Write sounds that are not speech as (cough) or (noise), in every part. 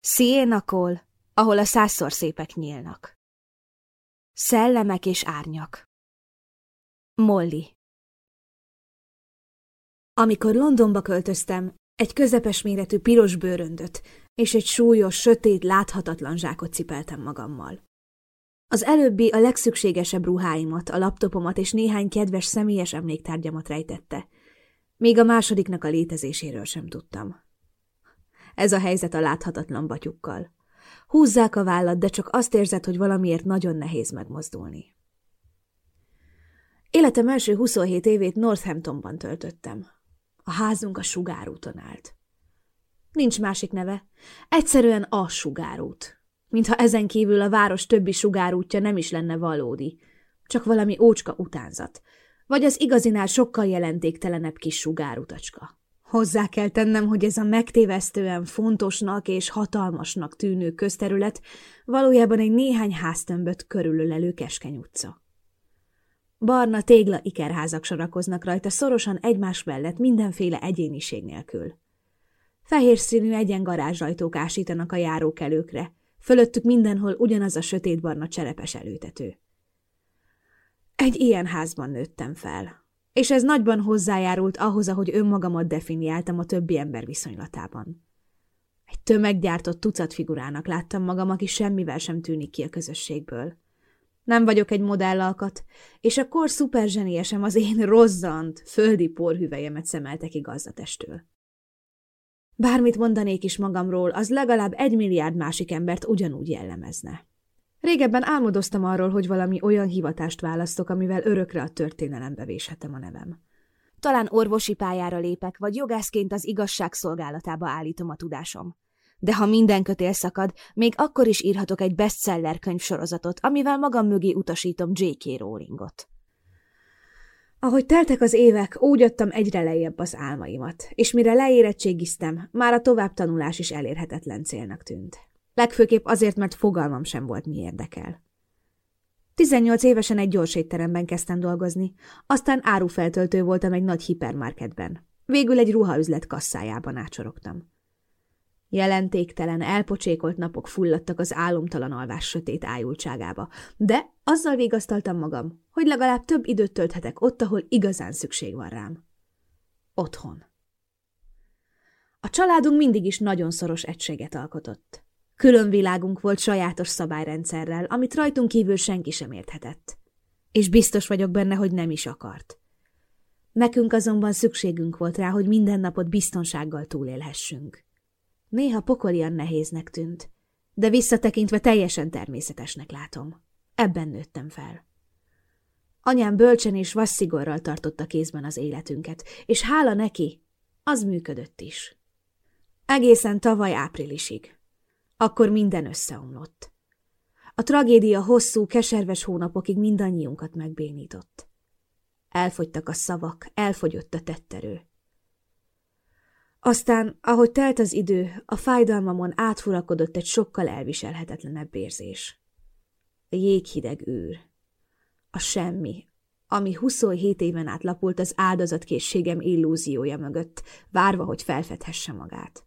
Szénakol, ahol a százszor szépek nyílnak. Szellemek és árnyak. Molly Amikor Londonba költöztem, egy közepes méretű piros bőröndöt és egy súlyos, sötét, láthatatlan zsákot cipeltem magammal. Az előbbi a legszükségesebb ruháimat, a laptopomat és néhány kedves személyes emléktárgyamat rejtette. Még a másodiknak a létezéséről sem tudtam. Ez a helyzet a láthatatlan batyukkal. Húzzák a vállat, de csak azt érzed, hogy valamiért nagyon nehéz megmozdulni. Életem első 27 évét Northamptonban töltöttem. A házunk a sugárúton állt. Nincs másik neve. Egyszerűen a sugárút. Mintha ezen kívül a város többi sugárútja nem is lenne valódi. Csak valami ócska utánzat. Vagy az igazinál sokkal jelentéktelenebb kis sugárutacska. Hozzá kell tennem, hogy ez a megtévesztően fontosnak és hatalmasnak tűnő közterület valójában egy néhány háztömböt körülölelő keskeny utca. Barna tégla ikerházak sorakoznak rajta szorosan egymás mellett mindenféle egyéniség nélkül. Fehér színű egyen garázsajtók ásítanak a járókelőkre, fölöttük mindenhol ugyanaz a sötétbarna cserepes előtető. Egy ilyen házban nőttem fel, és ez nagyban hozzájárult ahhoz, ahogy önmagamat definiáltam a többi ember viszonylatában. Egy tömeggyártott tucat figurának láttam magam, aki semmivel sem tűnik ki a közösségből. Nem vagyok egy modellalkat, és a kor szuperzseniesem az én rozzant, földi porhüvelyemet szemelte ki gazdatestől. Bármit mondanék is magamról, az legalább egy milliárd másik embert ugyanúgy jellemezne. Régebben álmodoztam arról, hogy valami olyan hivatást választok, amivel örökre a történelembe véshetem a nevem. Talán orvosi pályára lépek, vagy jogászként az igazság szolgálatába állítom a tudásom. De ha minden kötél szakad, még akkor is írhatok egy bestseller könyvsorozatot, amivel magam mögé utasítom J.K. Rowlingot. Ahogy teltek az évek, úgy adtam egyre lejjebb az álmaimat, és mire leérettségiztem, már a továbbtanulás is elérhetetlen célnak tűnt. Legfőképp azért, mert fogalmam sem volt, mi érdekel. 18 évesen egy gyors étteremben kezdtem dolgozni, aztán árufeltöltő voltam egy nagy hipermarketben. Végül egy ruhaüzlet kasszájában ácsorogtam. Jelentéktelen, elpocsékolt napok fulladtak az álomtalan alvás sötét ájultságába, de azzal végasztaltam magam, hogy legalább több időt tölthetek ott, ahol igazán szükség van rám. Otthon. A családunk mindig is nagyon szoros egységet alkotott. Külön világunk volt sajátos szabályrendszerrel, amit rajtunk kívül senki sem érthetett. És biztos vagyok benne, hogy nem is akart. Nekünk azonban szükségünk volt rá, hogy minden napot biztonsággal túlélhessünk. Néha pokolian nehéznek tűnt, de visszatekintve teljesen természetesnek látom. Ebben nőttem fel. Anyám bölcsen és vasszigorral tartotta kézben az életünket, és hála neki, az működött is. Egészen tavaly áprilisig. Akkor minden összeomlott. A tragédia hosszú, keserves hónapokig mindannyiunkat megbénított. Elfogytak a szavak, elfogyott a tetterő. Aztán, ahogy telt az idő, a fájdalmamon átfurakodott egy sokkal elviselhetetlenebb érzés. A jéghideg űr. A semmi, ami 27 éven át lapult az áldozatkészségem illúziója mögött, várva, hogy felfedhesse magát.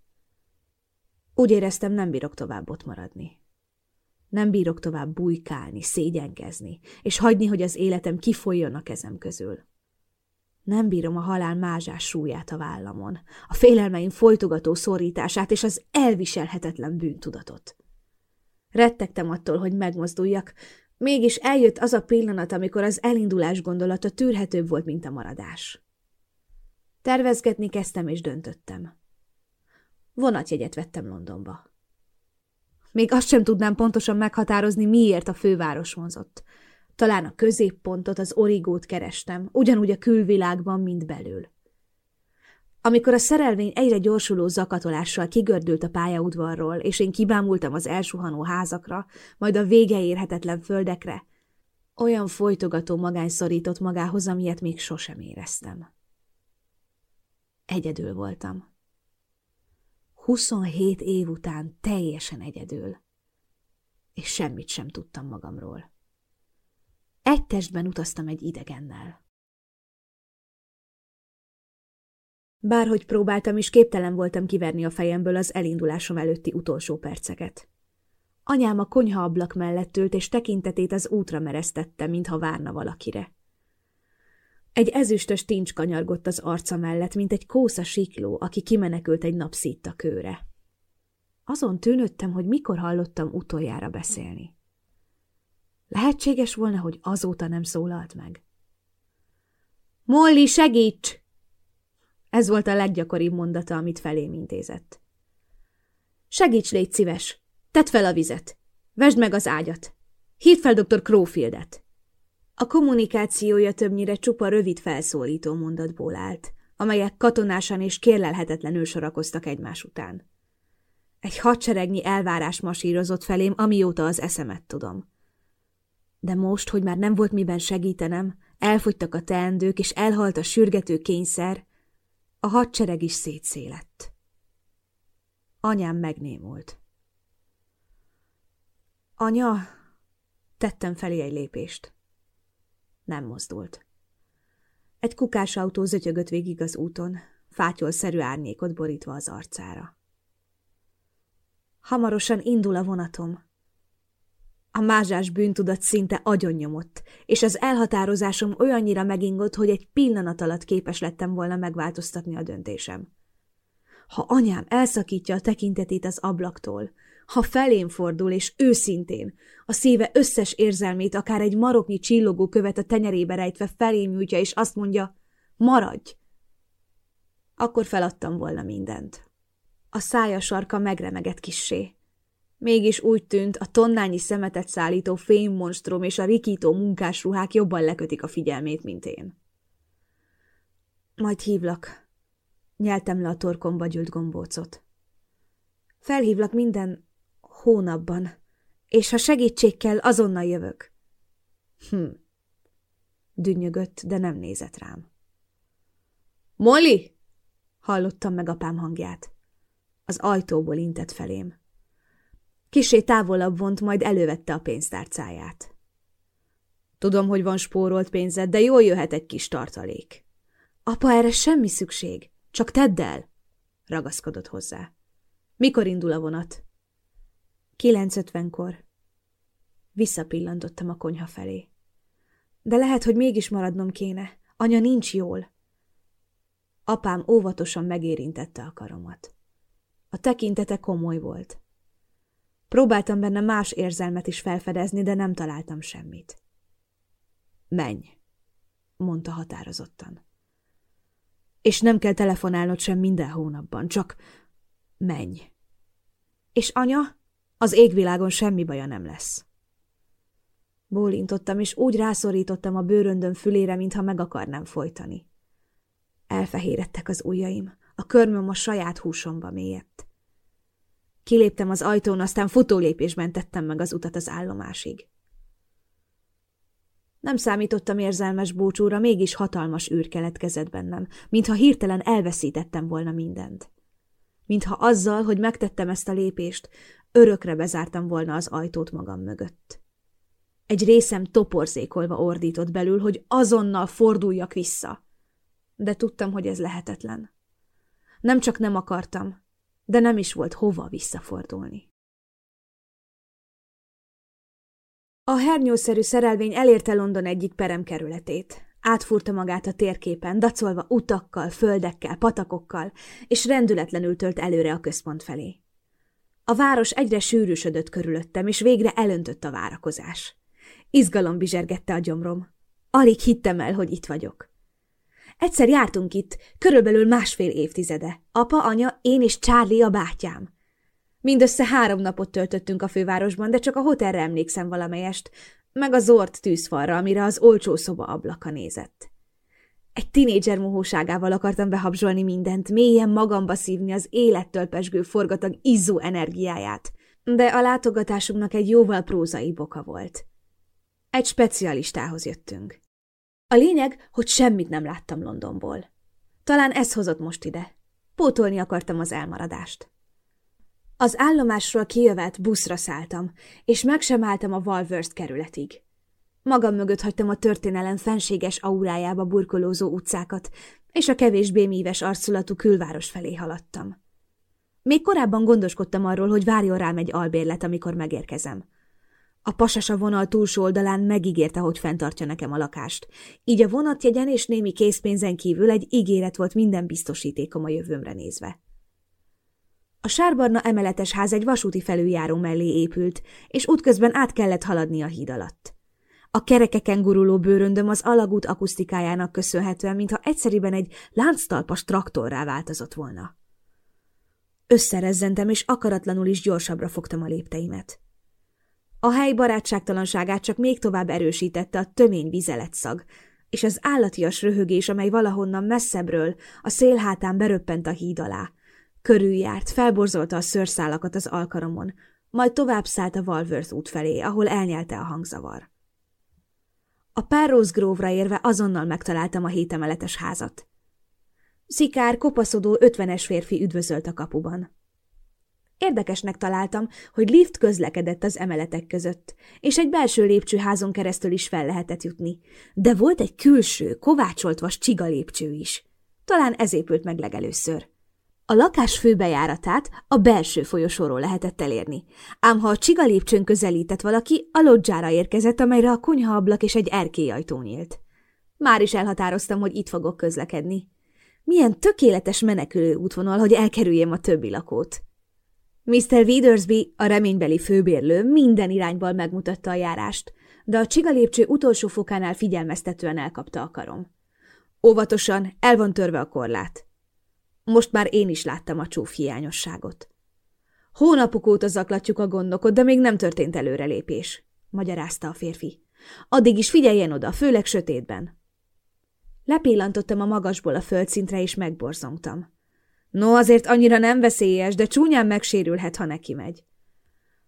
Úgy éreztem, nem bírok tovább ott maradni. Nem bírok tovább bujkálni, szégyenkezni, és hagyni, hogy az életem kifolyjon a kezem közül. Nem bírom a halál mázsás súlyát a vállamon, a félelmeim folytogató szorítását és az elviselhetetlen bűntudatot. Rettegtem attól, hogy megmozduljak, mégis eljött az a pillanat, amikor az elindulás gondolata tűrhetőbb volt, mint a maradás. Tervezgetni kezdtem és döntöttem. Vonatjegyet vettem Londonba. Még azt sem tudnám pontosan meghatározni, miért a főváros vonzott. Talán a középpontot, az origót kerestem, ugyanúgy a külvilágban, mint belül. Amikor a szerelvény egyre gyorsuló zakatolással kigördült a pályaudvarról, és én kibámultam az elsuhanó házakra, majd a vége érhetetlen földekre, olyan folytogató magány szorított magához, amilyet még sosem éreztem. Egyedül voltam. 27 év után teljesen egyedül. És semmit sem tudtam magamról. Egy testben utaztam egy idegennel. Bárhogy próbáltam is, képtelen voltam kiverni a fejemből az elindulásom előtti utolsó perceket. Anyám a konyha ablak mellett ült, és tekintetét az útra mereztette, mintha várna valakire. Egy ezüstös tincs kanyargott az arca mellett, mint egy kósza sikló, aki kimenekült egy napszítta kőre. Azon tűnöttem, hogy mikor hallottam utoljára beszélni. Lehetséges volna, hogy azóta nem szólalt meg. Molly, segíts! Ez volt a leggyakoribb mondata, amit felém intézett. Segíts, légy szíves! Tedd fel a vizet! Vesd meg az ágyat! Hívd fel dr. Crowfieldet! A kommunikációja többnyire csupa rövid felszólító mondatból állt, amelyek katonásan és kérlelhetetlenül sorakoztak egymás után. Egy hadseregnyi elvárás masírozott felém, amióta az eszemet tudom. De most, hogy már nem volt miben segítenem, elfogytak a teendők, és elhalt a sürgető kényszer, a hadsereg is szétszélett. Anyám megnémult. Anya, tettem felé egy lépést. Nem mozdult. Egy kukás autó zötyögött végig az úton, fátyolszerű árnyékot borítva az arcára. Hamarosan indul a vonatom. A mázsás bűntudat szinte agyonnyomott, és az elhatározásom olyannyira megingott, hogy egy pillanat alatt képes lettem volna megváltoztatni a döntésem. Ha anyám elszakítja a tekintetét az ablaktól, ha felém fordul, és őszintén, a szíve összes érzelmét akár egy maroknyi csillogó követ a tenyerébe rejtve felém nyújtja, és azt mondja, maradj! Akkor feladtam volna mindent. A szája sarka megremegett kissé. Mégis úgy tűnt, a tonnányi szemetet szállító fémmonstrom és a rikító munkásruhák jobban lekötik a figyelmét, mint én. Majd hívlak. Nyeltem le a torkomba gyűlt gombócot. Felhívlak minden hónapban, és ha segítség kell, azonnal jövök. Hm. Dünnyögött, de nem nézett rám. Molly! Hallottam meg apám hangját. Az ajtóból intett felém. Kisé távolabb vont, majd elővette a pénztárcáját. Tudom, hogy van spórolt pénzed, de jól jöhet egy kis tartalék. Apa, erre semmi szükség, csak tedd el, ragaszkodott hozzá. Mikor indul a vonat? Kilenc ötvenkor. Visszapillantottam a konyha felé. De lehet, hogy mégis maradnom kéne. Anya nincs jól. Apám óvatosan megérintette a karomat. A tekintete komoly volt. Próbáltam benne más érzelmet is felfedezni, de nem találtam semmit. Menj, mondta határozottan. És nem kell telefonálnod sem minden hónapban, csak menj. És anya? Az égvilágon semmi baja nem lesz. Bólintottam, és úgy rászorítottam a bőröndön fülére, mintha meg akarnám folytani. Elfehérettek az ujjaim, a körmöm a saját húsomba mélyedt. Kiléptem az ajtón, aztán futólépésben tettem meg az utat az állomásig. Nem számítottam érzelmes búcsúra, mégis hatalmas űr keletkezett bennem, mintha hirtelen elveszítettem volna mindent. Mintha azzal, hogy megtettem ezt a lépést, örökre bezártam volna az ajtót magam mögött. Egy részem toporzékolva ordított belül, hogy azonnal forduljak vissza. De tudtam, hogy ez lehetetlen. Nem csak nem akartam, de nem is volt hova visszafordulni. A hernyószerű szerelvény elérte London egyik peremkerületét. Átfúrta magát a térképen, dacolva utakkal, földekkel, patakokkal, és rendületlenül tölt előre a központ felé. A város egyre sűrűsödött körülöttem, és végre elöntött a várakozás. Izgalom bizsergette a gyomrom. Alig hittem el, hogy itt vagyok. Egyszer jártunk itt, körülbelül másfél évtizede. Apa, anya, én és Charlie a bátyám. Mindössze három napot töltöttünk a fővárosban, de csak a hotelre emlékszem valamelyest, meg a zord tűzfalra, amire az olcsó szoba ablaka nézett. Egy tinédzser mohóságával akartam behabzsolni mindent, mélyen magamba szívni az élettől pesgő forgatag izzó energiáját, de a látogatásunknak egy jóval prózai boka volt. Egy specialistához jöttünk. A lényeg, hogy semmit nem láttam Londonból. Talán ez hozott most ide. Pótolni akartam az elmaradást. Az állomásról kijövett buszra szálltam, és meg sem álltam a Walworth kerületig. Magam mögött hagytam a történelem fenséges aurájába burkolózó utcákat, és a kevésbé míves arculatú külváros felé haladtam. Még korábban gondoskodtam arról, hogy várjon rám egy albérlet, amikor megérkezem. A pasas a vonal túlsó oldalán megígérte, hogy fenntartja nekem a lakást. Így a vonatjegyen és némi készpénzen kívül egy ígéret volt minden biztosítékom a jövőmre nézve. A sárbarna emeletes ház egy vasúti felüljáró mellé épült, és útközben át kellett haladni a híd alatt. A kerekeken guruló bőröndöm az alagút akusztikájának köszönhetően, mintha egyszeriben egy lánctalpas traktorrá változott volna. Összerezzentem, és akaratlanul is gyorsabbra fogtam a lépteimet. A hely barátságtalanságát csak még tovább erősítette a tömény vizeletszag, és az állatias röhögés, amely valahonnan messzebbről a szél hátán beröppent a híd alá. Körüljárt, felborzolta a szőrszálakat az alkaromon, majd tovább szállt a Walworth út felé, ahol elnyelte a hangzavar. A Penrose Grove-ra érve azonnal megtaláltam a hétemeletes házat. Szikár, kopaszodó ötvenes férfi üdvözölt a kapuban. Érdekesnek találtam, hogy lift közlekedett az emeletek között, és egy belső lépcsőházon keresztül is fel lehetett jutni, de volt egy külső, kovácsolt vas csiga lépcső is. Talán ez épült meg legelőször. A lakás főbejáratát a belső folyosóról lehetett elérni, ám ha a csiga lépcsőn közelített valaki, a lodzsára érkezett, amelyre a konyhaablak és egy erkélyajtó nyílt. Már is elhatároztam, hogy itt fogok közlekedni. Milyen tökéletes menekülő útvonal, hogy elkerüljem a többi lakót. Mr. Withersby, a reménybeli főbérlő, minden irányból megmutatta a járást, de a csiga lépcső utolsó fokánál figyelmeztetően elkapta a karom. Óvatosan, el van törve a korlát. Most már én is láttam a csúf hiányosságot. Hónapok óta zaklatjuk a gondokot, de még nem történt előrelépés, magyarázta a férfi. Addig is figyeljen oda, főleg sötétben. Lepillantottam a magasból a földszintre, és megborzongtam. No, azért annyira nem veszélyes, de csúnyán megsérülhet, ha neki megy.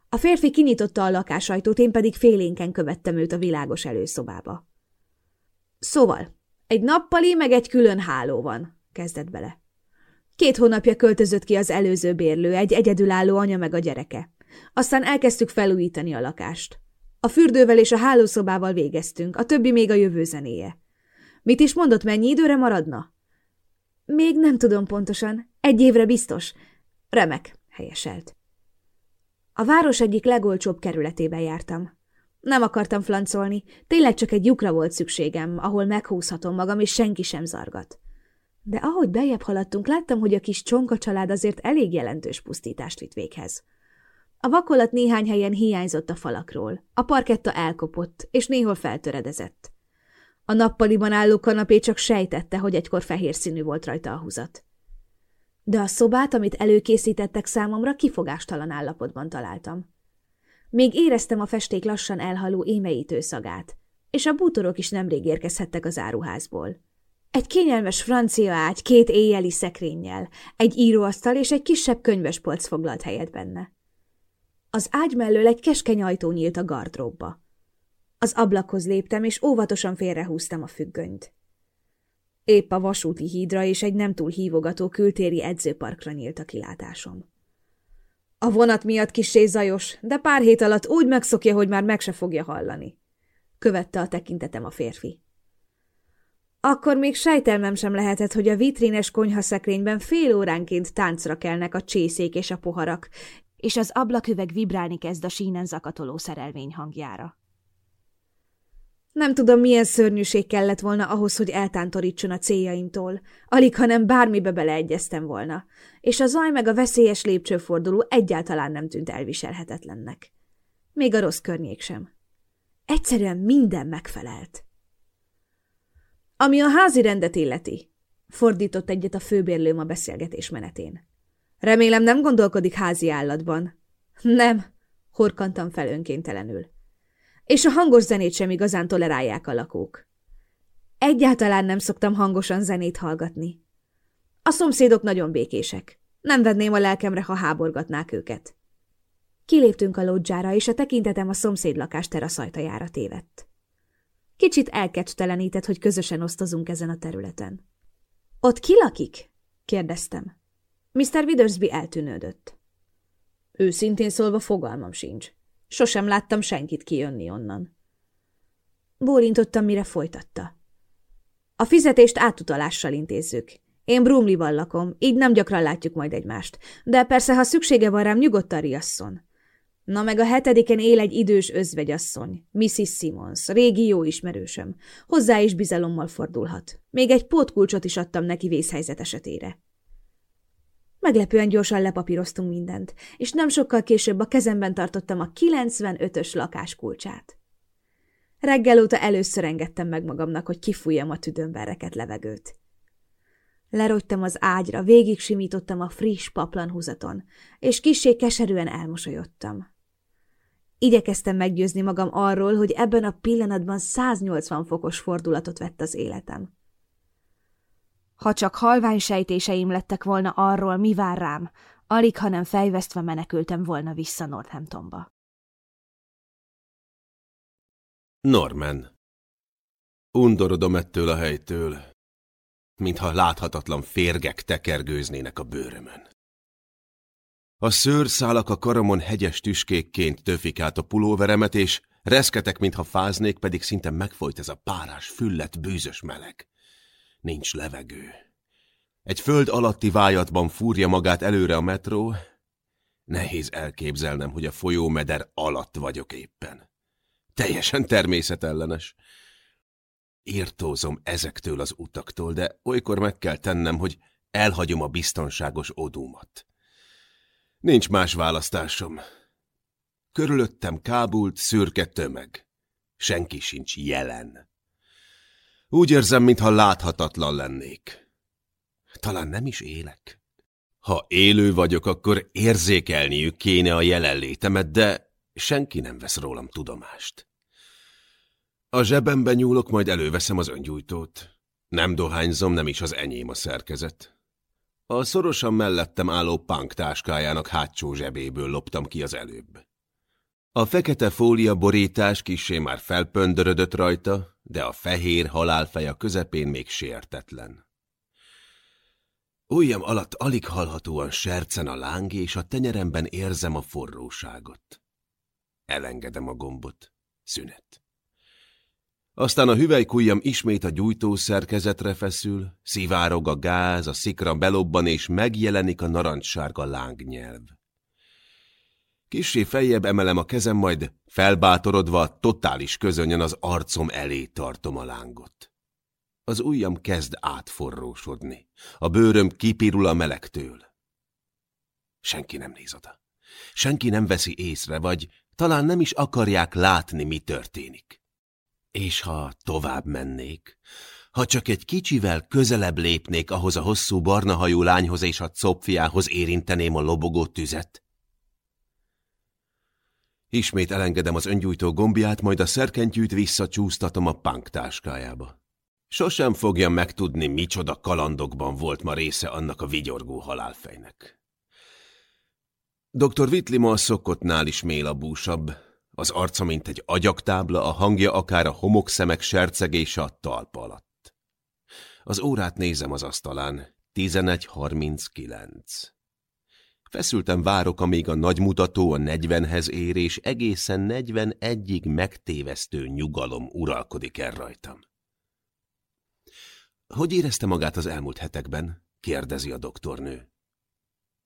A férfi kinyitotta a lakásajtót, én pedig félénken követtem őt a világos előszobába. Szóval, egy nappali, meg egy külön háló van, kezdett bele. Két hónapja költözött ki az előző bérlő, egy egyedülálló anya meg a gyereke. Aztán elkezdtük felújítani a lakást. A fürdővel és a hálószobával végeztünk, a többi még a jövő zenéje. Mit is mondott, mennyi időre maradna? Még nem tudom pontosan. Egy évre biztos. Remek, helyeselt. A város egyik legolcsóbb kerületében jártam. Nem akartam flancolni, tényleg csak egy lyukra volt szükségem, ahol meghúzhatom magam, és senki sem zargat. De ahogy bejebb haladtunk, láttam, hogy a kis csonka család azért elég jelentős pusztítást vitt véghez. A vakolat néhány helyen hiányzott a falakról, a parketta elkopott, és néhol feltöredezett. A nappaliban álló kanapé csak sejtette, hogy egykor fehér színű volt rajta a húzat. De a szobát, amit előkészítettek számomra, kifogástalan állapotban találtam. Még éreztem a festék lassan elhaló émeítő szagát, és a bútorok is nemrég érkezhettek az áruházból. Egy kényelmes francia ágy két éjjeli szekrényjel, egy íróasztal és egy kisebb könyvespolc foglalt helyet benne. Az ágy mellől egy keskeny ajtó nyílt a gardróbba. Az ablakhoz léptem, és óvatosan félrehúztam a függönyt. Épp a vasúti hídra és egy nem túl hívogató kültéri edzőparkra nyílt a kilátásom. A vonat miatt kissé zajos, de pár hét alatt úgy megszokja, hogy már meg se fogja hallani. Követte a tekintetem a férfi. Akkor még sejtelmem sem lehetett, hogy a vitrines konyhaszekrényben fél óránként táncra kelnek a csészék és a poharak, és az ablaküveg vibrálni kezd a sínen zakatoló szerelvény hangjára. Nem tudom, milyen szörnyűség kellett volna ahhoz, hogy eltántorítson a céljaimtól, alig, hanem bármibe beleegyeztem volna, és a zaj meg a veszélyes lépcsőforduló egyáltalán nem tűnt elviselhetetlennek. Még a rossz környék sem. Egyszerűen minden megfelelt. Ami a házi rendet illeti, fordított egyet a főbérlőm a beszélgetés menetén. Remélem nem gondolkodik házi állatban. Nem, horkantam fel önkéntelenül. És a hangos zenét sem igazán tolerálják a lakók. Egyáltalán nem szoktam hangosan zenét hallgatni. A szomszédok nagyon békések. Nem vedném a lelkemre, ha háborgatnák őket. Kiléptünk a lodzsára, és a tekintetem a szomszéd lakás teraszajtajára tévedt. Kicsit elkecstelenített, hogy közösen osztozunk ezen a területen. Ott ki lakik? kérdeztem. Mr. Withersby eltűnődött. Őszintén szólva fogalmam sincs. Sosem láttam senkit kijönni onnan. Bólintottam, mire folytatta. A fizetést átutalással intézzük. Én Brumliban lakom, így nem gyakran látjuk majd egymást. De persze, ha szüksége van rám, nyugodtan riasszon. Na meg a hetediken él egy idős özvegyasszony, Mrs. Simmons, régi jó ismerősöm. Hozzá is bizalommal fordulhat. Még egy pótkulcsot is adtam neki vészhelyzet esetére. Meglepően gyorsan lepapíroztunk mindent, és nem sokkal később a kezemben tartottam a 95-ös lakás kulcsát. Reggel óta először engedtem meg magamnak, hogy kifújjam a tüdőmben levegőt. Lerogytam az ágyra, végig simítottam a friss paplan húzaton, és kissé keserűen elmosolyodtam. Igyekeztem meggyőzni magam arról, hogy ebben a pillanatban 180 fokos fordulatot vett az életem. Ha csak halvány sejtéseim lettek volna arról, mi vár rám, alig, hanem fejvesztve menekültem volna vissza Northamptonba. Norman. Undorodom ettől a helytől, mintha láthatatlan férgek tekergőznének a bőrömön. A szőrszálak a karamon hegyes tüskékként töfik át a pulóveremet, és reszketek, mintha fáznék, pedig szinte megfolyt ez a párás, füllet, bűzös meleg. Nincs levegő. Egy föld alatti vájatban fúrja magát előre a metró. Nehéz elképzelnem, hogy a folyómeder alatt vagyok éppen. Teljesen természetellenes. Írtózom ezektől az utaktól, de olykor meg kell tennem, hogy elhagyom a biztonságos odúmat. Nincs más választásom. Körülöttem kábult szürke tömeg. Senki sincs jelen. Úgy érzem, mintha láthatatlan lennék. Talán nem is élek. Ha élő vagyok, akkor érzékelniük kéne a jelenlétemet, de senki nem vesz rólam tudomást. A zsebembe nyúlok, majd előveszem az öngyújtót. Nem dohányzom, nem is az enyém a szerkezet. A szorosan mellettem álló punk táskájának hátsó zsebéből loptam ki az előbb. A fekete fólia borítás kisé már felpöndörödött rajta, de a fehér halálfej a közepén még sértetlen. Ujjam alatt alig hallhatóan sercen a láng, és a tenyeremben érzem a forróságot. Elengedem a gombot. Szünet. Aztán a hüvelykujjam ismét a gyújtó szerkezetre feszül, szivárog a gáz, a szikra belobban, és megjelenik a narancssárga lángnyelv. Kissé feljebb emelem a kezem, majd felbátorodva totális közönyen az arcom elé tartom a lángot. Az ujjam kezd átforrósodni. A bőröm kipirul a melegtől. Senki nem néz oda. Senki nem veszi észre, vagy talán nem is akarják látni, mi történik. És ha tovább mennék, ha csak egy kicsivel közelebb lépnék ahhoz a hosszú barnahajú lányhoz és a copfiához érinteném a lobogó tüzet. Ismét elengedem az öngyújtó gombját, majd a szerkentyűt visszacsúsztatom a punk táskájába. Sosem fogja megtudni, micsoda kalandokban volt ma része annak a vigyorgó halálfejnek. Dr. Whitley a szokottnál is mélabúsabb, az arca, mint egy agyaktábla, a hangja akár a homokszemek sercegése a talpa alatt. Az órát nézem az asztalán. 11.39. Feszülten várok, amíg a nagymutató a negyvenhez ér, és egészen negyvenegyig megtévesztő nyugalom uralkodik el rajtam. Hogy érezte magát az elmúlt hetekben? kérdezi a doktornő.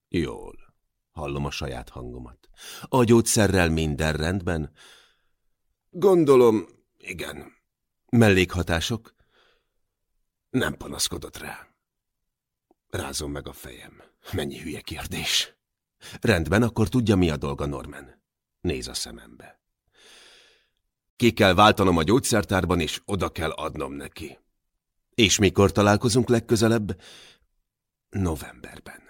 Jól. Hallom a saját hangomat. A gyógyszerrel minden rendben? Gondolom, igen. Mellékhatások? Nem panaszkodott rá. Rázom meg a fejem. Mennyi hülye kérdés. Rendben, akkor tudja, mi a dolga, Norman. Néz a szemembe. Ki kell váltanom a gyógyszertárban, és oda kell adnom neki. És mikor találkozunk legközelebb? Novemberben.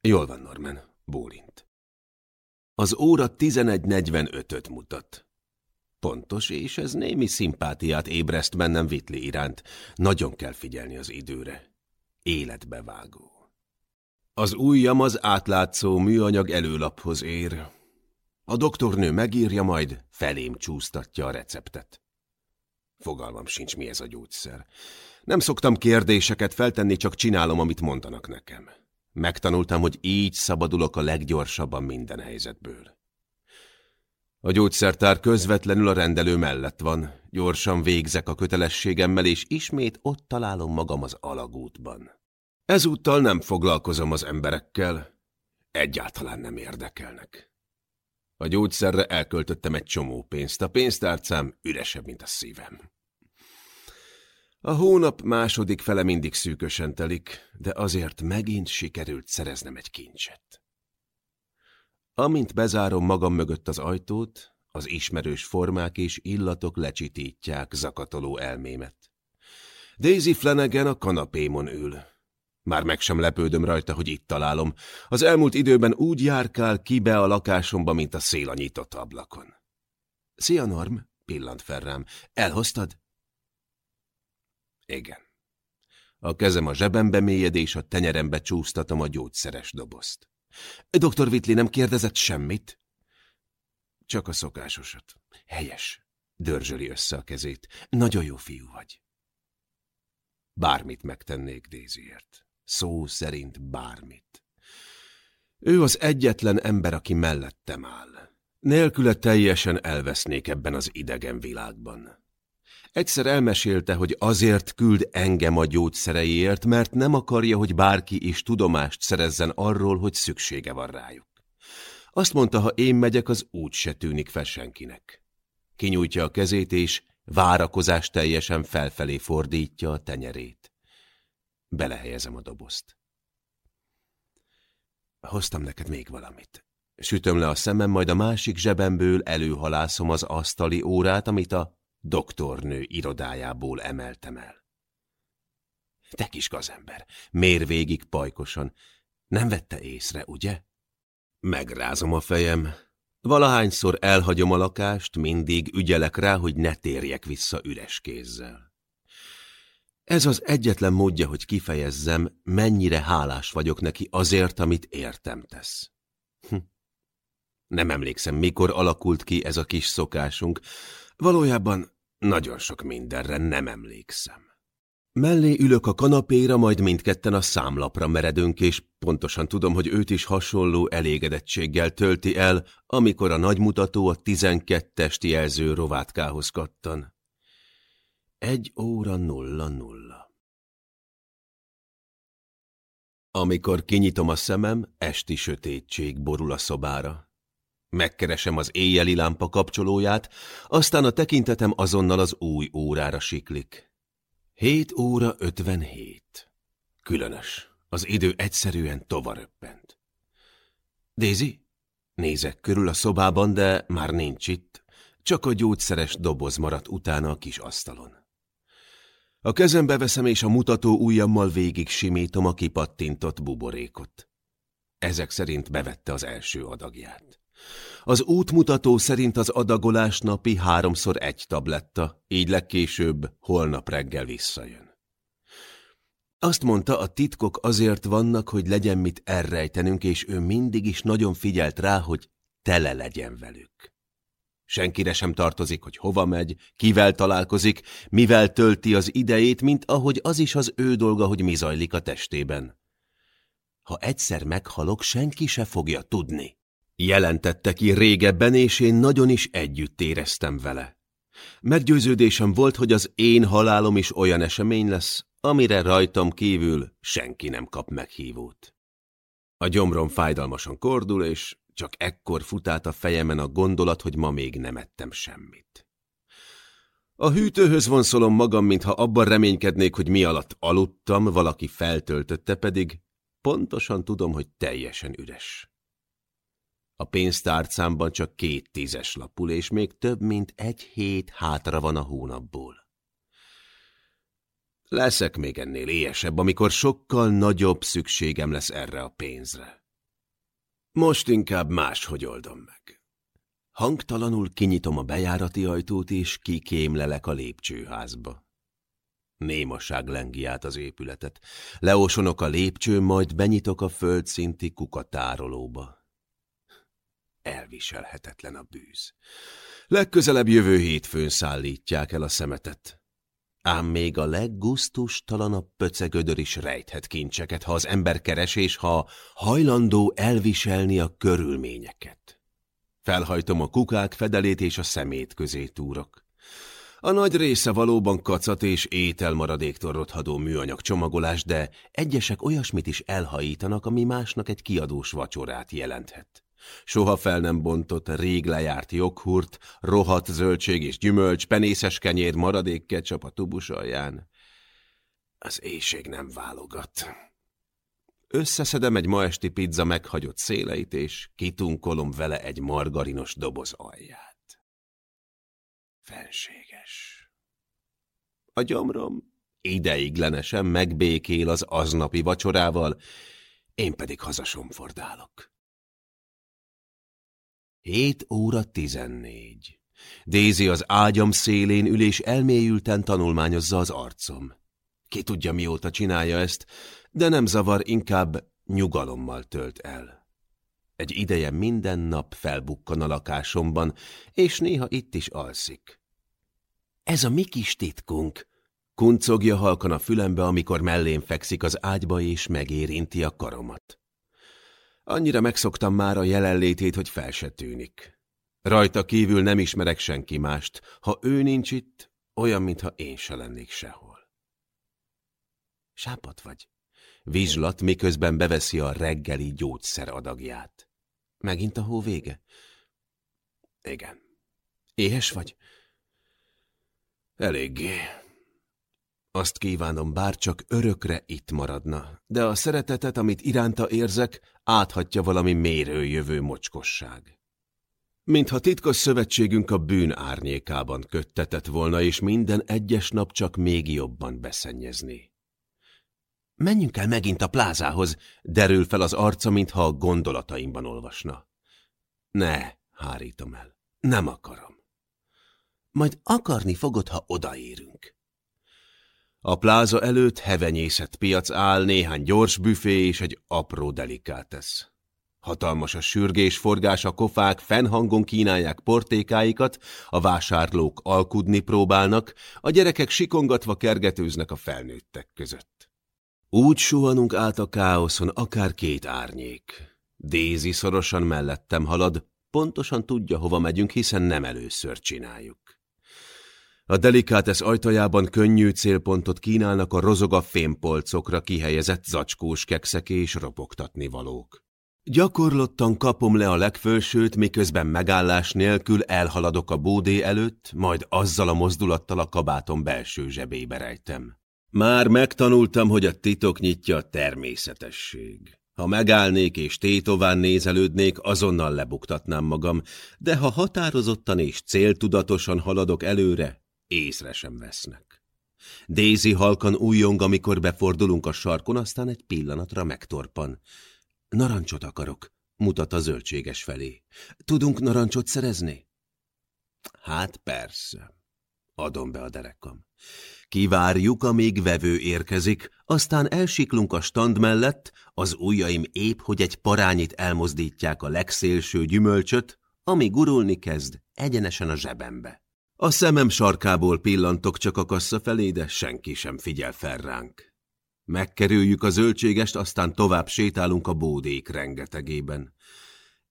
Jól van, Norman. Bólint. Az óra 11.45-öt mutat. Pontos, és ez némi szimpátiát ébreszt bennem Vitli iránt. Nagyon kell figyelni az időre. Életbevágó. Az ujjam az átlátszó műanyag előlaphoz ér. A doktornő megírja, majd felém csúsztatja a receptet. Fogalmam sincs, mi ez a gyógyszer. Nem szoktam kérdéseket feltenni, csak csinálom, amit mondanak nekem. Megtanultam, hogy így szabadulok a leggyorsabban minden helyzetből. A gyógyszertár közvetlenül a rendelő mellett van. Gyorsan végzek a kötelességemmel, és ismét ott találom magam az alagútban. Ezúttal nem foglalkozom az emberekkel. Egyáltalán nem érdekelnek. A gyógyszerre elköltöttem egy csomó pénzt, a pénztárcám üresebb, mint a szívem. A hónap második fele mindig szűkösen telik, de azért megint sikerült szereznem egy kincset. Amint bezárom magam mögött az ajtót, az ismerős formák és illatok lecsitítják zakatoló elmémet. Daisy Flanagan a kanapémon ül. Már meg sem lepődöm rajta, hogy itt találom. Az elmúlt időben úgy járkál ki be a lakásomba, mint a szél a nyitott ablakon. Szia, Norm, pillant fel rám. Elhoztad? Igen. A kezem a zsebembe mélyed, és a tenyerembe csúsztatom a gyógyszeres dobozt. Dr. Whitley nem kérdezett semmit? Csak a szokásosat. Helyes. Dörzsöli össze a kezét. Nagyon jó fiú vagy. Bármit megtennék Daisyért. Szó szerint bármit. Ő az egyetlen ember, aki mellettem áll. Nélküle teljesen elvesznék ebben az idegen világban. Egyszer elmesélte, hogy azért küld engem a gyógyszereiért, mert nem akarja, hogy bárki is tudomást szerezzen arról, hogy szüksége van rájuk. Azt mondta, ha én megyek, az úgy se tűnik fel senkinek. Kinyújtja a kezét, és várakozás teljesen felfelé fordítja a tenyerét. Belehelyezem a dobozt. Hoztam neked még valamit. Sütöm le a szemem, majd a másik zsebemből előhalászom az asztali órát, amit a doktornő irodájából emeltem el. Te kis gazember, mér végig pajkosan. Nem vette észre, ugye? Megrázom a fejem. Valahányszor elhagyom a lakást, mindig ügyelek rá, hogy ne térjek vissza üres kézzel. Ez az egyetlen módja, hogy kifejezzem, mennyire hálás vagyok neki azért, amit értem tesz. Hm. Nem emlékszem, mikor alakult ki ez a kis szokásunk. Valójában nagyon sok mindenre nem emlékszem. Mellé ülök a kanapéra, majd mindketten a számlapra meredünk, és pontosan tudom, hogy őt is hasonló elégedettséggel tölti el, amikor a nagymutató a tizenkettest jelző rovátkához kattan. Egy óra nulla nulla. Amikor kinyitom a szemem, esti sötétség borul a szobára. Megkeresem az éjjeli lámpa kapcsolóját, aztán a tekintetem azonnal az új órára siklik. Hét óra ötvenhét. Különös. Az idő egyszerűen tovaröppent. Daisy? Nézek körül a szobában, de már nincs itt. Csak a gyógyszeres doboz maradt utána a kis asztalon. A kezembe veszem, és a mutató ujjammal végig simítom a kipattintott buborékot. Ezek szerint bevette az első adagját. Az útmutató szerint az adagolás napi háromszor egy tabletta, így legkésőbb holnap reggel visszajön. Azt mondta, a titkok azért vannak, hogy legyen mit elrejtenünk, és ő mindig is nagyon figyelt rá, hogy tele legyen velük. Senkire sem tartozik, hogy hova megy, kivel találkozik, mivel tölti az idejét, mint ahogy az is az ő dolga, hogy mi zajlik a testében. Ha egyszer meghalok, senki se fogja tudni. Jelentette ki régebben, és én nagyon is együtt éreztem vele. Meggyőződésem volt, hogy az én halálom is olyan esemény lesz, amire rajtam kívül senki nem kap meghívót. A gyomrom fájdalmasan kordul, és csak ekkor fut át a fejemen a gondolat, hogy ma még nem ettem semmit. A hűtőhöz vonszolom magam, mintha abban reménykednék, hogy mi alatt aludtam, valaki feltöltötte pedig, pontosan tudom, hogy teljesen üres. A pénztárcámban csak két tízes lapul, és még több mint egy hét hátra van a hónapból. Leszek még ennél éjesebb, amikor sokkal nagyobb szükségem lesz erre a pénzre. Most inkább máshogy oldom meg. Hangtalanul kinyitom a bejárati ajtót, és kikémlelek a lépcsőházba. Némaság lengi át az épületet. Leosonok a lépcsőn, majd benyitok a földszinti kukatárolóba. Elviselhetetlen a bűz. Legközelebb jövő hétfőn szállítják el a szemetet. Ám még a leggusztustalanabb pöcegödör is rejthet kincseket, ha az ember keres, és ha hajlandó elviselni a körülményeket. Felhajtom a kukák fedelét és a szemét közé túrok. A nagy része valóban kacat és ételmaradéktól rothadó műanyag csomagolás, de egyesek olyasmit is elhajítanak, ami másnak egy kiadós vacsorát jelenthet. Soha fel nem bontott, rég lejárt joghurt, rohadt zöldség és gyümölcs, penészes kenyér, maradék ketchup a tubus alján. Az éjség nem válogat. Összeszedem egy ma esti pizza meghagyott széleit, és kitunkolom vele egy margarinos doboz alját. Fenséges. A gyomrom ideiglenesen megbékél az aznapi vacsorával, én pedig hazasomfordálok. Hét óra tizennégy. Dézi az ágyam szélén ül és elmélyülten tanulmányozza az arcom. Ki tudja, mióta csinálja ezt, de nem zavar, inkább nyugalommal tölt el. Egy ideje minden nap felbukkan a lakásomban, és néha itt is alszik. Ez a mi kis titkunk, kuncogja halkan a fülembe, amikor mellén fekszik az ágyba és megérinti a karomat. Annyira megszoktam már a jelenlétét, hogy fel se tűnik. Rajta kívül nem ismerek senki mást. Ha ő nincs itt, olyan, mintha én se lennék sehol. Sápat vagy? Vizslat, miközben beveszi a reggeli gyógyszer adagját. Megint a hó vége? Igen. Éhes vagy? Eléggé. Azt kívánom, bár csak örökre itt maradna, de a szeretetet, amit iránta érzek, áthatja valami mérőjövő mocskosság. Mintha titkos szövetségünk a bűn árnyékában köttetett volna, és minden egyes nap csak még jobban beszennyezni. Menjünk el megint a plázához, derül fel az arca, mintha a gondolataimban olvasna. Ne, hárítom el, nem akarom. Majd akarni fogod, ha odaérünk. A pláza előtt hevenyészet piac áll, néhány gyors büfé és egy apró delikátesz. Hatalmas a sürgés, forgás, a kofák fennhangon kínálják portékáikat, a vásárlók alkudni próbálnak, a gyerekek sikongatva kergetőznek a felnőttek között. Úgy suhanunk át a káoszon, akár két árnyék. Dézi szorosan mellettem halad, pontosan tudja, hova megyünk, hiszen nem először csináljuk. A delikátesz ajtajában könnyű célpontot kínálnak a rozoga fémpolcokra kihelyezett zacskós kekszek és ropogtatni valók. Gyakorlottan kapom le a legfősőt, miközben megállás nélkül elhaladok a bódé előtt, majd azzal a mozdulattal a kabátom belső zsebébe rejtem. Már megtanultam, hogy a titok nyitja a természetesség. Ha megállnék és tétován nézelődnék, azonnal lebuktatnám magam, de ha határozottan és céltudatosan haladok előre, észre sem vesznek. Daisy halkan újjong, amikor befordulunk a sarkon, aztán egy pillanatra megtorpan. Narancsot akarok, mutat a zöldséges felé. Tudunk narancsot szerezni? Hát persze. Adom be a derekam. Kivárjuk, amíg vevő érkezik, aztán elsiklunk a stand mellett, az ujjaim épp, hogy egy parányit elmozdítják a legszélső gyümölcsöt, ami gurulni kezd egyenesen a zsebembe. A szemem sarkából pillantok csak a kassa felé, de senki sem figyel fel ránk. Megkerüljük a zöldségest, aztán tovább sétálunk a bódék rengetegében.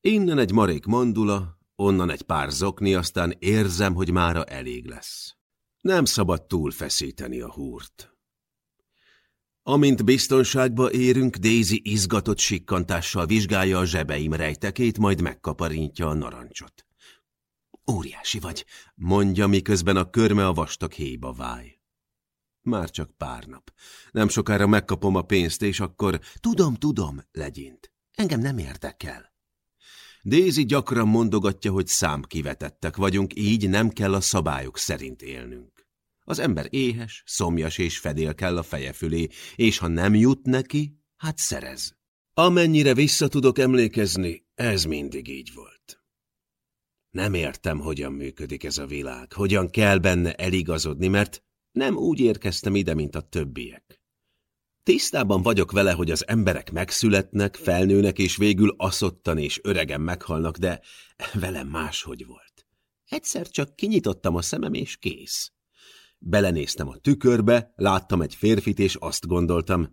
Innen egy marék mandula, onnan egy pár zokni, aztán érzem, hogy mára elég lesz. Nem szabad túlfeszíteni a húrt. Amint biztonságba érünk, Daisy izgatott sikkantással vizsgálja a zsebeim rejtekét, majd megkaparintja a narancsot. Óriási vagy, mondja, miközben a körme a vastag héjba váj. Már csak pár nap. Nem sokára megkapom a pénzt, és akkor tudom, tudom, legyint. Engem nem érdekel. Daisy gyakran mondogatja, hogy számkivetettek vagyunk, így nem kell a szabályok szerint élnünk. Az ember éhes, szomjas és fedél kell a feje fölé, és ha nem jut neki, hát szerez. Amennyire vissza tudok emlékezni, ez mindig így volt. Nem értem, hogyan működik ez a világ, hogyan kell benne eligazodni, mert nem úgy érkeztem ide, mint a többiek. Tisztában vagyok vele, hogy az emberek megszületnek, felnőnek, és végül aszottan és öregen meghalnak, de velem máshogy volt. Egyszer csak kinyitottam a szemem, és kész. Belenéztem a tükörbe, láttam egy férfit, és azt gondoltam,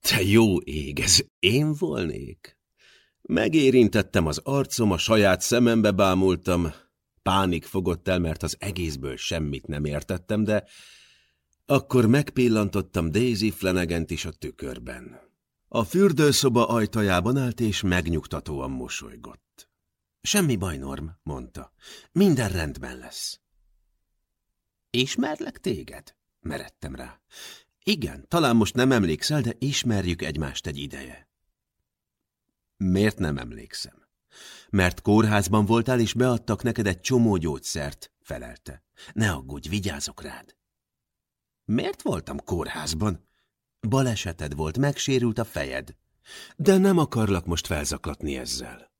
te jó ég, ez én volnék? Megérintettem az arcom, a saját szemembe bámultam. Pánik fogott el, mert az egészből semmit nem értettem, de akkor megpillantottam Daisy flanagan is a tükörben. A fürdőszoba ajtajában állt és megnyugtatóan mosolygott. Semmi baj, Norm, mondta. Minden rendben lesz. Ismerlek téged? Meredtem rá. Igen, talán most nem emlékszel, de ismerjük egymást egy ideje. Miért nem emlékszem? Mert kórházban voltál, és beadtak neked egy csomó gyógyszert, felelte. Ne aggódj, vigyázok rád. Miért voltam kórházban? Baleseted volt, megsérült a fejed. De nem akarlak most felzaklatni ezzel.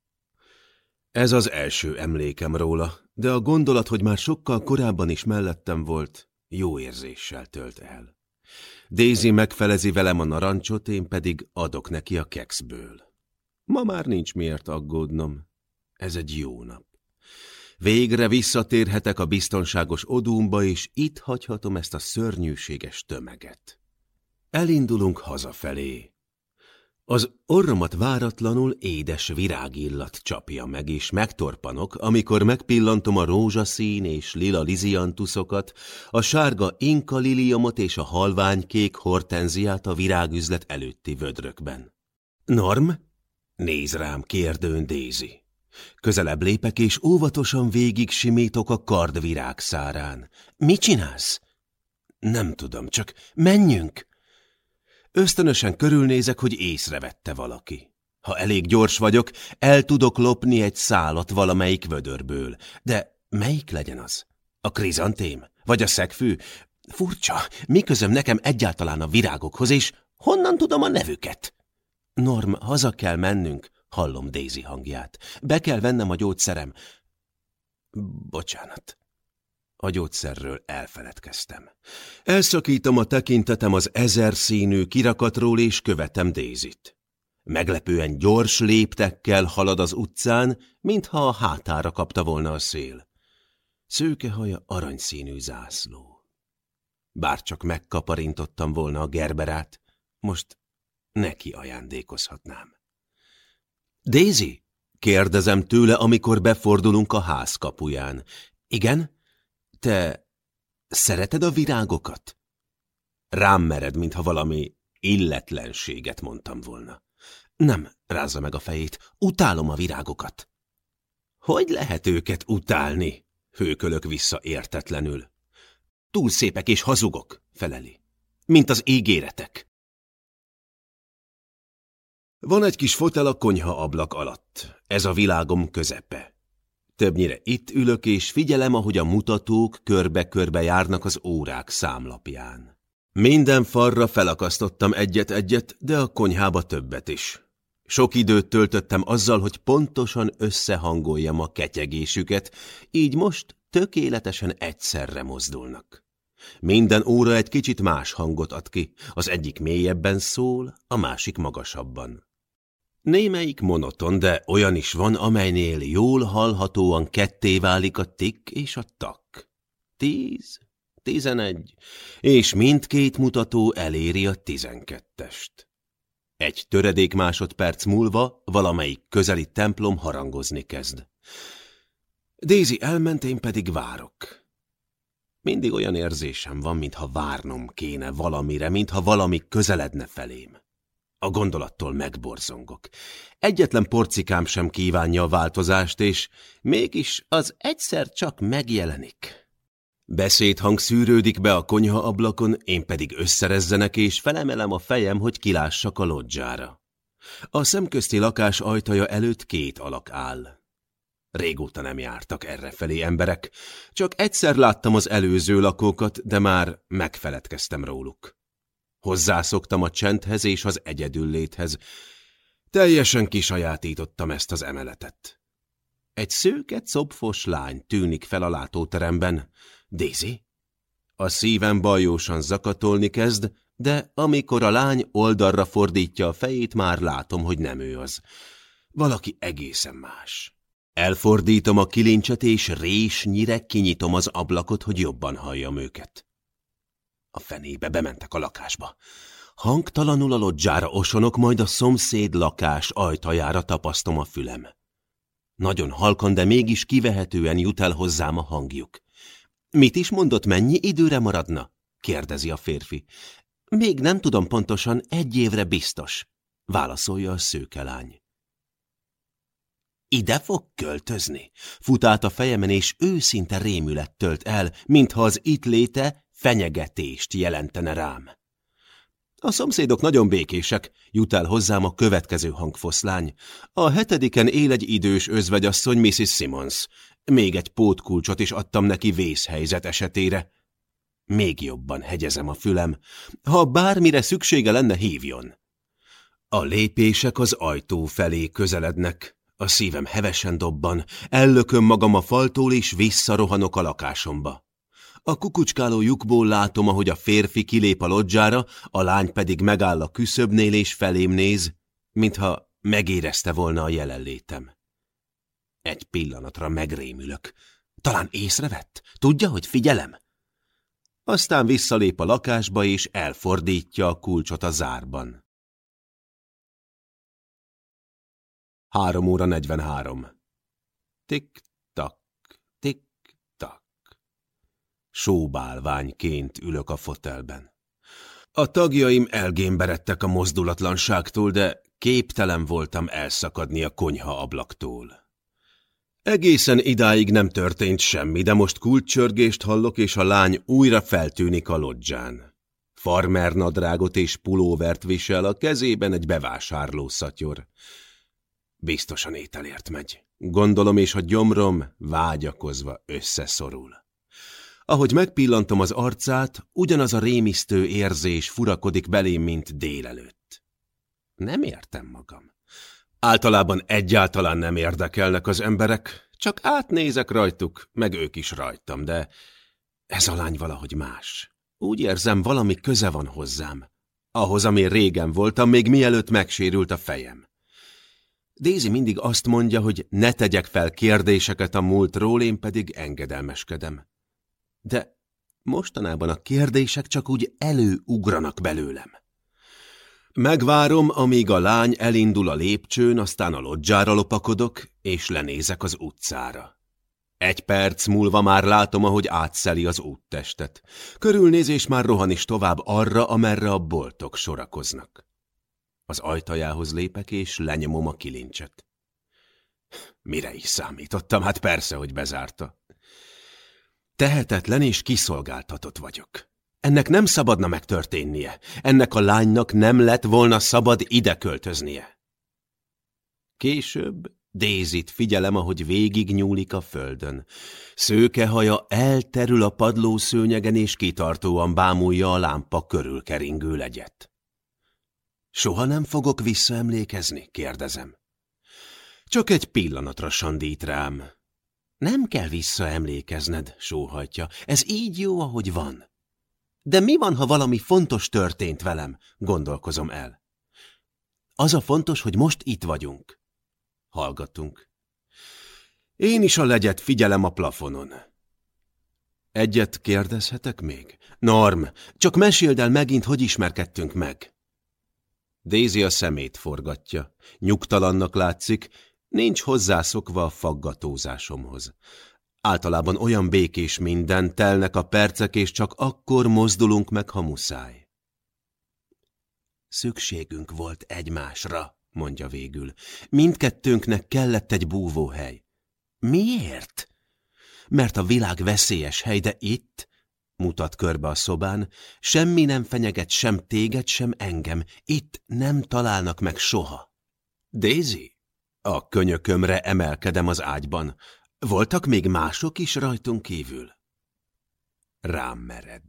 Ez az első emlékem róla, de a gondolat, hogy már sokkal korábban is mellettem volt, jó érzéssel tölt el. Daisy megfelezi velem a narancsot, én pedig adok neki a kekszből. Ma már nincs miért aggódnom. Ez egy jó nap. Végre visszatérhetek a biztonságos odúmba, és itt hagyhatom ezt a szörnyűséges tömeget. Elindulunk hazafelé. Az orromat váratlanul édes virágillat csapja meg, és megtorpanok, amikor megpillantom a rózsaszín és lila liziantuszokat, a sárga inka liliomot és a halványkék hortenziát a virágüzlet előtti vödrökben. Norm? Néz rám kérdőn Daisy. Közelebb lépek, és óvatosan végig simítok a kardvirág szárán. Mit csinálsz? Nem tudom, csak menjünk! Ösztönösen körülnézek, hogy észrevette valaki. Ha elég gyors vagyok, el tudok lopni egy szálat valamelyik vödörből. De melyik legyen az? A krizantém? Vagy a szegfű? Furcsa, mi közöm nekem egyáltalán a virágokhoz, és honnan tudom a nevüket? Norm, haza kell mennünk, hallom Daisy hangját. Be kell vennem a gyógyszerem. Bocsánat. A gyógyszerről elfeledkeztem. Elszakítom a tekintetem az ezer színű kirakatról, és követem Dézit. Meglepően gyors léptekkel halad az utcán, mintha a hátára kapta volna a szél. Szőke haja aranyszínű zászló. Bár csak megkaparintottam volna a gerberát, most neki ajándékozhatnám. Daisy? kérdezem tőle, amikor befordulunk a ház kapuján. Igen? Te szereted a virágokat? Rám mered, mintha valami illetlenséget mondtam volna. Nem, rázza meg a fejét, utálom a virágokat. Hogy lehet őket utálni? Hőkölök vissza értetlenül. Túl szépek és hazugok, feleli. Mint az ígéretek. Van egy kis fotel a konyha ablak alatt. Ez a világom közepe. Többnyire itt ülök, és figyelem, ahogy a mutatók körbe-körbe járnak az órák számlapján. Minden falra felakasztottam egyet-egyet, de a konyhába többet is. Sok időt töltöttem azzal, hogy pontosan összehangoljam a ketyegésüket, így most tökéletesen egyszerre mozdulnak. Minden óra egy kicsit más hangot ad ki, az egyik mélyebben szól, a másik magasabban. Némelyik monoton, de olyan is van, amelynél jól hallhatóan ketté válik a tik és a tak. Tíz, tizenegy, és mindkét mutató eléri a tizenkettest. Egy töredék másodperc múlva valamelyik közeli templom harangozni kezd. Daisy elment, én pedig várok. Mindig olyan érzésem van, mintha várnom kéne valamire, mintha valami közeledne felém. A gondolattól megborzongok. Egyetlen porcikám sem kívánja a változást, és mégis az egyszer csak megjelenik. Beszédhang szűrődik be a konyha ablakon, én pedig összerezzenek, és felemelem a fejem, hogy kilássak a lodzsára. A szemközti lakás ajtaja előtt két alak áll. Régóta nem jártak errefelé emberek, csak egyszer láttam az előző lakókat, de már megfeledkeztem róluk. Hozzászoktam a csendhez és az egyedülléthez. Teljesen kisajátítottam ezt az emeletet. Egy szőke, copfos lány tűnik fel a látóteremben. Daisy? A szívem bajósan zakatolni kezd, de amikor a lány oldalra fordítja a fejét, már látom, hogy nem ő az. Valaki egészen más. Elfordítom a kilincset, és résnyire kinyitom az ablakot, hogy jobban halljam őket. A fenébe bementek a lakásba. Hangtalanul a lodzsára osonok, majd a szomszéd lakás ajtajára tapasztom a fülem. Nagyon halkan, de mégis kivehetően jut el hozzám a hangjuk. Mit is mondott, mennyi időre maradna? kérdezi a férfi. Még nem tudom pontosan, egy évre biztos, válaszolja a szőkelány. Ide fog költözni? Fut át a fejemen, és őszinte rémület tölt el, mintha az itt léte fenyegetést jelentene rám. A szomszédok nagyon békések, jut el hozzám a következő hangfoszlány. A hetediken él egy idős özvegyasszony Mrs. Simmons. Még egy pótkulcsot is adtam neki vészhelyzet esetére. Még jobban hegyezem a fülem. Ha bármire szüksége lenne, hívjon. A lépések az ajtó felé közelednek. A szívem hevesen dobban, ellököm magam a faltól, és visszarohanok a lakásomba. A kukucskáló lyukból látom, ahogy a férfi kilép a lodzsára, a lány pedig megáll a küszöbnél és felém néz, mintha megérezte volna a jelenlétem. Egy pillanatra megrémülök. Talán észrevett? Tudja, hogy figyelem? Aztán visszalép a lakásba, és elfordítja a kulcsot a zárban. Három óra negyvenhárom. Tik-tak, tik-tak. Sóbálványként ülök a fotelben. A tagjaim elgémberedtek a mozdulatlanságtól, de képtelen voltam elszakadni a konyha ablaktól. Egészen idáig nem történt semmi, de most kulcsörgést hallok, és a lány újra feltűnik a lodzsán. Farmer nadrágot és pulóvert visel, a kezében egy bevásárló szatyor. Biztosan ételért megy. Gondolom, és a gyomrom vágyakozva összeszorul. Ahogy megpillantom az arcát, ugyanaz a rémisztő érzés furakodik belém, mint délelőtt. Nem értem magam. Általában egyáltalán nem érdekelnek az emberek, csak átnézek rajtuk, meg ők is rajtam, de ez a lány valahogy más. Úgy érzem, valami köze van hozzám. Ahhoz, ami régen voltam, még mielőtt megsérült a fejem. Daisy mindig azt mondja, hogy ne tegyek fel kérdéseket a múltról, én pedig engedelmeskedem. De mostanában a kérdések csak úgy előugranak belőlem. Megvárom, amíg a lány elindul a lépcsőn, aztán a lodzsára lopakodok, és lenézek az utcára. Egy perc múlva már látom, ahogy átszeli az úttestet. Körülnézés már rohan is tovább arra, amerre a boltok sorakoznak. Az ajtajához lépek, és lenyomom a kilincset. Mire is számítottam? Hát persze, hogy bezárta. Tehetetlen és kiszolgáltatott vagyok. Ennek nem szabadna megtörténnie. Ennek a lánynak nem lett volna szabad ide költöznie. Később Dézit figyelem, ahogy végig nyúlik a földön. Szőke haja elterül a padlószőnyegen, és kitartóan bámulja a lámpa körül keringő legyet. Soha nem fogok visszaemlékezni, kérdezem. Csak egy pillanatra sandít rám. Nem kell visszaemlékezned, sóhajtja. Ez így jó, ahogy van. De mi van, ha valami fontos történt velem? Gondolkozom el. Az a fontos, hogy most itt vagyunk. Hallgatunk. Én is a legyet figyelem a plafonon. Egyet kérdezhetek még? Norm, csak meséld el megint, hogy ismerkedtünk meg. Daisy a szemét forgatja. Nyugtalannak látszik, nincs hozzászokva a faggatózásomhoz. Általában olyan békés minden, telnek a percek, és csak akkor mozdulunk meg, ha muszáj. Szükségünk volt egymásra, mondja végül. Mindkettőnknek kellett egy búvóhely. Miért? Mert a világ veszélyes hely, de itt, mutat körbe a szobán, semmi nem fenyeget sem téged, sem engem. Itt nem találnak meg soha. Daisy? A könyökömre emelkedem az ágyban. Voltak még mások is rajtunk kívül? Rám mered.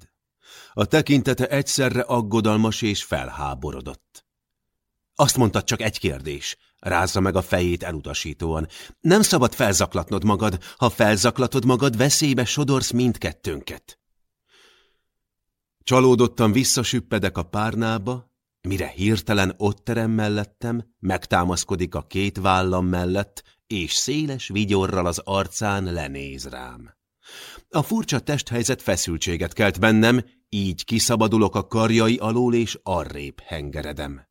A tekintete egyszerre aggodalmas és felháborodott. Azt mondtad csak egy kérdés, rázza meg a fejét elutasítóan. Nem szabad felzaklatnod magad, ha felzaklatod magad, veszélybe sodorsz mindkettőnket. Csalódottan visszasüppedek a párnába, mire hirtelen ott terem mellettem, megtámaszkodik a két vállam mellett, és széles vigyorral az arcán lenéz rám. A furcsa testhelyzet feszültséget kelt bennem, így kiszabadulok a karjai alól, és arrébb hengeredem.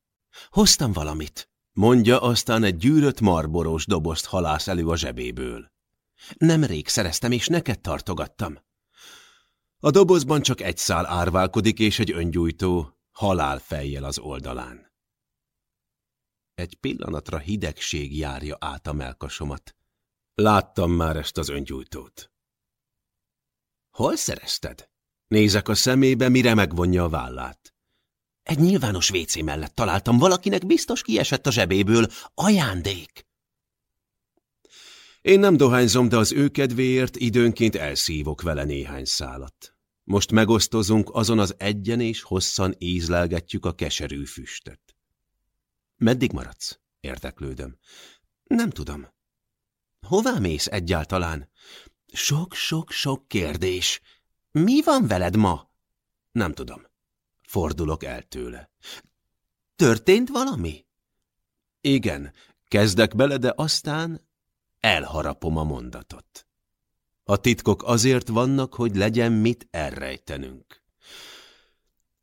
Hoztam valamit, mondja, aztán egy gyűrött marboros dobozt halász elő a zsebéből. Nemrég szereztem, és neked tartogattam. A dobozban csak egy szál árválkodik, és egy öngyújtó, halálfejjel az oldalán. Egy pillanatra hidegség járja át a melkasomat. Láttam már ezt az öngyújtót. Hol szerezted? Nézek a szemébe, mire megvonja a vállát. Egy nyilvános vécé mellett találtam, valakinek biztos kiesett a zsebéből. Ajándék! Én nem dohányzom, de az ő kedvéért időnként elszívok vele néhány szálat. Most megosztozunk azon az egyen és hosszan ízlelgetjük a keserű füstöt. Meddig maradsz? Érdeklődöm. Nem tudom. Hová mész egyáltalán? Sok-sok-sok kérdés. Mi van veled ma? Nem tudom. Fordulok el tőle. Történt valami? Igen, kezdek bele, de aztán elharapom a mondatot. A titkok azért vannak, hogy legyen mit elrejtenünk.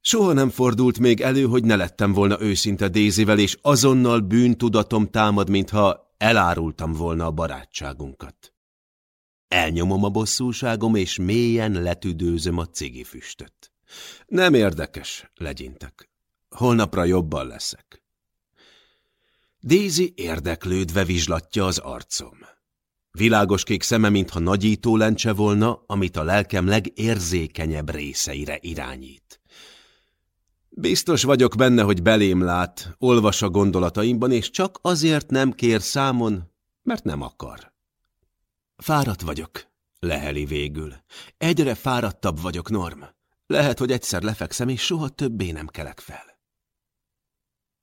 Soha nem fordult még elő, hogy ne lettem volna őszinte Dézivel, és azonnal bűntudatom támad, mintha elárultam volna a barátságunkat. Elnyomom a bosszúságom, és mélyen letüdőzöm a cigifüstöt. Nem érdekes, legyintek. Holnapra jobban leszek. Daisy érdeklődve vizslatja az arcom. Világos kék szeme, mintha nagyító lencse volna, amit a lelkem legérzékenyebb részeire irányít. Biztos vagyok benne, hogy belém lát, olvas a gondolataimban, és csak azért nem kér számon, mert nem akar. Fáradt vagyok, leheli végül. Egyre fáradtabb vagyok, Norm. Lehet, hogy egyszer lefekszem, és soha többé nem kelek fel.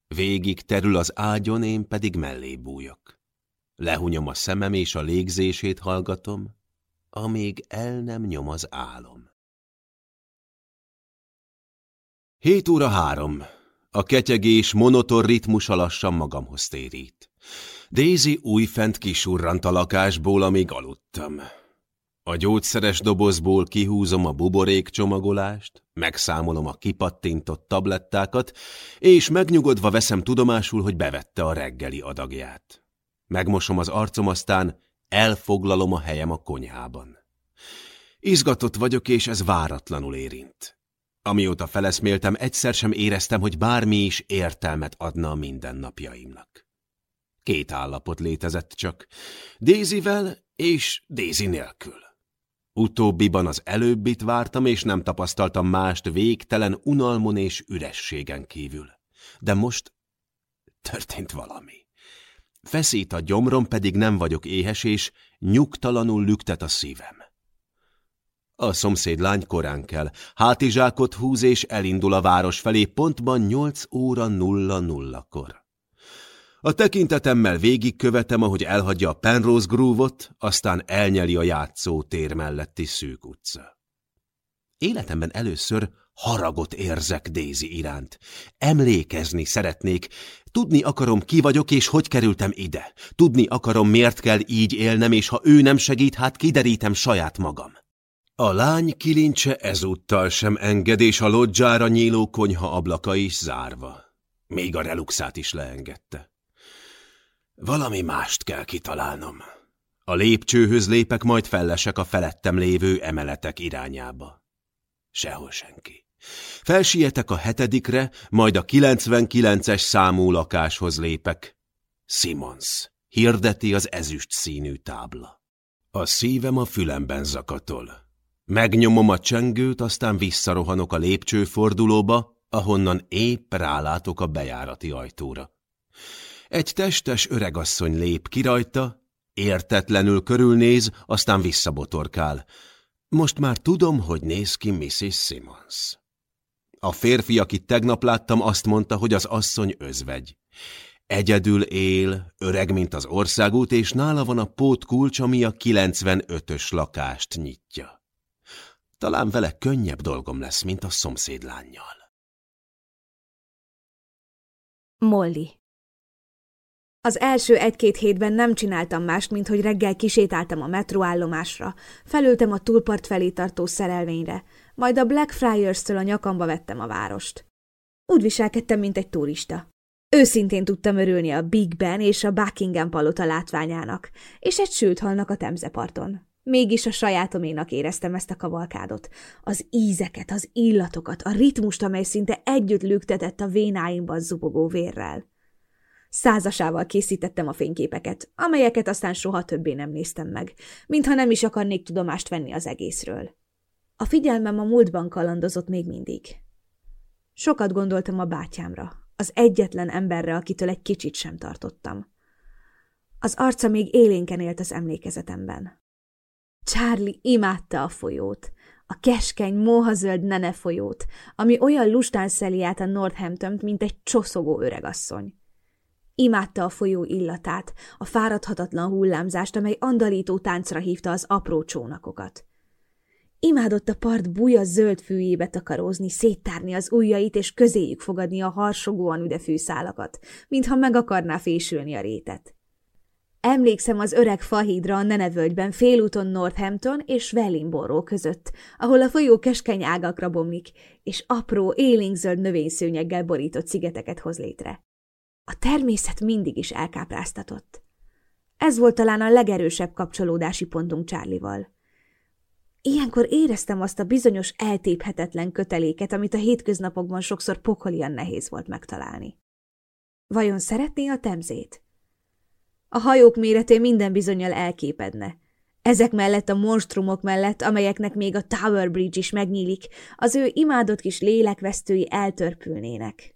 Végig terül az ágyon, én pedig mellé bújok. Lehunyom a szemem, és a légzését hallgatom, amíg el nem nyom az álom. Hét óra három. A ketyegés monoton ritmusa lassan magamhoz térít. Daisy újfent kisurrant a lakásból, amíg aludtam. A gyógyszeres dobozból kihúzom a buborék csomagolást, megszámolom a kipattintott tablettákat, és megnyugodva veszem tudomásul, hogy bevette a reggeli adagját. Megmosom az arcom, aztán elfoglalom a helyem a konyhában. Izgatott vagyok, és ez váratlanul érint. Amióta feleszméltem, egyszer sem éreztem, hogy bármi is értelmet adna a mindennapjaimnak. Két állapot létezett csak, Dézivel és Dézi nélkül. Utóbbiban az előbbit vártam, és nem tapasztaltam mást végtelen unalmon és ürességen kívül. De most történt valami. Feszít a gyomrom, pedig nem vagyok éhes, és nyugtalanul lüktet a szívem. A szomszéd lány korán kell, hátizsákot húz és elindul a város felé pontban 8 óra 00-kor. A tekintetemmel végigkövetem, ahogy elhagyja a Penrose Groove-ot, aztán elnyeli a játszó tér melletti szűk utca. Életemben először haragot érzek Daisy iránt. Emlékezni szeretnék. Tudni akarom, ki vagyok és hogy kerültem ide. Tudni akarom, miért kell így élnem, és ha ő nem segít, hát kiderítem saját magam. A lány kilincse ezúttal sem enged, és a lodzsára nyíló konyha ablaka is zárva. Még a reluxát is leengedte. Valami mást kell kitalálnom. A lépcsőhöz lépek, majd fellesek a felettem lévő emeletek irányába. Sehol senki. Felsietek a hetedikre, majd a 99-es számú lakáshoz lépek. Simons. Hirdeti az ezüst színű tábla. A szívem a fülemben zakatol. Megnyomom a csengőt, aztán visszarohanok a lépcsőfordulóba, ahonnan épp rálátok a bejárati ajtóra. Egy testes öregasszony lép ki rajta, értetlenül körülnéz, aztán visszabotorkál. Most már tudom, hogy néz ki Mrs. Simmons. A férfi, akit tegnap láttam, azt mondta, hogy az asszony özvegy. Egyedül él, öreg, mint az országút, és nála van a pót kulcs, ami a 95-ös lakást nyitja. Talán vele könnyebb dolgom lesz, mint a szomszédlányjal. Molly Az első egy-két hétben nem csináltam mást, mint hogy reggel kisétáltam a metróállomásra, felültem a túlpart felé tartó szerelvényre, majd a Blackfriars-től a nyakamba vettem a várost. Úgy viselkedtem, mint egy turista. Őszintén tudtam örülni a Big Ben és a Buckingham palota látványának, és egy sült halnak a temzeparton. Mégis a sajátoménak éreztem ezt a kavalkádot. Az ízeket, az illatokat, a ritmust, amely szinte együtt lüktetett a vénáimban zubogó vérrel. Százasával készítettem a fényképeket, amelyeket aztán soha többé nem néztem meg, mintha nem is akarnék tudomást venni az egészről. A figyelmem a múltban kalandozott még mindig. Sokat gondoltam a bátyámra, az egyetlen emberre, akitől egy kicsit sem tartottam. Az arca még élénken élt az emlékezetemben. Charlie imádta a folyót, a keskeny, mohazöld nene folyót, ami olyan lustán szeli át a northampton mint egy csoszogó öregasszony. Imádta a folyó illatát, a fáradhatatlan hullámzást, amely andalító táncra hívta az apró csónakokat. Imádott a part buja zöld fűjébe takarózni, széttárni az ujjait és közéjük fogadni a harsogóan üde fűszálakat, mintha meg akarná fésülni a rétet. Emlékszem az öreg fahídra a Nenevölgyben félúton Northampton és Wellingborough között, ahol a folyó keskeny ágakra bomlik, és apró, élénkzöld növényszőnyeggel borított szigeteket hoz létre. A természet mindig is elkápráztatott. Ez volt talán a legerősebb kapcsolódási pontunk Csárlival. Ilyenkor éreztem azt a bizonyos eltéphetetlen köteléket, amit a hétköznapokban sokszor pokolian nehéz volt megtalálni. Vajon szeretné a temzét? A hajók méretén minden bizonyal elképedne. Ezek mellett a monstrumok mellett, amelyeknek még a Tower Bridge is megnyílik, az ő imádott kis lélekvesztői eltörpülnének.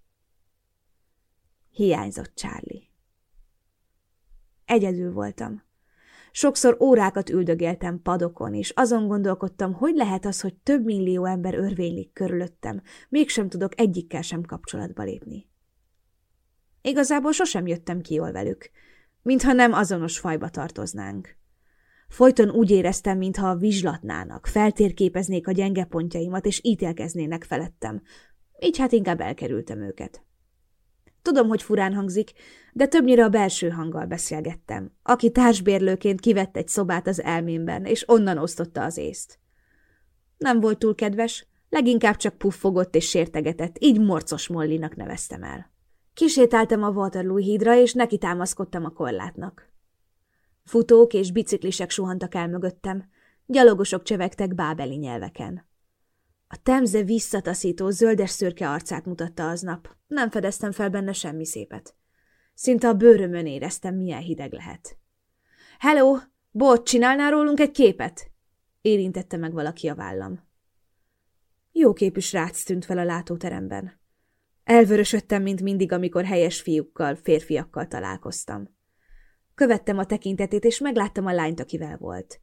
Hiányzott Charlie. Egyedül voltam. Sokszor órákat üldögéltem padokon, és azon gondolkodtam, hogy lehet az, hogy több millió ember örvénylik körülöttem, mégsem tudok egyikkel sem kapcsolatba lépni. Igazából sosem jöttem ki jól velük, mintha nem azonos fajba tartoznánk. Folyton úgy éreztem, mintha vizslatnának, feltérképeznék a gyenge pontjaimat, és ítélkeznének felettem. Így hát inkább elkerültem őket. Tudom, hogy furán hangzik, de többnyire a belső hanggal beszélgettem, aki társbérlőként kivett egy szobát az elmémben, és onnan osztotta az észt. Nem volt túl kedves, leginkább csak puffogott és sértegetett, így morcos Mollinak neveztem el. Kisétáltam a Waterloo hídra, és neki támaszkodtam a korlátnak. Futók és biciklisek suhantak el mögöttem, gyalogosok csevegtek bábeli nyelveken. A temze visszataszító zöldes szürke arcát mutatta aznap, nem fedeztem fel benne semmi szépet. Szinte a bőrömön éreztem, milyen hideg lehet. – Hello! Bocs, csinálnál rólunk egy képet? – érintette meg valaki a vállam. Jó képű srác tűnt fel a látóteremben. Elvörösödtem, mint mindig, amikor helyes fiúkkal, férfiakkal találkoztam. Követtem a tekintetét, és megláttam a lányt, akivel volt.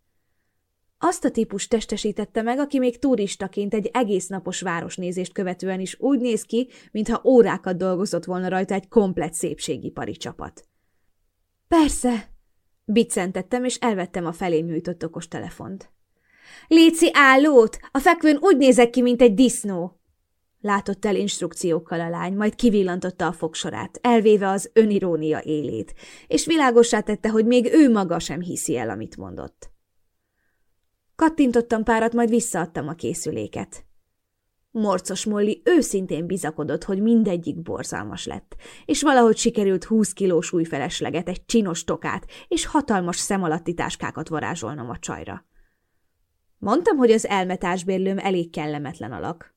Azt a típus testesítette meg, aki még turistaként egy egész napos városnézést követően is úgy néz ki, mintha órákat dolgozott volna rajta egy komplett szépségipari csapat. Persze, biccentettem, és elvettem a felém nyújtott okos telefont. Léci állót! A fekvőn úgy nézek ki, mint egy disznó! Látott el instrukciókkal a lány, majd kivillantotta a fogsorát, elvéve az önirónia élét, és világosá tette, hogy még ő maga sem hiszi el, amit mondott. Kattintottam párat, majd visszaadtam a készüléket. Morcos Molly őszintén bizakodott, hogy mindegyik borzalmas lett, és valahogy sikerült húsz kilós új felesleget, egy csinos tokát és hatalmas szem alatti táskákat varázsolnom a csajra. Mondtam, hogy az elmetásbérlőm elég kellemetlen alak.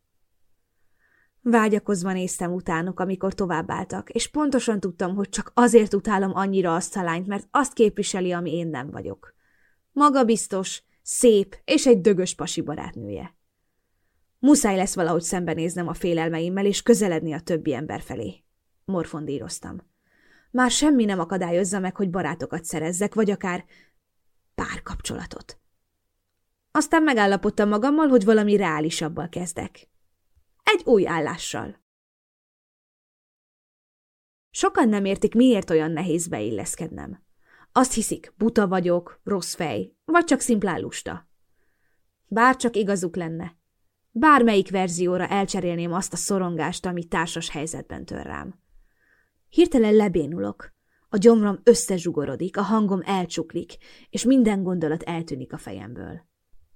Vágyakozva néztem utánuk, amikor továbbáltak, és pontosan tudtam, hogy csak azért utálom annyira azt a lányt, mert azt képviseli, ami én nem vagyok. Maga biztos, szép és egy dögös pasi barátnője. Muszáj lesz valahogy szembenéznem a félelmeimmel, és közeledni a többi ember felé. Morfondíroztam. Már semmi nem akadályozza meg, hogy barátokat szerezzek, vagy akár párkapcsolatot. Aztán megállapodtam magammal, hogy valami reálisabbal kezdek. Egy új állással. Sokan nem értik, miért olyan nehéz beilleszkednem. Azt hiszik, buta vagyok, rossz fej, vagy csak szimplán lusta. Bár csak igazuk lenne. Bármelyik verzióra elcserélném azt a szorongást, ami társas helyzetben tör rám. Hirtelen lebénulok. A gyomrom összezsugorodik, a hangom elcsuklik, és minden gondolat eltűnik a fejemből.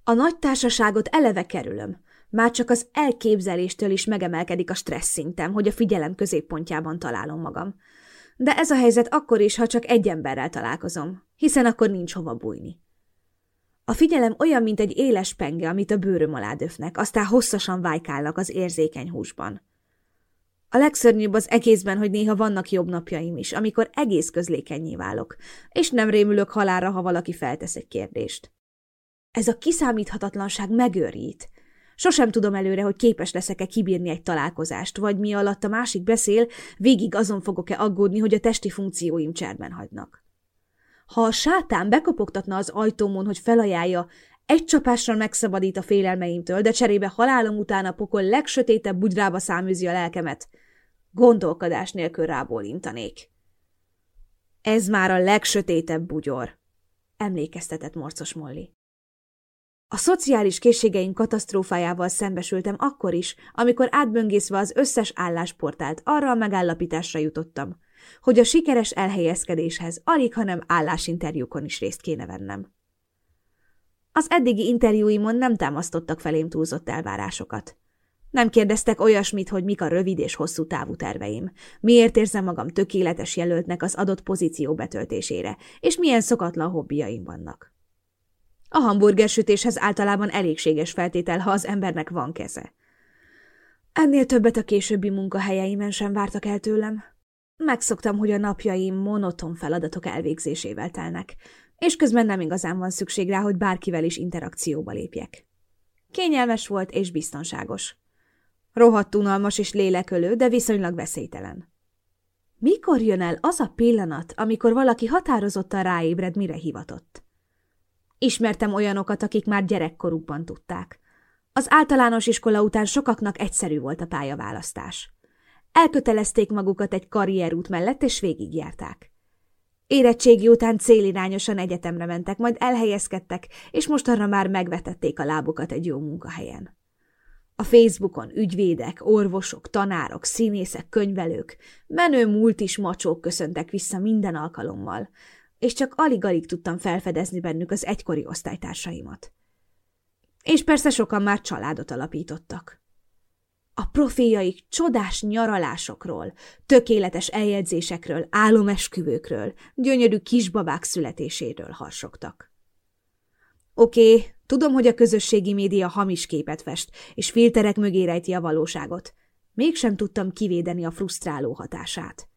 A nagy társaságot eleve kerülöm, már csak az elképzeléstől is megemelkedik a stressz szintem, hogy a figyelem középpontjában találom magam. De ez a helyzet akkor is, ha csak egy emberrel találkozom, hiszen akkor nincs hova bújni. A figyelem olyan, mint egy éles penge, amit a bőröm alá döfnek, aztán hosszasan vájkálnak az érzékeny húsban. A legszörnyűbb az egészben, hogy néha vannak jobb napjaim is, amikor egész közlékenyé válok, és nem rémülök halára, ha valaki feltesz egy kérdést. Ez a kiszámíthatatlanság megőrít. Sosem tudom előre, hogy képes leszek-e kibírni egy találkozást, vagy mi alatt a másik beszél, végig azon fogok-e aggódni, hogy a testi funkcióim cserben hagynak. Ha a sátán bekopogtatna az ajtómon, hogy felajánlja, egy csapással megszabadít a félelmeimtől, de cserébe halálom után a pokol legsötétebb bugyrába száműzi a lelkemet, gondolkodás nélkül rábólintanék. Ez már a legsötétebb bugyor, emlékeztetett morcos Molly. A szociális készségeim katasztrófájával szembesültem akkor is, amikor átböngészve az összes állásportált arra a megállapításra jutottam, hogy a sikeres elhelyezkedéshez alig, hanem állásinterjúkon is részt kéne vennem. Az eddigi interjúimon nem támasztottak felém túlzott elvárásokat. Nem kérdeztek olyasmit, hogy mik a rövid és hosszú távú terveim, miért érzem magam tökéletes jelöltnek az adott pozíció betöltésére, és milyen szokatlan hobbiaim vannak. A hamburgersütéshez általában elégséges feltétel, ha az embernek van keze. Ennél többet a későbbi munkahelyeimen sem vártak el tőlem. Megszoktam, hogy a napjaim monoton feladatok elvégzésével telnek, és közben nem igazán van szükség rá, hogy bárkivel is interakcióba lépjek. Kényelmes volt és biztonságos. Rohadt unalmas és lélekölő, de viszonylag veszélytelen. Mikor jön el az a pillanat, amikor valaki határozottan ráébred, mire hivatott? Ismertem olyanokat, akik már gyerekkorukban tudták. Az általános iskola után sokaknak egyszerű volt a pályaválasztás. Elkötelezték magukat egy karrierút mellett, és végigjárták. Érettségi után célirányosan egyetemre mentek, majd elhelyezkedtek, és mostanra már megvetették a lábukat egy jó munkahelyen. A Facebookon ügyvédek, orvosok, tanárok, színészek, könyvelők, menő múlt is macsók köszöntek vissza minden alkalommal, és csak alig-alig tudtam felfedezni bennük az egykori osztálytársaimat. És persze sokan már családot alapítottak. A profiljaik csodás nyaralásokról, tökéletes eljegyzésekről, álomesküvőkről, gyönyörű kisbabák születéséről harsogtak. Oké, tudom, hogy a közösségi média hamis képet fest, és filterek mögé rejti a valóságot. Mégsem tudtam kivédeni a frusztráló hatását.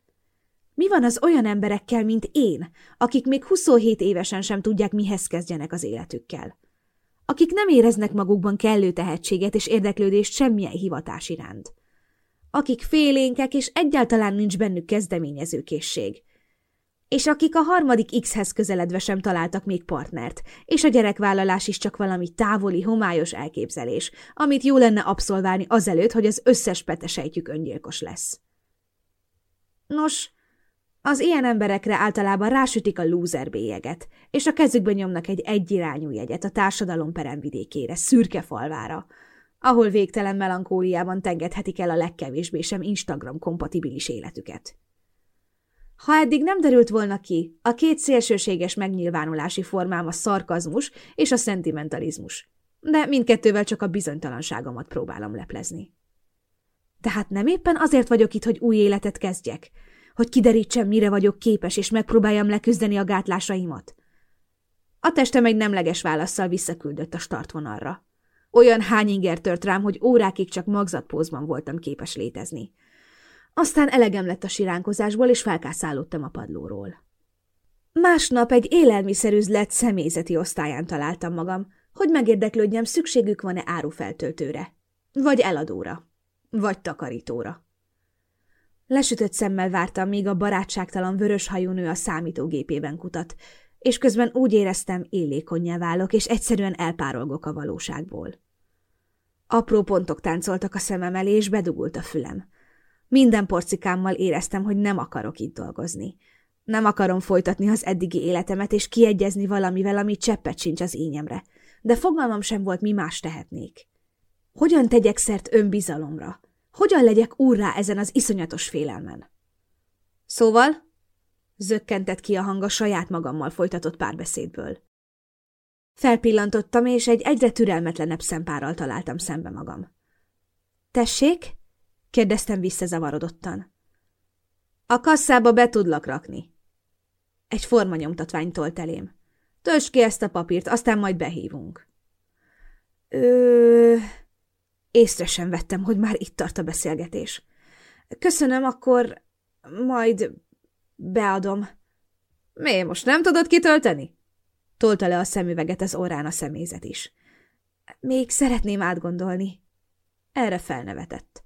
Mi van az olyan emberekkel, mint én, akik még 27 évesen sem tudják, mihez kezdjenek az életükkel? Akik nem éreznek magukban kellő tehetséget és érdeklődést semmilyen hivatás iránt. Akik félénkek, és egyáltalán nincs bennük kezdeményezőkészség. És akik a harmadik X-hez közeledve sem találtak még partnert, és a gyerekvállalás is csak valami távoli, homályos elképzelés, amit jó lenne abszolválni azelőtt, hogy az összes petesejtjük öngyilkos lesz. Nos, az ilyen emberekre általában rásütik a lúzer bélyeget, és a kezükben nyomnak egy egyirányú jegyet a társadalom peremvidékére, szürke falvára, ahol végtelen melankóliában tengedhetik el a legkevésbé sem Instagram-kompatibilis életüket. Ha eddig nem derült volna ki, a két szélsőséges megnyilvánulási formám a szarkazmus és a szentimentalizmus, de mindkettővel csak a bizonytalanságomat próbálom leplezni. Tehát nem éppen azért vagyok itt, hogy új életet kezdjek, hogy kiderítsem, mire vagyok képes, és megpróbáljam leküzdeni a gátlásaimat. A testem egy nemleges válaszsal visszaküldött a startvonalra. Olyan hányinger tört rám, hogy órákig csak magzatpózban voltam képes létezni. Aztán elegem lett a siránkozásból, és felkászálódtam a padlóról. Másnap egy élelmiszerüzlet személyzeti osztályán találtam magam, hogy megérdeklődjem, szükségük van-e árufeltöltőre, vagy eladóra, vagy takarítóra. Lesütött szemmel vártam, míg a barátságtalan vörös hajú nő a számítógépében kutat, és közben úgy éreztem, élékonyá válok, és egyszerűen elpárolgok a valóságból. Apró pontok táncoltak a szemem elé, és bedugult a fülem. Minden porcikámmal éreztem, hogy nem akarok itt dolgozni. Nem akarom folytatni az eddigi életemet, és kiegyezni valamivel, ami cseppet sincs az ényemre. De fogalmam sem volt, mi más tehetnék. Hogyan tegyek szert önbizalomra? Hogyan legyek úrrá ezen az iszonyatos félelmen? Szóval? Zökkentett ki a hang a saját magammal folytatott párbeszédből. Felpillantottam, és egy egyre türelmetlenebb szempárral találtam szembe magam. Tessék? kérdeztem visszazavarodottan. A kasszába be tudlak rakni. Egy formanyomtatvány tolt elém. Töltsd ki ezt a papírt, aztán majd behívunk. Ö... Észre sem vettem, hogy már itt tart a beszélgetés. Köszönöm, akkor majd beadom. Mi, most nem tudod kitölteni? Tolta le a szemüveget az orrán a személyzet is. Még szeretném átgondolni. Erre felnevetett.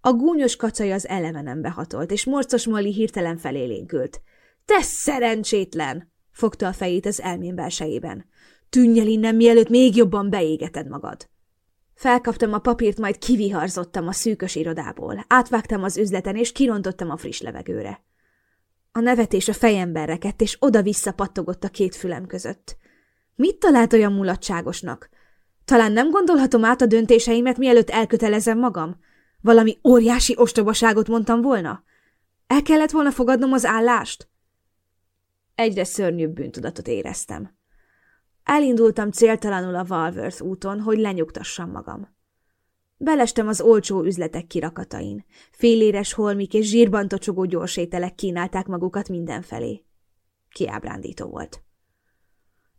A gúnyos kacaj az elevenem behatolt, és morcos Molly hirtelen felélénkült. Te szerencsétlen! fogta a fejét az elmén belsejében. Tűnj el innen, mielőtt még jobban beégeted magad. Felkaptam a papírt, majd kiviharzottam a szűkös irodából. Átvágtam az üzleten, és kirontottam a friss levegőre. A nevetés a fejemben rekedt, és oda-vissza pattogott a két fülem között. Mit talált olyan mulatságosnak? Talán nem gondolhatom át a döntéseimet, mielőtt elkötelezem magam? Valami óriási ostobaságot mondtam volna? El kellett volna fogadnom az állást? Egyre szörnyűbb bűntudatot éreztem. Elindultam céltalanul a Walworth úton, hogy lenyugtassam magam. Belestem az olcsó üzletek kirakatain. Féléres holmik és zsírban tocsogó gyorsételek kínálták magukat mindenfelé. Kiábrándító volt.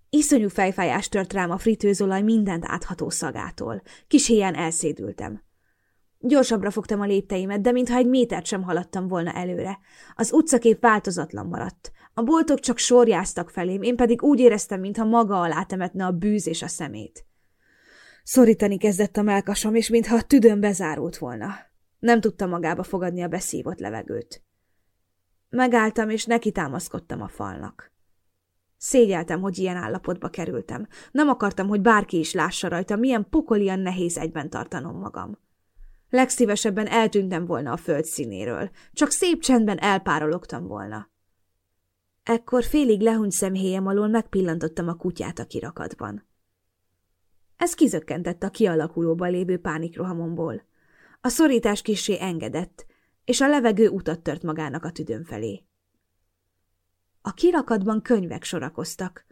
Iszonyú fejfájás tört rám a fritőzolaj mindent átható szagától. Kis héján elszédültem. Gyorsabbra fogtam a lépteimet, de mintha egy métert sem haladtam volna előre. Az utcakép változatlan maradt. A boltok csak sorjáztak felém, én pedig úgy éreztem, mintha maga alá temetne a bűz és a szemét. Szorítani kezdett a melkasom, és mintha a tüdőm bezárult volna. Nem tudta magába fogadni a beszívott levegőt. Megálltam, és neki támaszkodtam a falnak. Szégyeltem, hogy ilyen állapotba kerültem. Nem akartam, hogy bárki is lássa rajta, milyen pokolian nehéz egyben tartanom magam. Legszívesebben eltűntem volna a föld színéről, csak szép csendben elpárologtam volna. Ekkor félig lehunyt szemhéjem alól megpillantottam a kutyát a kirakatban. Ez kizökkentett a kialakulóban lévő pánikrohamomból. A szorítás kisé engedett, és a levegő utat tört magának a tüdőm felé. A kirakatban könyvek sorakoztak,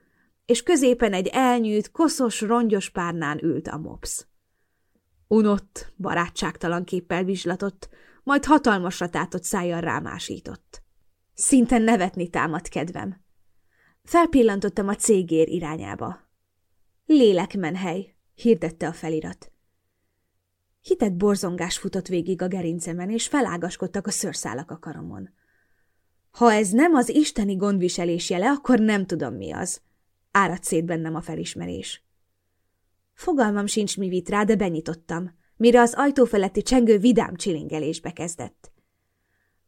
és középen egy elnyűlt, koszos, rongyos párnán ült a mops. Unott, barátságtalan képpel vizslatott, majd hatalmasra tátott szájjal rámásított. Szinte nevetni támadt kedvem. Felpillantottam a cégér irányába. Lélekmenhely, hirdette a felirat. Hitett borzongás futott végig a gerincemen, és felágaskodtak a szőrszálak a karomon. Ha ez nem az isteni gondviselés jele, akkor nem tudom mi az. Áradt szét bennem a felismerés. Fogalmam sincs, mi vit rá, de benyitottam, mire az ajtó feletti csengő vidám csilingelésbe kezdett.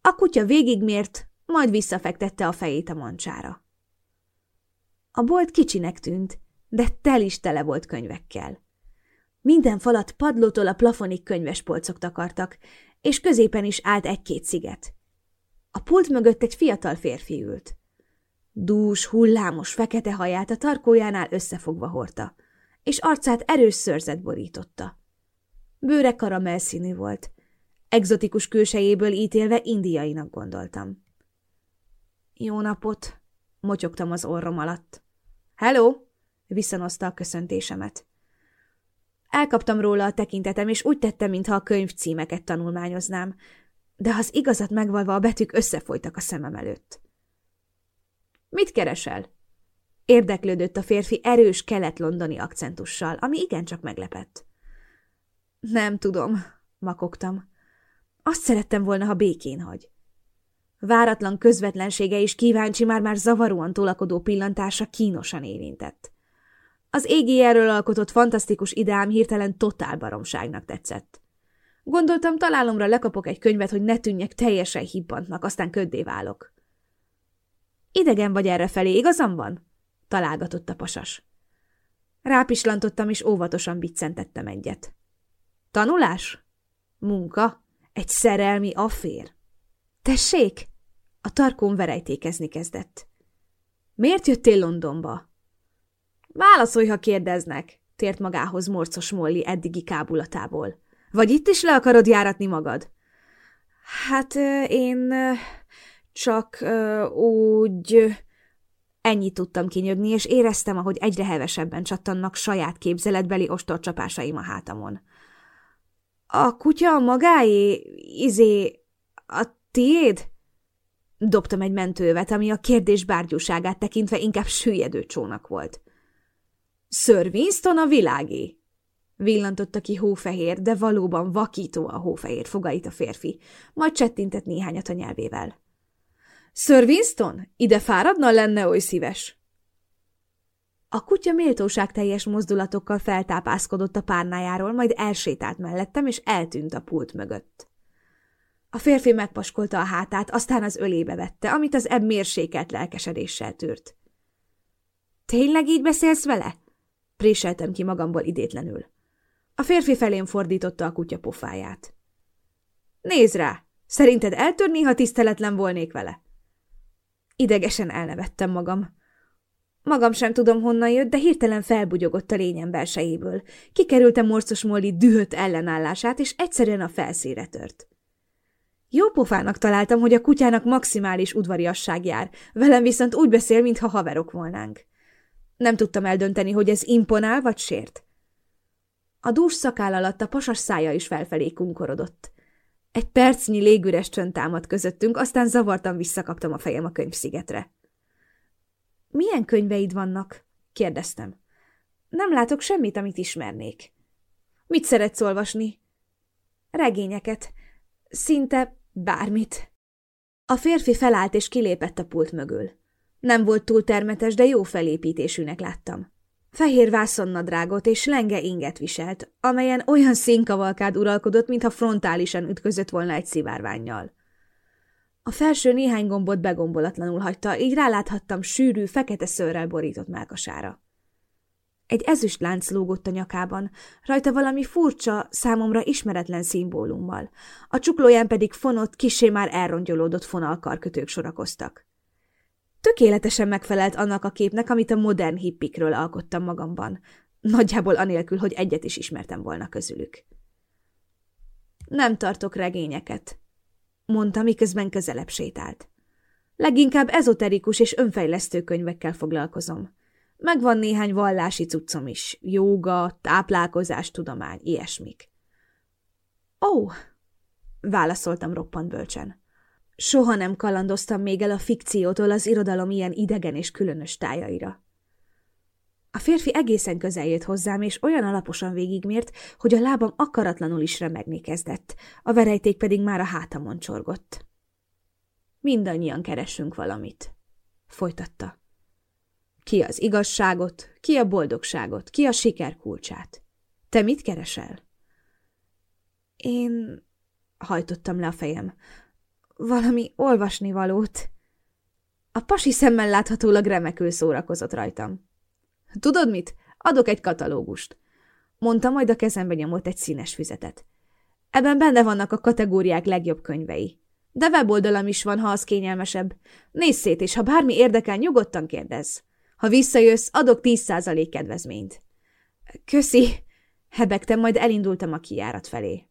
A kutya végigmért, majd visszafektette a fejét a mancsára. A bolt kicsinek tűnt, de tel is tele volt könyvekkel. Minden falat padlótól a plafonig könyvespolcok takartak, és középen is állt egy-két sziget. A pult mögött egy fiatal férfi ült. Dús, hullámos, fekete haját a tarkójánál összefogva hordta, és arcát erős szörzet borította. Bőre karamellszínű volt. Egzotikus külsejéből ítélve indiainak gondoltam. Jó napot! motyogtam az orrom alatt. Hello! visszanozta a köszöntésemet. Elkaptam róla a tekintetem, és úgy tettem, mintha a könyv címeket tanulmányoznám, de az igazat megvalva a betűk összefolytak a szemem előtt. Mit keresel? Érdeklődött a férfi erős kelet-londoni akcentussal, ami igencsak meglepett. Nem tudom, makogtam. Azt szerettem volna, ha békén hagy. Váratlan közvetlensége és kíváncsi már-már zavaróan tolakodó pillantása kínosan érintett. Az égi erről alkotott fantasztikus ideám hirtelen totál baromságnak tetszett. Gondoltam, találomra lekapok egy könyvet, hogy ne tűnjek teljesen hibbantnak, aztán köddé válok. Idegen vagy erre felé, igazam van? Találgatott a pasas. Rápislantottam, és óvatosan biccentettem egyet. Tanulás? Munka? Egy szerelmi affér? Tessék? A tarkón verejtékezni kezdett. Miért jöttél Londonba? Válaszolj, ha kérdeznek, tért magához morcos Molly eddigi kábulatából. Vagy itt is le akarod járatni magad? Hát én Csak úgy... Ennyit tudtam kinyögni, és éreztem, ahogy egyre hevesebben csattannak saját képzeletbeli ostorcsapásaim a hátamon. A kutya magáé, izé, a tiéd? Dobtam egy mentővet, ami a kérdés bárgyúságát tekintve inkább süllyedő csónak volt. Sir Winston a világé? Villantotta ki hófehér, de valóban vakító a hófehér fogait a férfi, majd csettintett néhányat a nyelvével. Sir Winston, ide fáradna, lenne oly szíves? A kutya méltóság teljes mozdulatokkal feltápászkodott a párnájáról, majd elsétált mellettem, és eltűnt a pult mögött. A férfi megpaskolta a hátát, aztán az ölébe vette, amit az ebb mérsékelt lelkesedéssel tűrt. – Tényleg így beszélsz vele? – préseltem ki magamból idétlenül. A férfi felém fordította a kutya pofáját. – Nézd rá! Szerinted eltörni, ha tiszteletlen volnék vele? Idegesen elnevettem magam. Magam sem tudom, honnan jött, de hirtelen felbugyogott a lényem belsejéből. Kikerültem morcos Molly dühött ellenállását, és egyszerűen a felszíre tört. Jó pofának találtam, hogy a kutyának maximális udvariasság jár, velem viszont úgy beszél, mintha haverok volnánk. Nem tudtam eldönteni, hogy ez imponál vagy sért. A dús szakáll alatt a pasas szája is felfelé kunkorodott. Egy percnyi légüres csönd támadt közöttünk, aztán zavartan visszakaptam a fejem a könyvszigetre. – Milyen könyveid vannak? – kérdeztem. – Nem látok semmit, amit ismernék. – Mit szeretsz olvasni? – Regényeket. Szinte bármit. A férfi felállt és kilépett a pult mögül. Nem volt túl termetes, de jó felépítésűnek láttam. Fehér vászonnadrágot és lenge inget viselt, amelyen olyan színkavalkád uralkodott, mintha frontálisan ütközött volna egy szivárványjal. A felső néhány gombot begombolatlanul hagyta, így ráláthattam sűrű, fekete szőrrel borított melkasára. Egy ezüst lánc lógott a nyakában, rajta valami furcsa, számomra ismeretlen szimbólummal, a csuklóján pedig fonott, kisé már elrongyolódott fonalkarkötők sorakoztak. Tökéletesen megfelelt annak a képnek, amit a modern hippikről alkottam magamban, nagyjából anélkül, hogy egyet is ismertem volna közülük. Nem tartok regényeket, mondta, miközben közelebb sétált. Leginkább ezoterikus és önfejlesztő könyvekkel foglalkozom. Megvan néhány vallási cuccom is, jóga, táplálkozás, tudomány, ilyesmik. Ó, oh, válaszoltam roppant bölcsen. Soha nem kalandoztam még el a fikciótól az irodalom ilyen idegen és különös tájaira. A férfi egészen közel jött hozzám, és olyan alaposan végigmért, hogy a lábam akaratlanul is remegni kezdett, a verejték pedig már a hátamon csorgott. Mindannyian keresünk valamit, folytatta. Ki az igazságot, ki a boldogságot, ki a siker kulcsát. Te mit keresel? Én hajtottam le a fejem valami olvasnivalót. A pasi szemmel láthatólag remekül szórakozott rajtam. Tudod mit? Adok egy katalógust. Mondta, majd a kezembe nyomott egy színes füzetet. Ebben benne vannak a kategóriák legjobb könyvei. De weboldalam is van, ha az kényelmesebb. Nézz szét, és ha bármi érdekel, nyugodtan kérdezz. Ha visszajössz, adok 10% kedvezményt. Köszi, hebegtem, majd elindultam a kijárat felé.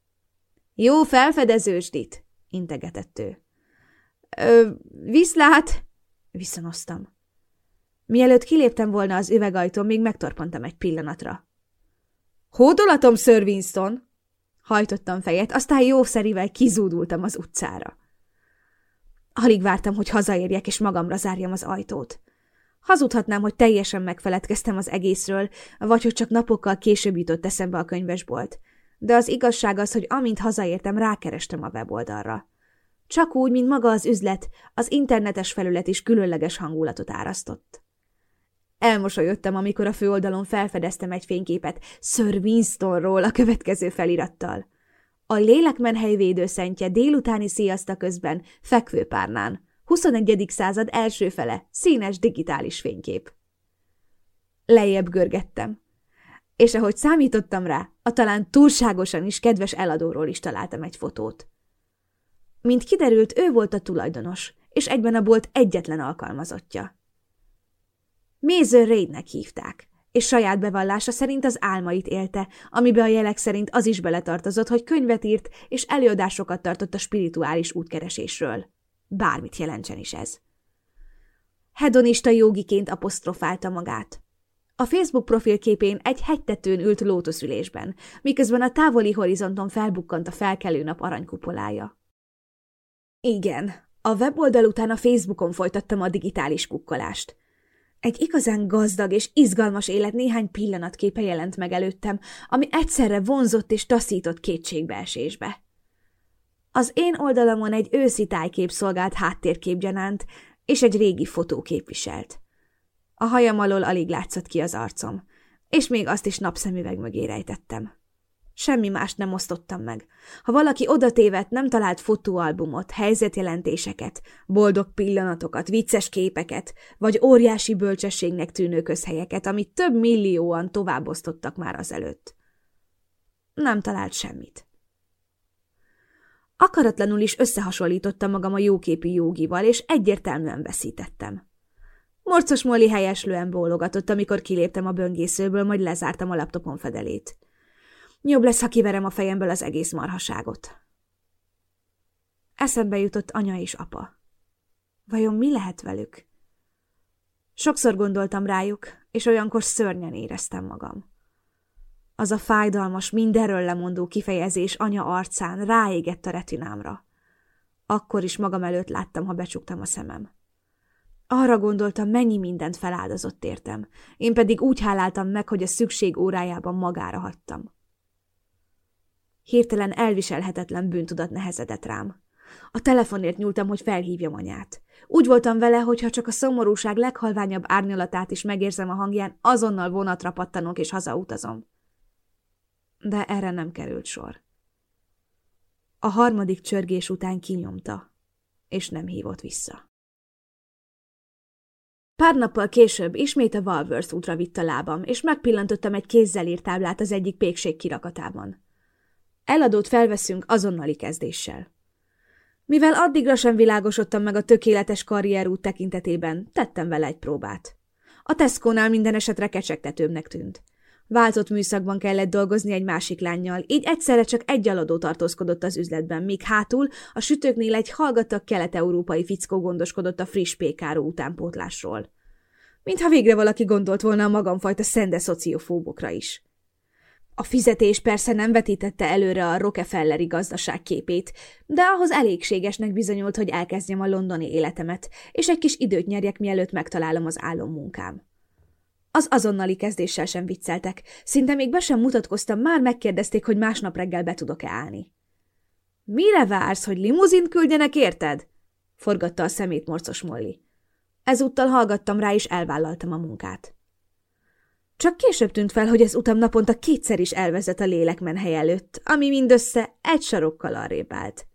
Jó felfedezősdit, integetett ő. Ö, viszlát! Visszanoztam. Mielőtt kiléptem volna az üvegajtón, még megtorpantam egy pillanatra. Hódolatom, Sir Winston! Hajtottam fejet, aztán jószerivel kizúdultam az utcára. Alig vártam, hogy hazaérjek, és magamra zárjam az ajtót. Hazudhatnám, hogy teljesen megfeledkeztem az egészről, vagy hogy csak napokkal később jutott eszembe a könyvesbolt. De az igazság az, hogy amint hazaértem, rákerestem a weboldalra. Csak úgy, mint maga az üzlet, az internetes felület is különleges hangulatot árasztott. Elmosolyodtam, amikor a főoldalon felfedeztem egy fényképet Sir Winstonról a következő felirattal. A lélekmenhely védőszentje délutáni sziaszta közben fekvőpárnán. 21. század első fele, színes digitális fénykép. Lejjebb görgettem. És ahogy számítottam rá, a talán túlságosan is kedves eladóról is találtam egy fotót. Mint kiderült, ő volt a tulajdonos, és egyben a bolt egyetlen alkalmazottja. Mazer Raidnek hívták, és saját bevallása szerint az álmait élte, amibe a jelek szerint az is beletartozott, hogy könyvet írt és előadásokat tartott a spirituális útkeresésről. Bármit jelentsen is ez. Hedonista jogiként apostrofálta magát. A Facebook profilképén egy hegytetőn ült lótuszülésben, miközben a távoli horizonton felbukkant a felkelő nap aranykupolája. Igen, a weboldal után a Facebookon folytattam a digitális kukkolást. Egy igazán gazdag és izgalmas élet néhány pillanatképe jelent meg előttem, ami egyszerre vonzott és taszított kétségbeesésbe. Az én oldalamon egy őszi tájkép szolgált háttérkép gyanánt, és egy régi fotó képviselt. A hajam alól alig látszott ki az arcom, és még azt is napszemüveg mögé rejtettem. Semmi mást nem osztottam meg. Ha valaki odatévedt, nem talált fotóalbumot, helyzetjelentéseket, boldog pillanatokat, vicces képeket, vagy óriási bölcsességnek tűnő közhelyeket, amit több millióan továbbosztottak már azelőtt. Nem talált semmit. Akaratlanul is összehasonlítottam magam a jóképű jógival, és egyértelműen veszítettem. Morcos Molly helyeslően bólogatott, amikor kiléptem a böngészőből, majd lezártam a laptopon fedelét. Jobb lesz, ha kiverem a fejemből az egész marhaságot. Eszembe jutott anya és apa. Vajon mi lehet velük? Sokszor gondoltam rájuk, és olyankor szörnyen éreztem magam. Az a fájdalmas, mindenről lemondó kifejezés anya arcán ráégett a retinámra. Akkor is magam előtt láttam, ha becsuktam a szemem. Arra gondoltam, mennyi mindent feláldozott értem, én pedig úgy háláltam meg, hogy a szükség órájában magára hagytam. Hirtelen elviselhetetlen bűntudat nehezedett rám. A telefonért nyúltam, hogy felhívjam anyát. Úgy voltam vele, hogy ha csak a szomorúság leghalványabb árnyalatát is megérzem a hangján, azonnal vonatra pattanok és hazautazom. De erre nem került sor. A harmadik csörgés után kinyomta, és nem hívott vissza. Pár nappal később ismét a Walworth útra vitt a lábam, és megpillantottam egy kézzel írt táblát az egyik pékség kirakatában. Eladót felveszünk azonnali kezdéssel. Mivel addigra sem világosodtam meg a tökéletes karrierút tekintetében, tettem vele egy próbát. A Tesco-nál minden esetre kecsegtetőbbnek tűnt. Váltott műszakban kellett dolgozni egy másik lányjal, így egyszerre csak egy aladó tartózkodott az üzletben, míg hátul a sütőknél egy hallgatag kelet-európai fickó gondoskodott a friss pékáró utánpótlásról. Mintha végre valaki gondolt volna a magamfajta szende szociofóbokra is. A fizetés persze nem vetítette előre a Rockefelleri gazdaság képét, de ahhoz elégségesnek bizonyult, hogy elkezdjem a londoni életemet, és egy kis időt nyerjek, mielőtt megtalálom az álommunkám. Az azonnali kezdéssel sem vicceltek, szinte még be sem mutatkoztam, már megkérdezték, hogy másnap reggel be tudok-e állni. – Mire vársz, hogy limuzint küldjenek, érted? – forgatta a szemét morcos Molly. Ezúttal hallgattam rá, és elvállaltam a munkát. Csak később tűnt fel, hogy ez utam naponta kétszer is elvezet a lélekmenhely előtt, ami mindössze egy sarokkal arrébb állt.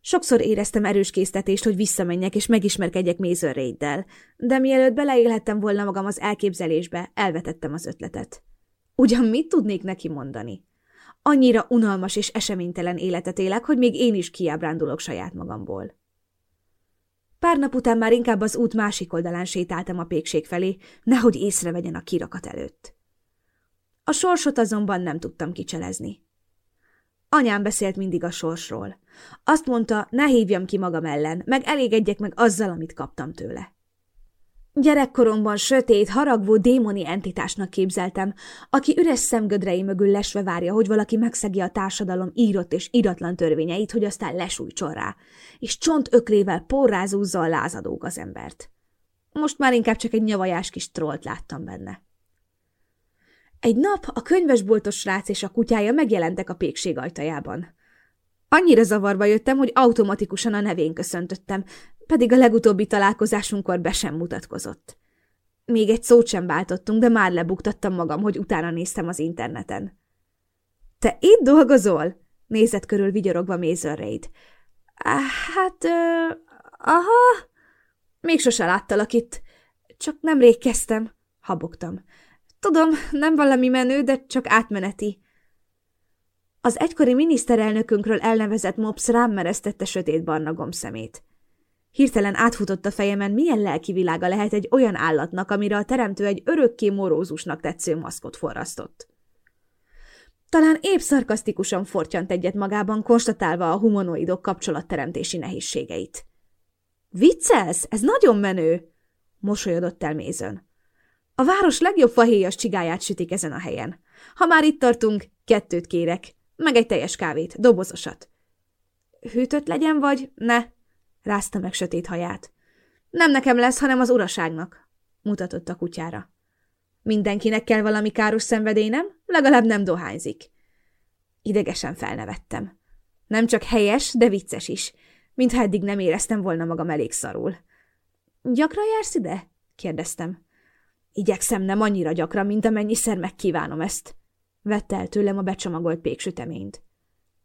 Sokszor éreztem erős késztetést, hogy visszamenjek és megismerkedjek Mason Raiddel, de mielőtt beleélhettem volna magam az elképzelésbe, elvetettem az ötletet. Ugyan mit tudnék neki mondani? Annyira unalmas és eseménytelen életet élek, hogy még én is kiábrándulok saját magamból. Pár nap után már inkább az út másik oldalán sétáltam a pékség felé, nehogy észrevegyen a kirakat előtt. A sorsot azonban nem tudtam kicselezni. Anyám beszélt mindig a sorsról. Azt mondta, ne hívjam ki magam ellen, meg elégedjek meg azzal, amit kaptam tőle. Gyerekkoromban sötét, haragvó démoni entitásnak képzeltem, aki üres szemgödrei mögül lesve várja, hogy valaki megszegi a társadalom írott és iratlan törvényeit, hogy aztán lesújtson rá, és csont öklével porrázúzza a lázadók az embert. Most már inkább csak egy nyavajás kis trollt láttam benne. Egy nap a könyvesboltos srác és a kutyája megjelentek a pékség ajtajában. Annyira zavarba jöttem, hogy automatikusan a nevén köszöntöttem, pedig a legutóbbi találkozásunkkor be sem mutatkozott. Még egy szót sem váltottunk, de már lebuktattam magam, hogy utána néztem az interneten. – Te itt dolgozol? – nézett körül vigyorogva Raid. – Hát, ö, aha, még sose láttalak itt. Csak nemrég kezdtem – habogtam. – Tudom, nem valami menő, de csak átmeneti. Az egykori miniszterelnökünkről elnevezett mops rám mereztette sötét-barna gombszemét. Hirtelen átfutott a fejemen, milyen lelki világa lehet egy olyan állatnak, amire a teremtő egy örökké morózusnak tetsző maszkot forrasztott. Talán épp szarkasztikusan fortyant egyet magában, konstatálva a humanoidok kapcsolatteremtési nehézségeit. Viccelsz? Ez nagyon menő! Mosolyodott el Mézön. A város legjobb fahéjas csigáját sütik ezen a helyen. Ha már itt tartunk, kettőt kérek, meg egy teljes kávét, dobozosat. Hűtött legyen, vagy ne? Rázta meg sötét haját. Nem nekem lesz, hanem az uraságnak, mutatott a kutyára. Mindenkinek kell valami káros szenvedély, nem? Legalább nem dohányzik. Idegesen felnevettem. Nem csak helyes, de vicces is, mintha eddig nem éreztem volna magam elég szarul. Gyakran jársz ide? kérdeztem. Igyekszem nem annyira gyakran, mint amennyiszer megkívánom ezt. Vette el tőlem a becsomagolt péksüteményt.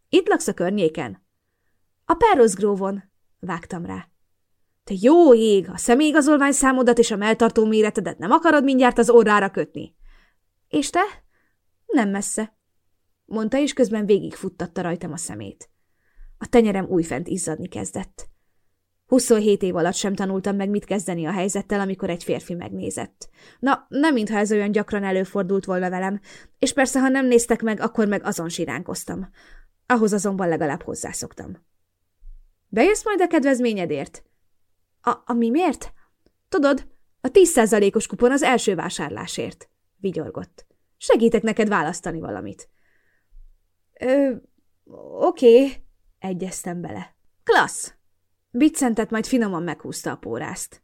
Itt laksz a környéken? A Perros vágtam rá. Te jó ég, a személyigazolvány számodat és a melltartó méretedet nem akarod mindjárt az orrára kötni. És te? Nem messze, mondta, és közben végigfuttatta rajtam a szemét. A tenyerem újfent izzadni kezdett. 27 év alatt sem tanultam meg, mit kezdeni a helyzettel, amikor egy férfi megnézett. Na, nem mintha ez olyan gyakran előfordult volna velem, és persze, ha nem néztek meg, akkor meg azon siránkoztam. Ahhoz azonban legalább hozzászoktam. Bejössz majd a kedvezményedért? A, a mi miért? Tudod, a 10%-os kupon az első vásárlásért, vigyorgott. Segítek neked választani valamit. Ö, oké, egyeztem bele. Klassz! Biccentett, majd finoman meghúzta a pórázt.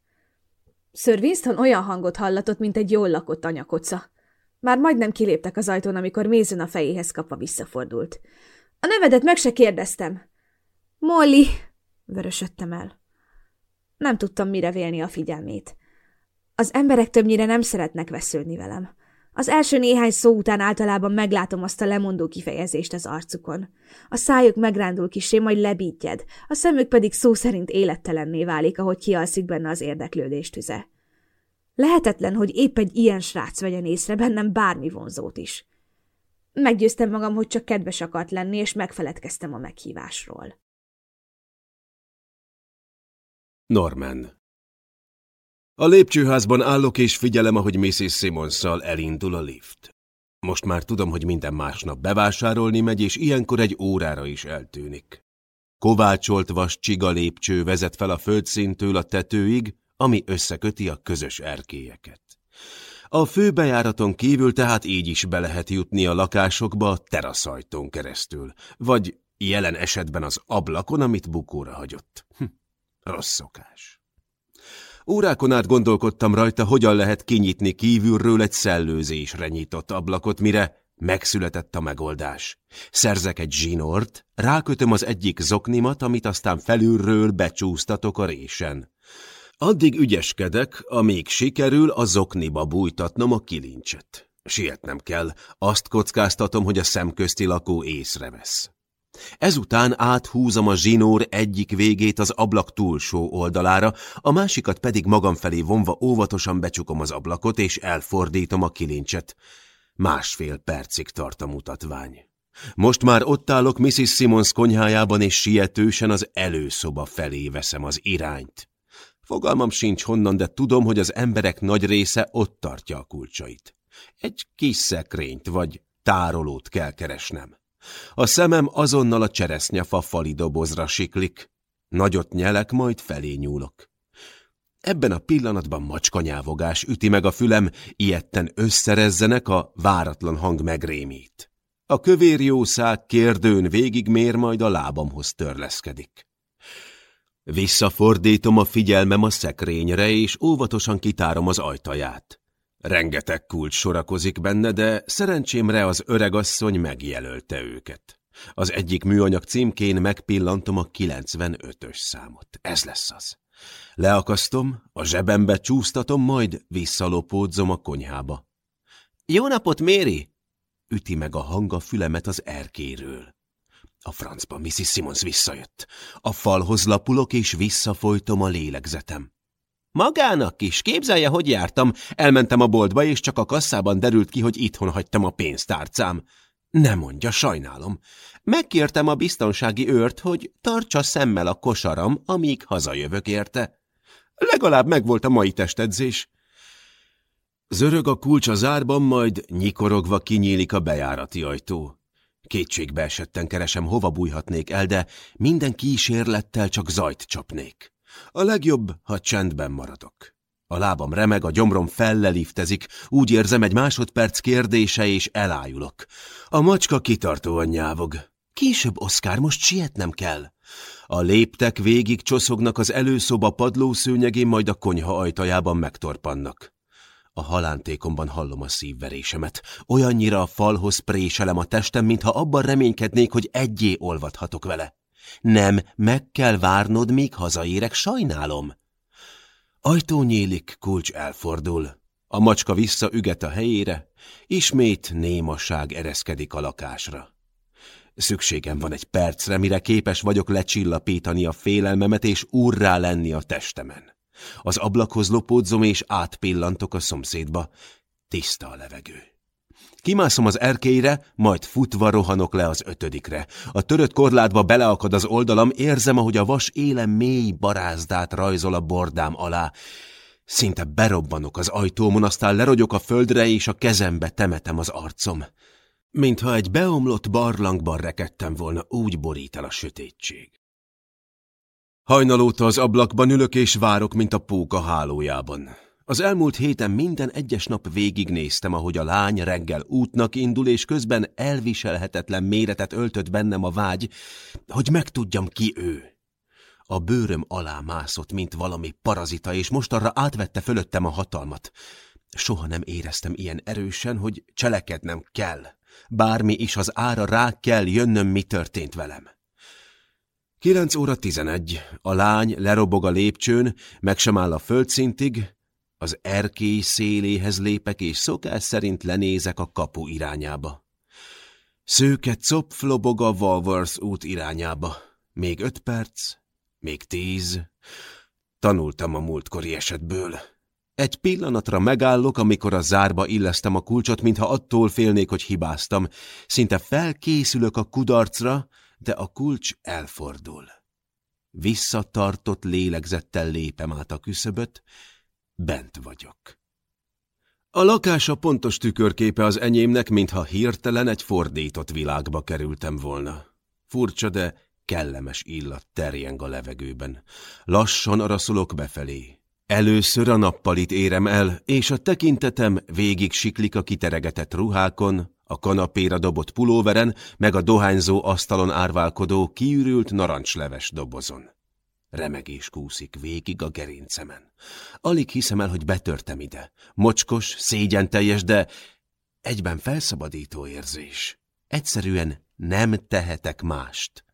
Sir Winston olyan hangot hallatott, mint egy jól lakott anyakoca. Már majdnem kiléptek az ajtón, amikor mézön a fejéhez kapva visszafordult. A nevedet meg se kérdeztem. Molly, vörösödtem el. Nem tudtam mire vélni a figyelmét. Az emberek többnyire nem szeretnek vesződni velem. Az első néhány szó után általában meglátom azt a lemondó kifejezést az arcukon. A szájuk megrándul kisé, majd lebítjed, a szemük pedig szó szerint élettelenné válik, ahogy kialszik benne az érdeklődés tüze. Lehetetlen, hogy épp egy ilyen srác vegyen észre bennem bármi vonzót is. Meggyőztem magam, hogy csak kedves akart lenni, és megfeledkeztem a meghívásról. Norman a lépcsőházban állok és figyelem, ahogy Mrs. Simonszal elindul a lift. Most már tudom, hogy minden másnap bevásárolni megy, és ilyenkor egy órára is eltűnik. Kovácsolt vas csiga lépcső vezet fel a földszintől a tetőig, ami összeköti a közös erkélyeket. A főbejáraton kívül tehát így is be lehet jutni a lakásokba a teraszajtón keresztül, vagy jelen esetben az ablakon, amit bukóra hagyott. Hm, rossz szokás. Órákon át gondolkodtam rajta, hogyan lehet kinyitni kívülről egy szellőzésre nyitott ablakot, mire megszületett a megoldás. Szerzek egy zsinort, rákötöm az egyik zoknimat, amit aztán felülről becsúsztatok a résen. Addig ügyeskedek, amíg sikerül a zokniba bújtatnom a kilincset. Sietnem kell, azt kockáztatom, hogy a szemközti lakó észrevesz. Ezután áthúzom a zsinór egyik végét az ablak túlsó oldalára, a másikat pedig magam felé vonva óvatosan becsukom az ablakot, és elfordítom a kilincset. Másfél percig tart a mutatvány. Most már ott állok Mrs. Simons konyhájában, és sietősen az előszoba felé veszem az irányt. Fogalmam sincs honnan, de tudom, hogy az emberek nagy része ott tartja a kulcsait. Egy kis szekrényt vagy tárolót kell keresnem. A szemem azonnal a cseresznyefa fali dobozra siklik. Nagyot nyelek, majd felé nyúlok. Ebben a pillanatban macskanyávogás üti meg a fülem, ilyetten összerezzenek a váratlan hang megrémít. A kövér jószág kérdőn végigmér, majd a lábamhoz törleszkedik. Visszafordítom a figyelmem a szekrényre, és óvatosan kitárom az ajtaját. Rengeteg kulcs sorakozik benne, de szerencsémre az öregasszony megjelölte őket. Az egyik műanyag címkén megpillantom a 95-ös számot. Ez lesz az. Leakasztom, a zsebembe csúsztatom, majd visszalopódzom a konyhába. Jó napot, Méri! Üti meg a hang a fülemet az erkéről. A francba Mrs. Simons visszajött. A falhoz lapulok, és visszafolytom a lélegzetem. Magának is, képzelje, hogy jártam. Elmentem a boltba, és csak a kasszában derült ki, hogy itthon hagytam a pénztárcám. Ne mondja, sajnálom. Megkértem a biztonsági őrt, hogy tartsa szemmel a kosaram, amíg hazajövök érte. Legalább megvolt a mai testedzés. Zörög a kulcs az árban, majd nyikorogva kinyílik a bejárati ajtó. Kétségbe esetten keresem, hova bújhatnék el, de minden kísérlettel csak zajt csapnék. A legjobb, ha csendben maradok. A lábam remeg, a gyomrom felleliftezik, úgy érzem egy másodperc kérdése, és elájulok. A macska kitartóan nyávog. Később, Oszkár, most sietnem kell. A léptek végig csoszognak az előszoba padlószőnyegén, majd a konyha ajtajában megtorpannak. A halántékomban hallom a szívverésemet. Olyannyira a falhoz préselem a testem, mintha abban reménykednék, hogy egyé olvadhatok vele. Nem, meg kell várnod, míg hazaérek, sajnálom. Ajtó nyílik, kulcs elfordul. A macska visszaüget a helyére, ismét némaság ereszkedik a lakásra. Szükségem van egy percre, mire képes vagyok lecsillapítani a félelmemet és úrrá lenni a testemen. Az ablakhoz lopódzom és átpillantok a szomszédba. Tiszta a levegő. Kimászom az erkélyre, majd futva rohanok le az ötödikre. A törött korlátba beleakad az oldalam, érzem, ahogy a vas éle mély barázdát rajzol a bordám alá. Szinte berobbanok az ajtómon, aztán lerogyok a földre, és a kezembe temetem az arcom. Mintha egy beomlott barlangban rekedtem volna, úgy borít el a sötétség. Hajnalóta az ablakban ülök és várok, mint a póka hálójában. Az elmúlt héten minden egyes nap végignéztem, ahogy a lány reggel útnak indul, és közben elviselhetetlen méretet öltött bennem a vágy, hogy megtudjam ki ő. A bőröm alá mászott, mint valami parazita, és most arra átvette fölöttem a hatalmat. Soha nem éreztem ilyen erősen, hogy cselekednem kell. Bármi is az ára rá kell jönnöm, mi történt velem. Kilenc óra tizenegy. A lány lerobog a lépcsőn, meg sem áll a földszintig, az erkély széléhez lépek, és szokás szerint lenézek a kapu irányába. Szőke copf lobog a Walworth út irányába. Még öt perc, még tíz. Tanultam a múltkori esetből. Egy pillanatra megállok, amikor a zárba illesztem a kulcsot, mintha attól félnék, hogy hibáztam. Szinte felkészülök a kudarcra, de a kulcs elfordul. Visszatartott lélegzettel lépem át a küszöböt, bent vagyok. A lakása pontos tükörképe az enyémnek, mintha hirtelen egy fordított világba kerültem volna. Furcsa, de kellemes illat terjeng a levegőben. Lassan araszolok befelé. Először a nappalit érem el, és a tekintetem végig siklik a kiteregetett ruhákon, a kanapéra dobott pulóveren, meg a dohányzó asztalon árválkodó, kiürült narancsleves dobozon. Remegés kúszik végig a gerincemen. Alig hiszem el, hogy betörtem ide. Mocskos, szégyen teljes, de egyben felszabadító érzés. Egyszerűen nem tehetek mást.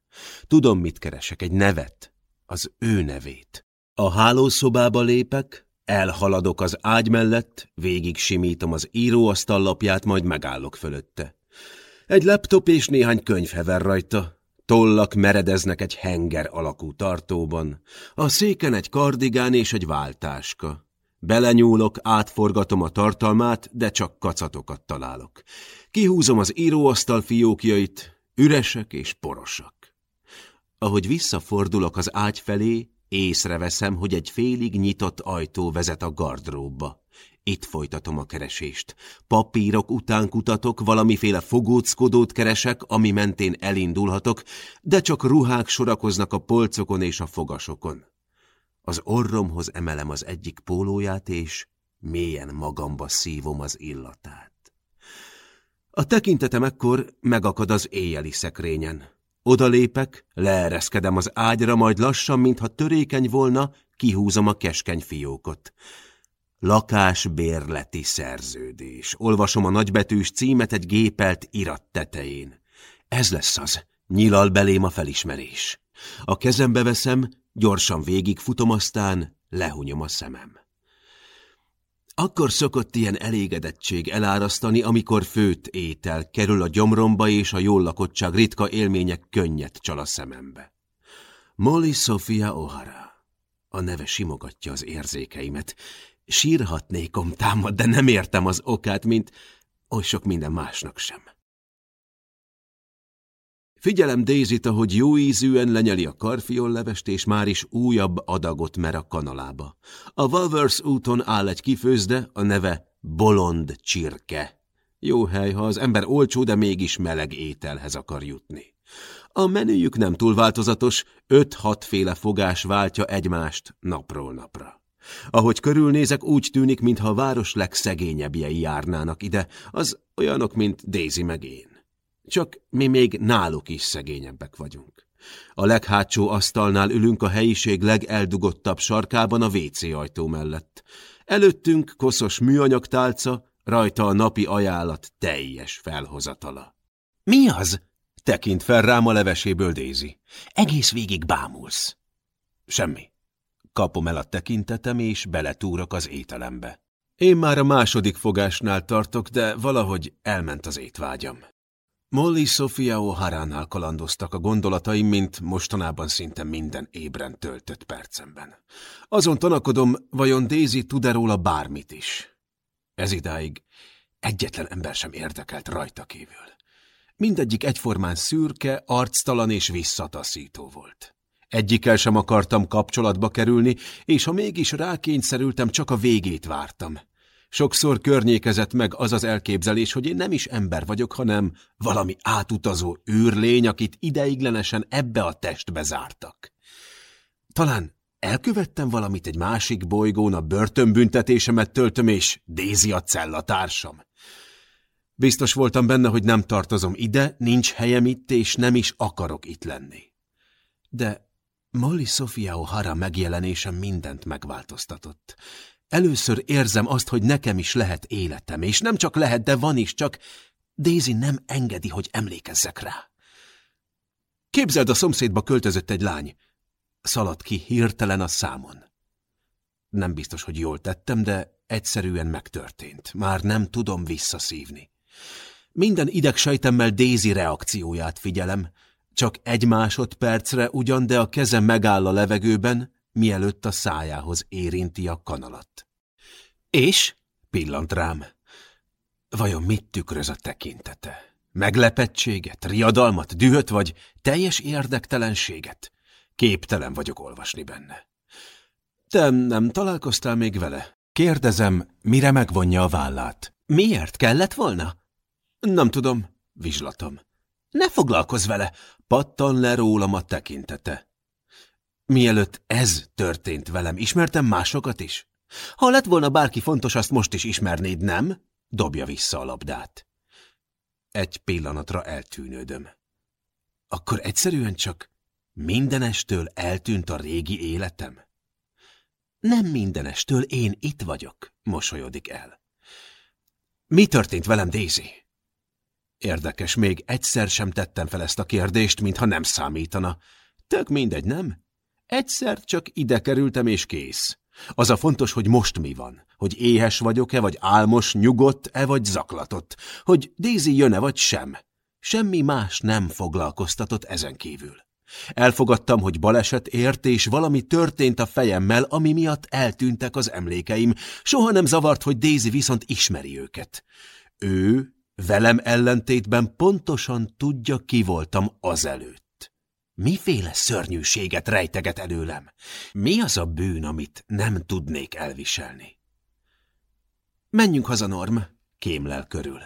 Tudom, mit keresek, egy nevet, az ő nevét. A hálószobába lépek, elhaladok az ágy mellett, végig simítom az íróasztallapját, majd megállok fölötte. Egy laptop és néhány könyv hever rajta, Tollak meredeznek egy henger alakú tartóban, a széken egy kardigán és egy váltáska. Belenyúlok, átforgatom a tartalmát, de csak kacatokat találok. Kihúzom az íróasztal fiókjait, üresek és porosak. Ahogy visszafordulok az ágy felé, észreveszem, hogy egy félig nyitott ajtó vezet a gardróbba. Itt folytatom a keresést. Papírok után kutatok, valamiféle fogóckodót keresek, ami mentén elindulhatok, de csak ruhák sorakoznak a polcokon és a fogasokon. Az orromhoz emelem az egyik pólóját, és mélyen magamba szívom az illatát. A tekintetem ekkor megakad az éjjeli szekrényen. Oda lépek, leereszkedem az ágyra, majd lassan, mintha törékeny volna, kihúzom a keskeny fiókot. Lakásbérleti szerződés. Olvasom a nagybetűs címet egy gépelt irat tetején. Ez lesz az. Nyilal belém a felismerés. A kezembe veszem, gyorsan végigfutom, aztán lehunyom a szemem. Akkor szokott ilyen elégedettség elárasztani, amikor főt étel kerül a gyomromba, és a jól lakottság ritka élmények könnyet csal a szemembe. Molly Sofia O'Hara. A neve simogatja az érzékeimet, Sírhatnékom támad, de nem értem az okát, mint oly sok minden másnak sem. Figyelem Daisy-t, ahogy jó ízűen lenyeli a karfiollevest, és már is újabb adagot mer a kanalába. A Walvers úton áll egy kifőzde, a neve Bolond Csirke. Jó hely, ha az ember olcsó, de mégis meleg ételhez akar jutni. A menüjük nem túl változatos, öt-hat féle fogás váltja egymást napról napra. Ahogy körülnézek, úgy tűnik, mintha a város legszegényebbjei járnának ide, az olyanok, mint Daisy meg én. Csak mi még náluk is szegényebbek vagyunk. A leghátsó asztalnál ülünk a helyiség legeldugottabb sarkában a WC ajtó mellett. Előttünk koszos műanyagtálca, rajta a napi ajánlat teljes felhozatala. Mi az? Tekint fel rám a leveséből Daisy. Egész végig bámulsz. Semmi. Kapom el a tekintetem, és beletúrok az ételembe. Én már a második fogásnál tartok, de valahogy elment az étvágyam. Molly Sofia O'Haránál kalandoztak a gondolataim, mint mostanában szinte minden ébren töltött percemben. Azon tanakodom, vajon Daisy tud-e róla bármit is. Ez idáig egyetlen ember sem érdekelt rajta kívül. Mindegyik egyformán szürke, arctalan és visszataszító volt. Egyikkel sem akartam kapcsolatba kerülni, és ha mégis rákényszerültem, csak a végét vártam. Sokszor környékezett meg az az elképzelés, hogy én nem is ember vagyok, hanem valami átutazó űrlény, akit ideiglenesen ebbe a testbe zártak. Talán elkövettem valamit egy másik bolygón, a börtönbüntetésemet töltöm, és Dézi a cellatársam. Biztos voltam benne, hogy nem tartozom ide, nincs helyem itt, és nem is akarok itt lenni. De Molly Sofia O'Hara megjelenése mindent megváltoztatott. Először érzem azt, hogy nekem is lehet életem, és nem csak lehet, de van is, csak Daisy nem engedi, hogy emlékezzek rá. Képzeld, a szomszédba költözött egy lány. Szaladt ki hirtelen a számon. Nem biztos, hogy jól tettem, de egyszerűen megtörtént. Már nem tudom visszaszívni. Minden idegsejtemmel Daisy reakcióját figyelem, csak egy másodpercre ugyan, de a keze megáll a levegőben, mielőtt a szájához érinti a kanalat. És? pillant rám. Vajon mit tükröz a tekintete? Meglepettséget, riadalmat, dühöt vagy teljes érdektelenséget? Képtelen vagyok olvasni benne. Te nem találkoztál még vele? Kérdezem, mire megvonja a vállát. Miért kellett volna? Nem tudom, vizslatom. Ne foglalkozz vele, pattan le rólam a tekintete. Mielőtt ez történt velem, ismertem másokat is? Ha lett volna bárki fontos, azt most is ismernéd, nem? Dobja vissza a labdát. Egy pillanatra eltűnődöm. Akkor egyszerűen csak mindenestől eltűnt a régi életem? Nem mindenestől, én itt vagyok, mosolyodik el. Mi történt velem, Daisy? Érdekes, még egyszer sem tettem fel ezt a kérdést, mintha nem számítana. Tök mindegy, nem? Egyszer csak ide kerültem, és kész. Az a fontos, hogy most mi van. Hogy éhes vagyok-e, vagy álmos, nyugodt-e, vagy zaklatott. Hogy Daisy jön-e, vagy sem. Semmi más nem foglalkoztatott ezen kívül. Elfogadtam, hogy baleset ért, és valami történt a fejemmel, ami miatt eltűntek az emlékeim. Soha nem zavart, hogy Daisy viszont ismeri őket. Ő velem ellentétben pontosan tudja, ki voltam azelőtt. Miféle szörnyűséget rejteget előlem? Mi az a bűn, amit nem tudnék elviselni? Menjünk haza, Norm, kémlel körül.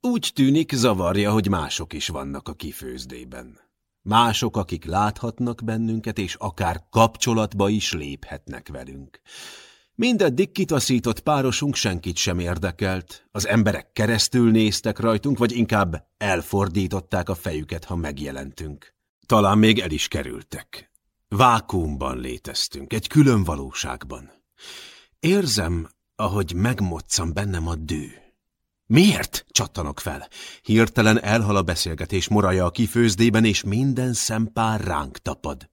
Úgy tűnik, zavarja, hogy mások is vannak a kifőzdében. Mások, akik láthatnak bennünket, és akár kapcsolatba is léphetnek velünk. Mindeddig kitaszított párosunk senkit sem érdekelt, az emberek keresztül néztek rajtunk, vagy inkább elfordították a fejüket, ha megjelentünk. Talán még el is kerültek. Vákuumban léteztünk, egy külön valóságban. Érzem, ahogy megmoccam bennem a dű. Miért? csattanok fel. Hirtelen elhal a beszélgetés moraja a kifőzdében, és minden szempár ránk tapad.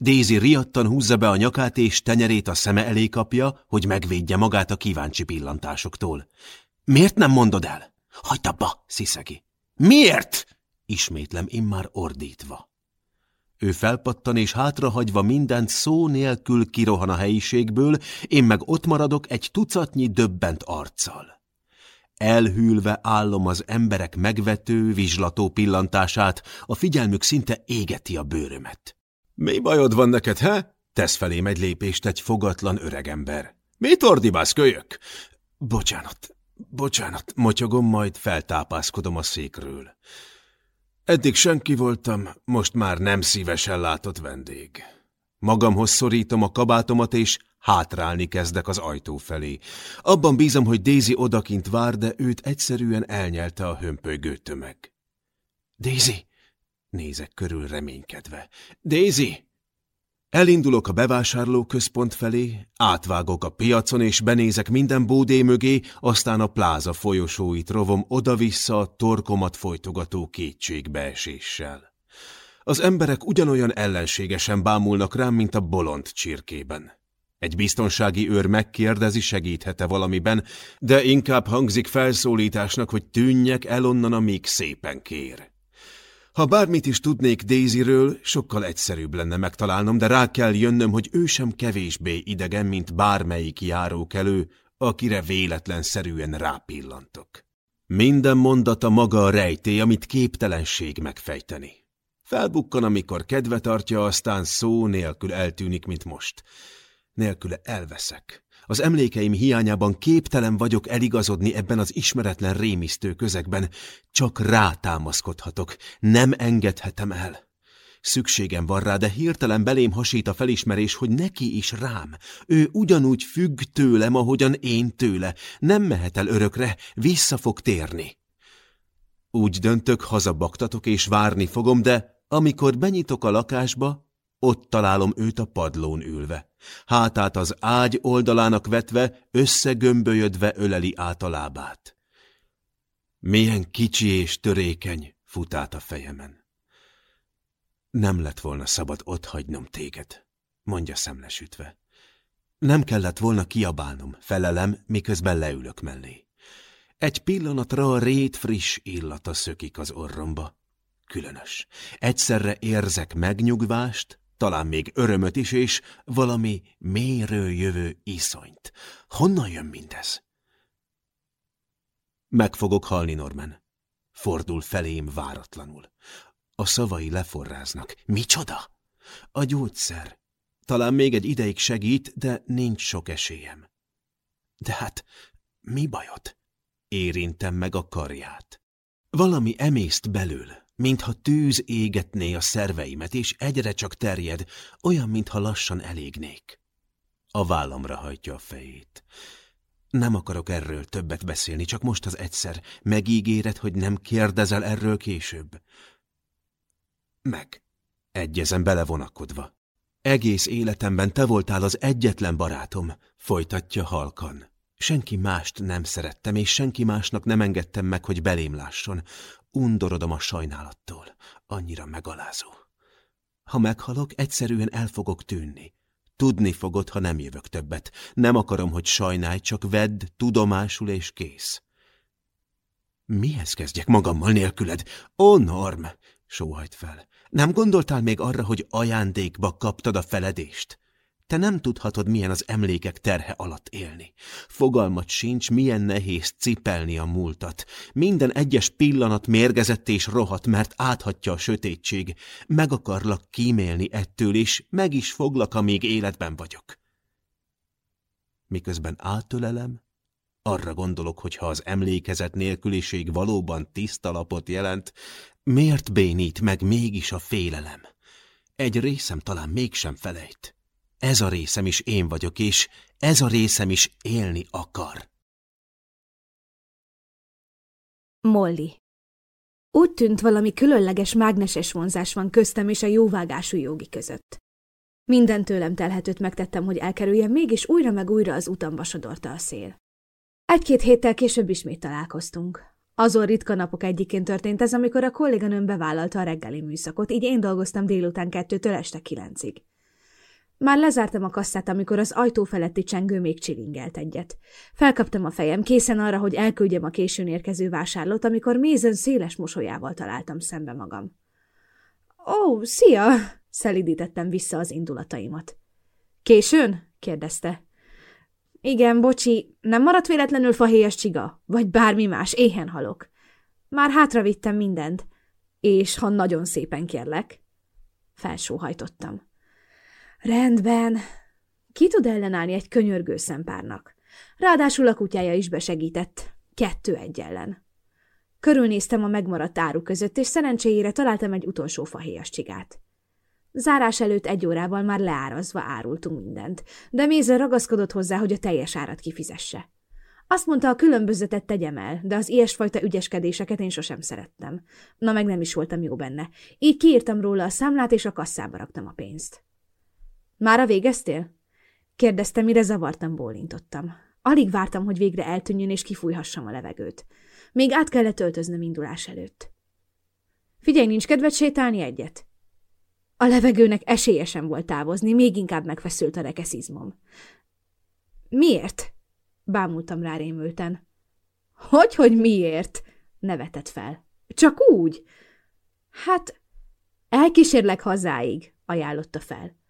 Daisy riadtan húzza be a nyakát, és tenyerét a szeme elé kapja, hogy megvédje magát a kíváncsi pillantásoktól. Miért nem mondod el? Hagyd abba, sziszegi. Miért? Ismétlem immár ordítva. Ő felpattan és hátrahagyva mindent szó nélkül kirohan a helyiségből, én meg ott maradok egy tucatnyi döbbent arccal. Elhűlve állom az emberek megvető, vizslató pillantását, a figyelmük szinte égeti a bőrömet. Mi bajod van neked, he? Tesz felém egy lépést egy fogatlan öregember. Mit ordibálsz, kölyök? Bocsánat, bocsánat, motyogom, majd feltápászkodom a székről. Eddig senki voltam, most már nem szívesen látott vendég. Magamhoz szorítom a kabátomat, és hátrálni kezdek az ajtó felé. Abban bízom, hogy Daisy odakint vár, de őt egyszerűen elnyelte a hömpölygő tömeg. Daisy! Nézek körül reménykedve. Daisy! Elindulok a bevásárlóközpont felé, átvágok a piacon, és benézek minden bódé mögé, aztán a pláza folyosóit rovom oda-vissza a torkomat folytogató kétségbeeséssel. Az emberek ugyanolyan ellenségesen bámulnak rám, mint a bolond csirkében. Egy biztonsági őr megkérdezi, segíthet-e valamiben, de inkább hangzik felszólításnak, hogy tűnjek el onnan, amíg szépen kér. Ha bármit is tudnék Daisyről, sokkal egyszerűbb lenne megtalálnom, de rá kell jönnöm, hogy ő sem kevésbé idegen, mint bármelyik járókelő, akire véletlenszerűen rápillantok. Minden mondata maga a rejtély, amit képtelenség megfejteni. Felbukkan, amikor kedve tartja, aztán szó nélkül eltűnik, mint most. Nélküle elveszek. Az emlékeim hiányában képtelen vagyok eligazodni ebben az ismeretlen rémisztő közegben. Csak rátámaszkodhatok, nem engedhetem el. Szükségem van rá, de hirtelen belém hasít a felismerés, hogy neki is rám. Ő ugyanúgy függ tőlem, ahogyan én tőle. Nem mehet el örökre, vissza fog térni. Úgy döntök, hazabaktatok és várni fogom, de amikor benyitok a lakásba, ott találom őt a padlón ülve. Hátát az ágy oldalának vetve, összegömbölyödve öleli át a lábát. Milyen kicsi és törékeny, fut át a fejemen. Nem lett volna szabad otthagynom téged, mondja szemlesütve. Nem kellett volna kiabálnom, felelem, miközben leülök mellé. Egy pillanatra a rét friss illata szökik az orromba. Különös. Egyszerre érzek megnyugvást, talán még örömöt is, és valami mélyről jövő iszonyt. Honnan jön mindez? Meg fogok halni, Norman. Fordul felém váratlanul. A szavai leforráznak. Micsoda? A gyógyszer. Talán még egy ideig segít, de nincs sok esélyem. De hát, mi bajod? Érintem meg a karját. Valami emészt belül, mintha tűz égetné a szerveimet, és egyre csak terjed, olyan, mintha lassan elégnék. A vállamra hajtja a fejét. Nem akarok erről többet beszélni, csak most az egyszer. Megígéred, hogy nem kérdezel erről később. Meg. Egyezem belevonakodva. Egész életemben te voltál az egyetlen barátom, folytatja halkan. Senki mást nem szerettem, és senki másnak nem engedtem meg, hogy belém lásson. Undorodom a sajnálattól. Annyira megalázó. Ha meghalok, egyszerűen el fogok tűnni. Tudni fogod, ha nem jövök többet. Nem akarom, hogy sajnálj, csak vedd tudomásul és kész. Mihez kezdjek magammal nélküled? Ó, Norm! sóhajt fel. Nem gondoltál még arra, hogy ajándékba kaptad a feledést? Te nem tudhatod, milyen az emlékek terhe alatt élni. Fogalmat sincs, milyen nehéz cipelni a múltat. Minden egyes pillanat mérgezett és rohat, mert áthatja a sötétség. Meg akarlak kímélni ettől, és meg is foglak, amíg életben vagyok. Miközben átölelem, arra gondolok, hogy ha az emlékezet nélküliség valóban tiszta lapot jelent, miért bénít meg mégis a félelem? Egy részem talán mégsem felejt. Ez a részem is én vagyok, és ez a részem is élni akar. Molly Úgy tűnt, valami különleges mágneses vonzás van köztem és a jóvágású jogi között. Minden tőlem telhetőt megtettem, hogy elkerüljem, mégis újra meg újra az utamba sodorta a szél. Egy-két héttel később ismét találkoztunk. Azon ritka napok egyikén történt ez, amikor a kolléganőm bevállalta a reggeli műszakot, így én dolgoztam délután kettőtől este kilencig. Már lezártam a kasszát, amikor az ajtó feletti csengő még csilingelt egyet. Felkaptam a fejem, készen arra, hogy elküldjem a későn érkező vásárlót, amikor mézen széles mosolyával találtam szembe magam. Ó, oh, szia! szelidítettem vissza az indulataimat. Későn? kérdezte. Igen, bocsi, nem maradt véletlenül fahéjas csiga? Vagy bármi más, éhen halok. Már hátra vittem mindent. És ha nagyon szépen kérlek. Felsóhajtottam. Rendben. Ki tud ellenállni egy könyörgő szempárnak? Ráadásul a kutyája is besegített. Kettő egy ellen. Körülnéztem a megmaradt áru között, és szerencséjére találtam egy utolsó fahéjas csigát. Zárás előtt egy órával már leárazva árultunk mindent, de Mézer ragaszkodott hozzá, hogy a teljes árat kifizesse. Azt mondta, a különbözetet tegyem el, de az ilyesfajta ügyeskedéseket én sosem szerettem. Na meg nem is voltam jó benne. Így kiírtam róla a számlát, és a kasszába raktam a pénzt. Mára végeztél? Kérdezte, mire zavartam, bólintottam. Alig vártam, hogy végre eltűnjön, és kifújhassam a levegőt. Még át kellett öltöznöm indulás előtt. Figyelj, nincs kedved sétálni egyet? A levegőnek esélyesen volt távozni, még inkább megfeszült a rekeszizmom. Miért? Bámultam rá rémülten. Hogy, hogy miért? Nevetett fel. Csak úgy? Hát, elkísérlek hazáig, ajánlotta fel.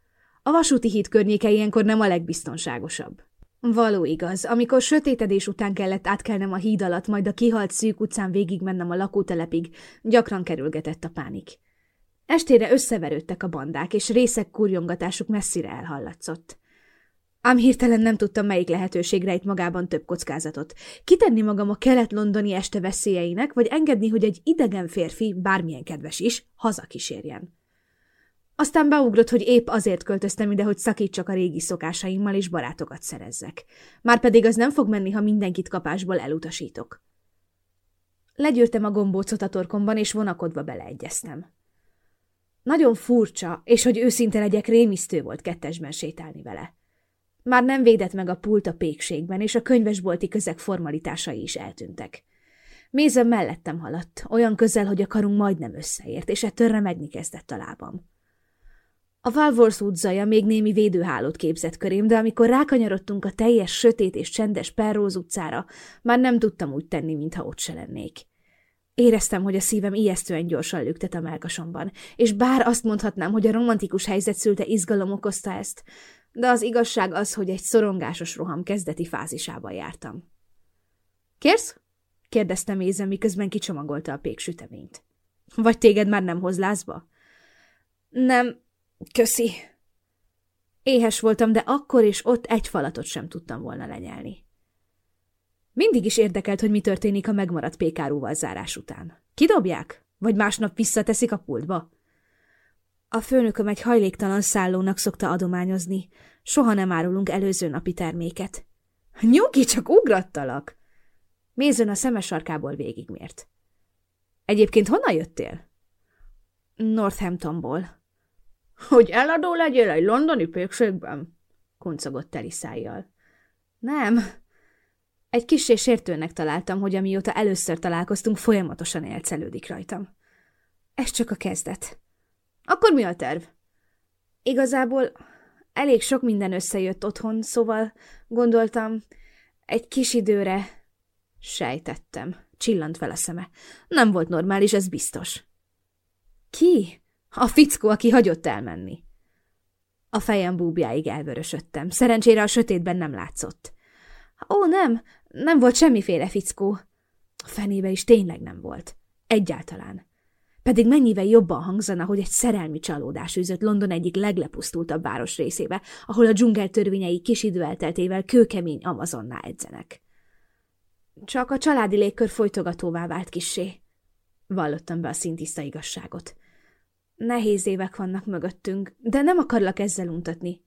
A vasúti híd környéke ilyenkor nem a legbiztonságosabb. Való igaz, amikor sötétedés után kellett átkelnem a híd alatt, majd a kihalt szűk utcán végigmennem a lakótelepig, gyakran kerülgetett a pánik. Estére összeverődtek a bandák, és részek kurjongatásuk messzire elhallatszott. Ám hirtelen nem tudtam, melyik lehetőség rejt magában több kockázatot. Kitenni magam a kelet-londoni este veszélyeinek, vagy engedni, hogy egy idegen férfi, bármilyen kedves is, hazakísérjen. Aztán beugrott, hogy épp azért költöztem ide, hogy szakítsak a régi szokásaimmal és barátokat szerezzek. Márpedig az nem fog menni, ha mindenkit kapásból elutasítok. Legyűrtem a gombócot a torkomban, és vonakodva beleegyeztem. Nagyon furcsa, és hogy őszinte legyek, rémisztő volt kettesben sétálni vele. Már nem védett meg a pult a pékségben, és a könyvesbolti közeg formalitásai is eltűntek. Mézem mellettem haladt, olyan közel, hogy a karunk majdnem összeért, és ettől remegni kezdett a lábam. A Valvorsz utcaja még némi védőhálót képzett körém, de amikor rákanyarodtunk a teljes, sötét és csendes Perróz utcára, már nem tudtam úgy tenni, mintha ott se lennék. Éreztem, hogy a szívem ijesztően gyorsan lüktet a melkasomban, és bár azt mondhatnám, hogy a romantikus helyzet szülte izgalom okozta ezt, de az igazság az, hogy egy szorongásos roham kezdeti fázisában jártam. – Kérsz? – kérdeztem Ézem, miközben kicsomagolta a péksüteményt. – Vagy téged már nem hoz lázba? – Nem, köszi. Éhes voltam, de akkor és ott egy falatot sem tudtam volna lenyelni. Mindig is érdekelt, hogy mi történik a megmaradt pékárúval zárás után. Kidobják? Vagy másnap visszateszik a pultba? A főnököm egy hajléktalan szállónak szokta adományozni. Soha nem árulunk előző napi terméket. Nyugi, csak ugrattalak! Mézön a szemes sarkából végigmért. Egyébként honnan jöttél? Northamptonból. Hogy eladó legyél egy londoni pékségben? kuncogott teli szájjal. Nem. Egy kis sértőnek találtam, hogy amióta először találkoztunk, folyamatosan elcelődik rajtam. Ez csak a kezdet. Akkor mi a terv? Igazából elég sok minden összejött otthon, szóval gondoltam, egy kis időre sejtettem. Csillant fel a szeme. Nem volt normális, ez biztos. Ki? A fickó, aki hagyott elmenni. A fejem búbjáig elvörösödtem. Szerencsére a sötétben nem látszott. Ó, nem, nem volt semmiféle fickó. A fenébe is tényleg nem volt. Egyáltalán. Pedig mennyivel jobban hangzana, hogy egy szerelmi csalódás üzött London egyik leglepusztultabb város részébe, ahol a dzsungel törvényei kis idő elteltével kőkemény Amazonná edzenek. Csak a családi légkör folytogatóvá vált kissé. Vallottam be a szintiszta igazságot. Nehéz évek vannak mögöttünk, de nem akarlak ezzel untatni.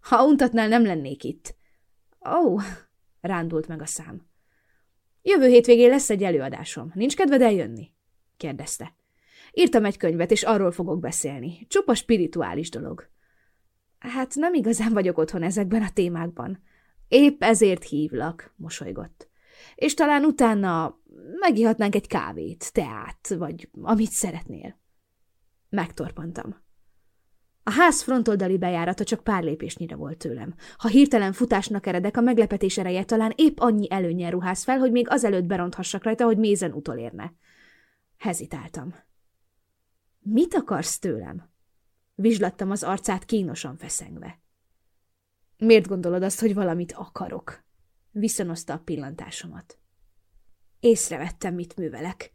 Ha untatnál, nem lennék itt. Ó, oh, rándult meg a szám. Jövő hétvégén lesz egy előadásom. Nincs kedved eljönni? kérdezte. Írtam egy könyvet, és arról fogok beszélni. Csupa spirituális dolog. Hát nem igazán vagyok otthon ezekben a témákban. Épp ezért hívlak, mosolygott. És talán utána megihatnánk egy kávét, teát, vagy amit szeretnél. Megtorpantam. A ház frontoldali bejárata csak pár lépésnyire volt tőlem. Ha hirtelen futásnak eredek, a meglepetés ereje talán épp annyi előnyel ruház fel, hogy még azelőtt beronthassak rajta, hogy mézen utolérne. Hezitáltam. Mit akarsz tőlem? Vizslattam az arcát kínosan feszengve. Miért gondolod azt, hogy valamit akarok? Viszonozta a pillantásomat. Észrevettem, mit művelek.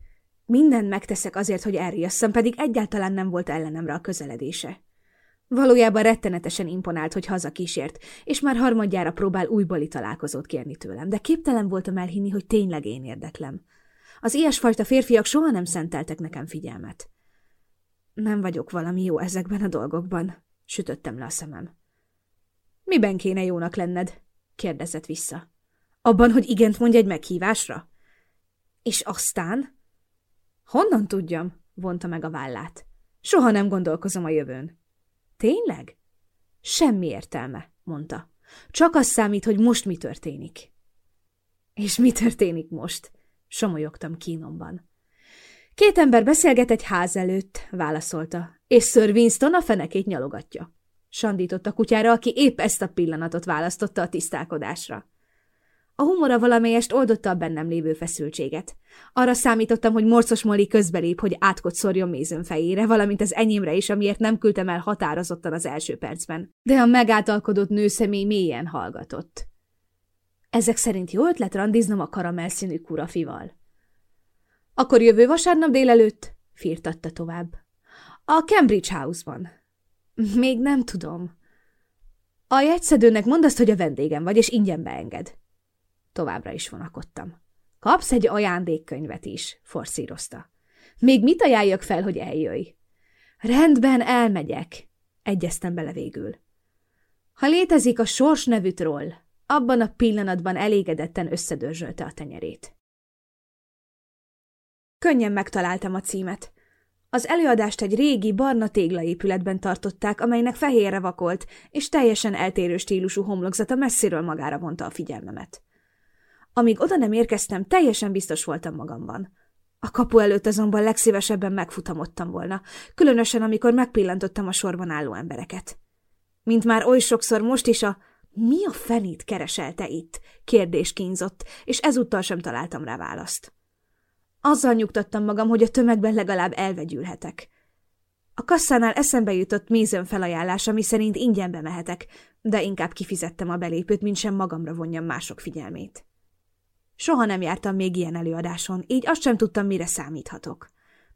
Mindent megteszek azért, hogy elriasszam, pedig egyáltalán nem volt ellenemre a közeledése. Valójában rettenetesen imponált, hogy hazakísért, és már harmadjára próbál újbóli találkozót kérni tőlem, de képtelen voltam elhinni, hogy tényleg én érdeklem. Az ilyesfajta férfiak soha nem szenteltek nekem figyelmet. Nem vagyok valami jó ezekben a dolgokban, sütöttem le a szemem. Miben kéne jónak lenned? kérdezett vissza. Abban, hogy igent mondj egy meghívásra? És aztán? Honnan tudjam? vonta meg a vállát. Soha nem gondolkozom a jövőn. Tényleg? Semmi értelme, mondta. Csak az számít, hogy most mi történik. És mi történik most? Somolyogtam kínomban. Két ember beszélget egy ház előtt, válaszolta, és Sir Winston a fenekét nyalogatja. Sandított a kutyára, aki épp ezt a pillanatot választotta a tisztálkodásra. A humora valamelyest oldotta a bennem lévő feszültséget. Arra számítottam, hogy morcos Molly közbelép, hogy átkot szorjon mézön fejére, valamint az enyémre is, amiért nem küldtem el határozottan az első percben. De a megátalkodott nőszemély mélyen hallgatott. Ezek szerint jó ötlet randiznom a karamellszínű kurafival. Akkor jövő vasárnap délelőtt? firtatta tovább. A Cambridge House-ban. Még nem tudom. A jegyszedőnek mondd azt, hogy a vendégem vagy, és ingyen beenged. Továbbra is vonakodtam. Kapsz egy ajándékkönyvet is, forszírozta. Még mit ajánljak fel, hogy eljöjj? Rendben, elmegyek, egyeztem bele végül. Ha létezik a sors nevű troll, abban a pillanatban elégedetten összedörzsölte a tenyerét. Könnyen megtaláltam a címet. Az előadást egy régi, barna téglaépületben tartották, amelynek fehérre vakolt, és teljesen eltérő stílusú homlokzata messziről magára vonta a figyelmemet. Amíg oda nem érkeztem, teljesen biztos voltam magamban. A kapu előtt azonban legszívesebben megfutamodtam volna, különösen amikor megpillantottam a sorban álló embereket. Mint már oly sokszor most is a mi a fenét kereselte itt? kérdés kínzott, és ezúttal sem találtam rá választ. Azzal nyugtattam magam, hogy a tömegben legalább elvegyülhetek. A kasszánál eszembe jutott mézön felajánlás, ami szerint ingyen bemehetek, de inkább kifizettem a belépőt, mint sem magamra vonjam mások figyelmét. Soha nem jártam még ilyen előadáson, így azt sem tudtam, mire számíthatok.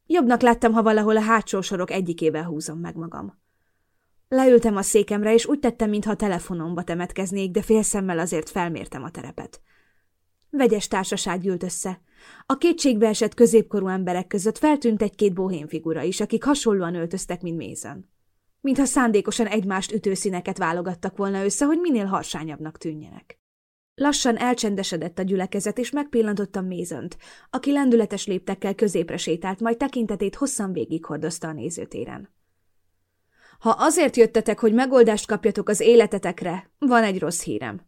Jobbnak láttam, ha valahol a hátsó sorok egyikével húzom meg magam. Leültem a székemre, és úgy tettem, mintha telefonomba temetkeznék, de félszemmel azért felmértem a terepet. Vegyes társaság gyűlt össze. A kétségbe esett középkorú emberek között feltűnt egy-két bohén figura is, akik hasonlóan öltöztek, mint Mézen. Mintha szándékosan egymást ütőszíneket válogattak volna össze, hogy minél harsányabbnak tűnjenek. Lassan elcsendesedett a gyülekezet, és megpillantottam Mézönt, aki lendületes léptekkel középre sétált, majd tekintetét hosszan végighordozta a nézőtéren. Ha azért jöttetek, hogy megoldást kapjatok az életetekre, van egy rossz hírem.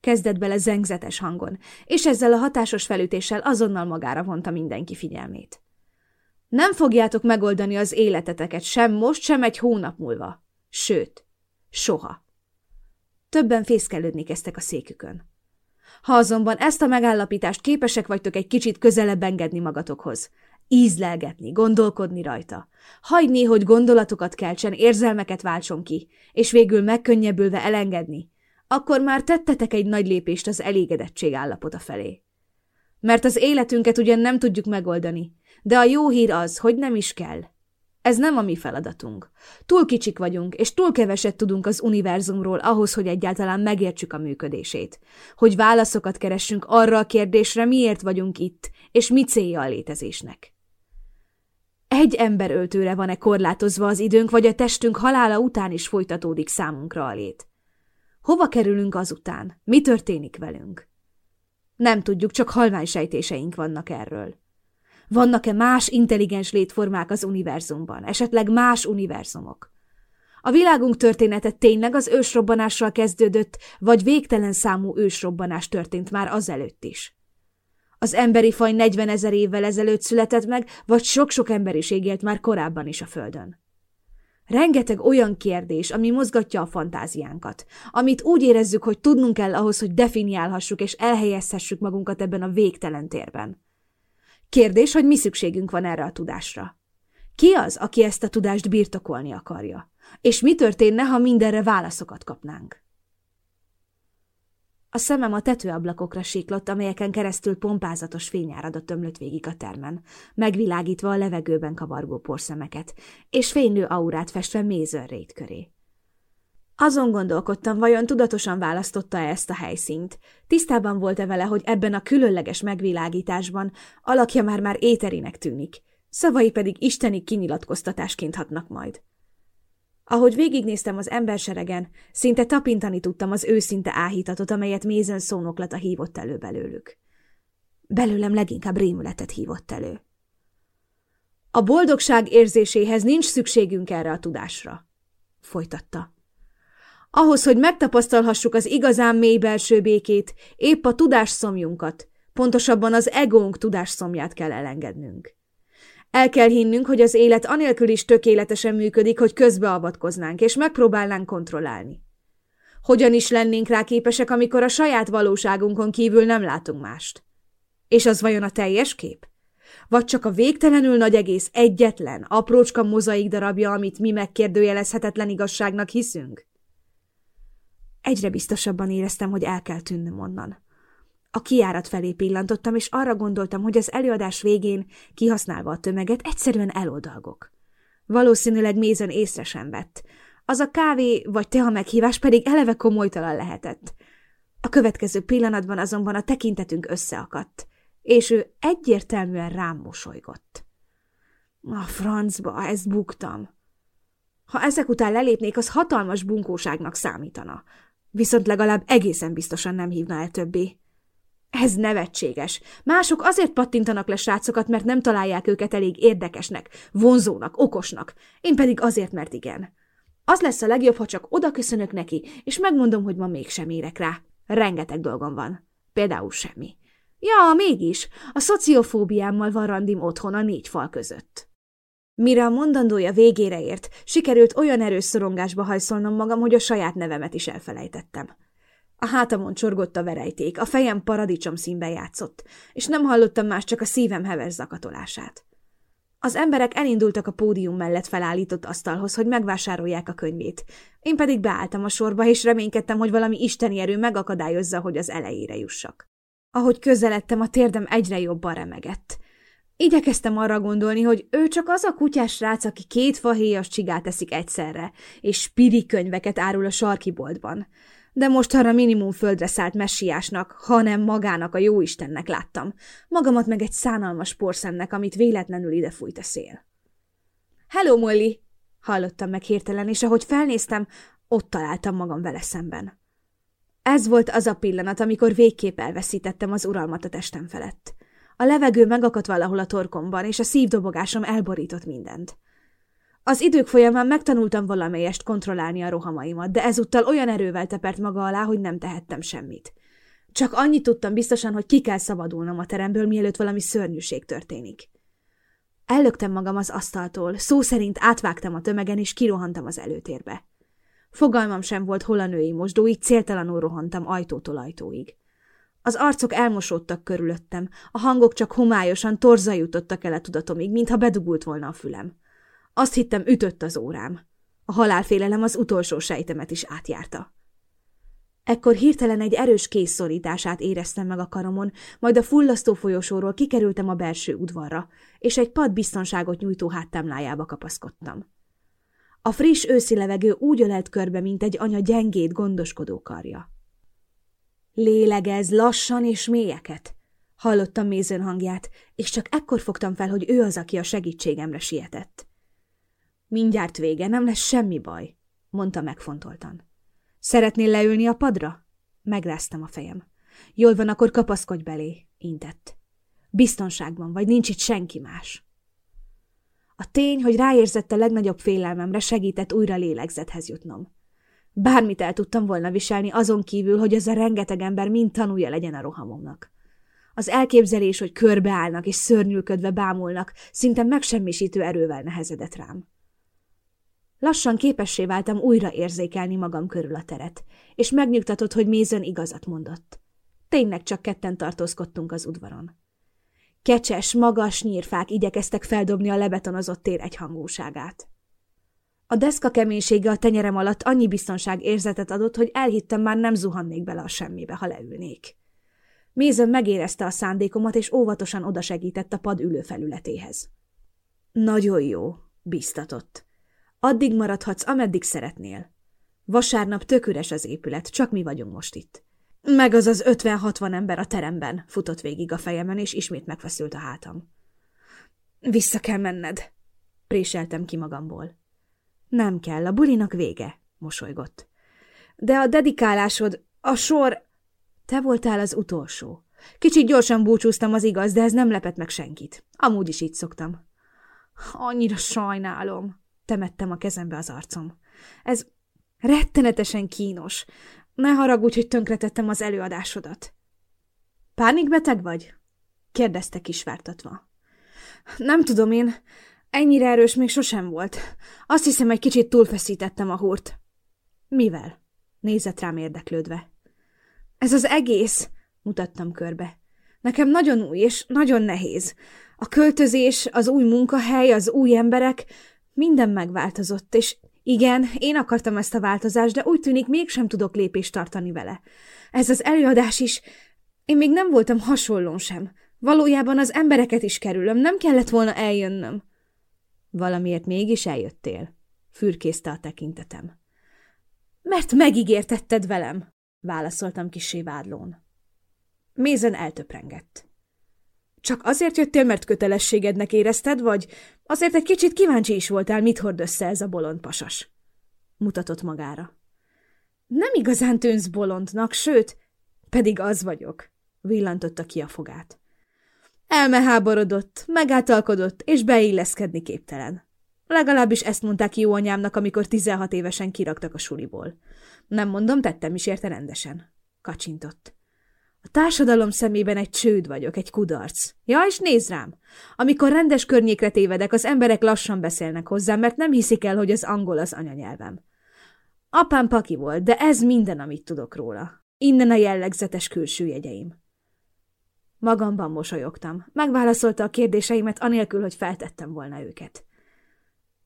Kezdett bele zengzetes hangon, és ezzel a hatásos felütéssel azonnal magára vonta mindenki figyelmét. Nem fogjátok megoldani az életeteket sem most, sem egy hónap múlva. Sőt, soha. Többen fészkelődni kezdtek a székükön. Ha azonban ezt a megállapítást képesek vagytok egy kicsit közelebb engedni magatokhoz, ízlelgetni, gondolkodni rajta, hagyni, hogy gondolatokat keltsen, érzelmeket váltson ki, és végül megkönnyebbülve elengedni, akkor már tettetek egy nagy lépést az elégedettség állapota felé. Mert az életünket ugyan nem tudjuk megoldani, de a jó hír az, hogy nem is kell. Ez nem a mi feladatunk. Túl kicsik vagyunk, és túl keveset tudunk az univerzumról ahhoz, hogy egyáltalán megértsük a működését. Hogy válaszokat keressünk arra a kérdésre, miért vagyunk itt, és mi célja a létezésnek. Egy emberöltőre van-e korlátozva az időnk, vagy a testünk halála után is folytatódik számunkra a lét? Hova kerülünk azután? Mi történik velünk? Nem tudjuk, csak halvány sejtéseink vannak erről. Vannak-e más intelligens létformák az univerzumban, esetleg más univerzumok? A világunk története tényleg az ősrobbanással kezdődött, vagy végtelen számú ősrobbanás történt már azelőtt is? Az emberi faj 40 ezer évvel ezelőtt született meg, vagy sok-sok emberiség élt már korábban is a Földön? Rengeteg olyan kérdés, ami mozgatja a fantáziánkat, amit úgy érezzük, hogy tudnunk kell ahhoz, hogy definiálhassuk és elhelyezhessük magunkat ebben a végtelen térben. Kérdés, hogy mi szükségünk van erre a tudásra. Ki az, aki ezt a tudást birtokolni akarja? És mi történne, ha mindenre válaszokat kapnánk? A szemem a tetőablakokra síklott, amelyeken keresztül pompázatos fényáradat tömlött végig a termen, megvilágítva a levegőben kavargó porszemeket, és fénylő aurát festve mézőrrét köré. Azon gondolkodtam, vajon tudatosan választotta-e ezt a helyszínt. Tisztában volt-e vele, hogy ebben a különleges megvilágításban alakja már-már éterinek tűnik, szavai pedig isteni kinyilatkoztatásként hatnak majd. Ahogy végignéztem az emberseregen, szinte tapintani tudtam az őszinte áhítatot, amelyet Mézen szónoklata hívott elő belőlük. Belőlem leginkább rémületet hívott elő. A boldogság érzéséhez nincs szükségünk erre a tudásra, folytatta. Ahhoz, hogy megtapasztalhassuk az igazán mély belső békét, épp a tudásszomjunkat, pontosabban az egónk tudásszomját kell elengednünk. El kell hinnünk, hogy az élet anélkül is tökéletesen működik, hogy közbeavatkoznánk, és megpróbálnánk kontrollálni. Hogyan is lennénk rá képesek, amikor a saját valóságunkon kívül nem látunk mást? És az vajon a teljes kép? Vagy csak a végtelenül nagy egész egyetlen, aprócska mozaik darabja, amit mi megkérdőjelezhetetlen igazságnak hiszünk? Egyre biztosabban éreztem, hogy el kell tűnnöm onnan. A kiárat felé pillantottam, és arra gondoltam, hogy az előadás végén, kihasználva a tömeget, egyszerűen eloldalgok. Valószínűleg mézen észre sem vett. Az a kávé vagy teha meghívás pedig eleve komolytalan lehetett. A következő pillanatban azonban a tekintetünk összeakadt, és ő egyértelműen rám mosolygott. A francba, ezt buktam. Ha ezek után lelépnék, az hatalmas bunkóságnak számítana. Viszont legalább egészen biztosan nem hívna el többé. Ez nevetséges. Mások azért pattintanak le srácokat, mert nem találják őket elég érdekesnek, vonzónak, okosnak. Én pedig azért, mert igen. Az lesz a legjobb, ha csak oda köszönök neki, és megmondom, hogy ma mégsem érek rá. Rengeteg dolgom van. Például semmi. Ja, mégis. A szociofóbiámmal van randim otthon a négy fal között. Mire a mondandója végére ért, sikerült olyan erős szorongásba hajszolnom magam, hogy a saját nevemet is elfelejtettem. A hátamon csorgott a verejték, a fejem paradicsom színbe játszott, és nem hallottam más, csak a szívem heves zakatolását. Az emberek elindultak a pódium mellett felállított asztalhoz, hogy megvásárolják a könyvét. Én pedig beálltam a sorba, és reménykedtem, hogy valami isteni erő megakadályozza, hogy az elejére jussak. Ahogy közeledtem, a térdem egyre jobban remegett. Igyekeztem arra gondolni, hogy ő csak az a kutyás rác, aki két fahéjas csigát eszik egyszerre, és spiri könyveket árul a sarki boltban de most arra minimum földre szállt messiásnak, hanem magának a jóistennek láttam, magamat meg egy szánalmas porszemnek, amit véletlenül ide fújt a szél. – Hello, Molly! – hallottam meg hirtelen, és ahogy felnéztem, ott találtam magam vele szemben. Ez volt az a pillanat, amikor végképp elveszítettem az uralmat a testem felett. A levegő megakadt valahol a torkomban, és a szívdobogásom elborított mindent. Az idők folyamán megtanultam valamelyest kontrollálni a rohamaimat, de ezúttal olyan erővel tepert maga alá, hogy nem tehettem semmit. Csak annyit tudtam biztosan, hogy ki kell szabadulnom a teremből, mielőtt valami szörnyűség történik. Ellöktem magam az asztaltól, szó szerint átvágtam a tömegen, és kirohantam az előtérbe. Fogalmam sem volt, hol a női mosdó, így céltalanul rohantam ajtótól ajtóig. Az arcok elmosódtak körülöttem, a hangok csak homályosan torza jutottak el a tudatomig, mintha bedugult volna a fülem. Azt hittem, ütött az órám. A halálfélelem az utolsó sejtemet is átjárta. Ekkor hirtelen egy erős készszorítását éreztem meg a karomon, majd a fullasztó folyosóról kikerültem a belső udvarra, és egy pad biztonságot nyújtó háttámlájába kapaszkodtam. A friss őszi levegő úgy ölelt körbe, mint egy anya gyengét, gondoskodó karja. Lélegez lassan és mélyeket! Hallottam mézön hangját, és csak ekkor fogtam fel, hogy ő az, aki a segítségemre sietett. Mindjárt vége, nem lesz semmi baj, mondta megfontoltan. Szeretnél leülni a padra? Megráztam a fejem. Jól van, akkor kapaszkodj belé, intett. Biztonságban vagy, nincs itt senki más. A tény, hogy ráérzett a legnagyobb félelmemre, segített újra lélegzethez jutnom. Bármit el tudtam volna viselni, azon kívül, hogy ez a rengeteg ember mind tanulja legyen a rohamomnak. Az elképzelés, hogy körbeállnak és szörnyűködve bámulnak, szinte megsemmisítő erővel nehezedett rám. Lassan képessé váltam újra érzékelni magam körül a teret, és megnyugtatott, hogy Mézön igazat mondott. Tényleg csak ketten tartózkodtunk az udvaron. Kecses, magas nyírfák igyekeztek feldobni a lebetonozott tér egyhangúságát. A deszka keménysége a tenyerem alatt annyi biztonság érzetet adott, hogy elhittem már nem zuhannék bele a semmibe, ha leülnék. Mézön megérezte a szándékomat, és óvatosan odasegített a pad ülő felületéhez. Nagyon jó, biztatott. Addig maradhatsz, ameddig szeretnél. Vasárnap tök üres az épület, csak mi vagyunk most itt. Meg az az 50-60 ember a teremben, futott végig a fejemen, és ismét megfeszült a hátam. Vissza kell menned, préseltem ki magamból. Nem kell, a bulinak vége, mosolygott. De a dedikálásod, a sor... Te voltál az utolsó. Kicsit gyorsan búcsúztam, az igaz, de ez nem lepett meg senkit. Amúgy is így szoktam. Annyira sajnálom, temettem a kezembe az arcom. Ez rettenetesen kínos. Ne haragudj, hogy tönkretettem az előadásodat. Pánikbeteg vagy? kérdezte kisvártatva. Nem tudom én, ennyire erős még sosem volt. Azt hiszem, egy kicsit túlfeszítettem a húrt. Mivel? Nézett rám érdeklődve. Ez az egész, mutattam körbe. Nekem nagyon új és nagyon nehéz. A költözés, az új munkahely, az új emberek, minden megváltozott, és igen, én akartam ezt a változást, de úgy tűnik mégsem tudok lépést tartani vele. Ez az előadás is... Én még nem voltam hasonlón sem. Valójában az embereket is kerülöm, nem kellett volna eljönnöm. Valamiért mégis eljöttél, fürkészte a tekintetem. Mert megígértetted velem, válaszoltam kisé vádlón. Mézen eltöprengett. Csak azért jöttél, mert kötelességednek érezted, vagy azért egy kicsit kíváncsi is voltál, mit hord össze ez a bolond pasas? Mutatott magára. Nem igazán tűnsz bolondnak, sőt, pedig az vagyok, villantotta ki a fogát. Elmeháborodott, megátalkodott, és beilleszkedni képtelen. Legalábbis ezt mondták jó anyámnak, amikor 16 évesen kiraktak a suliból. Nem mondom, tettem is érte rendesen. Kacsintott. A társadalom szemében egy csőd vagyok, egy kudarc. Ja, és nézd rám! Amikor rendes környékre tévedek, az emberek lassan beszélnek hozzám, mert nem hiszik el, hogy az angol az anyanyelvem. Apám paki volt, de ez minden, amit tudok róla. Innen a jellegzetes külső jegyeim. Magamban mosolyogtam. Megválaszolta a kérdéseimet, anélkül, hogy feltettem volna őket.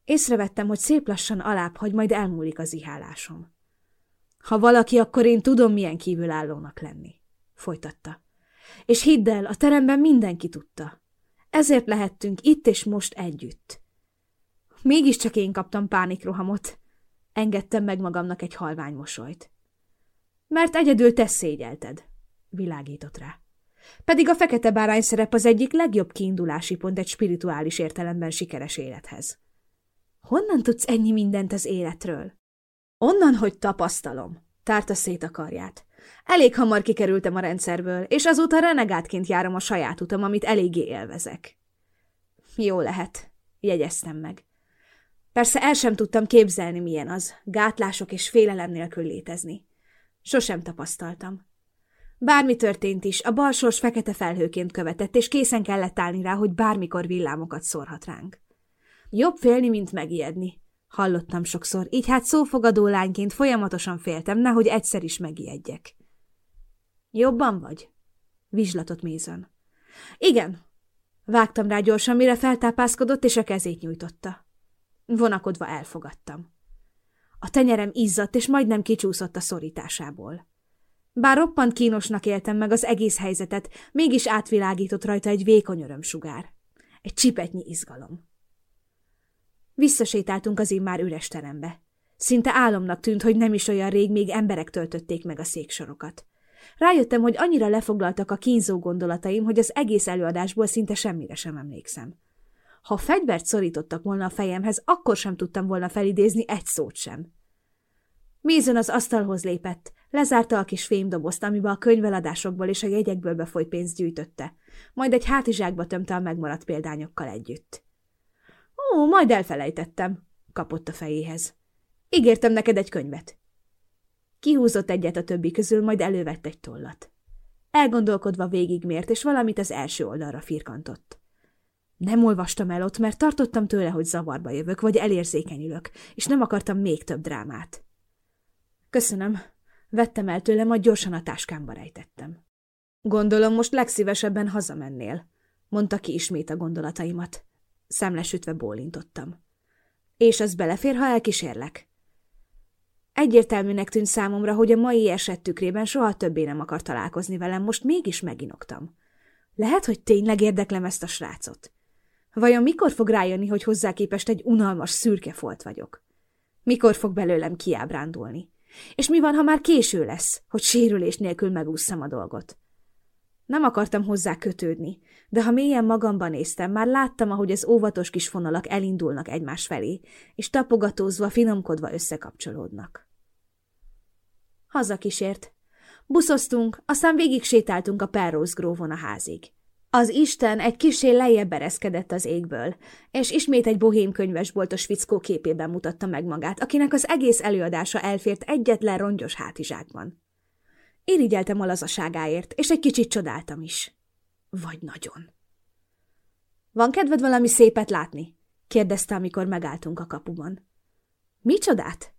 Észrevettem, hogy szép lassan alább hagy, majd elmúlik az ihálásom. Ha valaki, akkor én tudom, milyen kívülállónak lenni folytatta. És hidd el, a teremben mindenki tudta. Ezért lehettünk itt és most együtt. Mégiscsak én kaptam pánikrohamot. Engedtem meg magamnak egy halvány mosolyt. Mert egyedül te szégyelted, világított rá. Pedig a fekete bárány szerep az egyik legjobb kiindulási pont egy spirituális értelemben sikeres élethez. Honnan tudsz ennyi mindent az életről? Onnan, hogy tapasztalom, tárta szét a karját. Elég hamar kikerültem a rendszerből, és azóta renegátként járom a saját utam, amit eléggé élvezek. Jó lehet, jegyeztem meg. Persze el sem tudtam képzelni, milyen az, gátlások és félelem nélkül létezni. Sosem tapasztaltam. Bármi történt is, a balsors fekete felhőként követett, és készen kellett állni rá, hogy bármikor villámokat szórhat ránk. Jobb félni, mint megijedni. Hallottam sokszor, így hát szófogadó lányként folyamatosan féltem, nehogy egyszer is megijedjek. Jobban vagy? Vizslatott Mézön. Igen. Vágtam rá gyorsan, mire feltápászkodott, és a kezét nyújtotta. Vonakodva elfogadtam. A tenyerem izzadt, és majdnem kicsúszott a szorításából. Bár roppant kínosnak éltem meg az egész helyzetet, mégis átvilágított rajta egy vékony örömsugár. Egy csipetnyi izgalom. Visszasétáltunk az immár üres terembe. Szinte álomnak tűnt, hogy nem is olyan rég még emberek töltötték meg a széksorokat. Rájöttem, hogy annyira lefoglaltak a kínzó gondolataim, hogy az egész előadásból szinte semmire sem emlékszem. Ha fegyvert szorítottak volna a fejemhez, akkor sem tudtam volna felidézni egy szót sem. Mézön az asztalhoz lépett, lezárta a kis fémdobozt, amiben a könyveladásokból és a jegyekből befolyt pénzt gyűjtötte, majd egy hátizsákba tömte a megmaradt példányokkal együtt. Ó, majd elfelejtettem, kapott a fejéhez. Ígértem neked egy könyvet. Kihúzott egyet a többi közül, majd elővett egy tollat. Elgondolkodva végigmért, és valamit az első oldalra firkantott. Nem olvastam el ott, mert tartottam tőle, hogy zavarba jövök, vagy elérzékenyülök, és nem akartam még több drámát. Köszönöm. Vettem el tőle, majd gyorsan a táskámba rejtettem. Gondolom, most legszívesebben hazamennél, mondta ki ismét a gondolataimat. Szemlesütve bólintottam. És az belefér, ha elkísérlek? Egyértelműnek tűnt számomra, hogy a mai eset tükrében soha többé nem akar találkozni velem, most mégis meginoktam. Lehet, hogy tényleg érdeklem ezt a srácot. Vajon mikor fog rájönni, hogy hozzá képest egy unalmas szürke folt vagyok? Mikor fog belőlem kiábrándulni? És mi van, ha már késő lesz, hogy sérülés nélkül megússzam a dolgot? Nem akartam hozzá kötődni, de ha mélyen magamban néztem, már láttam, ahogy az óvatos kis fonalak elindulnak egymás felé, és tapogatózva, finomkodva összekapcsolódnak. Haza kísért. Buszoztunk, aztán végig sétáltunk a Perrose Grove-on a házig. Az Isten egy kisé lejjebb ereszkedett az égből, és ismét egy bohém könyvesboltos fickó képében mutatta meg magát, akinek az egész előadása elfért egyetlen rongyos hátizsákban. Irigyeltem a lazaságáért, és egy kicsit csodáltam is. Vagy nagyon. Van kedved valami szépet látni? kérdezte, amikor megálltunk a kapuban. Mi csodát?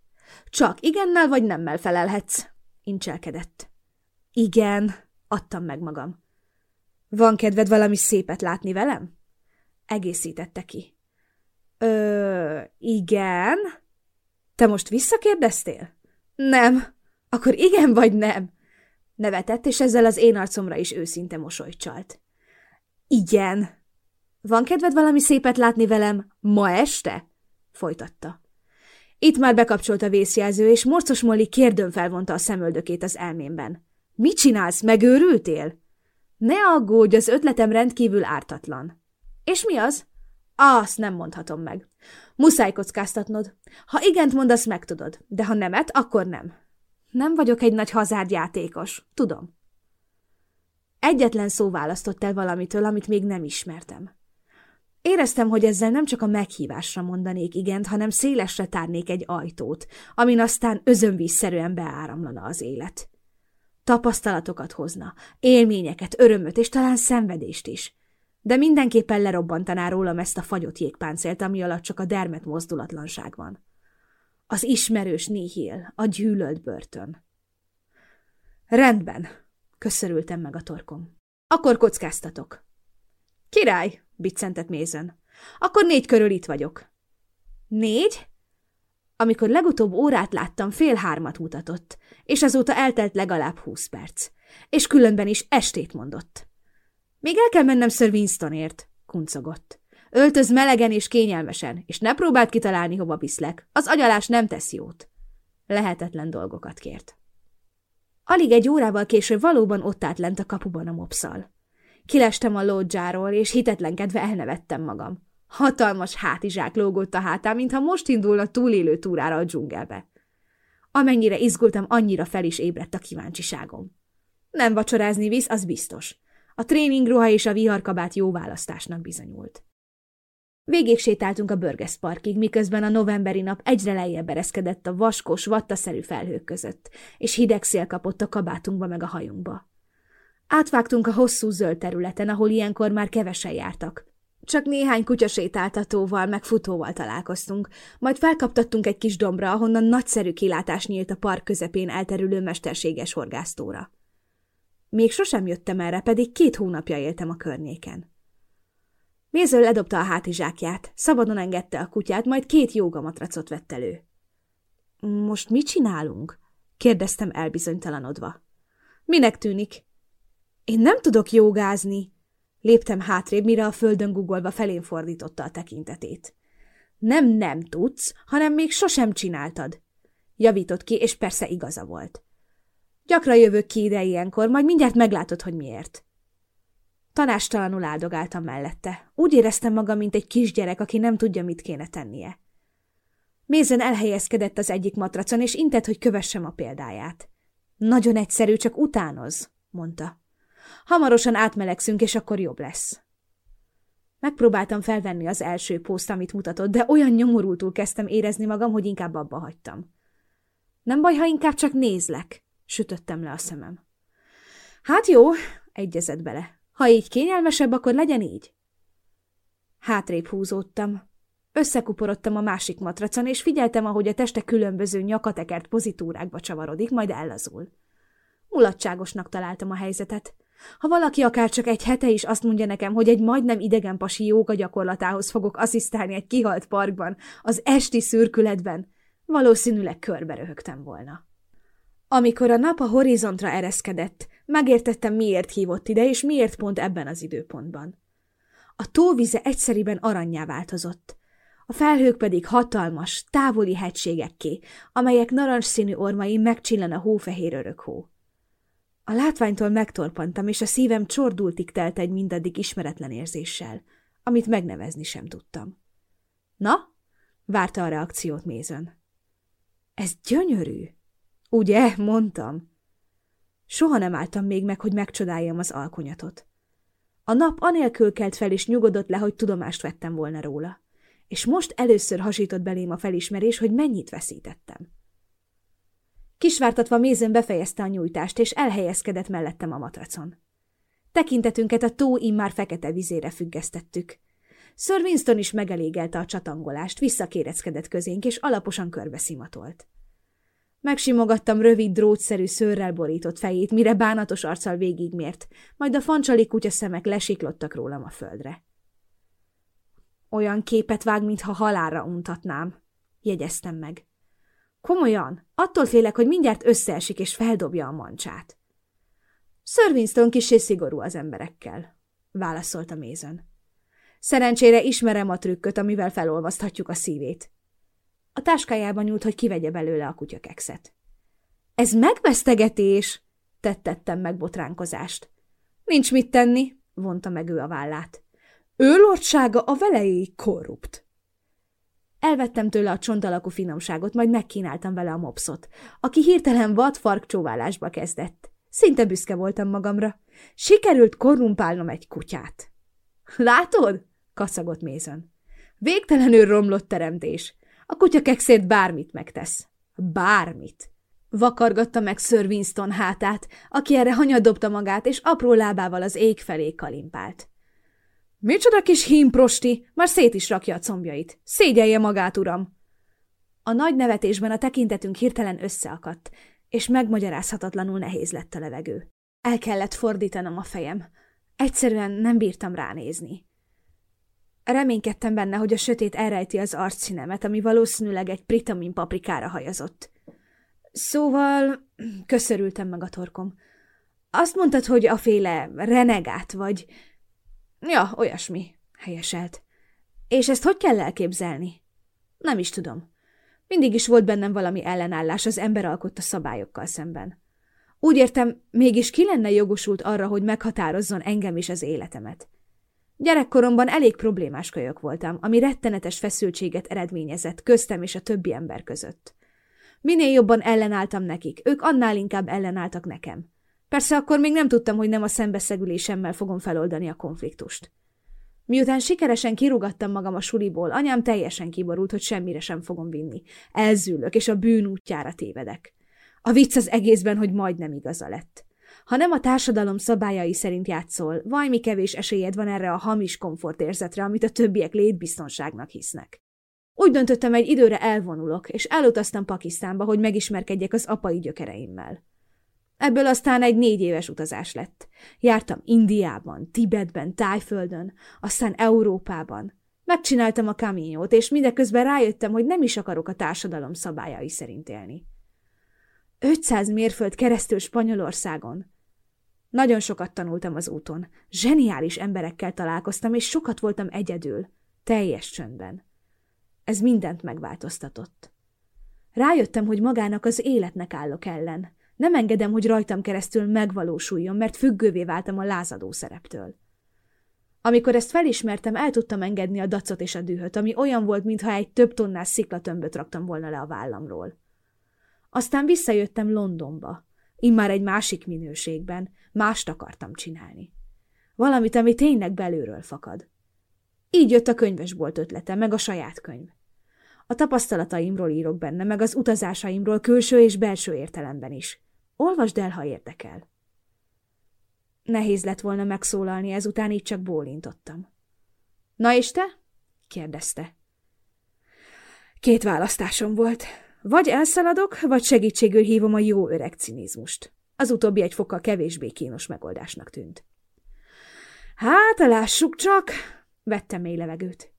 Csak igennel vagy nemmel felelhetsz, incselkedett. Igen, adtam meg magam. Van kedved valami szépet látni velem? Egészítette ki. Ö, igen. Te most visszakérdeztél? Nem. Akkor igen vagy nem? Nevetett, és ezzel az én arcomra is őszinte mosolyt csalt. Igen. Van kedved valami szépet látni velem ma este? Folytatta. Itt már bekapcsolt a vészjelző, és morcos Molly kérdőn felvonta a szemöldökét az elmémben. Mit csinálsz, megőrültél? Ne aggódj, az ötletem rendkívül ártatlan. És mi az? Azt nem mondhatom meg. Muszáj kockáztatnod. Ha igent mondasz, megtudod, de ha nemet, akkor nem. Nem vagyok egy nagy hazárdjátékos, tudom. Egyetlen szó választott el valamitől, amit még nem ismertem. Éreztem, hogy ezzel nem csak a meghívásra mondanék igent, hanem szélesre tárnék egy ajtót, amin aztán özönvízszerűen beáramlana az élet. Tapasztalatokat hozna, élményeket, örömöt és talán szenvedést is. De mindenképpen lerobbantaná rólam ezt a fagyott jégpáncélt, ami alatt csak a dermet mozdulatlanság van. Az ismerős nihil, a gyűlölt börtön. Rendben, köszörültem meg a torkom. Akkor kockáztatok. Király, biccentett Mézen. Akkor négy körül itt vagyok. Négy? Amikor legutóbb órát láttam, fél hármat mutatott, és azóta eltelt legalább húsz perc. És különben is estét mondott. Még el kell mennem Sir Winstonért, kuncogott. Öltöz melegen és kényelmesen, és ne próbáld kitalálni, hova viszlek. Az agyalás nem tesz jót. Lehetetlen dolgokat kért. Alig egy órával később valóban ott állt lent a kapuban a mopszal. Kilestem a lódzsáról, és hitetlenkedve elnevettem magam. Hatalmas hátizsák lógott a hátán, mintha most indulna túlélő túrára a dzsungelbe. Amennyire izgultam, annyira fel is ébredt a kíváncsiságom. Nem vacsorázni visz, az biztos. A tréningruha és a viharkabát jó választásnak bizonyult. Végig sétáltunk a Burgess Parkig, miközben a novemberi nap egyre lejjebb ereszkedett a vaskos, vattaszerű felhők között, és hideg szél kapott a kabátunkba meg a hajunkba. Átvágtunk a hosszú zöld területen, ahol ilyenkor már kevesen jártak. Csak néhány kutyasétáltatóval meg futóval találkoztunk, majd felkaptattunk egy kis dombra, ahonnan nagyszerű kilátás nyílt a park közepén elterülő mesterséges horgásztóra. Még sosem jöttem erre, pedig két hónapja éltem a környéken. Mézől ledobta a hátizsákját, szabadon engedte a kutyát, majd két jogamatracot vett elő. – Most mit csinálunk? – kérdeztem elbizonytalanodva. – Minek tűnik? – Én nem tudok jogázni! Léptem hátrébb, mire a földön guggolva felén fordította a tekintetét. Nem nem tudsz, hanem még sosem csináltad. Javított ki, és persze igaza volt. Gyakran jövök ki ide ilyenkor, majd mindjárt meglátod, hogy miért. Tanástalanul áldogáltam mellette. Úgy éreztem magam, mint egy kisgyerek, aki nem tudja, mit kéne tennie. Mézen elhelyezkedett az egyik matracon, és intett, hogy kövessem a példáját. Nagyon egyszerű, csak utánoz, mondta. Hamarosan átmelegszünk, és akkor jobb lesz. Megpróbáltam felvenni az első poszt, amit mutatott, de olyan nyomorultul kezdtem érezni magam, hogy inkább abba hagytam. Nem baj, ha inkább csak nézlek, sütöttem le a szemem. Hát jó, egyezett bele. Ha így kényelmesebb, akkor legyen így. Hátrébb húzódtam. Összekuporodtam a másik matracon, és figyeltem, ahogy a teste különböző nyakatekert pozitúrákba csavarodik, majd ellazul. Mulatságosnak találtam a helyzetet. Ha valaki akár csak egy hete is azt mondja nekem, hogy egy majdnem idegen pasi jóga gyakorlatához fogok asszisztálni egy kihalt parkban, az esti szürkületben, valószínűleg körbe röhögtem volna. Amikor a nap a horizontra ereszkedett, megértettem, miért hívott ide, és miért pont ebben az időpontban. A tóvize egyszeriben aranyjá változott. a felhők pedig hatalmas, távoli hegységekké, amelyek narancsszínű ormai megcsillan a hófehér örökhó. A látványtól megtorpantam, és a szívem csordultig telt egy mindaddig ismeretlen érzéssel, amit megnevezni sem tudtam. Na? várta a reakciót Mézön. Ez gyönyörű. Ugye, mondtam. Soha nem álltam még meg, hogy megcsodáljam az alkonyatot. A nap anélkül kelt fel és nyugodott le, hogy tudomást vettem volna róla. És most először hasított belém a felismerés, hogy mennyit veszítettem. Kisvártatva mézön befejezte a nyújtást, és elhelyezkedett mellettem a matracon. Tekintetünket a tó immár fekete vizére függesztettük. Sir Winston is megelégelte a csatangolást, visszakéreckedett közénk, és alaposan körbeszimatolt. Megsimogattam rövid, drótszerű szőrrel borított fejét, mire bánatos arccal végigmért, majd a fancsali kutya szemek lesiklottak rólam a földre. Olyan képet vág, mintha halálra untatnám, jegyeztem meg. Komolyan, attól félek, hogy mindjárt összeesik és feldobja a mancsát. Sir Winston kisé szigorú az emberekkel, válaszolta Mézön. Szerencsére ismerem a trükköt, amivel felolvaszthatjuk a szívét. A táskájában nyúlt, hogy kivegye belőle a kutyakekszet. Ez megvesztegetés! tettettem meg botránkozást. Nincs mit tenni, vonta meg ő a vállát. Ő lordsága a velejéig korrupt. Elvettem tőle a csontalakú finomságot, majd megkínáltam vele a mopszot, aki hirtelen vad farkcsóválásba kezdett. Szinte büszke voltam magamra. Sikerült korrumpálnom egy kutyát. Látod? kaszagott Mézön. Végtelenül romlott teremtés. A kutya kekszét bármit megtesz. Bármit. Vakargatta meg Sir Winston hátát, aki erre hanyadobta magát, és apró lábával az ég felé kalimpált. Micsoda kis hímprosti, már szét is rakja a combjait. Szégyelje magát, uram! A nagy nevetésben a tekintetünk hirtelen összeakadt, és megmagyarázhatatlanul nehéz lett a levegő. El kellett fordítanom a fejem. Egyszerűen nem bírtam ránézni. Reménykedtem benne, hogy a sötét elrejti az arcszínemet, ami valószínűleg egy pritamin paprikára hajazott. Szóval... köszörültem meg a torkom. Azt mondtad, hogy a féle renegát vagy... Ja, olyasmi, helyeselt. És ezt hogy kell elképzelni? Nem is tudom. Mindig is volt bennem valami ellenállás az ember alkotta szabályokkal szemben. Úgy értem, mégis ki lenne jogosult arra, hogy meghatározzon engem is az életemet. Gyerekkoromban elég problémás kölyök voltam, ami rettenetes feszültséget eredményezett köztem és a többi ember között. Minél jobban ellenálltam nekik, ők annál inkább ellenálltak nekem. Persze akkor még nem tudtam, hogy nem a szembeszegülésemmel fogom feloldani a konfliktust. Miután sikeresen kirugattam magam a suliból, anyám teljesen kiborult, hogy semmire sem fogom vinni. Elzűlök, és a bűn útjára tévedek. A vicc az egészben, hogy majdnem igaza lett. Ha nem a társadalom szabályai szerint játszol, vajmi kevés esélyed van erre a hamis komfortérzetre, amit a többiek létbiztonságnak hisznek. Úgy döntöttem, egy időre elvonulok, és elutaztam Pakisztánba, hogy megismerkedjek az apai gyökereimmel. Ebből aztán egy négy éves utazás lett. Jártam Indiában, Tibetben, Tájföldön, aztán Európában. Megcsináltam a kaminyót, és mindeközben rájöttem, hogy nem is akarok a társadalom szabályai szerint élni. 500 mérföld keresztül Spanyolországon. Nagyon sokat tanultam az úton. Zseniális emberekkel találkoztam, és sokat voltam egyedül, teljes csöndben. Ez mindent megváltoztatott. Rájöttem, hogy magának az életnek állok ellen. Nem engedem, hogy rajtam keresztül megvalósuljon, mert függővé váltam a lázadó szereptől. Amikor ezt felismertem, el tudtam engedni a dacot és a dühöt, ami olyan volt, mintha egy több tonnás sziklatömböt raktam volna le a vállamról. Aztán visszajöttem Londonba, immár egy másik minőségben, mást akartam csinálni. Valamit, ami tényleg belülről fakad. Így jött a könyvesbolt ötlete, meg a saját könyv. A tapasztalataimról írok benne, meg az utazásaimról külső és belső értelemben is. Olvasd el, ha érdekel. Nehéz lett volna megszólalni, ezután így csak bólintottam. Na és te? kérdezte. Két választásom volt. Vagy elszaladok, vagy segítségül hívom a jó öreg cinizmust. Az utóbbi egy fokkal kevésbé kínos megoldásnak tűnt. Hát, lássuk csak, vettem mély levegőt.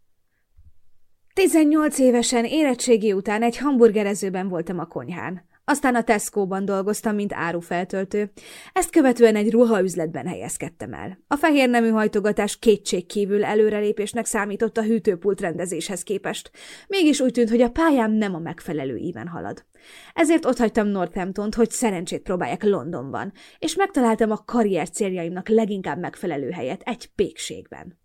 Tizennyolc évesen érettségi után egy hamburgerezőben voltam a konyhán. Aztán a Tesco-ban dolgoztam, mint árufeltöltő. Ezt követően egy ruhaüzletben helyezkedtem el. A fehér nemű hajtogatás kétségkívül előrelépésnek számított a hűtőpult rendezéshez képest. Mégis úgy tűnt, hogy a pályám nem a megfelelő íven halad. Ezért otthagytam Northamptont, hogy szerencsét próbáljak Londonban, és megtaláltam a karrier céljaimnak leginkább megfelelő helyet egy pékségben.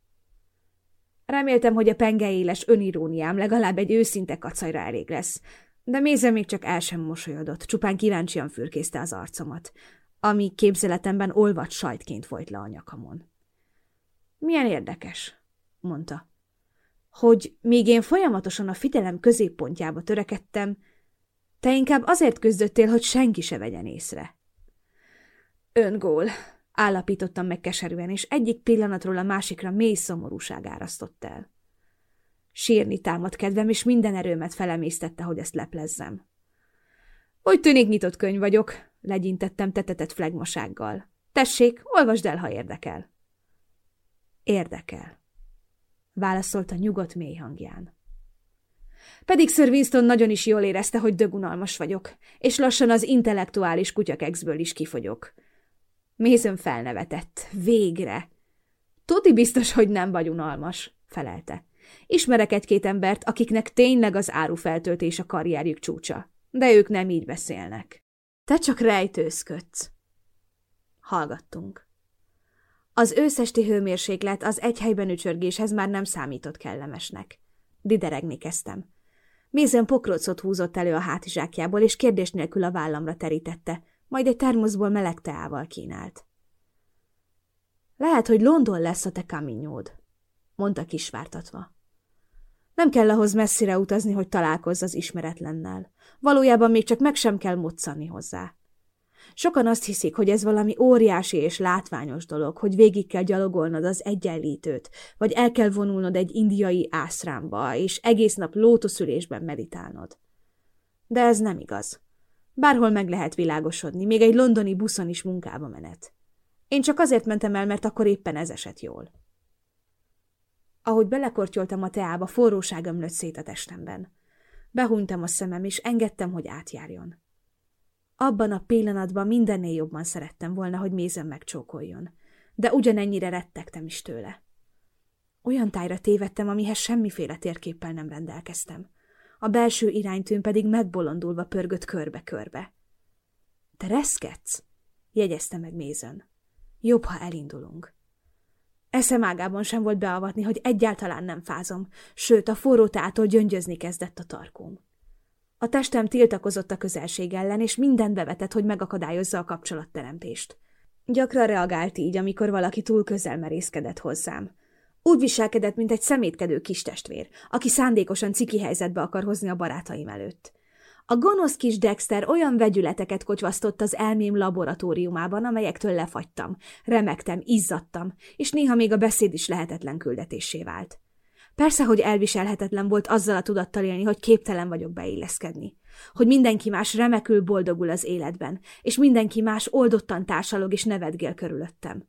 Reméltem, hogy a pengeéles öniróniám legalább egy őszinte kacajra elég lesz, de Méze még csak el sem mosolyodott, csupán kíváncsian fürkészte az arcomat, ami képzeletemben olvat sajtként folyt le a nyakamon. Milyen érdekes, mondta, hogy míg én folyamatosan a figyelem középpontjába törekedtem, te inkább azért küzdöttél, hogy senki se vegyen észre. Öngól, állapítottam meg keserűen, és egyik pillanatról a másikra mély szomorúság árasztott el. Sírni támad kedvem, és minden erőmet felemésztette, hogy ezt leplezzem. Úgy tűnik nyitott könyv vagyok, legyintettem tetetett flegmasággal. Tessék, olvasd el, ha érdekel. Érdekel, válaszolta nyugodt mély hangján. Pedig Sir Winston nagyon is jól érezte, hogy dögunalmas vagyok, és lassan az intellektuális kutyakexből is kifogyok. Mézön felnevetett. Végre! Tuti biztos, hogy nem vagy unalmas, felelte. Ismerek egy-két embert, akiknek tényleg az árufeltöltés a karrierjük csúcsa, de ők nem így beszélnek. Te csak rejtőzködsz. Hallgattunk. Az őszesti hőmérséklet az egy helyben ücsörgéshez már nem számított kellemesnek. Dideregni kezdtem. Mézen pokrócot húzott elő a hátizsákjából, és kérdés nélkül a vállamra terítette, majd egy termoszból meleg teával kínált. Lehet, hogy London lesz a te kaminyód, mondta kisvártatva. Nem kell ahhoz messzire utazni, hogy találkozz az ismeretlennel. Valójában még csak meg sem kell moccani hozzá. Sokan azt hiszik, hogy ez valami óriási és látványos dolog, hogy végig kell gyalogolnod az egyenlítőt, vagy el kell vonulnod egy indiai ászrámba, és egész nap lótuszülésben meditálnod. De ez nem igaz. Bárhol meg lehet világosodni, még egy londoni buszon is munkába menet. Én csak azért mentem el, mert akkor éppen ez esett jól. Ahogy belekortyoltam a teába, forróság ömlött szét a testemben. Behunytam a szemem, és engedtem, hogy átjárjon. Abban a pillanatban mindennél jobban szerettem volna, hogy mézem megcsókoljon, de ugyanennyire rettegtem is tőle. Olyan tájra tévedtem, amihez semmiféle térképpel nem rendelkeztem. A belső iránytűn pedig megbolondulva pörgött körbe-körbe. – Te reszketsz? – jegyezte meg Mézön. – Jobb, ha elindulunk. Eszemágában sem volt beavatni, hogy egyáltalán nem fázom, sőt, a forró tától gyöngyözni kezdett a tarkóm. A testem tiltakozott a közelség ellen, és mindent bevetett, hogy megakadályozza a kapcsolatteremtést. Gyakran reagált így, amikor valaki túl közel merészkedett hozzám. Úgy viselkedett, mint egy szemétkedő kistestvér, aki szándékosan ciki helyzetbe akar hozni a barátaim előtt. A gonosz kis Dexter olyan vegyületeket kocsvasztott az elmém laboratóriumában, amelyektől lefagytam, remektem, izzadtam, és néha még a beszéd is lehetetlen küldetésé vált. Persze, hogy elviselhetetlen volt azzal a tudattal élni, hogy képtelen vagyok beilleszkedni. Hogy mindenki más remekül boldogul az életben, és mindenki más oldottan társalog és nevetgél körülöttem.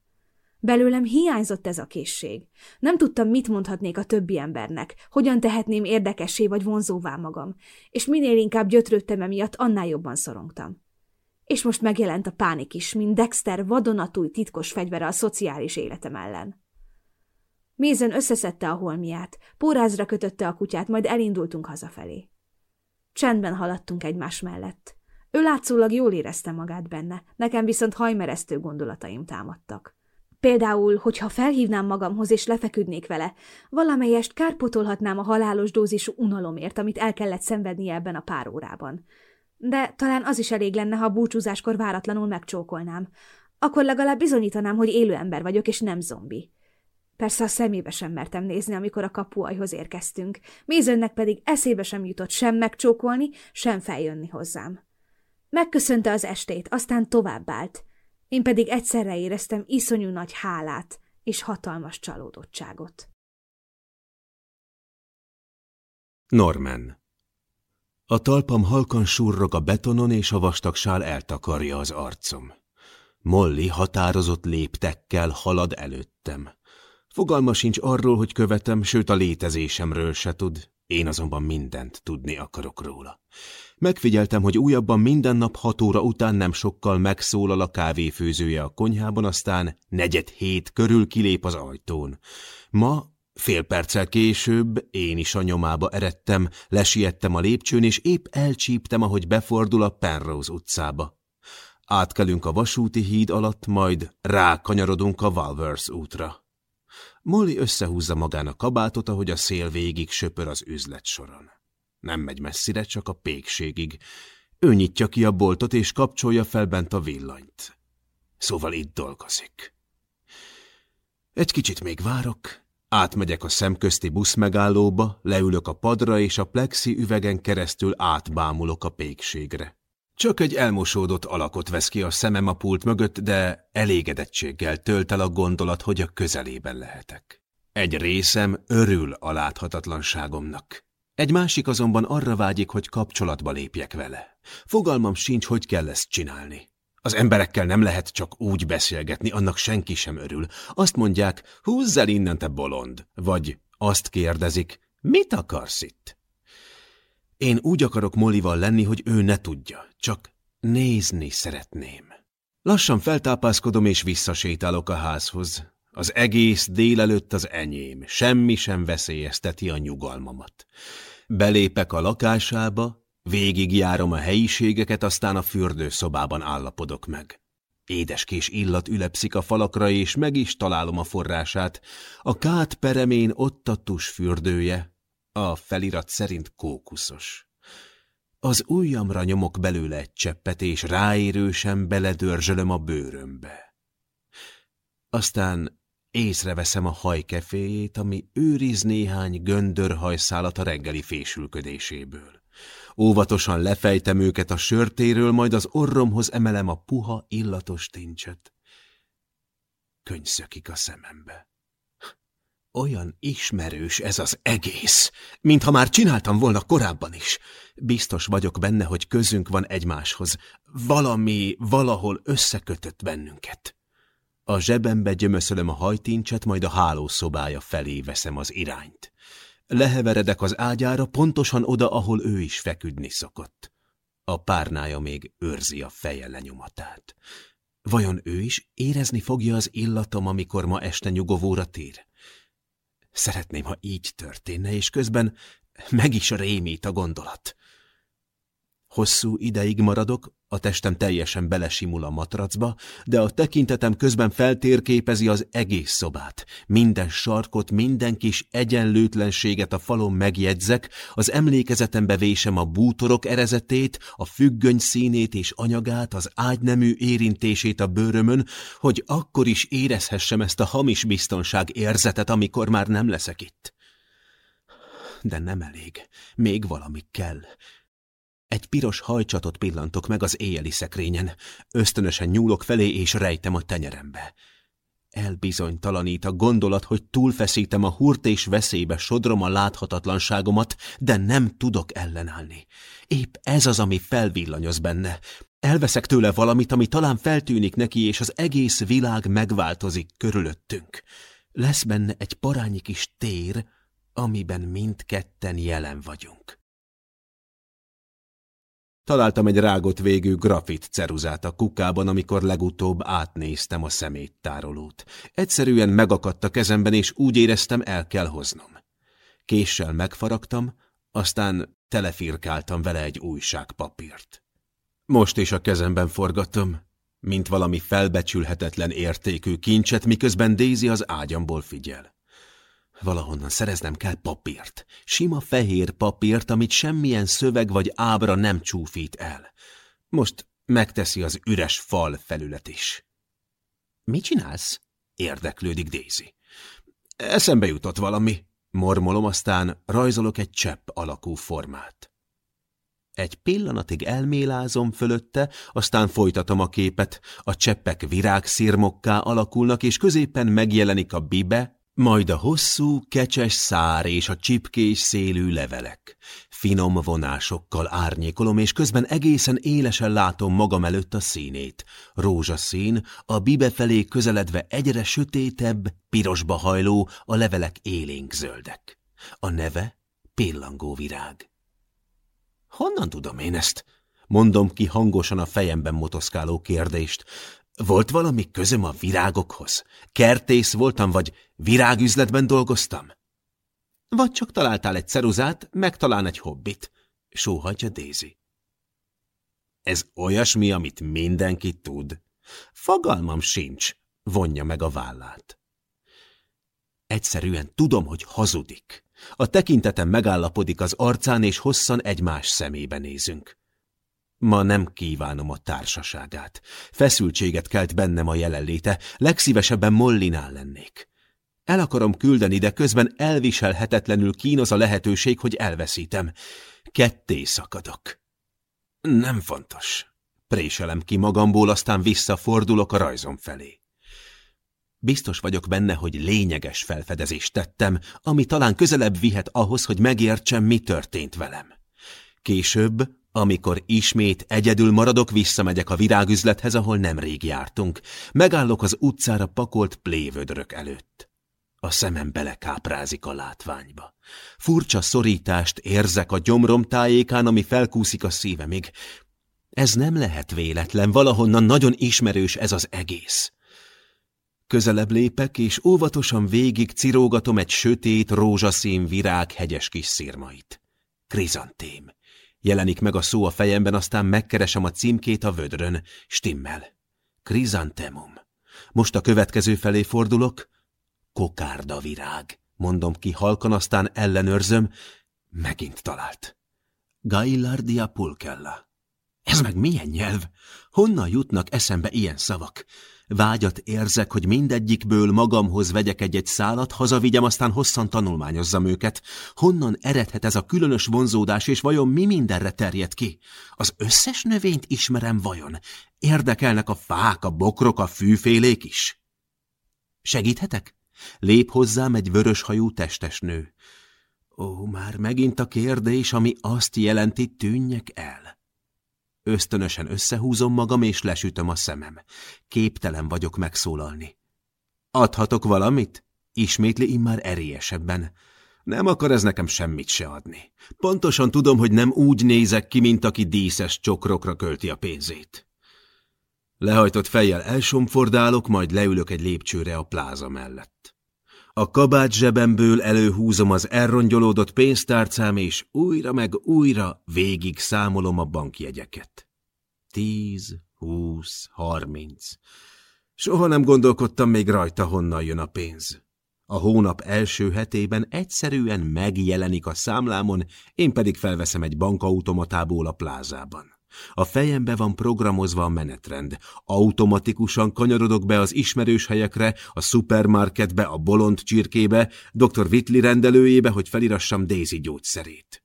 Belőlem hiányzott ez a készség. Nem tudtam, mit mondhatnék a többi embernek, hogyan tehetném érdekessé vagy vonzóvá magam, és minél inkább gyötrődtem emiatt, annál jobban szorongtam. És most megjelent a pánik is, mint Dexter vadonatúj titkos fegyvere a szociális életem ellen. Mézen összeszedte a holmiát, pórázra kötötte a kutyát, majd elindultunk hazafelé. Csendben haladtunk egymás mellett. Ő látszólag jól érezte magát benne, nekem viszont hajmeresztő gondolataim támadtak. Például, hogyha felhívnám magamhoz és lefeküdnék vele, valamelyest kárpotolhatnám a halálos dózisú unalomért, amit el kellett szenvednie ebben a pár órában. De talán az is elég lenne, ha búcsúzáskor váratlanul megcsókolnám. Akkor legalább bizonyítanám, hogy élő ember vagyok, és nem zombi. Persze a szemébe sem mertem nézni, amikor a kapuajhoz érkeztünk. Mézönnek pedig eszébe sem jutott sem megcsókolni, sem feljönni hozzám. Megköszönte az estét, aztán továbbált. Én pedig egyszerre éreztem iszonyú nagy hálát és hatalmas csalódottságot. Norman A talpam halkan surrog a betonon, és a vastag sál eltakarja az arcom. Molly határozott léptekkel halad előttem. Fogalma sincs arról, hogy követem, sőt a létezésemről se tud. Én azonban mindent tudni akarok róla. Megfigyeltem, hogy újabban minden nap hat óra után nem sokkal megszólal a kávéfőzője a konyhában, aztán negyed hét körül kilép az ajtón. Ma Fél perccel később én is a nyomába eredtem, lesiettem a lépcsőn, és épp elcsíptem, ahogy befordul a Penrose utcába. Átkelünk a vasúti híd alatt, majd rákanyarodunk a Walvers útra. Molly összehúzza magán a kabátot, ahogy a szél végig söpör az üzlet soron. Nem megy messzire, csak a pékségig. Ő nyitja ki a boltot, és kapcsolja fel bent a villanyt. Szóval itt dolgozik. Egy kicsit még várok, Átmegyek a szemközti buszmegállóba, leülök a padra, és a plexi üvegen keresztül átbámulok a pékségre. Csak egy elmosódott alakot vesz ki a szemem a pult mögött, de elégedettséggel tölt el a gondolat, hogy a közelében lehetek. Egy részem örül a láthatatlanságomnak. Egy másik azonban arra vágyik, hogy kapcsolatba lépjek vele. Fogalmam sincs, hogy kell ezt csinálni. Az emberekkel nem lehet csak úgy beszélgetni, annak senki sem örül. Azt mondják, húzz el innen, te bolond. Vagy azt kérdezik, mit akarsz itt? Én úgy akarok Molival lenni, hogy ő ne tudja, csak nézni szeretném. Lassan feltápászkodom és visszasétálok a házhoz. Az egész délelőtt az enyém, semmi sem veszélyezteti a nyugalmamat. Belépek a lakásába, Végigjárom a helyiségeket, aztán a fürdőszobában állapodok meg. Édeskés illat ülepszik a falakra, és meg is találom a forrását. A kát peremén ott a tus fürdője, a felirat szerint kókuszos. Az ujjamra nyomok belőle egy cseppet, és ráérősen beledörzsölöm a bőrömbe. Aztán észreveszem a hajkeféjét, ami őriz néhány göndörhajszálat a reggeli fésülködéséből. Óvatosan lefejtem őket a sörtéről, majd az orromhoz emelem a puha, illatos tincset. Könyszökik a szemembe. Olyan ismerős ez az egész, mintha már csináltam volna korábban is. Biztos vagyok benne, hogy közünk van egymáshoz. Valami valahol összekötött bennünket. A zsebembe gyömöszölöm a hajtincset, majd a hálószobája felé veszem az irányt. Leheveredek az ágyára, pontosan oda, ahol ő is feküdni szokott. A párnája még őrzi a feje lenyomatát. Vajon ő is érezni fogja az illatom, amikor ma este nyugovóra tér? Szeretném, ha így történne, és közben meg is rémít a gondolat. Hosszú ideig maradok, a testem teljesen belesimul a matracba, de a tekintetem közben feltérképezi az egész szobát. Minden sarkot, minden kis egyenlőtlenséget a falon megjegyzek, az emlékezetembe vésem a bútorok erezetét, a függöny színét és anyagát, az ágynemű érintését a bőrömön, hogy akkor is érezhessem ezt a hamis biztonság érzetet, amikor már nem leszek itt. De nem elég. Még valami kell. Egy piros hajcsatot pillantok meg az éjjeli szekrényen. Ösztönösen nyúlok felé, és rejtem a tenyerembe. Elbizonytalanít a gondolat, hogy túlfeszítem a hurt és veszélybe sodrom a láthatatlanságomat, de nem tudok ellenállni. Épp ez az, ami felvillanyoz benne. Elveszek tőle valamit, ami talán feltűnik neki, és az egész világ megváltozik körülöttünk. Lesz benne egy parányi kis tér, amiben mindketten jelen vagyunk. Találtam egy rágott végű grafit ceruzát a kukában, amikor legutóbb átnéztem a szeméttárolót. Egyszerűen megakadt a kezemben, és úgy éreztem, el kell hoznom. Késsel megfaragtam, aztán telefirkáltam vele egy újságpapírt. Most is a kezemben forgatom, mint valami felbecsülhetetlen értékű kincset, miközben Daisy az ágyamból figyel. Valahonnan szereznem kell papírt. Sima fehér papírt, amit semmilyen szöveg vagy ábra nem csúfít el. Most megteszi az üres fal felület is. Mit csinálsz? Érdeklődik Daisy. Eszembe jutott valami. Mormolom, aztán rajzolok egy csepp alakú formát. Egy pillanatig elmélázom fölötte, aztán folytatom a képet. A cseppek virágszirmokká alakulnak, és középen megjelenik a bibe, majd a hosszú, kecses szár és a csipkés szélű levelek. Finom vonásokkal árnyékolom, és közben egészen élesen látom magam előtt a színét. Rózsaszín, a bibe felé közeledve egyre sötétebb, pirosba hajló, a levelek élénk zöldek. A neve pillangó virág. Honnan tudom én ezt? Mondom ki hangosan a fejemben motoszkáló kérdést. Volt valami közöm a virágokhoz? Kertész voltam, vagy virágüzletben dolgoztam? Vagy csak találtál egy ceruzát, meg talán egy hobbit, sóhajtja Daisy. Ez olyasmi, amit mindenki tud. Fogalmam sincs, vonja meg a vállát. Egyszerűen tudom, hogy hazudik. A tekintetem megállapodik az arcán, és hosszan egymás szemébe nézünk. Ma nem kívánom a társaságát. Feszültséget kelt bennem a jelenléte, legszívesebben Mollinál lennék. El akarom küldeni, de közben elviselhetetlenül kínoz a lehetőség, hogy elveszítem. Ketté szakadok. Nem fontos. Préselem ki magamból, aztán visszafordulok a rajzom felé. Biztos vagyok benne, hogy lényeges felfedezést tettem, ami talán közelebb vihet ahhoz, hogy megértsem, mi történt velem. Később, amikor ismét egyedül maradok, visszamegyek a virágüzlethez, ahol nemrég jártunk. Megállok az utcára pakolt plévödrök előtt. A szemem belekáprázik a látványba. Furcsa szorítást érzek a gyomrom tájékán, ami felkúszik a szívemig. Ez nem lehet véletlen, valahonnan nagyon ismerős ez az egész. Közelebb lépek, és óvatosan végig cirógatom egy sötét, rózsaszín virág hegyes kis szírmait. Krizantém. Jelenik meg a szó a fejemben, aztán megkeresem a címkét a vödrön. Stimmel. Krizantemum. Most a következő felé fordulok. Kokárda virág. Mondom ki halkan, aztán ellenőrzöm. Megint talált. Gaillardia pulkella. Ez meg milyen nyelv? Honnan jutnak eszembe ilyen szavak? Vágyat érzek, hogy mindegyikből magamhoz vegyek egy-egy szálat, hazavigyem, aztán hosszan tanulmányozzam őket. Honnan eredhet ez a különös vonzódás, és vajon mi mindenre terjed ki? Az összes növényt ismerem vajon? Érdekelnek a fák, a bokrok, a fűfélék is? Segíthetek? Lép hozzám egy vöröshajú testes nő. Ó, már megint a kérdés, ami azt jelenti, tűnjek el. Ösztönösen összehúzom magam, és lesütöm a szemem. Képtelen vagyok megszólalni. Adhatok valamit? Ismétli immár erélyesebben. Nem akar ez nekem semmit se adni. Pontosan tudom, hogy nem úgy nézek ki, mint aki díszes csokrokra költi a pénzét. Lehajtott fejjel elsomfordálok, majd leülök egy lépcsőre a pláza mellett. A kabát zsebemből előhúzom az elrongyolódott pénztárcám, és újra meg újra végig számolom a bankjegyeket. Tíz, húsz, harminc. Soha nem gondolkodtam még rajta, honnan jön a pénz. A hónap első hetében egyszerűen megjelenik a számlámon, én pedig felveszem egy bankautomatából a plázában. A fejembe van programozva a menetrend. Automatikusan kanyarodok be az ismerős helyekre, a szupermarketbe, a bolond csirkébe, dr. Whitley rendelőjébe, hogy felirassam Daisy gyógyszerét.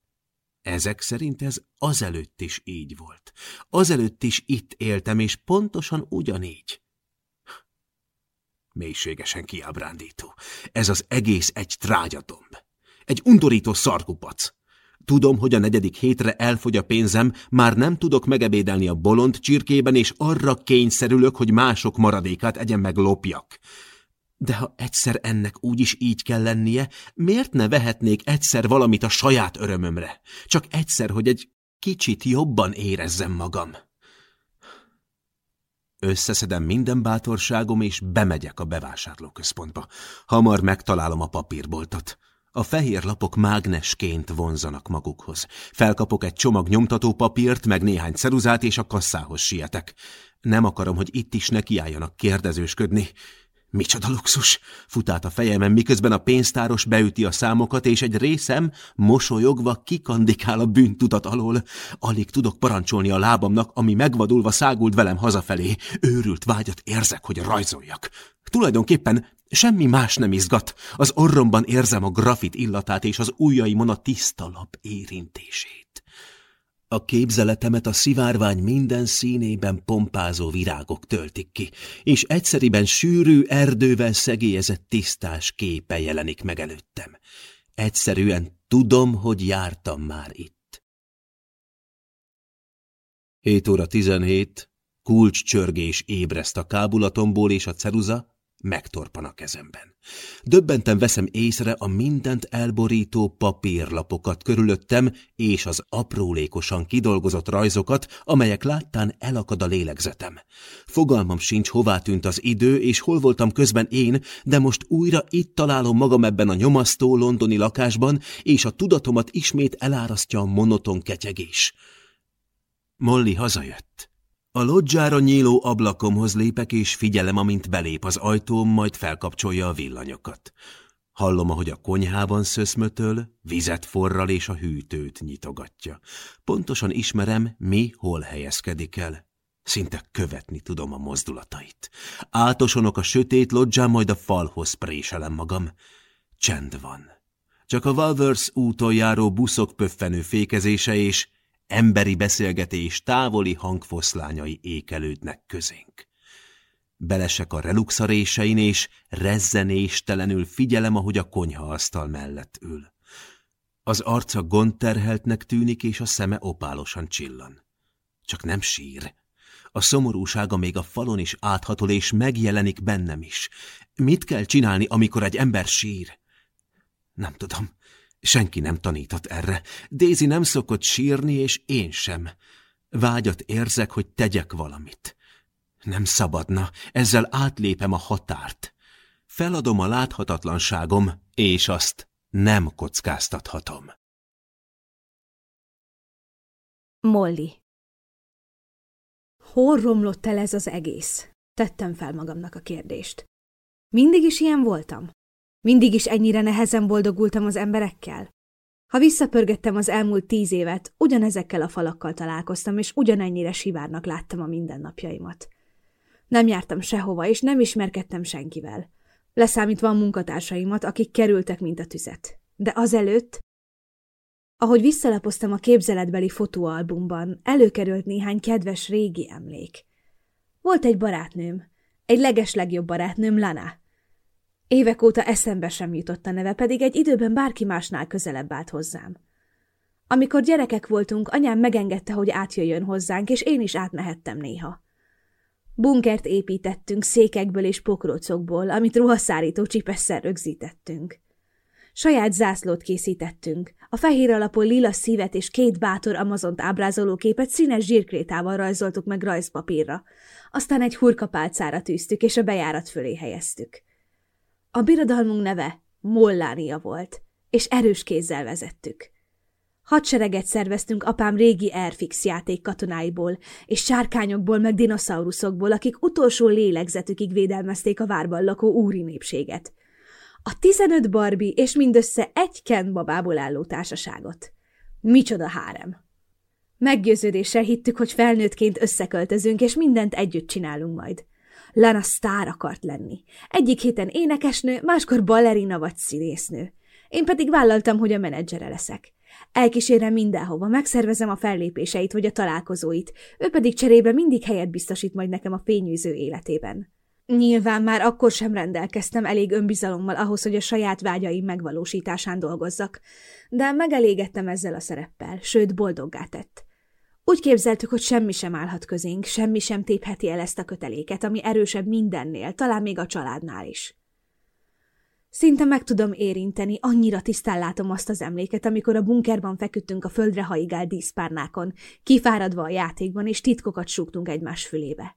Ezek szerint ez azelőtt is így volt. Azelőtt is itt éltem, és pontosan ugyanígy. Mélységesen kiábrándító. Ez az egész egy trágyadomb. Egy undorító szarkupac. Tudom, hogy a negyedik hétre elfogy a pénzem, már nem tudok megebédelni a bolond csirkében, és arra kényszerülök, hogy mások maradékát egyen meg lopjak. De ha egyszer ennek úgyis így kell lennie, miért ne vehetnék egyszer valamit a saját örömömre? Csak egyszer, hogy egy kicsit jobban érezzem magam. Összeszedem minden bátorságom, és bemegyek a bevásárlóközpontba. Hamar megtalálom a papírboltot. A fehér lapok mágnesként vonzanak magukhoz. Felkapok egy csomag nyomtató papírt, meg néhány ceruzát, és a kasszához sietek. Nem akarom, hogy itt is nekiálljanak kérdezősködni. Micsoda luxus! Fut át a fejemen, miközben a pénztáros beüti a számokat, és egy részem mosolyogva kikandikál a bűntudat alól. Alig tudok parancsolni a lábamnak, ami megvadulva szágult velem hazafelé. Őrült vágyat érzek, hogy rajzoljak. Tulajdonképpen semmi más nem izgat. Az orromban érzem a grafit illatát és az ujjaimon a tiszta lap érintését. A képzeletemet a szivárvány minden színében pompázó virágok töltik ki, és egyszeriben sűrű erdővel szegélyezett tisztás képe jelenik meg előttem. Egyszerűen tudom, hogy jártam már itt. 7 óra 17, kulcscsörgés ébreszt a kábulatomból, és a ceruza megtorpan a kezemben. Döbbenten veszem észre a mindent elborító papírlapokat körülöttem, és az aprólékosan kidolgozott rajzokat, amelyek láttán elakad a lélegzetem. Fogalmam sincs, hová tűnt az idő, és hol voltam közben én, de most újra itt találom magam ebben a nyomasztó londoni lakásban, és a tudatomat ismét elárasztja a monoton ketyegés. Molly hazajött. A lodzsára nyíló ablakomhoz lépek, és figyelem, amint belép az ajtóm, majd felkapcsolja a villanyokat. Hallom, ahogy a konyhában szöszmötöl, vizet forral és a hűtőt nyitogatja. Pontosan ismerem, mi hol helyezkedik el. Szinte követni tudom a mozdulatait. Átosonok a sötét lodzsán, majd a falhoz préselem magam. Csend van. Csak a Walvers úton járó buszok pöffenő fékezése és emberi beszélgetés távoli hangfoszlányai ékelődnek közénk. Belesek a reluxarésein, és rezzenéstelenül figyelem, ahogy a konyhaasztal mellett ül. Az arca gondterheltnek tűnik, és a szeme opálosan csillan. Csak nem sír. A szomorúsága még a falon is áthatol, és megjelenik bennem is. Mit kell csinálni, amikor egy ember sír? Nem tudom. Senki nem tanított erre. Daisy nem szokott sírni, és én sem. Vágyat érzek, hogy tegyek valamit. Nem szabadna, ezzel átlépem a határt. Feladom a láthatatlanságom, és azt nem kockáztathatom. Molly Hol romlott el ez az egész? Tettem fel magamnak a kérdést. Mindig is ilyen voltam? Mindig is ennyire nehezen boldogultam az emberekkel? Ha visszapörgettem az elmúlt tíz évet, ugyanezekkel a falakkal találkoztam, és ugyanennyire sivárnak láttam a mindennapjaimat. Nem jártam sehova, és nem ismerkedtem senkivel. Leszámítva a munkatársaimat, akik kerültek, mint a tüzet. De azelőtt, ahogy visszalapoztam a képzeletbeli fotóalbumban, előkerült néhány kedves régi emlék. Volt egy barátnőm, egy legeslegjobb barátnőm, Lana. Évek óta eszembe sem jutott a neve, pedig egy időben bárki másnál közelebb állt hozzám. Amikor gyerekek voltunk, anyám megengedte, hogy átjöjjön hozzánk, és én is átmehettem néha. Bunkert építettünk székekből és pokrócokból, amit ruhaszárító csipesszel rögzítettünk. Saját zászlót készítettünk. A fehér alapon lila szívet és két bátor Amazont ábrázoló képet színes zsírkrétával rajzoltuk meg rajzpapírra. Aztán egy hurkapálcára tűztük, és a bejárat fölé helyeztük. A birodalmunk neve Mollánia volt, és erős kézzel vezettük. Hadsereget szerveztünk apám régi Airfix játék katonáiból, és sárkányokból meg dinoszauruszokból, akik utolsó lélegzetükig védelmezték a várban lakó úri népséget. A tizenöt Barbie és mindössze egy Ken babából álló társaságot. Micsoda hárem! Meggyőződéssel hittük, hogy felnőttként összeköltözünk, és mindent együtt csinálunk majd. Lana sztár akart lenni. Egyik héten énekesnő, máskor ballerina vagy színésznő. Én pedig vállaltam, hogy a menedzsere leszek. Elkísérem mindenhova, megszervezem a fellépéseit vagy a találkozóit, ő pedig cserébe mindig helyet biztosít majd nekem a fényűző életében. Nyilván már akkor sem rendelkeztem elég önbizalommal ahhoz, hogy a saját vágyaim megvalósításán dolgozzak, de megelégettem ezzel a szereppel, sőt boldoggá tett. Úgy képzeltük, hogy semmi sem állhat közénk, semmi sem tépheti el ezt a köteléket, ami erősebb mindennél, talán még a családnál is. Szinte meg tudom érinteni, annyira tisztán látom azt az emléket, amikor a bunkerban feküdtünk a földre haigált díszpárnákon, kifáradva a játékban, és titkokat súgtunk egymás fülébe.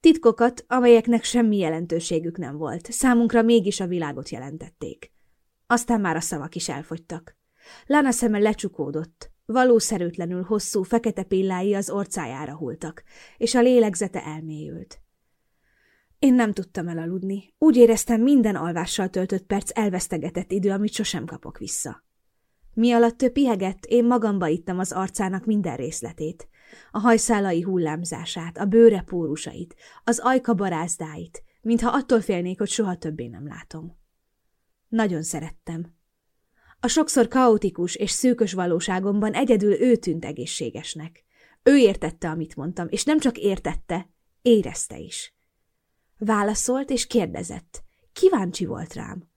Titkokat, amelyeknek semmi jelentőségük nem volt, számunkra mégis a világot jelentették. Aztán már a szavak is elfogytak. Lana szeme lecsukódott, valószerűtlenül hosszú, fekete pillái az orcájára hultak, és a lélegzete elmélyült. Én nem tudtam elaludni. Úgy éreztem, minden alvással töltött perc elvesztegetett idő, amit sosem kapok vissza. Mi alatt ő pihegett, én magamba ittam az arcának minden részletét. A hajszálai hullámzását, a bőre pórusait, az ajka barázdáit, mintha attól félnék, hogy soha többé nem látom. Nagyon szerettem. A sokszor kaotikus és szűkös valóságomban egyedül ő tűnt egészségesnek. Ő értette, amit mondtam, és nem csak értette, érezte is. Válaszolt és kérdezett. Kíváncsi volt rám.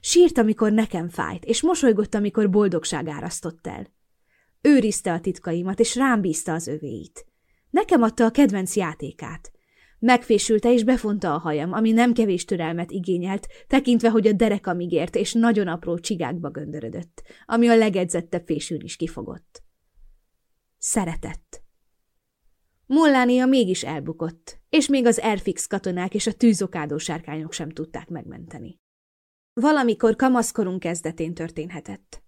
Sírt, amikor nekem fájt, és mosolygott, amikor boldogság árasztott el. Őrizte a titkaimat, és rám bízta az övéit. Nekem adta a kedvenc játékát. Megfésülte és befonta a hajam, ami nem kevés türelmet igényelt, tekintve, hogy a derekamig ért, és nagyon apró csigákba göndörödött, ami a legedzettebb fésűn is kifogott. Szeretett. Mollánia mégis elbukott, és még az Airfix katonák és a tűzokádó sárkányok sem tudták megmenteni. Valamikor kamaszkorunk kezdetén történhetett.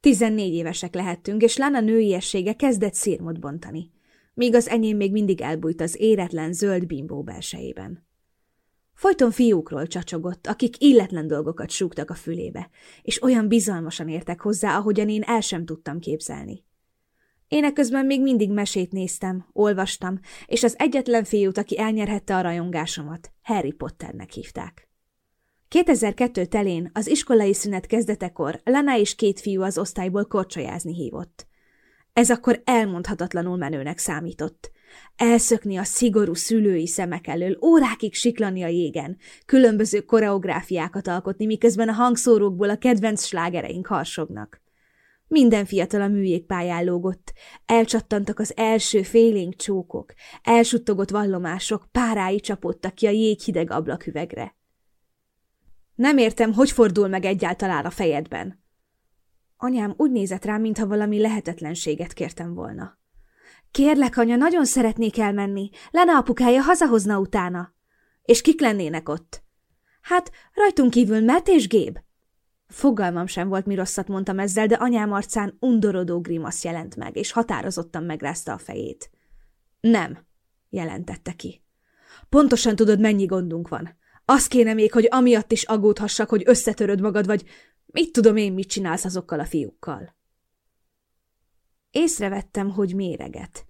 Tizennégy évesek lehettünk, és Lana nőiessége kezdett szírmot bontani, míg az enyém még mindig elbújt az éretlen zöld bimbó belsejében. Folyton fiúkról csacsogott, akik illetlen dolgokat súgtak a fülébe, és olyan bizalmasan értek hozzá, ahogyan én el sem tudtam képzelni. Éneközben még mindig mesét néztem, olvastam, és az egyetlen fiút, aki elnyerhette a rajongásomat, Harry Potternek hívták. 2002 telén, az iskolai szünet kezdetekor Lana és két fiú az osztályból korcsolyázni hívott. Ez akkor elmondhatatlanul menőnek számított. Elszökni a szigorú szülői szemek elől, órákig siklani a jégen, különböző koreográfiákat alkotni, miközben a hangszórókból a kedvenc slágereink harsognak. Minden fiatal a műjégpályán lógott, elcsattantak az első félénk csókok, elsuttogott vallomások, párái csapódtak ki a jéghideg ablaküvegre. Nem értem, hogy fordul meg egyáltalán a fejedben. Anyám úgy nézett rám, mintha valami lehetetlenséget kértem volna. Kérlek, anya, nagyon szeretnék elmenni. Lena apukája hazahozna utána. És kik lennének ott? Hát, rajtunk kívül Matt és Géb. Fogalmam sem volt, mi rosszat mondtam ezzel, de anyám arcán undorodó grimasz jelent meg, és határozottan megrázta a fejét. Nem, jelentette ki. Pontosan tudod, mennyi gondunk van. Az kéne még, hogy amiatt is aggódhassak, hogy összetöröd magad, vagy mit tudom én, mit csinálsz azokkal a fiúkkal. Észrevettem, hogy méreget.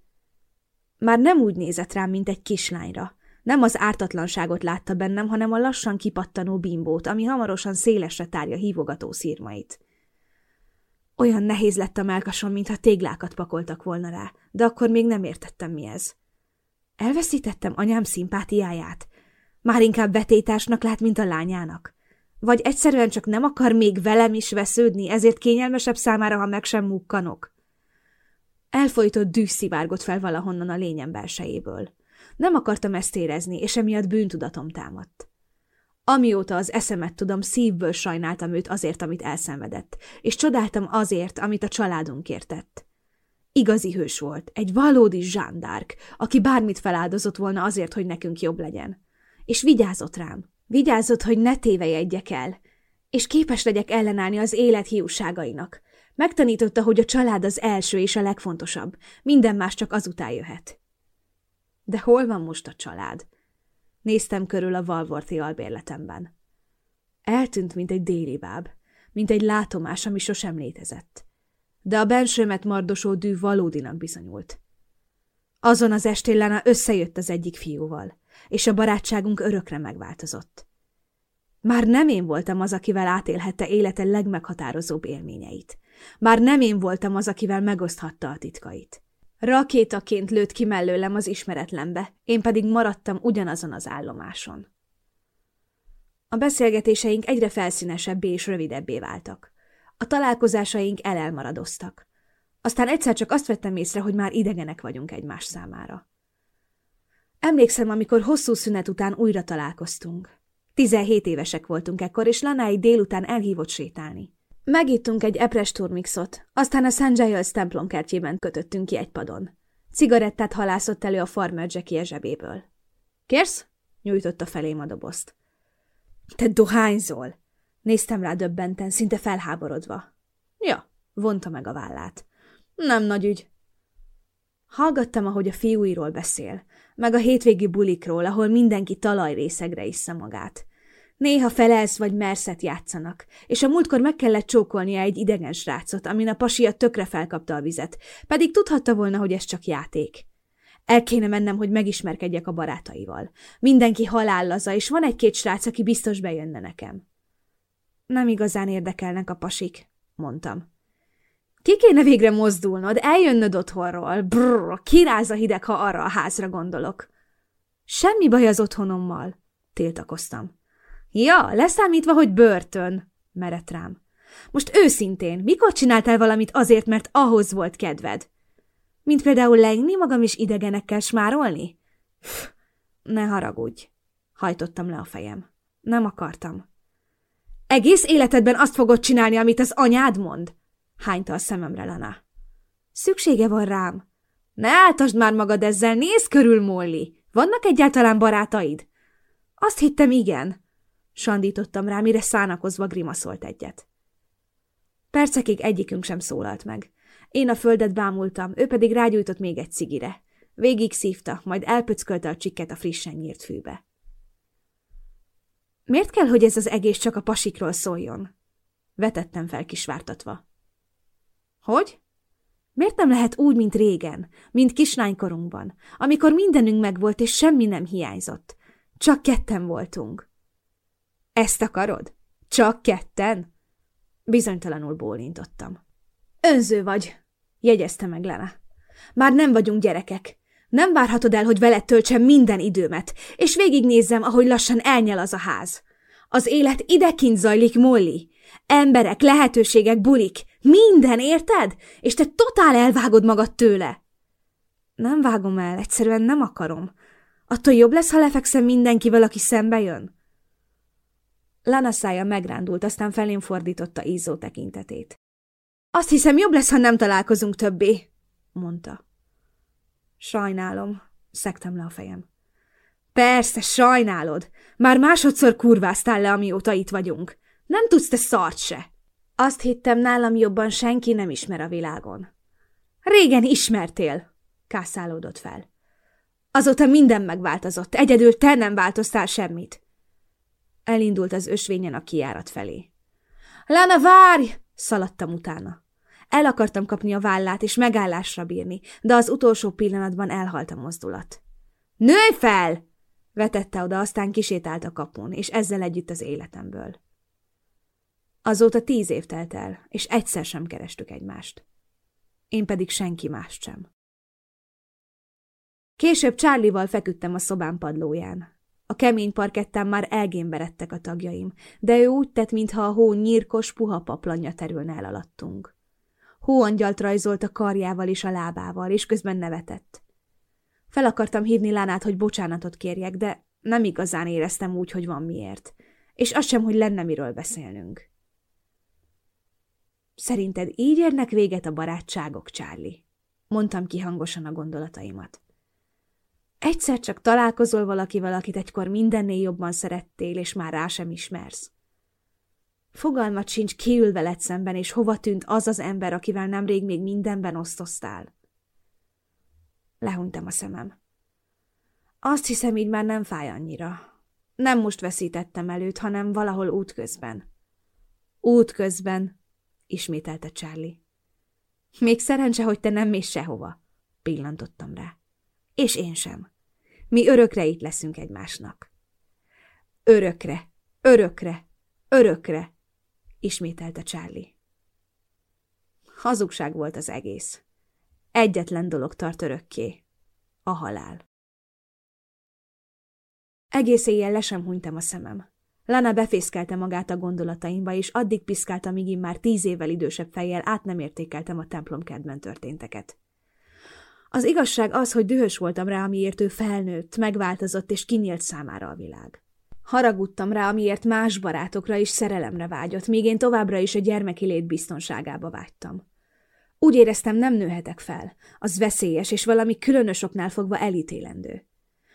Már nem úgy nézett rám, mint egy kislányra. Nem az ártatlanságot látta bennem, hanem a lassan kipattanó bimbót, ami hamarosan szélesre tárja hívogató szírmait. Olyan nehéz lett a melkasom, mintha téglákat pakoltak volna rá, de akkor még nem értettem, mi ez. Elveszítettem anyám szimpátiáját. Már inkább vetétásnak lát, mint a lányának. Vagy egyszerűen csak nem akar még velem is vesződni, ezért kényelmesebb számára, ha meg sem mukkanok. Elfolytott dűs szivárgott fel valahonnan a lényem belsejéből. Nem akartam ezt érezni, és emiatt bűntudatom támadt. Amióta az eszemet tudom, szívből sajnáltam őt azért, amit elszenvedett, és csodáltam azért, amit a családunkért tett. Igazi hős volt, egy valódi zsándárk, aki bármit feláldozott volna azért, hogy nekünk jobb legyen. És vigyázott rám, vigyázott, hogy ne tévejegyek el, és képes legyek ellenállni az élet hiúságainak. Megtanította, hogy a család az első és a legfontosabb, minden más csak azután jöhet. De hol van most a család? Néztem körül a Valvorti albérletemben. Eltűnt, mint egy déli báb, mint egy látomás, ami sosem létezett. De a bensőmet mardosó dű valódinak bizonyult. Azon az estén Lena összejött az egyik fiúval, és a barátságunk örökre megváltozott. Már nem én voltam az, akivel átélhette élete legmeghatározóbb élményeit. Már nem én voltam az, akivel megoszthatta a titkait. Rakétaként lőtt ki mellőlem az ismeretlenbe, én pedig maradtam ugyanazon az állomáson. A beszélgetéseink egyre felszínesebbé és rövidebbé váltak. A találkozásaink elelmaradoztak. Aztán egyszer csak azt vettem észre, hogy már idegenek vagyunk egymás számára. Emlékszem, amikor hosszú szünet után újra találkoztunk. Tizenhét évesek voltunk ekkor, és Lanái délután elhívott sétálni. Megittunk egy epres turmixot, aztán a St. Giles templom kertjében kötöttünk ki egy padon. Cigarettát halászott elő a farmer Jackie zsebéből. – Kérsz? – nyújtotta felém a dobozt. – Te dohányzol! – néztem rá döbbenten, szinte felháborodva. – Ja – vonta meg a vállát. – Nem nagy ügy. Hallgattam, ahogy a fiúiról beszél, meg a hétvégi bulikról, ahol mindenki talajrészegre issza magát. Néha felelsz vagy merszet játszanak, és a múltkor meg kellett csókolnia egy idegen srácot, amin a pasia tökre felkapta a vizet, pedig tudhatta volna, hogy ez csak játék. El kéne mennem, hogy megismerkedjek a barátaival. Mindenki halállaza, és van egy-két srác, aki biztos bejönne nekem. Nem igazán érdekelnek a pasik, mondtam. Ki kéne végre mozdulnod, eljönnöd otthonról. Brrr, kiráz a hideg, ha arra a házra gondolok. Semmi baj az otthonommal, tiltakoztam. Ja, leszámítva, hogy börtön, merett rám. Most őszintén, mikor csináltál valamit azért, mert ahhoz volt kedved? Mint például leingni magam is idegenekkel smárolni? Ne haragudj, hajtottam le a fejem. Nem akartam. Egész életedben azt fogod csinálni, amit az anyád mond? Hányta a szememre Lana. Szüksége van rám. Ne áltasd már magad ezzel, nézz körül, Molly. Vannak egyáltalán barátaid? Azt hittem, igen. Sandítottam rá, mire szánakozva grimaszolt egyet. Percekig egyikünk sem szólalt meg. Én a földet bámultam, ő pedig rágyújtott még egy cigire. Végig szívta, majd elpöckölte a csikket a frissen nyírt fűbe. Miért kell, hogy ez az egész csak a pasikról szóljon? Vetettem fel kisvártatva. Hogy? Miért nem lehet úgy, mint régen, mint kislánykorunkban, amikor mindenünk megvolt és semmi nem hiányzott? Csak ketten voltunk. Ezt akarod? Csak ketten? Bizonytalanul bólintottam. Önző vagy, jegyezte meg Lena. Már nem vagyunk gyerekek. Nem várhatod el, hogy veled töltsem minden időmet, és végignézzem, ahogy lassan elnyel az a ház. Az élet idekint zajlik, Molly. Emberek, lehetőségek, bulik. Minden, érted? És te totál elvágod magad tőle. Nem vágom el, egyszerűen nem akarom. Attól jobb lesz, ha lefekszem mindenkivel, aki szembe jön? Lana szája megrándult, aztán felén fordította ízó tekintetét. Azt hiszem, jobb lesz, ha nem találkozunk többé, mondta. Sajnálom, szektem le a fejem. Persze, sajnálod. Már másodszor kurváztál le, amióta itt vagyunk. Nem tudsz te szart se. Azt hittem, nálam jobban senki nem ismer a világon. Régen ismertél, kászálódott fel. Azóta minden megváltozott, egyedül te nem változtál semmit. Elindult az ösvényen a kiárat felé. Lána, várj! Szaladtam utána. El akartam kapni a vállát és megállásra bírni, de az utolsó pillanatban elhalt a mozdulat. Nőj fel! Vetette oda, aztán kisétált a kapun, és ezzel együtt az életemből. Azóta tíz év telt el, és egyszer sem kerestük egymást. Én pedig senki mást sem. Később Charlie-val feküdtem a szobám padlóján. A kemény parkettán már elgémberedtek a tagjaim, de ő úgy tett, mintha a hó nyírkos, puha paplanja terülne el alattunk. Hóangyalt rajzolt a karjával és a lábával, és közben nevetett. Fel akartam hívni Lánát, hogy bocsánatot kérjek, de nem igazán éreztem úgy, hogy van miért. És az sem, hogy lenne miről beszélnünk. Szerinted így érnek véget a barátságok, Charlie? Mondtam ki hangosan a gondolataimat. Egyszer csak találkozol valakivel, akit egykor mindennél jobban szerettél, és már rá sem ismersz. Fogalmat sincs, kiül veled szemben, és hova tűnt az az ember, akivel nemrég még mindenben osztoztál. Lehuntam a szemem. Azt hiszem, így már nem fáj annyira. Nem most veszítettem előtt, hanem valahol útközben. Útközben, ismételte Charlie. Még szerencse, hogy te nem mész sehova, pillantottam rá. És én sem. Mi örökre itt leszünk egymásnak. Örökre, örökre, örökre, ismételte Charlie. Hazugság volt az egész. Egyetlen dolog tart örökké. A halál. Egész éjjel le sem hunytam a szemem. Lana befészkelte magát a gondolataimba, és addig piszkálta, míg én már tíz évvel idősebb fejjel át nem értékeltem a templomkedben történteket. Az igazság az, hogy dühös voltam rá, amiért ő felnőtt, megváltozott és kinyílt számára a világ. Haragudtam rá, amiért más barátokra is szerelemre vágyott, míg én továbbra is a gyermeki lét biztonságába vágytam. Úgy éreztem, nem nőhetek fel. Az veszélyes, és valami különösoknál fogva elítélendő.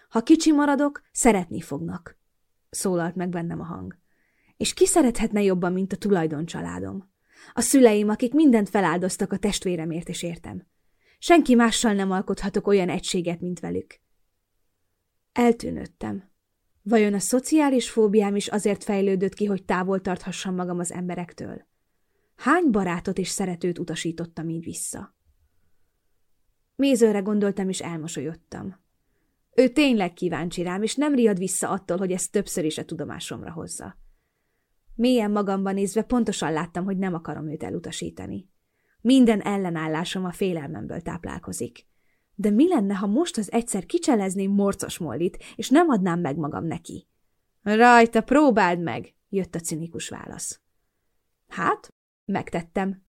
Ha kicsi maradok, szeretni fognak. Szólalt meg bennem a hang. És ki szerethetne jobban, mint a tulajdoncsaládom? A szüleim, akik mindent feláldoztak a testvéremért és értem. Senki mással nem alkothatok olyan egységet, mint velük. Eltűnődtem. Vajon a szociális fóbiám is azért fejlődött ki, hogy távol tarthassam magam az emberektől? Hány barátot és szeretőt utasítottam így vissza? Mézőre gondoltam, és elmosolyodtam. Ő tényleg kíváncsi rám, és nem riad vissza attól, hogy ezt többször is a tudomásomra hozza. Mélyen magamban nézve pontosan láttam, hogy nem akarom őt elutasítani. Minden ellenállásom a félelmemből táplálkozik. De mi lenne, ha most az egyszer kicselezném morcos mollit, és nem adnám meg magam neki? Rajta, próbáld meg, jött a cinikus válasz. Hát, megtettem.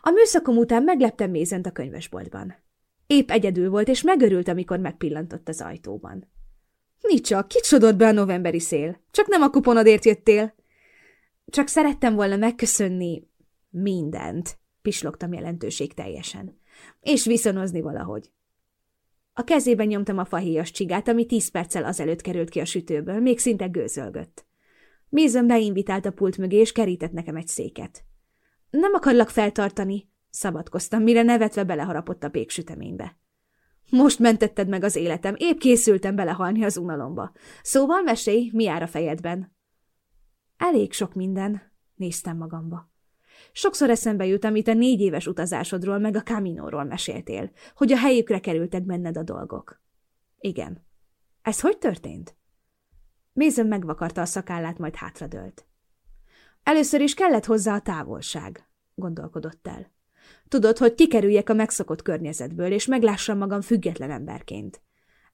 A műszakom után megleptem Mézent a könyvesboltban. Épp egyedül volt, és megörült, amikor megpillantott az ajtóban. Nicsa, kit sodort be a novemberi szél? Csak nem a kuponodért jöttél? Csak szerettem volna megköszönni mindent, pislogtam jelentőség teljesen. És viszonozni valahogy. A kezében nyomtam a fahéjas csigát, ami tíz perccel azelőtt került ki a sütőből, még szinte gőzölgött. Mézön beinvitált a pult mögé, és kerített nekem egy széket. Nem akarlak feltartani, szabadkoztam, mire nevetve beleharapott a péksüteménybe. Most mentetted meg az életem, épp készültem belehalni az unalomba. Szóval mesélj, mi jár a fejedben? Elég sok minden, néztem magamba. Sokszor eszembe jut, amit a négy éves utazásodról meg a Caminóról meséltél, hogy a helyükre kerültek benned a dolgok. Igen. Ez hogy történt? Mézön megvakarta a szakállát, majd hátradőlt. Először is kellett hozzá a távolság, gondolkodott el. Tudod, hogy kikerüljek a megszokott környezetből, és meglássam magam független emberként.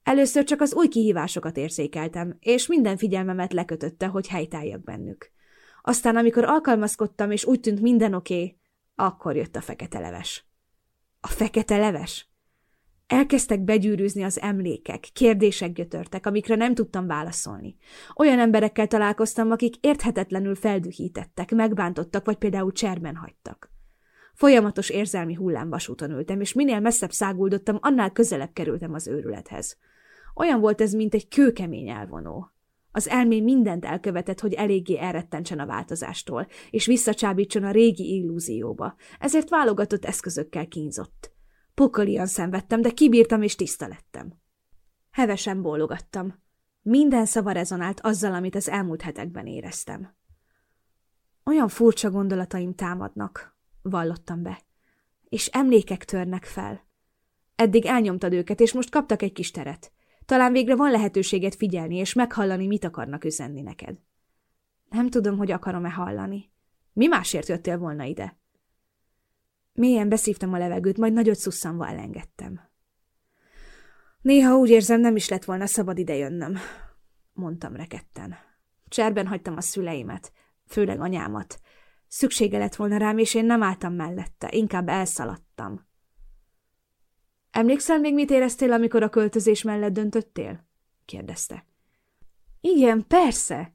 Először csak az új kihívásokat érzékeltem, és minden figyelmemet lekötötte, hogy helytálljak bennük. Aztán, amikor alkalmazkodtam, és úgy tűnt minden oké, akkor jött a fekete leves. A fekete leves? Elkezdtek begyűrűzni az emlékek, kérdések gyötörtek, amikre nem tudtam válaszolni. Olyan emberekkel találkoztam, akik érthetetlenül feldühítettek, megbántottak, vagy például cserben hagytak. Folyamatos érzelmi hullámvasúton ültem, és minél messzebb száguldottam, annál közelebb kerültem az őrülethez. Olyan volt ez, mint egy kőkemény elvonó. Az elmé mindent elkövetett, hogy eléggé elrettentsen a változástól, és visszacsábítson a régi illúzióba, ezért válogatott eszközökkel kínzott. Pokolian szenvedtem, de kibírtam és tiszta lettem. Hevesen bólogattam. Minden szava rezonált azzal, amit az elmúlt hetekben éreztem. Olyan furcsa gondolataim támadnak, vallottam be, és emlékek törnek fel. Eddig elnyomtad őket, és most kaptak egy kis teret. Talán végre van lehetőséget figyelni, és meghallani, mit akarnak üzenni neked. Nem tudom, hogy akarom-e hallani. Mi másért jöttél volna ide? Mélyen beszívtam a levegőt, majd nagyot szusszanva elengedtem. Néha úgy érzem, nem is lett volna szabad idejönnöm, mondtam reketten. Cserben hagytam a szüleimet, főleg anyámat. Szüksége lett volna rám, és én nem álltam mellette, inkább elszaladtam. Emlékszel még, mit éreztél, amikor a költözés mellett döntöttél? kérdezte. Igen, persze.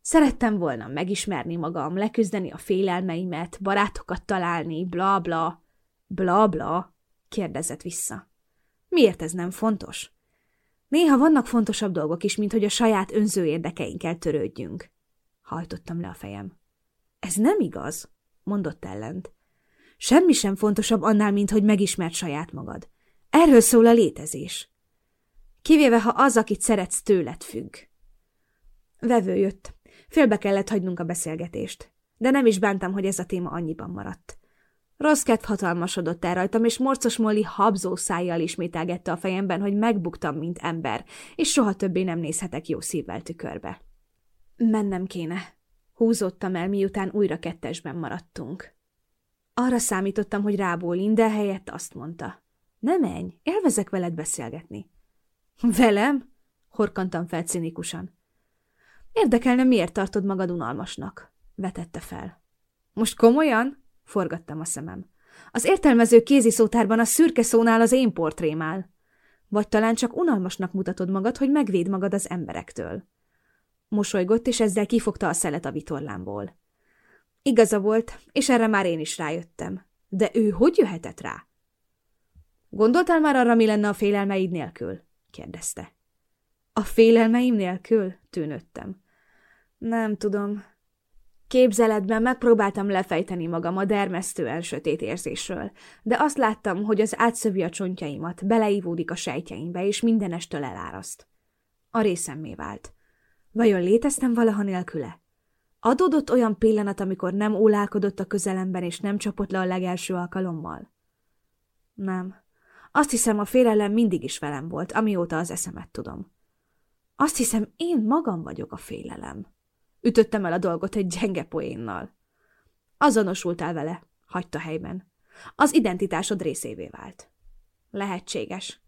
Szerettem volna megismerni magam, leküzdeni a félelmeimet, barátokat találni, bla bla. Bla bla, kérdezett vissza. Miért ez nem fontos? Néha vannak fontosabb dolgok is, mint hogy a saját önző érdekeinkkel törődjünk. Hajtottam le a fejem. Ez nem igaz, mondott ellent. Semmi sem fontosabb annál, mint hogy megismert saját magad. Erről szól a létezés. Kivéve, ha az, akit szeretsz, tőled függ. Vevő jött. Félbe kellett hagynunk a beszélgetést. De nem is bántam, hogy ez a téma annyiban maradt. Rossz kedv hatalmasodott el rajtam, és morcos Molly habzó szájjal ismételgette a fejemben, hogy megbuktam, mint ember, és soha többé nem nézhetek jó szívvel tükörbe. Mennem kéne. Húzottam el, miután újra kettesben maradtunk. Arra számítottam, hogy rábólint, de helyett azt mondta. Ne menj, élvezek veled beszélgetni. Velem? Horkantam fel cinikusan. Érdekelne, miért tartod magad unalmasnak? Vetette fel. Most komolyan? Forgattam a szemem. Az értelmező kézi szótárban a szürke szónál az én portrém áll. Vagy talán csak unalmasnak mutatod magad, hogy megvéd magad az emberektől. Mosolygott, és ezzel kifogta a szelet a vitorlámból. Igaza volt, és erre már én is rájöttem. De ő hogy jöhetett rá? Gondoltál már arra, mi lenne a félelmeid nélkül? kérdezte. A félelmeim nélkül? tűnöttem. Nem tudom. Képzeletben megpróbáltam lefejteni magam a dermesztően sötét érzésről, de azt láttam, hogy az átszövi a csontjaimat, beleívódik a sejtjeimbe, és mindenestől eláraszt. A részemmé vált. Vajon léteztem valaha nélküle? Adódott olyan pillanat, amikor nem ólálkodott a közelemben, és nem csapott le a legelső alkalommal? Nem. Azt hiszem, a félelem mindig is velem volt, amióta az eszemet tudom. Azt hiszem, én magam vagyok a félelem. Ütöttem el a dolgot egy gyenge poénnal. Azonosultál vele, hagyta helyben. Az identitásod részévé vált. Lehetséges.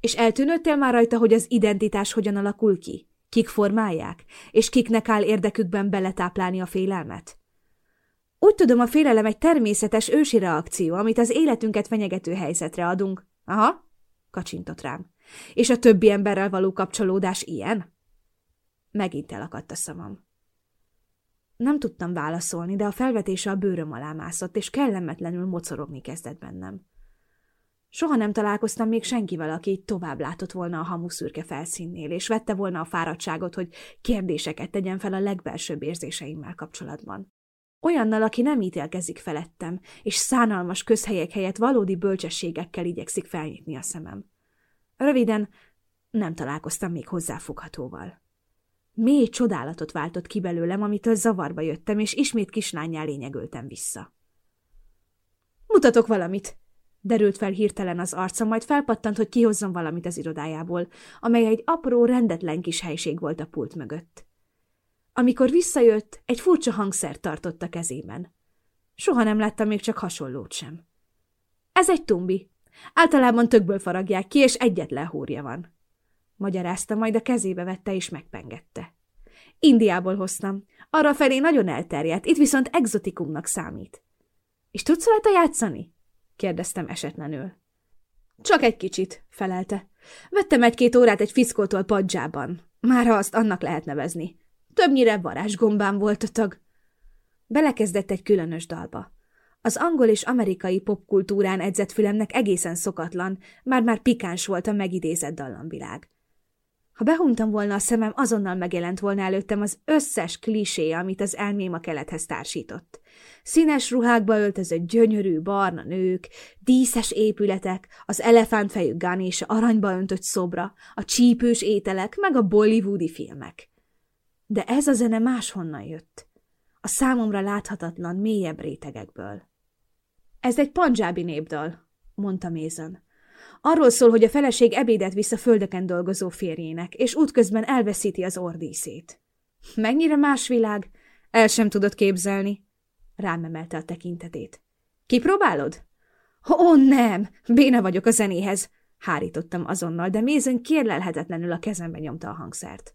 És eltűnöttél már rajta, hogy az identitás hogyan alakul ki? Kik formálják? És kiknek áll érdekükben beletáplálni a félelmet? Úgy tudom, a félelem egy természetes ősi reakció, amit az életünket fenyegető helyzetre adunk. Aha, kacsintott rám. És a többi emberrel való kapcsolódás ilyen? Megint elakadt a szavam. Nem tudtam válaszolni, de a felvetése a bőröm alá mászott, és kellemetlenül mocorogni kezdett bennem. Soha nem találkoztam még senkivel, aki tovább látott volna a hamuszürke felszínnél, és vette volna a fáradtságot, hogy kérdéseket tegyen fel a legbelsőbb érzéseimmel kapcsolatban. Olyannal, aki nem ítélkezik felettem, és szánalmas közhelyek helyett valódi bölcsességekkel igyekszik felnyitni a szemem. Röviden, nem találkoztam még hozzáfoghatóval. Mély csodálatot váltott ki belőlem, amitől zavarba jöttem, és ismét kislányjá lényegöltem vissza. Mutatok valamit! Derült fel hirtelen az arca, majd felpattant, hogy kihozzon valamit az irodájából, amely egy apró, rendetlen kis helység volt a pult mögött. Amikor visszajött, egy furcsa hangszert tartott a kezében. Soha nem láttam még csak hasonlót sem. Ez egy tumbi. Általában tökből faragják ki, és egyetlen húrja van. Magyarázta, majd a kezébe vette és megpengette. Indiából hoztam. Arra felé nagyon elterjedt, itt viszont exotikumnak számít. És tudsz rajta játszani? Kérdeztem esetlenül. Csak egy kicsit, felelte. Vettem egy-két órát egy fiszkótól padzsában. Már azt annak lehet nevezni. Többnyire varázsgombán volt a tag. Belekezdett egy különös dalba. Az angol és amerikai popkultúrán edzett fülemnek egészen szokatlan, már-már pikáns volt a megidézett dallamvilág. Ha behuntam volna a szemem, azonnal megjelent volna előttem az összes klisé, amit az elmém a kelethez társított. Színes ruhákba öltözött gyönyörű barna nők, díszes épületek, az elefántfejű és aranyba öntött szobra, a csípős ételek, meg a bollywoodi filmek. De ez a zene máshonnan jött. A számomra láthatatlan, mélyebb rétegekből. Ez egy pandzsábi népdal, mondta Mézen. Arról szól, hogy a feleség ebédet visz a földeken dolgozó férjének, és útközben elveszíti az ordíszét. Mennyire más világ? El sem tudod képzelni. Rám emelte a tekintetét. Kipróbálod? Ó, nem! Béna vagyok a zenéhez! Hárítottam azonnal, de Mézen kérlelhetetlenül a kezembe nyomta a hangszert.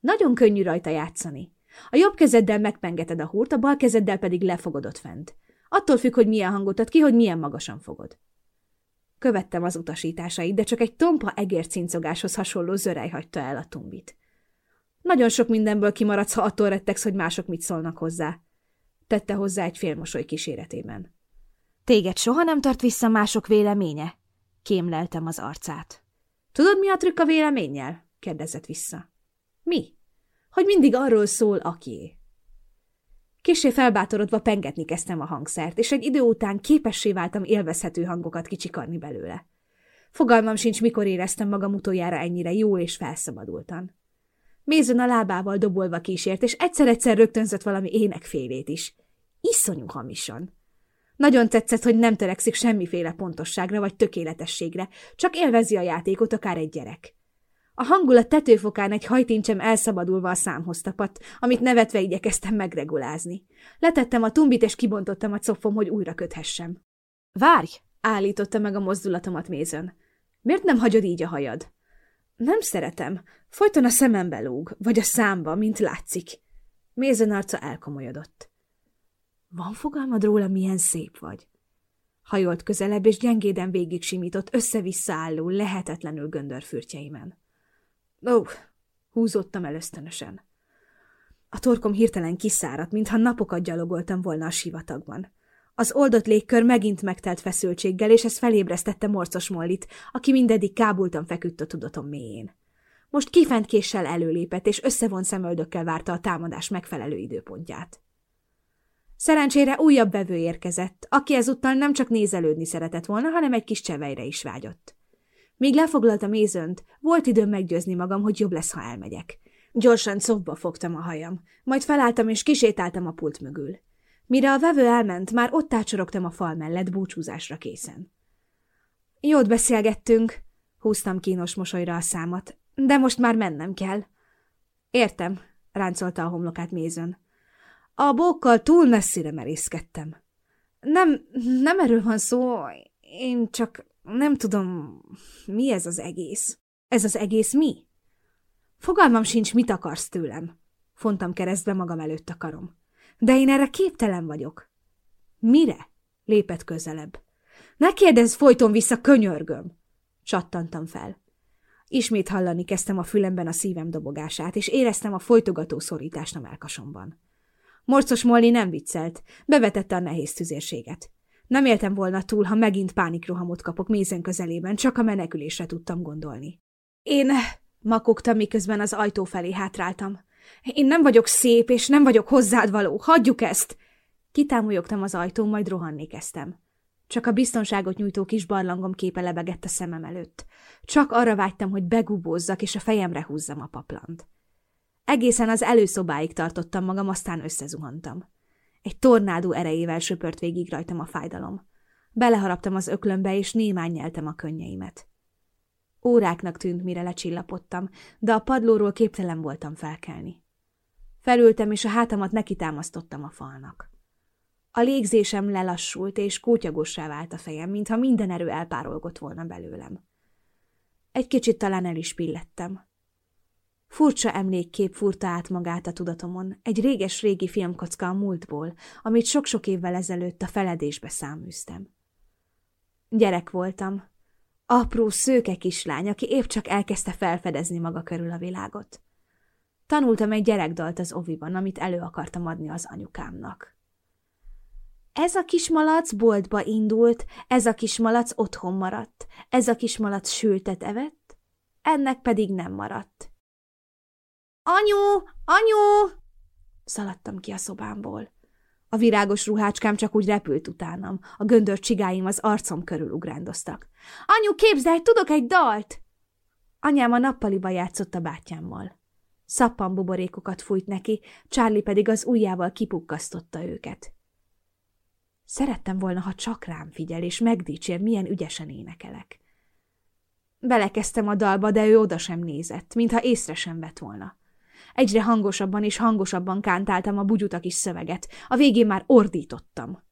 Nagyon könnyű rajta játszani. A jobb kezeddel megpengeted a húrt, a bal kezeddel pedig lefogod ott fent. Attól függ, hogy milyen hangot ad ki, hogy milyen magasan fogod. Követtem az utasításait, de csak egy tompa egércincogáshoz hasonló zörej hagyta el a tumbit. Nagyon sok mindenből kimaradsz, ha attól rettegsz, hogy mások mit szólnak hozzá. Tette hozzá egy félmosoly kíséretében. Téged soha nem tart vissza mások véleménye? Kémleltem az arcát. Tudod, mi a trükk a véleménnyel? kérdezett vissza. Mi? Hogy mindig arról szól, aki. Kisé felbátorodva pengetni kezdtem a hangszert, és egy idő után képessé váltam élvezhető hangokat kicsikarni belőle. Fogalmam sincs, mikor éreztem magam utoljára ennyire jó és felszabadultan. Mézön a lábával dobolva kísért, és egyszer-egyszer rögtönzött valami énekfélét is. Iszonyú hamisan. Nagyon tetszett, hogy nem törekszik semmiféle pontosságra vagy tökéletességre, csak élvezi a játékot akár egy gyerek. A hangulat tetőfokán egy hajtincsem elszabadulva a számhoz tapadt, amit nevetve igyekeztem megregulázni. Letettem a tumbit, és kibontottam a cofom, hogy újra köthessem. Várj! állította meg a mozdulatomat mézön. Miért nem hagyod így a hajad? Nem szeretem. Folyton a szemembe lóg, vagy a számba, mint látszik. Mézön arca elkomolyodott. Van fogalmad róla, milyen szép vagy? Hajolt közelebb, és gyengéden végig simított, össze-vissza álló, lehetetlenül göndörfürtjeimen. Ó, oh, húzottam el ösztönösen. A torkom hirtelen kiszáradt, mintha napokat gyalogoltam volna a sivatagban. Az oldott légkör megint megtelt feszültséggel, és ez felébresztette morcos Mollit, aki mindeddig kábultan feküdt a tudatom mélyén. Most kifent késsel előlépett, és összevont szemöldökkel várta a támadás megfelelő időpontját. Szerencsére újabb vevő érkezett, aki ezúttal nem csak nézelődni szeretett volna, hanem egy kis csevejre is vágyott. Míg lefoglalta mézönt, volt időm meggyőzni magam, hogy jobb lesz, ha elmegyek. Gyorsan szobba fogtam a hajam, majd felálltam és kisétáltam a pult mögül. Mire a vevő elment, már ott ácsorogtam a fal mellett búcsúzásra készen. Jót beszélgettünk, húztam kínos mosolyra a számat, de most már mennem kell. Értem, ráncolta a homlokát mézön. A bókkal túl messzire merészkedtem. Nem, nem erről van szó, én csak nem tudom, mi ez az egész. Ez az egész mi? Fogalmam sincs, mit akarsz tőlem. Fontam keresztbe magam előtt a karom. De én erre képtelen vagyok. Mire? Lépett közelebb. Ne kérdezz folyton vissza, könyörgöm! Csattantam fel. Ismét hallani kezdtem a fülemben a szívem dobogását, és éreztem a folytogató szorítást a melkasomban. Morcos Molly nem viccelt, bevetette a nehéz tüzérséget. Nem éltem volna túl, ha megint pánikrohamot kapok mézen közelében, csak a menekülésre tudtam gondolni. Én makogtam, miközben az ajtó felé hátráltam. Én nem vagyok szép, és nem vagyok hozzád való. Hagyjuk ezt! Kitámolyogtam az ajtón, majd rohanni kezdtem. Csak a biztonságot nyújtó kis barlangom képe lebegett a szemem előtt. Csak arra vágytam, hogy begubózzak, és a fejemre húzzam a paplant. Egészen az előszobáig tartottam magam, aztán összezuhantam. Egy tornádó erejével söpört végig rajtam a fájdalom. Beleharaptam az öklömbe, és némán nyeltem a könnyeimet. Óráknak tűnt, mire lecsillapodtam, de a padlóról képtelen voltam felkelni. Felültem, és a hátamat nekitámasztottam a falnak. A légzésem lelassult, és kótyagossá vált a fejem, mintha minden erő elpárolgott volna belőlem. Egy kicsit talán el is pillettem. Furcsa emlékkép furta át magát a tudatomon, egy réges-régi filmkocka a múltból, amit sok-sok évvel ezelőtt a feledésbe száműztem. Gyerek voltam. Apró, szőke kislány, aki épp csak elkezdte felfedezni maga körül a világot. Tanultam egy gyerekdalt az oviban, amit elő akartam adni az anyukámnak. Ez a kismalac boltba indult, ez a kismalac otthon maradt, ez a kismalac sültet evett, ennek pedig nem maradt. Anyu! Anyu! Szaladtam ki a szobámból. A virágos ruhácskám csak úgy repült utánam, a göndör csigáim az arcom körül ugrándoztak. Anyu, képzelj, tudok egy dalt! Anyám a nappaliba játszott a bátyámmal. Szappan buborékokat fújt neki, Charlie pedig az ujjával kipukkasztotta őket. Szerettem volna, ha csak rám figyel, és megdicsér, milyen ügyesen énekelek. Belekezdtem a dalba, de ő oda sem nézett, mintha észre sem vett volna. Egyre hangosabban és hangosabban kántáltam a bugyuta kis szöveget, a végén már ordítottam.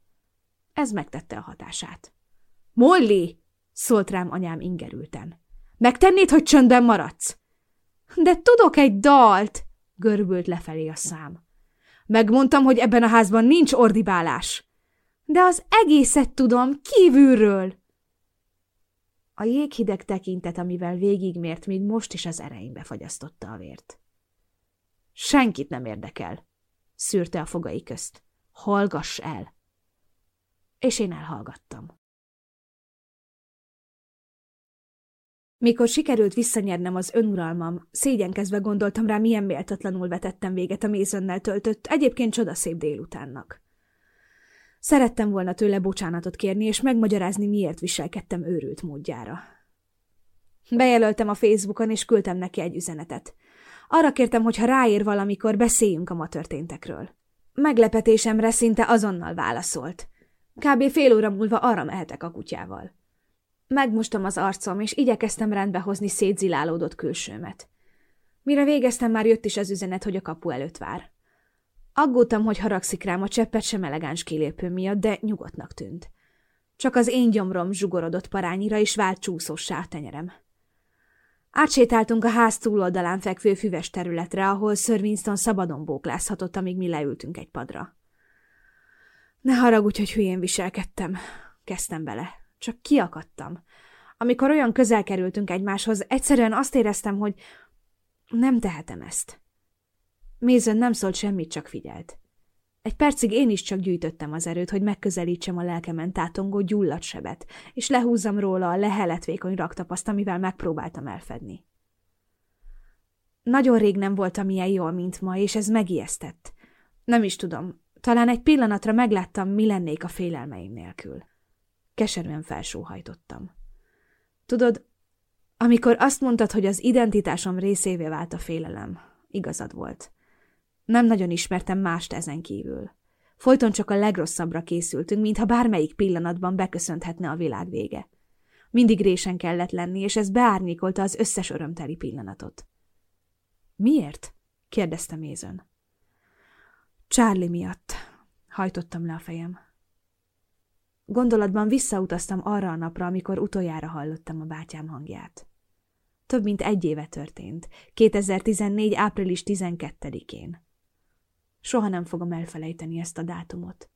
Ez megtette a hatását. – Molly! – szólt rám anyám ingerülten. – Megtennéd, hogy csöndben maradsz? – De tudok egy dalt! – görbült lefelé a szám. – Megmondtam, hogy ebben a házban nincs ordibálás! – de az egészet tudom, kívülről! A jéghideg tekintet, amivel végigmért, még most is az ereimbe fagyasztotta a vért. Senkit nem érdekel, szűrte a fogai közt. Hallgass el! És én elhallgattam. Mikor sikerült visszanyernem az önuralmam, szégyenkezve gondoltam rá, milyen méltatlanul vetettem véget a mézönnel töltött, egyébként csodaszép délutánnak. Szerettem volna tőle bocsánatot kérni, és megmagyarázni, miért viselkedtem őrült módjára. Bejelöltem a Facebookon, és küldtem neki egy üzenetet. Arra kértem, hogy ha ráér valamikor, beszéljünk a ma történtekről. Meglepetésemre szinte azonnal válaszolt. Kb. fél óra múlva arra mehetek a kutyával. Megmostam az arcom, és igyekeztem rendbe hozni szétzilálódott külsőmet. Mire végeztem, már jött is az üzenet, hogy a kapu előtt vár. Aggódtam, hogy haragszik rám a cseppet sem elegáns kilépő miatt, de nyugodtnak tűnt. Csak az én gyomrom zsugorodott parányira, és vált csúszossá a tenyerem. Átsétáltunk a ház túloldalán fekvő füves területre, ahol Sir Winston szabadon bóklázhatott, amíg mi leültünk egy padra. Ne haragudj, hogy hülyén viselkedtem. Kezdtem bele. Csak kiakadtam. Amikor olyan közel kerültünk egymáshoz, egyszerűen azt éreztem, hogy nem tehetem ezt. Mézön nem szólt semmit, csak figyelt. Egy percig én is csak gyűjtöttem az erőt, hogy megközelítsem a lelkemen tátongó gyulladt sebet, és lehúzzam róla a leheletvékony raktapaszt, amivel megpróbáltam elfedni. Nagyon rég nem voltam ilyen jól, mint ma, és ez megijesztett. Nem is tudom, talán egy pillanatra megláttam, mi lennék a félelmeim nélkül. Keserűen felsóhajtottam. Tudod, amikor azt mondtad, hogy az identitásom részévé vált a félelem, igazad volt. Nem nagyon ismertem mást ezen kívül. Folyton csak a legrosszabbra készültünk, mintha bármelyik pillanatban beköszönthetne a világ vége. Mindig résen kellett lenni, és ez beárnyékolta az összes örömteli pillanatot. Miért? kérdezte Mézön. Charlie miatt, hajtottam le a fejem. Gondolatban visszautaztam arra a napra, amikor utoljára hallottam a bátyám hangját. Több mint egy éve történt, 2014. április 12-én. Soha nem fogom elfelejteni ezt a dátumot.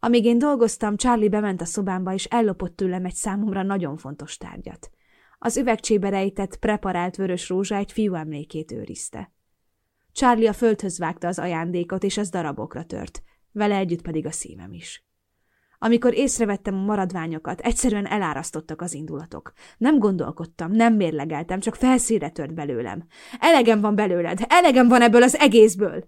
Amíg én dolgoztam, Charlie bement a szobámba, és ellopott tőlem egy számomra nagyon fontos tárgyat. Az üvegcsébe rejtett, preparált vörös rózsa egy fiú emlékét őrizte. Charlie a földhöz vágta az ajándékot, és az darabokra tört, vele együtt pedig a szívem is. Amikor észrevettem a maradványokat, egyszerűen elárasztottak az indulatok. Nem gondolkodtam, nem mérlegeltem, csak felszíre tört belőlem. Elegem van belőled, elegem van ebből az egészből!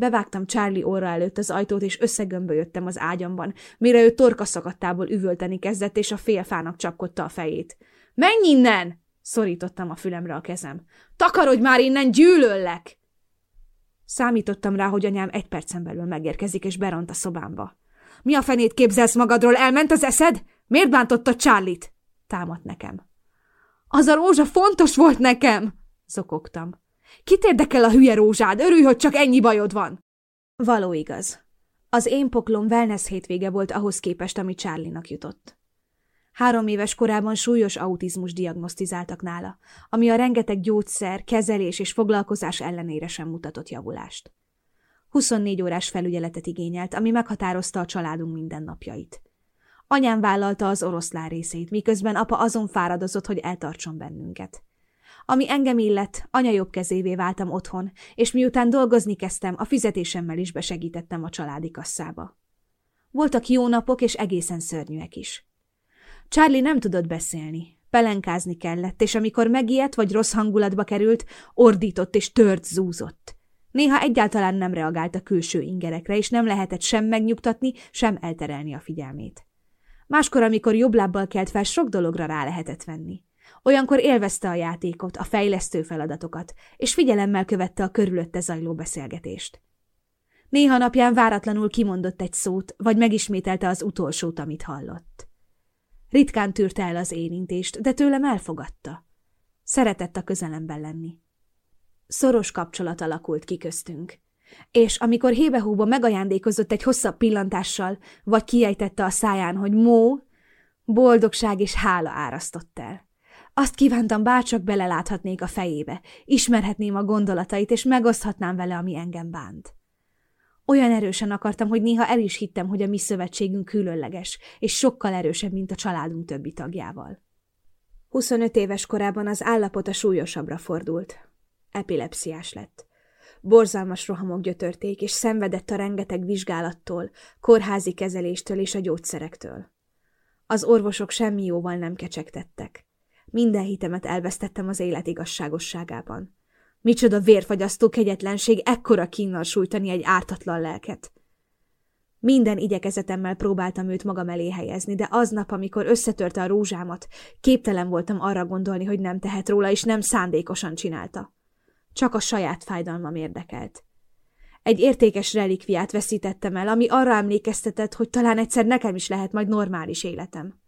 Bevágtam Charlie óra előtt az ajtót, és összegömbölyödtem az ágyamban, mire ő torka szakadtából üvölteni kezdett, és a félfának csapkodta a fejét. – Menj innen! – szorítottam a fülemre a kezem. – Takarodj már innen, gyűlöllek! Számítottam rá, hogy anyám egy percen belül megérkezik, és beront a szobámba. – Mi a fenét képzelsz magadról? Elment az eszed? Miért bántotta Charlie-t? – támadt nekem. – Az a rózsa fontos volt nekem! – zokogtam. Kit érdekel a hülye rózsád? Örülj, hogy csak ennyi bajod van! Való igaz. Az én poklom wellness hétvége volt ahhoz képest, ami Charlie-nak jutott. Három éves korában súlyos autizmus diagnosztizáltak nála, ami a rengeteg gyógyszer, kezelés és foglalkozás ellenére sem mutatott javulást. 24 órás felügyeletet igényelt, ami meghatározta a családunk mindennapjait. Anyám vállalta az oroszlán részét, miközben apa azon fáradozott, hogy eltartson bennünket. Ami engem illet, anya jobb kezévé váltam otthon, és miután dolgozni kezdtem, a fizetésemmel is besegítettem a családi kasszába. Voltak jó napok, és egészen szörnyűek is. Charlie nem tudott beszélni. Pelenkázni kellett, és amikor megijedt vagy rossz hangulatba került, ordított és tört zúzott. Néha egyáltalán nem reagált a külső ingerekre, és nem lehetett sem megnyugtatni, sem elterelni a figyelmét. Máskor, amikor jobb lábbal kelt fel, sok dologra rá lehetett venni. Olyankor élvezte a játékot, a fejlesztő feladatokat, és figyelemmel követte a körülötte zajló beszélgetést. Néha napján váratlanul kimondott egy szót, vagy megismételte az utolsót, amit hallott. Ritkán tűrte el az érintést, de tőlem elfogadta. Szeretett a közelemben lenni. Szoros kapcsolat alakult ki köztünk. És amikor hébe megajándékozott egy hosszabb pillantással, vagy kiejtette a száján, hogy mó, boldogság és hála árasztott el. Azt kívántam, bárcsak beleláthatnék a fejébe, ismerhetném a gondolatait, és megoszthatnám vele, ami engem bánt. Olyan erősen akartam, hogy néha el is hittem, hogy a mi szövetségünk különleges, és sokkal erősebb, mint a családunk többi tagjával. 25 éves korában az állapota súlyosabbra fordult. Epilepsziás lett. Borzalmas rohamok gyötörték, és szenvedett a rengeteg vizsgálattól, kórházi kezeléstől és a gyógyszerektől. Az orvosok semmi jóval nem kecsegtettek. Minden hitemet elvesztettem az élet igazságosságában. Micsoda vérfagyasztó kegyetlenség ekkora kínnal sújtani egy ártatlan lelket. Minden igyekezetemmel próbáltam őt magam elé helyezni, de aznap, amikor összetörte a rózsámat, képtelen voltam arra gondolni, hogy nem tehet róla, és nem szándékosan csinálta. Csak a saját fájdalmam érdekelt. Egy értékes relikviát veszítettem el, ami arra emlékeztetett, hogy talán egyszer nekem is lehet majd normális életem.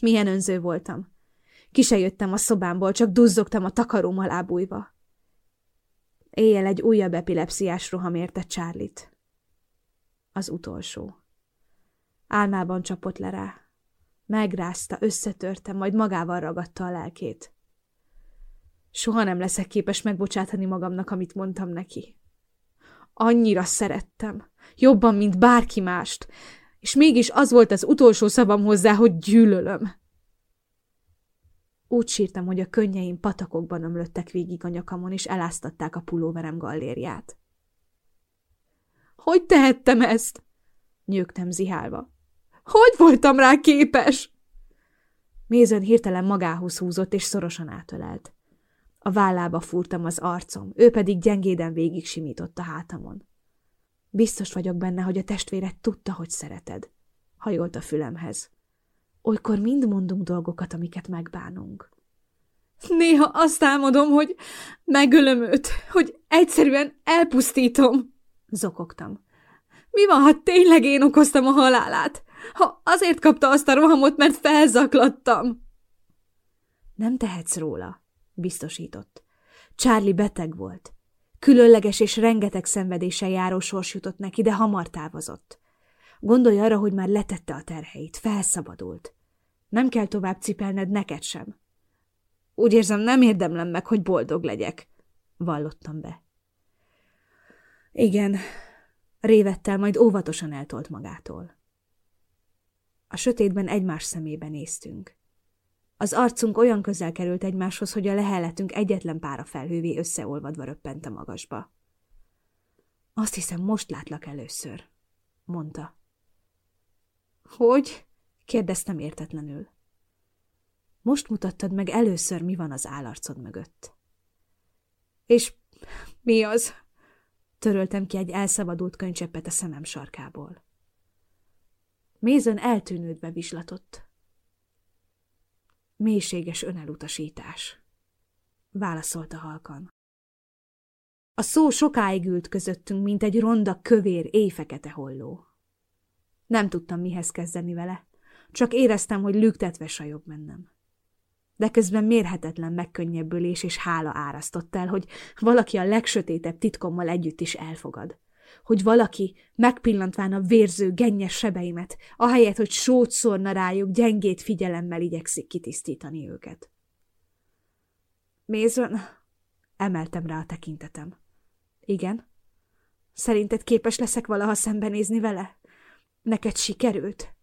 Milyen önző voltam. Ki a szobámból, csak duzzogtam a takarom alá. Éjjel egy újabb epilepsziás roham érte Charlie-t. Az utolsó. Álmában csapott le rá. Megrázta, összetörte, majd magával ragadta a lelkét. Soha nem leszek képes megbocsátani magamnak, amit mondtam neki. Annyira szerettem, jobban, mint bárki mást, és mégis az volt az utolsó szavam hozzá, hogy gyűlölöm. Úgy sírtam, hogy a könnyeim patakokban ömlöttek végig a nyakamon, és eláztatták a pulóverem gallériát. Hogy tehettem ezt? Nyögtem zihálva. Hogy voltam rá képes? Mézön hirtelen magához húzott, és szorosan átölelt. A vállába fúrtam az arcom, ő pedig gyengéden végig simított a hátamon. Biztos vagyok benne, hogy a testvéred tudta, hogy szereted. Hajolt a fülemhez. Olykor mind mondunk dolgokat, amiket megbánunk. Néha azt álmodom, hogy megölöm őt, hogy egyszerűen elpusztítom, zokogtam. Mi van, ha tényleg én okoztam a halálát? Ha azért kapta azt a rohamot, mert felzaklattam? Nem tehetsz róla, biztosított. Charlie beteg volt. Különleges és rengeteg szenvedéssel járó sors jutott neki, de hamar távozott. Gondolj arra, hogy már letette a terheit, felszabadult. Nem kell tovább cipelned neked sem. Úgy érzem, nem érdemlem meg, hogy boldog legyek, vallottam be. Igen, révettel majd óvatosan eltolt magától. A sötétben egymás szemébe néztünk. Az arcunk olyan közel került egymáshoz, hogy a lehelletünk egyetlen pára felhővé összeolvadva röppent a magasba. Azt hiszem, most látlak először, mondta. Hogy? Kérdeztem értetlenül. Most mutattad meg először, mi van az állarcod mögött. És mi az? Töröltem ki egy elszabadult könycseppet a szemem sarkából. Mézön eltűnődve vislatott. Mélységes önelutasítás. Válaszolta halkan. A szó sokáig ült közöttünk, mint egy ronda, kövér, éjfekete holló. Nem tudtam mihez kezdeni vele, csak éreztem, hogy lüktetve sajog mennem de közben mérhetetlen megkönnyebbülés és hála árasztott el, hogy valaki a legsötétebb titkommal együtt is elfogad. Hogy valaki, megpillantván a vérző, gennyes sebeimet, ahelyett, hogy sót szórna rájuk, gyengét figyelemmel igyekszik kitisztítani őket. Mézön, emeltem rá a tekintetem. Igen? Szerinted képes leszek valaha szembenézni vele? Neked sikerült?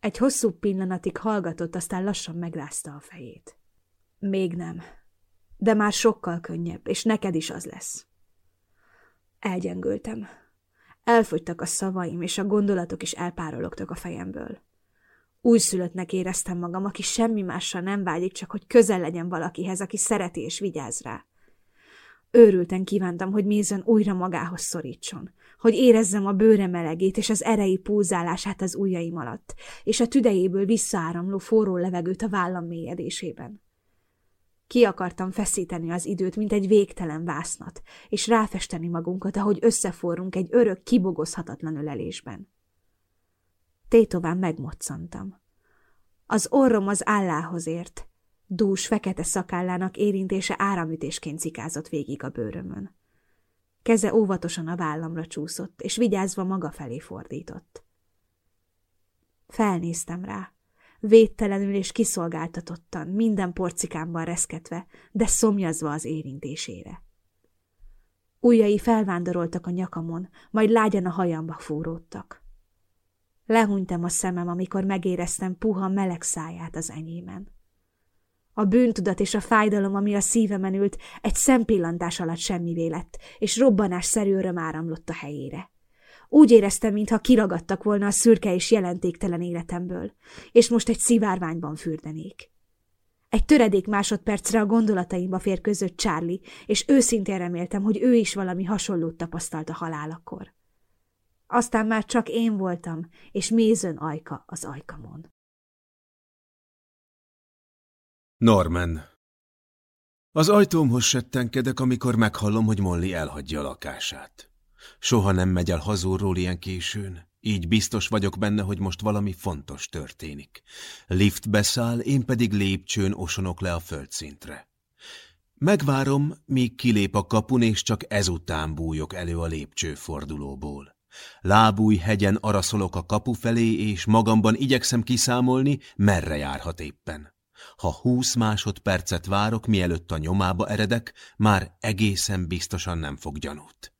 Egy hosszú pillanatig hallgatott, aztán lassan megrázta a fejét. Még nem, de már sokkal könnyebb, és neked is az lesz. Elgyengültem. Elfogytak a szavaim, és a gondolatok is elpárologtak a fejemből. Újszülöttnek éreztem magam, aki semmi mással nem vágyik, csak hogy közel legyen valakihez, aki szereti és vigyáz rá. Őrülten kívántam, hogy Mézen újra magához szorítson, hogy érezzem a bőre melegét és az erei púzálását az ujjaim alatt, és a tüdejéből visszaáramló forró levegőt a vállam mélyedésében. Ki akartam feszíteni az időt, mint egy végtelen vásznat, és ráfesteni magunkat, ahogy összeforrunk egy örök, kibogozhatatlan ölelésben. Tétován megmoccantam. Az orrom az állához ért, Dús fekete szakállának érintése áramütésként cikázott végig a bőrömön. Keze óvatosan a vállamra csúszott, és vigyázva maga felé fordított. Felnéztem rá, védtelenül és kiszolgáltatottan, minden porcikámban reszketve, de szomjazva az érintésére. Ujjai felvándoroltak a nyakamon, majd lágyan a hajamba fúródtak. Lehúnytam a szemem, amikor megéreztem puha meleg száját az enyémen. A bűntudat és a fájdalom, ami a szívemen ült, egy szempillantás alatt semmivé lett, és robbanásszerű öröm áramlott a helyére. Úgy éreztem, mintha kiragadtak volna a szürke és jelentéktelen életemből, és most egy szivárványban fürdenék. Egy töredék másodpercre a gondolataimba között Charlie, és őszintén reméltem, hogy ő is valami hasonlót tapasztalt a halálakor. Aztán már csak én voltam, és mézön ajka az ajkamon. Norman. Az ajtómhoz settenkedek, amikor meghallom, hogy Molly elhagyja a lakását. Soha nem megy el hazúról ilyen későn, így biztos vagyok benne, hogy most valami fontos történik. Lift beszáll, én pedig lépcsőn osonok le a földszintre. Megvárom, míg kilép a kapun, és csak ezután bújok elő a lépcsőfordulóból. Lábúj hegyen araszolok a kapu felé, és magamban igyekszem kiszámolni, merre járhat éppen. Ha húsz másodpercet várok, mielőtt a nyomába eredek, már egészen biztosan nem fog gyanút.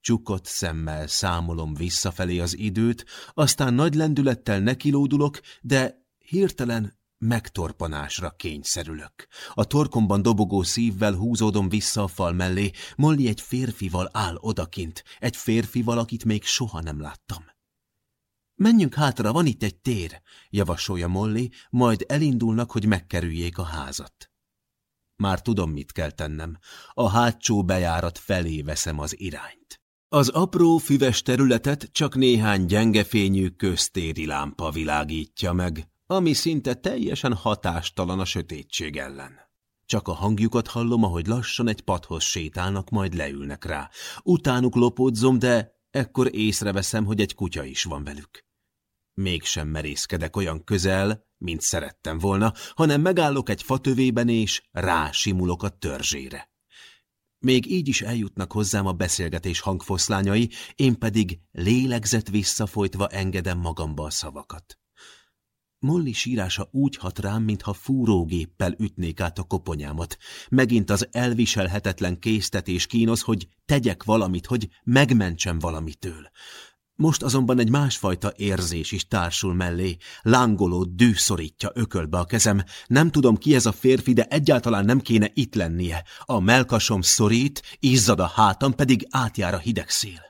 Csukott szemmel számolom visszafelé az időt, aztán nagy lendülettel nekilódulok, de hirtelen megtorpanásra kényszerülök. A torkomban dobogó szívvel húzódom vissza a fal mellé, Molly egy férfival áll odakint, egy férfival, akit még soha nem láttam. Menjünk hátra, van itt egy tér, javasolja Molly, majd elindulnak, hogy megkerüljék a házat. Már tudom, mit kell tennem. A hátsó bejárat felé veszem az irányt. Az apró, füves területet csak néhány gyengefényű köztéri lámpa világítja meg, ami szinte teljesen hatástalan a sötétség ellen. Csak a hangjukat hallom, ahogy lassan egy padhoz sétálnak, majd leülnek rá. Utánuk lopódzom, de ekkor észreveszem, hogy egy kutya is van velük. Mégsem merészkedek olyan közel, mint szerettem volna, hanem megállok egy fatövében és rásimulok a törzsére. Még így is eljutnak hozzám a beszélgetés hangfoszlányai, én pedig lélegzet visszafolytva engedem magamba a szavakat. Molly sírása úgy hat rám, mintha fúrógéppel ütnék át a koponyámat. Megint az elviselhetetlen késztetés kínosz, hogy tegyek valamit, hogy megmentsem valamitől. Most azonban egy másfajta érzés is társul mellé. Lángoló dű szorítja ökölbe a kezem. Nem tudom ki ez a férfi, de egyáltalán nem kéne itt lennie. A melkasom szorít, izzad a hátam, pedig átjár a hideg szél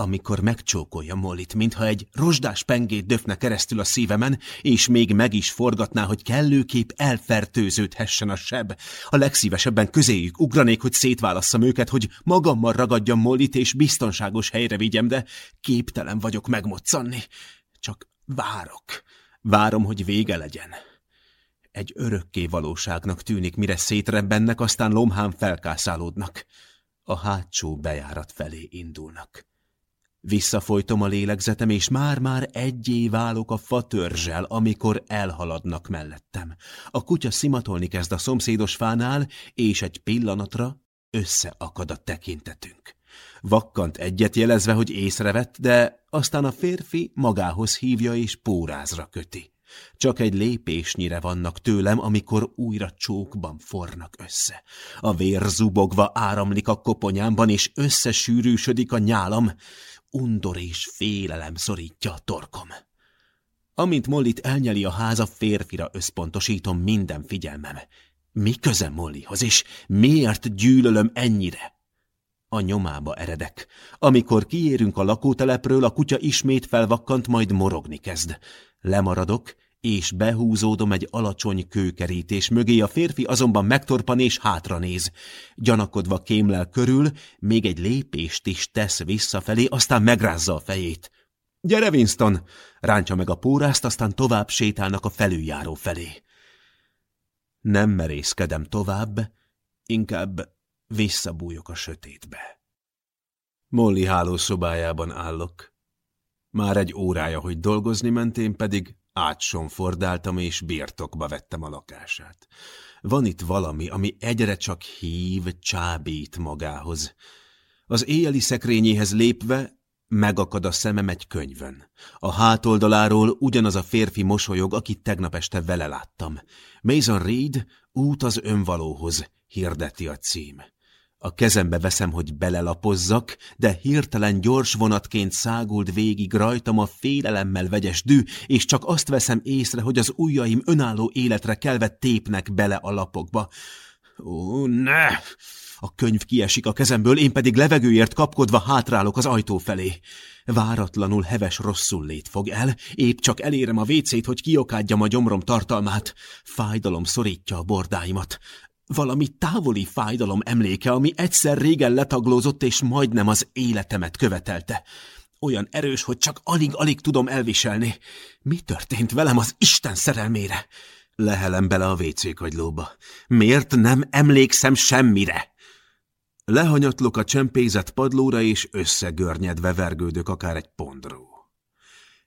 amikor megcsókolja Mollit, mintha egy rozsdás pengét döfne keresztül a szívemen, és még meg is forgatná, hogy kellőképp elfertőződhessen a seb. A legszívesebben közéjük ugranék, hogy szétválasszam őket, hogy magammal ragadjam Mollit, és biztonságos helyre vigyem, de képtelen vagyok megmoccanni. Csak várok. Várom, hogy vége legyen. Egy örökké valóságnak tűnik, mire szétrebbennek, aztán lomhán felkászálódnak. A hátsó bejárat felé indulnak. Visszafolytom a lélegzetem, és már-már egyé válok a fatörzsel, amikor elhaladnak mellettem. A kutya szimatolni kezd a szomszédos fánál, és egy pillanatra összeakad a tekintetünk. Vakkant egyet jelezve, hogy észrevett, de aztán a férfi magához hívja és pórázra köti. Csak egy lépésnyire vannak tőlem, amikor újra csókban fornak össze. A vér zubogva áramlik a koponyámban, és összesűrűsödik a nyálam undor és félelem szorítja a torkom. Amint Mollit elnyeli a háza, férfira összpontosítom minden figyelmem. Mi köze Mollihoz, és miért gyűlölöm ennyire? A nyomába eredek. Amikor kiérünk a lakótelepről, a kutya ismét felvakkant, majd morogni kezd. Lemaradok, és behúzódom egy alacsony kőkerítés mögé, a férfi azonban megtorpan és hátra néz. Gyanakodva kémlel körül, még egy lépést is tesz visszafelé, aztán megrázza a fejét. Gyere, Winston! Rántja meg a pórázt, aztán tovább sétálnak a felüljáró felé. Nem merészkedem tovább, inkább visszabújok a sötétbe. Molly hálószobájában állok. Már egy órája, hogy dolgozni mentén, pedig Átsonfordáltam és birtokba vettem a lakását. Van itt valami, ami egyre csak hív, csábít magához. Az éjjeli szekrényéhez lépve megakad a szemem egy könyvön. A hátoldaláról ugyanaz a férfi mosolyog, akit tegnap este vele láttam. Mason Reed, út az önvalóhoz, hirdeti a cím. A kezembe veszem, hogy belelapozzak, de hirtelen gyors vonatként száguld végig rajtam a félelemmel vegyes dű, és csak azt veszem észre, hogy az ujjaim önálló életre kelve tépnek bele a lapokba. Ó, ne! A könyv kiesik a kezemből, én pedig levegőért kapkodva hátrálok az ajtó felé. Váratlanul heves rosszul lét fog el, épp csak elérem a vécét, hogy kiokádjam a gyomrom tartalmát. Fájdalom szorítja a bordáimat. Valami távoli fájdalom emléke, ami egyszer régen letaglózott, és majdnem az életemet követelte. Olyan erős, hogy csak alig-alig tudom elviselni. Mi történt velem az Isten szerelmére? Lehelem bele a vécékagylóba. Miért nem emlékszem semmire? Lehanyatlok a csempézett padlóra, és összegörnyedve vergődök akár egy pondról.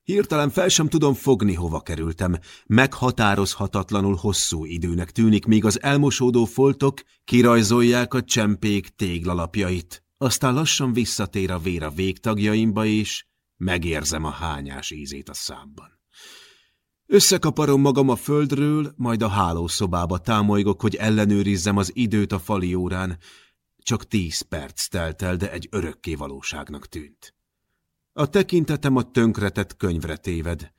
Hirtelen fel sem tudom fogni, hova kerültem. Meghatározhatatlanul hosszú időnek tűnik, míg az elmosódó foltok kirajzolják a csempék téglalapjait. Aztán lassan visszatér a vér a végtagjaimba, és megérzem a hányás ízét a számban. Összekaparom magam a földről, majd a hálószobába támolygok, hogy ellenőrizzem az időt a fali órán. Csak tíz perc telt el, de egy örökké valóságnak tűnt. A tekintetem a tönkretett könyvre téved.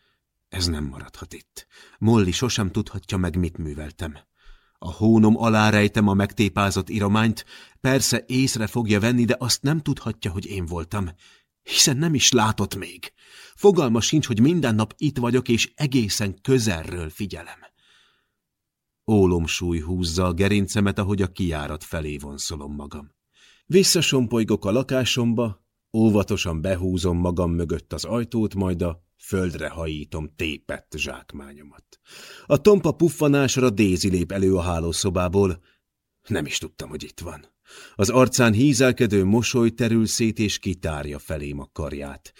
Ez nem maradhat itt. Molly sosem tudhatja meg, mit műveltem. A hónom alá rejtem a megtépázott irományt, persze észre fogja venni, de azt nem tudhatja, hogy én voltam, hiszen nem is látott még. Fogalma sincs, hogy minden nap itt vagyok, és egészen közelről figyelem. Ólomsúly húzza a gerincemet, ahogy a kiárat felé vonszolom magam. Visszasompolygok a lakásomba, Óvatosan behúzom magam mögött az ajtót, majd a földre hajítom tépett zsákmányomat. A tompa puffanásra Dézi lép elő a hálószobából. Nem is tudtam, hogy itt van. Az arcán hízelkedő mosoly terül szét, és kitárja felém a karját.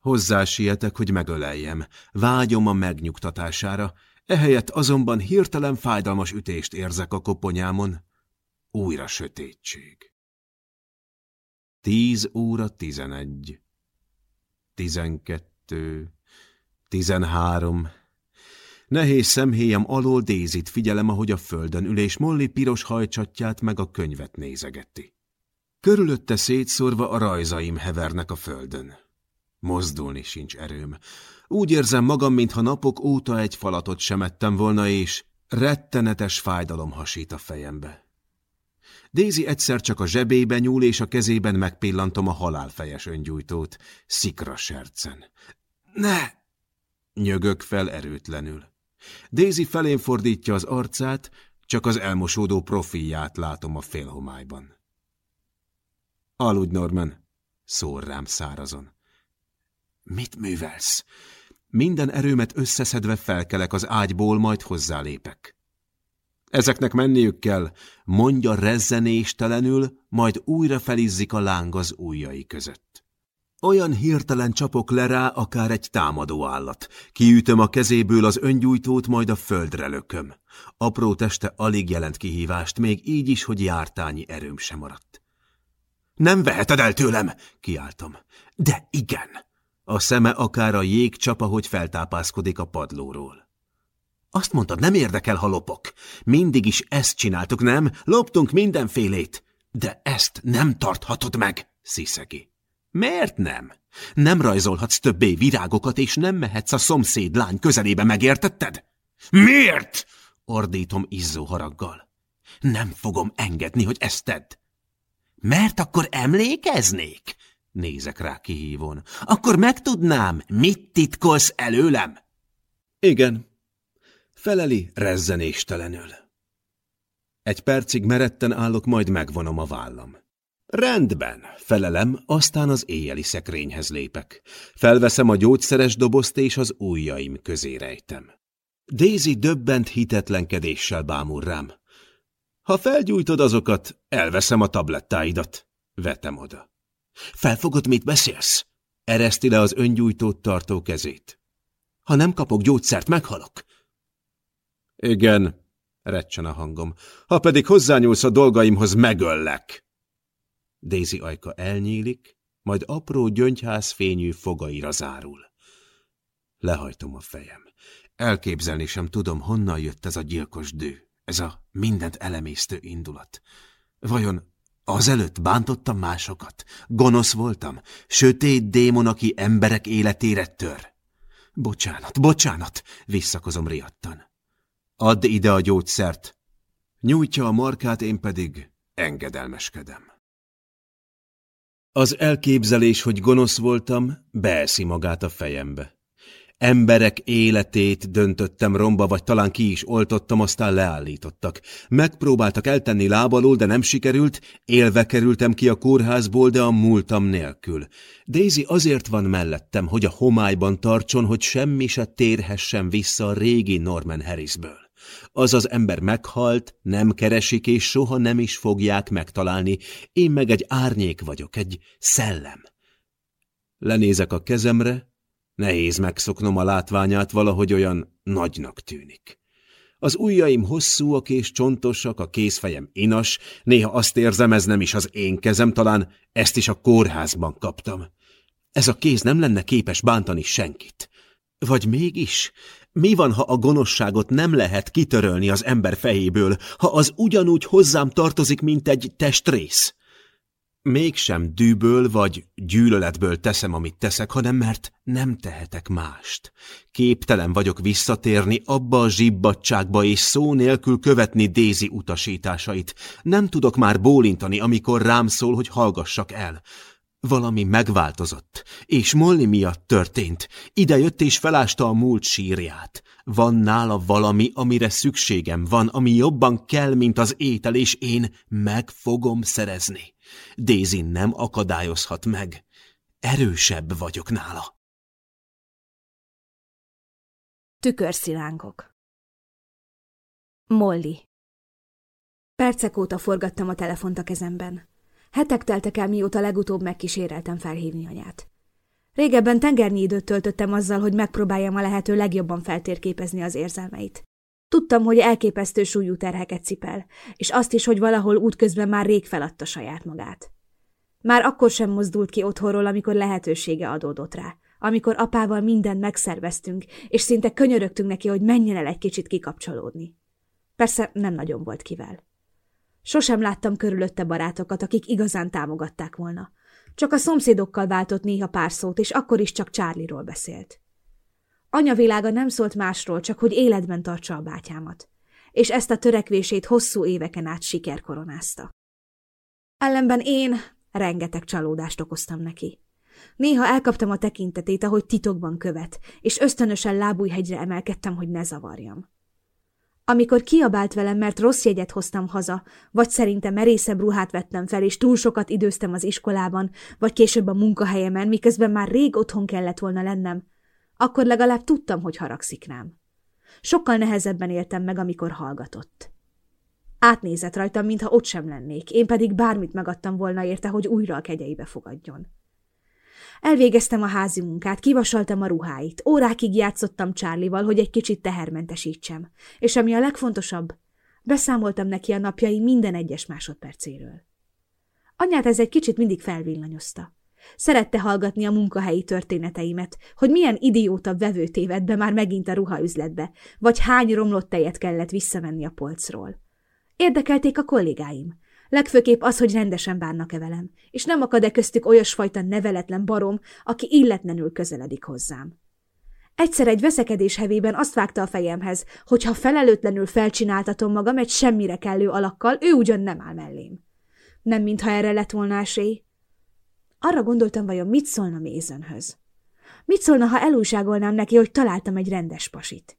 Hozzá sietek, hogy megöleljem. Vágyom a megnyugtatására, ehelyett azonban hirtelen fájdalmas ütést érzek a koponyámon. Újra sötétség. Tíz óra tizenegy. Tizenkettő. Tizenhárom. Nehéz szemhéjem alól Dézit figyelem, ahogy a földön ül, és Molly piros hajcsatját meg a könyvet nézegeti. Körülötte szétszórva a rajzaim hevernek a földön. Mozdulni sincs erőm. Úgy érzem magam, mintha napok óta egy falatot sem ettem volna, és rettenetes fájdalom hasít a fejembe. Daisy egyszer csak a zsebébe nyúl, és a kezében megpillantom a halálfejes öngyújtót, szikra sercen. Ne! Nyögök fel erőtlenül. Daisy felén fordítja az arcát, csak az elmosódó profilját látom a félhomályban. Aludj, Norman, szór rám szárazon. Mit művelsz? Minden erőmet összeszedve felkelek az ágyból, majd hozzálépek. Ezeknek menniük kell, mondja rezzenéstelenül, majd újra felizzik a láng az ujjai között. Olyan hirtelen csapok le rá, akár egy támadó állat. Kiütöm a kezéből az öngyújtót, majd a földre lököm. Apró teste alig jelent kihívást, még így is, hogy jártányi erőm sem maradt. Nem veheted el tőlem, kiáltom. De igen. A szeme akár a jég csapa, hogy feltápászkodik a padlóról. Azt mondtad, nem érdekel, ha lopok. Mindig is ezt csináltuk, nem? Loptunk mindenfélét. De ezt nem tarthatod meg, sziszegi. Miért nem? Nem rajzolhatsz többé virágokat, és nem mehetsz a szomszéd lány közelébe, megértetted? Miért? ordítom izzó haraggal. Nem fogom engedni, hogy ezt tedd. Mert akkor emlékeznék? Nézek rá kihívón. Akkor megtudnám, mit titkolsz előlem? Igen. Feleli rezzenéstelenül. Egy percig meretten állok, majd megvonom a vállam. Rendben, felelem, aztán az éjjeli szekrényhez lépek. Felveszem a gyógyszeres dobozt, és az ujjaim közé rejtem. Daisy döbbent hitetlenkedéssel bámul rám. Ha felgyújtod azokat, elveszem a tablettáidat. Vetem oda. Felfogod, mit beszélsz? Ereszti le az öngyújtót tartó kezét. Ha nem kapok gyógyszert, meghalok. Igen, recsen a hangom. Ha pedig hozzányúlsz a dolgaimhoz, megöllek. Daisy ajka elnyílik, majd apró gyöngyház fényű fogaira zárul. Lehajtom a fejem. Elképzelni sem tudom, honnan jött ez a gyilkos dű, ez a mindent elemésztő indulat. Vajon azelőtt bántottam másokat? Gonosz voltam? Sötét démon, aki emberek életére tör? Bocsánat, bocsánat, visszakozom riadtan. Add ide a gyógyszert. Nyújtja a markát, én pedig engedelmeskedem. Az elképzelés, hogy gonosz voltam, beeszi magát a fejembe. Emberek életét döntöttem romba, vagy talán ki is oltottam, aztán leállítottak. Megpróbáltak eltenni lábalól, de nem sikerült, élve kerültem ki a kórházból, de a múltam nélkül. Daisy azért van mellettem, hogy a homályban tartson, hogy semmi se térhessen vissza a régi Norman Harrisből. Az az ember meghalt, nem keresik, és soha nem is fogják megtalálni. Én meg egy árnyék vagyok, egy szellem. Lenézek a kezemre, nehéz megszoknom a látványát, valahogy olyan nagynak tűnik. Az ujjaim hosszúak és csontosak, a kézfejem inas, néha azt érzem, ez nem is az én kezem, talán ezt is a kórházban kaptam. Ez a kéz nem lenne képes bántani senkit. Vagy mégis? Mi van, ha a gonoszságot nem lehet kitörölni az ember fejéből, ha az ugyanúgy hozzám tartozik, mint egy testrész? Mégsem dűből vagy gyűlöletből teszem, amit teszek, hanem mert nem tehetek mást. Képtelen vagyok visszatérni abba a zsibbadságba és szó nélkül követni Dézi utasításait. Nem tudok már bólintani, amikor rám szól, hogy hallgassak el. Valami megváltozott, és Molly miatt történt. Ide jött és felásta a múlt sírját. Van nála valami, amire szükségem van, ami jobban kell, mint az étel, és én meg fogom szerezni. Daisy nem akadályozhat meg. Erősebb vagyok nála. Tükörszilánkok Molly Percek óta forgattam a telefont a kezemben. Hetek teltek el, mióta legutóbb megkíséreltem felhívni anyát. Régebben tengernyi időt töltöttem azzal, hogy megpróbáljam a lehető legjobban feltérképezni az érzelmeit. Tudtam, hogy elképesztő súlyú terheket cipel, és azt is, hogy valahol útközben már rég feladta saját magát. Már akkor sem mozdult ki otthonról, amikor lehetősége adódott rá, amikor apával mindent megszerveztünk, és szinte könyörögtünk neki, hogy menjen el egy kicsit kikapcsolódni. Persze nem nagyon volt kivel. Sosem láttam körülötte barátokat, akik igazán támogatták volna. Csak a szomszédokkal váltott néha pár szót, és akkor is csak Charlie-ról beszélt. Anya világa nem szólt másról, csak hogy életben tartsa a bátyámat, és ezt a törekvését hosszú éveken át siker koronázta. Ellenben én rengeteg csalódást okoztam neki. Néha elkaptam a tekintetét, ahogy titokban követ, és ösztönösen lábújhegyre emelkedtem, hogy ne zavarjam. Amikor kiabált velem, mert rossz jegyet hoztam haza, vagy szerintem merészebb ruhát vettem fel, és túl sokat időztem az iskolában, vagy később a munkahelyemen, miközben már rég otthon kellett volna lennem, akkor legalább tudtam, hogy haragszik rám. Sokkal nehezebben éltem meg, amikor hallgatott. Átnézett rajtam, mintha ott sem lennék, én pedig bármit megadtam volna érte, hogy újra a kegyeibe fogadjon. Elvégeztem a házi munkát, kivasaltam a ruháit, órákig játszottam Csárlival, hogy egy kicsit tehermentesítsem, és ami a legfontosabb, beszámoltam neki a napjai minden egyes másodpercéről. Anyát ez egy kicsit mindig felvillanyozta. Szerette hallgatni a munkahelyi történeteimet, hogy milyen idióta vevő téved be már megint a ruhaüzletbe, vagy hány romlott tejet kellett visszavenni a polcról. Érdekelték a kollégáim. Legfőképp az, hogy rendesen bánnak-e velem, és nem akad-e köztük olyasfajta neveletlen barom, aki illetlenül közeledik hozzám. Egyszer egy veszekedés hevében azt vágta a fejemhez, hogy ha felelőtlenül felcsináltatom magam egy semmire kellő alakkal, ő ugyan nem áll mellém. Nem mintha erre lett volna esély. Arra gondoltam, vajon mit szólna Mézönhöz. Mit szólna, ha elújságolnám neki, hogy találtam egy rendes pasit?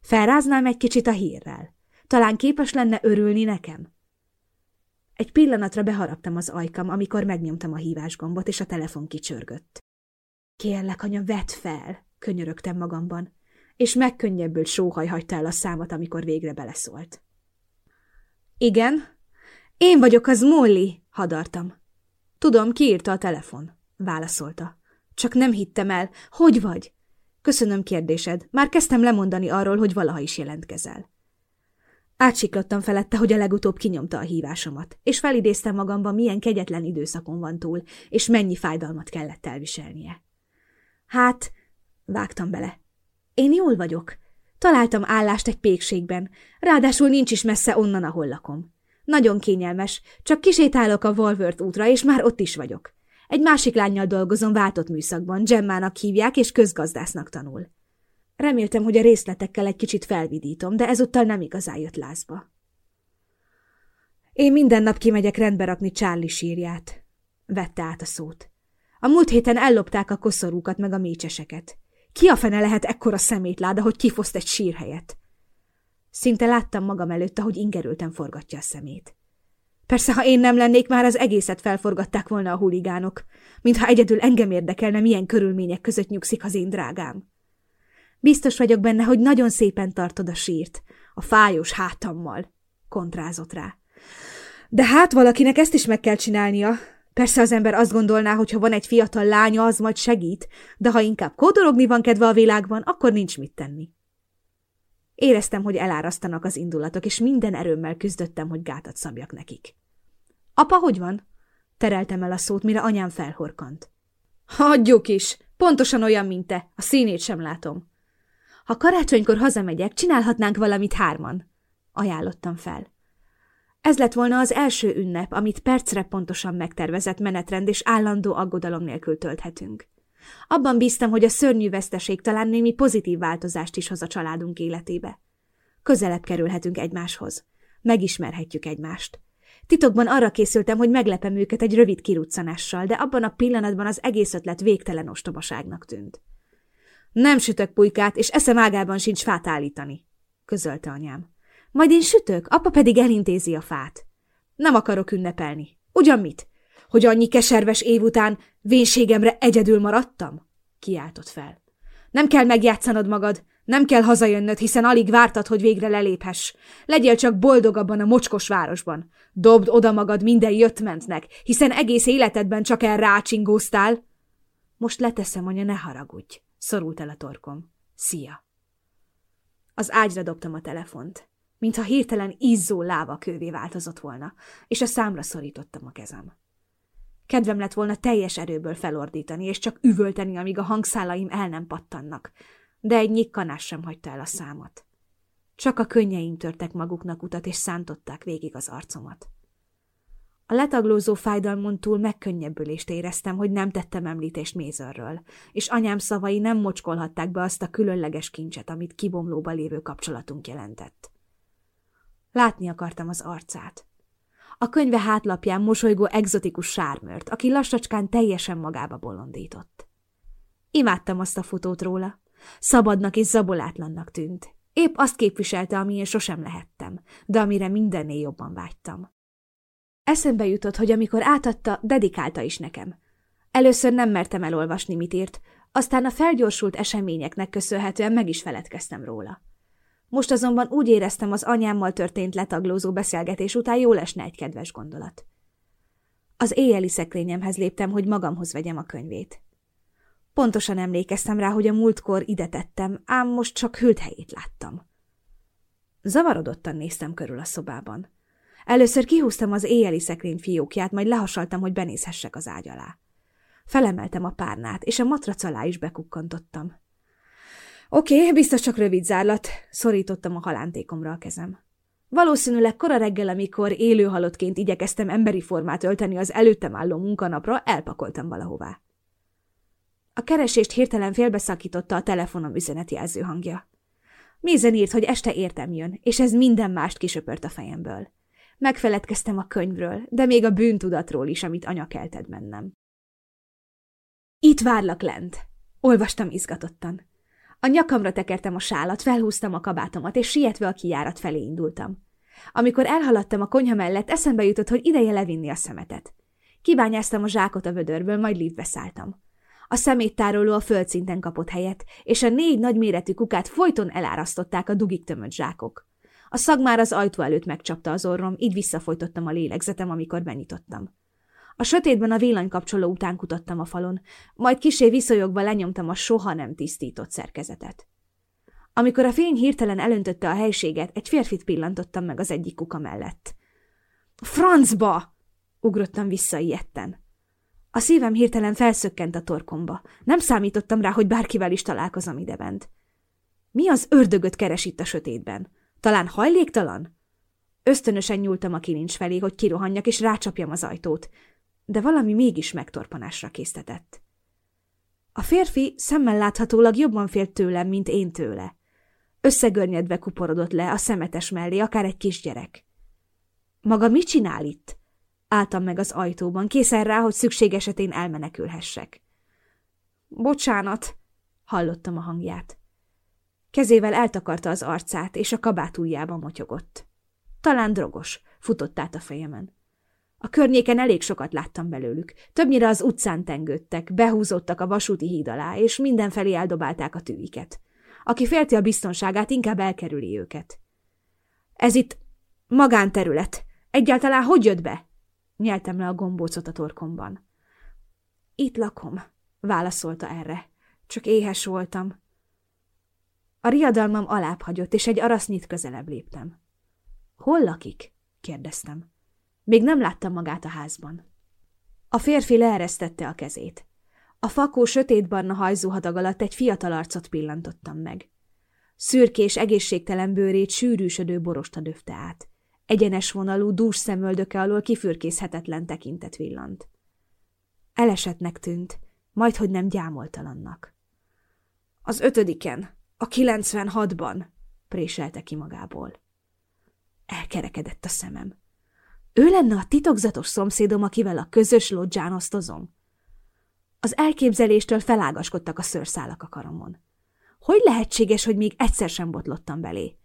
Felráznám egy kicsit a hírrel. Talán képes lenne örülni nekem? Egy pillanatra beharaptam az ajkam, amikor megnyomtam a hívásgombot, és a telefon kicsörgött. Kérlek, anya, vedd fel, könyörögtem magamban, és megkönnyebbült sóhaj hagyta a számat, amikor végre beleszólt. Igen, én vagyok az Molly, hadartam. Tudom, kiírta a telefon, válaszolta. Csak nem hittem el. Hogy vagy? Köszönöm kérdésed. Már kezdtem lemondani arról, hogy valaha is jelentkezel. Átsiklottam felette, hogy a legutóbb kinyomta a hívásomat, és felidéztem magamban, milyen kegyetlen időszakon van túl, és mennyi fájdalmat kellett elviselnie. Hát, vágtam bele. Én jól vagyok. Találtam állást egy pékségben, ráadásul nincs is messze onnan, ahol lakom. Nagyon kényelmes, csak kisétálok a Walworth útra, és már ott is vagyok. Egy másik lányjal dolgozom váltott műszakban, Gemmának hívják, és közgazdásznak tanul. Reméltem, hogy a részletekkel egy kicsit felvidítom, de ezúttal nem igazán jött lázba. Én minden nap kimegyek rendbe rakni Charlie sírját. Vette át a szót. A múlt héten ellopták a koszorúkat meg a mécseseket. Ki a fene lehet ekkora szemétláda, hogy kifoszt egy sírhelyet? Szinte láttam magam előtt, ahogy ingerülten forgatja a szemét. Persze, ha én nem lennék, már az egészet felforgatták volna a huligánok, mintha egyedül engem érdekelne, milyen körülmények között nyugszik az én drágám. Biztos vagyok benne, hogy nagyon szépen tartod a sírt, a fájós hátammal, kontrázott rá. De hát valakinek ezt is meg kell csinálnia. Persze az ember azt gondolná, hogy ha van egy fiatal lánya, az majd segít, de ha inkább kódologni van kedve a világban, akkor nincs mit tenni. Éreztem, hogy elárasztanak az indulatok, és minden erőmmel küzdöttem, hogy gátat szabjak nekik. Apa, hogy van? Tereltem el a szót, mire anyám felhorkant. Hagyjuk is! Pontosan olyan, mint te. A színét sem látom. Ha karácsonykor hazamegyek, csinálhatnánk valamit hárman. Ajánlottam fel. Ez lett volna az első ünnep, amit percre pontosan megtervezett menetrend és állandó aggodalom nélkül tölthetünk. Abban bíztam, hogy a szörnyű veszteség talán némi pozitív változást is hoz a családunk életébe. Közelebb kerülhetünk egymáshoz. Megismerhetjük egymást. Titokban arra készültem, hogy meglepem őket egy rövid kiruccanással, de abban a pillanatban az egész ötlet végtelen ostobaságnak tűnt. Nem sütök pulykát, és eszem ágában sincs fát állítani, közölte anyám. Majd én sütök, apa pedig elintézi a fát. Nem akarok ünnepelni. Ugyan mit? Hogy annyi keserves év után vénségemre egyedül maradtam? Kiáltott fel. Nem kell megjátszanod magad, nem kell hazajönnöd, hiszen alig vártad, hogy végre leléphess. Legyél csak boldog abban a mocskos városban. Dobd oda magad minden jöttmentnek, hiszen egész életedben csak el rácsingóztál. Most leteszem, anya, ne haragudj. Szorult el a torkom. Szia! Az ágyra dobtam a telefont, mintha hirtelen izzó láva kővé változott volna, és a számra szorítottam a kezem. Kedvem lett volna teljes erőből felordítani, és csak üvölteni, amíg a hangszálaim el nem pattannak, de egy nyikkanás sem hagyta el a számot. Csak a könnyeim törtek maguknak utat, és szántották végig az arcomat. A letaglózó fájdalmon túl megkönnyebbülést éreztem, hogy nem tettem említést Mézörről, és anyám szavai nem mocskolhatták be azt a különleges kincset, amit kibomlóba lévő kapcsolatunk jelentett. Látni akartam az arcát. A könyve hátlapján mosolygó egzotikus sármört, aki lassacskán teljesen magába bolondított. Imádtam azt a fotót róla. Szabadnak és zabolátlannak tűnt. Épp azt képviselte, amilyen sosem lehettem, de amire mindennél jobban vágytam. Eszembe jutott, hogy amikor átadta, dedikálta is nekem. Először nem mertem elolvasni, mit írt, aztán a felgyorsult eseményeknek köszönhetően meg is feledkeztem róla. Most azonban úgy éreztem, az anyámmal történt letaglózó beszélgetés után jól esne egy kedves gondolat. Az éjjeli szekrényemhez léptem, hogy magamhoz vegyem a könyvét. Pontosan emlékeztem rá, hogy a múltkor ide tettem, ám most csak hűlt helyét láttam. Zavarodottan néztem körül a szobában. Először kihúztam az éjjeli szekrény fiókját, majd lehasaltam, hogy benézhessek az ágy alá. Felemeltem a párnát, és a matrac alá is bekukkantottam. Oké, biztos csak rövid zárlat, szorítottam a halántékomra a kezem. Valószínűleg kora reggel, amikor élő halottként igyekeztem emberi formát ölteni az előttem álló munkanapra, elpakoltam valahová. A keresést hirtelen félbeszakította a telefonom üzenetjelző hangja. Mézen írt, hogy este értem jön, és ez minden mást kisöpört a fejemből. Megfeledkeztem a könyvről, de még a bűntudatról is, amit anya kelted bennem. Itt várlak lent, olvastam izgatottan. A nyakamra tekertem a sálat, felhúztam a kabátomat, és sietve a kijárat felé indultam. Amikor elhaladtam a konyha mellett, eszembe jutott, hogy ideje levinni a szemetet. Kibányáztam a zsákot a vödörből, majd liftbe szálltam. A szeméttároló a földszinten kapott helyet, és a négy nagyméretű kukát folyton elárasztották a dugik tömött zsákok. A szag már az ajtó előtt megcsapta az orrom, így visszafolytottam a lélegzetem, amikor benyitottam. A sötétben a villanykapcsoló után kutattam a falon, majd kisé viszonyogva lenyomtam a soha nem tisztított szerkezetet. Amikor a fény hirtelen elöntötte a helységet, egy férfit pillantottam meg az egyik kuka mellett. Francba! ugrottam vissza ilyetten. A szívem hirtelen felszökkent a torkomba. Nem számítottam rá, hogy bárkivel is találkozom idebent. Mi az ördögöt keres itt a sötétben? Talán hajléktalan? Ösztönösen nyúltam a kilincs felé, hogy kirohanjak és rácsapjam az ajtót, de valami mégis megtorpanásra késztetett. A férfi szemmel láthatólag jobban félt tőlem, mint én tőle. Összegörnyedve kuporodott le a szemetes mellé, akár egy kisgyerek. Maga mit csinál itt? Álltam meg az ajtóban, készen rá, hogy szükség esetén elmenekülhessek. Bocsánat, hallottam a hangját. Kezével eltakarta az arcát, és a kabát ujjába motyogott. Talán drogos, futott át a fejemen. A környéken elég sokat láttam belőlük. Többnyire az utcán tengődtek, behúzottak a vasúti híd alá, és mindenfelé eldobálták a tűiket. Aki félti a biztonságát, inkább elkerüli őket. Ez itt magánterület. Egyáltalán hogy jött be? Nyeltem le a gombócot a torkomban. Itt lakom, válaszolta erre. Csak éhes voltam. A riadalmam alább hagyott, és egy arasznyit közelebb léptem. Hol lakik? kérdeztem. Még nem láttam magát a házban. A férfi leeresztette a kezét. A fakó sötétbarna hajzóhadag alatt egy fiatal arcot pillantottam meg. Szürkés, egészségtelen bőrét sűrűsödő borosta döfte át. Egyenes vonalú, dús szemöldöke alól kifürkészhetetlen tekintet villant. Elesetnek tűnt, majd hogy nem gyámoltalannak. Az ötödiken, a 96-ban, préselte ki magából. Elkerekedett a szemem. Ő lenne a titokzatos szomszédom, akivel a közös lodzsán osztozom? Az elképzeléstől felágaskodtak a szőrszálak a karomon. Hogy lehetséges, hogy még egyszer sem botlottam belé?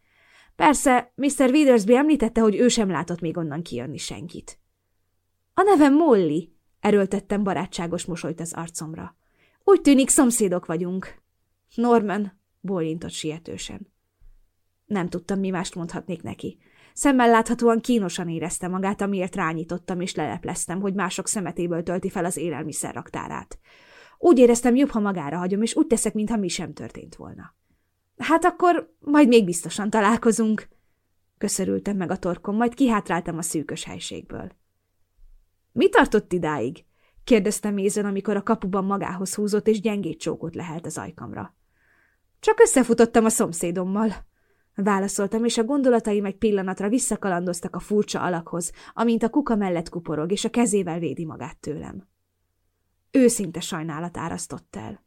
Persze, Mr. Withersby említette, hogy ő sem látott még onnan kijönni senkit. A nevem Molly, erőltettem barátságos mosolyt az arcomra. Úgy tűnik, szomszédok vagyunk. Norman, bólintott sietősen. Nem tudtam, mi mást mondhatnék neki. Szemmel láthatóan kínosan érezte magát, amiért rányítottam és lelepleztem, hogy mások szemetéből tölti fel az élelmiszer raktárát. Úgy éreztem, jobb, ha magára hagyom, és úgy teszek, mintha mi sem történt volna. Hát akkor majd még biztosan találkozunk. Köszörültem meg a torkom, majd kihátráltam a szűkös helységből. Mi tartott idáig? kérdezte Mézen, amikor a kapuban magához húzott, és gyengét csókot lehelt az ajkamra. Csak összefutottam a szomszédommal, Válaszoltam, és a gondolataim egy pillanatra visszakalandoztak a furcsa alakhoz, amint a kuka mellett kuporog, és a kezével védi magát tőlem. Őszinte sajnálat árasztott el.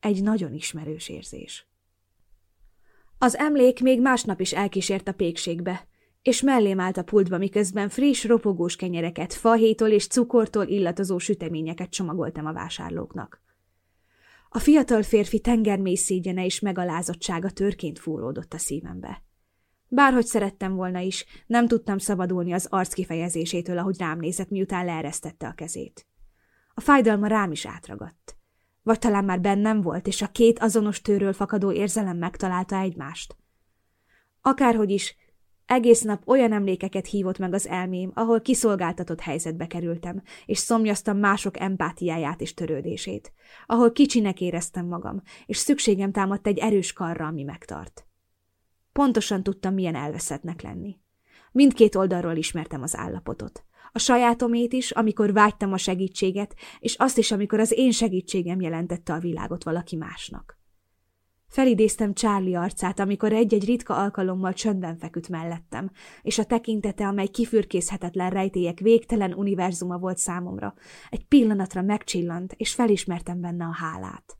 Egy nagyon ismerős érzés. Az emlék még másnap is elkísért a pékségbe, és mellém állt a pultba, miközben friss, ropogós kenyereket, fahétól és cukortól illatozó süteményeket csomagoltam a vásárlóknak. A fiatal férfi tengermély szégyene és megalázottsága törként fúródott a szívembe. Bárhogy szerettem volna is, nem tudtam szabadulni az arc kifejezésétől, ahogy rám nézett, miután leeresztette a kezét. A fájdalma rám is átragadt. Vagy talán már bennem volt, és a két azonos tőről fakadó érzelem megtalálta egymást. Akárhogy is, egész nap olyan emlékeket hívott meg az elmém, ahol kiszolgáltatott helyzetbe kerültem, és szomjaztam mások empátiáját és törődését, ahol kicsinek éreztem magam, és szükségem támadt egy erős karra, ami megtart. Pontosan tudtam, milyen elveszettnek lenni. Mindkét oldalról ismertem az állapotot. A sajátomét is, amikor vágytam a segítséget, és azt is, amikor az én segítségem jelentette a világot valaki másnak. Felidéztem Charlie arcát, amikor egy-egy ritka alkalommal csöndben feküdt mellettem, és a tekintete, amely kifürkészhetetlen rejtélyek végtelen univerzuma volt számomra, egy pillanatra megcsillant, és felismertem benne a hálát.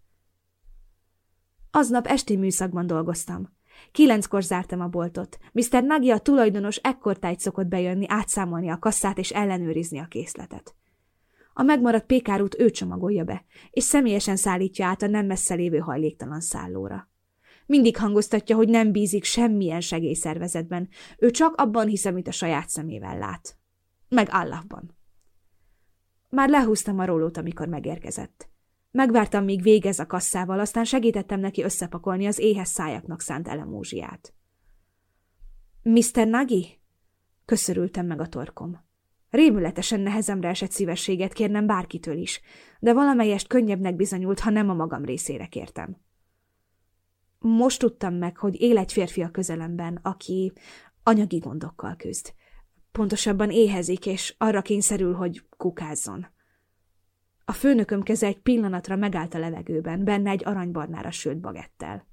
Aznap esti műszakban dolgoztam. Kilenckor zártam a boltot. Mr. Nagy a tulajdonos ekkortájt szokott bejönni, átszámolni a kasszát és ellenőrizni a készletet. A megmaradt pékárút ő csomagolja be, és személyesen szállítja át a nem messze lévő hajléktalan szállóra. Mindig hangoztatja, hogy nem bízik semmilyen segélyszervezetben, ő csak abban hisz, amit a saját szemével lát. Meg Allahban. Már lehúztam a rólót, amikor megérkezett. Megvártam, míg végez a kasszával, aztán segítettem neki összepakolni az éhes szájaknak szánt elemózsiát. Mr. Nagi? Köszörültem meg a torkom. Rémületesen nehezemre esett szívességet kérnem bárkitől is, de valamelyest könnyebbnek bizonyult, ha nem a magam részére kértem. Most tudtam meg, hogy él egy férfi a közelemben, aki anyagi gondokkal küzd. Pontosabban éhezik, és arra kényszerül, hogy kukázzon. A főnököm keze egy pillanatra megállt a levegőben, benne egy aranybarnára sült bagettel.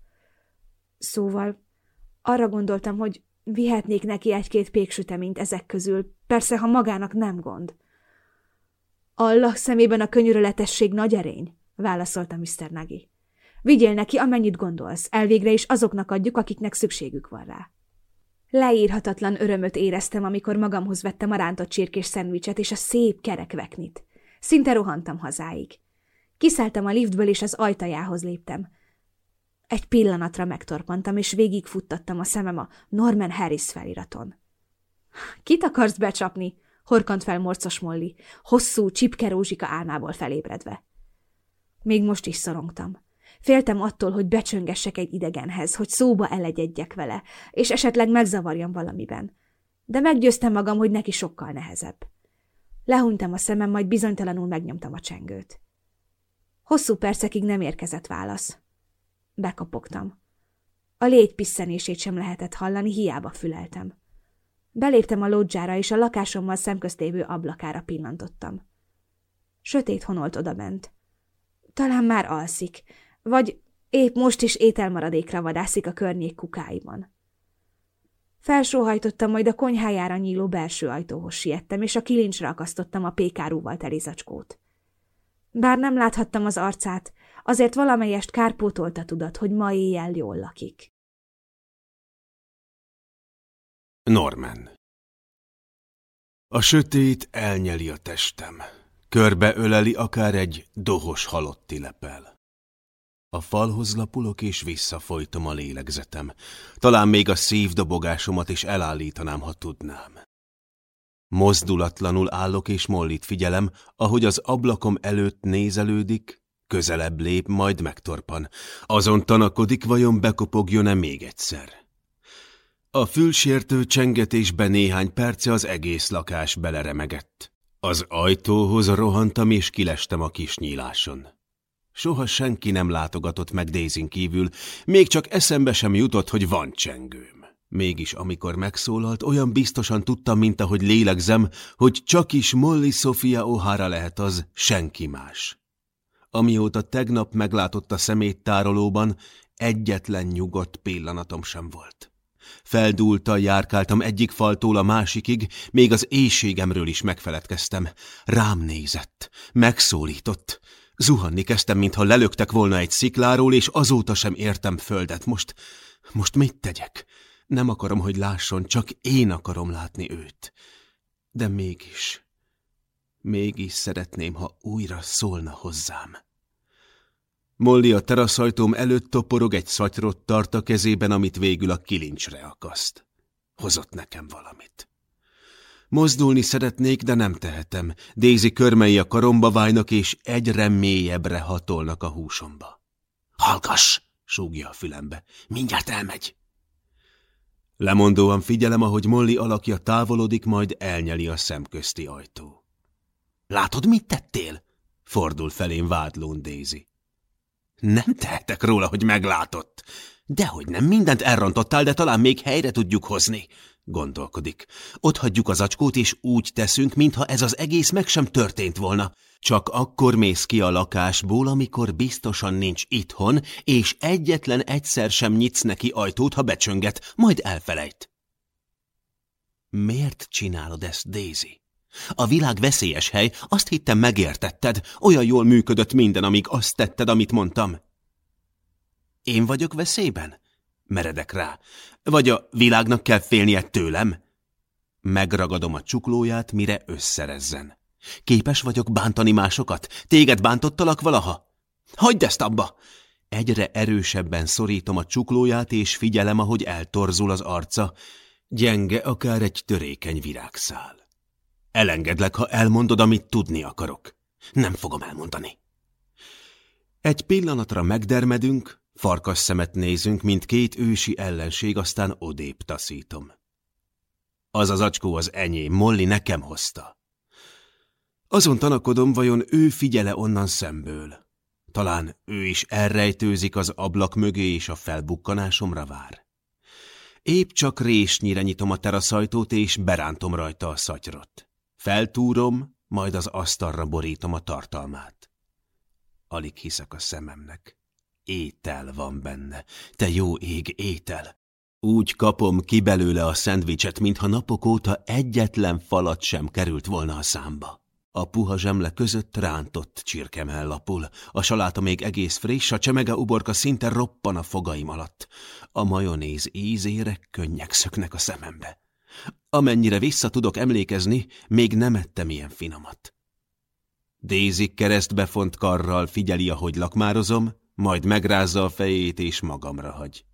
Szóval arra gondoltam, hogy vihetnék neki egy-két péksüteményt ezek közül, persze, ha magának nem gond. Allah szemében a könyörületesség nagy erény, válaszolta Mr. Nagy. Vigyél neki, amennyit gondolsz, elvégre is azoknak adjuk, akiknek szükségük van rá. Leírhatatlan örömöt éreztem, amikor magamhoz vettem a rántott csirkés szendvicset és a szép kerekveknit. Szinte rohantam hazáig. Kiszálltam a liftből, és az ajtajához léptem. Egy pillanatra megtorpantam, és végigfuttattam a szemem a Norman Harris feliraton. Kit akarsz becsapni? horkant fel morcos Molly, hosszú, csipke rózsika álmából felébredve. Még most is szorongtam. Féltem attól, hogy becsöngessek egy idegenhez, hogy szóba elegyedjek vele, és esetleg megzavarjam valamiben. De meggyőztem magam, hogy neki sokkal nehezebb. Lehuntam a szemem, majd bizonytalanul megnyomtam a csengőt. Hosszú percekig nem érkezett válasz. Bekapogtam. A légy pisszenését sem lehetett hallani, hiába füleltem. Beléptem a lodzsára, és a lakásommal szemköztévő ablakára pillantottam. Sötét honolt odabent. Talán már alszik, vagy épp most is ételmaradékra vadászik a környék kukáiban. Felsóhajtottam, majd a konyhájára nyíló belső ajtóhoz siettem, és a kilincsre akasztottam a pékárúval teli zacskót. Bár nem láthattam az arcát, azért valamelyest kárpótolta tudat, hogy ma éjjel jól lakik. Norman A sötét elnyeli a testem. Körbe öleli akár egy dohos halotti lepel. A falhoz lapulok, és visszafolytom a lélegzetem. Talán még a szívdobogásomat is elállítanám, ha tudnám. Mozdulatlanul állok, és mollit figyelem, ahogy az ablakom előtt nézelődik, közelebb lép, majd megtorpan. Azon tanakodik, vajon bekopogjon-e még egyszer. A fülsértő csengetésben néhány perce az egész lakás beleremegett. Az ajtóhoz rohantam, és kilestem a kis nyíláson. Soha senki nem látogatott meg Dézin kívül, még csak eszembe sem jutott, hogy van csengőm. Mégis, amikor megszólalt, olyan biztosan tudtam, mint ahogy lélegzem, hogy csak is Molly Sofia O'Hara lehet az, senki más. Amióta tegnap meglátott a szeméttárolóban, egyetlen nyugodt pillanatom sem volt. Feldúltal járkáltam egyik faltól a másikig, még az éjségemről is megfeledkeztem. Rám nézett, megszólított. Zuhanni kezdtem, mintha lelöktek volna egy szikláról, és azóta sem értem földet. Most, most mit tegyek? Nem akarom, hogy lásson, csak én akarom látni őt. De mégis, mégis szeretném, ha újra szólna hozzám. Molly a teraszajtóm előtt toporog, egy szatyrot tart a kezében, amit végül a kilincsre akaszt. Hozott nekem valamit. Mozdulni szeretnék, de nem tehetem. Daisy körmei a karomba válnak, és egyre mélyebbre hatolnak a húsomba. Hallgass! súgja a fülembe. Mindjárt elmegy. Lemondóan figyelem, ahogy Molly alakja távolodik, majd elnyeli a szemközti ajtó. Látod, mit tettél? Fordul felém vádlón Daisy. Nem tehetek róla, hogy meglátott. Dehogy nem, mindent elrontottál, de talán még helyre tudjuk hozni. Gondolkodik. Ott hagyjuk az acskót, és úgy teszünk, mintha ez az egész meg sem történt volna. Csak akkor mész ki a lakásból, amikor biztosan nincs itthon, és egyetlen egyszer sem nyitsz neki ajtót, ha becsönget, majd elfelejt. Miért csinálod ezt, Daisy? A világ veszélyes hely, azt hittem megértetted, olyan jól működött minden, amíg azt tetted, amit mondtam. Én vagyok veszélyben? Meredek rá. Vagy a világnak kell félnie tőlem? Megragadom a csuklóját, mire összerezzen. Képes vagyok bántani másokat? Téged bántottalak valaha? Hagyd ezt abba! Egyre erősebben szorítom a csuklóját, és figyelem, ahogy eltorzul az arca. Gyenge, akár egy törékeny virágszál. Elengedlek, ha elmondod, amit tudni akarok. Nem fogom elmondani. Egy pillanatra megdermedünk, farkas szemet nézünk, mint két ősi ellenség, aztán odébb taszítom. Az az acskó az enyém, Molly nekem hozta. Azon tanakodom, vajon ő figyele onnan szemből. Talán ő is elrejtőzik az ablak mögé, és a felbukkanásomra vár. Épp csak résnyire nyitom a teraszajtót, és berántom rajta a szatyrot. Feltúrom, majd az asztalra borítom a tartalmát. Alig hiszek a szememnek. Étel van benne. Te jó ég, étel! Úgy kapom ki belőle a szendvicset, mintha napok óta egyetlen falat sem került volna a számba. A puha zsemle között rántott csirkemell lapul. A saláta még egész friss, a csemege uborka szinte roppan a fogaim alatt. A majonéz ízére könnyek szöknek a szemembe. Amennyire vissza tudok emlékezni, még nem ettem ilyen finomat. Daisy keresztbefont karral figyeli, ahogy lakmározom, majd megrázza a fejét és magamra hagy.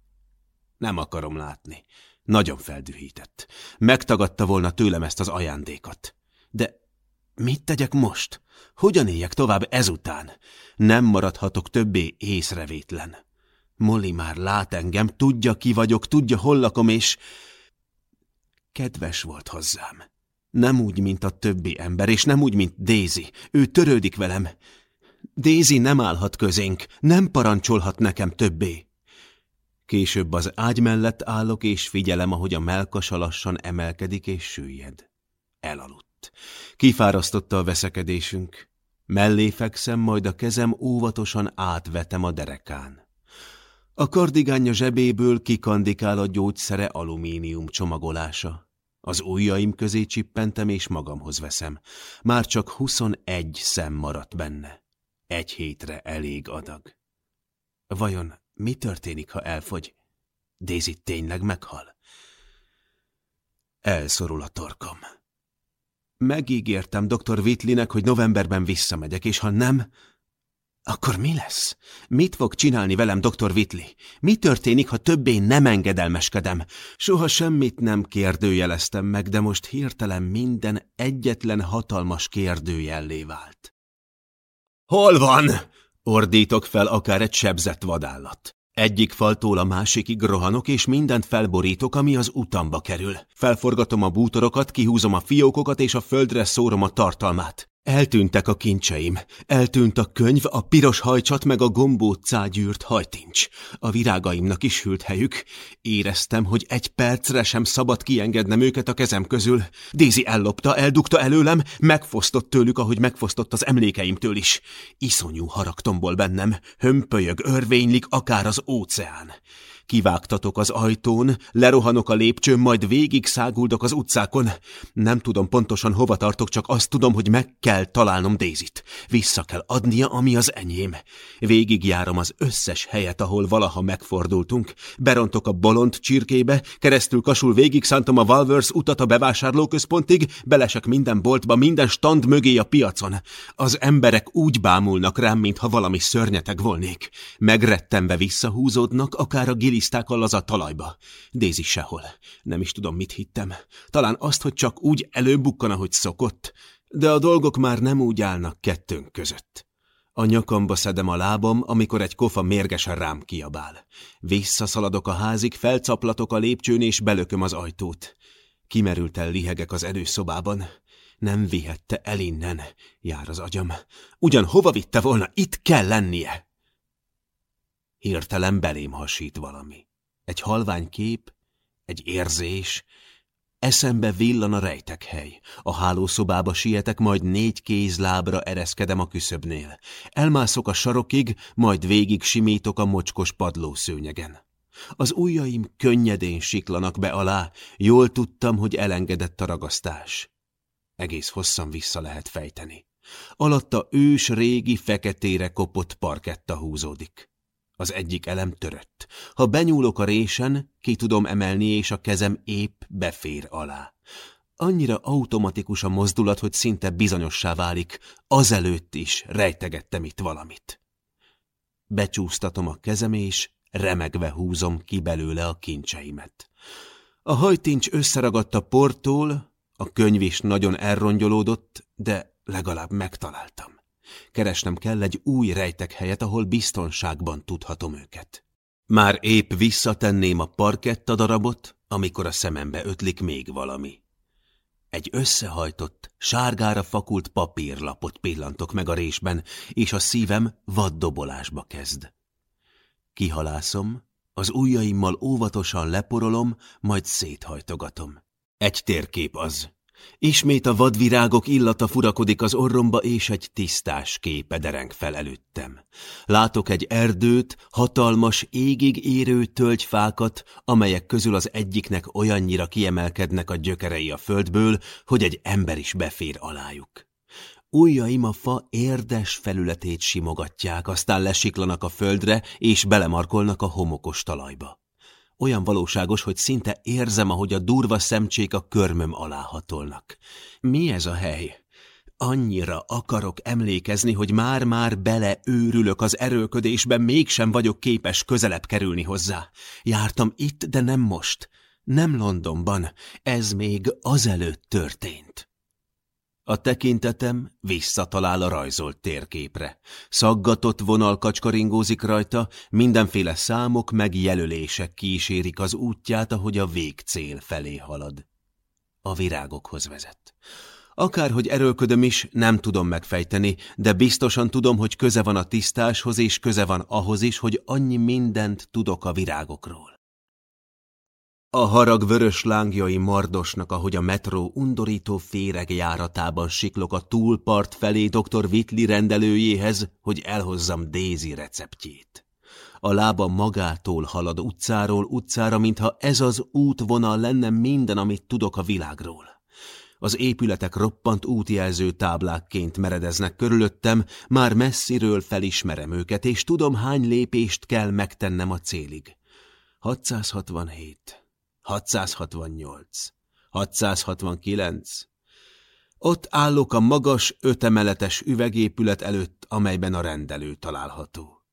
Nem akarom látni. Nagyon feldühített. Megtagadta volna tőlem ezt az ajándékot. De mit tegyek most? Hogyan éljek tovább ezután? Nem maradhatok többé észrevétlen. Molly már lát engem, tudja ki vagyok, tudja hol lakom, és kedves volt hozzám. Nem úgy, mint a többi ember, és nem úgy, mint Daisy. Ő törődik velem. Daisy nem állhat közénk, nem parancsolhat nekem többé. Később az ágy mellett állok, és figyelem, ahogy a melkasa lassan emelkedik és süllyed. Elaludt. Kifárasztotta a veszekedésünk. Mellé fekszem, majd a kezem óvatosan átvetem a derekán. A kardigánja zsebéből kikandikál a gyógyszere alumínium csomagolása. Az ujjaim közé csippentem és magamhoz veszem. Már csak huszonegy szem maradt benne. Egy hétre elég adag. Vajon mi történik, ha elfogy? Daisy tényleg meghal? Elszorul a torkom. Megígértem dr. Whitleynek, hogy novemberben visszamegyek, és ha nem, akkor mi lesz? Mit fog csinálni velem dr. Whitley? Mi történik, ha többé nem engedelmeskedem? Soha semmit nem kérdőjeleztem meg, de most hirtelen minden egyetlen hatalmas kérdőjellé vált. Hol van? Ordítok fel akár egy sebzett vadállat. Egyik faltól a másikig rohanok, és mindent felborítok, ami az utamba kerül. Felforgatom a bútorokat, kihúzom a fiókokat, és a földre szórom a tartalmát. Eltűntek a kincseim. Eltűnt a könyv, a piros hajcsat meg a gombóccá gyűrt hajtincs. A virágaimnak is hűlt helyük. Éreztem, hogy egy percre sem szabad kiengednem őket a kezem közül. Dézi ellopta, eldugta előlem, megfosztott tőlük, ahogy megfosztott az emlékeimtől is. Iszonyú harag tombol bennem, hömpölyög, örvénylik, akár az óceán. Kivágtatok az ajtón, lerohanok a lépcsőn, majd végig száguldok az utcákon. Nem tudom pontosan hova tartok, csak azt tudom, hogy meg kell találnom Dézit. Vissza kell adnia, ami az enyém. Végigjárom az összes helyet, ahol valaha megfordultunk. Berontok a bolond csirkébe, keresztül kasul végig szántom a Valvers utat a bevásárlóközpontig, belesek minden boltba, minden stand mögé a piacon. Az emberek úgy bámulnak rám, mintha valami szörnyeteg volnék. Megrettenve visszahúzódnak, akár a gilisztákkal az a talajba. Dézi sehol. Nem is tudom, mit hittem. Talán azt, hogy csak úgy előbukkan, ahogy szokott. De a dolgok már nem úgy állnak kettőnk között. A nyakamba szedem a lábam, amikor egy kofa mérgesen rám kiabál. Visszaszaladok a házig, felcaplatok a lépcsőn és belököm az ajtót. Kimerülten lihegek az előszobában. Nem vihette el innen, jár az agyam. Ugyan hova vitte volna, itt kell lennie. Hirtelen belém hasít valami. Egy halvány kép, egy érzés, Eszembe villan a rejtek hely. A hálószobába sietek, majd négy kézlábra ereszkedem a küszöbnél. Elmászok a sarokig, majd végig simítok a mocskos padlószőnyegen. Az ujjaim könnyedén siklanak be alá, jól tudtam, hogy elengedett a ragasztás. Egész hosszan vissza lehet fejteni. Alatta ős régi feketére kopott parketta húzódik. Az egyik elem törött. Ha benyúlok a résen, ki tudom emelni, és a kezem épp befér alá. Annyira automatikus a mozdulat, hogy szinte bizonyossá válik. Azelőtt is rejtegettem itt valamit. Becsúsztatom a kezem, és remegve húzom ki belőle a kincseimet. A hajtincs összeragadt a portól, a könyv is nagyon elrongyolódott, de legalább megtaláltam. Keresnem kell egy új rejtek helyet, ahol biztonságban tudhatom őket. Már épp visszatenném a parketta darabot, amikor a szemembe ötlik még valami. Egy összehajtott, sárgára fakult papírlapot pillantok meg a résben, és a szívem vaddobolásba kezd. Kihalászom, az ujjaimmal óvatosan leporolom, majd széthajtogatom. Egy térkép az, Ismét a vadvirágok illata furakodik az orromba, és egy tisztás képe dereng fel előttem. Látok egy erdőt, hatalmas, égig érő tölgyfákat, amelyek közül az egyiknek olyannyira kiemelkednek a gyökerei a földből, hogy egy ember is befér alájuk. Ujjaim a fa érdes felületét simogatják, aztán lesiklanak a földre, és belemarkolnak a homokos talajba. Olyan valóságos, hogy szinte érzem, ahogy a durva szemcsék a körmöm alá hatolnak. Mi ez a hely? Annyira akarok emlékezni, hogy már-már beleőrülök az erőködésben, mégsem vagyok képes közelebb kerülni hozzá. Jártam itt, de nem most. Nem Londonban. Ez még azelőtt történt. A tekintetem visszatalál a rajzolt térképre. Szaggatott vonal kacskaringózik rajta, mindenféle számok meg jelölések kísérik az útját, ahogy a végcél felé halad. A virágokhoz vezet. Akárhogy erőlködöm is, nem tudom megfejteni, de biztosan tudom, hogy köze van a tisztáshoz, és köze van ahhoz is, hogy annyi mindent tudok a virágokról. A harag vörös lángjai mardosnak, ahogy a metró undorító féreg járatában siklok a túlpart felé dr. Whitley rendelőjéhez, hogy elhozzam Daisy receptjét. A lába magától halad utcáról utcára, mintha ez az útvonal lenne minden, amit tudok a világról. Az épületek roppant útjelző táblákként meredeznek körülöttem, már messziről felismerem őket, és tudom, hány lépést kell megtennem a célig. 667 668, 669. Ott állok a magas, ötemeletes üvegépület előtt, amelyben a rendelő található.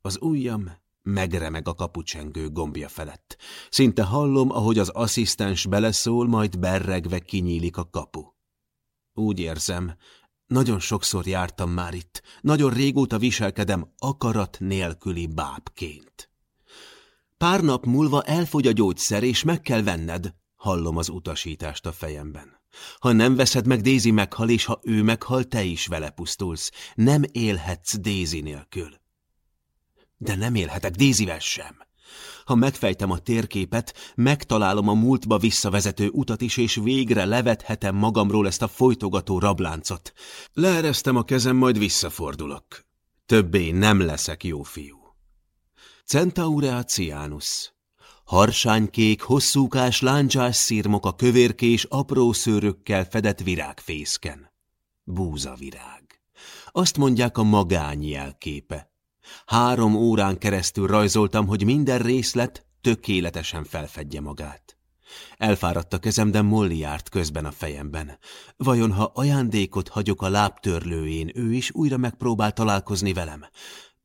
Az ujjam megremeg a kapucsengő gombja felett. Szinte hallom, ahogy az asszisztens beleszól, majd berregve kinyílik a kapu. Úgy érzem, nagyon sokszor jártam már itt, nagyon régóta viselkedem akarat nélküli bábként. Pár nap múlva elfogy a gyógyszer, és meg kell venned, hallom az utasítást a fejemben. Ha nem veszed meg, Dézi meghal, és ha ő meghal, te is vele pusztulsz. Nem élhetsz Dézi nélkül. De nem élhetek Dézivel sem. Ha megfejtem a térképet, megtalálom a múltba visszavezető utat is, és végre levethetem magamról ezt a folytogató rabláncot. Leeresztem a kezem, majd visszafordulok. Többé nem leszek jó fiú. Centaurea cianus. Harsánykék, hosszúkás, láncsás szírmok a kövérkés, apró szőrökkel fedett virágfészken. Búzavirág. Azt mondják a magány jelképe. Három órán keresztül rajzoltam, hogy minden részlet tökéletesen felfedje magát. Elfáradt a kezem, de Molly járt közben a fejemben. Vajon, ha ajándékot hagyok a lábtörlőjén, ő is újra megpróbál találkozni velem?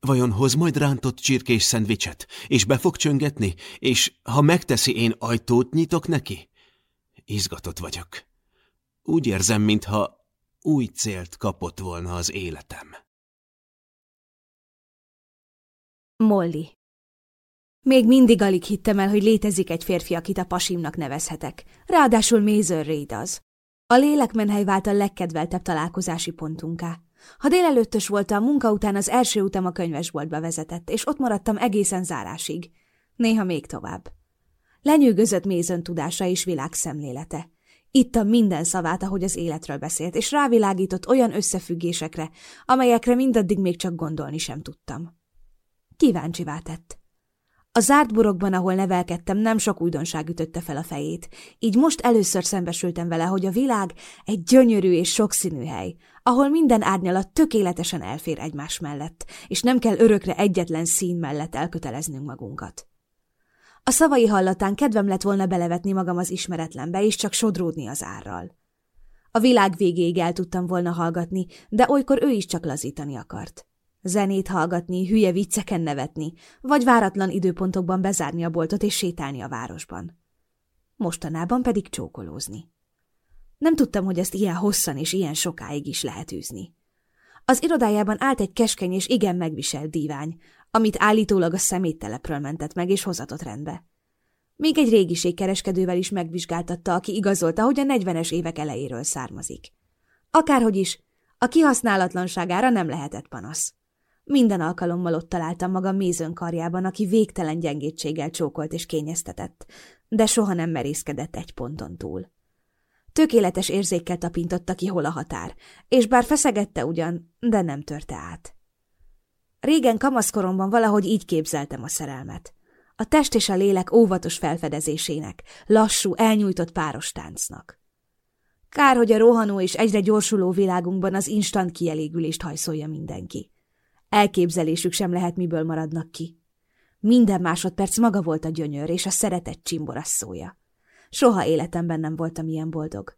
Vajon hoz majd rántott csirkés szendvicset, és be fog csöngetni, és ha megteszi, én ajtót nyitok neki? Izgatott vagyok. Úgy érzem, mintha új célt kapott volna az életem. Molly még mindig alig hittem el, hogy létezik egy férfi, akit a pasimnak nevezhetek. Ráadásul Mason Reid az. A lélekmenhely vált a legkedveltebb találkozási pontunká. Ha délelőttös volt a munka után az első utam a könyvesboltba vezetett, és ott maradtam egészen zárásig. Néha még tovább. Lenyűgözött Mézön tudása és világszemlélete. Ittam minden szavát, ahogy az életről beszélt, és rávilágított olyan összefüggésekre, amelyekre mindaddig még csak gondolni sem tudtam. Kíváncsivá tett. A zárt burokban, ahol nevelkedtem, nem sok újdonság ütötte fel a fejét, így most először szembesültem vele, hogy a világ egy gyönyörű és sokszínű hely, ahol minden árnyalat tökéletesen elfér egymás mellett, és nem kell örökre egyetlen szín mellett elköteleznünk magunkat. A szavai hallatán kedvem lett volna belevetni magam az ismeretlenbe, és csak sodródni az árral. A világ végéig el tudtam volna hallgatni, de olykor ő is csak lazítani akart. Zenét hallgatni, hülye vicceken nevetni, vagy váratlan időpontokban bezárni a boltot és sétálni a városban. Mostanában pedig csókolózni. Nem tudtam, hogy ezt ilyen hosszan és ilyen sokáig is lehet űzni. Az irodájában állt egy keskeny és igen megviselt dívány, amit állítólag a szeméttelepről mentett meg és hozatott rendbe. Még egy régiségkereskedővel is megvizsgáltatta, aki igazolta, hogy a negyvenes évek elejéről származik. Akárhogy is, a kihasználatlanságára nem lehetett panasz. Minden alkalommal ott találtam magam mézön karjában, aki végtelen gyengétséggel csókolt és kényeztetett, de soha nem merészkedett egy ponton túl. Tökéletes érzékkel tapintotta ki, hol a határ, és bár feszegette ugyan, de nem törte át. Régen kamaszkoromban valahogy így képzeltem a szerelmet. A test és a lélek óvatos felfedezésének, lassú, elnyújtott páros táncnak. Kár, hogy a rohanó és egyre gyorsuló világunkban az instant kielégülést hajszolja mindenki. Elképzelésük sem lehet, miből maradnak ki. Minden másodperc maga volt a gyönyör és a szeretett csimborasszója. Soha életemben nem voltam ilyen boldog.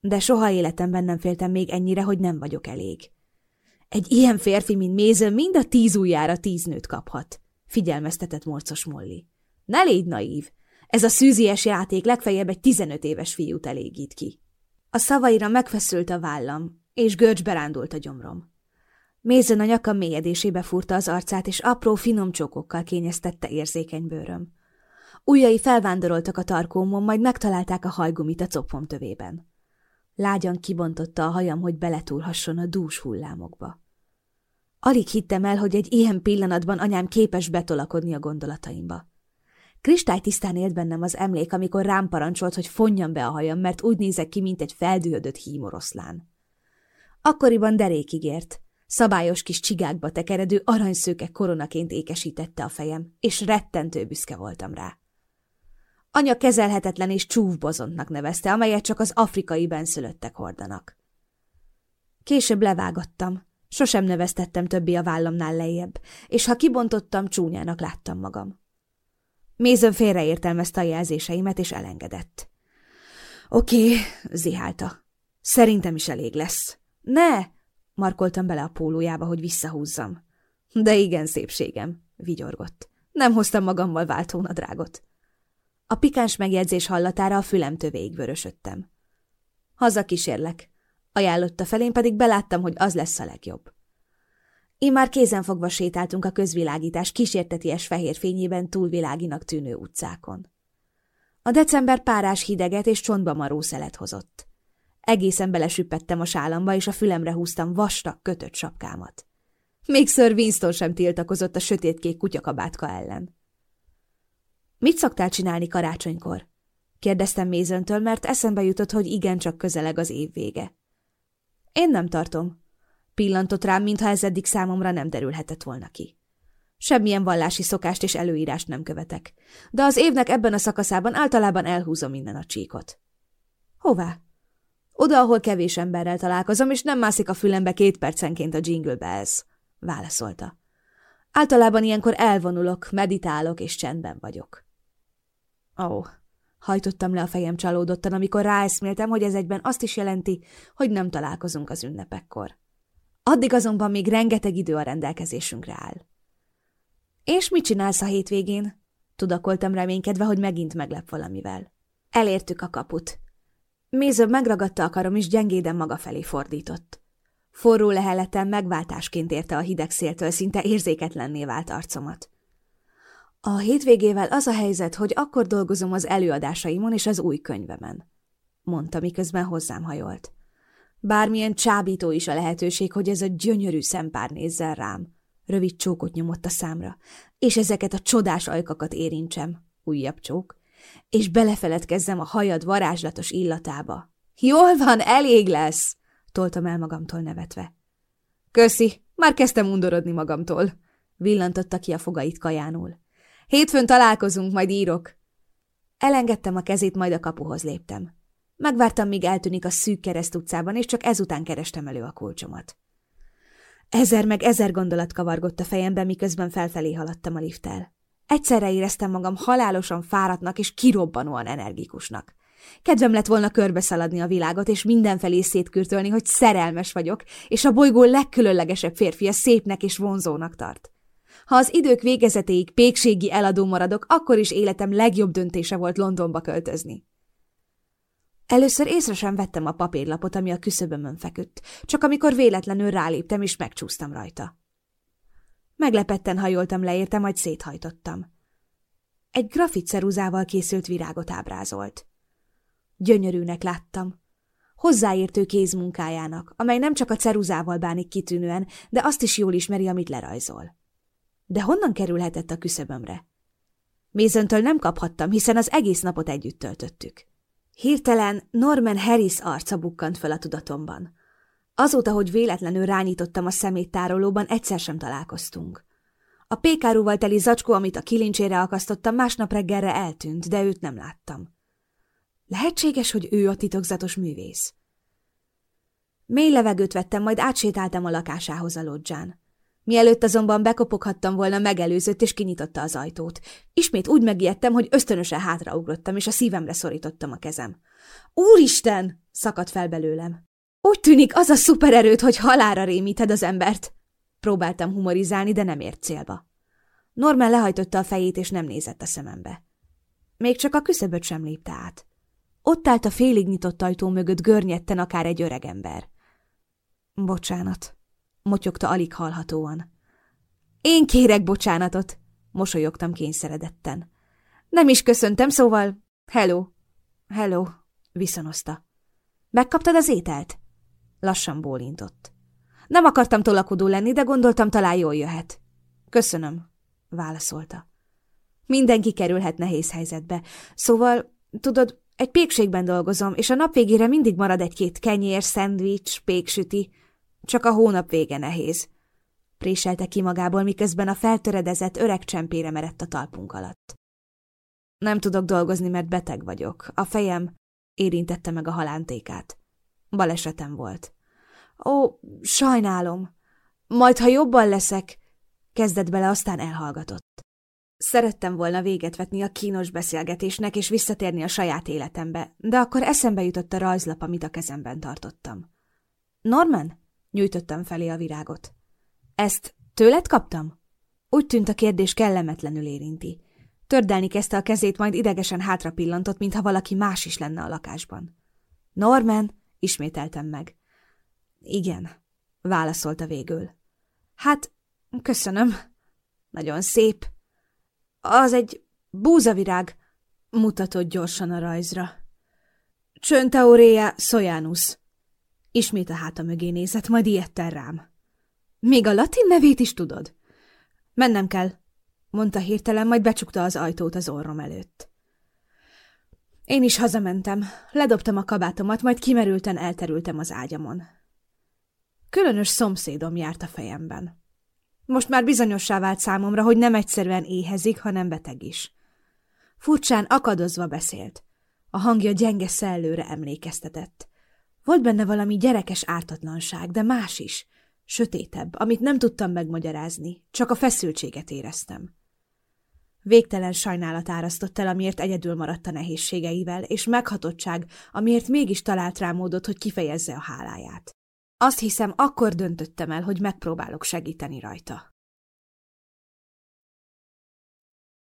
De soha életemben nem féltem még ennyire, hogy nem vagyok elég. Egy ilyen férfi, mint Mézön, mind a tíz ujjára tíz nőt kaphat, figyelmeztetett morcos Molly. Ne légy naív! Ez a szűzies játék legfeljebb egy tizenöt éves fiút elégít ki. A szavaira megfeszült a vállam, és görcsbe rándult a gyomrom. Mézen a nyaka mélyedésébe furta az arcát, és apró finom csókokkal kényeztette érzékeny bőröm. Ujjai felvándoroltak a tarkómon, majd megtalálták a hajgumit a copom tövében. Lágyan kibontotta a hajam, hogy beletúrhasson a dús hullámokba. Alig hittem el, hogy egy ilyen pillanatban anyám képes betolakodni a gondolataimba. Kristálytisztán élt bennem az emlék, amikor rám parancsolt, hogy fonjam be a hajam, mert úgy nézek ki, mint egy feldühödött hímoroszlán. Akkoriban derékig ért, Szabályos kis csigákba tekeredő aranyszőke koronaként ékesítette a fejem, és rettentő büszke voltam rá. Anya kezelhetetlen és csúfbozontnak nevezte, amelyet csak az afrikai benszülöttek hordanak. Később levágattam, sosem neveztettem többi a vállamnál lejjebb, és ha kibontottam, csúnyának láttam magam. Mézön félreértelmezte a jelzéseimet, és elengedett. Oké, zihálta. Szerintem is elég lesz. Ne, Markoltam bele a pólójába, hogy visszahúzzam. De igen, szépségem, vigyorgott. Nem hoztam magammal váltónadrágot. A pikáns megjegyzés hallatára a fülem tövéig vörösödtem. Haza kísérlek, ajánlotta felén, pedig beláttam, hogy az lesz a legjobb. Én már kézenfogva sétáltunk a közvilágítás kísérteties fehér fényében túlviláginak tűnő utcákon. A december párás hideget és csontba maró szelet hozott. Egészen belesüppettem a sálamba, és a fülemre húztam vastag, kötött sapkámat. Még Sir Winston sem tiltakozott a sötétkék kutyakabátka ellen. Mit szoktál csinálni karácsonykor? kérdeztem Mézöntől, mert eszembe jutott, hogy igencsak közeleg az év vége. Én nem tartom. Pillantott rám, mintha ez eddig számomra nem derülhetett volna ki. Semmilyen vallási szokást és előírást nem követek, de az évnek ebben a szakaszában általában elhúzom minden a csíkot. Hová? Oda, ahol kevés emberrel találkozom, és nem mászik a fülembe két percenként a jingle bells, válaszolta. Általában ilyenkor elvonulok, meditálok és csendben vagyok. Ó, oh, hajtottam le a fejem csalódottan, amikor ráeszméltem, hogy ez egyben azt is jelenti, hogy nem találkozunk az ünnepekkor. Addig azonban még rengeteg idő a rendelkezésünkre áll. És mit csinálsz a hétvégén? Tudakoltam reménykedve, hogy megint meglep valamivel. Elértük a kaput. Mézöbb megragadta a karom, és gyengéden maga felé fordított. Forró leheletem megváltásként érte a hideg széltől, szinte érzéketlenné vált arcomat. A hétvégével az a helyzet, hogy akkor dolgozom az előadásaimon és az új könyvemen, mondta, miközben hozzám hajolt. Bármilyen csábító is a lehetőség, hogy ez a gyönyörű szempár nézzen rám. Rövid csókot nyomott a számra. És ezeket a csodás ajkakat érintsem. Újabb csók. És belefeledkezzem a hajad varázslatos illatába. Jól van, elég lesz! Toltam el magamtól nevetve. Köszi, már kezdtem undorodni magamtól. Villantotta ki a fogait kajánul. Hétfőn találkozunk, majd írok. Elengedtem a kezét, majd a kapuhoz léptem. Megvártam, míg eltűnik a szűk kereszt utcában, és csak ezután kerestem elő a kulcsomat. Ezer meg ezer gondolat kavargott a fejembe, miközben felfelé haladtam a lifttel. Egyszerre éreztem magam halálosan fáradtnak és kirobbanóan energikusnak. Kedvem lett volna körbeszaladni a világot, és mindenfelé szétkürtölni, hogy szerelmes vagyok, és a bolygó legkülönlegesebb férfia szépnek és vonzónak tart. Ha az idők végezetéig pékségi eladó maradok, akkor is életem legjobb döntése volt Londonba költözni. Először észre sem vettem a papírlapot, ami a küszöbömön feküdt, csak amikor véletlenül ráléptem és megcsúsztam rajta. Meglepetten hajoltam leérte, majd széthajtottam. Egy grafitceruzával készült virágot ábrázolt. Gyönyörűnek láttam. Hozzáértő kézmunkájának, amely nem csak a ceruzával bánik kitűnően, de azt is jól ismeri, amit lerajzol. De honnan kerülhetett a küszöbömre? Mézöntől nem kaphattam, hiszen az egész napot együtt töltöttük. Hirtelen Norman Harris arca bukkant fel a tudatomban. Azóta, hogy véletlenül rányítottam a szeméttárolóban, egyszer sem találkoztunk. A pékáruval teli zacskó, amit a kilincsére akasztottam, másnap reggelre eltűnt, de őt nem láttam. Lehetséges, hogy ő a titokzatos művész. Mély levegőt vettem, majd átsétáltam a lakásához a lodzsán. Mielőtt azonban bekopoghattam volna, megelőzött és kinyitotta az ajtót. Ismét úgy megijedtem, hogy ösztönösen hátraugrottam, és a szívemre szorítottam a kezem. Úristen! szakadt fel belőlem. Úgy tűnik az a szupererőt, hogy halára rémíted az embert. Próbáltam humorizálni, de nem ért célba. Norman lehajtotta a fejét, és nem nézett a szemembe. Még csak a küszöböt sem lépte át. Ott állt a félig nyitott ajtó mögött görnyetten akár egy öreg ember. Bocsánat, motyogta alig hallhatóan. Én kérek bocsánatot, mosolyogtam kényszeredetten. Nem is köszöntem, szóval... Hello. Hello, viszonozta. Megkaptad az ételt? Lassan bólintott. Nem akartam tolakodó lenni, de gondoltam, talán jól jöhet. Köszönöm, válaszolta. Mindenki kerülhet nehéz helyzetbe. Szóval, tudod, egy pékségben dolgozom, és a nap végére mindig marad egy-két kenyér, szendvics, péksüti. Csak a hónap vége nehéz. Préselte ki magából, miközben a feltöredezett öreg csempére merett a talpunk alatt. Nem tudok dolgozni, mert beteg vagyok. A fejem érintette meg a halántékát. Balesetem volt. Ó, sajnálom. Majd, ha jobban leszek, kezdett bele, aztán elhallgatott. Szerettem volna véget vetni a kínos beszélgetésnek és visszatérni a saját életembe, de akkor eszembe jutott a rajzlap, amit a kezemben tartottam. Norman? Nyújtottam felé a virágot. Ezt tőled kaptam? Úgy tűnt a kérdés kellemetlenül érinti. Tördelni kezdte a kezét, majd idegesen hátra pillantott, mintha valaki más is lenne a lakásban. Norman, ismételtem meg. Igen, válaszolta végül. Hát, köszönöm. Nagyon szép. Az egy búzavirág, mutatott gyorsan a rajzra. Csöntauréja Sojanus. Ismét a háta mögé nézett, majd ilyetten rám. Még a latin nevét is tudod? Mennem kell, mondta hirtelen, majd becsukta az ajtót az orrom előtt. Én is hazamentem, ledobtam a kabátomat, majd kimerülten elterültem az ágyamon. Különös szomszédom járt a fejemben. Most már bizonyossá vált számomra, hogy nem egyszerűen éhezik, hanem beteg is. Furcsán akadozva beszélt. A hangja gyenge szellőre emlékeztetett. Volt benne valami gyerekes ártatlanság, de más is, sötétebb, amit nem tudtam megmagyarázni, csak a feszültséget éreztem. Végtelen sajnálat árasztott el, amiért egyedül maradt a nehézségeivel, és meghatottság, amiért mégis talált rá módot, hogy kifejezze a háláját. Azt hiszem, akkor döntöttem el, hogy megpróbálok segíteni rajta.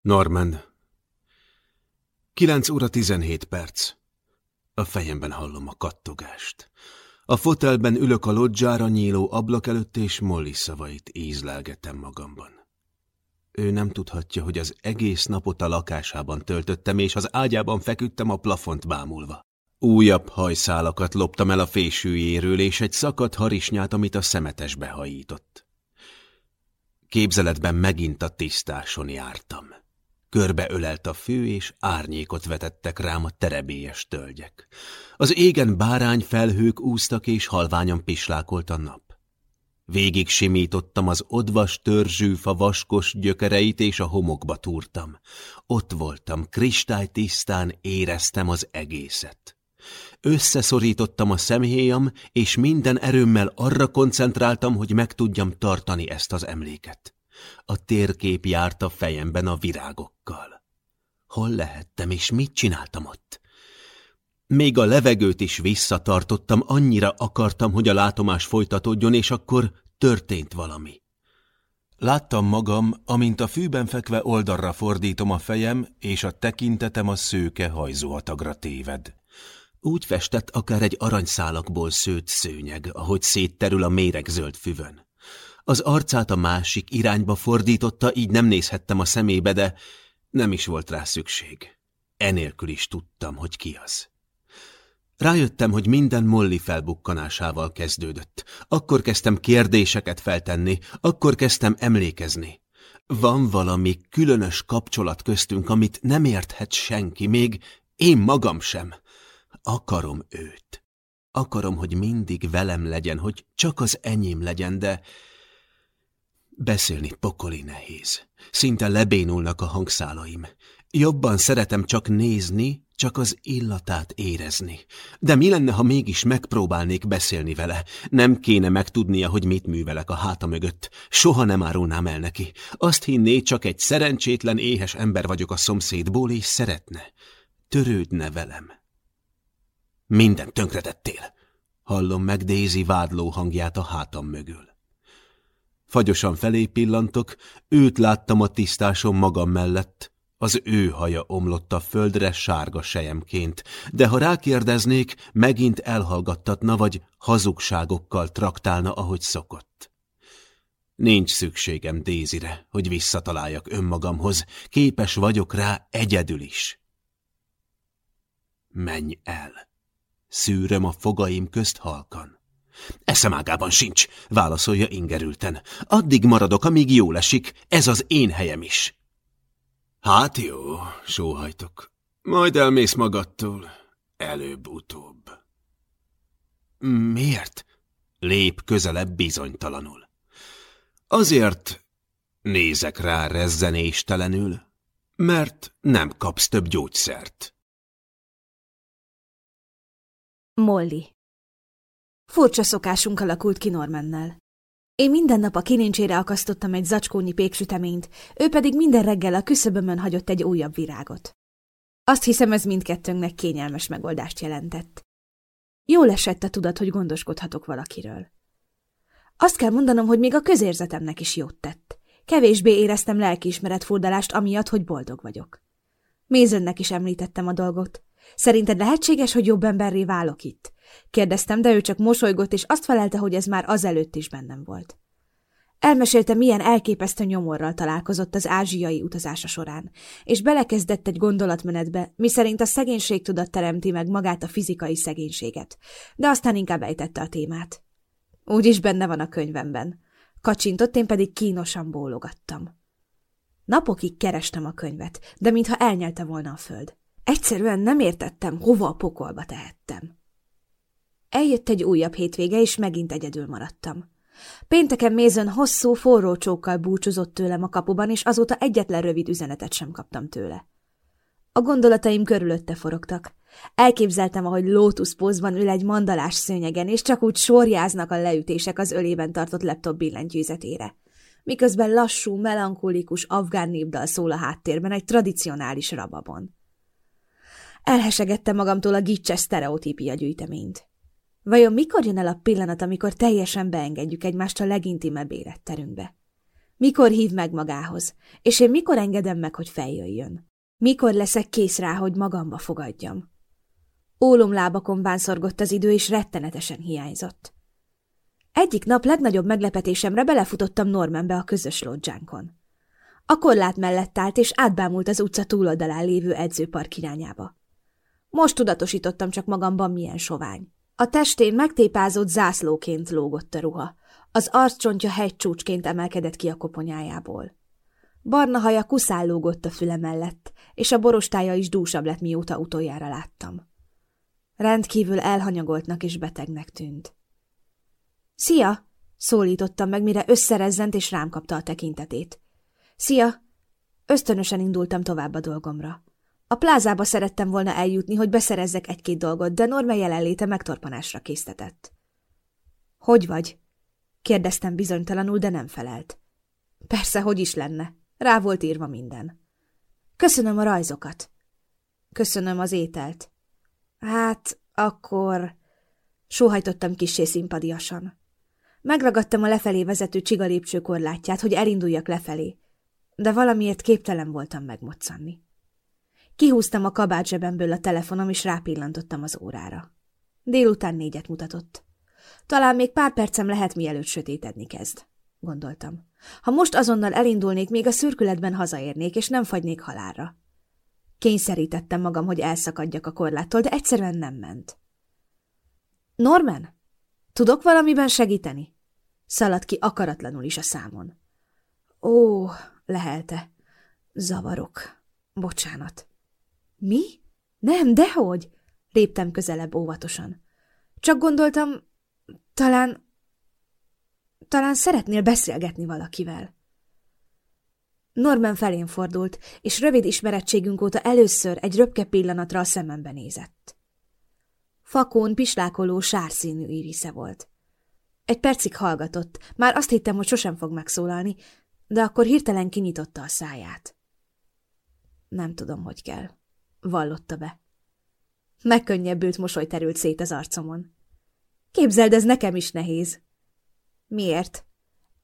Norman. 9 óra 17 perc. A fejemben hallom a kattogást. A fotelben ülök a lodzsára nyíló ablak előtt, és Molly szavait ízlelgetem magamban. Ő nem tudhatja, hogy az egész napot a lakásában töltöttem, és az ágyában feküdtem a plafont bámulva. Újabb hajszálakat loptam el a fésűjéről, és egy szakadt harisnyát, amit a szemetesbe hajított. Képzeletben megint a tisztáson jártam. Körbe ölelt a fő, és árnyékot vetettek rám a terebélyes tölgyek. Az égen bárány felhők úztak, és halványan pislákolt a nap. Végig simítottam az odvas törzsűfa vaskos gyökereit, és a homokba túrtam. Ott voltam, kristálytisztán éreztem az egészet. Összeszorítottam a szemhéjam, és minden erőmmel arra koncentráltam, hogy meg tudjam tartani ezt az emléket. A térkép járt a fejemben a virágokkal. Hol lehettem, és mit csináltam ott? Még a levegőt is visszatartottam, annyira akartam, hogy a látomás folytatódjon, és akkor történt valami. Láttam magam, amint a fűben fekve oldalra fordítom a fejem, és a tekintetem a szőke hajzóatagra téved. Úgy festett akár egy aranyszálakból szőtt szőnyeg, ahogy szétterül a méregzöld füvön. Az arcát a másik irányba fordította, így nem nézhettem a szemébe, de nem is volt rá szükség. Enélkül is tudtam, hogy ki az. Rájöttem, hogy minden Molly felbukkanásával kezdődött. Akkor kezdtem kérdéseket feltenni, akkor kezdtem emlékezni. Van valami különös kapcsolat köztünk, amit nem érthet senki, még én magam sem. Akarom őt. Akarom, hogy mindig velem legyen, hogy csak az enyém legyen, de... Beszélni pokoli nehéz. Szinte lebénulnak a hangszálaim. Jobban szeretem csak nézni, csak az illatát érezni. De mi lenne, ha mégis megpróbálnék beszélni vele? Nem kéne megtudnia, hogy mit művelek a háta mögött. Soha nem árulnám el neki. Azt hinné, csak egy szerencsétlen, éhes ember vagyok a szomszédból, és szeretne. Törődne velem. Minden tönkretettél. Hallom meg Daisy vádló hangját a hátam mögül. Fagyosan felé pillantok, őt láttam a tisztáson magam mellett, az ő haja omlott a földre sárga sejemként, de ha rákérdeznék, megint elhallgattatna, vagy hazugságokkal traktálna, ahogy szokott. Nincs szükségem Dézire, hogy visszataláljak önmagamhoz, képes vagyok rá egyedül is. Menj el! Szűröm a fogaim közt halkan. Eszemágában sincs, válaszolja ingerülten. Addig maradok, amíg jól esik, ez az én helyem is. Hát jó, sóhajtok. Majd elmész magadtól, előbb-utóbb. Miért? Lép közelebb bizonytalanul. Azért nézek rá rezzenéstelenül, mert nem kapsz több gyógyszert. Molly Furcsa szokásunk alakult ki Normannel. Én minden nap a kinincsére akasztottam egy zacskónyi péksüteményt, ő pedig minden reggel a küszöbömön hagyott egy újabb virágot. Azt hiszem, ez mindkettőnknek kényelmes megoldást jelentett. Jól esett a tudat, hogy gondoskodhatok valakiről. Azt kell mondanom, hogy még a közérzetemnek is jót tett. Kevésbé éreztem lelkiismeretfurdalást amiatt, hogy boldog vagyok. Mézönnek is említettem a dolgot. Szerinted lehetséges, hogy jobb emberré válok itt? Kérdeztem, de ő csak mosolygott, és azt felelte, hogy ez már azelőtt is bennem volt. Elmesélte, milyen elképesztő nyomorral találkozott az ázsiai utazása során, és belekezdett egy gondolatmenetbe, miszerint a szegénység tudat teremti meg magát a fizikai szegénységet, de aztán inkább ejtette a témát. Úgyis benne van a könyvemben. Kacsintott, én pedig kínosan bólogattam. Napokig kerestem a könyvet, de mintha elnyelte volna a föld. Egyszerűen nem értettem, hova a pokolba tehettem. Eljött egy újabb hétvége, és megint egyedül maradtam. Pénteken Mézön hosszú, forró csókkal búcsúzott tőlem a kapuban, és azóta egyetlen rövid üzenetet sem kaptam tőle. A gondolataim körülötte forogtak. Elképzeltem, ahogy lótuszpózban ül egy mandalás szőnyegen, és csak úgy sorjáznak a leütések az ölében tartott laptop billentyűzetére. Miközben lassú, melankolikus afgán népdal szól a háttérben egy tradicionális rababon. Elhesegettem magamtól a gicses sztereotípia gyűjteményt. Vajon mikor jön el a pillanat, amikor teljesen beengedjük egymást a legintimebb életterünkbe? Mikor hív meg magához, és én mikor engedem meg, hogy feljöjjön? Mikor leszek kész rá, hogy magamba fogadjam? Ólomlábakon bánszorgott az idő, és rettenetesen hiányzott. Egyik nap legnagyobb meglepetésemre belefutottam Normanbe a közös lodzsánkon. A korlát mellett állt, és átbámult az utca túloldalán lévő edzőpark irányába. Most tudatosítottam csak magamban, milyen sovány. A testén megtépázott zászlóként lógott a ruha. Az arccsontja hegycsúcsként emelkedett ki a koponyájából. Barna haja kuszállógott a füle mellett, és a borostája is dúsabb lett, mióta utoljára láttam. Rendkívül elhanyagoltnak és betegnek tűnt. – Szia! – szólítottam meg, mire összerezzent és rám kapta a tekintetét. – Szia! Ösztönösen indultam tovább a dolgomra. A plázába szerettem volna eljutni, hogy beszerezzek egy-két dolgot, de Norma jelenléte megtorpanásra késztetett. – Hogy vagy? – kérdeztem bizonytalanul, de nem felelt. – Persze, hogy is lenne. Rá volt írva minden. – Köszönöm a rajzokat. – Köszönöm az ételt. – Hát, akkor... Sóhajtottam kissé szimpadiasan. Megragadtam a lefelé vezető csigalépcső korlátját, hogy elinduljak lefelé, de valamiért képtelen voltam megmoccanni. Kihúztam a kabát zsebemből a telefonom, és rápillantottam az órára. Délután négyet mutatott. Talán még pár percem lehet, mielőtt sötétedni kezd, gondoltam. Ha most azonnal elindulnék, még a szürkületben hazaérnék, és nem fagynék halálra. Kényszerítettem magam, hogy elszakadjak a korláttól, de egyszerűen nem ment. Norman, tudok valamiben segíteni? Szaladt ki akaratlanul is a számon. Ó, lehelte. Zavarok. Bocsánat. Mi? Nem, dehogy! Léptem közelebb óvatosan. Csak gondoltam, talán... Talán szeretnél beszélgetni valakivel. Norman felén fordult, és rövid ismerettségünk óta először egy röpke pillanatra a szemembe nézett. Fakón pislákoló sárszínű írisze volt. Egy percig hallgatott, már azt hittem, hogy sosem fog megszólalni, de akkor hirtelen kinyitotta a száját. Nem tudom, hogy kell vallotta be. Megkönnyebbült mosoly terült szét az arcomon. Képzeld, ez nekem is nehéz. Miért?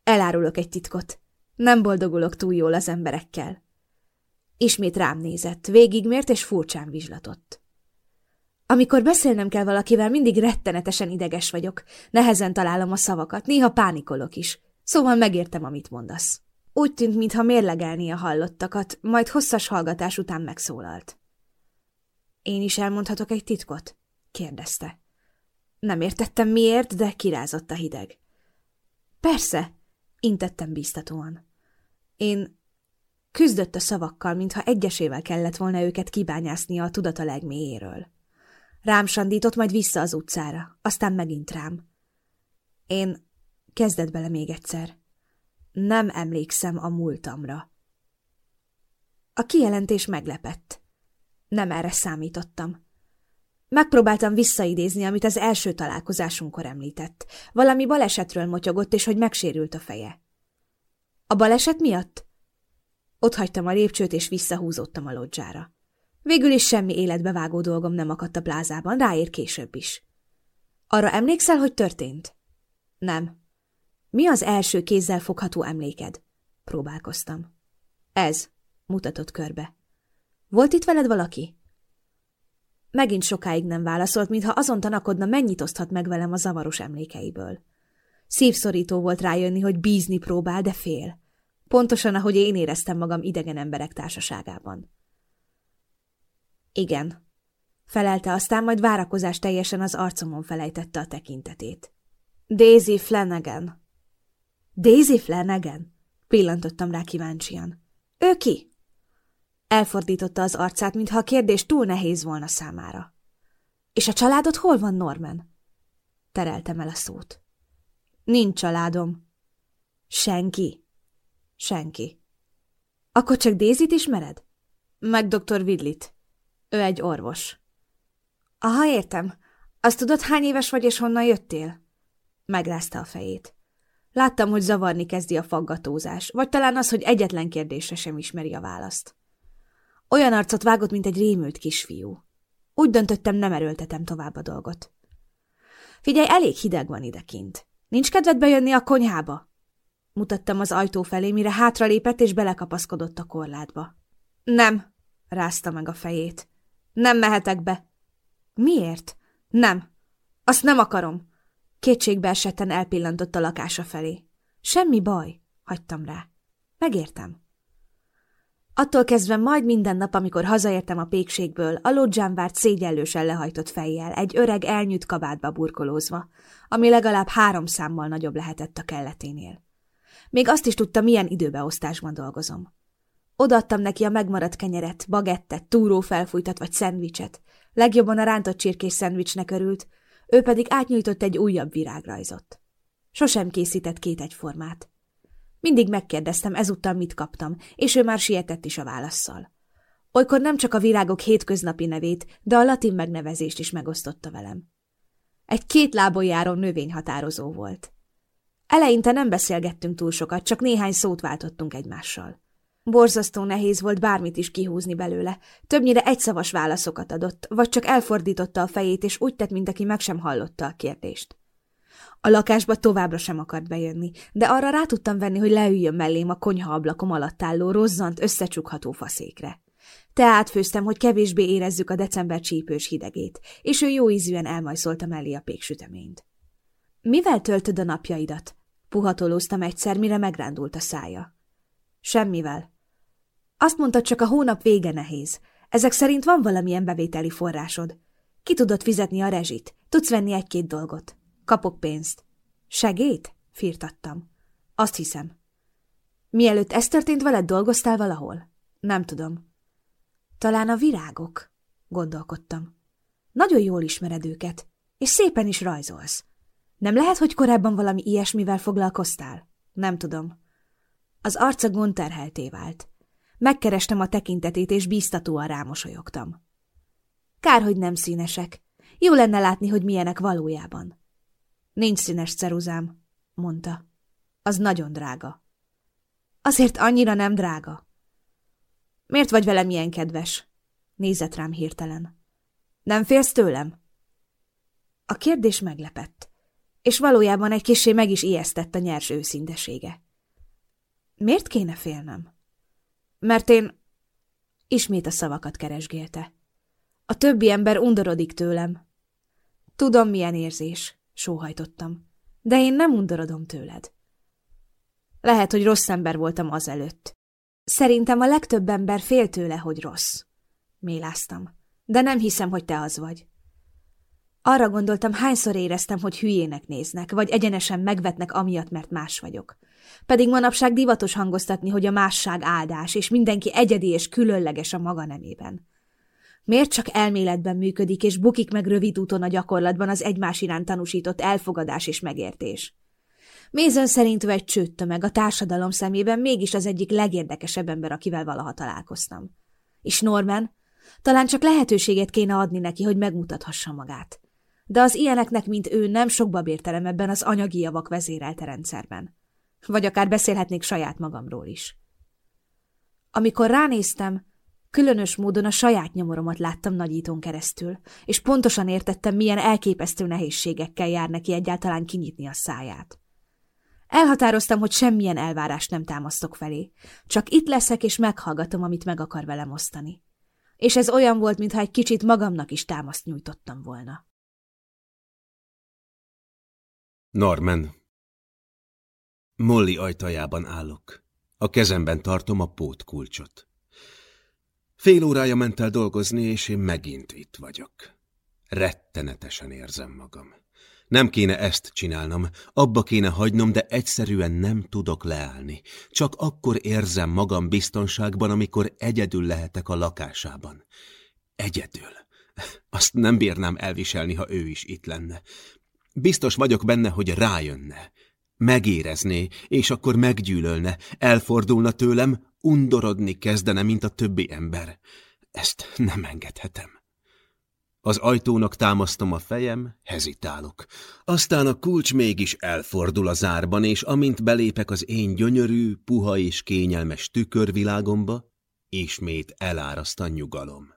Elárulok egy titkot. Nem boldogulok túl jól az emberekkel. Ismét rám nézett, végigmért és furcsán vizslatott. Amikor beszélnem kell valakivel, mindig rettenetesen ideges vagyok. Nehezen találom a szavakat, néha pánikolok is. Szóval megértem, amit mondasz. Úgy tűnt, mintha mérlegelni a hallottakat, majd hosszas hallgatás után megszólalt. Én is elmondhatok egy titkot? kérdezte. Nem értettem miért, de kirázott a hideg. Persze, intettem bíztatóan. Én küzdött a szavakkal, mintha egyesével kellett volna őket kibányásznia a tudata legmélyéről. Rám sandított, majd vissza az utcára, aztán megint rám. Én kezdett bele még egyszer. Nem emlékszem a múltamra. A kijelentés meglepett. Nem erre számítottam. Megpróbáltam visszaidézni, amit az első találkozásunkkor említett. Valami balesetről motyogott, és hogy megsérült a feje. A baleset miatt? Ott hagytam a lépcsőt, és visszahúzottam a lodzsára. Végül is semmi életbevágó dolgom nem akadt a plázában, ráér később is. Arra emlékszel, hogy történt? Nem. Mi az első kézzel fogható emléked? Próbálkoztam. Ez, mutatott körbe. Volt itt veled valaki? Megint sokáig nem válaszolt, mintha azon tanakodna, mennyit oszthat meg velem a zavaros emlékeiből. Szívszorító volt rájönni, hogy bízni próbál, de fél. Pontosan, ahogy én éreztem magam idegen emberek társaságában. Igen, felelte aztán, majd várakozás teljesen az arcomon felejtette a tekintetét. Daisy Flanagan. Daisy Flanagan? Pillantottam rá kíváncsian. Ő ki? Elfordította az arcát, mintha a kérdés túl nehéz volna számára. És a családod hol van, Norman? Tereltem el a szót. Nincs családom. Senki? Senki. Akkor csak Dézit ismered? Meg dr. Vidlit. Ő egy orvos. Aha, értem. Azt tudod, hány éves vagy és honnan jöttél? Megrázta a fejét. Láttam, hogy zavarni kezdi a faggatózás, vagy talán az, hogy egyetlen kérdésre sem ismeri a választ. Olyan arcot vágott, mint egy rémült kisfiú. Úgy döntöttem, nem erőltetem tovább a dolgot. Figyelj, elég hideg van idekint. Nincs kedved bejönni a konyhába? Mutattam az ajtó felé, mire hátralépett és belekapaszkodott a korlátba. Nem, rázta meg a fejét. Nem mehetek be. Miért? Nem. Azt nem akarom. Kétségbe esetten elpillantott a lakása felé. Semmi baj, hagytam rá. Megértem. Attól kezdve majd minden nap, amikor hazaértem a pékségből, a lodzsán várt szégyellősen lehajtott fejjel, egy öreg elnyűt kabátba burkolózva, ami legalább három számmal nagyobb lehetett a kelleténél. Még azt is tudta, milyen időbeosztásban dolgozom. Odaadtam neki a megmaradt kenyeret, bagettet, túró felfújtat vagy szendvicset. Legjobban a rántott csirkés szendvicsnek örült, ő pedig átnyújtott egy újabb virágrajzot. Sosem készített két egyformát. Mindig megkérdeztem, ezúttal mit kaptam, és ő már sietett is a válaszszal. Olykor nem csak a virágok hétköznapi nevét, de a latin megnevezést is megosztotta velem. Egy két lábon járó növényhatározó volt. Eleinte nem beszélgettünk túl sokat, csak néhány szót váltottunk egymással. Borzasztó nehéz volt bármit is kihúzni belőle. Többnyire egyszavas válaszokat adott, vagy csak elfordította a fejét, és úgy tett, mint aki meg sem hallotta a kérdést. A lakásba továbbra sem akart bejönni, de arra rá tudtam venni, hogy leüljön mellém a konyha ablakom alatt álló rozzant, összecsukható faszékre. Teát főztem, hogy kevésbé érezzük a december csípős hidegét, és ő jó ízűen elmajszolta mellé a péksüteményt. Mivel töltöd a napjaidat? Puhatolóztam egyszer, mire megrándult a szája. Semmivel. Azt mondtad, csak a hónap vége nehéz. Ezek szerint van valamilyen bevételi forrásod. Ki tudod fizetni a rezsit? Tudsz venni egy-két dolgot. Kapok pénzt. Segét? Firtattam. Azt hiszem. Mielőtt ez történt veled, dolgoztál valahol? Nem tudom. Talán a virágok, gondolkodtam. Nagyon jól ismered őket, és szépen is rajzolsz. Nem lehet, hogy korábban valami ilyesmivel foglalkoztál? Nem tudom. Az arca gonterhelté vált. Megkerestem a tekintetét, és bíztatóan rámosolyogtam. Kár, hogy nem színesek. Jó lenne látni, hogy milyenek valójában. Nincs színes ceruzám, mondta. Az nagyon drága. Azért annyira nem drága. Miért vagy velem ilyen kedves? Nézett rám hirtelen. Nem félsz tőlem? A kérdés meglepett, és valójában egy kisé meg is ijesztett a nyers őszintesége. Miért kéne félnem? Mert én... Ismét a szavakat keresgélte. A többi ember undorodik tőlem. Tudom, milyen érzés, sóhajtottam. De én nem undorodom tőled. Lehet, hogy rossz ember voltam azelőtt. Szerintem a legtöbb ember fél tőle, hogy rossz. Méláztam. De nem hiszem, hogy te az vagy. Arra gondoltam, hányszor éreztem, hogy hülyének néznek, vagy egyenesen megvetnek amiatt, mert más vagyok. Pedig manapság divatos hangoztatni, hogy a másság áldás, és mindenki egyedi és különleges a maga nemében. Miért csak elméletben működik, és bukik meg rövid úton a gyakorlatban az egymás iránt tanúsított elfogadás és megértés? Mézön szerint ő egy csőttömeg, a társadalom szemében mégis az egyik legérdekesebb ember, akivel valaha találkoztam. És Norman? Talán csak lehetőséget kéne adni neki, hogy megmutathassa magát. De az ilyeneknek, mint ő, nem sokba bértelem ebben az anyagi javak vezérelte rendszerben. Vagy akár beszélhetnék saját magamról is. Amikor ránéztem, különös módon a saját nyomoromat láttam nagyítón keresztül, és pontosan értettem, milyen elképesztő nehézségekkel jár neki egyáltalán kinyitni a száját. Elhatároztam, hogy semmilyen elvárást nem támasztok felé, csak itt leszek és meghallgatom, amit meg akar velem osztani. És ez olyan volt, mintha egy kicsit magamnak is támaszt nyújtottam volna. Norman Molly ajtajában állok. A kezemben tartom a pótkulcsot. Fél órája ment el dolgozni, és én megint itt vagyok. Rettenetesen érzem magam. Nem kéne ezt csinálnom, abba kéne hagynom, de egyszerűen nem tudok leállni. Csak akkor érzem magam biztonságban, amikor egyedül lehetek a lakásában. Egyedül. Azt nem bírnám elviselni, ha ő is itt lenne. Biztos vagyok benne, hogy rájönne. Megérezné, és akkor meggyűlölne, elfordulna tőlem, undorodni kezdene, mint a többi ember. Ezt nem engedhetem. Az ajtónak támasztom a fejem, hezitálok. Aztán a kulcs mégis elfordul a zárban, és amint belépek az én gyönyörű, puha és kényelmes tükörvilágomba, ismét eláraszt a nyugalom.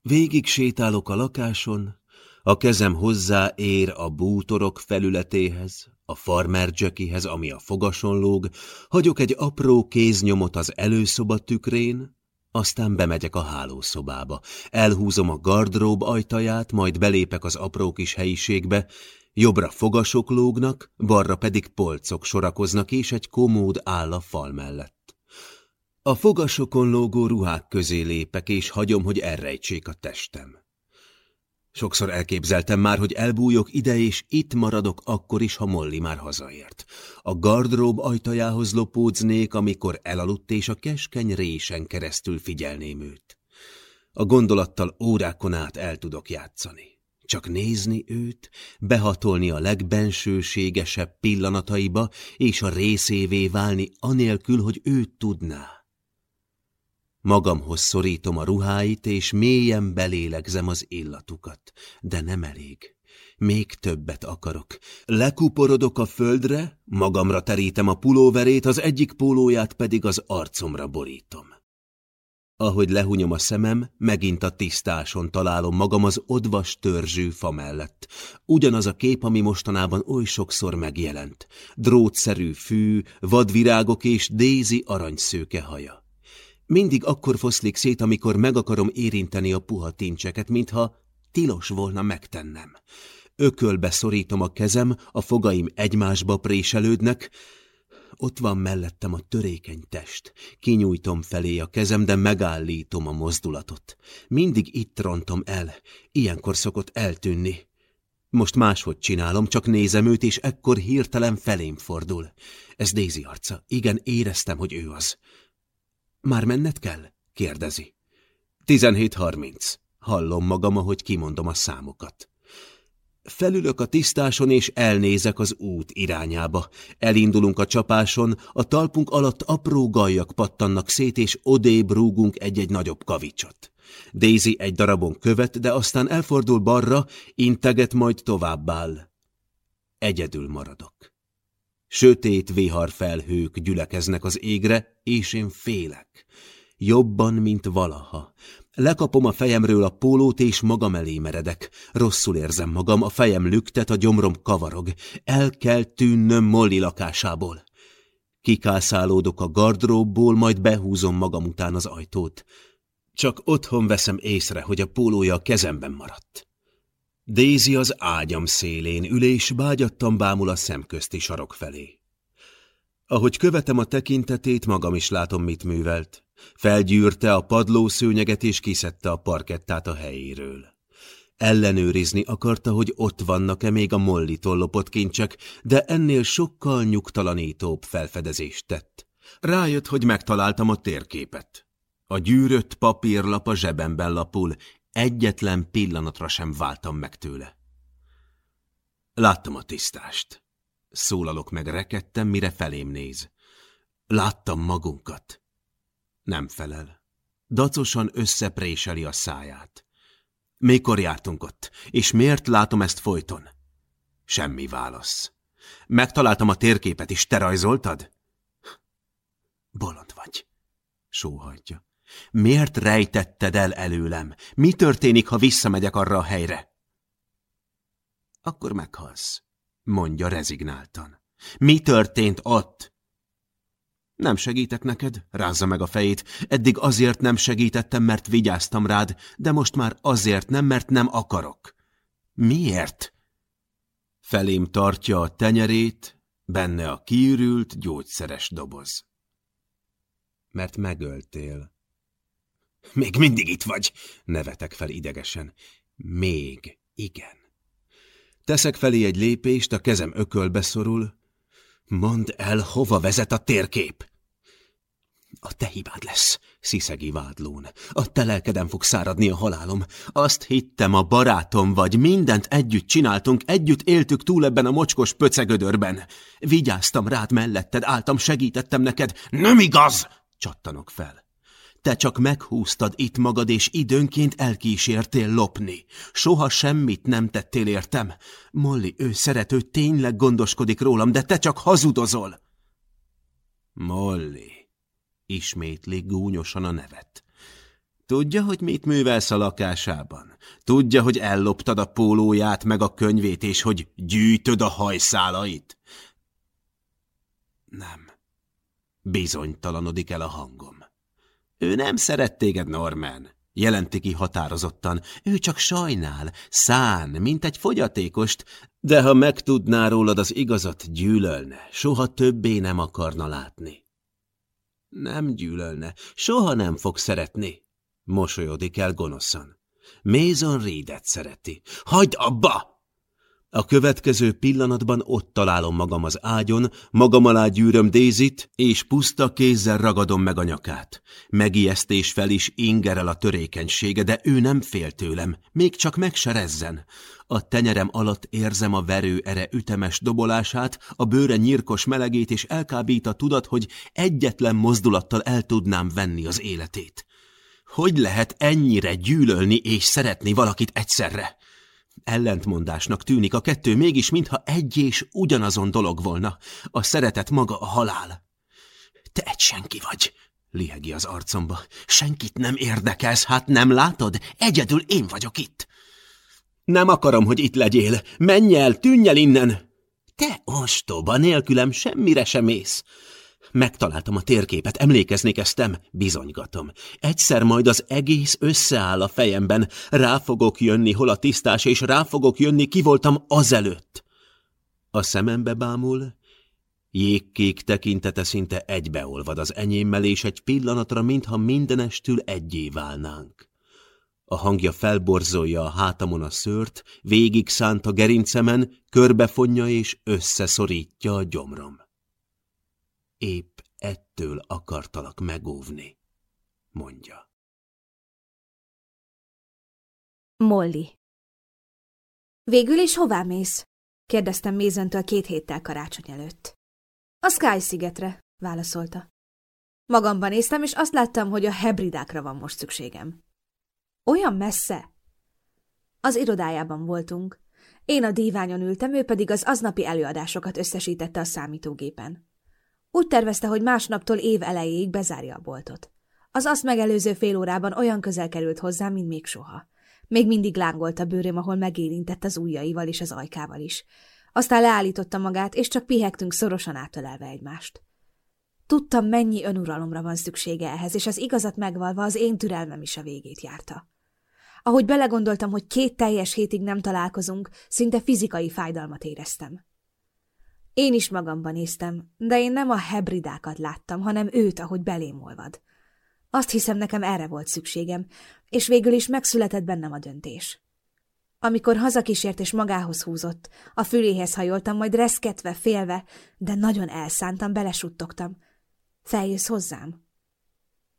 Végig sétálok a lakáson, a kezem hozzá ér a bútorok felületéhez, a farmer Jackihez, ami a fogason lóg, hagyok egy apró kéznyomot az előszoba tükrén, aztán bemegyek a hálószobába, elhúzom a gardrób ajtaját, majd belépek az apró kis helyiségbe, jobbra fogasok lógnak, balra pedig polcok sorakoznak, és egy komód áll a fal mellett. A fogasokon lógó ruhák közé lépek, és hagyom, hogy elrejtsék a testem. Sokszor elképzeltem már, hogy elbújok ide, és itt maradok akkor is, ha Molly már hazaért. A gardrób ajtajához lopódznék, amikor elaludt, és a keskeny résen keresztül figyelném őt. A gondolattal órákon át el tudok játszani. Csak nézni őt, behatolni a legbensőségesebb pillanataiba, és a részévé válni anélkül, hogy őt tudná. Magamhoz szorítom a ruháit, és mélyen belélegzem az illatukat. De nem elég. Még többet akarok. Lekuporodok a földre, magamra terítem a pulóverét, az egyik pólóját pedig az arcomra borítom. Ahogy lehunyom a szemem, megint a tisztáson találom magam az odvas törzsű fa mellett. Ugyanaz a kép, ami mostanában oly sokszor megjelent. Drótszerű fű, vadvirágok és Dézi aranyszőke haja. Mindig akkor foszlik szét, amikor meg akarom érinteni a puha tincseket, mintha tilos volna megtennem. Ökölbe szorítom a kezem, a fogaim egymásba préselődnek, ott van mellettem a törékeny test. Kinyújtom felé a kezem, de megállítom a mozdulatot. Mindig itt rontom el. Ilyenkor szokott eltűnni. Most máshogy csinálom, csak nézem őt, és ekkor hirtelen felém fordul. Ez Daisy arca. Igen, éreztem, hogy ő az. Már menned kell? kérdezi. 17.30. Hallom magam, ahogy kimondom a számokat. Felülök a tisztáson, és elnézek az út irányába. Elindulunk a csapáson, a talpunk alatt apró gajak pattannak szét, és odébb rúgunk egy-egy nagyobb kavicsot. Daisy egy darabon követ, de aztán elfordul balra, integet, majd továbbáll. Egyedül maradok. Sötét viharfelhők gyülekeznek az égre, és én félek. Jobban, mint valaha. Lekapom a fejemről a pólót, és magam elé meredek. Rosszul érzem magam, a fejem lüktet, a gyomrom kavarog. El kell tűnnöm Molly lakásából. Kikászálódok a gardróbból, majd behúzom magam után az ajtót. Csak otthon veszem észre, hogy a pólója a kezemben maradt. Daisy az ágyam szélén ül, és bágyattan bámul a szemközti sarok felé. Ahogy követem a tekintetét, magam is látom, mit művelt. Felgyűrte a padlószőnyeget, és kiszedte a parkettát a helyéről. Ellenőrizni akarta, hogy ott vannak-e még a mollitól lopott kincsek, de ennél sokkal nyugtalanítóbb felfedezést tett. Rájött, hogy megtaláltam a térképet. A gyűrött papírlap a zsebemben lapul, Egyetlen pillanatra sem váltam meg tőle. Láttam a tisztást. Szólalok meg rekedtem, mire felém néz. Láttam magunkat. Nem felel. Dacosan összepréseli a száját. Mikor jártunk ott, és miért látom ezt folyton? Semmi válasz. Megtaláltam a térképet, és te rajzoltad? Bolond vagy, sóhajtja. Miért rejtetted el előlem? Mi történik, ha visszamegyek arra a helyre? Akkor meghalsz, mondja rezignáltan. Mi történt ott? Nem segítek neked, rázza meg a fejét. Eddig azért nem segítettem, mert vigyáztam rád, de most már azért nem, mert nem akarok. Miért? Felém tartja a tenyerét, benne a kiürült, gyógyszeres doboz. Mert megöltél. Még mindig itt vagy, nevetek fel idegesen. Még, igen. Teszek felé egy lépést, a kezem ökölbe szorul. Mondd el, hova vezet a térkép. A te hibád lesz, sziszegi vádlón. A te lelkeden fog száradni a halálom. Azt hittem, a barátom vagy, mindent együtt csináltunk, együtt éltük túl ebben a mocskos pöcegödörben. Vigyáztam rád melletted, álltam, segítettem neked. Nem igaz! Csattanok fel. Te csak meghúztad itt magad, és időnként elkísértél lopni. Soha semmit nem tettél értem. Molly, ő szerető, tényleg gondoskodik rólam, de te csak hazudozol. Molly ismétli gúnyosan a nevet. Tudja, hogy mit művelsz a lakásában? Tudja, hogy elloptad a pólóját meg a könyvét, és hogy gyűjtöd a hajszálait? Nem. Bizonytalanodik el a hangom. Ő nem szeret téged, Norman. Jelenti ki határozottan. Ő csak sajnál, szán, mint egy fogyatékost, de ha megtudná rólad az igazat, gyűlölne, soha többé nem akarna látni. Nem gyűlölne, soha nem fog szeretni. Mosolyodik el gonoszan. Mason Reedet szereti. Hagyd abba! A következő pillanatban ott találom magam az ágyon, magam alá gyűröm Dézit, és puszta kézzel ragadom meg a nyakát. Megijesztés fel is ingerel a törékenysége, de ő nem fél tőlem, még csak meg. A tenyerem alatt érzem a verő ere ütemes dobolását, a bőre nyírkos melegét, és elkábít a tudat, hogy egyetlen mozdulattal el tudnám venni az életét. Hogy lehet ennyire gyűlölni és szeretni valakit egyszerre? Ellentmondásnak tűnik a kettő, mégis mintha egy és ugyanazon dolog volna. A szeretet maga a halál. Te egy senki vagy, lihegi az arcomba. Senkit nem érdekelsz, hát nem látod? Egyedül én vagyok itt. Nem akarom, hogy itt legyél. Menj el, tűnj el innen! Te ostoba, nélkülem semmire sem ész. Megtaláltam a térképet, emlékeznékeztem, bizonygatom. Egyszer majd az egész összeáll a fejemben, rá fogok jönni, hol a tisztás, és rá fogok jönni, ki voltam azelőtt. A szemembe bámul, jégkék tekintete szinte egybeolvad az enyémmel, és egy pillanatra, mintha mindenestül egyé válnánk. A hangja felborzolja a hátamon a szőrt, végig szánt a gerincemen, körbefonja és összeszorítja a gyomrom. Épp ettől akartalak megóvni, mondja. Molly Végül is hová mész? kérdeztem Mézentől két héttel karácsony előtt. A Sky-szigetre, válaszolta. Magamban néztem, és azt láttam, hogy a hebridákra van most szükségem. Olyan messze? Az irodájában voltunk. Én a díványon ültem, ő pedig az aznapi előadásokat összesítette a számítógépen. Úgy tervezte, hogy másnaptól év elejéig bezárja a boltot. Az azt megelőző fél órában olyan közel került hozzám, mint még soha. Még mindig lángolt a bőröm, ahol megérintett az ujjaival és az ajkával is. Aztán leállította magát, és csak pihektünk szorosan átölelve egymást. Tudtam, mennyi önuralomra van szüksége ehhez, és az igazat megvalva az én türelmem is a végét járta. Ahogy belegondoltam, hogy két teljes hétig nem találkozunk, szinte fizikai fájdalmat éreztem. Én is magamban néztem, de én nem a hebridákat láttam, hanem őt, ahogy belém olvad. Azt hiszem, nekem erre volt szükségem, és végül is megszületett bennem a döntés. Amikor hazakísért és magához húzott, a füléhez hajoltam, majd reszketve, félve, de nagyon elszántam, belesuttogtam. Feljössz hozzám?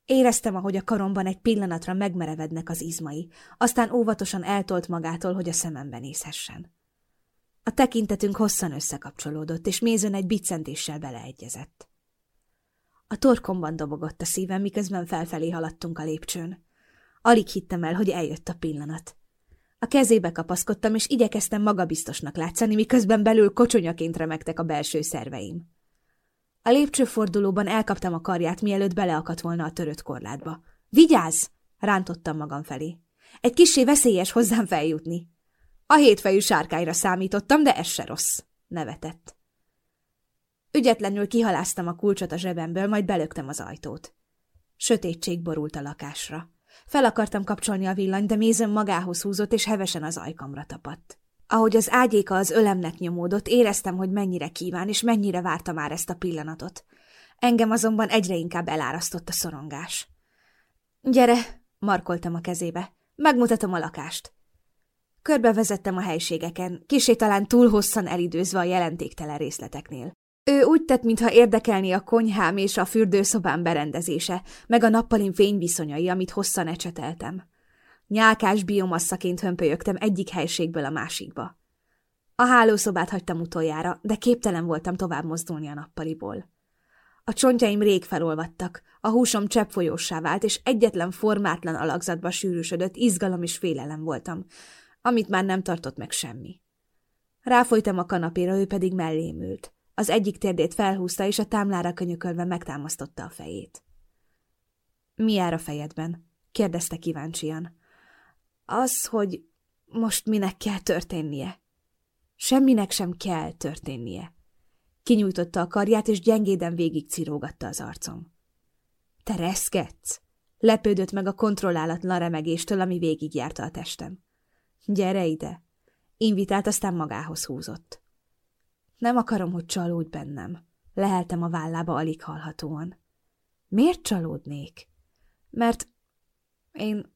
Éreztem, ahogy a karomban egy pillanatra megmerevednek az izmai, aztán óvatosan eltolt magától, hogy a szemembe nézhessen. A tekintetünk hosszan összekapcsolódott, és mézön egy biccentéssel beleegyezett. A torkomban dobogott a szívem, miközben felfelé haladtunk a lépcsőn. Alig hittem el, hogy eljött a pillanat. A kezébe kapaszkodtam, és igyekeztem magabiztosnak látszani, miközben belül kocsonyaként remektek a belső szerveim. A lépcsőfordulóban elkaptam a karját, mielőtt beleakadt volna a törött korlátba. Vigyázz! rántottam magam felé. Egy kissé veszélyes hozzám feljutni. A hétfejű sárkányra számítottam, de ez se rossz. Nevetett. Ügyetlenül kihaláztam a kulcsot a zsebemből, majd belöktem az ajtót. Sötétség borult a lakásra. Fel akartam kapcsolni a villanyt, de mézem magához húzott, és hevesen az ajkamra tapadt. Ahogy az ágyéka az ölemnek nyomódott, éreztem, hogy mennyire kíván, és mennyire várta már ezt a pillanatot. Engem azonban egyre inkább elárasztott a szorongás. Gyere, markoltam a kezébe. Megmutatom a lakást. Körbevezettem a helységeken, kisé talán túl hosszan elidőzve a jelentéktelen részleteknél. Ő úgy tett, mintha érdekelni a konyhám és a fürdőszobám berendezése, meg a nappalin fényviszonyai, amit hosszan ecseteltem. Nyálkás biomasszaként hömpölyögtem egyik helységből a másikba. A hálószobát hagytam utoljára, de képtelen voltam tovább mozdulni a nappaliból. A csontjaim rég felolvadtak, a húsom cseppfolyósá vált, és egyetlen formátlan alakzatba sűrűsödött izgalom és félelem voltam, amit már nem tartott meg semmi. Ráfolytam a kanapéra, ő pedig mellém ült. Az egyik térdét felhúzta, és a támlára könyökölve megtámasztotta a fejét. Mi jár a fejedben? kérdezte kíváncsian. Az, hogy most minek kell történnie. Semminek sem kell történnie. Kinyújtotta a karját, és gyengéden végig cirógatta az arcom. Te reszkedsz? Lepődött meg a kontrollálatlan remegéstől, ami végigjárta a testem. Gyere ide! Invitált, aztán magához húzott. Nem akarom, hogy csalódj bennem. Leheltem a vállába alig hallhatóan. Miért csalódnék? Mert én...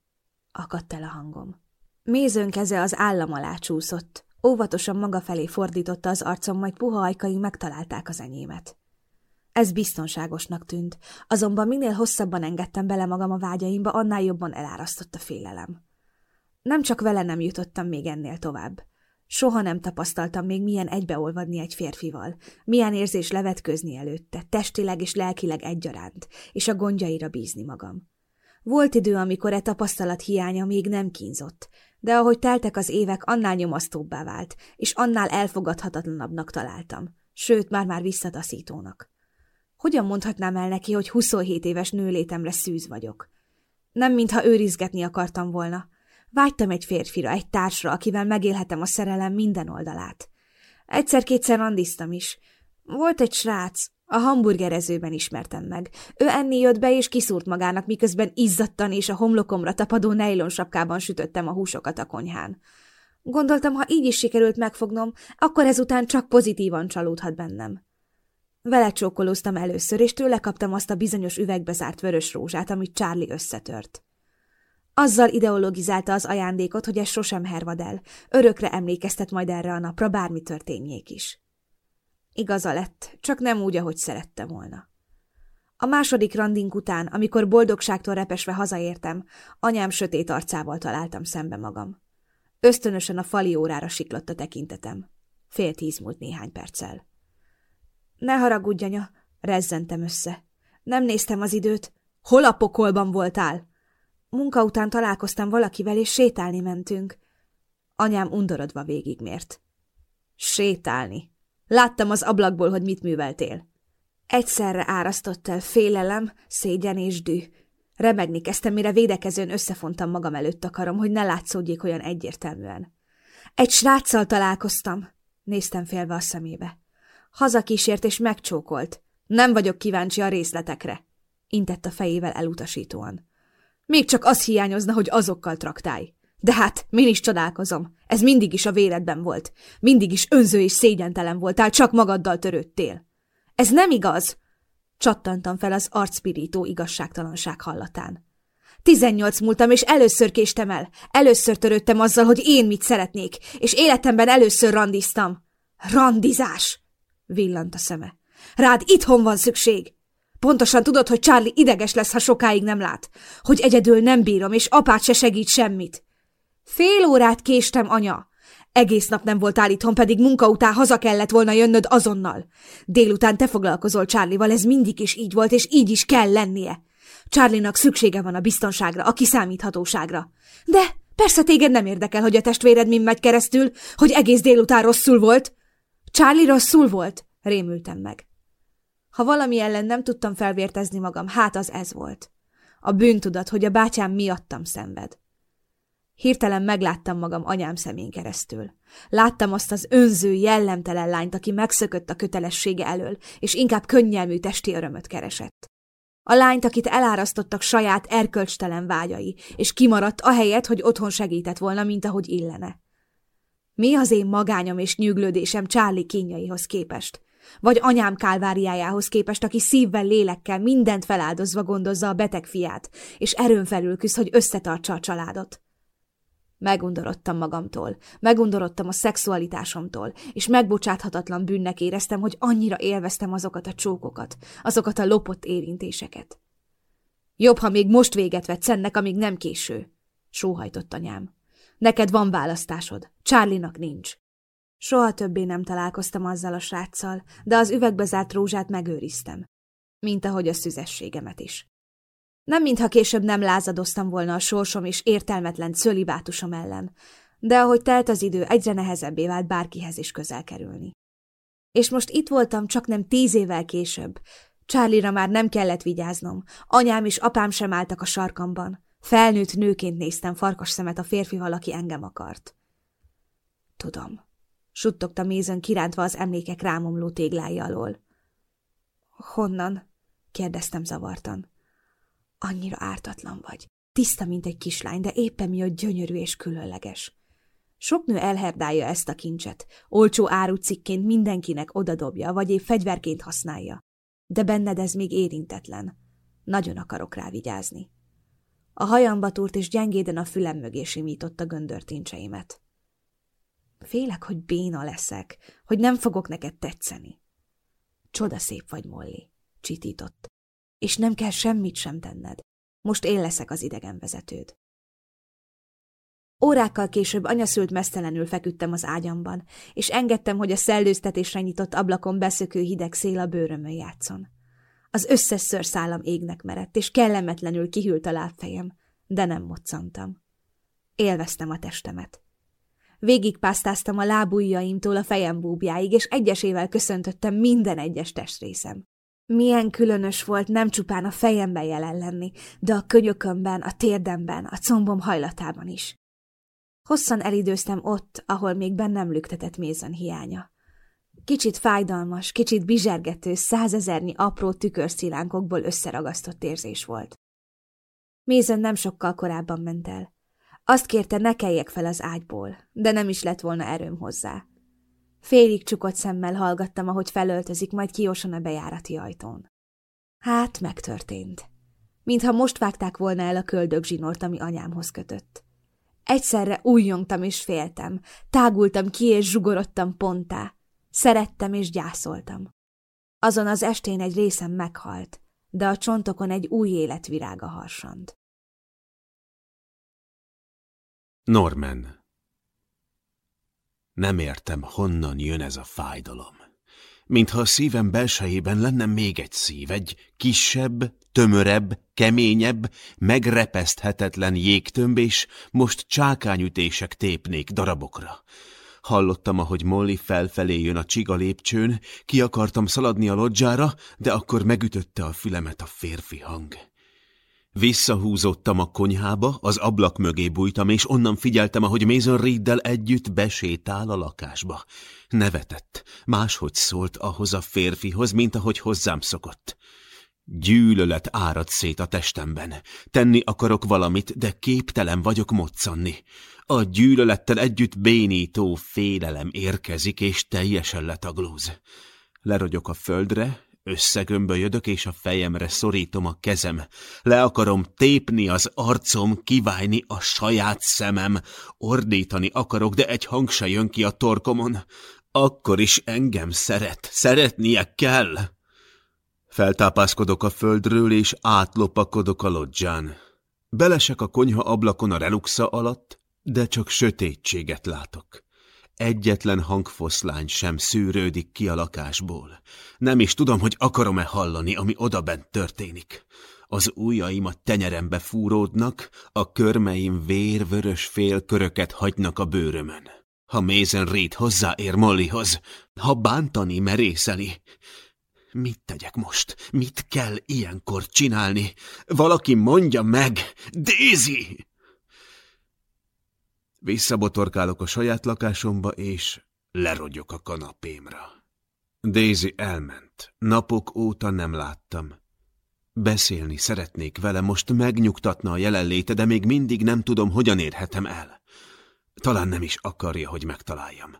akadt el a hangom. Mézőn keze az állam alá csúszott. Óvatosan maga felé fordította az arcom, majd puha ajkai megtalálták az enyémet. Ez biztonságosnak tűnt, azonban minél hosszabban engedtem bele magam a vágyaimba, annál jobban elárasztott a félelem. Nem csak vele nem jutottam még ennél tovább. Soha nem tapasztaltam még, milyen egybeolvadni egy férfival, milyen érzés levetközni előtte, testileg és lelkileg egyaránt, és a gondjaira bízni magam. Volt idő, amikor e tapasztalat hiánya még nem kínzott, de ahogy teltek az évek, annál nyomasztóbbá vált, és annál elfogadhatatlanabbnak találtam, sőt, már-már visszataszítónak. Hogyan mondhatnám el neki, hogy 27 éves nőlétemre szűz vagyok? Nem mintha őrizgetni akartam volna, Vágytam egy férfira, egy társra, akivel megélhetem a szerelem minden oldalát. Egyszer-kétszer randiztam is. Volt egy srác, a hamburgerezőben ismertem meg. Ő enni jött be, és kiszúrt magának, miközben izzadtan és a homlokomra tapadó nejlon sapkában sütöttem a húsokat a konyhán. Gondoltam, ha így is sikerült megfognom, akkor ezután csak pozitívan csalódhat bennem. Vele csókolóztam először, és tőle kaptam azt a bizonyos üvegbe zárt vörös rózsát, amit Charlie összetört. Azzal ideologizálta az ajándékot, hogy ez sosem hervad el. Örökre emlékeztet majd erre a napra, bármi történjék is. Igaza lett, csak nem úgy, ahogy szerette volna. A második randink után, amikor boldogságtól repesve hazaértem, anyám sötét arcával találtam szembe magam. Ösztönösen a fali órára siklott a tekintetem. Fél tíz múlt néhány perccel. Ne haragudj, anya, rezzentem össze. Nem néztem az időt. Hol a pokolban voltál? Munka után találkoztam valakivel, és sétálni mentünk. Anyám undorodva végigmért. Sétálni. Láttam az ablakból, hogy mit műveltél. Egyszerre árasztott el félelem, szégyen és dű. Remegni kezdtem, mire védekezőn összefontam magam előtt akarom, hogy ne látszódjék olyan egyértelműen. Egy sráccal találkoztam, néztem félve a szemébe. Hazakísért és megcsókolt. Nem vagyok kíváncsi a részletekre, intett a fejével elutasítóan. Még csak az hiányozna, hogy azokkal traktálj. De hát, min is csodálkozom. Ez mindig is a véletben volt. Mindig is önző és szégyentelen voltál, csak magaddal törődtél. Ez nem igaz! Csattantam fel az arcpirító igazságtalanság hallatán. Tizennyolc múltam, és először késtem el. Először törődtem azzal, hogy én mit szeretnék, és életemben először randiztam. Randizás! villant a szeme. Rád itthon van szükség! Pontosan tudod, hogy Charlie ideges lesz, ha sokáig nem lát. Hogy egyedül nem bírom, és apát se segít semmit. Fél órát késtem, anya. Egész nap nem voltál itthon, pedig munka után haza kellett volna jönnöd azonnal. Délután te foglalkozol Charlie-val, ez mindig is így volt, és így is kell lennie. Charlie-nak szüksége van a biztonságra, a kiszámíthatóságra. De persze téged nem érdekel, hogy a testvéred mind megy keresztül, hogy egész délután rosszul volt. Charlie rosszul volt, rémültem meg. Ha valami ellen nem tudtam felvértezni magam, hát az ez volt. A bűntudat, hogy a bátyám miattam szenved. Hirtelen megláttam magam anyám szemén keresztül. Láttam azt az önző, jellemtelen lányt, aki megszökött a kötelessége elől, és inkább könnyelmű testi örömöt keresett. A lányt, akit elárasztottak saját erkölcstelen vágyai, és kimaradt ahelyett, hogy otthon segített volna, mint ahogy illene. Mi az én magányom és nyűglődésem Charlie kínjaihoz képest? Vagy anyám kálváriájához képest, aki szívvel, lélekkel mindent feláldozva gondozza a beteg fiát, és erőn felül küzd, hogy összetartsa a családot. Megundorodtam magamtól, megundorodtam a szexualitásomtól, és megbocsáthatatlan bűnnek éreztem, hogy annyira élveztem azokat a csókokat, azokat a lopott érintéseket. Jobb, ha még most véget vetsz ennek, amíg nem késő, sóhajtott anyám. Neked van választásod, Csárlinak nincs. Soha többé nem találkoztam azzal a sráccal, de az üvegbe zárt rózsát megőriztem. Mint ahogy a szüzességemet is. Nem mintha később nem lázadoztam volna a sorsom és értelmetlen cölibátusom ellen, de ahogy telt az idő, egyre nehezebbé vált bárkihez is közel kerülni. És most itt voltam csak nem tíz évvel később. Csárlira már nem kellett vigyáznom, anyám és apám sem álltak a sarkamban. Felnőtt nőként néztem farkas szemet a férfi valaki engem akart. Tudom, suttogta mézön kirántva az emlékek rámomló téglája alól. Honnan? kérdeztem zavartan. Annyira ártatlan vagy. Tiszta, mint egy kislány, de éppen miatt gyönyörű és különleges. Sok nő elherdálja ezt a kincset, olcsó árucikként mindenkinek odadobja, vagy épp fegyverként használja. De benned ez még érintetlen. Nagyon akarok rá vigyázni. A hajamba túrt és gyengéden a fülem mögé simította göndörtincseimet. Félek, hogy béna leszek, hogy nem fogok neked tetszeni. Csoda szép vagy, Molly, csitított és nem kell semmit sem tenned. Most én leszek az idegenvezetőd. Órákkal később anyaszült mesztelenül feküdtem az ágyamban, és engedtem, hogy a szellőztetésre nyitott ablakon beszökő hideg szél a bőrömön játszon. Az összes szőrszálam égnek merett, és kellemetlenül kihűlt a lábfejem, de nem moccantam. Élveztem a testemet. Végigpásztáztam a lábujjaimtól a fejem búbjáig, és egyesével köszöntöttem minden egyes testrészem. Milyen különös volt nem csupán a fejemben jelen lenni, de a könyökömben, a térdemben, a combom hajlatában is. Hosszan elidőztem ott, ahol még bennem lüktetett mézön hiánya. Kicsit fájdalmas, kicsit bizsergető, százezernyi apró tükörszilánkokból összeragasztott érzés volt. Mézön nem sokkal korábban ment el. Azt kérte, ne keljek fel az ágyból, de nem is lett volna erőm hozzá. Félig csukott szemmel hallgattam, ahogy felöltözik, majd kioson a bejárati ajtón. Hát, megtörtént. Mintha most vágták volna el a köldögzsinort, ami anyámhoz kötött. Egyszerre újjongtam és féltem, tágultam ki és zsugorodtam pontá. Szerettem és gyászoltam. Azon az estén egy részem meghalt, de a csontokon egy új életvirága harsant. Norman nem értem, honnan jön ez a fájdalom. Mintha a szívem belsejében lenne még egy szív, egy kisebb, tömörebb, keményebb, megrepeszthetetlen jégtömb, és most csákányütések tépnék darabokra. Hallottam, ahogy Molly felfelé jön a csiga lépcsőn, ki akartam szaladni a lodzsára, de akkor megütötte a fülemet a férfi hang. Visszahúzottam a konyhába, az ablak mögé bújtam, és onnan figyeltem, ahogy Mason Reeddel együtt besétál a lakásba. Nevetett, máshogy szólt ahhoz a férfihoz, mint ahogy hozzám szokott. Gyűlölet árad szét a testemben. Tenni akarok valamit, de képtelen vagyok moccanni. A gyűlölettel együtt bénító félelem érkezik, és teljesen letaglóz. Lerogyok a földre, Összegömbölyödök, és a fejemre szorítom a kezem. Le akarom tépni az arcom, kiválni a saját szemem. Ordítani akarok, de egy hang se jön ki a torkomon. Akkor is engem szeret, szeretnie kell. Feltápászkodok a földről, és átlopakodok a lodzsán. Belesek a konyha ablakon a reluxa alatt, de csak sötétséget látok. Egyetlen hangfoszlány sem szűrődik ki a lakásból. Nem is tudom, hogy akarom-e hallani, ami odabent történik. Az ujjaim a tenyerembe fúródnak, a körmeim vérvörös félköröket hagynak a bőrömön. Ha Mézen Reed hozzáér Mollyhoz, ha bántani, merészeli, Mit tegyek most? Mit kell ilyenkor csinálni? Valaki mondja meg! Daisy! Visszabotorkálok a saját lakásomba, és lerogyok a kanapémra. Daisy elment. Napok óta nem láttam. Beszélni szeretnék vele, most megnyugtatna a jelenléte, de még mindig nem tudom, hogyan érhetem el. Talán nem is akarja, hogy megtaláljam.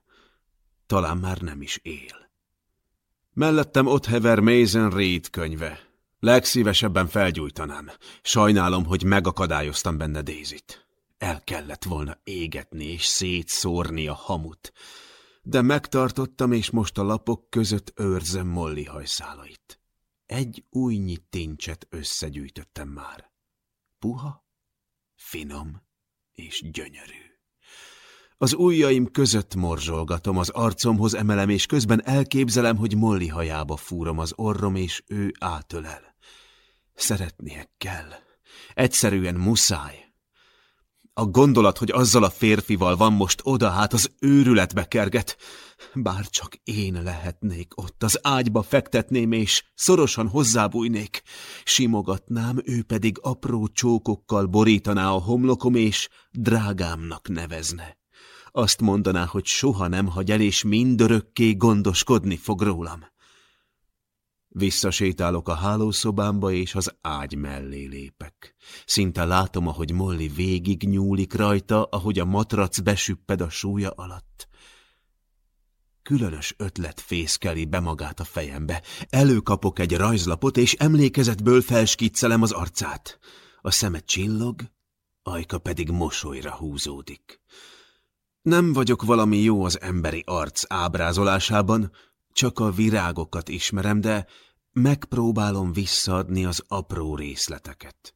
Talán már nem is él. Mellettem ott hever Mason Reed könyve. Legszívesebben felgyújtanám. Sajnálom, hogy megakadályoztam benne Daisy-t. El kellett volna égetni és szétszórni a hamut, de megtartottam, és most a lapok között őrzem Molly hajszálait. Egy újnyi tincset összegyűjtöttem már. Puha, finom és gyönyörű. Az ujjaim között morzsolgatom, az arcomhoz emelem, és közben elképzelem, hogy Molly hajába fúrom az orrom, és ő átölel. Szeretnie kell. Egyszerűen muszáj. A gondolat, hogy azzal a férfival van most oda, hát az őrületbe kerget. Bár csak én lehetnék ott, az ágyba fektetném, és szorosan hozzábújnék. Simogatnám, ő pedig apró csókokkal borítaná a homlokom, és drágámnak nevezne. Azt mondaná, hogy soha nem hagy el, és mindörökké gondoskodni fog rólam. Visszasétálok a hálószobámba, és az ágy mellé lépek. Szinte látom, ahogy Molly végig nyúlik rajta, ahogy a matrac besüpped a súlya alatt. Különös ötlet fészkeli be magát a fejembe. Előkapok egy rajzlapot, és emlékezetből felskiccelem az arcát. A szeme csillog, ajka pedig mosolyra húzódik. Nem vagyok valami jó az emberi arc ábrázolásában, csak a virágokat ismerem, de megpróbálom visszaadni az apró részleteket.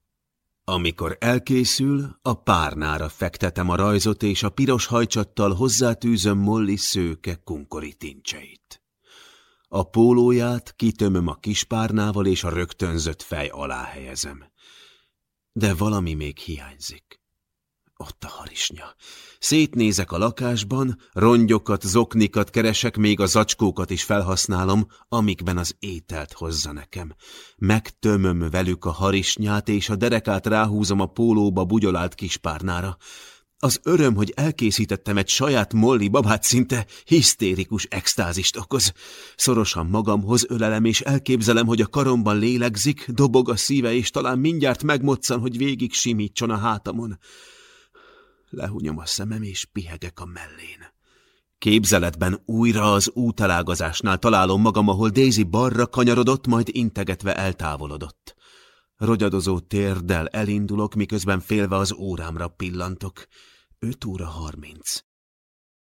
Amikor elkészül, a párnára fektetem a rajzot, és a piros hajcsattal hozzátűzöm Molly szőke kunkori tincseit. A pólóját kitömöm a kis párnával, és a rögtönzött fej alá helyezem. De valami még hiányzik. Ott a harisnya. Szétnézek a lakásban, rongyokat, zoknikat keresek, még a zacskókat is felhasználom, amikben az ételt hozza nekem. Megtömöm velük a harisnyát, és a derekát ráhúzom a pólóba bugyolált kispárnára. Az öröm, hogy elkészítettem egy saját molli babát, szinte hisztérikus extázist okoz. Szorosan magamhoz ölelem, és elképzelem, hogy a karomban lélegzik, dobog a szíve, és talán mindjárt megmoccan, hogy végig simítson a hátamon. Lehúnyom a szemem, és pihegek a mellén. Képzeletben újra az útelágazásnál találom magam, ahol Daisy balra kanyarodott, majd integetve eltávolodott. Rogyadozó térdel elindulok, miközben félve az órámra pillantok. Öt óra harminc.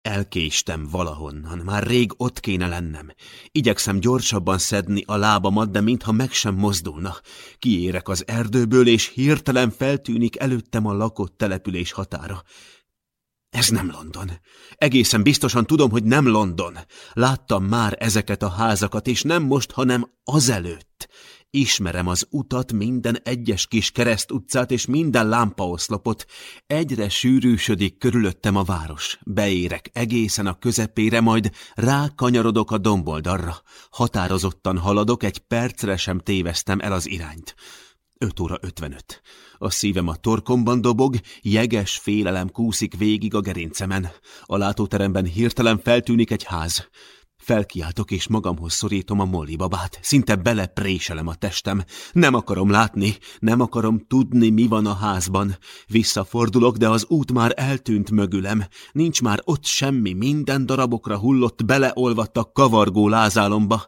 Elkéstem valahonnan, már rég ott kéne lennem. Igyekszem gyorsabban szedni a lábamat, de mintha meg sem mozdulna. Kiérek az erdőből, és hirtelen feltűnik előttem a lakott település határa. Ez nem London. Egészen biztosan tudom, hogy nem London. Láttam már ezeket a házakat, és nem most, hanem azelőtt. Ismerem az utat, minden egyes kis keresztutcát és minden lámpaoszlopot. Egyre sűrűsödik körülöttem a város. Beérek egészen a közepére, majd rákanyarodok a domboldalra. Határozottan haladok, egy percre sem téveztem el az irányt. Öt óra ötvenöt. A szívem a torkomban dobog, jeges félelem kúszik végig a gerincemen. A látóteremben hirtelen feltűnik egy ház. Felkiáltok és magamhoz szorítom a Molly babát. Szinte belepréselem a testem. Nem akarom látni, nem akarom tudni, mi van a házban. Visszafordulok, de az út már eltűnt mögülem. Nincs már ott semmi, minden darabokra hullott, beleolvadt a kavargó lázálomba.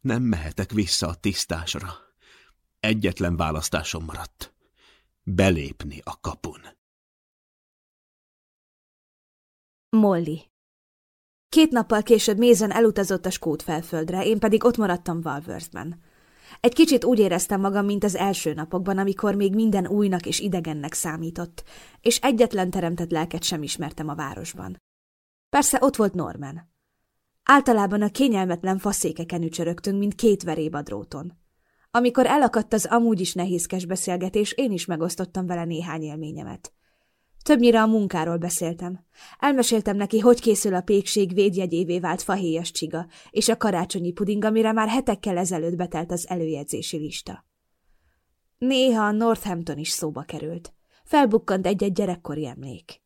Nem mehetek vissza a tisztásra. Egyetlen választásom maradt. Belépni a kapun. Molly Két nappal később Mézen elutazott a Skót felföldre, én pedig ott maradtam Valworthben. Egy kicsit úgy éreztem magam, mint az első napokban, amikor még minden újnak és idegennek számított, és egyetlen teremtett lelket sem ismertem a városban. Persze ott volt Norman. Általában a kényelmetlen faszékeken ücsörögtünk, mint két veréb a dróton. Amikor elakadt az amúgy is nehézkes beszélgetés, én is megosztottam vele néhány élményemet. Többnyire a munkáról beszéltem. Elmeséltem neki, hogy készül a pékség védjegyévé vált fahéjas csiga, és a karácsonyi puding, amire már hetekkel ezelőtt betelt az előjegyzési lista. Néha a Northampton is szóba került. Felbukkant egy-egy gyerekkori emlék.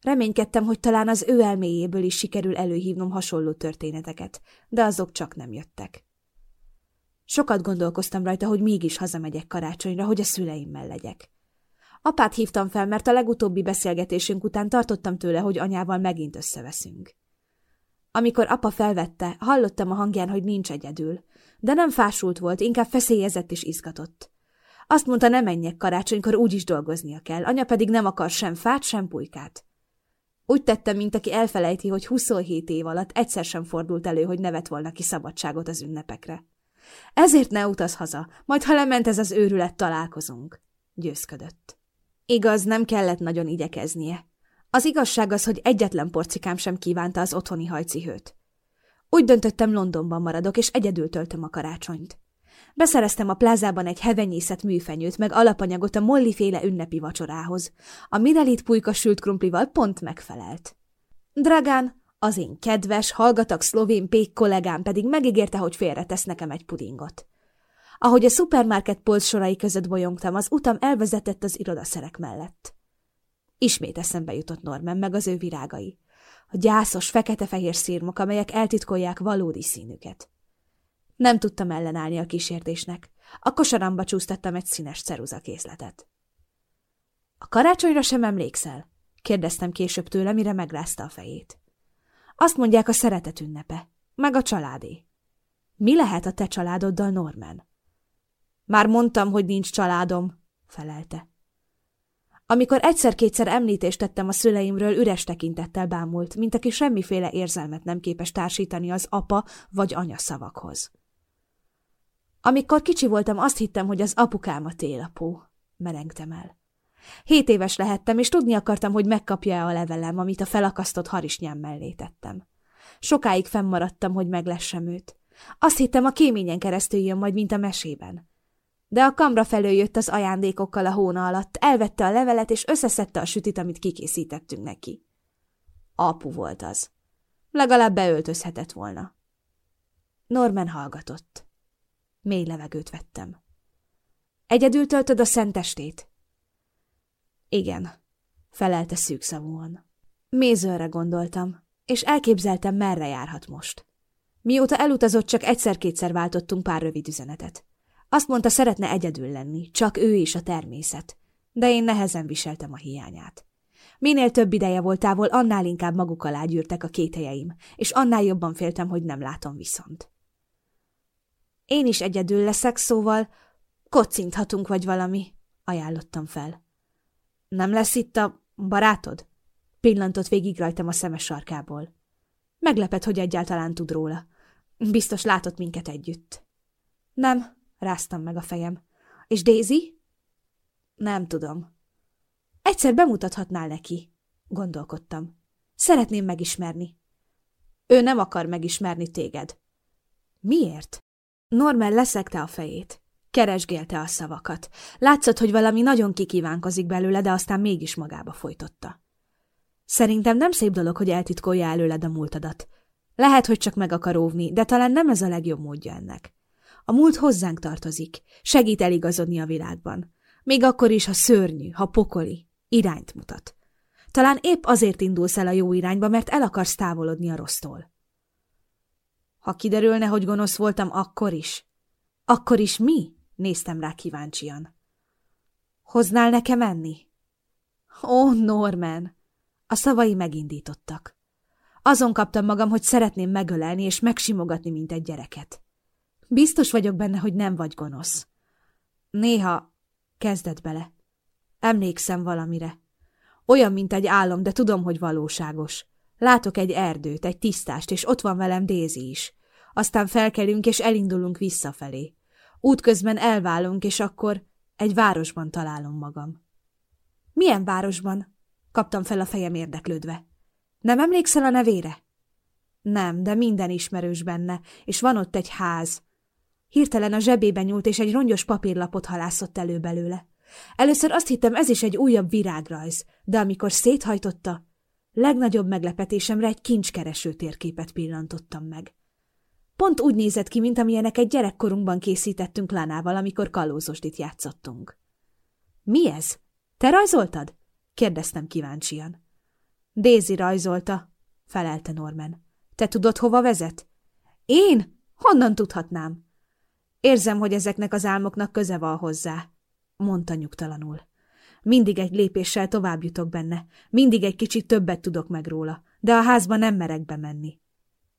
Reménykedtem, hogy talán az ő elméjéből is sikerül előhívnom hasonló történeteket, de azok csak nem jöttek. Sokat gondolkoztam rajta, hogy mégis hazamegyek karácsonyra, hogy a szüleimmel legyek. Apát hívtam fel, mert a legutóbbi beszélgetésünk után tartottam tőle, hogy anyával megint összeveszünk. Amikor apa felvette, hallottam a hangján, hogy nincs egyedül, de nem fásult volt, inkább feszélyezett és izgatott. Azt mondta, ne menjek karácsonykor, úgyis dolgoznia kell, anya pedig nem akar sem fát, sem pulykát. Úgy tettem, mint aki elfelejti, hogy 27 év alatt egyszer sem fordult elő, hogy nevet volna ki szabadságot az ünnepekre. Ezért ne utaz haza, majd ha lement ez az őrület, találkozunk. Győzködött. Igaz, nem kellett nagyon igyekeznie. Az igazság az, hogy egyetlen porcikám sem kívánta az otthoni hajcihőt. Úgy döntöttem, Londonban maradok, és egyedül töltöm a karácsonyt. Beszereztem a plázában egy hevenyészet műfenyőt, meg alapanyagot a molliféle ünnepi vacsorához. A mirelit pulyka sült krumplival pont megfelelt. Dragán, az én kedves, hallgatag szlovén pék kollégám pedig megígérte, hogy félretesz nekem egy pudingot. Ahogy a szupermarket polc sorai között bolyongtam, az utam elvezetett az irodaszerek mellett. Ismét eszembe jutott Norman meg az ő virágai. A gyászos, fekete-fehér szírmok, amelyek eltitkolják valódi színüket. Nem tudtam ellenállni a kísértésnek. A kosaramba csúsztattam egy színes ceruzakészletet. A karácsonyra sem emlékszel? kérdeztem később tőle, mire megrázta a fejét. Azt mondják a szeretet ünnepe, meg a családé. Mi lehet a te családoddal, Norman? Már mondtam, hogy nincs családom, felelte. Amikor egyszer-kétszer említést tettem a szüleimről, üres tekintettel bámult, mint aki semmiféle érzelmet nem képes társítani az apa vagy anya szavakhoz. Amikor kicsi voltam, azt hittem, hogy az apukám a télapó. Merengtem el. Hét éves lehettem, és tudni akartam, hogy megkapja-e a levelem, amit a felakasztott harisnyám mellé tettem. Sokáig fennmaradtam, hogy meglessem őt. Azt hittem, a kéményen keresztül jön majd, mint a mesében. De a kamra felől jött az ajándékokkal a hóna alatt, elvette a levelet, és összeszedte a sütit, amit kikészítettünk neki. Apu volt az. Legalább beöltözhetett volna. Norman hallgatott. Mély levegőt vettem. Egyedül töltöd a szentestét? Igen, felelte szűkszavúan. Mézőre gondoltam, és elképzeltem, merre járhat most. Mióta elutazott, csak egyszer-kétszer váltottunk pár rövid üzenetet. Azt mondta, szeretne egyedül lenni, csak ő és a természet, de én nehezen viseltem a hiányát. Minél több ideje volt távol, annál inkább maguk alá gyűrtek a kételjeim, és annál jobban féltem, hogy nem látom viszont. Én is egyedül leszek, szóval kocinthatunk vagy valami, ajánlottam fel. Nem lesz itt a barátod? Pillantott végig rajtam a szemes sarkából. Meglepet, hogy egyáltalán tud róla. Biztos látott minket együtt. Nem, ráztam meg a fejem. És Daisy? Nem tudom. Egyszer bemutathatnál neki, gondolkodtam. Szeretném megismerni. Ő nem akar megismerni téged. Miért? Norman leszekte a fejét. Keresgélte a szavakat. Látszott, hogy valami nagyon kikívánkozik belőle, de aztán mégis magába folytotta. Szerintem nem szép dolog, hogy eltitkolja előled a múltadat. Lehet, hogy csak meg akar óvni, de talán nem ez a legjobb módja ennek. A múlt hozzánk tartozik, segít eligazodni a világban. Még akkor is, ha szörnyű, ha pokoli, irányt mutat. Talán épp azért indulsz el a jó irányba, mert el akarsz távolodni a rossztól. Ha kiderülne, hogy gonosz voltam, akkor is. Akkor is mi? Néztem rá kíváncsian. Hoznál nekem enni? Ó, Norman! A szavai megindítottak. Azon kaptam magam, hogy szeretném megölelni és megsimogatni, mint egy gyereket. Biztos vagyok benne, hogy nem vagy gonosz. Néha kezdett bele. Emlékszem valamire. Olyan, mint egy álom, de tudom, hogy valóságos. Látok egy erdőt, egy tisztást, és ott van velem Dézi is. Aztán felkelünk, és elindulunk visszafelé. Útközben elválunk, és akkor egy városban találom magam. Milyen városban? Kaptam fel a fejem érdeklődve. Nem emlékszel a nevére? Nem, de minden ismerős benne, és van ott egy ház. Hirtelen a zsebébe nyúlt, és egy rongyos papírlapot halászott elő belőle. Először azt hittem, ez is egy újabb virágrajz, de amikor széthajtotta, legnagyobb meglepetésemre egy kincskereső térképet pillantottam meg. Pont úgy nézett ki, mint amilyeneket gyerekkorunkban készítettünk Lánával, amikor kalózosdit játszottunk. – Mi ez? Te rajzoltad? – kérdeztem kíváncsian. – Dézi rajzolta – felelte Norman. – Te tudod, hova vezet? – Én? Honnan tudhatnám? – Érzem, hogy ezeknek az álmoknak köze van hozzá – mondta nyugtalanul. Mindig egy lépéssel tovább jutok benne, mindig egy kicsit többet tudok meg róla, de a házba nem merek bemenni.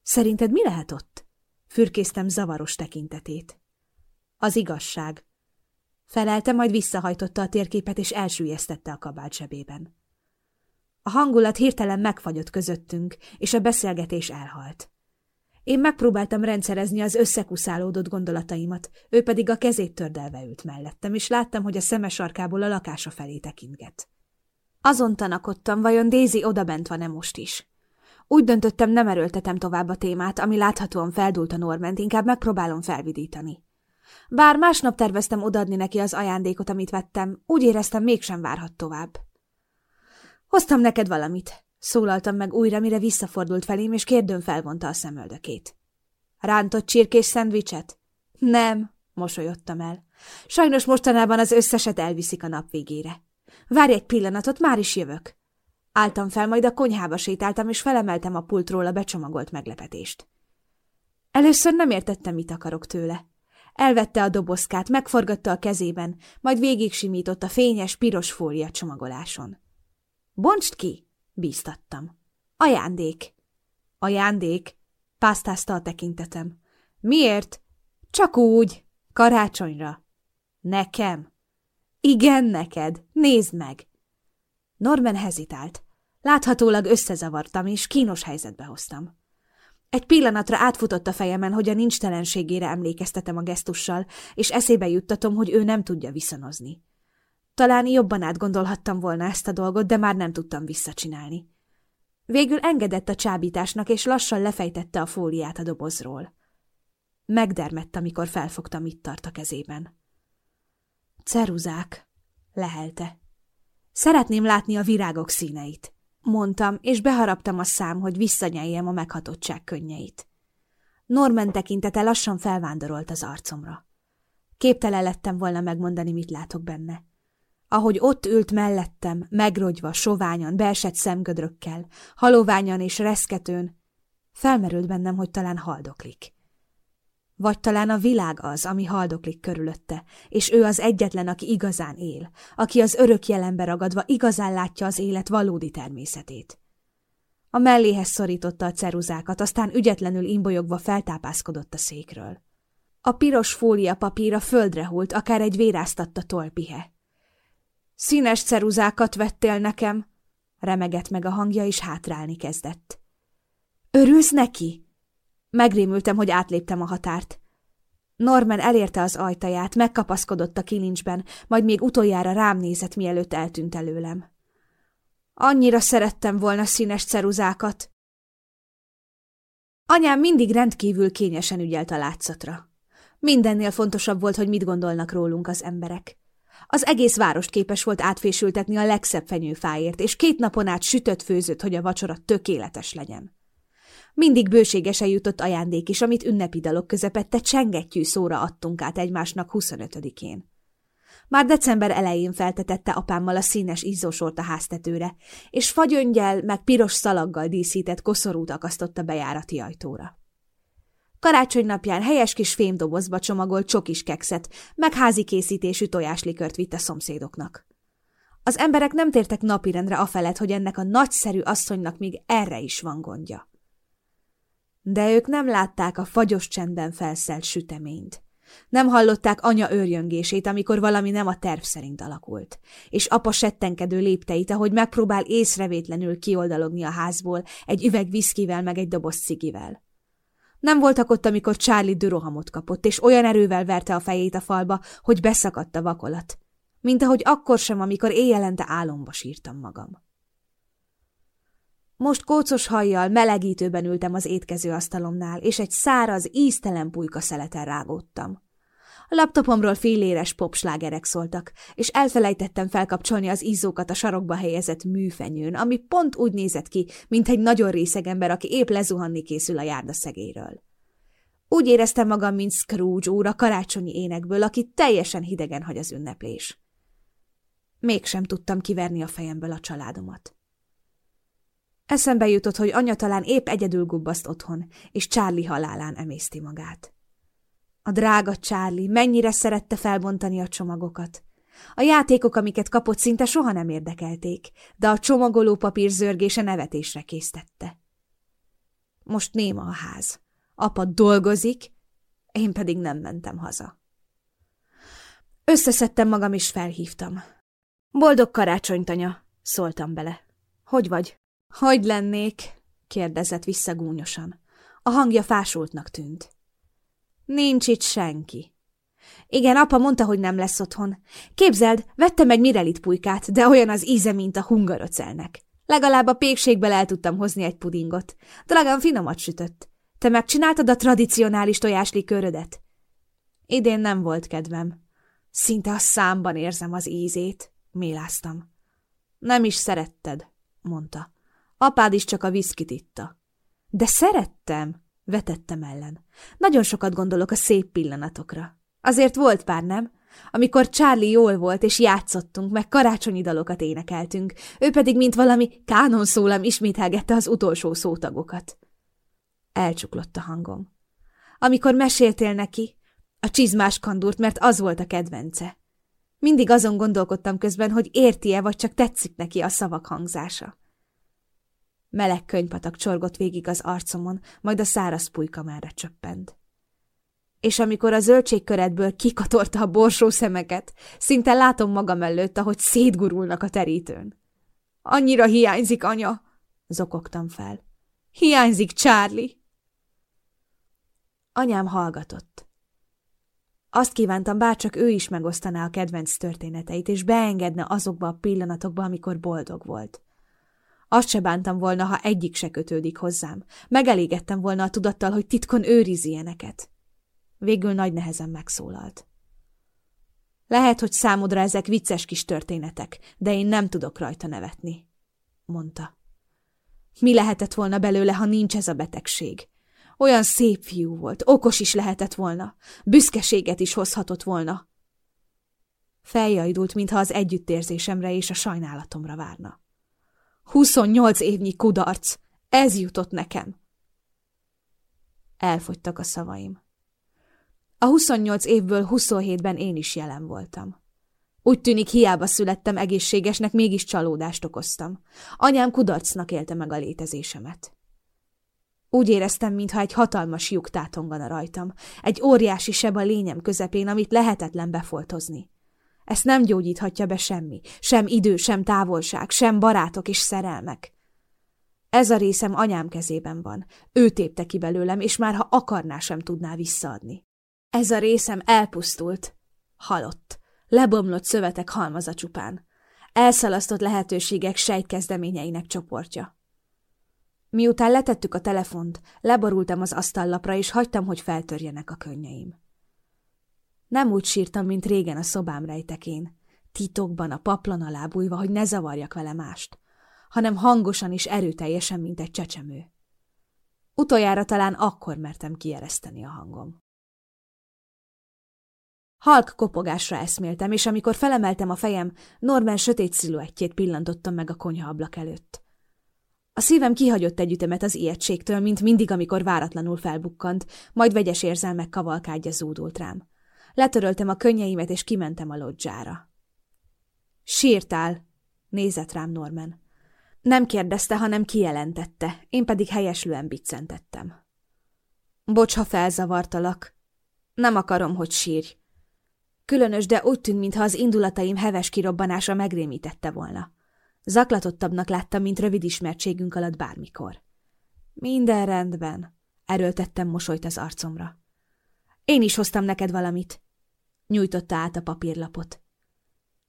Szerinted mi lehet ott? Fürkésztem zavaros tekintetét. Az igazság. Felelte, majd visszahajtotta a térképet, és elsüllyesztette a kabát zsebében. A hangulat hirtelen megfagyott közöttünk, és a beszélgetés elhalt. Én megpróbáltam rendszerezni az összekuszálódott gondolataimat, ő pedig a kezét tördelve ült mellettem, és láttam, hogy a szeme sarkából a lakása felé tekintget. Azon tanakodtam, vajon Daisy odabent van-e most is. Úgy döntöttem, nem erőltetem tovább a témát, ami láthatóan feldult a Norment, inkább megpróbálom felvidítani. Bár másnap terveztem odaadni neki az ajándékot, amit vettem, úgy éreztem, mégsem várhat tovább. Hoztam neked valamit, Szólaltam meg újra, mire visszafordult felém, és kérdőn felvonta a szemöldökét. Rántott csirkés szendvicset? Nem, mosolyodtam el. Sajnos mostanában az összeset elviszik a nap végére. Várj egy pillanatot, már is jövök. Álltam fel, majd a konyhába sétáltam, és felemeltem a pultról a becsomagolt meglepetést. Először nem értettem, mit akarok tőle. Elvette a dobozkát, megforgatta a kezében, majd végig simított a fényes, piros fólia csomagoláson. Bontsd ki! Bíztattam. Ajándék. Ajándék? Pásztázta a tekintetem. Miért? Csak úgy. Karácsonyra. Nekem? Igen, neked. Nézd meg. Norman hezitált. Láthatólag összezavartam, és kínos helyzetbe hoztam. Egy pillanatra átfutott a fejemen, hogy a nincs telenségére emlékeztetem a gesztussal, és eszébe juttatom, hogy ő nem tudja viszonozni. Talán jobban átgondolhattam volna ezt a dolgot, de már nem tudtam visszacsinálni. Végül engedett a csábításnak, és lassan lefejtette a fóliát a dobozról. Megdermett, amikor felfogta, mit tart a kezében. Ceruzák, lehelte. Szeretném látni a virágok színeit, mondtam, és beharaptam a szám, hogy visszanyeljem a meghatottság könnyeit. Norman tekintete lassan felvándorolt az arcomra. Képtelen lettem volna megmondani, mit látok benne ahogy ott ült mellettem, megrogyva, soványan, beesett szemgödrökkel, haloványan és reszketőn, felmerült bennem, hogy talán haldoklik. Vagy talán a világ az, ami haldoklik körülötte, és ő az egyetlen, aki igazán él, aki az örök jelenbe ragadva igazán látja az élet valódi természetét. A melléhez szorította a ceruzákat, aztán ügyetlenül imbolyogva feltápászkodott a székről. A piros fólia papíra földre hult, akár egy véráztatta tolpihe. Színes ceruzákat vettél nekem, remegett meg a hangja, és hátrálni kezdett. Örülsz neki? Megrémültem, hogy átléptem a határt. Norman elérte az ajtaját, megkapaszkodott a kilincsben, majd még utoljára rám nézett, mielőtt eltűnt előlem. Annyira szerettem volna színes ceruzákat. Anyám mindig rendkívül kényesen ügyelt a látszatra. Mindennél fontosabb volt, hogy mit gondolnak rólunk az emberek. Az egész várost képes volt átfésültetni a legszebb fenyőfáért, és két napon át sütött főzött, hogy a vacsora tökéletes legyen. Mindig bőségesen jutott ajándék is, amit ünnepi dalok közepette csengettyű szóra adtunk át egymásnak 25-én. Már december elején feltetette apámmal a színes izzósort a háztetőre, és fagyöngyel meg piros szalaggal díszített koszorút akasztott a bejárati ajtóra. Karácsony napján helyes kis fémdobozba csomagolt csokis kekszet, meg házi készítésű tojáslikört vitt a szomszédoknak. Az emberek nem tértek napirendre afelett, hogy ennek a nagyszerű asszonynak még erre is van gondja. De ők nem látták a fagyos csendben felszelt süteményt. Nem hallották anya őrjöngését, amikor valami nem a terv szerint alakult, és apa settenkedő lépteit, ahogy megpróbál észrevétlenül kioldalogni a házból egy üveg viszkivel meg egy doboz cigivel. Nem voltak ott, amikor Charlie dürohamot kapott, és olyan erővel verte a fejét a falba, hogy beszakadt a vakolat. Mint ahogy akkor sem, amikor éjjelente álomba sírtam magam. Most kócos hajjal, melegítőben ültem az étkező asztalomnál, és egy száraz, íztelen pulyka szeleten rágódtam. A laptopomról féléres popslágerek szóltak, és elfelejtettem felkapcsolni az izzókat a sarokba helyezett műfenyőn, ami pont úgy nézett ki, mint egy nagyon részeg ember, aki épp lezuhanni készül a járda szegéről. Úgy éreztem magam, mint Scrooge úr a karácsonyi énekből, aki teljesen hidegen hagy az ünneplés. Mégsem tudtam kiverni a fejemből a családomat. Eszembe jutott, hogy anya talán épp egyedül gubbaszt otthon, és Charlie halálán emészti magát. A drága Charlie mennyire szerette felbontani a csomagokat. A játékok, amiket kapott, szinte soha nem érdekelték, de a csomagoló papír zörgése nevetésre késztette. Most néma a ház. Apa dolgozik, én pedig nem mentem haza. Összeszedtem magam, és felhívtam. Boldog karácsonyt, anya, szóltam bele. Hogy vagy? Hogy lennék? kérdezett visszagúnyosan. A hangja fásultnak tűnt. Nincs itt senki. Igen, apa mondta, hogy nem lesz otthon. Képzeld, vettem egy mirelit pulykát, de olyan az íze, mint a hungaröcelnek. Legalább a pékségből el tudtam hozni egy pudingot. Drágán finomat sütött. Te megcsináltad a tradicionális tojáslikőrödet? Idén nem volt kedvem. Szinte a számban érzem az ízét, méláztam. Nem is szeretted, mondta. Apád is csak a viszkit itta. De szerettem, vetettem ellen. Nagyon sokat gondolok a szép pillanatokra. Azért volt pár, nem? Amikor Charlie jól volt, és játszottunk, meg karácsonyi dalokat énekeltünk, ő pedig, mint valami kánon szólam, ismételgette az utolsó szótagokat. Elcsuklott a hangom. Amikor meséltél neki, a csizmás kandúrt, mert az volt a kedvence. Mindig azon gondolkodtam közben, hogy érti-e, vagy csak tetszik neki a szavak hangzása. Meleg könypatak csorgott végig az arcomon, majd a száraz pulykamára csöppent. És amikor a zöldségköretből kikatorta a borsó szemeket, szinte látom magam előtt, ahogy szétgurulnak a terítőn. Annyira hiányzik, anya! zokogtam fel. Hiányzik Charlie! Anyám hallgatott. Azt kívántam, bárcsak ő is megosztaná a kedvenc történeteit, és beengedne azokba a pillanatokba, amikor boldog volt. Azt se bántam volna, ha egyik se kötődik hozzám. Megelégettem volna a tudattal, hogy titkon őriz ilyeneket. Végül nagy nehezen megszólalt. Lehet, hogy számodra ezek vicces kis történetek, de én nem tudok rajta nevetni, mondta. Mi lehetett volna belőle, ha nincs ez a betegség? Olyan szép fiú volt, okos is lehetett volna, büszkeséget is hozhatott volna. Feljajdult, mintha az együttérzésemre és a sajnálatomra várna. Huszonnyolc évnyi kudarc, ez jutott nekem. Elfogytak a szavaim. A 28 évből 27-ben én is jelen voltam. Úgy tűnik, hiába születtem egészségesnek, mégis csalódást okoztam. Anyám kudarcnak élte meg a létezésemet. Úgy éreztem, mintha egy hatalmas lyuk tátongana rajtam, egy óriási seb a lényem közepén, amit lehetetlen befoltozni. Ezt nem gyógyíthatja be semmi, sem idő, sem távolság, sem barátok és szerelmek. Ez a részem anyám kezében van. Ő tépte ki belőlem, és már ha akarná, sem tudná visszaadni. Ez a részem elpusztult, halott, lebomlott szövetek halmaza csupán, elszalasztott lehetőségek sejtkezdeményeinek csoportja. Miután letettük a telefont, leborultam az asztallapra, és hagytam, hogy feltörjenek a könnyeim. Nem úgy sírtam, mint régen a szobám rejtekén, titokban a paplan alá bújva, hogy ne zavarjak vele mást, hanem hangosan és erőteljesen, mint egy csecsemő. Utoljára talán akkor mertem kiereszteni a hangom. Halk kopogásra eszméltem, és amikor felemeltem a fejem, Norman sötét sziluettjét pillantottam meg a konyha ablak előtt. A szívem kihagyott egy ütemet az ijegységtől, mint mindig, amikor váratlanul felbukkant, majd vegyes érzelmek kavalkádja zúdult rám. Letöröltem a könnyeimet, és kimentem a lodzsára. Sírtál, nézett rám Norman. Nem kérdezte, hanem kijelentette, én pedig helyeslően biccentettem. Bocs, ha felzavartalak. Nem akarom, hogy sírj. Különös, de úgy tűnt, mintha az indulataim heves kirobbanása megrémítette volna. Zaklatottabbnak láttam, mint rövid ismertségünk alatt bármikor. Minden rendben, erőltettem mosolyt az arcomra. Én is hoztam neked valamit. Nyújtotta át a papírlapot.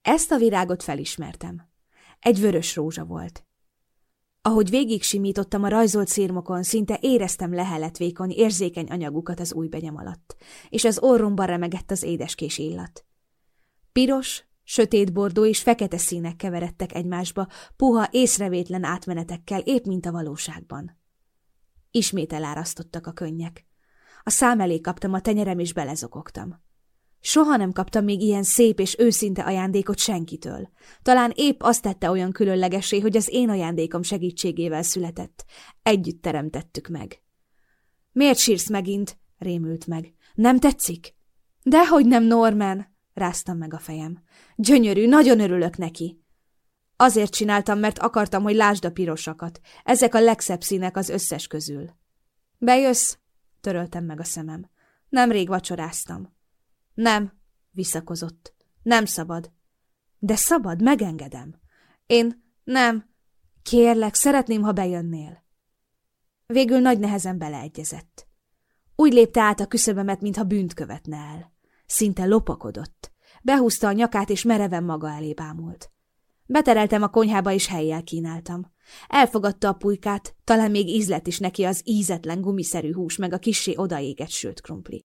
Ezt a virágot felismertem. Egy vörös rózsa volt. Ahogy végig simítottam a rajzolt szírmokon, szinte éreztem leheletvékony, érzékeny anyagukat az új benyem alatt, és az orromban remegett az édeskés illat. Piros, sötét bordó és fekete színek keveredtek egymásba, puha, észrevétlen átmenetekkel, épp mint a valóságban. Ismét elárasztottak a könnyek. A szám elé kaptam a tenyerem, és belezokogtam. Soha nem kaptam még ilyen szép és őszinte ajándékot senkitől. Talán épp azt tette olyan különlegesé, hogy az én ajándékom segítségével született. Együtt teremtettük meg. Miért sírsz megint? rémült meg. Nem tetszik? Dehogy nem, Norman! ráztam meg a fejem. Gyönyörű, nagyon örülök neki. Azért csináltam, mert akartam, hogy lásd a pirosakat. Ezek a legszebb színek az összes közül. Bejössz? Töröltem meg a szemem. Nemrég vacsoráztam. Nem, visszakozott. Nem szabad. De szabad, megengedem. Én nem. Kérlek, szeretném, ha bejönnél. Végül nagy nehezen beleegyezett. Úgy lépte át a küszöbömet, mintha bűnt követne el. Szinte lopakodott. Behúzta a nyakát, és mereven maga elé bámult. Betereltem a konyhába, és helyjel kínáltam. Elfogadta a pulykát, talán még ízlet is neki az ízetlen gumiszerű hús, meg a kissé odaégett sült krumpli.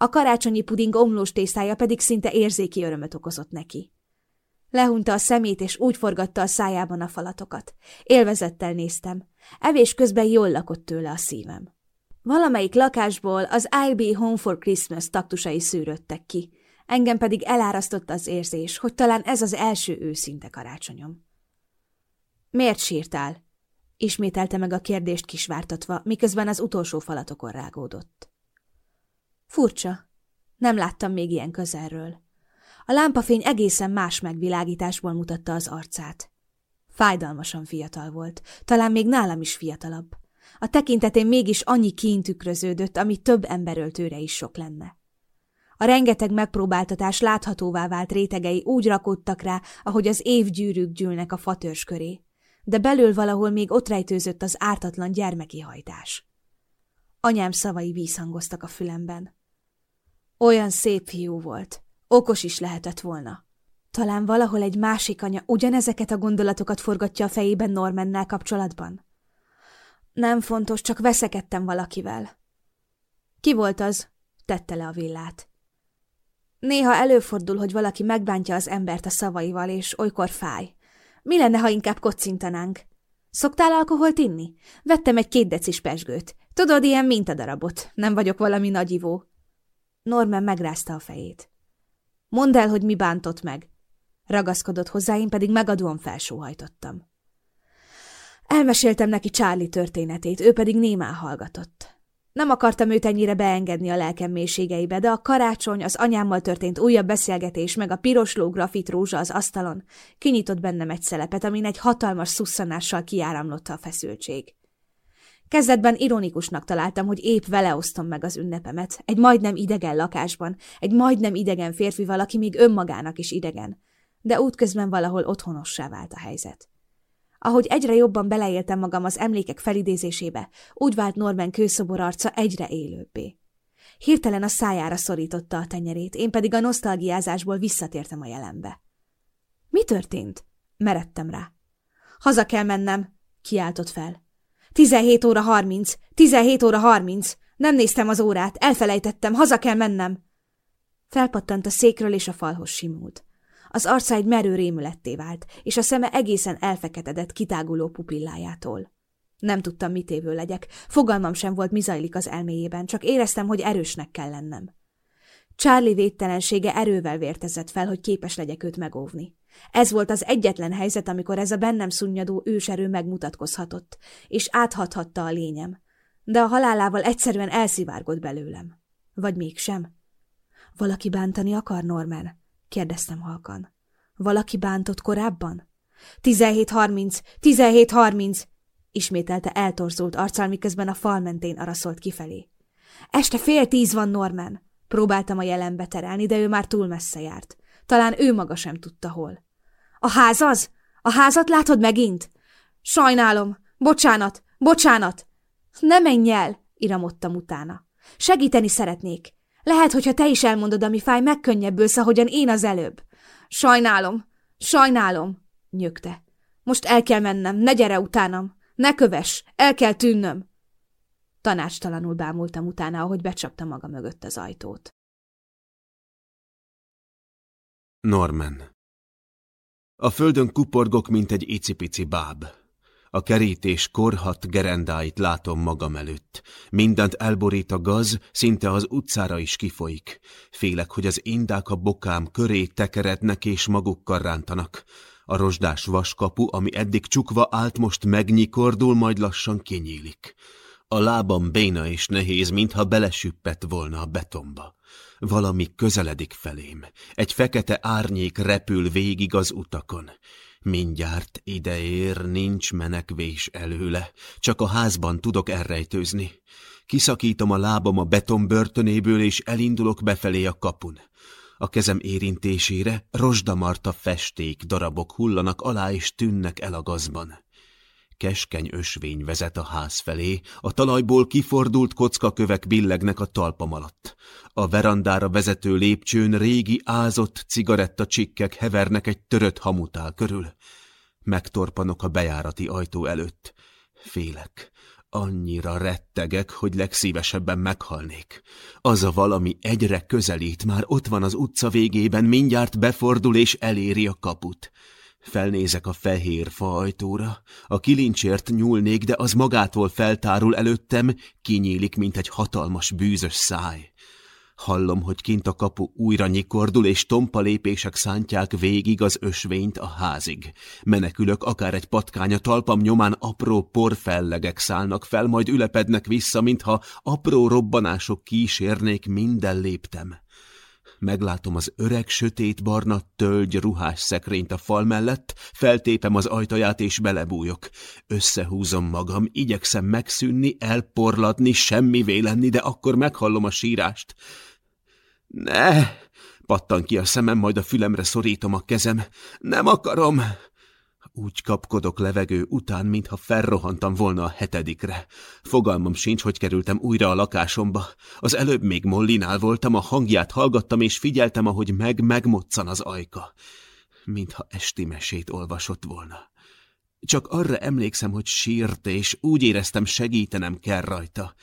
A karácsonyi puding omlós tésztája pedig szinte érzéki örömöt okozott neki. Lehunta a szemét, és úgy forgatta a szájában a falatokat. Élvezettel néztem. Evés közben jól lakott tőle a szívem. Valamelyik lakásból az I'll be home for Christmas taktusai szűrődtek ki, engem pedig elárasztott az érzés, hogy talán ez az első őszinte karácsonyom. Miért sírtál? Ismételte meg a kérdést kisvártatva, miközben az utolsó falatokon rágódott. Furcsa. Nem láttam még ilyen közelről. A lámpafény egészen más megvilágításból mutatta az arcát. Fájdalmasan fiatal volt, talán még nálam is fiatalabb. A tekintetén mégis annyi kín tükröződött, ami több emberöltőre is sok lenne. A rengeteg megpróbáltatás láthatóvá vált rétegei úgy rakódtak rá, ahogy az évgyűrűk gyűlnek a fatörs köré, de belül valahol még ott rejtőzött az ártatlan gyermeki hajtás. Anyám szavai vízhangoztak a fülemben. Olyan szép fiú volt, okos is lehetett volna. Talán valahol egy másik anya ugyanezeket a gondolatokat forgatja a fejében Normannel kapcsolatban? Nem fontos, csak veszekedtem valakivel. Ki volt az? Tette le a villát. Néha előfordul, hogy valaki megbántja az embert a szavaival, és olykor fáj. Mi lenne, ha inkább kocintanánk? Szoktál alkoholt inni? Vettem egy két decis pesgőt. Tudod, ilyen mintadarabot. Nem vagyok valami nagyivó. Norman megrázta a fejét. Mondd el, hogy mi bántott meg. Ragaszkodott hozzá, én pedig megadóan felsóhajtottam. Elmeséltem neki Charlie történetét, ő pedig némán hallgatott. Nem akartam őt ennyire beengedni a lelkem mélységeibe, de a karácsony, az anyámmal történt újabb beszélgetés, meg a pirosló grafit rózsa az asztalon kinyitott bennem egy szelepet, amin egy hatalmas szusszanással kiáramlott a feszültség. Kezdetben ironikusnak találtam, hogy épp vele osztom meg az ünnepemet, egy majdnem idegen lakásban, egy majdnem idegen férfival, aki még önmagának is idegen, de útközben valahol otthonossá vált a helyzet. Ahogy egyre jobban beleéltem magam az emlékek felidézésébe, úgy vált Norman kőszobor arca egyre élőbbé. Hirtelen a szájára szorította a tenyerét, én pedig a nosztalgiázásból visszatértem a jelenbe. Mi történt? Meredtem rá. Haza kell mennem, kiáltott fel. Tizenhét óra harminc, tizenhét óra harminc. Nem néztem az órát, elfelejtettem, haza kell mennem. Felpattant a székről, és a falhoz simult. Az arca egy merő rémületté vált, és a szeme egészen elfeketedett kitáguló pupillájától. Nem tudtam, mit évő legyek, fogalmam sem volt, mi zajlik az elméjében, csak éreztem, hogy erősnek kell lennem. Charlie védtelensége erővel vértezett fel, hogy képes legyek őt megóvni. Ez volt az egyetlen helyzet, amikor ez a bennem szunnyadó őserő megmutatkozhatott, és áthathatta a lényem. De a halálával egyszerűen elszivárgott belőlem. Vagy mégsem? Valaki bántani akar, Norman? kérdeztem halkan. Valaki bántott korábban? Tizenhét harminc, tizenhét harminc, ismételte eltorzult arccal, miközben a fal mentén araszolt kifelé. Este fél tíz van, Norman. Próbáltam a jelenbe terelni, de ő már túl messze járt. Talán ő maga sem tudta hol. A ház az? A házat látod megint? Sajnálom. Bocsánat, bocsánat. Ne menj el, iramodtam utána. Segíteni szeretnék. Lehet, hogyha te is elmondod, ami fáj, megkönnyebbülsz, ahogyan én az előbb. Sajnálom, sajnálom, nyögte. Most el kell mennem, ne gyere utánam. Ne kövess, el kell tűnnöm. Tanácstalanul bámultam utána, ahogy becsapta maga mögött az ajtót. Norman A földön kuporgok, mint egy icipici báb. A kerítés korhat gerendáit látom magam előtt. Mindent elborít a gaz, szinte az utcára is kifolyik. Félek, hogy az indák a bokám köré tekerednek és magukkal rántanak. A rozsdás vaskapu, ami eddig csukva állt, most megnyikordul, majd lassan kinyílik. A lábam béna és nehéz, mintha belesüppett volna a betonba. Valami közeledik felém. Egy fekete árnyék repül végig az utakon. Mindjárt ideér, nincs menekvés előle, csak a házban tudok elrejtőzni. Kiszakítom a lábam a beton börtönéből, és elindulok befelé a kapun. A kezem érintésére rozsdamarta festék darabok hullanak alá és tűnnek el a gazban. Keskeny ösvény vezet a ház felé, a talajból kifordult kockakövek billegnek a talpam alatt. A verandára vezető lépcsőn régi ázott cigarettacsikkek hevernek egy törött hamutál körül. Megtorpanok a bejárati ajtó előtt. Félek. Annyira rettegek, hogy legszívesebben meghalnék. Az a valami egyre közelít, már ott van az utca végében, mindjárt befordul és eléri a kaput. Felnézek a fehér faajtóra, a kilincsért nyúlnék, de az magától feltárul előttem, kinyílik, mint egy hatalmas bűzös száj. Hallom, hogy kint a kapu újra nyikordul, és tompa lépések szántják végig az ösvényt a házig. Menekülök, akár egy patkány a talpam nyomán apró porfellegek szállnak fel, majd ülepednek vissza, mintha apró robbanások kísérnék minden léptem. Meglátom az öreg, sötét-barna tölgy ruhás szekrényt a fal mellett, feltépem az ajtaját és belebújok. Összehúzom magam, igyekszem megszűnni, elporladni, semmivé lenni, de akkor meghallom a sírást. Ne! Pattan ki a szemem, majd a fülemre szorítom a kezem. Nem akarom! Úgy kapkodok levegő után, mintha felrohantam volna a hetedikre. Fogalmam sincs, hogy kerültem újra a lakásomba. Az előbb még Mollinál voltam, a hangját hallgattam, és figyeltem, ahogy meg-megmoccan az ajka. Mintha esti mesét olvasott volna. Csak arra emlékszem, hogy sírt, és úgy éreztem, segítenem kell rajta.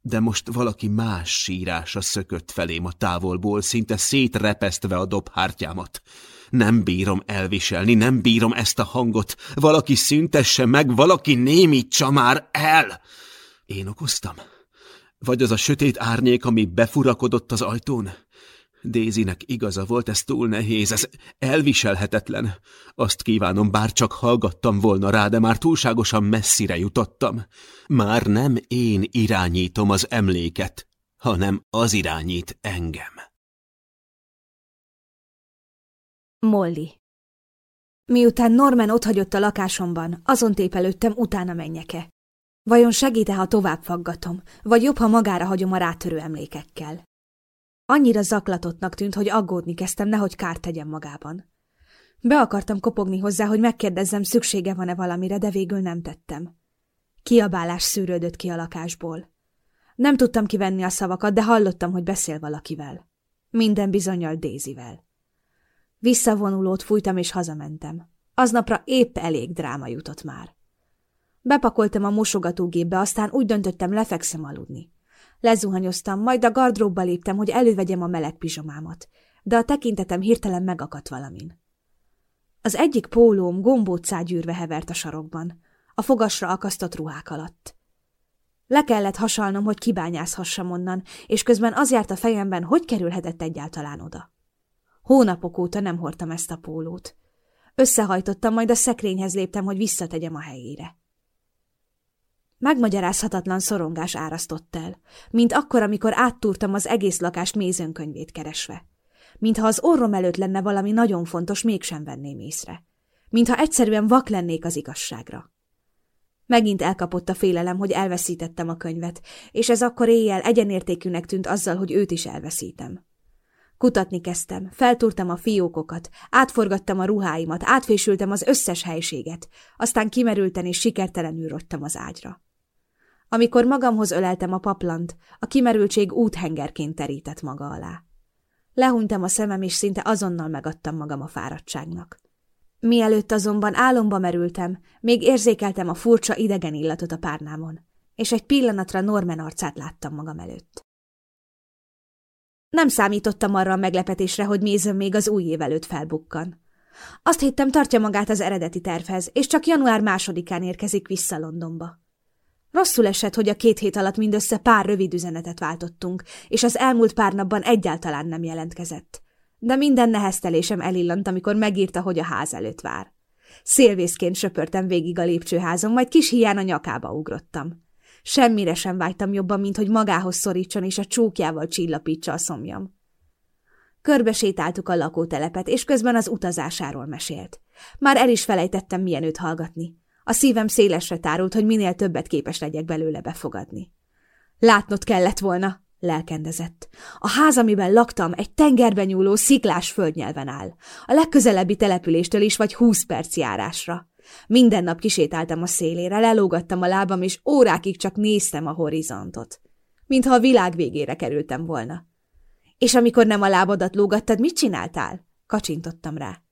De most valaki más sírása szökött felém a távolból, szinte szétrepesztve a dobhártyámat. Nem bírom elviselni, nem bírom ezt a hangot. Valaki szüntesse meg, valaki némítsa már el! Én okoztam? Vagy az a sötét árnyék, ami befurakodott az ajtón? Dézinek igaza volt, ez túl nehéz, ez elviselhetetlen. Azt kívánom, bár csak hallgattam volna rá, de már túlságosan messzire jutottam. Már nem én irányítom az emléket, hanem az irányít engem. Molly Miután Norman otthagyott a lakásomban, azon tépelődtem, utána menjeke. Vajon segíte, ha tovább faggatom, vagy jobb, ha magára hagyom a rátörő emlékekkel? Annyira zaklatottnak tűnt, hogy aggódni kezdtem, nehogy kárt tegyem magában. Be akartam kopogni hozzá, hogy megkérdezzem, szüksége van-e valamire, de végül nem tettem. Kiabálás szűrődött ki a lakásból. Nem tudtam kivenni a szavakat, de hallottam, hogy beszél valakivel. Minden bizonyal Dézivel. Visszavonulót fújtam és hazamentem. Aznapra épp elég dráma jutott már. Bepakoltam a mosogatógépbe, aztán úgy döntöttem, lefekszem aludni. Lezuhanyoztam, majd a gardróbba léptem, hogy elővegyem a meleg pizsomámat, de a tekintetem hirtelen megakadt valamin. Az egyik pólóm gombócágyűrve hevert a sarokban, a fogasra akasztott ruhák alatt. Le kellett hasalnom, hogy kibányázhassam onnan, és közben az járt a fejemben, hogy kerülhetett egyáltalán oda. Hónapok óta nem hordtam ezt a pólót. Összehajtottam, majd a szekrényhez léptem, hogy visszategyem a helyére. Megmagyarázhatatlan szorongás árasztott el, mint akkor, amikor áttúrtam az egész lakást mézőnkönyvét keresve. Mintha az orrom előtt lenne valami nagyon fontos, mégsem venném észre. Mintha egyszerűen vak lennék az igazságra. Megint elkapott a félelem, hogy elveszítettem a könyvet, és ez akkor éjjel egyenértékűnek tűnt azzal, hogy őt is elveszítem. Kutatni kezdtem, feltúrtam a fiókokat, átforgattam a ruháimat, átfésültem az összes helységet, aztán kimerülten és sikertelenül rogytam az ágyra. Amikor magamhoz öleltem a paplant, a kimerültség úthengerként terített maga alá. Lehuntam a szemem, és szinte azonnal megadtam magam a fáradtságnak. Mielőtt azonban álomba merültem, még érzékeltem a furcsa idegen illatot a párnámon, és egy pillanatra Norman arcát láttam magam előtt. Nem számítottam arra a meglepetésre, hogy mézem még az új év előtt felbukkan. Azt hittem, tartja magát az eredeti tervhez, és csak január másodikán érkezik vissza Londonba. Rosszul esett, hogy a két hét alatt mindössze pár rövid üzenetet váltottunk, és az elmúlt pár napban egyáltalán nem jelentkezett. De minden neheztelésem elillant, amikor megírta, hogy a ház előtt vár. Szélvészként söpörtem végig a lépcsőházon, majd kis hián a nyakába ugrottam. Semmire sem vágytam jobban, mint hogy magához szorítson és a csókjával csillapítsa a szomjam. Körbe sétáltuk a lakótelepet, és közben az utazásáról mesélt. Már el is felejtettem, milyen őt hallgatni. A szívem szélesre tárult, hogy minél többet képes legyek belőle befogadni. Látnod kellett volna, Lelkendezett. A ház, amiben laktam, egy tengerben nyúló sziklás földnyelven áll. A legközelebbi településtől is vagy húsz perc járásra. Minden nap kisétáltam a szélére, lelógattam a lábam, és órákig csak néztem a horizontot. Mintha a világ végére kerültem volna. És amikor nem a lábadat lógattad, mit csináltál? Kacsintottam rá.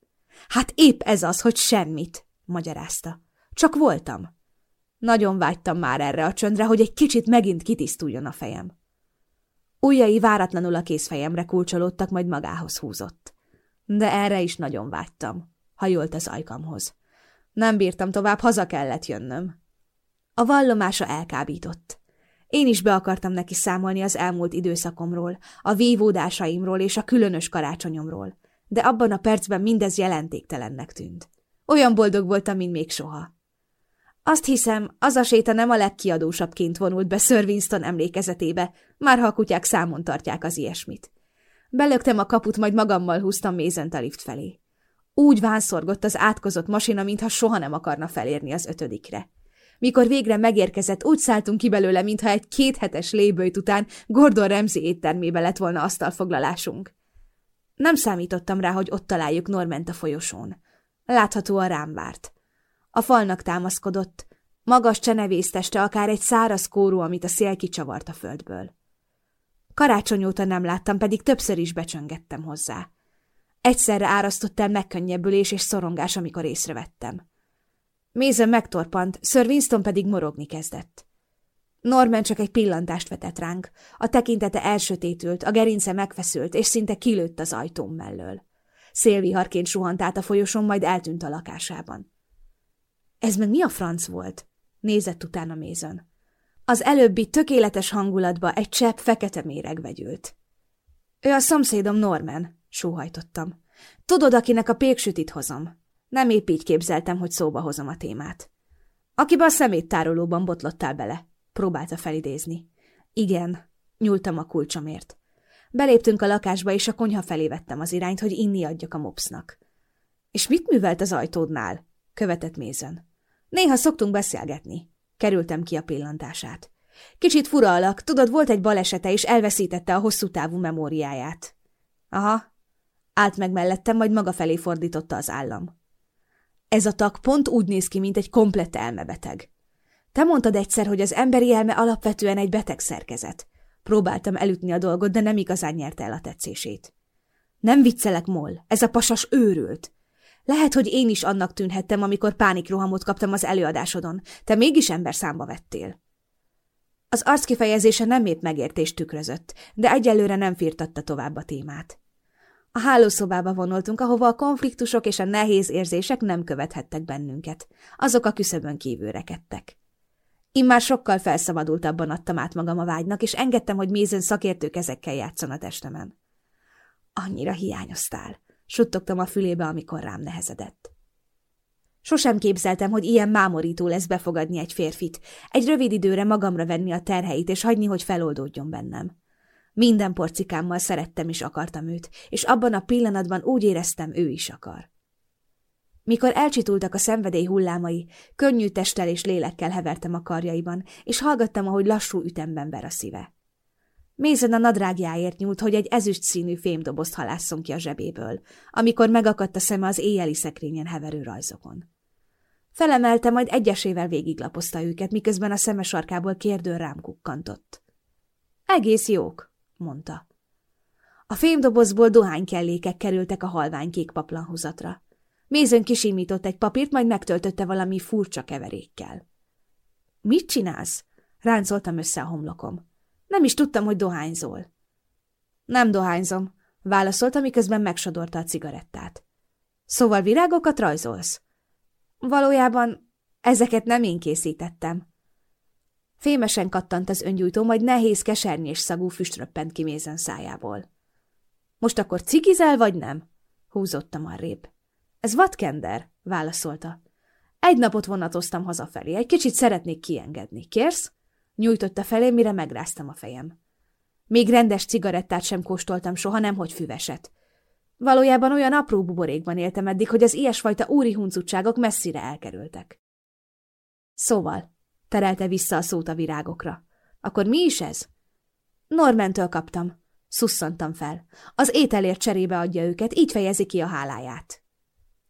Hát épp ez az, hogy semmit, magyarázta. Csak voltam. Nagyon vágytam már erre a csöndre, hogy egy kicsit megint kitisztuljon a fejem. Ujjai váratlanul a kézfejemre kulcsolódtak, majd magához húzott. De erre is nagyon vágytam. Hajolt az ajkamhoz. Nem bírtam tovább, haza kellett jönnöm. A vallomása elkábított. Én is be akartam neki számolni az elmúlt időszakomról, a vívódásaimról és a különös karácsonyomról, de abban a percben mindez jelentéktelennek tűnt. Olyan boldog voltam, mint még soha. Azt hiszem, az a séta nem a legkiadósabbként vonult be Sir Winston emlékezetébe, már ha a kutyák számon tartják az ilyesmit. Belöktem a kaput, majd magammal húztam mézent a lift felé. Úgy vánszorgott az átkozott masina, mintha soha nem akarna felérni az ötödikre. Mikor végre megérkezett, úgy szálltunk ki belőle, mintha egy kéthetes lébőjt után Gordon Ramsay éttermébe lett volna asztalfoglalásunk. Nem számítottam rá, hogy ott találjuk Norment a folyosón. Láthatóan rám várt. A falnak támaszkodott, magas csenevészteste akár egy száraz kóró, amit a szél kicsavart a földből. Karácsony óta nem láttam, pedig többször is becsöngettem hozzá. Egyszerre árasztott el megkönnyebbülés és szorongás, amikor észrevettem. Mézen megtorpant, Sir Winston pedig morogni kezdett. Norman csak egy pillantást vetett ránk. A tekintete elsötétült, a gerince megfeszült, és szinte kilőtt az ajtóm mellől. Szélviharként suhant át a folyosón, majd eltűnt a lakásában. Ez meg mi a franc volt? Nézett utána Mézön. Az előbbi tökéletes hangulatba egy csepp fekete méreg vegyült. Ő a szomszédom Norman, sóhajtottam. Tudod, akinek a péksütit hozom? Nem épp így képzeltem, hogy szóba hozom a témát. Akiben a szeméttárolóban botlottál bele, próbálta felidézni. Igen, nyúltam a kulcsomért. Beléptünk a lakásba, és a konyha felé vettem az irányt, hogy inni adjak a mopsnak. És mit művelt az ajtódnál? követett Mézön. Néha szoktunk beszélgetni. Kerültem ki a pillantását. Kicsit fura alak, tudod, volt egy balesete, és elveszítette a hosszú távú memóriáját. Aha. Állt meg mellettem, majd maga felé fordította az állam. Ez a tag pont úgy néz ki, mint egy komplett elmebeteg. Te mondtad egyszer, hogy az emberi elme alapvetően egy beteg szerkezet. Próbáltam elütni a dolgot, de nem igazán nyerte el a tetszését. Nem viccelek, Moll, ez a pasas őrült. Lehet, hogy én is annak tűnhettem, amikor pánikrohamot kaptam az előadásodon. Te mégis ember számba vettél. Az arckifejezése nem épp megértést tükrözött, de egyelőre nem firtatta tovább a témát. A hálószobába vonultunk, ahova a konfliktusok és a nehéz érzések nem követhettek bennünket. Azok a küszöbön kívül rekedtek. Immár sokkal felszabadultabban adtam át magam a vágynak, és engedtem, hogy mézen szakértők ezekkel játszon a testemen. Annyira hiányoztál, suttogtam a fülébe, amikor rám nehezedett. Sosem képzeltem, hogy ilyen mámorító lesz befogadni egy férfit, egy rövid időre magamra venni a terheit, és hagyni, hogy feloldódjon bennem. Minden porcikámmal szerettem és akartam őt, és abban a pillanatban úgy éreztem, ő is akar. Mikor elcsitultak a szenvedély hullámai, könnyű testtel és lélekkel hevertem a karjaiban, és hallgattam, ahogy lassú ütemben ver a szíve. Mézen a nadrágjáért nyúlt, hogy egy ezüst színű fémdobozt halásszon ki a zsebéből, amikor megakadt a szeme az éjjeli szekrényen heverő rajzokon. Felemelte, majd egyesével végiglapozta őket, miközben a szeme sarkából kérdőn rám kukkantott. Egész jók, mondta. A fémdobozból dohánykellékek kerültek a halványkék paplanhuzatra. Mézön kisimított egy papírt, majd megtöltötte valami furcsa keverékkel. – Mit csinálsz? – ráncoltam össze a homlokom. Nem is tudtam, hogy dohányzol. – Nem dohányzom – válaszolta, miközben megsodorta a cigarettát. – Szóval virágokat rajzolsz? – Valójában ezeket nem én készítettem. Fémesen kattant az öngyújtó, majd nehéz kesernyés szagú füst röppent ki mézen szájából. – Most akkor cigizel, vagy nem? – húzottam arrébb. Ez vadkender, válaszolta. Egy napot vonatoztam hazafelé, egy kicsit szeretnék kiengedni. Kérsz? Nyújtotta felé, mire megráztam a fejem. Még rendes cigarettát sem kóstoltam soha, nemhogy füveset. Valójában olyan apró buborékban éltem eddig, hogy az ilyesfajta úri huncutságok messzire elkerültek. Szóval, terelte vissza a szót a virágokra. Akkor mi is ez? Normentől kaptam. Szusszantam fel. Az ételért cserébe adja őket, így fejezi ki a háláját.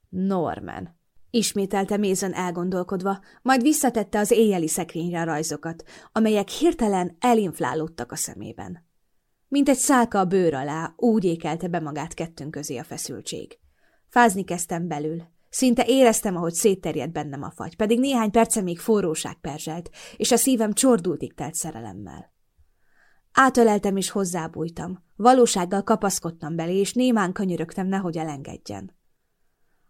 Norman. Ismételte Mézen elgondolkodva, majd visszatette az éjjeli szekrényre a rajzokat, amelyek hirtelen elinflálódtak a szemében. Mint egy szálka a bőr alá, úgy ékelte be magát kettőnk közé a feszültség. Fázni kezdtem belül. Szinte éreztem, ahogy szétterjed bennem a fagy, pedig néhány perce még forróság perzselt, és a szívem csordultig telt szerelemmel. Átöleltem és hozzábújtam. Valósággal kapaszkodtam belé, és némán könyörögtem, nehogy elengedjen.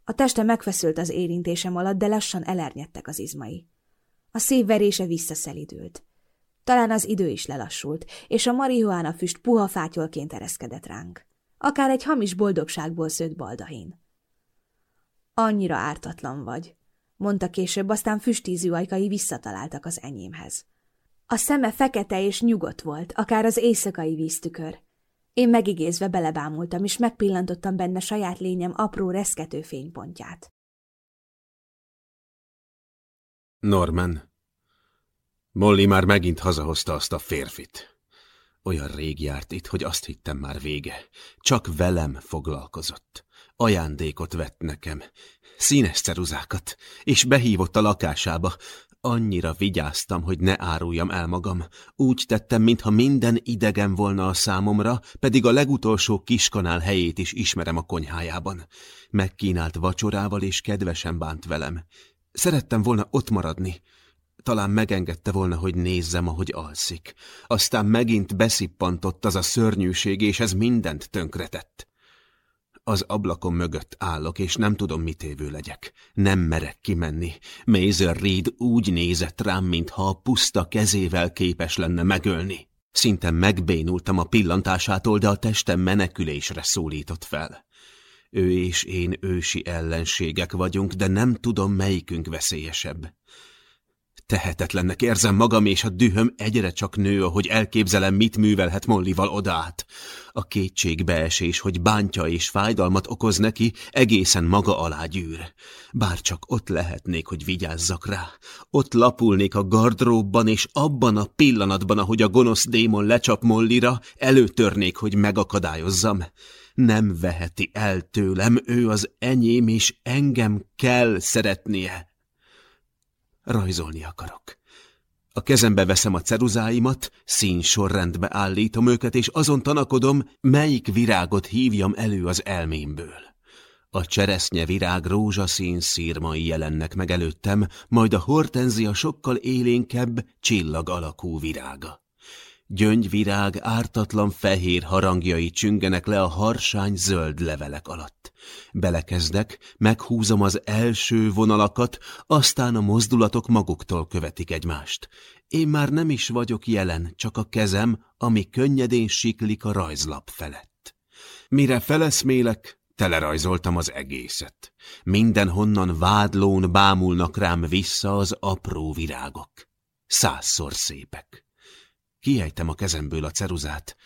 A teste megfeszült az érintésem alatt, de lassan elernyedtek az izmai. A szívverése visszaszelidült. Talán az idő is lelassult, és a marihuána füst puha fátyolként ereszkedett ránk. Akár egy hamis boldogságból szőtt baldahén. Annyira ártatlan vagy, mondta később, aztán füstízű ajkai visszataláltak az enyémhez. A szeme fekete és nyugodt volt, akár az éjszakai víztükör. Én megigézve belebámultam, és megpillantottam benne saját lényem apró reszkető fénypontját. Norman, Molly már megint hazahozta azt a férfit. Olyan rég járt itt, hogy azt hittem már vége. Csak velem foglalkozott. Ajándékot vett nekem, színes ceruzákat, és behívott a lakásába, Annyira vigyáztam, hogy ne áruljam el magam. Úgy tettem, mintha minden idegen volna a számomra, pedig a legutolsó kiskanál helyét is ismerem a konyhájában. Megkínált vacsorával és kedvesen bánt velem. Szerettem volna ott maradni. Talán megengedte volna, hogy nézzem, ahogy alszik. Aztán megint beszippantott az a szörnyűség, és ez mindent tönkretett. Az ablakom mögött állok, és nem tudom, mit évő legyek. Nem merek kimenni. Mazer Reed úgy nézett rám, mintha a puszta kezével képes lenne megölni. Szinte megbénultam a pillantásától, de a testem menekülésre szólított fel. Ő és én ősi ellenségek vagyunk, de nem tudom, melyikünk veszélyesebb. Tehetetlennek érzem magam, és a dühöm egyre csak nő, ahogy elképzelem, mit művelhet Mollival odát. A kétségbeesés, hogy bántja és fájdalmat okoz neki, egészen maga alá gyűr. Bár csak ott lehetnék, hogy vigyázzak rá. Ott lapulnék a gardróbban, és abban a pillanatban, ahogy a gonosz démon lecsap Mollira, előtörnék, hogy megakadályozzam. Nem veheti el tőlem, ő az enyém, és engem kell szeretnie. Rajzolni akarok. A kezembe veszem a ceruzáimat, színsorrendbe állítom őket, és azon tanakodom, melyik virágot hívjam elő az elmémből. A cseresznye virág rózsaszín szírmai jelennek meg előttem, majd a hortenzia sokkal élénkebb, csillag alakú virága. Gyöngyvirág ártatlan fehér harangjai csüngenek le a harsány zöld levelek alatt. Belekezdek, meghúzom az első vonalakat, aztán a mozdulatok maguktól követik egymást. Én már nem is vagyok jelen, csak a kezem, ami könnyedén siklik a rajzlap felett. Mire feleszmélek, telerajzoltam az egészet. Mindenhonnan vádlón bámulnak rám vissza az apró virágok. Százszor szépek. Kiejtem a kezemből a ceruzát.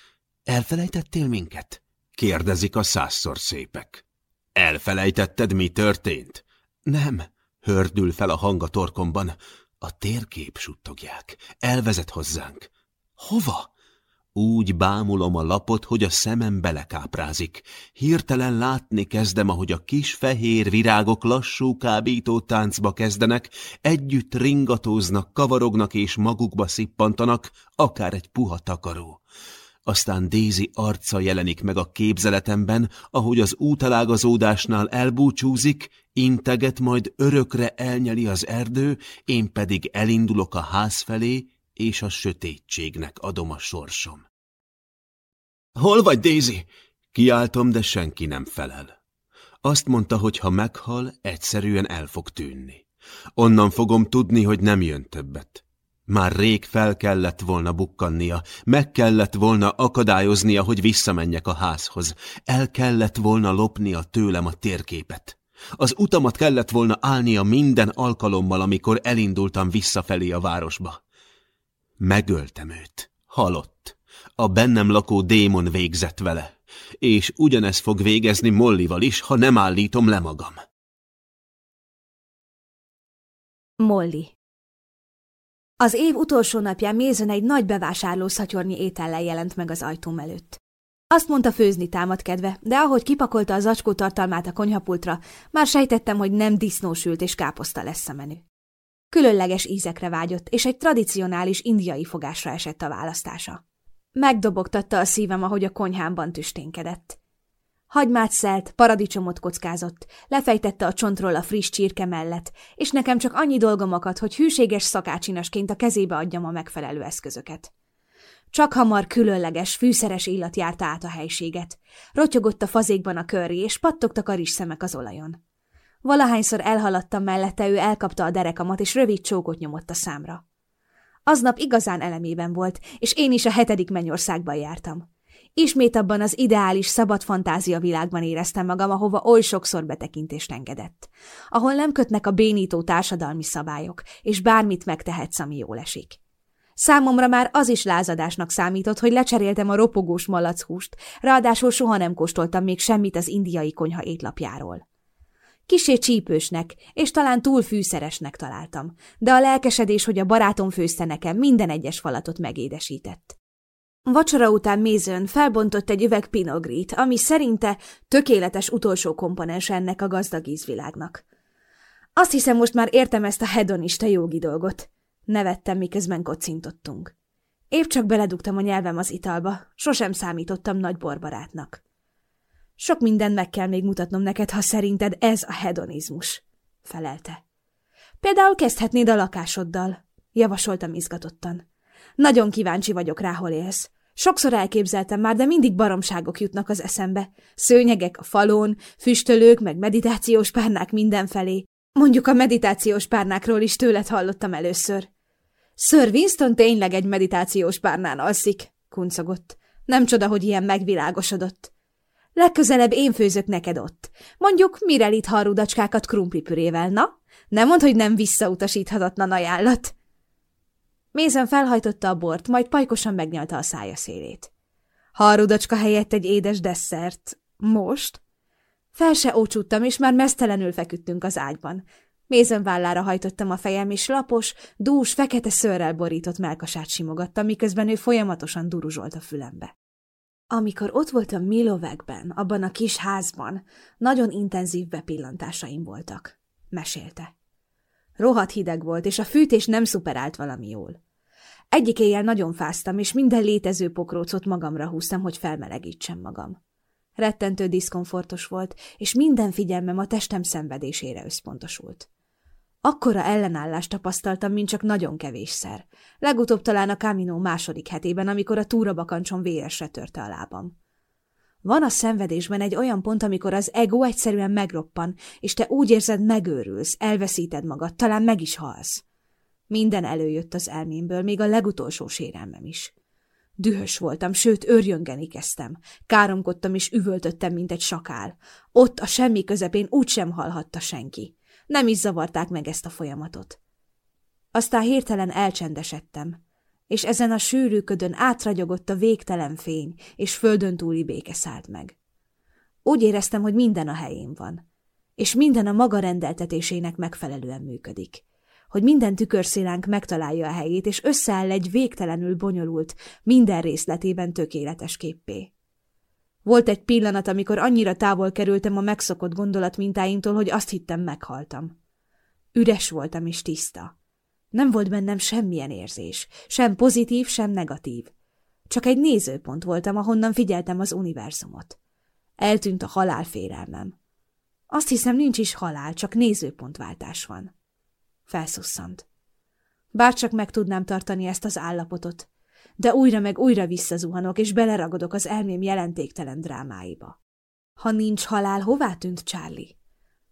Elfelejtettél minket? Kérdezik a százszor szépek. Elfelejtetted, mi történt? Nem, hördül fel a hang a torkomban. A térkép suttogják. Elvezet hozzánk. Hova? Úgy bámulom a lapot, hogy a szemem belekáprázik. Hirtelen látni kezdem, ahogy a kis fehér virágok lassú kábító táncba kezdenek, együtt ringatóznak, kavarognak és magukba szippantanak, akár egy puha takaró. Aztán Daisy arca jelenik meg a képzeletemben, ahogy az útalágazódásnál elbúcsúzik, integet, majd örökre elnyeli az erdő, én pedig elindulok a ház felé, és a sötétségnek adom a sorsom. Hol vagy, Daisy? Kiáltom, de senki nem felel. Azt mondta, hogy ha meghal, egyszerűen el fog tűnni. Onnan fogom tudni, hogy nem jön többet. Már rég fel kellett volna bukkannia, meg kellett volna akadályoznia, hogy visszamenjek a házhoz. El kellett volna lopnia tőlem a térképet. Az utamat kellett volna állnia minden alkalommal, amikor elindultam visszafelé a városba. Megöltem őt. Halott. A bennem lakó démon végzett vele. És ugyanez fog végezni Mollival is, ha nem állítom le magam. Molly Az év utolsó napján Mézen egy nagy bevásárló szatyornyi étellel jelent meg az ajtóm előtt. Azt mondta, főzni támad kedve, de ahogy kipakolta az acskó tartalmát a konyhapultra, már sejtettem, hogy nem disznósült és káposzta lesz a menü. Különleges ízekre vágyott, és egy tradicionális indiai fogásra esett a választása. Megdobogtatta a szívem, ahogy a konyhámban tüsténkedett. Hagymát szelt, paradicsomot kockázott, lefejtette a csontról a friss csirke mellett, és nekem csak annyi dolgom akadt, hogy hűséges szakácsinasként a kezébe adjam a megfelelő eszközöket. Csak hamar különleges, fűszeres illat járta át a helységet. Rotyogott a fazékban a körri, és pattogtak a szemek az olajon. Valahányszor elhaladtam mellette, ő elkapta a derekamat, és rövid csókot nyomott a számra. Aznap igazán elemében volt, és én is a hetedik mennyországban jártam. Ismét abban az ideális, szabad fantázia világban éreztem magam, ahova oly sokszor betekintést engedett. Ahol nem kötnek a bénító társadalmi szabályok, és bármit megtehetsz, ami jól esik. Számomra már az is lázadásnak számított, hogy lecseréltem a ropogós malachúst, ráadásul soha nem kóstoltam még semmit az indiai konyha étlapjáról. Kisé csípősnek, és talán túl fűszeresnek találtam, de a lelkesedés, hogy a barátom főzte nekem, minden egyes falatot megédesített. Vacsora után Mézön felbontott egy üveg pinogrit, ami szerinte tökéletes utolsó komponens ennek a gazdag ízvilágnak. Azt hiszem, most már értem ezt a hedonista jogi dolgot. Nevettem, miközben kocintottunk. Épp csak beledugtam a nyelvem az italba, sosem számítottam nagy borbarátnak. Sok mindent meg kell még mutatnom neked, ha szerinted ez a hedonizmus, felelte. Például kezdhetnéd a lakásoddal, javasoltam izgatottan. Nagyon kíváncsi vagyok rá, hol élsz. Sokszor elképzeltem már, de mindig baromságok jutnak az eszembe. Szőnyegek a falon, füstölők, meg meditációs párnák mindenfelé. Mondjuk a meditációs párnákról is tőled hallottam először. Sir Winston tényleg egy meditációs párnán alszik, kuncogott. Nem csoda, hogy ilyen megvilágosodott. Legközelebb én főzök neked ott. Mondjuk Mirelit harudacskákat krumplipürével, na? Nem mondd, hogy nem visszautasíthatatlan ajánlat. Mézen felhajtotta a bort, majd pajkosan megnyalta a szája szélét. Harudacska helyett egy édes desszert. Most? Fel se ócsúttam, és már mesztelenül feküdtünk az ágyban. Mézen vállára hajtottam a fejem, és lapos, dús, fekete szőrrel borított melkasát simogattam, miközben ő folyamatosan duruzsolt a fülembe. Amikor ott voltam Milovekben, abban a kis házban, nagyon intenzív bepillantásaim voltak. Mesélte. Rohadt hideg volt, és a fűtés nem szuperált valami jól. Egyik éjjel nagyon fáztam, és minden létező pokrócot magamra húztam, hogy felmelegítsem magam. Rettentő diszkomfortos volt, és minden figyelmem a testem szenvedésére összpontosult. Akkora ellenállást tapasztaltam, mint csak nagyon kevésszer. Legutóbb talán a Camino második hetében, amikor a túrabakancsom véresre törte a lábam. Van a szenvedésben egy olyan pont, amikor az ego egyszerűen megroppan, és te úgy érzed, megőrülsz, elveszíted magad, talán meg is halsz. Minden előjött az elmémből, még a legutolsó sérelmem is. Dühös voltam, sőt, örjöngeni kezdtem. Káromkodtam és üvöltöttem, mint egy sakál. Ott a semmi közepén úgysem hallhatta senki. Nem is zavarták meg ezt a folyamatot. Aztán hirtelen elcsendesedtem, és ezen a sűrű ködön átragyogott a végtelen fény, és földön túli béke szállt meg. Úgy éreztem, hogy minden a helyén van, és minden a maga rendeltetésének megfelelően működik hogy minden tükörszélánk megtalálja a helyét, és összeáll egy végtelenül bonyolult, minden részletében tökéletes képpé. Volt egy pillanat, amikor annyira távol kerültem a megszokott gondolatmintáimtól, hogy azt hittem meghaltam. Üres voltam és tiszta. Nem volt bennem semmilyen érzés, sem pozitív, sem negatív. Csak egy nézőpont voltam, ahonnan figyeltem az univerzumot. Eltűnt a halálfélelmem. Azt hiszem, nincs is halál, csak nézőpontváltás van. Felszusszant. Bárcsak meg tudnám tartani ezt az állapotot, de újra meg újra visszazuhanok, és beleragadok az elmém jelentéktelen drámáiba. Ha nincs halál, hová tűnt Charlie?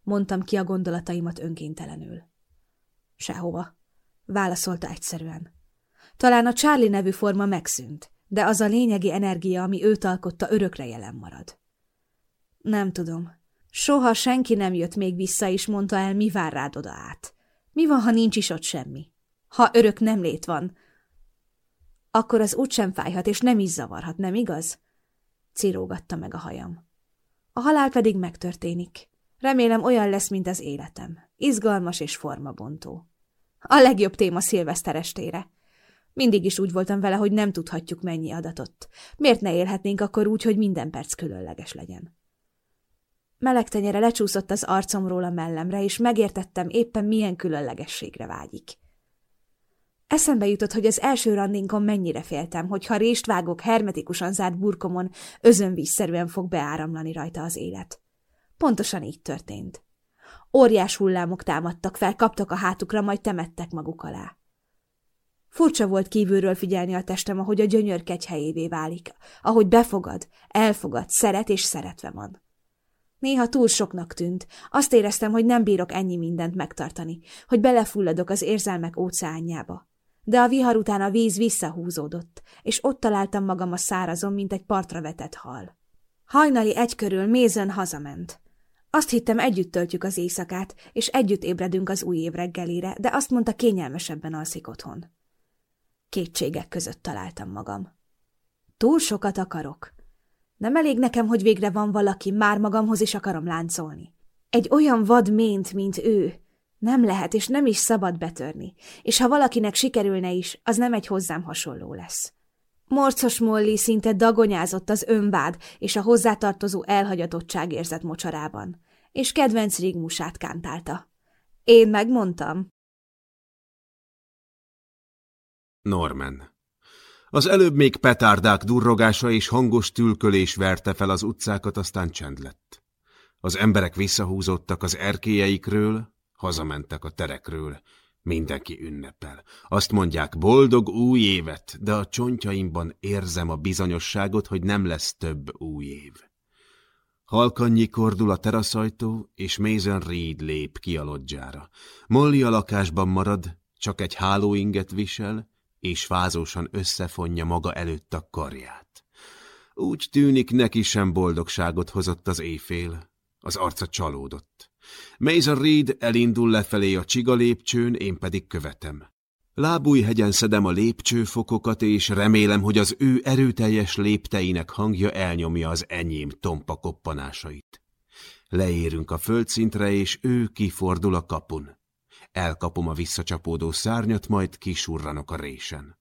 Mondtam ki a gondolataimat önkéntelenül. Sehova, válaszolta egyszerűen. Talán a Charlie nevű forma megszűnt, de az a lényegi energia, ami őt alkotta, örökre jelen marad. Nem tudom. Soha senki nem jött még vissza, és mondta el, mi vár rád oda át. Mi van, ha nincs is ott semmi? Ha örök nem lét van, akkor az úgysem fájhat, és nem is zavarhat, nem igaz? Cirógatta meg a hajam. A halál pedig megtörténik. Remélem olyan lesz, mint az életem. Izgalmas és formabontó. A legjobb téma szilveszterestére. Mindig is úgy voltam vele, hogy nem tudhatjuk mennyi adatot. Miért ne élhetnénk akkor úgy, hogy minden perc különleges legyen? Meleg tenyere lecsúszott az arcomról a mellemre, és megértettem éppen milyen különlegességre vágyik. Eszembe jutott, hogy az első randinkon mennyire féltem, hogy ha rést vágok hermetikusan zárt burkomon, özönvízszerűen fog beáramlani rajta az élet. Pontosan így történt. Óriás hullámok támadtak fel, kaptak a hátukra, majd temettek maguk alá. Furcsa volt kívülről figyelni a testem, ahogy a gyönyör kegyhelyévé válik, ahogy befogad, elfogad, szeret és szeretve van. Néha túl soknak tűnt. Azt éreztem, hogy nem bírok ennyi mindent megtartani, hogy belefulladok az érzelmek óceánjába. De a vihar után a víz visszahúzódott, és ott találtam magam a szárazon, mint egy partra vetett hal. Hajnali egy körül mézön hazament. Azt hittem, együtt töltjük az éjszakát, és együtt ébredünk az új év reggelére, de azt mondta, kényelmesebben alszik otthon. Kétségek között találtam magam. Túl sokat akarok. Nem elég nekem, hogy végre van valaki, már magamhoz is akarom láncolni. Egy olyan vad mént, mint ő, nem lehet és nem is szabad betörni, és ha valakinek sikerülne is, az nem egy hozzám hasonló lesz. Morcos Molly szinte dagonyázott az önvád és a hozzátartozó elhagyatottság érzet mocsarában, és kedvenc rigmusát kántálta. Én megmondtam. Norman Az előbb még petárdák durrogása és hangos tülkölés verte fel az utcákat, aztán csend lett. Az emberek visszahúzottak az erkélyeikről, hazamentek a terekről, Mindenki ünnepel. Azt mondják, boldog új évet, de a csontjaimban érzem a bizonyosságot, hogy nem lesz több új év. Halkan nyikordul a teraszajtó, és Mason Reed lép ki a lodzsára. Molly a lakásban marad, csak egy hálóinget visel, és fázósan összefonja maga előtt a karját. Úgy tűnik, neki sem boldogságot hozott az éjfél. Az arca csalódott. Mason Reed elindul lefelé a csiga lépcsőn, én pedig követem. Lábújhegyen szedem a lépcsőfokokat, és remélem, hogy az ő erőteljes lépteinek hangja elnyomja az enyém tompa koppanásait. Leérünk a földszintre, és ő kifordul a kapun. Elkapom a visszacsapódó szárnyat, majd kisurranok a résen.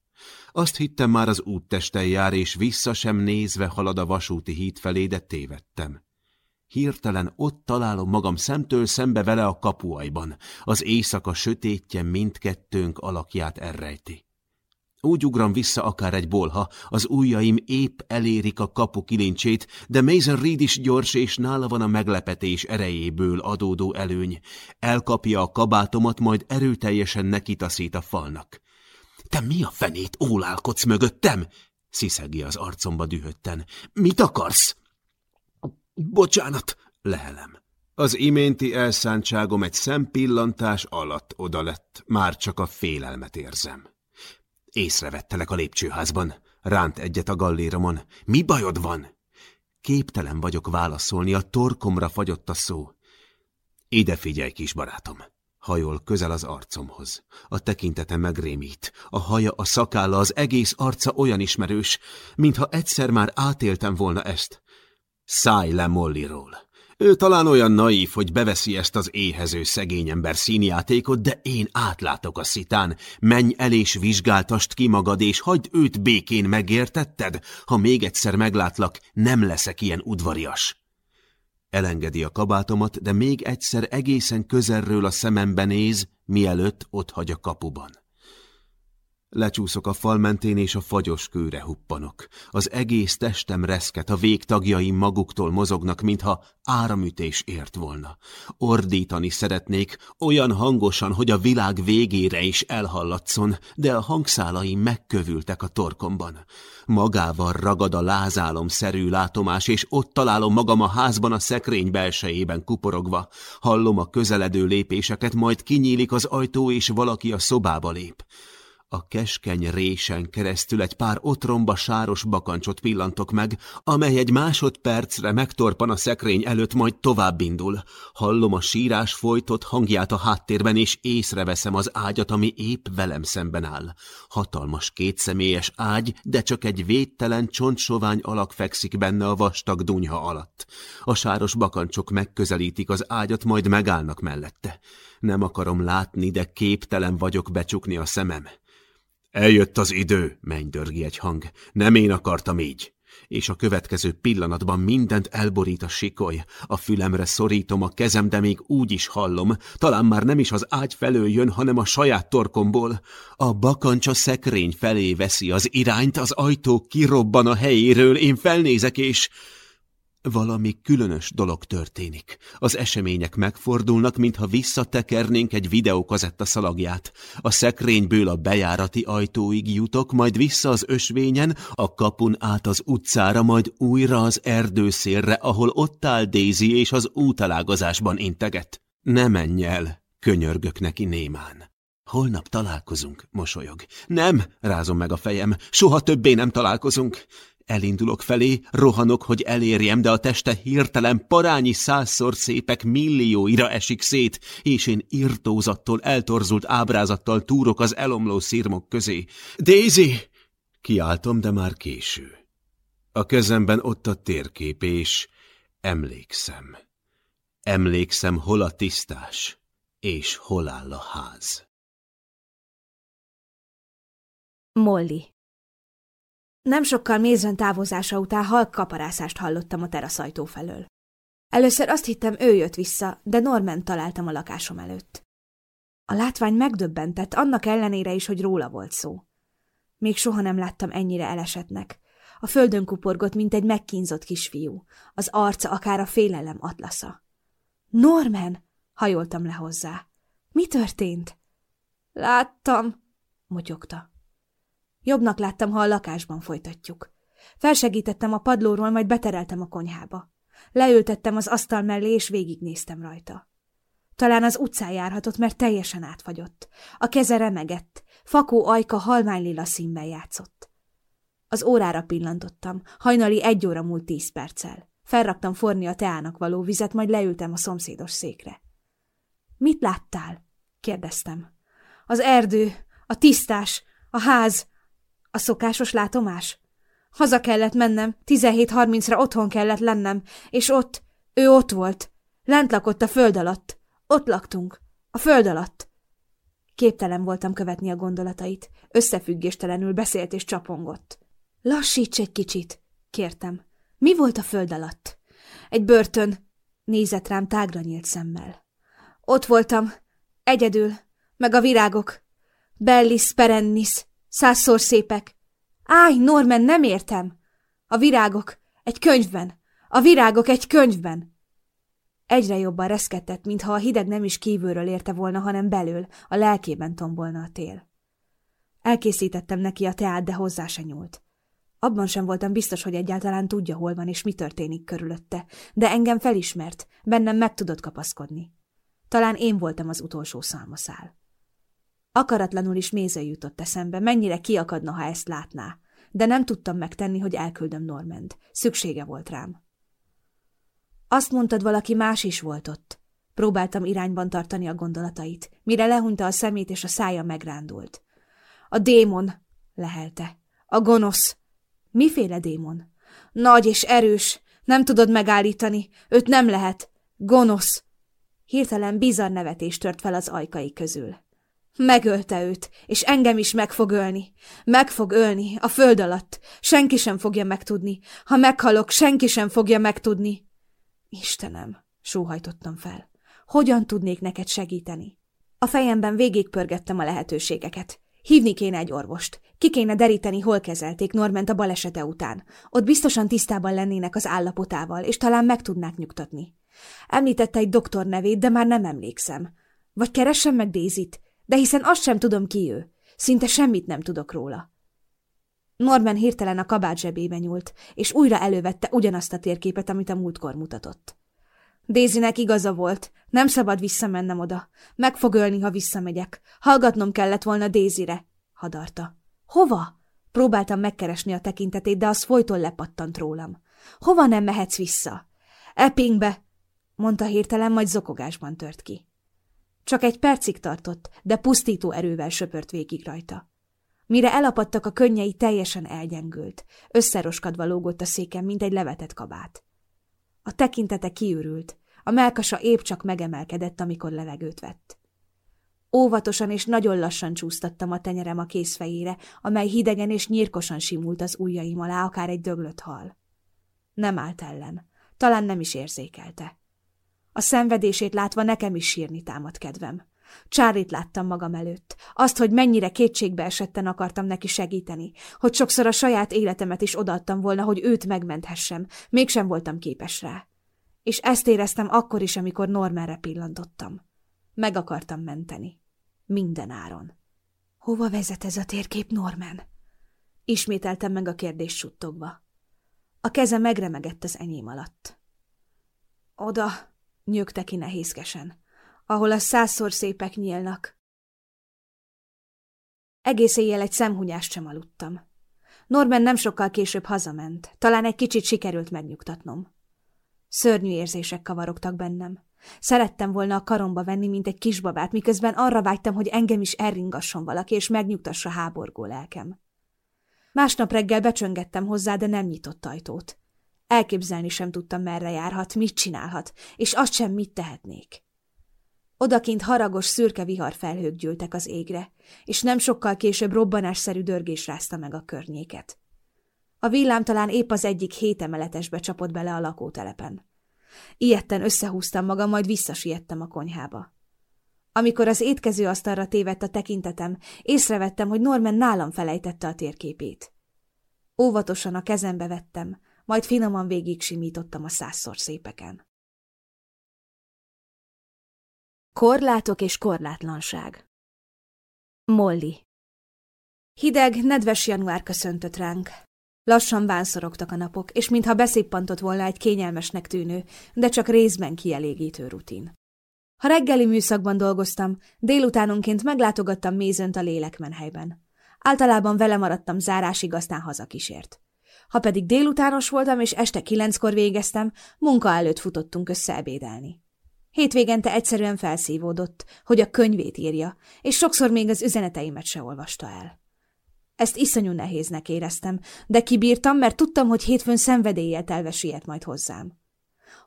Azt hittem már az úttesten jár, és vissza sem nézve halad a vasúti híd felé, de tévedtem. Hirtelen ott találom magam szemtől szembe vele a kapuajban. Az éjszaka sötétje mindkettőnk alakját elrejti. Úgy ugram vissza akár egy bolha, az ujjaim épp elérik a kapu kilincsét, de Mason Reed is gyors, és nála van a meglepetés erejéből adódó előny. Elkapja a kabátomat, majd erőteljesen nekitaszít a falnak. Te mi a fenét ólálkodsz mögöttem? sziszegi az arcomba dühötten. Mit akarsz? Bocsánat, lehelem. Az iménti elszántságom egy szempillantás alatt oda lett, már csak a félelmet érzem. Észrevettelek a lépcsőházban, ránt egyet a galléromon. Mi bajod van? Képtelen vagyok válaszolni, a torkomra fagyott a szó. Ide figyelj, kis barátom! Hajol közel az arcomhoz. A tekintete megrémít. A haja, a szakálla, az egész arca olyan ismerős, mintha egyszer már átéltem volna ezt. Szállj le Molliról. Ő talán olyan naív, hogy beveszi ezt az éhező szegény ember színjátékot, de én átlátok a szitán. Menj el és vizsgáltast ki magad, és hagyd őt békén megértetted? Ha még egyszer meglátlak, nem leszek ilyen udvarias. Elengedi a kabátomat, de még egyszer egészen közelről a szemembe néz, mielőtt ott hagy a kapuban. Lecsúszok a fal mentén, és a fagyos kőre huppanok. Az egész testem reszket, a végtagjaim maguktól mozognak, mintha áramütés ért volna. Ordítani szeretnék, olyan hangosan, hogy a világ végére is elhallatszon, de a hangszálaim megkövültek a torkomban. Magával ragad a lázálom szerű látomás, és ott találom magam a házban a szekrény belsejében kuporogva. Hallom a közeledő lépéseket, majd kinyílik az ajtó, és valaki a szobába lép. A keskeny résen keresztül egy pár otromba sáros bakancsot pillantok meg, amely egy másodpercre megtorpan a szekrény előtt, majd tovább indul. Hallom a sírás folytott hangját a háttérben, és észreveszem az ágyat, ami épp velem szemben áll. Hatalmas kétszemélyes ágy, de csak egy védtelen, csontsovány alak fekszik benne a vastag dunyha alatt. A sáros bakancsok megközelítik az ágyat, majd megállnak mellette. Nem akarom látni, de képtelen vagyok becsukni a szemem. Eljött az idő, mennydörgi egy hang. Nem én akartam így. És a következő pillanatban mindent elborít a sikoly. A fülemre szorítom a kezem, de még úgy is hallom. Talán már nem is az ágy felől jön, hanem a saját torkomból. A bakancsa szekrény felé veszi az irányt, az ajtó kirobban a helyéről, én felnézek és... Valami különös dolog történik. Az események megfordulnak, mintha visszatekernénk egy videókazetta szalagját. A szekrényből a bejárati ajtóig jutok, majd vissza az ösvényen, a kapun át az utcára, majd újra az erdőszélre, ahol ott áll Daisy és az útalágazásban integet. Ne menj el, könyörgök neki némán. Holnap találkozunk, mosolyog. Nem, rázom meg a fejem, soha többé nem találkozunk. Elindulok felé, rohanok, hogy elérjem, de a teste hirtelen parányi százszor szépek millióira esik szét, és én irtózattól, eltorzult ábrázattal túrok az elomló szirmok közé. Daisy! Kiáltom, de már késő. A kezemben ott a térkép, és emlékszem. Emlékszem, hol a tisztás, és hol áll a ház. Molly nem sokkal mézön távozása után halk kaparászást hallottam a teraszajtó felől. Először azt hittem, ő jött vissza, de Norman találtam a lakásom előtt. A látvány megdöbbentett, annak ellenére is, hogy róla volt szó. Még soha nem láttam ennyire elesetnek. A földön kuporgott, mint egy megkínzott kisfiú. Az arca akár a félelem atlasza. Norman! hajoltam le hozzá. Mi történt? Láttam, motyogta. Jobbnak láttam, ha a lakásban folytatjuk. Felsegítettem a padlóról, majd betereltem a konyhába. Leültettem az asztal mellé, és végignéztem rajta. Talán az utcán járhatott, mert teljesen átfagyott. A keze remegett, fakó ajka halmánylila színben játszott. Az órára pillantottam, hajnali egy óra múlt tíz perccel. Felraktam forni a teának való vizet, majd leültem a szomszédos székre. – Mit láttál? – kérdeztem. – Az erdő, a tisztás, a ház, a szokásos látomás? Haza kellett mennem, 17.30-ra otthon kellett lennem, és ott, ő ott volt. Lent lakott a föld alatt. Ott laktunk. A föld alatt. Képtelen voltam követni a gondolatait. Összefüggéstelenül beszélt és csapongott. Lassíts egy kicsit, kértem. Mi volt a föld alatt? Egy börtön. Nézett rám tágra nyílt szemmel. Ott voltam. Egyedül. Meg a virágok. Bellis perennis. Százszor szépek. Áj, Norman, nem értem. A virágok. Egy könyvben. A virágok egy könyvben. Egyre jobban reszkedett, mintha a hideg nem is kívülről érte volna, hanem belül, a lelkében tombolna a tél. Elkészítettem neki a teát, de hozzá se nyúlt. Abban sem voltam biztos, hogy egyáltalán tudja, hol van és mi történik körülötte, de engem felismert, bennem meg tudott kapaszkodni. Talán én voltam az utolsó szalmaszál. Akaratlanul is méző jutott eszembe, mennyire kiakadna, ha ezt látná, de nem tudtam megtenni, hogy elküldöm Normand. Szüksége volt rám. Azt mondtad, valaki más is volt ott. Próbáltam irányban tartani a gondolatait, mire lehunta a szemét, és a szája megrándult. A démon, lehelte. A gonosz. Miféle démon? Nagy és erős. Nem tudod megállítani. Őt nem lehet. Gonosz. Hirtelen bizarr nevetés tört fel az ajkai közül. Megölte őt, és engem is meg fog ölni. Meg fog ölni, a föld alatt. Senki sem fogja megtudni. Ha meghalok, senki sem fogja megtudni. Istenem, sóhajtottam fel. Hogyan tudnék neked segíteni? A fejemben végigpörgettem a lehetőségeket. Hívni kéne egy orvost. Ki kéne deríteni, hol kezelték Norment a balesete után. Ott biztosan tisztában lennének az állapotával, és talán meg tudnák nyugtatni. Említette egy doktor nevét, de már nem emlékszem. Vagy keressem meg Dézit, de hiszen azt sem tudom ki ő. Szinte semmit nem tudok róla. Norman hirtelen a kabát zsebébe nyúlt, és újra elővette ugyanazt a térképet, amit a múltkor mutatott. Dézinek igaza volt, nem szabad visszamennem oda. Meg fog ölni, ha visszamegyek. Hallgatnom kellett volna Dézire. hadarta. Hova? Próbáltam megkeresni a tekintetét, de az folyton lepattant rólam. Hova nem mehetsz vissza? Eppingbe, mondta hirtelen, majd zokogásban tört ki. Csak egy percig tartott, de pusztító erővel söpört végig rajta. Mire elapadtak a könnyei, teljesen elgyengült. Összeroskadva lógott a széken, mint egy levetett kabát. A tekintete kiürült, a melkasa épp csak megemelkedett, amikor levegőt vett. Óvatosan és nagyon lassan csúsztattam a tenyerem a kézfejére, amely hidegen és nyírkosan simult az ujjaim alá, akár egy döglött hal. Nem állt ellen, talán nem is érzékelte. A szenvedését látva nekem is sírni támad kedvem. Csárit láttam magam előtt. Azt, hogy mennyire kétségbe esetten akartam neki segíteni. Hogy sokszor a saját életemet is odaadtam volna, hogy őt megmenthessem. Mégsem voltam képes rá. És ezt éreztem akkor is, amikor Normanre pillantottam. Meg akartam menteni. Minden áron. Hova vezet ez a térkép, Norman? Ismételtem meg a kérdést suttogva. A keze megremegett az enyém alatt. Oda, nyögte ki nehézkesen ahol a százszor szépek nyílnak. Egész éjjel egy szemhunyást sem aludtam. Norman nem sokkal később hazament, talán egy kicsit sikerült megnyugtatnom. Szörnyű érzések kavarogtak bennem. Szerettem volna a karomba venni, mint egy kisbabát, miközben arra vágytam, hogy engem is elringasson valaki, és megnyugtassa háborgó lelkem. Másnap reggel becsöngettem hozzá, de nem nyitott ajtót. Elképzelni sem tudtam, merre járhat, mit csinálhat, és azt sem mit tehetnék. Odakint haragos, szürke viharfelhők gyűltek az égre, és nem sokkal később robbanásszerű dörgés rázta meg a környéket. A villám talán épp az egyik hétemeletesbe csapott bele a lakótelepen. Ilyetten összehúztam magam, majd visszasiettem a konyhába. Amikor az étkező asztalra tévedt a tekintetem, észrevettem, hogy Norman nálam felejtette a térképét. Óvatosan a kezembe vettem, majd finoman végig simítottam a százszor szépeken. Korlátok és korlátlanság Molly Hideg, nedves január köszöntött ránk. Lassan bánszorogtak a napok, és mintha beszippantott volna egy kényelmesnek tűnő, de csak részben kielégítő rutin. Ha reggeli műszakban dolgoztam, délutánonként meglátogattam Mézönt a lélekmenhelyben. Általában vele maradtam zárásig, aztán hazakísért. Ha pedig délutános voltam, és este kilenckor végeztem, munka előtt futottunk össze ebédelni. Hétvégente egyszerűen felszívódott, hogy a könyvét írja, és sokszor még az üzeneteimet se olvasta el. Ezt iszonyú nehéznek éreztem, de kibírtam, mert tudtam, hogy hétfőn szenvedéllyel telve majd hozzám.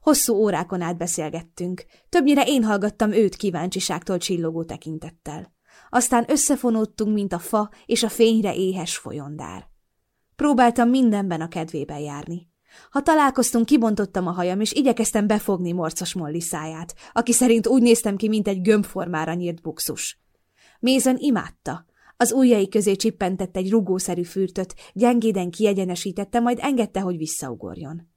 Hosszú órákon át beszélgettünk, többnyire én hallgattam őt kíváncsiságtól csillogó tekintettel. Aztán összefonódtunk, mint a fa és a fényre éhes folyondár. Próbáltam mindenben a kedvében járni. Ha találkoztunk, kibontottam a hajam, és igyekeztem befogni morcos Molly száját, aki szerint úgy néztem ki, mint egy gömbformára nyírt buxus. Mézen imádta. Az ujjai közé csippentett egy rugószerű fürtöt, gyengéden kiegyenesítette, majd engedte, hogy visszaugorjon.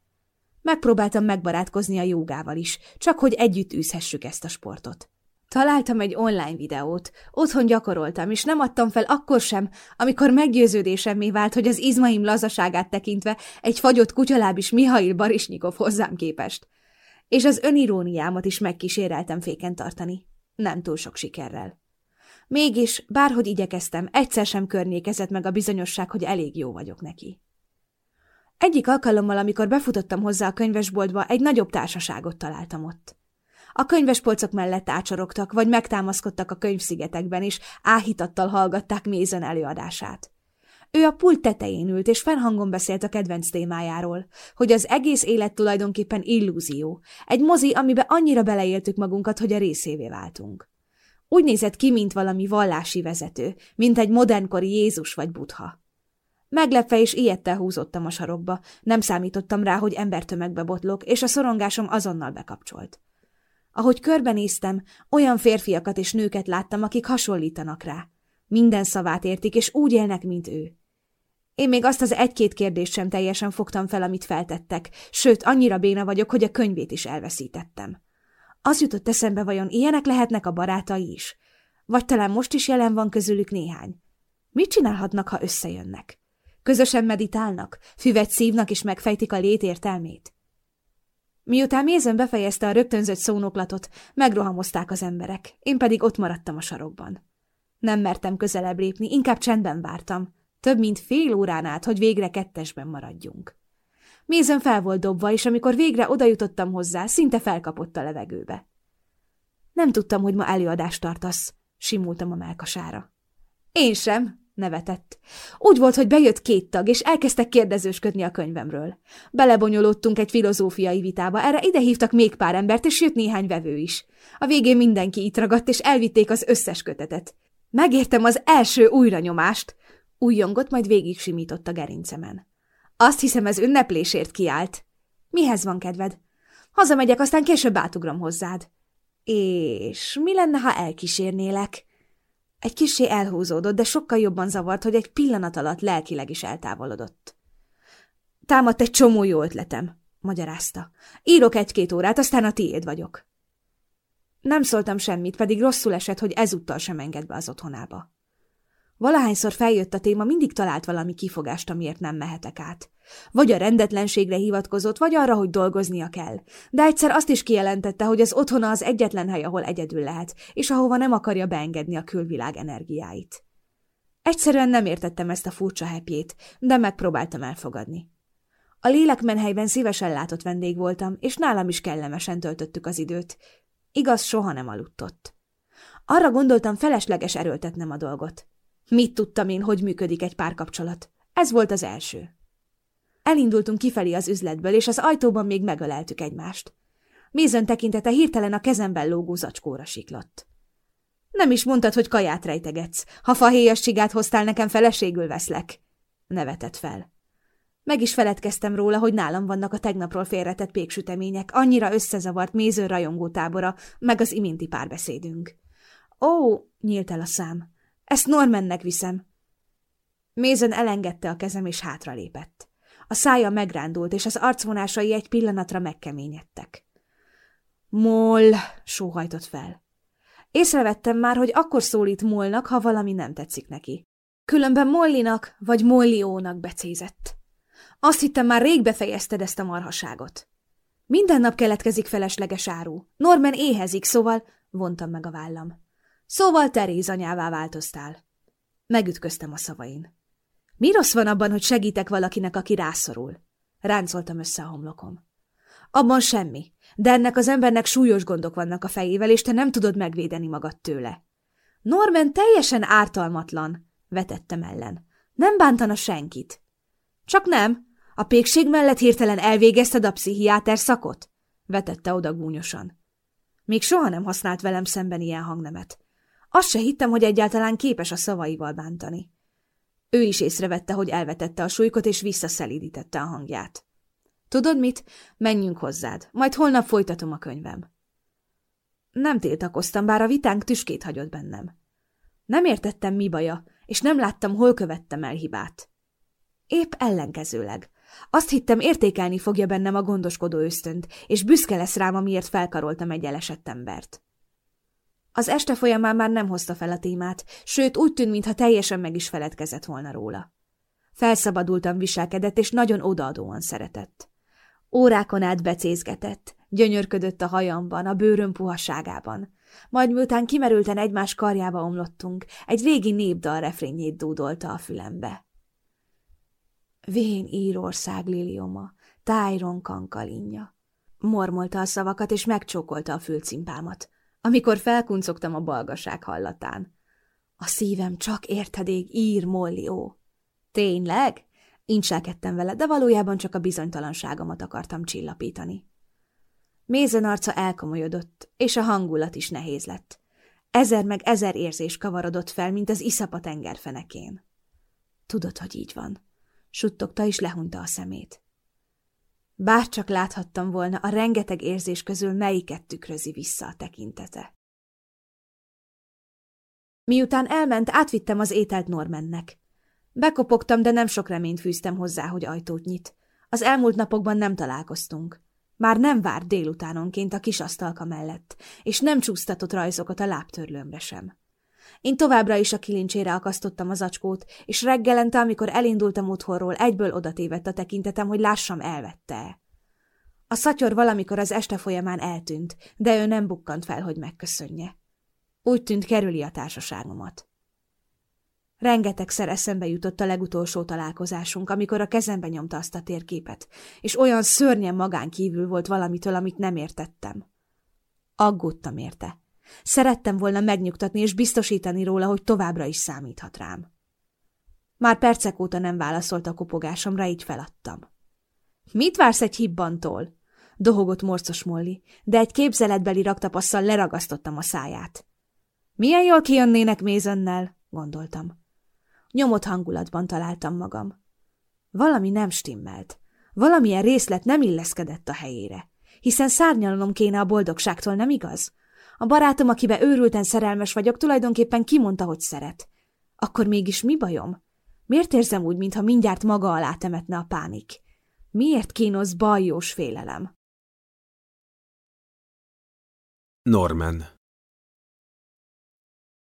Megpróbáltam megbarátkozni a jogával is, csak hogy együtt űzhessük ezt a sportot. Találtam egy online videót, otthon gyakoroltam, és nem adtam fel akkor sem, amikor meggyőződésemmé vált, hogy az izmaim lazaságát tekintve egy fagyott kutyaláb is Mihail Barisnyikov hozzám képest. És az öniróniámat is megkíséreltem féken tartani. Nem túl sok sikerrel. Mégis, bárhogy igyekeztem, egyszer sem környékezett meg a bizonyosság, hogy elég jó vagyok neki. Egyik alkalommal, amikor befutottam hozzá a könyvesboltba, egy nagyobb társaságot találtam ott. A könyvespolcok mellett ácsorogtak, vagy megtámaszkodtak a könyvszigetekben, és áhítattal hallgatták Mézen előadását. Ő a pult tetején ült, és fennhangon beszélt a kedvenc témájáról, hogy az egész élet tulajdonképpen illúzió, egy mozi, amibe annyira beleéltük magunkat, hogy a részévé váltunk. Úgy nézett ki, mint valami vallási vezető, mint egy modernkori Jézus vagy Buddha. Meglepve és ilyettel húzottam a sarokba, nem számítottam rá, hogy embertömegbe botlok, és a szorongásom azonnal bekapcsolt. Ahogy körbenéztem, olyan férfiakat és nőket láttam, akik hasonlítanak rá. Minden szavát értik, és úgy élnek, mint ő. Én még azt az egy-két kérdést sem teljesen fogtam fel, amit feltettek, sőt, annyira béna vagyok, hogy a könyvét is elveszítettem. Az jutott eszembe, vajon ilyenek lehetnek a barátai is? Vagy talán most is jelen van közülük néhány? Mit csinálhatnak, ha összejönnek? Közösen meditálnak, füvet szívnak és megfejtik a lét értelmét? Miután Mézen befejezte a rögtönzött szónoklatot, megrohamozták az emberek, én pedig ott maradtam a sarokban. Nem mertem közelebb lépni, inkább csendben vártam. Több mint fél órán át, hogy végre kettesben maradjunk. Mézön fel volt dobva, és amikor végre odajutottam hozzá, szinte felkapott a levegőbe. Nem tudtam, hogy ma előadást tartasz, simultam a melkasára. Én sem, nevetett. Úgy volt, hogy bejött két tag, és elkezdtek kérdezősködni a könyvemről. Belebonyolódtunk egy filozófiai vitába, erre ide hívtak még pár embert, és jött néhány vevő is. A végén mindenki itt ragadt, és elvitték az összes kötetet. Megértem az első újranyomást, újjongott, majd végig simított a gerincemen. Azt hiszem, ez ünneplésért kiállt. Mihez van kedved? Hazamegyek, aztán később átugrom hozzád. És mi lenne, ha elkísérnélek? Egy kisé elhúzódott, de sokkal jobban zavart, hogy egy pillanat alatt lelkileg is eltávolodott. Támadt egy csomó jó ötletem, magyarázta. Írok egy-két órát, aztán a tiéd vagyok. Nem szóltam semmit, pedig rosszul esett, hogy ezúttal sem enged be az otthonába. Valahányszor feljött a téma, mindig talált valami kifogást, amiért nem mehetek át. Vagy a rendetlenségre hivatkozott, vagy arra, hogy dolgoznia kell. De egyszer azt is kijelentette, hogy az otthona az egyetlen hely, ahol egyedül lehet, és ahova nem akarja beengedni a külvilág energiáit. Egyszerűen nem értettem ezt a furcsa hepjét, de megpróbáltam elfogadni. A lélekmenhelyben szívesen látott vendég voltam, és nálam is kellemesen töltöttük az időt. Igaz, soha nem aludtott. Arra gondoltam, felesleges erőltetnem a dolgot. Mit tudtam én, hogy működik egy párkapcsolat? Ez volt az első. Elindultunk kifelé az üzletből, és az ajtóban még megöleltük egymást. Mézön tekintete hirtelen a kezemben lógó zacskóra siklott. Nem is mondtad, hogy kaját rejtegetsz. Ha fahéjas csigát hoztál, nekem feleségül veszlek. Nevetett fel. Meg is feledkeztem róla, hogy nálam vannak a tegnapról félretett péksütemények, annyira összezavart méző rajongó tábora, meg az iminti párbeszédünk. Ó, nyílt el a szám. Ezt Normannek viszem. Mézen elengedte a kezem, és hátralépett. A szája megrándult, és az arcvonásai egy pillanatra megkeményedtek. Moll, sóhajtott fel. Észrevettem már, hogy akkor szólít Mollnak, ha valami nem tetszik neki. Különben Mollinak vagy Molliónak becézett. Azt hittem, már rég befejezted ezt a marhaságot. Minden nap keletkezik felesleges áru. Norman éhezik, szóval vontam meg a vállam. Szóval Teréz anyává változtál. Megütköztem a szavain. Mi rossz van abban, hogy segítek valakinek, aki rászorul? Ráncoltam össze a homlokom. Abban semmi, de ennek az embernek súlyos gondok vannak a fejével, és te nem tudod megvédeni magad tőle. Norman teljesen ártalmatlan, vetettem ellen. Nem bántana senkit. Csak nem. A pékség mellett hirtelen elvégezted a pszichiáter szakot? vetette oda gúnyosan. Még soha nem használt velem szemben ilyen hangnemet. Azt se hittem, hogy egyáltalán képes a szavaival bántani. Ő is észrevette, hogy elvetette a súlykot, és visszaszelídítette a hangját. Tudod mit? Menjünk hozzád, majd holnap folytatom a könyvem. Nem tiltakoztam, bár a vitánk tüskét hagyott bennem. Nem értettem, mi baja, és nem láttam, hol követtem el hibát. Épp ellenkezőleg. Azt hittem, értékelni fogja bennem a gondoskodó ösztönt, és büszke lesz rám, amiért felkaroltam egy elesett embert. Az este folyamán már nem hozta fel a témát, sőt úgy tűnt, mintha teljesen meg is feledkezett volna róla. Felszabadultan viselkedett, és nagyon odaadóan szeretett. Órákon át becézgetett, gyönyörködött a hajamban, a bőröm puhaságában. Majd miután kimerülten egymás karjába omlottunk, egy régi népdal refrényét dúdolta a fülembe. Vén Írország lilioma, tájron kankalinja. Mormolta a szavakat, és megcsókolta a fülcimpámat amikor felkuncogtam a balgaság hallatán. A szívem csak értedég ír, Mollió. Tényleg? Incselkedtem vele, de valójában csak a bizonytalanságomat akartam csillapítani. Mézen arca elkomolyodott, és a hangulat is nehéz lett. Ezer meg ezer érzés kavarodott fel, mint az iszapa tengerfenekén. Tudod, hogy így van. Suttogta és lehunta a szemét. Bárcsak láthattam volna a rengeteg érzés közül melyiket tükrözi vissza a tekintete. Miután elment, átvittem az ételt Normannek. Bekopogtam, de nem sok reményt fűztem hozzá, hogy ajtót nyit. Az elmúlt napokban nem találkoztunk. Már nem várt délutánonként a kis asztalka mellett, és nem csúsztatott rajzokat a lábtörlőmre sem. Én továbbra is a kilincsére akasztottam az acskót, és reggelente, amikor elindultam otthonról, egyből odatévett a tekintetem, hogy lássam, elvette-e. A szatyor valamikor az este folyamán eltűnt, de ő nem bukkant fel, hogy megköszönje. Úgy tűnt, kerüli a társaságomat. Rengetegszer eszembe jutott a legutolsó találkozásunk, amikor a kezembe nyomta azt a térképet, és olyan szörnyen magán kívül volt valamitől, amit nem értettem. Aggódtam érte. Szerettem volna megnyugtatni és biztosítani róla, hogy továbbra is számíthat rám. Már percek óta nem válaszolt a kopogásomra, így feladtam. Mit vársz egy hibbantól? Dohogott morcos Molly, de egy képzeletbeli raktapasszal leragasztottam a száját. Milyen jól kijönnének mézönnel, gondoltam. Nyomott hangulatban találtam magam. Valami nem stimmelt. Valamilyen részlet nem illeszkedett a helyére. Hiszen szárnyalnom kéne a boldogságtól, nem igaz? A barátom, akibe őrülten szerelmes vagyok, tulajdonképpen kimondta, hogy szeret. Akkor mégis mi bajom? Miért érzem úgy, mintha mindjárt maga alá temetne a pánik? Miért kínosz bajós félelem? Norman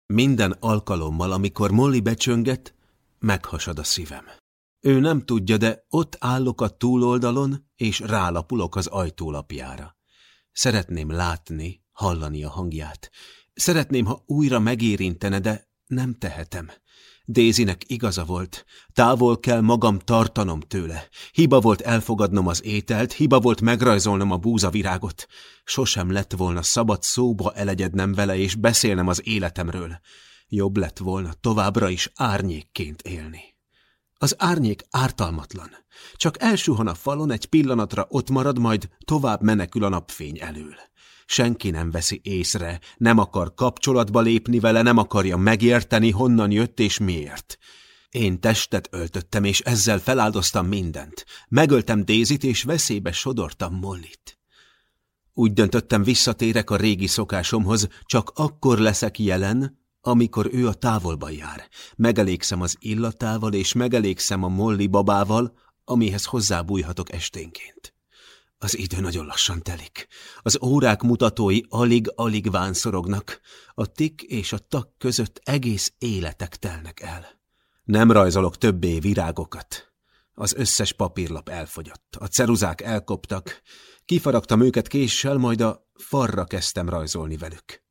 Minden alkalommal, amikor Molly becsönget, meghasad a szívem. Ő nem tudja, de ott állok a túloldalon, és rálapulok az ajtólapjára. Szeretném látni, hallani a hangját. Szeretném, ha újra megérintene, de nem tehetem. Dézinek igaza volt. Távol kell magam tartanom tőle. Hiba volt elfogadnom az ételt, hiba volt megrajzolnom a búzavirágot. Sosem lett volna szabad szóba elegyednem vele és beszélnem az életemről. Jobb lett volna továbbra is árnyékként élni. Az árnyék ártalmatlan. Csak elsuhan a falon, egy pillanatra ott marad, majd tovább menekül a napfény elől. Senki nem veszi észre, nem akar kapcsolatba lépni vele, nem akarja megérteni, honnan jött és miért. Én testet öltöttem, és ezzel feláldoztam mindent. Megöltem Dézit, és veszélybe sodortam Mollit. Úgy döntöttem, visszatérek a régi szokásomhoz, csak akkor leszek jelen, amikor ő a távolban jár. Megelégszem az illatával, és megelégszem a Molly babával, amihez hozzábújhatok esténként. Az idő nagyon lassan telik. Az órák mutatói alig-alig vánszorognak. A tik és a tak között egész életek telnek el. Nem rajzolok többé virágokat. Az összes papírlap elfogyott. A ceruzák elkoptak. Kifaragtam őket késsel, majd a farra kezdtem rajzolni velük.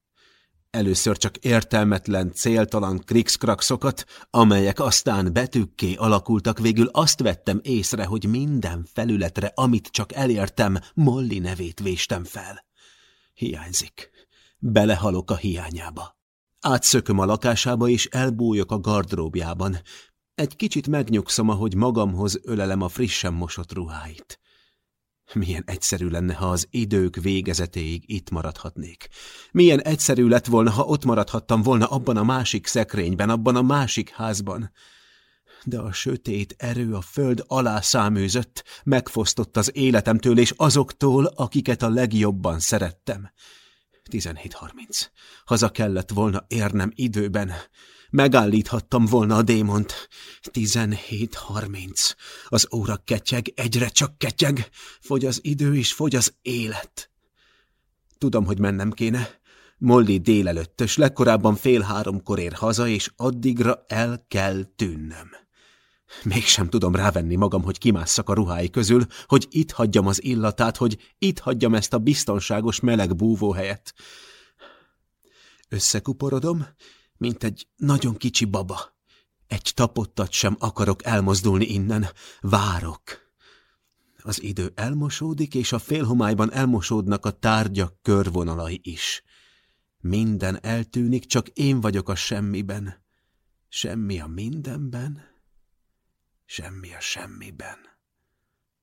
Először csak értelmetlen, céltalan krikszkrakszokat, amelyek aztán betűkké alakultak, végül azt vettem észre, hogy minden felületre, amit csak elértem, Molly nevét véstem fel. Hiányzik. Belehalok a hiányába. Átszököm a lakásába, és elbújok a gardróbjában. Egy kicsit megnyugszom, ahogy magamhoz ölelem a frissen mosott ruháit. Milyen egyszerű lenne, ha az idők végezetéig itt maradhatnék. Milyen egyszerű lett volna, ha ott maradhattam volna abban a másik szekrényben, abban a másik házban. De a sötét erő a föld alá száműzött, megfosztott az életemtől és azoktól, akiket a legjobban szerettem. 17.30. Haza kellett volna érnem időben. Megállíthattam volna a démont. 17.30. Az óra ketyeg, egyre csak ketyeg. Fogy az idő és fogy az élet. Tudom, hogy mennem kéne. Molly délelőttös, legkorábban fél háromkor ér haza, és addigra el kell tűnnöm. Mégsem tudom rávenni magam, hogy kimásszak a ruhái közül, hogy itt hagyjam az illatát, hogy itt hagyjam ezt a biztonságos meleg búvóhelyet. Összekuporodom, mint egy nagyon kicsi baba. Egy tapottat sem akarok elmozdulni innen, várok. Az idő elmosódik, és a félhomályban elmosódnak a tárgyak körvonalai is. Minden eltűnik, csak én vagyok a semmiben. Semmi a mindenben, semmi a semmiben.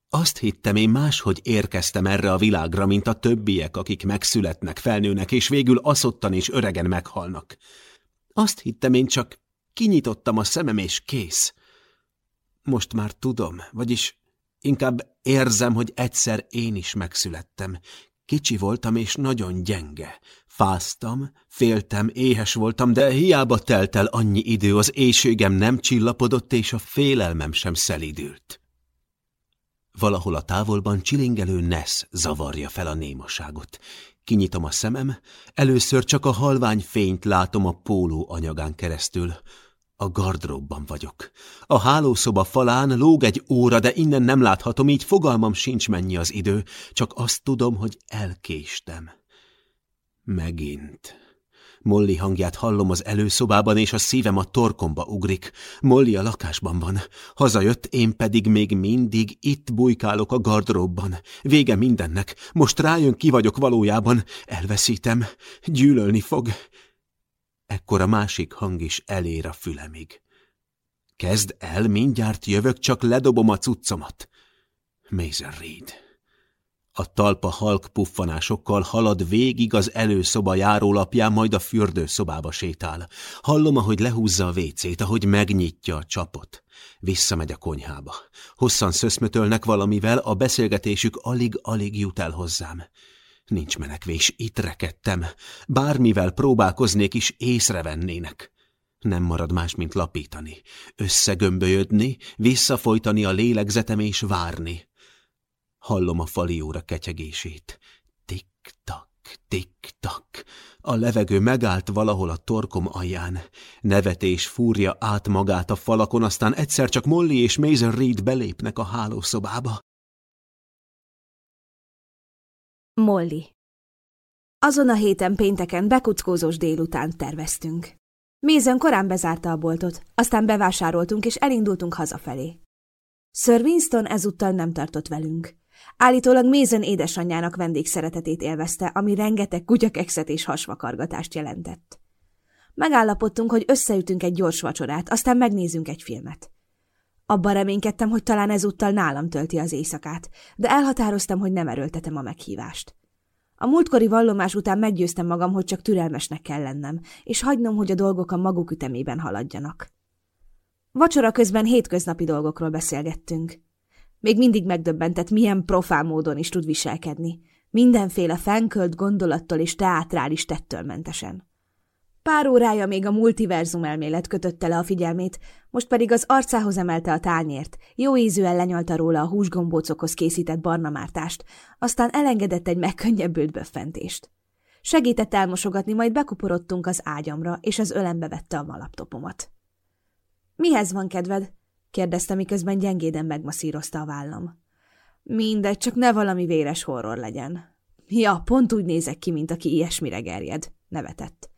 Azt hittem, én máshogy érkeztem erre a világra, mint a többiek, akik megszületnek, felnőnek, és végül aszottan és öregen meghalnak. Azt hittem, én csak kinyitottam a szemem, és kész. Most már tudom, vagyis inkább érzem, hogy egyszer én is megszülettem. Kicsi voltam, és nagyon gyenge. Fáztam, féltem, éhes voltam, de hiába telt el annyi idő, az éjségem nem csillapodott, és a félelmem sem szelidült. Valahol a távolban csilingelő Nesz zavarja fel a némaságot. Kinyitom a szemem, először csak a halvány fényt látom a póló anyagán keresztül. A gardróbban vagyok. A hálószoba falán lóg egy óra, de innen nem láthatom, így fogalmam sincs mennyi az idő, csak azt tudom, hogy elkéstem. Megint. Molly hangját hallom az előszobában, és a szívem a torkomba ugrik. Molly a lakásban van. Hazajött, én pedig még mindig itt bujkálok a gardróbban. Vége mindennek. Most rájön, ki vagyok valójában. Elveszítem. Gyűlölni fog. Ekkor a másik hang is elér a fülemig. Kezd el, mindjárt jövök, csak ledobom a cuccomat. Mason Reed. A talpa halk puffanásokkal halad végig az előszoba járólapján, majd a fürdőszobába sétál. Hallom, ahogy lehúzza a vécét, ahogy megnyitja a csapot. Visszamegy a konyhába. Hosszan szöszmötölnek valamivel, a beszélgetésük alig-alig jut el hozzám. Nincs menekvés, itt rekedtem. Bármivel próbálkoznék is, észrevennének. Nem marad más, mint lapítani, összegömbölyödni, visszafolytani a lélegzetem és várni. Hallom a fali óra ketyegését. Tik-tak, tik-tak. A levegő megállt valahol a torkom alján. Nevetés fúrja át magát a falakon, aztán egyszer csak Molly és Mason Reed belépnek a hálószobába. Molly Azon a héten pénteken bekuckózós délután terveztünk. Mézen korán bezárta a boltot, aztán bevásároltunk és elindultunk hazafelé. Sir Winston ezúttal nem tartott velünk. Állítólag Mézen édesanyjának vendégszeretetét élvezte, ami rengeteg kutyakekszet és hasvakargatást jelentett. Megállapodtunk, hogy összeütünk egy gyors vacsorát, aztán megnézünk egy filmet. Abban reménykedtem, hogy talán ezúttal nálam tölti az éjszakát, de elhatároztam, hogy nem erőltetem a meghívást. A múltkori vallomás után meggyőztem magam, hogy csak türelmesnek kell lennem, és hagynom, hogy a dolgok a maguk ütemében haladjanak. Vacsora közben hétköznapi dolgokról beszélgettünk. Még mindig megdöbbentett, milyen profán módon is tud viselkedni. Mindenféle fenkölt gondolattól és teátrális tettől mentesen. Pár órája még a multiverzum elmélet kötötte le a figyelmét, most pedig az arcához emelte a tányért, jó ízűen lenyalta róla a húsgombócokhoz készített barnamártást, aztán elengedett egy megkönnyebbült böffentést. Segített elmosogatni, majd bekuporodtunk az ágyamra, és az ölembe vette a malaptopomat. – Mihez van kedved? Kérdezte, miközben gyengéden megmaszírozta a vállam. Mindegy, csak ne valami véres horror legyen. Ja, pont úgy nézek ki, mint aki ilyesmire gerjed, nevetett.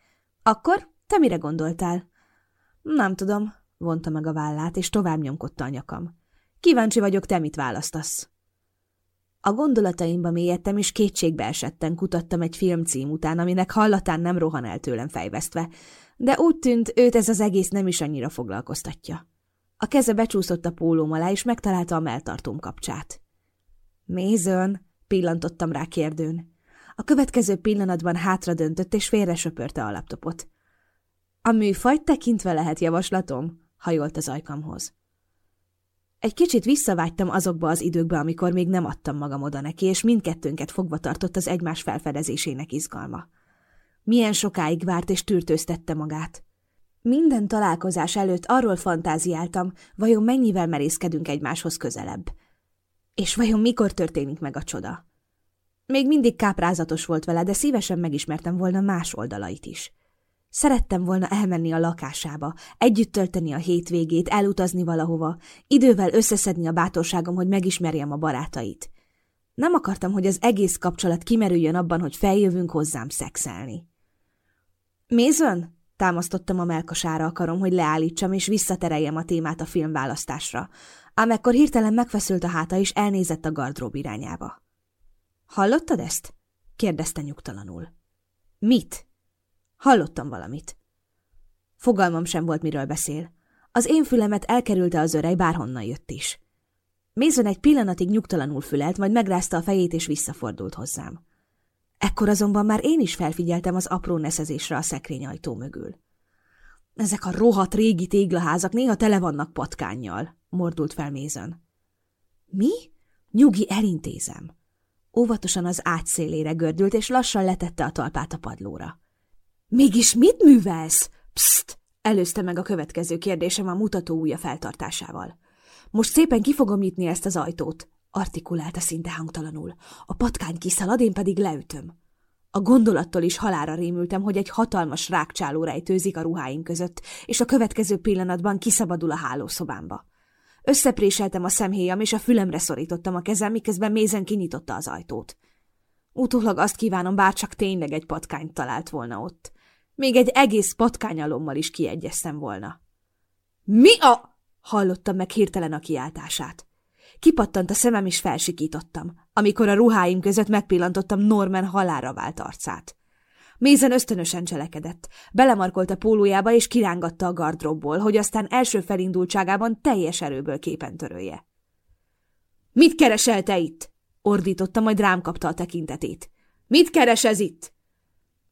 Akkor te mire gondoltál? Nem tudom, vonta meg a vállát, és tovább nyomkodta a nyakam. Kíváncsi vagyok, te mit választasz. A gondolataimba mélyedtem, és kétségbe esetten kutattam egy filmcím után, aminek hallatán nem rohan el tőlem fejvesztve, de úgy tűnt, őt ez az egész nem is annyira foglalkoztatja. A keze becsúszott a pólóm alá, és megtalálta a melltartóm kapcsát. Mézön, pillantottam rá kérdőn. A következő pillanatban hátra döntött, és félre söpörte a laptopot. A műfajt tekintve lehet javaslatom, hajolt az ajkamhoz. Egy kicsit visszavágytam azokba az időkbe, amikor még nem adtam magam oda neki, és mindkettőnket fogva tartott az egymás felfedezésének izgalma. Milyen sokáig várt és tűrtőztette magát. Minden találkozás előtt arról fantáziáltam, vajon mennyivel merészkedünk egymáshoz közelebb. És vajon mikor történik meg a csoda? Még mindig káprázatos volt vele, de szívesen megismertem volna más oldalait is. Szerettem volna elmenni a lakásába, együtt tölteni a hétvégét, elutazni valahova, idővel összeszedni a bátorságom, hogy megismerjem a barátait. Nem akartam, hogy az egész kapcsolat kimerüljön abban, hogy feljövünk hozzám szexelni. Mézön? Támasztottam a melkasára a karom, hogy leállítsam és visszatereljem a témát a filmválasztásra, ám ekkor hirtelen megfeszült a háta és elnézett a gardrób irányába. Hallottad ezt? kérdezte nyugtalanul. Mit? Hallottam valamit. Fogalmam sem volt, miről beszél. Az én fülemet elkerülte az örej, bárhonnan jött is. Mézon egy pillanatig nyugtalanul fülelt, majd megrázta a fejét és visszafordult hozzám. Ekkor azonban már én is felfigyeltem az apró neszezésre a szekrényajtó mögül. Ezek a rohadt régi téglaházak néha tele vannak patkánnyal, mordult fel Mézon. Mi? Nyugi, elintézem. Óvatosan az ágy szélére gördült, és lassan letette a talpát a padlóra. Mégis mit művelsz? Pszt! Előzte meg a következő kérdésem a mutató ujja feltartásával. Most szépen ki fogom nyitni ezt az ajtót artikulálta szinte hangtalanul. A patkány kiszalad, én pedig leütöm. A gondolattól is halára rémültem, hogy egy hatalmas rákcsáló rejtőzik a ruháink között, és a következő pillanatban kiszabadul a hálószobámba. Összepréseltem a szemhéjam, és a fülemre szorítottam a kezem, miközben mézen kinyitotta az ajtót. Utólag azt kívánom, bár csak tényleg egy patkányt talált volna ott. Még egy egész patkányalommal is kiegyeztem volna. Mi a... Hallottam meg hirtelen a kiáltását. Kipattant a szemem, és felsikítottam, amikor a ruháim között megpillantottam Norman halára vált arcát. Mézen ösztönösen cselekedett. Belemarkolt a pólójába, és kirángatta a gardróbból, hogy aztán első felindultságában teljes erőből képen törölje. – Mit keresel te itt? – ordította, majd rám kapta a tekintetét. – Mit keresez itt?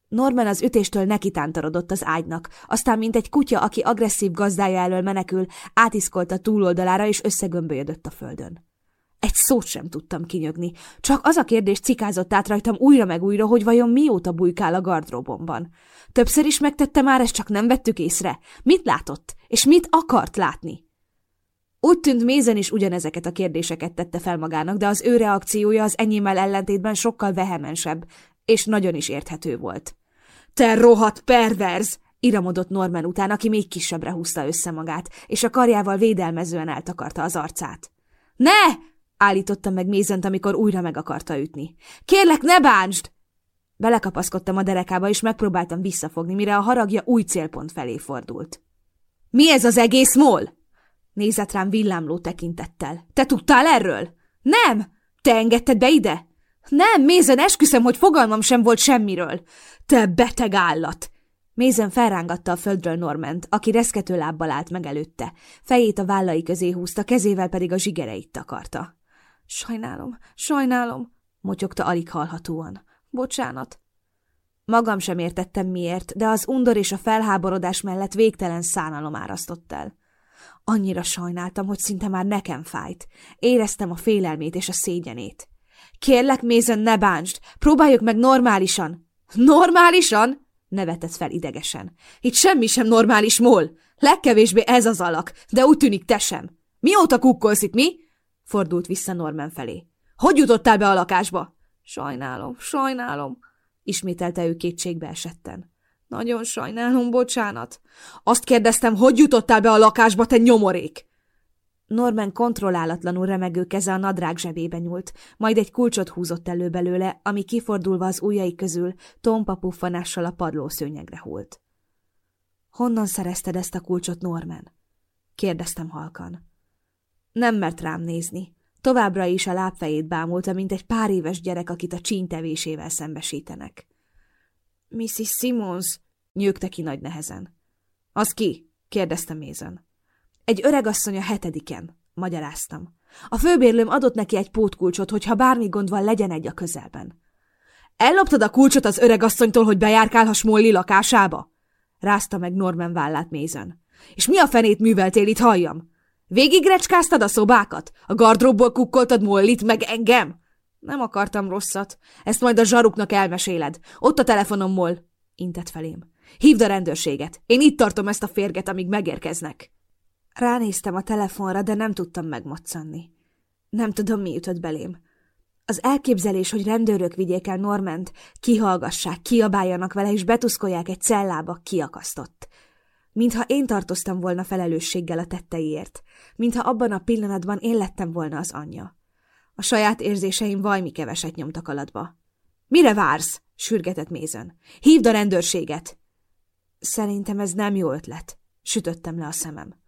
Norman az ütéstől nekitántorodott az ágynak, aztán mint egy kutya, aki agresszív gazdája elől menekül, átiszkolt túloldalára és összegömbölyödött a földön. Egy szót sem tudtam kinyögni, csak az a kérdés cikázott át rajtam újra meg újra, hogy vajon mióta bujkál a gardróbomban. Többször is megtette már, ezt csak nem vettük észre. Mit látott, és mit akart látni? Úgy tűnt Mézen is ugyanezeket a kérdéseket tette fel magának, de az ő reakciója az enyémmel ellentétben sokkal vehemensebb, és nagyon is érthető volt. Te rohadt perverz! iramodott Norman után, aki még kisebbre húzta össze magát, és a karjával védelmezően eltakarta az arcát. Ne! állította meg Mézent, amikor újra meg akarta ütni. Kérlek, ne bántsd! Belekapaszkodtam a derekába, és megpróbáltam visszafogni, mire a haragja új célpont felé fordult. Mi ez az egész mol? Nézett rám villámló tekintettel. Te tudtál erről? Nem! Te engedted be ide? Nem, Mézen, esküszöm, hogy fogalmam sem volt semmiről. Te beteg állat! Mézen felrángatta a földről Norment, aki reszkető lábbal állt meg előtte. Fejét a vállai közé húzta, kezével pedig a zsigereit takarta. Sajnálom, sajnálom, motyogta alig hallhatóan. Bocsánat. Magam sem értettem miért, de az undor és a felháborodás mellett végtelen szánalom árasztott el. Annyira sajnáltam, hogy szinte már nekem fájt. Éreztem a félelmét és a szégyenét. Kérlek, Mézen, ne bántsd! Próbáljuk meg normálisan! Normálisan? nevetett fel idegesen. Itt semmi sem normális, mol. Legkevésbé ez az alak, de úgy tűnik te sem. Mióta kukkolsz itt, mi? Fordult vissza Norman felé. Hogy jutottál be a lakásba? Sajnálom, sajnálom, ismételte ő kétségbe esetten. Nagyon sajnálom, bocsánat. Azt kérdeztem, hogy jutottál be a lakásba, te nyomorék? Norman kontrollálatlanul remegő keze a nadrág zsebébe nyúlt, majd egy kulcsot húzott elő belőle, ami kifordulva az ujjai közül tompa puffanással a padlószőnyegre hult. Honnan szerezted ezt a kulcsot, Norman? kérdeztem halkan. Nem mert rám nézni. Továbbra is a lábfejét bámulta, mint egy pár éves gyerek, akit a csíntevésével szembesítenek. Mrs. Simmons, nyögte ki nagy nehezen. Az ki? kérdezte Mézen. Egy öregasszony a hetediken, magyaráztam. A főbérlőm adott neki egy pótkulcsot, hogyha bármi gond van, legyen egy a közelben. Elloptad a kulcsot az öregasszonytól, hogy bejárkálhass Molly lakásába? Rázta meg Norman vállát mézen. És mi a fenét műveltél itt, halljam? Végigrecskáztad a szobákat? A gardróbból kukkoltad Mollit, meg engem? Nem akartam rosszat. Ezt majd a zsaruknak elmeséled. Ott a telefonom, Moll. Intett felém. Hívd a rendőrséget. Én itt tartom ezt a férget, amíg megérkeznek. Ránéztem a telefonra, de nem tudtam megmoccanni. Nem tudom, mi jutott belém. Az elképzelés, hogy rendőrök vigyék el Norment, kihallgassák, kiabáljanak vele és betuszkolják egy cellába, kiakasztott. Mintha én tartoztam volna felelősséggel a tetteiért, mintha abban a pillanatban én lettem volna az anyja. A saját érzéseim vajmi keveset nyomtak alatba. – Mire vársz? – sürgetett Mézön. – Hívd a rendőrséget! Szerintem ez nem jó ötlet. Sütöttem le a szemem.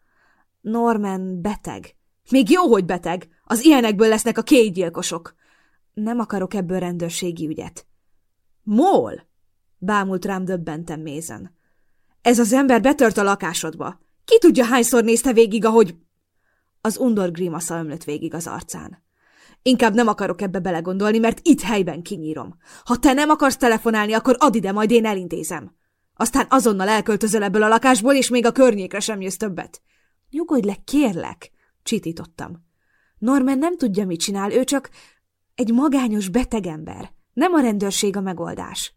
Norman beteg. Még jó, hogy beteg. Az ilyenekből lesznek a két gyilkosok. Nem akarok ebből rendőrségi ügyet. Mol? Bámult rám döbbentem mézen. Ez az ember betört a lakásodba. Ki tudja, hányszor nézte végig, ahogy... Az undor grimasza ömlött végig az arcán. Inkább nem akarok ebbe belegondolni, mert itt helyben kinyírom. Ha te nem akarsz telefonálni, akkor add ide, majd én elintézem. Aztán azonnal elköltözöl ebből a lakásból, és még a környékre sem jössz többet. Nyugodj le, kérlek, csitítottam. Norman nem tudja, mit csinál, ő csak egy magányos betegember. Nem a rendőrség a megoldás.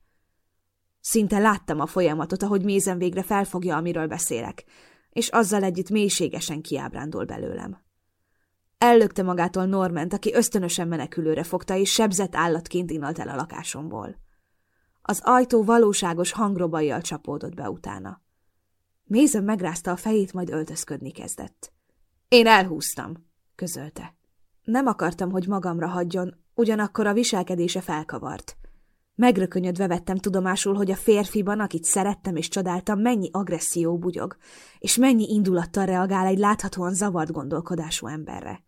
Szinte láttam a folyamatot, ahogy mézen végre felfogja, amiről beszélek, és azzal együtt mélységesen kiábrándul belőlem. Ellökte magától Norment, aki ösztönösen menekülőre fogta, és sebzett állatként inalt el a lakásomból. Az ajtó valóságos hangrobajjal csapódott be utána. Mézen megrázta a fejét, majd öltözködni kezdett. Én elhúztam, közölte. Nem akartam, hogy magamra hagyjon, ugyanakkor a viselkedése felkavart. Megrökönyödve vettem tudomásul, hogy a férfiban, akit szerettem és csodáltam, mennyi agresszió bugyog, és mennyi indulattal reagál egy láthatóan zavart gondolkodású emberre.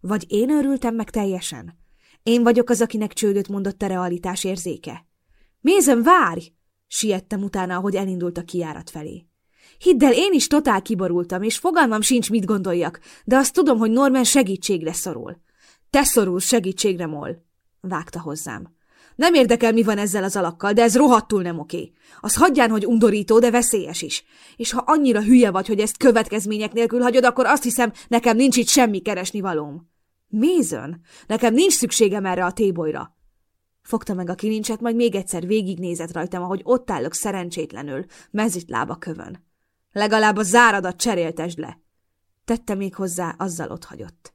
Vagy én örültem meg teljesen? Én vagyok az, akinek csődöt mondott a realitás érzéke. Mézem, várj! Siettem utána, ahogy elindult a kiárat felé. Hidd el, én is totál kiborultam, és fogalmam sincs, mit gondoljak, de azt tudom, hogy Norman segítségre szorul. Te szorulsz segítségre, Moll, vágta hozzám. Nem érdekel, mi van ezzel az alakkal, de ez rohadtul nem oké. Az hagyján, hogy undorító, de veszélyes is. És ha annyira hülye vagy, hogy ezt következmények nélkül hagyod, akkor azt hiszem, nekem nincs itt semmi keresni valóm. Mézön? Nekem nincs szükségem erre a tébolyra. Fogta meg a kilincset, majd még egyszer végignézett rajtam, ahogy ott állok szerencsétlenül, lába kövön. Legalább a záradat cseréltesd le. Tette még hozzá, azzal ott hagyott.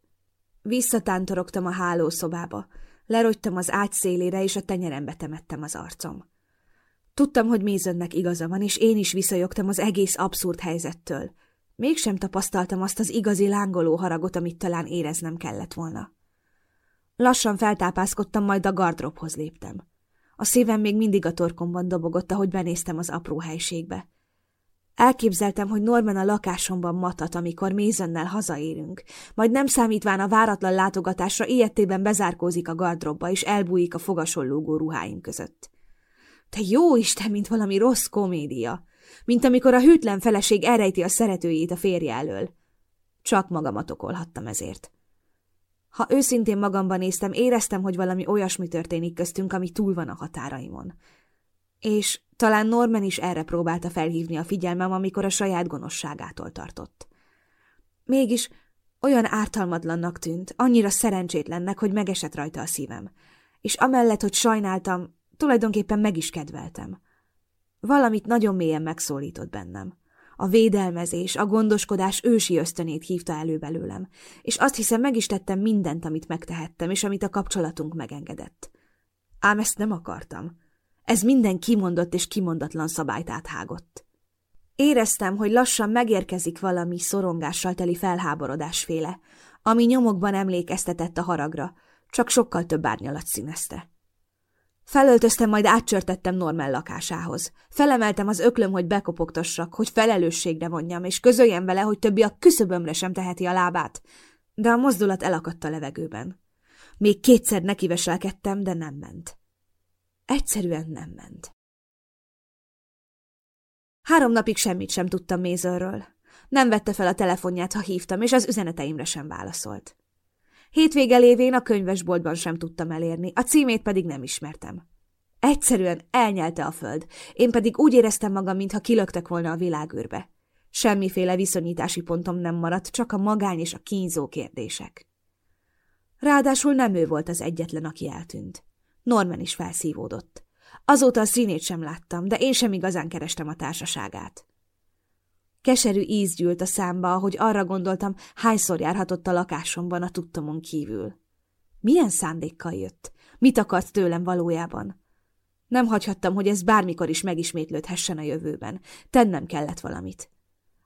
Visszatántorogtam a hálószobába. Lerogytam az ágy szélére, és a tenyerembe temettem az arcom. Tudtam, hogy Mézönnek igaza van, és én is visszajogtam az egész abszurd helyzettől. Mégsem tapasztaltam azt az igazi lángoló haragot, amit talán éreznem kellett volna. Lassan feltápászkodtam, majd a gardróbhoz léptem. A szívem még mindig a torkomban dobogott, ahogy benéztem az apró helységbe. Elképzeltem, hogy Norman a lakásomban matat, amikor Mézennel hazaérünk, majd nem számítván a váratlan látogatásra ilyettében bezárkózik a gardrobba, és elbújik a fogasollógó ruháim között. Te jó Isten, mint valami rossz komédia! Mint amikor a hűtlen feleség elrejti a szeretőjét a férje elől. Csak magamat okolhattam ezért. Ha őszintén magamban néztem, éreztem, hogy valami olyasmi történik köztünk, ami túl van a határaimon. És talán Norman is erre próbálta felhívni a figyelmem, amikor a saját gonoszságától tartott. Mégis olyan ártalmatlannak tűnt, annyira szerencsétlennek, hogy megesett rajta a szívem. És amellett, hogy sajnáltam, tulajdonképpen meg is kedveltem. Valamit nagyon mélyen megszólított bennem. A védelmezés, a gondoskodás ősi ösztönét hívta elő belőlem, és azt hiszem meg is tettem mindent, amit megtehettem, és amit a kapcsolatunk megengedett. Ám ezt nem akartam. Ez minden kimondott és kimondatlan szabályt áthágott. Éreztem, hogy lassan megérkezik valami szorongással teli felháborodásféle, ami nyomokban emlékeztetett a haragra, csak sokkal több árnyalat színezte. Felöltöztem, majd átcsörtettem Normál lakásához. Felemeltem az öklöm, hogy bekopogtassak, hogy felelősségre vonjam, és közöljem vele, hogy többi a küszöbömre sem teheti a lábát. De a mozdulat elakadt a levegőben. Még kétszer nekiveselkedtem, de nem ment. Egyszerűen nem ment. Három napig semmit sem tudtam Mézörről. Nem vette fel a telefonját, ha hívtam, és az üzeneteimre sem válaszolt. Hétvége lévén a könyvesboltban sem tudtam elérni, a címét pedig nem ismertem. Egyszerűen elnyelte a föld, én pedig úgy éreztem magam, mintha kilöktek volna a világűrbe. Semmiféle viszonyítási pontom nem maradt, csak a magány és a kínzó kérdések. Ráadásul nem ő volt az egyetlen, aki eltűnt. Norman is felszívódott. Azóta a színét sem láttam, de én sem igazán kerestem a társaságát. Keserű íz gyűlt a számba, ahogy arra gondoltam, hányszor járhatott a lakásomban a tudtomon kívül. Milyen szándékkal jött? Mit akart tőlem valójában? Nem hagyhattam, hogy ez bármikor is megismétlődhessen a jövőben. Tennem kellett valamit.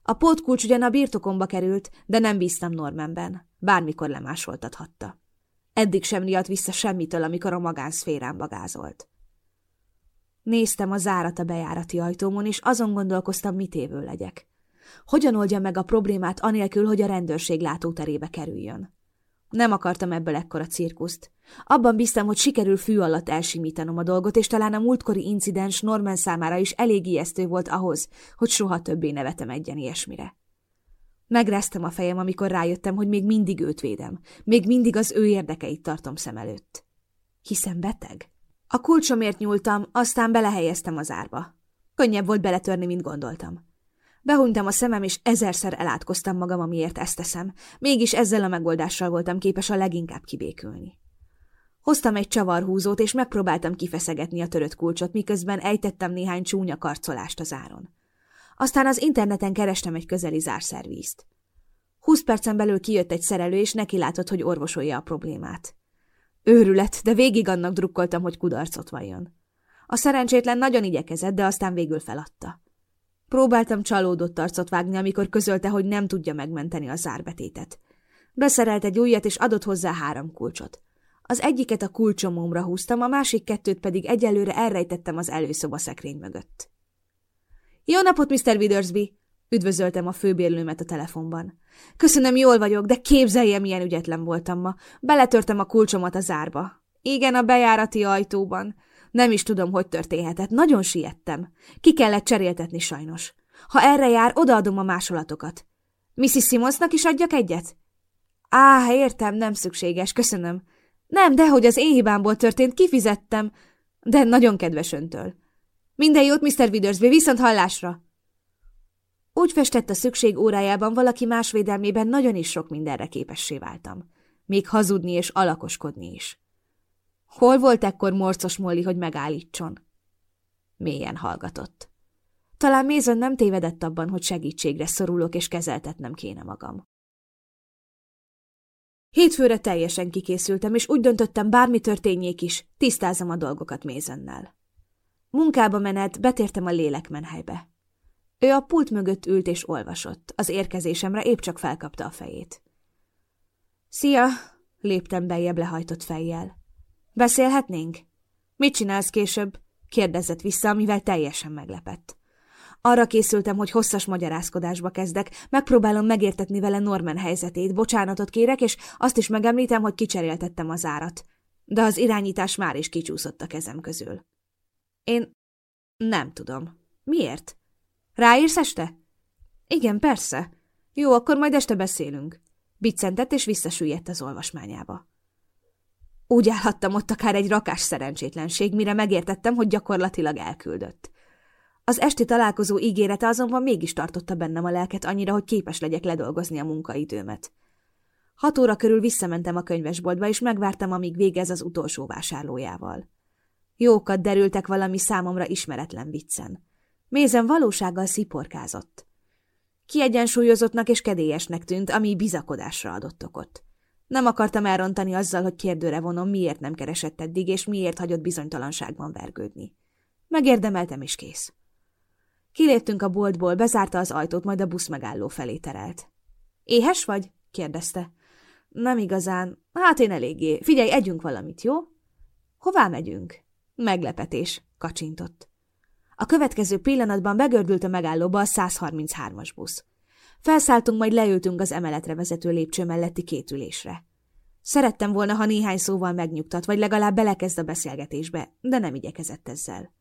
A pótkulcs ugyan a birtokomba került, de nem bíztam Normanben. Bármikor lemásoltathatta. Eddig sem riadt vissza semmitől, amikor a magánszférán bagázolt. Néztem a zárat a bejárati ajtómon, és azon gondolkoztam, mit évő legyek. Hogyan oldja meg a problémát anélkül, hogy a rendőrség látóterébe kerüljön? Nem akartam ebből ekkora cirkuszt. Abban bíztam, hogy sikerül fű alatt elsimítanom a dolgot, és talán a múltkori incidens Norman számára is elég ijesztő volt ahhoz, hogy soha többé nevetem egyen ilyesmire. Megráztam a fejem, amikor rájöttem, hogy még mindig őt védem. Még mindig az ő érdekeit tartom szem előtt. Hiszen beteg. A kulcsomért nyúltam, aztán belehelyeztem az árba. Könnyebb volt beletörni, mint gondoltam. Behuntam a szemem, és ezerszer elátkoztam magam, amiért ezt teszem. Mégis ezzel a megoldással voltam képes a leginkább kibékülni. Hoztam egy csavarhúzót, és megpróbáltam kifeszegetni a törött kulcsot, miközben ejtettem néhány csúnya karcolást az áron. Aztán az interneten kerestem egy közeli zárszervízt. Húsz percen belül kijött egy szerelő, és neki látott, hogy orvosolja a problémát. Őrület, de végig annak drukkoltam, hogy kudarcot valljon. A szerencsétlen nagyon igyekezett, de aztán végül feladta. Próbáltam csalódott arcot vágni, amikor közölte, hogy nem tudja megmenteni a zárbetétet. Beszerelt egy újat, és adott hozzá három kulcsot. Az egyiket a kulcsomomra húztam, a másik kettőt pedig egyelőre elrejtettem az előszoba szekrény mögött. Jó napot, Mr. Withersby! Üdvözöltem a főbérlőmet a telefonban. Köszönöm, jól vagyok, de képzelje, milyen ügyetlen voltam ma. Beletörtem a kulcsomat a zárba. Igen, a bejárati ajtóban. Nem is tudom, hogy történhetett. Nagyon siettem. Ki kellett cseréltetni sajnos. Ha erre jár, odaadom a másolatokat. Mrs. Simonsnak is adjak egyet? Á, értem, nem szükséges, köszönöm. Nem, dehogy az én hibámból történt, kifizettem. De nagyon kedves öntől. Minden jót, Mr. Withersby, viszont hallásra! Úgy festett a szükség órájában valaki más védelmében nagyon is sok mindenre képessé váltam. Még hazudni és alakoskodni is. Hol volt ekkor morcos Molly, hogy megállítson? Mélyen hallgatott. Talán Mézön nem tévedett abban, hogy segítségre szorulok, és kezeltetnem kéne magam. Hétfőre teljesen kikészültem, és úgy döntöttem, bármi történjék is, tisztázom a dolgokat Mézönnel. Munkába menet, betértem a lélekmenhelybe. Ő a pult mögött ült és olvasott, az érkezésemre épp csak felkapta a fejét. Szia! léptem bejebb lehajtott fejjel. Beszélhetnénk? Mit csinálsz később? kérdezett vissza, amivel teljesen meglepett. Arra készültem, hogy hosszas magyarázkodásba kezdek, megpróbálom megértetni vele Norman helyzetét, bocsánatot kérek, és azt is megemlítem, hogy kicseréltettem az árat. De az irányítás már is kicsúszott a kezem közül. Én nem tudom. Miért? Ráírsz este? Igen, persze. Jó, akkor majd este beszélünk. Biccentett és visszasüllyedt az olvasmányába. Úgy állhattam ott akár egy rakás szerencsétlenség, mire megértettem, hogy gyakorlatilag elküldött. Az esti találkozó ígérete azonban mégis tartotta bennem a lelket annyira, hogy képes legyek ledolgozni a munkaidőmet. Hat óra körül visszamentem a könyvesboltba, és megvártam, amíg végez az utolsó vásárlójával. Jókat derültek valami számomra ismeretlen viccen. Mézen valósággal sziporkázott. Kiegyensúlyozottnak és kedélyesnek tűnt, ami bizakodásra adott okot. Nem akartam elrontani azzal, hogy kérdőre vonom, miért nem keresett eddig, és miért hagyott bizonytalanságban vergődni. Megérdemeltem, és kész. Kiléptünk a boltból, bezárta az ajtót, majd a busz megálló felé terelt. Éhes vagy? kérdezte. Nem igazán. Hát én eléggé. Figyelj, együnk valamit, jó? Hová megyünk? Meglepetés, kacsintott. A következő pillanatban begördült a megállóba a 133-as busz. Felszálltunk, majd leültünk az emeletre vezető lépcső melletti két. Szerettem volna, ha néhány szóval megnyugtat, vagy legalább belekezd a beszélgetésbe, de nem igyekezett ezzel.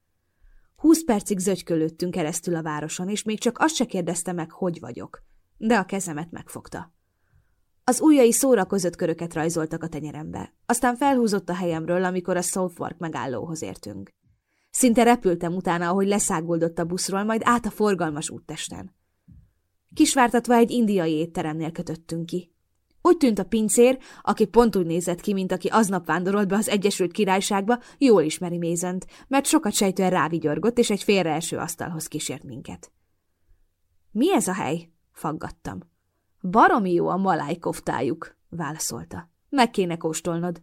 Húsz percig zögykölődtünk keresztül a városon, és még csak azt se kérdezte meg, hogy vagyok, de a kezemet megfogta. Az ujjai szórakozott köröket rajzoltak a tenyerembe, aztán felhúzott a helyemről, amikor a Southwark megállóhoz értünk. Szinte repültem utána, ahogy leszáguldott a buszról, majd át a forgalmas úttesten. Kisvártatva egy indiai étteremnél kötöttünk ki. Úgy tűnt a pincér, aki pont úgy nézett ki, mint aki aznap vándorolt be az Egyesült Királyságba, jól ismeri Mézent, mert sokat sejtően rávigyorgott, és egy félreeső asztalhoz kísért minket. Mi ez a hely? faggattam. Baromi jó a malájkoftájuk, válaszolta. Meg kéne kóstolnod.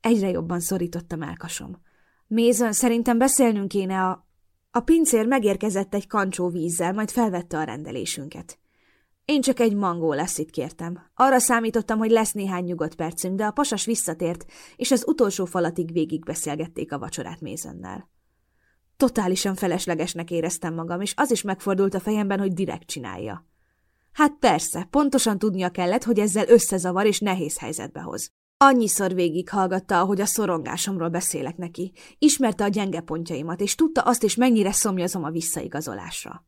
Egyre jobban szorította melkasom. Mézön, szerintem beszélnünk kéne a... A pincér megérkezett egy kancsó vízzel, majd felvette a rendelésünket. Én csak egy mangó lesz itt kértem. Arra számítottam, hogy lesz néhány nyugodt percünk, de a pasas visszatért, és az utolsó falatig végig beszélgették a vacsorát Mézönnel. Totálisan feleslegesnek éreztem magam, és az is megfordult a fejemben, hogy direkt csinálja. Hát persze, pontosan tudnia kellett, hogy ezzel összezavar és nehéz helyzetbe hoz. Annyiszor végighallgatta, ahogy a szorongásomról beszélek neki. Ismerte a gyenge pontjaimat, és tudta azt is, mennyire szomjazom a visszaigazolásra.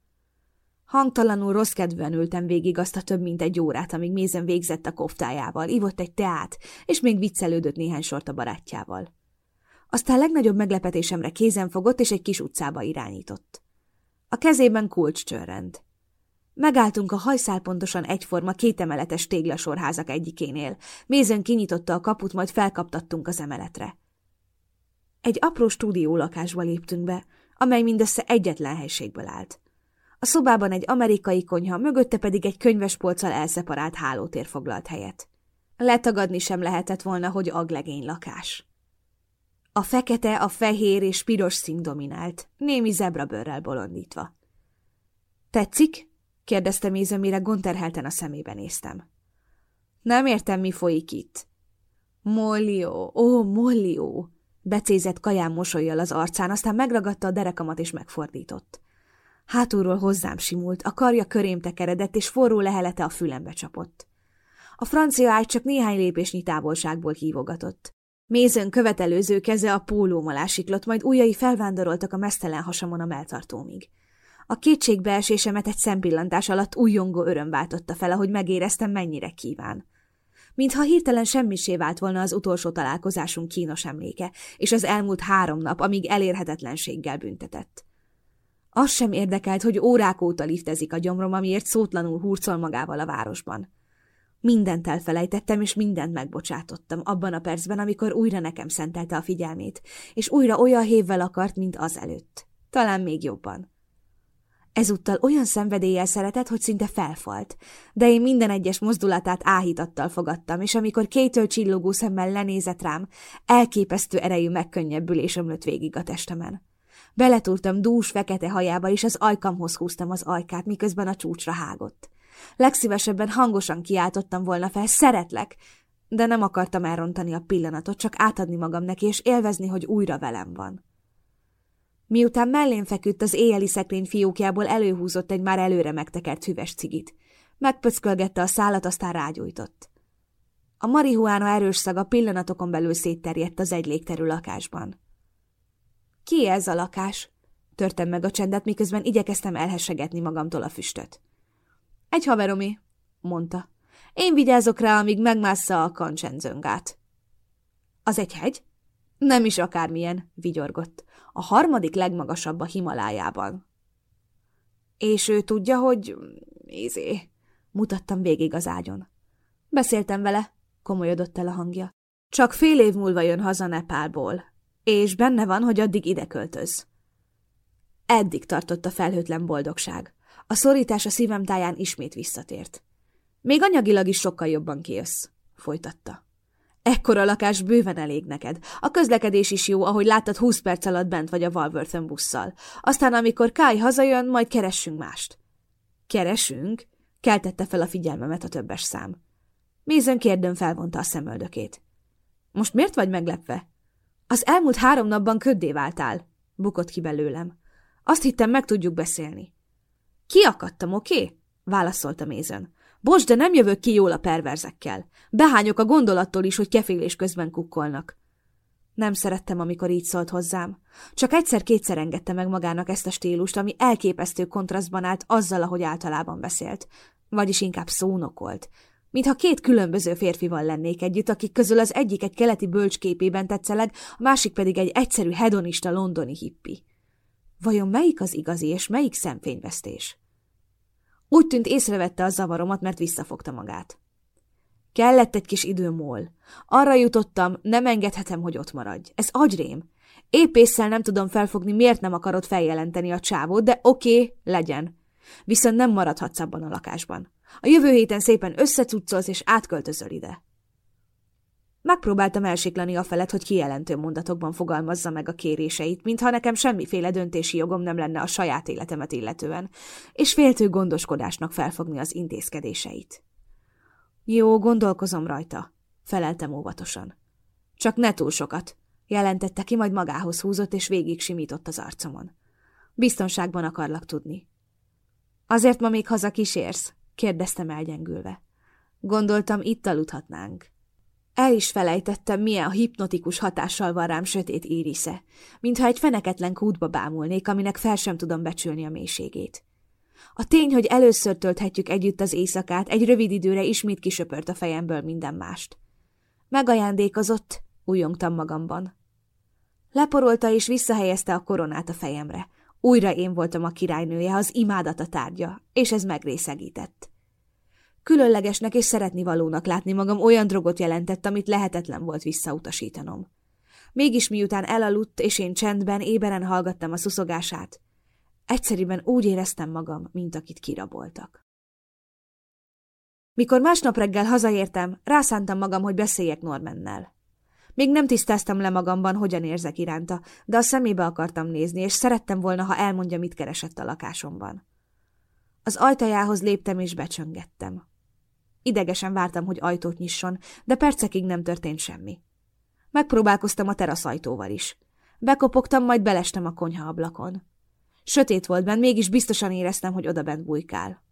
Hangtalanul rossz kedvűen ültem végig azt a több mint egy órát, amíg mézen végzett a koftájával, ivott egy teát, és még viccelődött néhány sort a barátjával. Aztán legnagyobb meglepetésemre kézen fogott, és egy kis utcába irányított. A kezében kulcs csörrend. Megálltunk a hajszál pontosan egyforma kétemeletes téglasorházak egyikénél. Mézön kinyitotta a kaput, majd felkaptattunk az emeletre. Egy apró stúdiólakásba léptünk be, amely mindössze egyetlen helységből állt. A szobában egy amerikai konyha, mögötte pedig egy könyvespolccal elszeparált hálótér foglalt helyet. Letagadni sem lehetett volna, hogy aglegény lakás. A fekete, a fehér és piros szín dominált, némi zebrabőrrel bolondítva. Tetszik? Kérdezte Méze, mire gonterhelten a szemébe néztem. Nem értem, mi folyik itt. Mollió, ó, Mollió! Becézett kaján mosolyjal az arcán, aztán megragadta a derekamat és megfordított. Hátulról hozzám simult, a karja körém tekeredett, és forró lehelete a fülembe csapott. A francia ágy csak néhány lépésnyi távolságból hívogatott. Mézön követelőző keze a pólóm alá majd ujjai felvándoroltak a mesztelen hasamon a melltartómig. A kétségbeesésemet egy szempillantás alatt újjongó öröm váltotta fel, ahogy megéreztem, mennyire kíván. Mintha hirtelen semmisé vált volna az utolsó találkozásunk kínos emléke, és az elmúlt három nap, amíg elérhetetlenséggel büntetett. Az sem érdekelt, hogy órák óta liftezik a gyomrom, amiért szótlanul hurcol magával a városban. Mindent elfelejtettem, és mindent megbocsátottam abban a percben, amikor újra nekem szentelte a figyelmét, és újra olyan hévvel akart, mint az előtt. Talán még jobban. Ezúttal olyan szenvedéllyel szeretett, hogy szinte felfalt, de én minden egyes mozdulatát áhítattal fogadtam, és amikor kétől csillogó szemmel lenézett rám, elképesztő erejű megkönnyebbülés ömlött végig a testemen. Beletúrtam dús fekete hajába, és az ajkamhoz húztam az ajkát, miközben a csúcsra hágott. Legszívesebben hangosan kiáltottam volna fel, szeretlek, de nem akartam elrontani a pillanatot, csak átadni magam neki, és élvezni, hogy újra velem van. Miután mellén feküdt, az éjjeli szekrény fiókjából előhúzott egy már előre megtekert hüves cigit. Megpöckölgette a szálat, aztán rágyújtott. A marihuána erős szaga pillanatokon belül szétterjedt az egy légterű lakásban. Ki ez a lakás? Törtem meg a csendet, miközben igyekeztem elhessegetni magamtól a füstöt. Egy haveromé, mondta. Én vigyázok rá, amíg megmásza a kancsenzöngát. Az egy hegy? Nem is akármilyen, vigyorgott. A harmadik legmagasabb a Himalájában. És ő tudja, hogy... Izé... Mutattam végig az ágyon. Beszéltem vele, komolyodott el a hangja. Csak fél év múlva jön haza Nepálból, és benne van, hogy addig ide költöz. Eddig tartott a felhőtlen boldogság. A szorítás a szívem táján ismét visszatért. Még anyagilag is sokkal jobban kijössz, folytatta. Ekkora lakás bőven elég neked. A közlekedés is jó, ahogy láttad, húsz perc alatt bent vagy a Walworthön busszal. Aztán, amikor Kai hazajön, majd keressünk mást. Keresünk? Keltette fel a figyelmemet a többes szám. Mézön kérdőn felvonta a szemöldökét. Most miért vagy meglepve? Az elmúlt három napban köddé váltál, bukott ki belőlem. Azt hittem, meg tudjuk beszélni. Kiakadtam, oké? Okay? válaszolta Mézön. Bocs, de nem jövök ki jól a perverzekkel. Behányok a gondolattól is, hogy kefélés közben kukkolnak. Nem szerettem, amikor így szólt hozzám. Csak egyszer-kétszer engedte meg magának ezt a stílust, ami elképesztő kontrasztban állt azzal, ahogy általában beszélt. Vagyis inkább szónokolt. Mintha két különböző férfival lennék együtt, akik közül az egyik egy keleti bölcsképében tetszeleg, a másik pedig egy egyszerű hedonista londoni hippi. Vajon melyik az igazi, és melyik szemfényvesztés? Úgy tűnt észrevette a zavaromat, mert visszafogta magát. Kellett egy kis idő mól. Arra jutottam, nem engedhetem, hogy ott maradj. Ez agyrém. Épp nem tudom felfogni, miért nem akarod feljelenteni a csávót, de oké, okay, legyen. Viszont nem maradhatsz abban a lakásban. A jövő héten szépen összecuccolsz és átköltözöl ide. Megpróbáltam elsiklani a felett, hogy kijelentő mondatokban fogalmazza meg a kéréseit, mintha nekem semmiféle döntési jogom nem lenne a saját életemet illetően, és féltő gondoskodásnak felfogni az intézkedéseit. Jó, gondolkozom rajta, feleltem óvatosan. Csak ne túl sokat, jelentette ki, majd magához húzott, és végig simított az arcomon. Biztonságban akarlak tudni. Azért ma még haza kísérsz? kérdeztem elgyengülve. Gondoltam, itt aludhatnánk. El is felejtettem, milyen hipnotikus hatással van rám sötét írisze, mintha egy feneketlen kútba bámulnék, aminek fel sem tudom becsülni a mélységét. A tény, hogy először tölthetjük együtt az éjszakát, egy rövid időre ismét kisöpört a fejemből minden mást. Megajándékozott, újongtam magamban. Leporolta és visszahelyezte a koronát a fejemre. Újra én voltam a királynője, az imádata tárgya, és ez megrészegített. Különlegesnek és szeretnivalónak látni magam olyan drogot jelentett, amit lehetetlen volt visszautasítanom. Mégis miután elaludt, és én csendben, éberen hallgattam a szuszogását, egyszerűen úgy éreztem magam, mint akit kiraboltak. Mikor másnap reggel hazaértem, rászántam magam, hogy beszéljek Normannel. Még nem tisztáztam le magamban, hogyan érzek iránta, de a szemébe akartam nézni, és szerettem volna, ha elmondja, mit keresett a lakásomban. Az ajtajához léptem és becsöngettem. Idegesen vártam, hogy ajtót nyisson, de percekig nem történt semmi. Megpróbálkoztam a teraszajtóval is. Bekopogtam, majd belestem a konyha ablakon. Sötét volt benn, mégis biztosan éreztem, hogy odabent bujkál.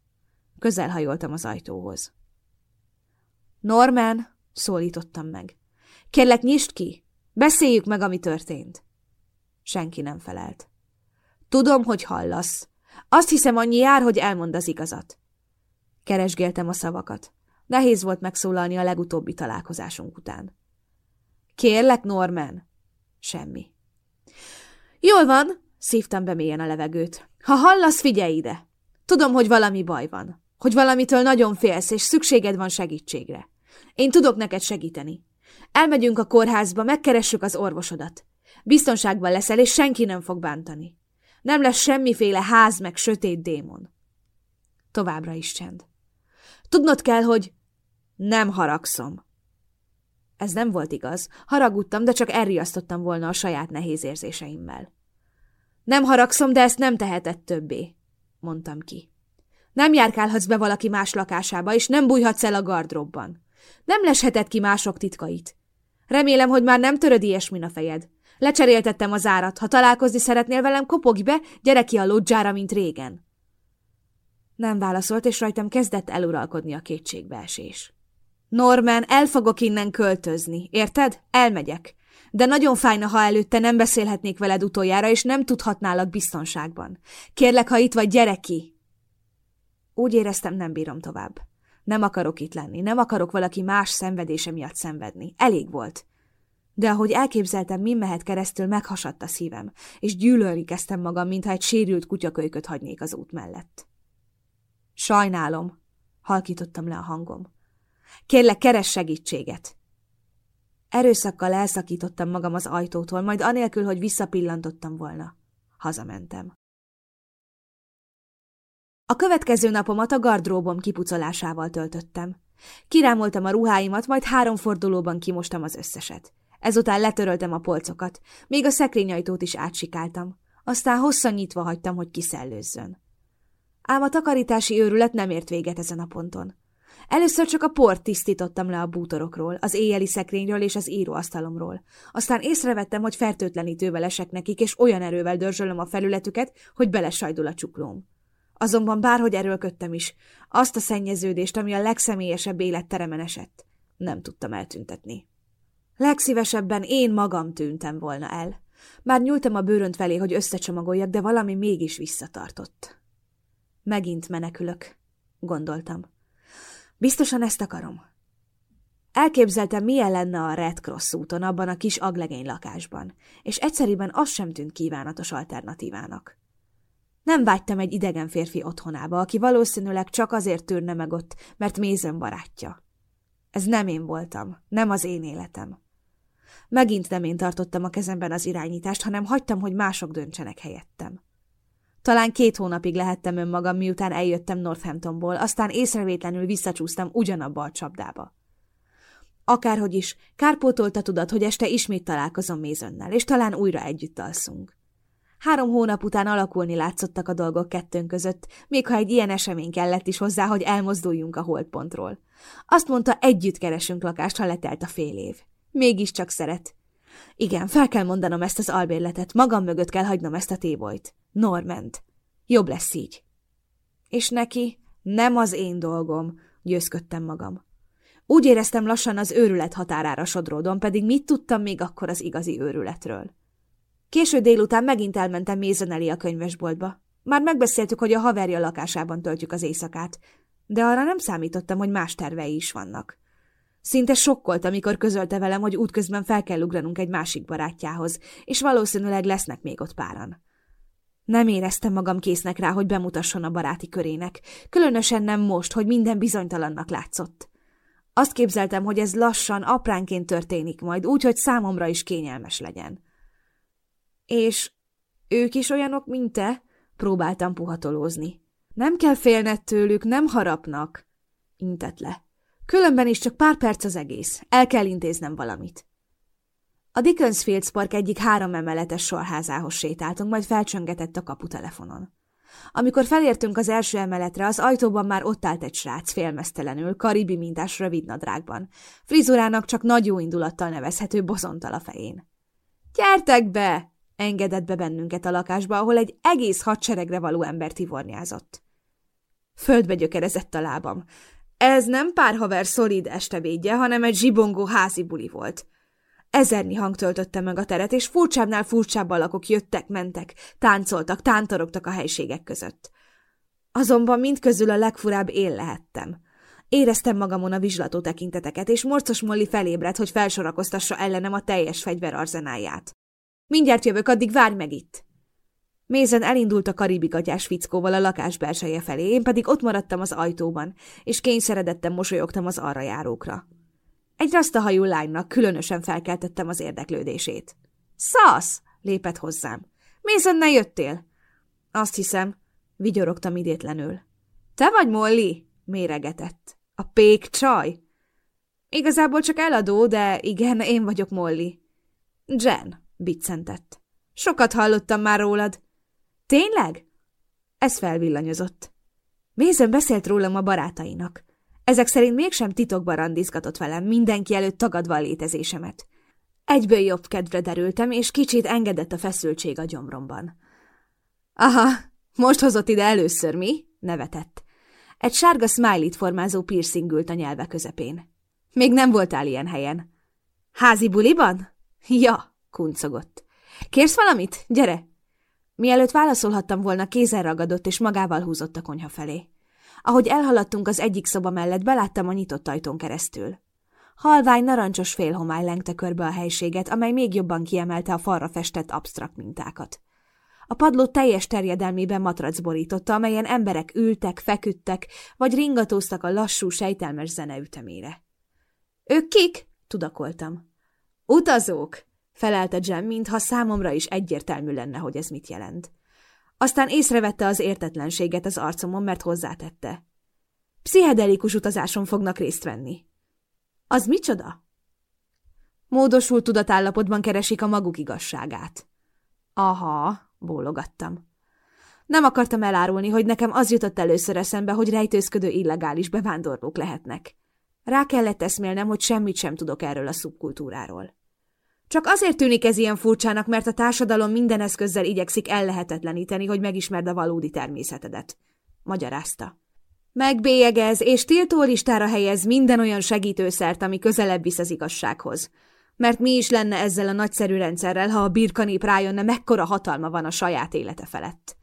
Közel hajoltam az ajtóhoz. Norman, szólítottam meg. Kérlek, nyisd ki! Beszéljük meg, ami történt. Senki nem felelt. Tudom, hogy hallasz. Azt hiszem, annyi jár, hogy elmond az igazat. Keresgéltem a szavakat. Nehéz volt megszólalni a legutóbbi találkozásunk után. Kérlek, Norman! Semmi. Jól van, szívtam be mélyen a levegőt. Ha hallasz, figyelj ide! Tudom, hogy valami baj van. Hogy valamitől nagyon félsz, és szükséged van segítségre. Én tudok neked segíteni. Elmegyünk a kórházba, megkeressük az orvosodat. Biztonságban leszel, és senki nem fog bántani. Nem lesz semmiféle ház meg sötét démon. Továbbra is csend. Tudnod kell, hogy nem haragszom. Ez nem volt igaz. Haragudtam, de csak elriasztottam volna a saját nehéz érzéseimmel. Nem haragszom, de ezt nem tehetett többé, mondtam ki. Nem járkálhatsz be valaki más lakásába, és nem bújhatsz el a gardróbban. Nem lesheted ki mások titkait. Remélem, hogy már nem töröd ilyesmin a fejed. Lecseréltettem az árat. Ha találkozni szeretnél velem, kopogj be, gyere ki a lodzsára, mint régen. Nem válaszolt, és rajtam kezdett eluralkodni a kétségbeesés. Norman, el fogok innen költözni, érted? Elmegyek. De nagyon fájna, ha előtte nem beszélhetnék veled utoljára, és nem tudhatnálak biztonságban. Kérlek, ha itt vagy, gyere ki! Úgy éreztem, nem bírom tovább. Nem akarok itt lenni, nem akarok valaki más szenvedése miatt szenvedni. Elég volt. De ahogy elképzeltem, mi mehet keresztül, meghasadt a szívem, és gyűlölni kezdtem magam, mintha egy sérült kutyakölyköt hagynék az út mellett. Sajnálom, halkítottam le a hangom. Kérlek, keres segítséget. Erőszakkal elszakítottam magam az ajtótól, majd anélkül, hogy visszapillantottam volna. Hazamentem. A következő napomat a gardróbom kipucolásával töltöttem. Kirámoltam a ruháimat, majd három fordulóban kimostam az összeset. Ezután letöröltem a polcokat, még a szekrényajtót is átsikáltam. Aztán hosszan nyitva hagytam, hogy kiszellőzzön. Ám a takarítási őrület nem ért véget ezen a ponton. Először csak a port tisztítottam le a bútorokról, az éjjeli szekrényről és az íróasztalomról. Aztán észrevettem, hogy fertőtlenítővel esek nekik, és olyan erővel dörzsölöm a felületüket, hogy belesajdul a csuklóm. Azonban bárhogy erőlködtem is, azt a szennyeződést, ami a legszemélyesebb életteremen esett, nem tudtam eltüntetni. Legszívesebben én magam tűntem volna el. Már nyúltam a bőrönt felé, hogy összecsomagoljak, de valami mégis visszatartott. Megint menekülök, gondoltam. Biztosan ezt akarom. Elképzeltem, milyen lenne a Red Cross úton abban a kis aglegény lakásban, és egyszerűen az sem tűnt kívánatos alternatívának. Nem vágytam egy idegen férfi otthonába, aki valószínűleg csak azért tűrne meg ott, mert mézön barátja. Ez nem én voltam, nem az én életem. Megint nem én tartottam a kezemben az irányítást, hanem hagytam, hogy mások döntsenek helyettem. Talán két hónapig lehettem önmagam, miután eljöttem Northamptonból, aztán észrevétlenül visszacsúsztam ugyanabba a csapdába. Akárhogy is, kárpótolta tudat, hogy este ismét találkozom Mézönnel, és talán újra együtt alszunk. Három hónap után alakulni látszottak a dolgok kettőnk között, még ha egy ilyen esemény kellett is hozzá, hogy elmozduljunk a holdpontról. Azt mondta, együtt keresünk lakást, ha letelt a fél év. Mégiscsak szeret. Igen, fel kell mondanom ezt az albérletet, magam mögött kell hagynom ezt a tébolyt. Norment. Jobb lesz így. És neki nem az én dolgom, győzködtem magam. Úgy éreztem lassan az őrület határára sodródom, pedig mit tudtam még akkor az igazi őrületről. Késő délután megint elmentem Mézen elé a könyvesboltba. Már megbeszéltük, hogy a haverja lakásában töltjük az éjszakát, de arra nem számítottam, hogy más tervei is vannak. Szinte sokkolt, amikor közölte velem, hogy útközben fel kell ugranunk egy másik barátjához, és valószínűleg lesznek még ott páran. Nem éreztem magam késznek rá, hogy bemutasson a baráti körének, különösen nem most, hogy minden bizonytalannak látszott. Azt képzeltem, hogy ez lassan, apránként történik majd, úgy, hogy számomra is kényelmes legyen. És ők is olyanok, mint te? Próbáltam puhatolózni. Nem kell félned tőlük, nem harapnak. Intett le. Különben is csak pár perc az egész. El kell intéznem valamit. A Dickens Fields Park egyik három emeletes sorházához sétáltunk, majd felcsöngetett a kaputelefonon. Amikor felértünk az első emeletre, az ajtóban már ott állt egy srác félmeztelenül, karibi mintás rövid nadrágban. Frizurának csak nagy jó indulattal nevezhető bozontal a fején. – Gyertek be! – engedett be bennünket a lakásba, ahol egy egész hadseregre való ember tivornyázott. Földbe gyökerezett a lábam. Ez nem pár haver szolid estevédje, hanem egy zsibongó házi buli volt. Ezernyi hang töltötte meg a teret, és furcsábbnál furcsább alakok jöttek, mentek, táncoltak, tántorogtak a helységek között. Azonban mindközül a legfurább én lehettem. Éreztem magamon a vizslató tekinteteket, és morcos Molly felébredt, hogy felsorakoztassa ellenem a teljes fegyverarzenáját. Mindjárt jövök, addig várj meg itt! Mézen elindult a karibigatyás fickóval a lakás belseje felé, én pedig ott maradtam az ajtóban, és kényszeredettem mosolyogtam az arra járókra. Egy rasztahajú lánynak különösen felkeltettem az érdeklődését. Szasz! lépett hozzám. ne jöttél? Azt hiszem, vigyorogtam idétlenül. Te vagy Molly? méregetett. A pék csaj? Igazából csak eladó, de igen, én vagyok Molly. Jen, biccentett. Sokat hallottam már rólad. Tényleg? Ez felvillanyozott. Mézen beszélt rólam a barátainak. Ezek szerint mégsem titokban randizgatott velem, mindenki előtt tagadva a létezésemet. Egyből jobb kedvre derültem, és kicsit engedett a feszültség a gyomromban. Aha, most hozott ide először, mi? nevetett. Egy sárga smiley-t formázó piercing ült a nyelve közepén. Még nem voltál ilyen helyen. Házi buliban? Ja, kuncogott. Kérsz valamit? Gyere! Mielőtt válaszolhattam volna, kézen ragadott és magával húzott a konyha felé. Ahogy elhaladtunk az egyik szoba mellett, beláttam a nyitott ajtón keresztül. Halvány, narancsos félhomály lengte körbe a helységet, amely még jobban kiemelte a falra festett absztrakt mintákat. A padló teljes terjedelmében matrac borította, amelyen emberek ültek, feküdtek, vagy ringatóztak a lassú, sejtelmes zene ütemére. – Ők kik? – tudakoltam. – Utazók! – felelte Jem, mintha számomra is egyértelmű lenne, hogy ez mit jelent. Aztán észrevette az értetlenséget az arcomon, mert hozzátette. Pszichedelikus utazáson fognak részt venni. Az micsoda? Módosult tudatállapotban keresik a maguk igazságát. Aha, bólogattam. Nem akartam elárulni, hogy nekem az jutott először eszembe, hogy rejtőzködő illegális bevándorlók lehetnek. Rá kellett eszmélnem, hogy semmit sem tudok erről a szubkultúráról. Csak azért tűnik ez ilyen furcsának, mert a társadalom minden eszközzel igyekszik ellehetetleníteni, hogy megismerd a valódi természetedet. Magyarázta. Megbélyegez és tiltó listára helyez minden olyan segítőszert, ami közelebb visz az igazsághoz. Mert mi is lenne ezzel a nagyszerű rendszerrel, ha a birkanép rájönne, mekkora hatalma van a saját élete felett.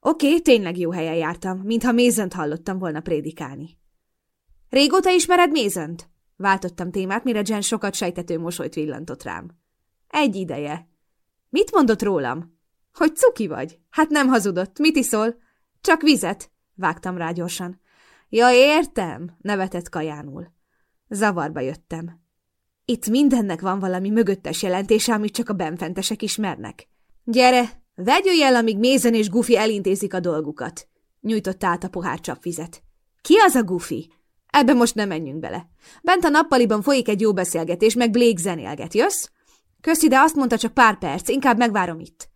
Oké, tényleg jó helyen jártam, mintha Mézönt hallottam volna prédikálni. Régóta ismered Mézönt? Váltottam témát, mire Jen sokat sejtető mosolyt villantott rám. Egy ideje. Mit mondott rólam? Hogy cuki vagy? Hát nem hazudott. Mit iszol? Csak vizet. Vágtam rá gyorsan. Ja, értem, nevetett kajánul. Zavarba jöttem. Itt mindennek van valami mögöttes jelentése, amit csak a benfentesek ismernek. Gyere, vegyülj el, amíg Mézen és Gufi elintézik a dolgukat. Nyújtotta át a pohár csapvizet. Ki az a Gufi? Ebbe most nem menjünk bele. Bent a nappaliban folyik egy jó beszélgetés, meg Blake zenélget. Jössz? Köszi, de azt mondta csak pár perc, inkább megvárom itt.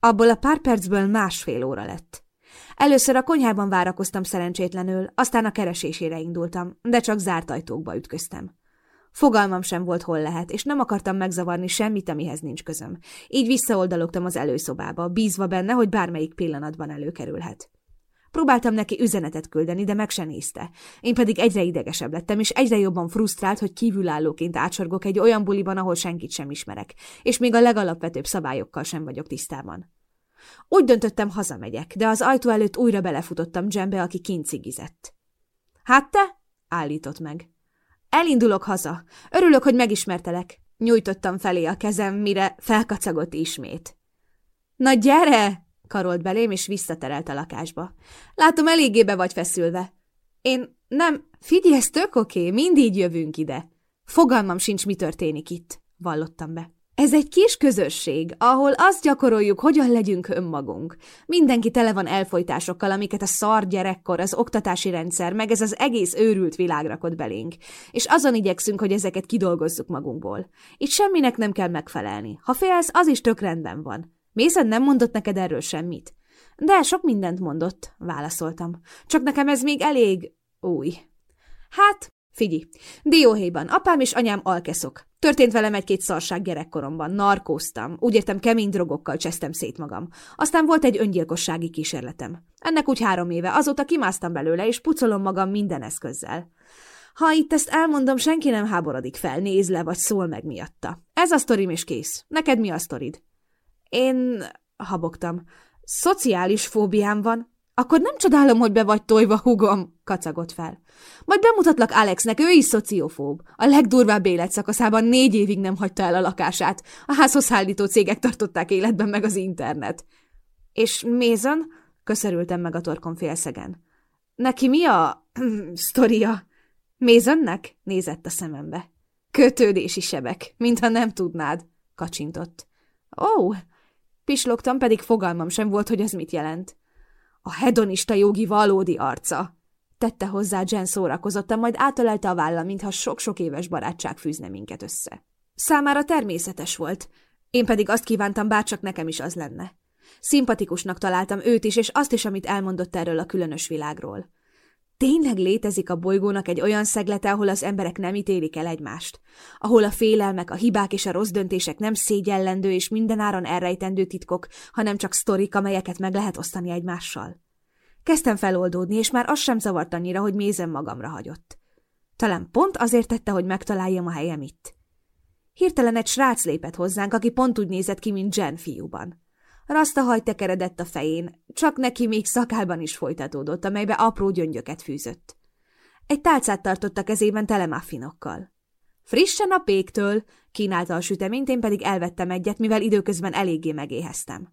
Abból a pár percből másfél óra lett. Először a konyhában várakoztam szerencsétlenül, aztán a keresésére indultam, de csak zárt ajtókba ütköztem. Fogalmam sem volt, hol lehet, és nem akartam megzavarni semmit, amihez nincs közöm. Így visszaoldalogtam az előszobába, bízva benne, hogy bármelyik pillanatban előkerülhet. Próbáltam neki üzenetet küldeni, de meg se nézte. Én pedig egyre idegesebb lettem, és egyre jobban frusztrált, hogy kívülállóként átsorgok egy olyan buliban, ahol senkit sem ismerek, és még a legalapvetőbb szabályokkal sem vagyok tisztában. Úgy döntöttem, hazamegyek, de az ajtó előtt újra belefutottam Jembe, aki kincigizett. Hát te? állított meg. Elindulok haza. Örülök, hogy megismertelek. Nyújtottam felé a kezem, mire felkacagott ismét. Na gyere! Karolt belém, és visszaterelt a lakásba. Látom, eléggé be vagy feszülve. Én nem... Figyelj, ez tök oké, mindig jövünk ide. Fogalmam sincs, mi történik itt, vallottam be. Ez egy kis közösség, ahol azt gyakoroljuk, hogyan legyünk önmagunk. Mindenki tele van elfolytásokkal, amiket a szar gyerekkor, az oktatási rendszer, meg ez az egész őrült világ rakott belénk. És azon igyekszünk, hogy ezeket kidolgozzuk magunkból. Itt semminek nem kell megfelelni. Ha félsz, az is tök rendben van. Mészed nem mondott neked erről semmit? De sok mindent mondott, válaszoltam. Csak nekem ez még elég új. Hát, figyelj, dióhéjban apám és anyám alkeszok. Történt velem egy-két szarság gyerekkoromban, narkóztam, úgy értem kemény drogokkal csesztem szét magam. Aztán volt egy öngyilkossági kísérletem. Ennek úgy három éve, azóta kimásztam belőle, és pucolom magam minden eszközzel. Ha itt ezt elmondom, senki nem háborodik fel, néz le, vagy szól meg miatta. Ez a sztorim is kész. Neked mi a sztorid? Én... habogtam. Szociális fóbiám van. Akkor nem csodálom, hogy be vagy tojva, hugom, kacagott fel. Majd bemutatlak Alexnek, ő is szociofób. A legdurvább életszakaszában négy évig nem hagyta el a lakását. A házhoz szállító cégek tartották életben meg az internet. És Mézon? Köszörültem meg a torkom félszegen. Neki mi a... (clears throat) sztoria? Mézönnek? Nézett a szemembe. Kötődési sebek, mintha nem tudnád, kacsintott. Ó, oh, pislogtam, pedig fogalmam sem volt, hogy ez mit jelent. A hedonista jogi valódi arca. Tette hozzá Jen szórakozottan, majd átölelte a vállam, mintha sok-sok éves barátság fűzne minket össze. Számára természetes volt, én pedig azt kívántam, bárcsak nekem is az lenne. Szimpatikusnak találtam őt is, és azt is, amit elmondott erről a különös világról. Tényleg létezik a bolygónak egy olyan szeglete, ahol az emberek nem ítélik el egymást? Ahol a félelmek, a hibák és a rossz döntések nem szégyellendő és mindenáron elrejtendő titkok, hanem csak sztorik, amelyeket meg lehet osztani egymással? Kezdtem feloldódni, és már az sem zavart annyira, hogy mézem magamra hagyott. Talán pont azért tette, hogy megtaláljam a helyem itt. Hirtelen egy srác lépett hozzánk, aki pont úgy nézett ki, mint Jen fiúban. Rasta haj tekeredett a fején, csak neki még szakálban is folytatódott, amelybe apró gyöngyöket fűzött. Egy tálcát tartott a kezében telemaffinokkal. Frissen a péktől, kínálta a süteményt, én pedig elvettem egyet, mivel időközben eléggé megéheztem.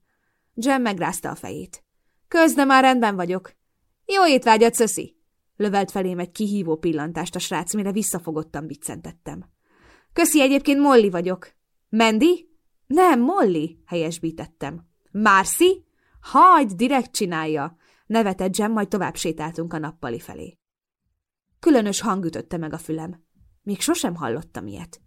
Jem megrázta a fejét. Közde már rendben vagyok. Jó étvágyat, szöszi! Lövelt felém egy kihívó pillantást a srác, mire visszafogottan biccentettem. Köszi, egyébként Molly vagyok. Mendi? Nem, Molly, helyesbítettem. Márci? Hagyd, direkt csinálja! Nevetett Jem, majd tovább sétáltunk a nappali felé. Különös hang ütötte meg a fülem. Még sosem hallottam ilyet.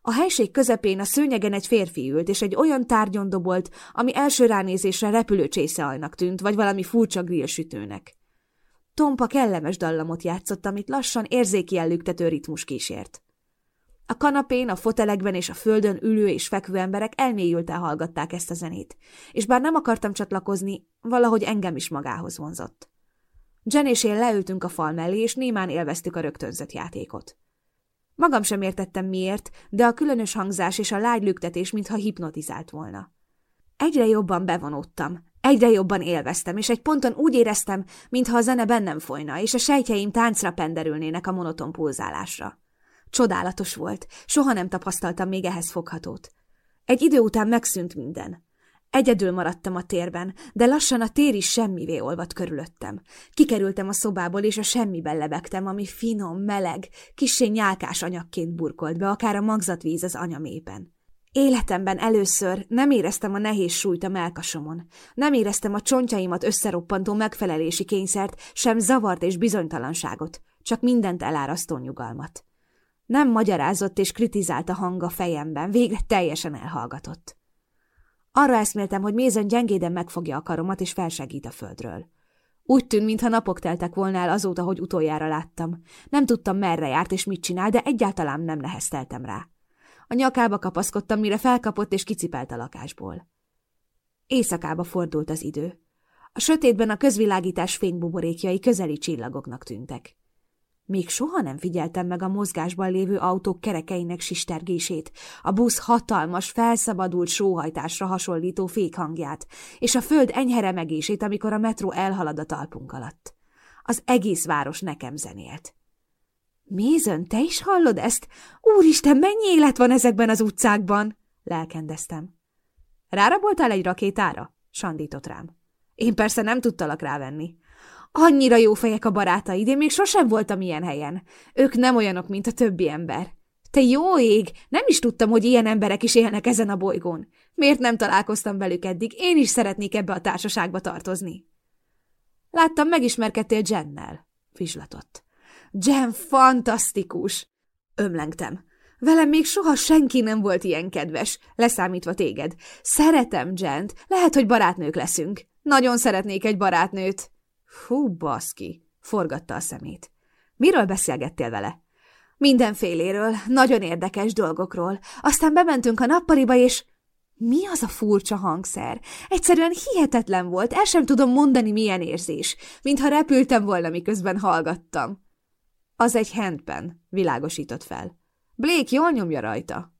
A helység közepén a szőnyegen egy férfi ült, és egy olyan tárgyon dobolt, ami első ránézésre repülőcsészealnak tűnt, vagy valami furcsa grillsütőnek. Tompa kellemes dallamot játszott, amit lassan érzéki ellüktető ritmus kísért. A kanapén, a fotelekben és a földön ülő és fekvő emberek elmélyülten hallgatták ezt a zenét, és bár nem akartam csatlakozni, valahogy engem is magához vonzott. Jen és én leültünk a fal mellé, és némán élveztük a rögtönzött játékot. Magam sem értettem miért, de a különös hangzás és a lágy lüktetés mintha hipnotizált volna. Egyre jobban bevonódtam, egyre jobban élveztem, és egy ponton úgy éreztem, mintha a zene bennem folyna, és a sejtjeim táncra penderülnének a monoton pulzálásra. Csodálatos volt, soha nem tapasztaltam még ehhez foghatót. Egy idő után megszűnt minden. Egyedül maradtam a térben, de lassan a tér is semmivé olvadt körülöttem. Kikerültem a szobából, és a semmiben lebegtem, ami finom, meleg, kissé nyálkás anyagként burkolt be, akár a magzatvíz az anyamépen. Életemben először nem éreztem a nehéz súlyt a melkasomon. Nem éreztem a csontjaimat összeroppantó megfelelési kényszert, sem zavart és bizonytalanságot, csak mindent elárasztó nyugalmat. Nem magyarázott és kritizált a hang a fejemben, végre teljesen elhallgatott. Arra eszméltem, hogy Mézen gyengéden megfogja a karomat és felsegít a földről. Úgy tűnt, mintha napok teltek volna el azóta, hogy utoljára láttam. Nem tudtam, merre járt és mit csinál, de egyáltalán nem nehezteltem rá. A nyakába kapaszkodtam, mire felkapott és kicipelt a lakásból. Éjszakába fordult az idő. A sötétben a közvilágítás fénybuborékjai közeli csillagoknak tűntek. Még soha nem figyeltem meg a mozgásban lévő autók kerekeinek sistergését, a busz hatalmas, felszabadult sóhajtásra hasonlító fékhangját, és a föld enyhe remegését, amikor a metró elhalad a talpunk alatt. Az egész város nekem zenélt. Mézön, te is hallod ezt? Úristen, mennyi élet van ezekben az utcákban? Lelkendeztem. Ráraboltál egy rakétára? Sandított rám. Én persze nem tudtalak rávenni. Annyira jó fejek a barátaid, én még sosem voltam ilyen helyen. Ők nem olyanok, mint a többi ember. Te jó ég! Nem is tudtam, hogy ilyen emberek is élnek ezen a bolygón. Miért nem találkoztam velük eddig? Én is szeretnék ebbe a társaságba tartozni. Láttam, megismerkedtél Jennel. Fizslatott. Jen fantasztikus! Ömlengtem. Velem még soha senki nem volt ilyen kedves, leszámítva téged. Szeretem Jent, lehet, hogy barátnők leszünk. Nagyon szeretnék egy barátnőt. Hú, baszki, forgatta a szemét. Miről beszélgettél vele? Mindenféléről, nagyon érdekes dolgokról. Aztán bementünk a nappaliba, és... Mi az a furcsa hangszer? Egyszerűen hihetetlen volt, el sem tudom mondani, milyen érzés, mintha repültem volna, miközben hallgattam. Az egy handpen, világosított fel. Blake jól nyomja rajta.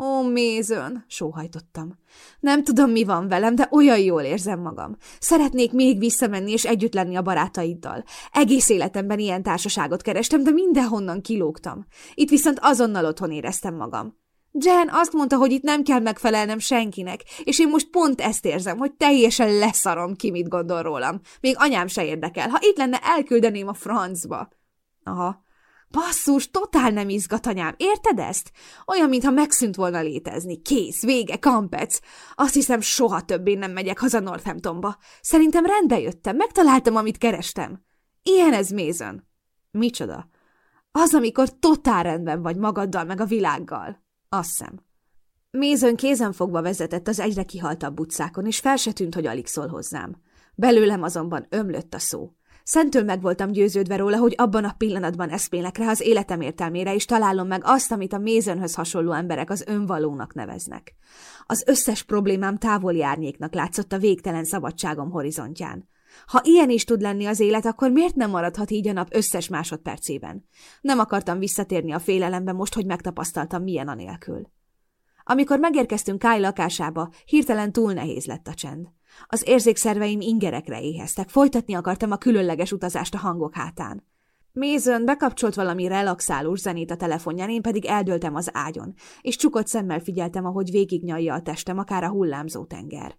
Ó, mézön, sóhajtottam. Nem tudom, mi van velem, de olyan jól érzem magam. Szeretnék még visszamenni és együtt lenni a barátaiddal. Egész életemben ilyen társaságot kerestem, de mindenhonnan kilógtam. Itt viszont azonnal otthon éreztem magam. Jen azt mondta, hogy itt nem kell megfelelnem senkinek, és én most pont ezt érzem, hogy teljesen leszarom ki, mit gondol rólam. Még anyám se érdekel. Ha itt lenne, elküldeném a francba. Aha, Basszus, totál nem izgat, anyám, érted ezt? Olyan, mintha megszűnt volna létezni. Kész, vége, kampec. Azt hiszem, soha többé nem megyek haza Northamptonba. Szerintem rendbe jöttem, megtaláltam, amit kerestem. Ilyen ez Mézön. Micsoda? Az, amikor totál rendben vagy magaddal meg a világgal. Azt hiszem. Mézön kézen fogva vezetett az egyre kihaltabb utcákon, és fel se tűnt, hogy alig szól hozzám. Belőlem azonban ömlött a szó. Szentől meg voltam győződve róla, hogy abban a pillanatban eszmélek rá az életem értelmére, és találom meg azt, amit a mézönhöz hasonló emberek az önvalónak neveznek. Az összes problémám távoli árnyéknak látszott a végtelen szabadságom horizontján. Ha ilyen is tud lenni az élet, akkor miért nem maradhat így a nap összes másodpercében? Nem akartam visszatérni a félelembe most, hogy megtapasztaltam, milyen anélkül. Amikor megérkeztünk Kai lakásába, hirtelen túl nehéz lett a csend. Az érzékszerveim ingerekre éheztek, folytatni akartam a különleges utazást a hangok hátán. Mézön bekapcsolt valami relaxálós zenét a telefonján, én pedig eldöltem az ágyon, és csukott szemmel figyeltem, ahogy végignyalja a testem, akár a hullámzó tenger.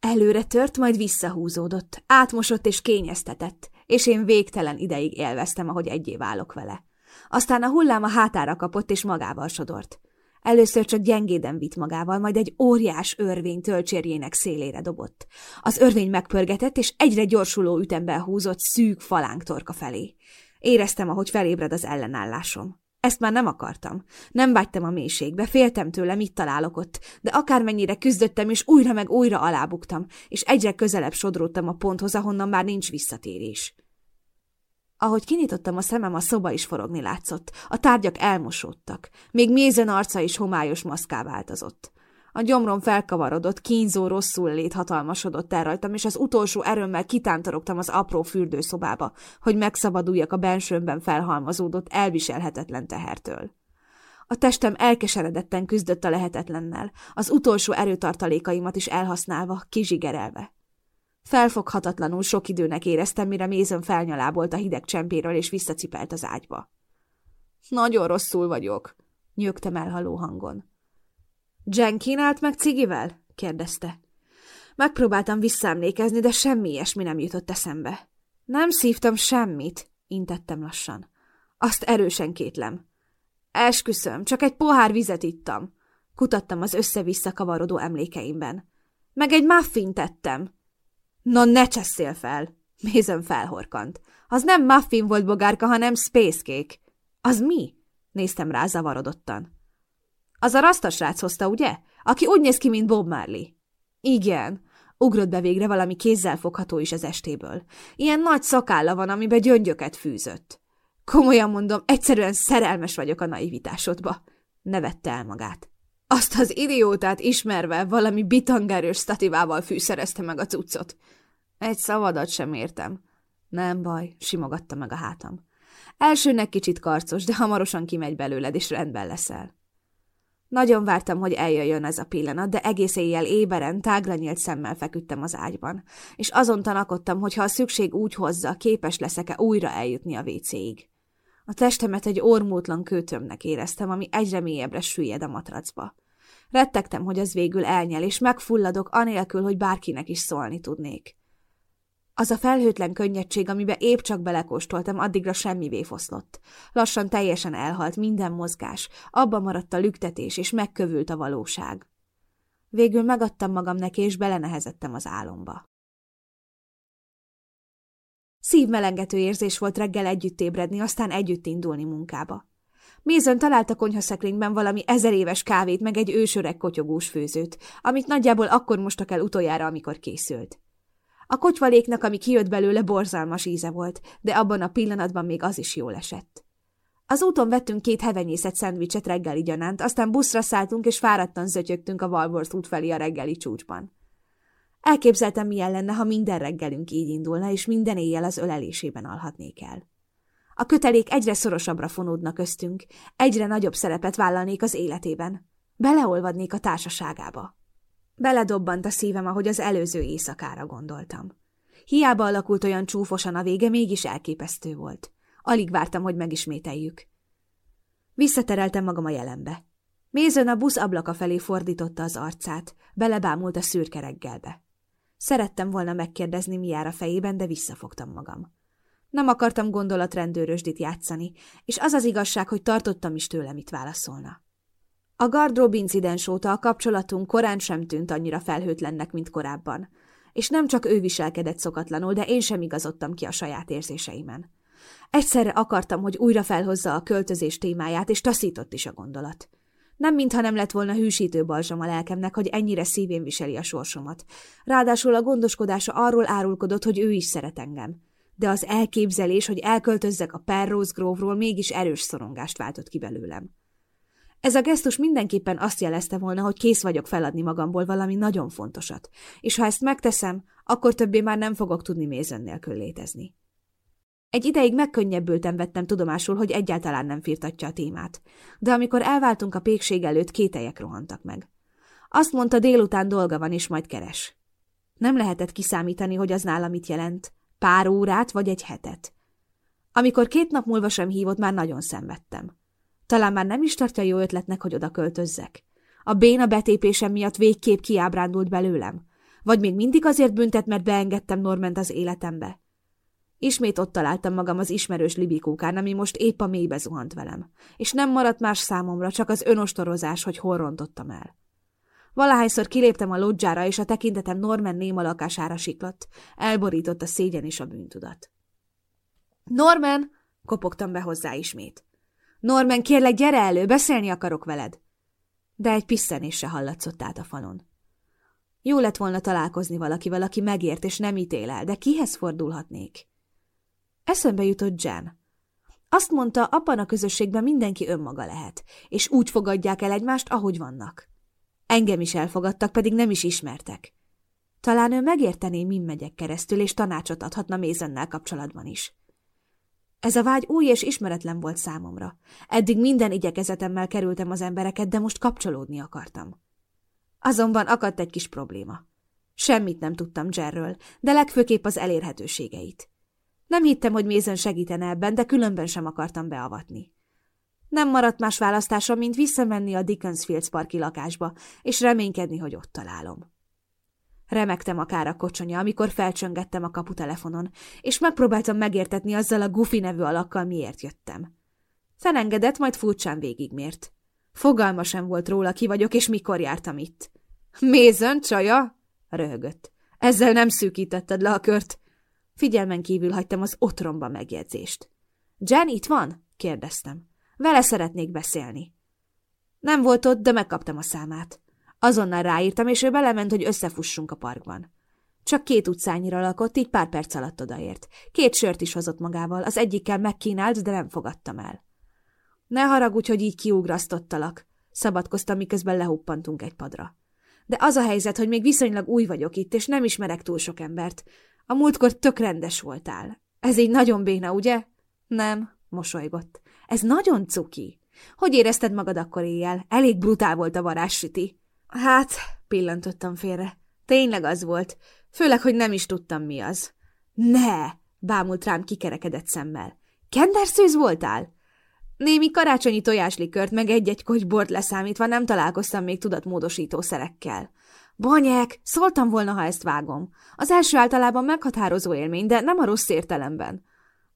Előre tört, majd visszahúzódott, átmosott és kényeztetett, és én végtelen ideig élveztem, ahogy egyé válok vele. Aztán a hullám a hátára kapott, és magával sodort. Először csak gyengéden vitt magával, majd egy óriás örvény tölcsérjének szélére dobott. Az örvény megpörgetett, és egyre gyorsuló ütemben húzott szűk falánk torka felé. Éreztem, ahogy felébred az ellenállásom. Ezt már nem akartam. Nem vágytam a mélységbe, féltem tőle, mit találok ott, de akármennyire küzdöttem, és újra meg újra alábuktam, és egyre közelebb sodródtam a ponthoz, ahonnan már nincs visszatérés. Ahogy kinyitottam a szemem, a szoba is forogni látszott. A tárgyak elmosódtak. Még mézen arca is homályos maszká változott. A gyomrom felkavarodott, kínzó rosszul lét hatalmasodott el rajtam, és az utolsó erőmmel kitántorogtam az apró fürdőszobába, hogy megszabaduljak a bensőmben felhalmazódott, elviselhetetlen tehertől. A testem elkeseredetten küzdött a lehetetlennel, az utolsó erőtartalékaimat is elhasználva, kizsigerelve. Felfoghatatlanul sok időnek éreztem, mire mézön felnyalábolt a hideg csempéről, és visszacipelt az ágyba. Nagyon rosszul vagyok, nyögtem elhaló hangon. Jen kínált meg cigivel? kérdezte. Megpróbáltam visszaemlékezni, de semmi ilyesmi nem jutott eszembe. Nem szívtam semmit, intettem lassan. Azt erősen kétlem. Esküszöm, csak egy pohár vizet ittam. Kutattam az össze-vissza kavarodó emlékeimben. Meg egy muffin tettem. No, ne cseszél fel! Mézem felhorkant. Az nem muffin volt, bogárka, hanem space cake. Az mi? Néztem rá zavarodottan. Az a rasztasrác hozta, ugye? Aki úgy néz ki, mint Bob Marley. Igen. Ugrott be végre valami kézzel fogható is az estéből. Ilyen nagy szakálla van, amiben gyöngyöket fűzött. Komolyan mondom, egyszerűen szerelmes vagyok a naivitásodba. Nevette el magát. Azt az idiótát ismerve valami bitangerős stativával fűszerezte meg a cuccot. Egy szavadat sem értem. Nem baj, simogatta meg a hátam. Elsőnek kicsit karcos, de hamarosan kimegy belőled, és rendben leszel. Nagyon vártam, hogy eljöjjön ez a pillanat, de egész éjjel éberen, tágra nyílt szemmel feküdtem az ágyban, és azon tanakodtam, hogy ha a szükség úgy hozza, képes leszek-e újra eljutni a vécéig. A testemet egy ormótlan kőtömnek éreztem, ami egyre mélyebbre süllyed a matracba. Rettegtem, hogy az végül elnyel, és megfulladok, anélkül, hogy bárkinek is szólni tudnék. Az a felhőtlen könnyedség, amibe épp csak belekóstoltam, addigra semmivé foszlott. Lassan teljesen elhalt minden mozgás, abba maradt a lüktetés, és megkövült a valóság. Végül megadtam magam neki, és belenehezettem az álomba. Szívmelengető érzés volt reggel együtt ébredni, aztán együtt indulni munkába. Mézön talált a konyhaszekrényben valami ezer éves kávét, meg egy ősöreg kotyogós főzőt, amit nagyjából akkor mostak el utoljára, amikor készült. A kotyvaléknak, ami kijött belőle, borzalmas íze volt, de abban a pillanatban még az is jól esett. Az úton vettünk két hevenyészet szendvicset reggeli gyanánt, aztán buszra szálltunk, és fáradtan zötyögtünk a Walworth út felé a reggeli csúcsban. Elképzeltem, milyen lenne, ha minden reggelünk így indulna, és minden éjjel az ölelésében alhatnék el. A kötelék egyre szorosabbra fonódnak köztünk, egyre nagyobb szerepet vállalnék az életében. Beleolvadnék a társaságába. Beledobbant a szívem, ahogy az előző éjszakára gondoltam. Hiába alakult olyan csúfosan a vége, mégis elképesztő volt. Alig vártam, hogy megismételjük. Visszatereltem magam a jelenbe. Mézön a busz ablaka felé fordította az arcát, belebámult a szürke reggelbe. Szerettem volna megkérdezni, mi jár a fejében, de visszafogtam magam. Nem akartam gondolatrendőrösdit játszani, és az az igazság, hogy tartottam is tőle, mit válaszolna. A gardrób incidens óta a kapcsolatunk korán sem tűnt annyira felhőtlennek, mint korábban, és nem csak ő viselkedett szokatlanul, de én sem igazodtam ki a saját érzéseimen. Egyszerre akartam, hogy újra felhozza a költözés témáját, és taszított is a gondolat. Nem mintha nem lett volna hűsítő balzsam a lelkemnek, hogy ennyire szívén viseli a sorsomat. Ráadásul a gondoskodása arról árulkodott, hogy ő is szeret engem. De az elképzelés, hogy elköltözzek a Perrose Grove-ról mégis erős szorongást váltott ki belőlem. Ez a gesztus mindenképpen azt jelezte volna, hogy kész vagyok feladni magamból valami nagyon fontosat, és ha ezt megteszem, akkor többé már nem fogok tudni mézön nélkül létezni. Egy ideig megkönnyebbültem vettem tudomásul, hogy egyáltalán nem firtatja a témát, de amikor elváltunk a pékség előtt, kételyek rohantak meg. Azt mondta, délután dolga van, és majd keres. Nem lehetett kiszámítani, hogy az nála mit jelent, pár órát vagy egy hetet. Amikor két nap múlva sem hívott, már nagyon szenvedtem. Talán már nem is tartja jó ötletnek, hogy oda költözzek. A béna betépésem miatt végképp kiábrándult belőlem. Vagy még mindig azért büntet, mert beengedtem Norment az életembe. Ismét ott találtam magam az ismerős libikókán, ami most épp a mélybe zuhant velem, és nem maradt más számomra, csak az önostorozás, hogy hol rontottam el. Valahányszor kiléptem a lodzsára, és a tekintetem Norman néma lakására siklott, elborított a szégyen és a bűntudat. Norman! kopogtam be hozzá ismét. Norman, kérlek, gyere elő, beszélni akarok veled! De egy piszenés se hallatszott át a falon. Jó lett volna találkozni valakivel, aki megért és nem ítél el, de kihez fordulhatnék? Eszembe jutott Jen. Azt mondta, abban a közösségben mindenki önmaga lehet, és úgy fogadják el egymást, ahogy vannak. Engem is elfogadtak, pedig nem is ismertek. Talán ő megértené, min megyek keresztül, és tanácsot adhatna Mézennel kapcsolatban is. Ez a vágy új és ismeretlen volt számomra. Eddig minden igyekezetemmel kerültem az embereket, de most kapcsolódni akartam. Azonban akadt egy kis probléma. Semmit nem tudtam Jerről, de legfőképp az elérhetőségeit. Nem hittem, hogy Mézen segítene ebben, de különben sem akartam beavatni. Nem maradt más választásom, mint visszamenni a Dickensfields parki lakásba, és reménykedni, hogy ott találom. Remektem akár a kocsonya, amikor felcsöngettem a kaputelefonon, és megpróbáltam megértetni azzal a Gufi nevű alakkal, miért jöttem. Felengedett, majd furcsán végigmért. Fogalma sem volt róla, ki vagyok, és mikor jártam itt. Mézön, csaja? röhögött. Ezzel nem szűkítetted le a kört. Figyelmen kívül hagytam az otromba megjegyzést. Jen itt van? kérdeztem. Vele szeretnék beszélni. Nem volt ott, de megkaptam a számát. Azonnal ráírtam, és ő belement, hogy összefussunk a parkban. Csak két utcányira lakott, így pár perc alatt odaért. Két sört is hozott magával, az egyikkel megkínált, de nem fogadtam el. Ne haragudj, hogy így kiugrasztottalak, szabadkoztam, miközben lehuppantunk egy padra. De az a helyzet, hogy még viszonylag új vagyok itt, és nem ismerek túl sok embert. A múltkor tök rendes voltál. Ez így nagyon béna, ugye? Nem, mosolygott. Ez nagyon cuki. Hogy érezted magad akkor éjjel? Elég brutál volt a varázssüti. Hát, pillantottam félre. Tényleg az volt. Főleg, hogy nem is tudtam, mi az. Ne! bámult rám kikerekedett szemmel. Kenderszőz voltál? Némi karácsonyi tojáslikört, meg egy-egy kocsbort leszámítva nem találkoztam még tudatmódosító szerekkel. Banyek, szóltam volna, ha ezt vágom. Az első általában meghatározó élmény, de nem a rossz értelemben.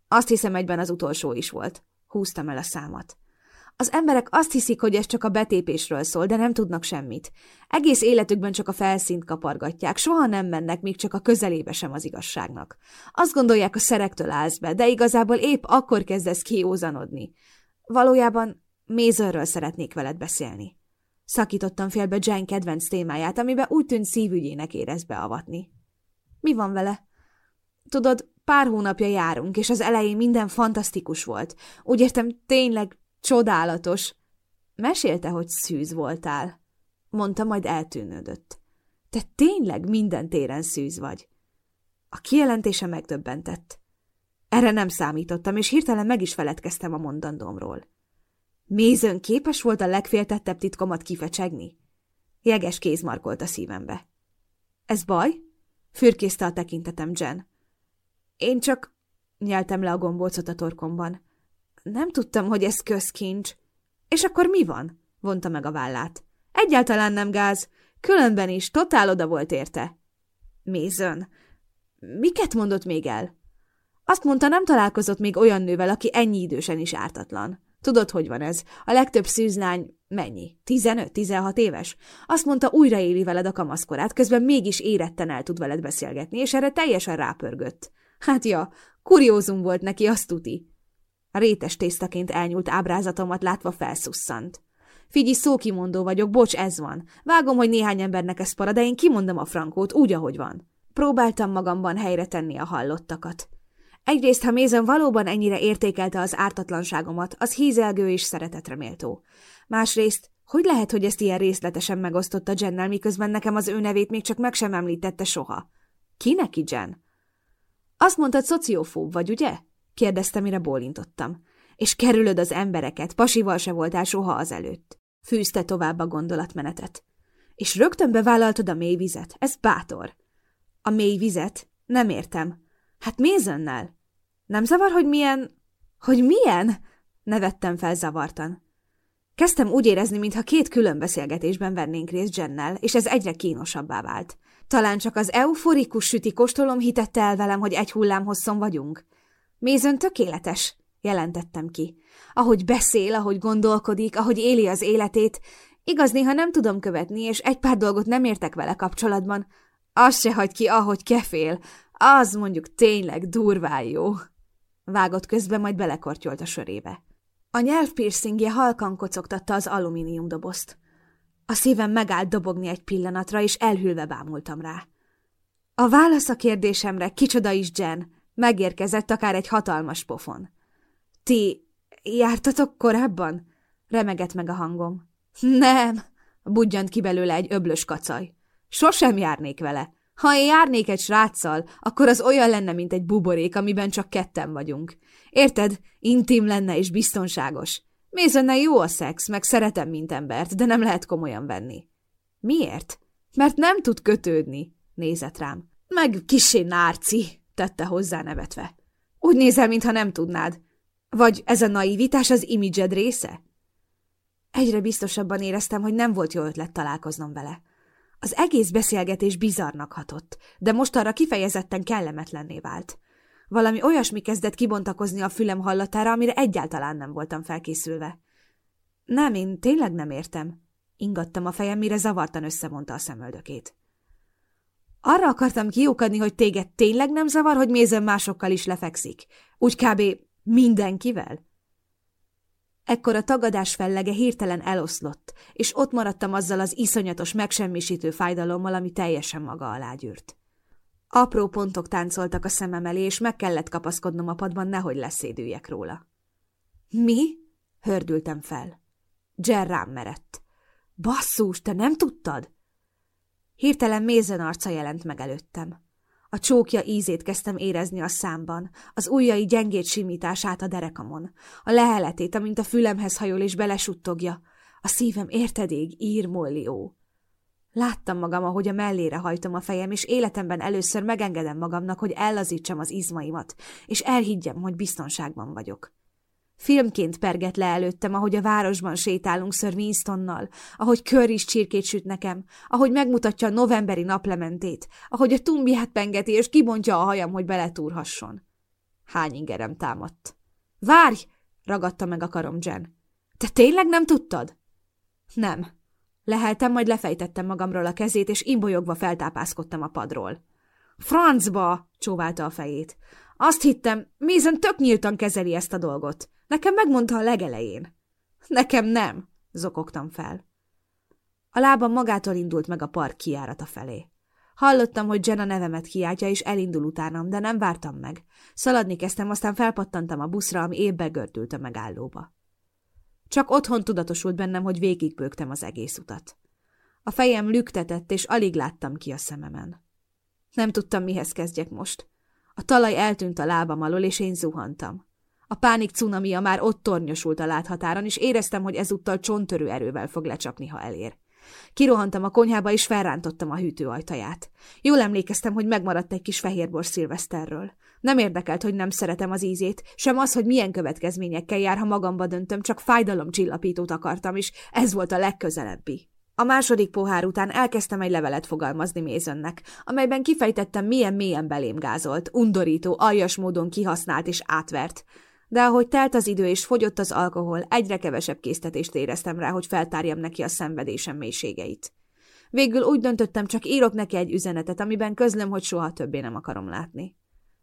Azt hiszem, egyben az utolsó is volt. Húztam el a számat. Az emberek azt hiszik, hogy ez csak a betépésről szól, de nem tudnak semmit. Egész életükben csak a felszínt kapargatják, soha nem mennek még csak a közelébe sem az igazságnak. Azt gondolják, a szerektől állsz be, de igazából épp akkor kezdesz kiózanodni. Valójában Mézörről szeretnék veled beszélni. Szakítottam félbe Jane kedvenc témáját, amiben úgy tűnt szívügyének érez beavatni. Mi van vele? Tudod, pár hónapja járunk, és az elején minden fantasztikus volt. Úgy értem, tényleg csodálatos. Mesélte, hogy szűz voltál. Mondta, majd eltűnődött. Te tényleg minden téren szűz vagy. A kijelentése megdöbbentett. Erre nem számítottam, és hirtelen meg is feledkeztem a mondandómról. Mézön képes volt a legféltettebb titkomat kifecsegni? Jeges kéz markolt a szívembe. Ez baj? Fürkészte a tekintetem Jen. Én csak... Nyeltem le a gombócot a torkomban. Nem tudtam, hogy ez közkincs. És akkor mi van? Vonta meg a vállát. Egyáltalán nem gáz. Különben is, totál oda volt érte. Mézön. Miket mondott még el? Azt mondta, nem találkozott még olyan nővel, aki ennyi idősen is ártatlan. Tudod, hogy van ez? A legtöbb szűzlány mennyi? 15-16 éves? Azt mondta, újraéli veled a kamaszkorát, közben mégis éretten el tud veled beszélgetni, és erre teljesen rápörgött. Hát ja, kuriózum volt neki, azt tuti. Rétes tésztaként elnyúlt ábrázatomat látva felszusszant. Figyi, szókimondó vagyok, bocs, ez van. Vágom, hogy néhány embernek ez para, de én kimondom a frankót, úgy, ahogy van. Próbáltam magamban helyre tenni a hallottakat. Egyrészt, ha Mézen valóban ennyire értékelte az ártatlanságomat, az hízelgő és szeretetre méltó. Másrészt, hogy lehet, hogy ezt ilyen részletesen megosztotta Jennel, miközben nekem az ő nevét még csak meg sem említette soha? Ki neki, Jen? Azt mondtad, szociofób vagy, ugye? kérdezte, mire bólintottam. És kerülöd az embereket, pasival se voltál soha azelőtt. Fűzte tovább a gondolatmenetet. És rögtön bevállaltad a mély vizet. Ez bátor. A mély vizet? Nem értem. Hát mézönnel. Nem zavar, hogy milyen... Hogy milyen? Nevettem fel zavartan. Kezdtem úgy érezni, mintha két külön beszélgetésben vennénk részt Jennel, és ez egyre kínosabbá vált. Talán csak az euforikus süti kóstolom hitette el velem, hogy egy hullám hosszon vagyunk. Mézön tökéletes, jelentettem ki. Ahogy beszél, ahogy gondolkodik, ahogy éli az életét, igaz, néha nem tudom követni, és egy pár dolgot nem értek vele kapcsolatban. Azt se hagy ki, ahogy kefél. Az mondjuk tényleg durván jó. Vágott közben, majd belekortyolt a sörébe. A nyelvpiercingje halkan kocogtatta az alumínium dobozt. A szívem megállt dobogni egy pillanatra, és elhűlve bámultam rá. A válasz a kérdésemre, kicsoda is Jen, megérkezett akár egy hatalmas pofon. Ti jártatok korábban? Remegett meg a hangom. Nem, budjant ki belőle egy öblös kacaj. Sosem járnék vele. Ha én járnék egy sráccal, akkor az olyan lenne, mint egy buborék, amiben csak ketten vagyunk. Érted? Intim lenne és biztonságos. Mézennel jó a szex, meg szeretem, mint embert, de nem lehet komolyan venni. Miért? Mert nem tud kötődni, nézett rám. Meg kisé nárci, tette hozzá nevetve. Úgy nézel, mintha nem tudnád. Vagy ez a naivitás az imidzsed része? Egyre biztosabban éreztem, hogy nem volt jó ötlet találkoznom vele. Az egész beszélgetés bizarnak hatott, de most arra kifejezetten kellemetlenné vált. Valami olyasmi kezdett kibontakozni a fülem hallatára, amire egyáltalán nem voltam felkészülve. Nem, én tényleg nem értem. Ingattam a fejem, mire zavartan összevonta a szemöldökét. Arra akartam kiukadni, hogy téged tényleg nem zavar, hogy mézem másokkal is lefekszik. Úgy kb. mindenkivel? Ekkor a tagadás fellege hirtelen eloszlott, és ott maradtam azzal az iszonyatos, megsemmisítő fájdalommal, ami teljesen maga alá gyűrt. Apró pontok táncoltak a szemem elé, és meg kellett kapaszkodnom a padban, nehogy leszédüljek róla. Mi? Hördültem fel. Jer rám merett. Basszus, te nem tudtad? Hirtelen mézen arca jelent meg előttem. A csókja ízét kezdtem érezni a számban, az ujjai gyengét simítását a derekamon, a leheletét, amint a fülemhez hajol és belesuttogja. A szívem értedég ír mollió. Láttam magam, ahogy a mellére hajtom a fejem, és életemben először megengedem magamnak, hogy ellazítsam az izmaimat, és elhiggyem, hogy biztonságban vagyok. Filmként perget le előttem, ahogy a városban sétálunk Sir Winstonnal, ahogy kör is csirkét süt nekem, ahogy megmutatja a novemberi naplementét, ahogy a tumbiát pengeti és kibontja a hajam, hogy beletúrhasson. Hány ingerem támadt. Várj! ragadta meg a karom Jen. Te tényleg nem tudtad? Nem. Leheltem, majd lefejtettem magamról a kezét, és imbolyogva feltápászkodtam a padról. Francba! csóválta a fejét. Azt hittem, Mézen tök nyíltan kezeli ezt a dolgot. Nekem megmondta a legelején. Nekem nem, zokogtam fel. A lábam magától indult meg a park kiárata felé. Hallottam, hogy Jen a nevemet kiáltja, és elindul utánam, de nem vártam meg. Szaladni kezdtem, aztán felpattantam a buszra, ami évbe gördült a megállóba. Csak otthon tudatosult bennem, hogy végigbőgtem az egész utat. A fejem lüktetett, és alig láttam ki a szememen. Nem tudtam, mihez kezdjek most. A talaj eltűnt a lábam alól, és én zuhantam. A pánik cunamia már ott tornyosult a láthatáron, és éreztem, hogy ezúttal csontörő erővel fog lecsapni, ha elér. Kirohantam a konyhába, és felrántottam a hűtő ajtaját. Jól emlékeztem, hogy megmaradt egy kis fehérbor szilveszterről. Nem érdekelt, hogy nem szeretem az ízét, sem az, hogy milyen következményekkel jár, ha magamba döntöm, csak fájdalomcsillapítót akartam, és ez volt a legközelebbi. A második pohár után elkezdtem egy levelet fogalmazni Mézönnek, amelyben kifejtettem, milyen mélyen belém gázolt, undorító, aljas módon kihasznált és átvert. De ahogy telt az idő és fogyott az alkohol, egyre kevesebb késztetést éreztem rá, hogy feltárjam neki a szenvedésem mélységeit. Végül úgy döntöttem, csak írok neki egy üzenetet, amiben közlöm, hogy soha többé nem akarom látni.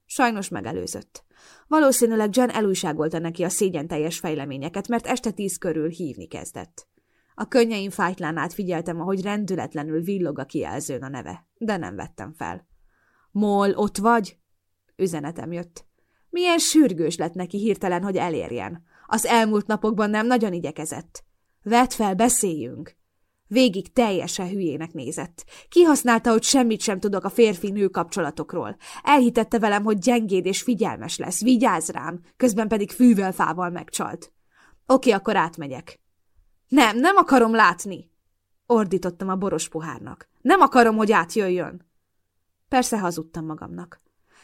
Sajnos megelőzött. Valószínűleg Jen elújságolta neki a szégyen teljes fejleményeket, mert este tíz körül hívni kezdett. A könnyeim fájtlán figyeltem, ahogy rendületlenül villog a kijelzőn a neve, de nem vettem fel. Mol, ott vagy? Üzenetem jött. Milyen sürgős lett neki hirtelen, hogy elérjen. Az elmúlt napokban nem nagyon igyekezett. Vedd fel, beszéljünk. Végig teljesen hülyének nézett. Kihasználta, hogy semmit sem tudok a férfi-nő kapcsolatokról. Elhitette velem, hogy gyengéd és figyelmes lesz, vigyázz rám, közben pedig fűvel fával megcsalt. Oké, akkor átmegyek. Nem, nem akarom látni! Ordítottam a boros pohárnak. Nem akarom, hogy átjöjjön! Persze hazudtam magamnak.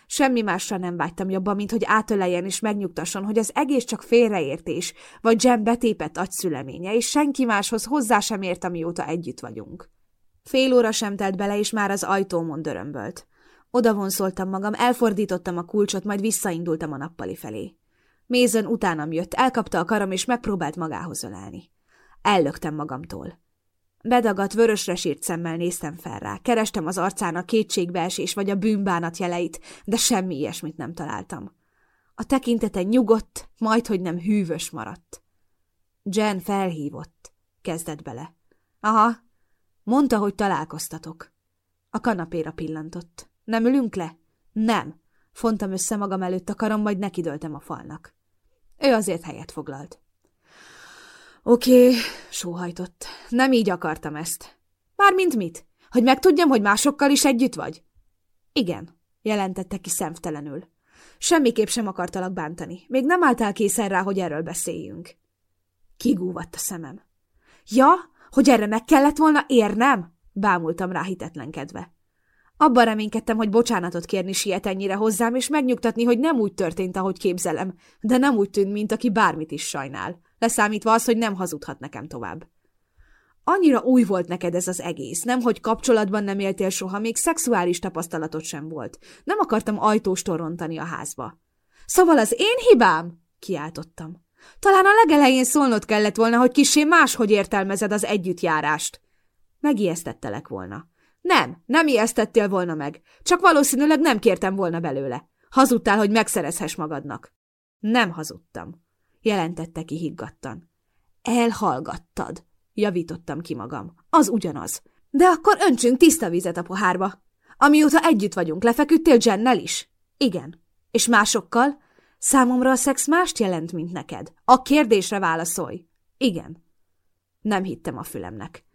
Semmi másra nem vágytam jobban, mint hogy átöleljen és megnyugtasson, hogy az egész csak félreértés, vagy Jem betépett agyszüleménye, és senki máshoz hozzá sem ért, amióta együtt vagyunk. Fél óra sem telt bele, és már az ajtómon dörömbölt. Oda vonszoltam magam, elfordítottam a kulcsot, majd visszaindultam a nappali felé. Mézön utánam jött, elkapta a karom, és megpróbált magához ölelni. Ellöktem magamtól. Bedagadt, vörösre sírt szemmel néztem fel rá. Kerestem az arcán a kétségbeesés vagy a bűnbánat jeleit, de semmi ilyesmit nem találtam. A tekintete nyugodt, majdhogy nem hűvös maradt. Jen felhívott. Kezdett bele. Aha, mondta, hogy találkoztatok. A kanapéra pillantott. Nem ülünk le? Nem. Fontam össze magam előtt a karom, majd nekidöltem a falnak. Ő azért helyet foglalt. Oké, okay, sóhajtott. Nem így akartam ezt. Mármint mit? Hogy megtudjam, hogy másokkal is együtt vagy? Igen, jelentette ki szemtelenül. Semmiképp sem akartalak bántani. Még nem álltál készen rá, hogy erről beszéljünk. Kigúvatt a szemem. Ja, hogy erre meg kellett volna érnem? Bámultam rá hitetlenkedve. Abban reménykedtem, hogy bocsánatot kérni siet ennyire hozzám, és megnyugtatni, hogy nem úgy történt, ahogy képzelem, de nem úgy tűnt, mint aki bármit is sajnál leszámítva az, hogy nem hazudhat nekem tovább. Annyira új volt neked ez az egész, nem, hogy kapcsolatban nem éltél soha, még szexuális tapasztalatod sem volt. Nem akartam ajtóstól rontani a házba. Szóval az én hibám? Kiáltottam. Talán a legelején szólnod kellett volna, hogy kisé máshogy értelmezed az együttjárást. Megijesztettelek volna. Nem, nem ijesztettél volna meg. Csak valószínűleg nem kértem volna belőle. Hazudtál, hogy megszerezhess magadnak. Nem hazudtam jelentette ki higgadtan. Elhallgattad, javítottam ki magam. Az ugyanaz. De akkor öntsünk tiszta vizet a pohárba. Amióta együtt vagyunk, lefeküdtél Jennel is? Igen. És másokkal? Számomra a szex mást jelent, mint neked. A kérdésre válaszolj. Igen. Nem hittem a fülemnek.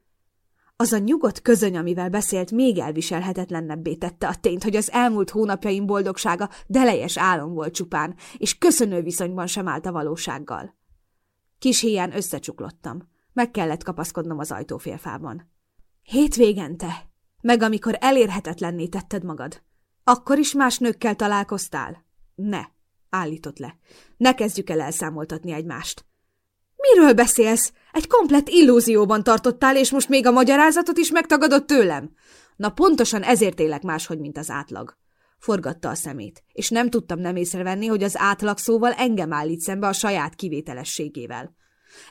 Az a nyugodt közöny, amivel beszélt, még elviselhetetlennebbé tette a tényt, hogy az elmúlt hónapjaim boldogsága delejes álom volt csupán, és köszönő viszonyban sem állt a valósággal. Kis híján összecsuklottam. Meg kellett kapaszkodnom az ajtófélfában. Hétvégente, meg amikor elérhetetlenné tetted magad. Akkor is más nőkkel találkoztál? Ne, állított le. Ne kezdjük el elszámoltatni egymást. Miről beszélsz? Egy komplett illúzióban tartottál, és most még a magyarázatot is megtagadott tőlem? Na pontosan ezért élek máshogy, mint az átlag. Forgatta a szemét, és nem tudtam nem észrevenni, hogy az átlag szóval engem állít szembe a saját kivételességével.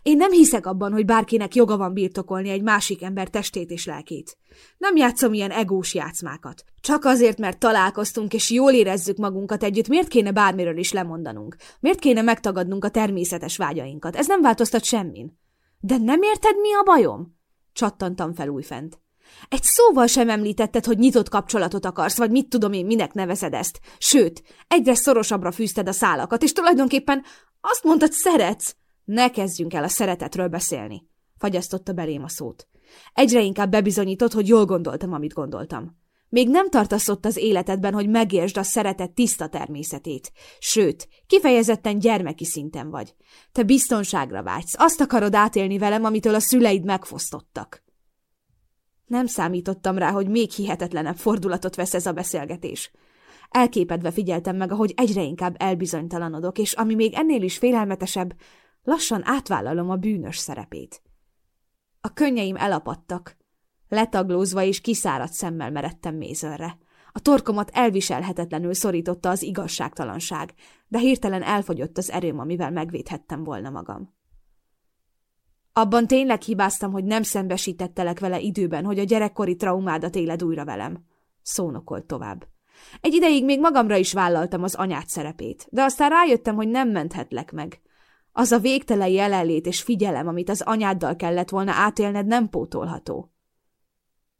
Én nem hiszek abban, hogy bárkinek joga van birtokolni egy másik ember testét és lelkét. Nem játszom ilyen egós játszmákat. Csak azért, mert találkoztunk és jól érezzük magunkat együtt, miért kéne bármiről is lemondanunk? Miért kéne megtagadnunk a természetes vágyainkat? Ez nem változtat semmin. De nem érted, mi a bajom? Csattantam fel újfent. Egy szóval sem említetted, hogy nyitott kapcsolatot akarsz, vagy mit tudom én, minek nevezed ezt. Sőt, egyre szorosabbra fűzted a szálakat, és tulajdonképpen azt mondtad, szeretsz. Ne kezdjünk el a szeretetről beszélni, fagyasztotta belém a szót. Egyre inkább bebizonyított, hogy jól gondoltam, amit gondoltam. Még nem tartasz ott az életedben, hogy megértsd a szeretet tiszta természetét. Sőt, kifejezetten gyermeki szinten vagy. Te biztonságra vágysz, azt akarod átélni velem, amitől a szüleid megfosztottak. Nem számítottam rá, hogy még hihetetlenebb fordulatot vesz ez a beszélgetés. Elképedve figyeltem meg, ahogy egyre inkább elbizonytalanodok, és ami még ennél is félelmetesebb, lassan átvállalom a bűnös szerepét. A könnyeim elapadtak. Letaglózva és kiszáradt szemmel meredtem mézőrre. A torkomat elviselhetetlenül szorította az igazságtalanság, de hirtelen elfogyott az erőm, amivel megvédhettem volna magam. Abban tényleg hibáztam, hogy nem szembesítettelek vele időben, hogy a gyerekkori traumádat éled újra velem. Szónokolt tovább. Egy ideig még magamra is vállaltam az anyát szerepét, de aztán rájöttem, hogy nem menthetlek meg. Az a végtelen jelenlét és figyelem, amit az anyáddal kellett volna átélned, nem pótolható.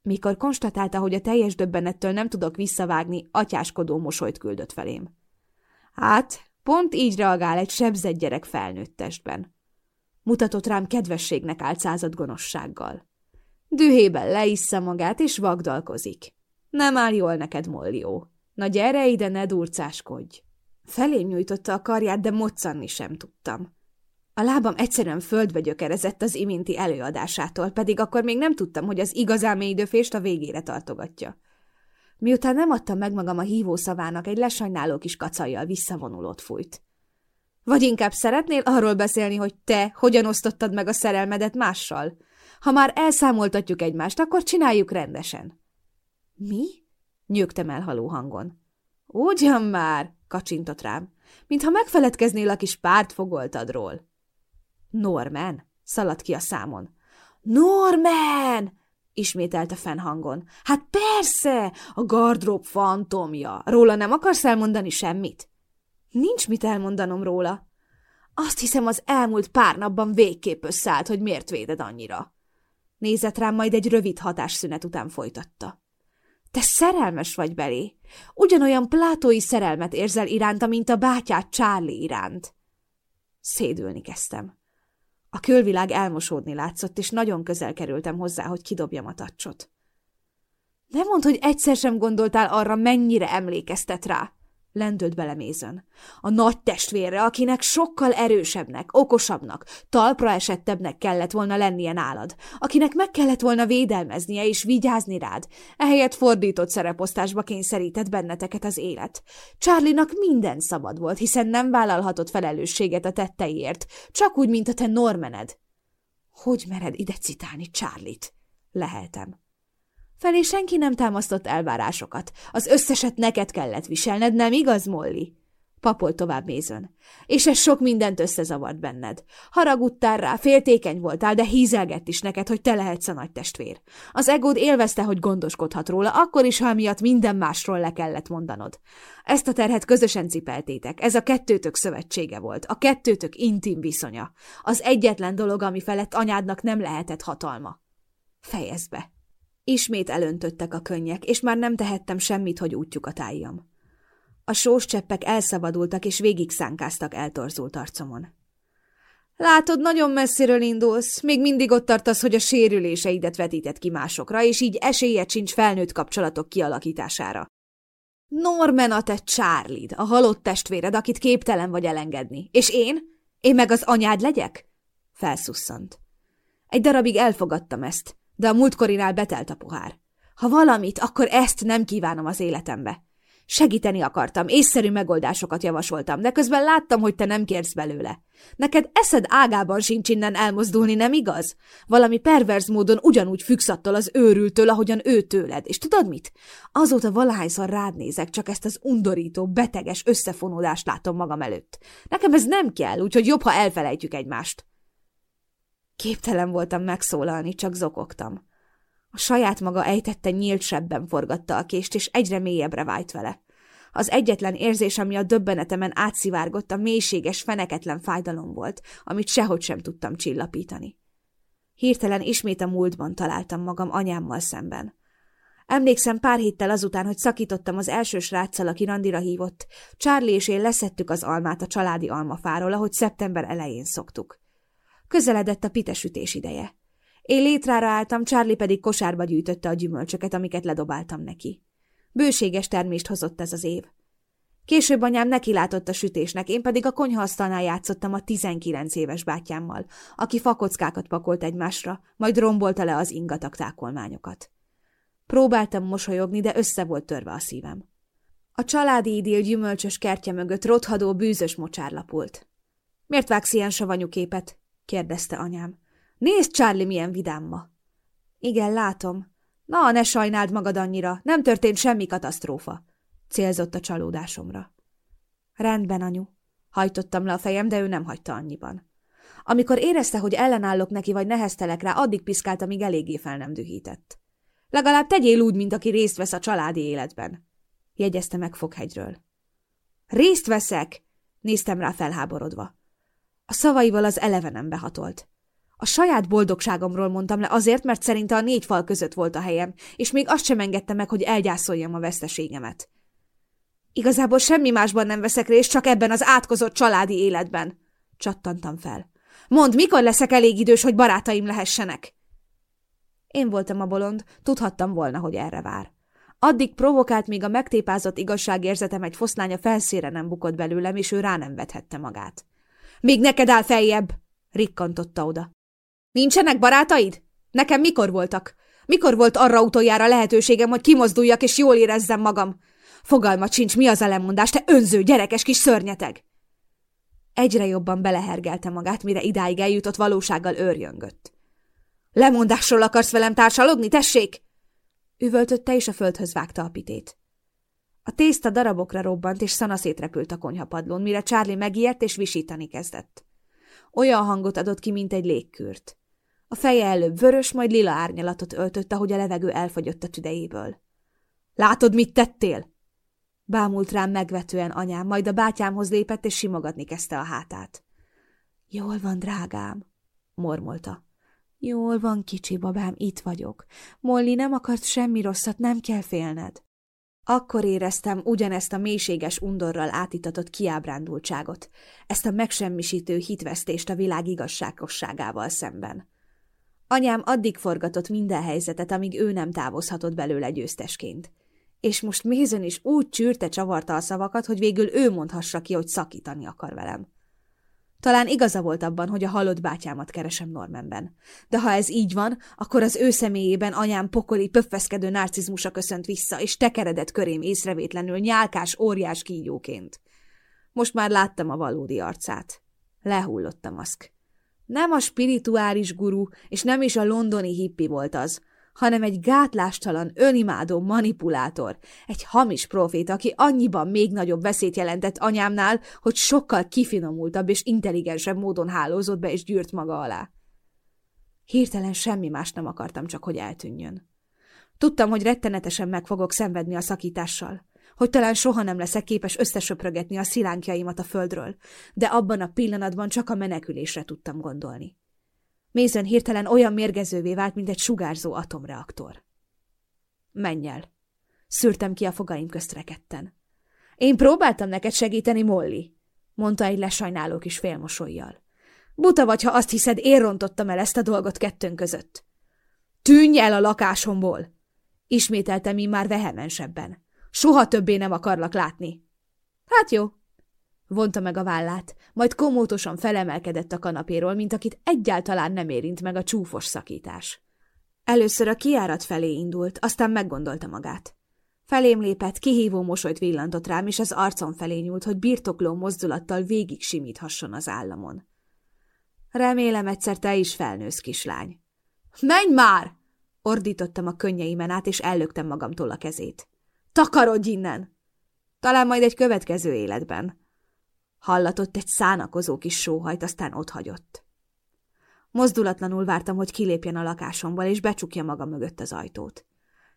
Mikor konstatálta, hogy a teljes döbbenettől nem tudok visszavágni, atyáskodó mosolyt küldött felém. Hát, pont így reagál egy sebzett gyerek felnőtt testben. Mutatott rám kedvességnek álcázott gonoszsággal. Dühében leissza magát, és vagdalkozik. Nem áll jól neked, Mollió. Na gyere ide, ne durcáskodj! Felém nyújtotta a karját, de moccanni sem tudtam. A lábam egyszerűen földbe gyökerezett az iminti előadásától, pedig akkor még nem tudtam, hogy az igazán mélydöfést a végére tartogatja. Miután nem adtam meg magam a hívószavának, egy lesajnáló kis kacajjal visszavonulót fújt. Vagy inkább szeretnél arról beszélni, hogy te hogyan osztottad meg a szerelmedet mással? Ha már elszámoltatjuk egymást, akkor csináljuk rendesen. Mi? Nyögtem el haló hangon. Ugyan már, kacsintott rám, mintha megfeledkeznél a kis pártfogoltadról. Norman, szaladt ki a számon. Norman! ismételte fennhangon. Hát persze, a gardrób fantomja. Róla nem akarsz elmondani semmit? Nincs mit elmondanom róla. Azt hiszem, az elmúlt pár napban végképp összeállt, hogy miért véded annyira. Nézett rám, majd egy rövid hatásszünet után folytatta. Te szerelmes vagy belé. Ugyanolyan plátói szerelmet érzel iránta, mint a bátyát Charlie iránt. Szédülni kezdtem. A külvilág elmosódni látszott, és nagyon közel kerültem hozzá, hogy kidobjam a tacsot. Nem mondd, hogy egyszer sem gondoltál arra, mennyire emlékeztet rá. Lendült bele Mézön. A nagy testvérre, akinek sokkal erősebbnek, okosabbnak, talpra esettebbnek kellett volna lennie nálad, akinek meg kellett volna védelmeznie és vigyázni rád, ehelyett fordított szereposztásba kényszerített benneteket az élet. Charlie-nak minden szabad volt, hiszen nem vállalhatott felelősséget a tetteiért, csak úgy, mint a te Normaned. Hogy mered ide citálni Charlie-t? Leheltem. Felé senki nem támasztott elvárásokat. Az összeset neked kellett viselned, nem igaz, Molly? Papolt tovább mézön. És ez sok mindent összezavart benned. Haragudtál rá, féltékeny voltál, de hízelgett is neked, hogy te lehetsz a nagy testvér. Az egód élvezte, hogy gondoskodhat róla, akkor is, ha miatt minden másról le kellett mondanod. Ezt a terhet közösen cipeltétek, ez a kettőtök szövetsége volt, a kettőtök intim viszonya. Az egyetlen dolog, ami felett anyádnak nem lehetett hatalma. Fejezd be! Ismét elöntöttek a könnyek, és már nem tehettem semmit, hogy útjukat álljam. A sós cseppek elszabadultak, és végig szánkáztak eltorzult arcomon. Látod, nagyon messziről indulsz, még mindig ott tartasz, hogy a sérüléseidet vetített ki másokra, és így esélyed sincs felnőtt kapcsolatok kialakítására. Norman a te charlie a halott testvéred, akit képtelen vagy elengedni. És én? Én meg az anyád legyek? Felszusszant. Egy darabig elfogadtam ezt, de a múltkorinál betelt a pohár. Ha valamit, akkor ezt nem kívánom az életembe. Segíteni akartam, észszerű megoldásokat javasoltam, de közben láttam, hogy te nem kérsz belőle. Neked eszed ágában sincs innen elmozdulni, nem igaz? Valami perverz módon ugyanúgy függsz attól az őrültől, ahogyan ő tőled. És tudod mit? Azóta valahányszor rád nézek, csak ezt az undorító, beteges összefonódást látom magam előtt. Nekem ez nem kell, úgyhogy jobb, ha elfelejtjük egymást. Képtelen voltam megszólalni, csak zokogtam. A saját maga ejtette nyílt sebben forgatta a kést, és egyre mélyebbre vájt vele. Az egyetlen érzés, ami a döbbenetemen átszivárgott, a mélységes, feneketlen fájdalom volt, amit sehogy sem tudtam csillapítani. Hirtelen ismét a múltban találtam magam anyámmal szemben. Emlékszem pár héttel azután, hogy szakítottam az első sráccal, aki randira hívott. Charlie és én leszettük az almát a családi almafáról, ahogy szeptember elején szoktuk. Közeledett a pitesütés ideje. Én létrára álltam, Charlie pedig kosárba gyűjtötte a gyümölcsöket, amiket ledobáltam neki. Bőséges termést hozott ez az év. Később anyám nekilátott a sütésnek, én pedig a konyhaasztalnál játszottam a 19 éves bátyámmal, aki fakockákat pakolt egymásra, majd rombolta le az ingatag tákolmányokat. Próbáltam mosolyogni, de össze volt törve a szívem. A családi idél gyümölcsös kertje mögött rothadó bűzös mocsár lapult. – Miért vágsz ilyen savanyú képet? – kérdezte anyám. – Nézd, Charlie, milyen vidám ma! – Igen, látom. Na, ne sajnáld magad annyira, nem történt semmi katasztrófa – célzott a csalódásomra. – Rendben, anyu. Hajtottam le a fejem, de ő nem hagyta annyiban. Amikor érezte, hogy ellenállok neki vagy neheztelek rá, addig piszkált, amíg eléggé fel nem dühített. Legalább tegyél úgy, mint aki részt vesz a családi életben, jegyezte meg Foghegyről. Részt veszek? Néztem rá felháborodva. A szavaival az elevenem behatolt. A saját boldogságomról mondtam le azért, mert szerinte a négy fal között volt a helyem, és még azt sem engedte meg, hogy elgyászoljam a veszteségemet. Igazából semmi másban nem veszek részt, csak ebben az átkozott családi életben. Csattantam fel. Mondd, mikor leszek elég idős, hogy barátaim lehessenek? Én voltam a bolond, tudhattam volna, hogy erre vár. Addig provokált, míg a megtépázott igazságérzetem egy foszlánya felszére nem bukott belőlem, és ő rá nem vethette magát. Még neked áll feljebb! rikkantotta oda. Nincsenek barátaid? Nekem mikor voltak? Mikor volt arra utoljára lehetőségem, hogy kimozduljak és jól érezzem magam? Fogalma sincs, mi az a lemondás, te önző, gyerekes kis szörnyeteg! Egyre jobban belehergelte magát, mire idáig eljutott valósággal őrjöngött. Lemondásról akarsz velem társalogni, tessék? Üvöltötte, és a földhöz vágta a pitét. A tészta darabokra robbant, és szanaszét repült a konyhapadlón, mire Charlie megijedt és visítani kezdett. Olyan hangot adott ki, mint egy légkürt. A feje előbb vörös, majd lila árnyalatot öltött, ahogy a levegő elfogyott a tüdejéből. Látod, mit tettél? Bámult rám megvetően anyám, majd a bátyámhoz lépett, és simogatni kezdte a hátát. Jól van, drágám, mormolta. Jól van, kicsi babám, itt vagyok. Molly nem akart semmi rosszat, nem kell félned. Akkor éreztem ugyanezt a mélységes undorral átitatott kiábrándultságot, ezt a megsemmisítő hitvesztést a világ igazságosságával szemben. Anyám addig forgatott minden helyzetet, amíg ő nem távozhatott belőle győztesként. És most Mézön is úgy csűrte csavarta a szavakat, hogy végül ő mondhassa ki, hogy szakítani akar velem. Talán igaza volt abban, hogy a halott bátyámat keresem Normanben. De ha ez így van, akkor az ő személyében anyám pokoli, pöffeszkedő narcizmusa köszönt vissza, és tekeredett körém észrevétlenül nyálkás, óriás kígyóként. Most már láttam a valódi arcát. Lehullott a maszk. Nem a spirituális guru, és nem is a londoni hippi volt az, hanem egy gátlástalan, önimádó manipulátor, egy hamis profét, aki annyiban még nagyobb veszélyt jelentett anyámnál, hogy sokkal kifinomultabb és intelligensebb módon hálózott be és gyűrt maga alá. Hirtelen semmi más nem akartam, csak hogy eltűnjön. Tudtam, hogy rettenetesen meg fogok szenvedni a szakítással, hogy talán soha nem leszek képes összesöprögetni a szilánkjaimat a földről, de abban a pillanatban csak a menekülésre tudtam gondolni. Mézen hirtelen olyan mérgezővé vált, mint egy sugárzó atomreaktor. Menj el! Szűrtem ki a fogaim közt rekedten. Én próbáltam neked segíteni, Molly, mondta egy lesajnáló kis félmosolyjal. Buta vagy, ha azt hiszed, én rontottam el ezt a dolgot kettőnk között. Tűnj el a lakásomból! Ismételtem én már vehemensebben. Soha többé nem akarlak látni. Hát jó, Vonta meg a vállát, majd komótosan felemelkedett a kanapéról, mint akit egyáltalán nem érint meg a csúfos szakítás. Először a kiárat felé indult, aztán meggondolta magát. Felém lépett, kihívó mosolyt villantott rám, és az arcom felé nyúlt, hogy birtokló mozdulattal végig simíthasson az államon. Remélem egyszer te is felnősz, kislány. Menj már! Ordítottam a könnyeimen át, és ellöktem magamtól a kezét. Takarodj innen! Talán majd egy következő életben. Hallatott egy szánakozó kis sóhajt, aztán otthagyott. Mozdulatlanul vártam, hogy kilépjen a lakásomból, és becsukja maga mögött az ajtót.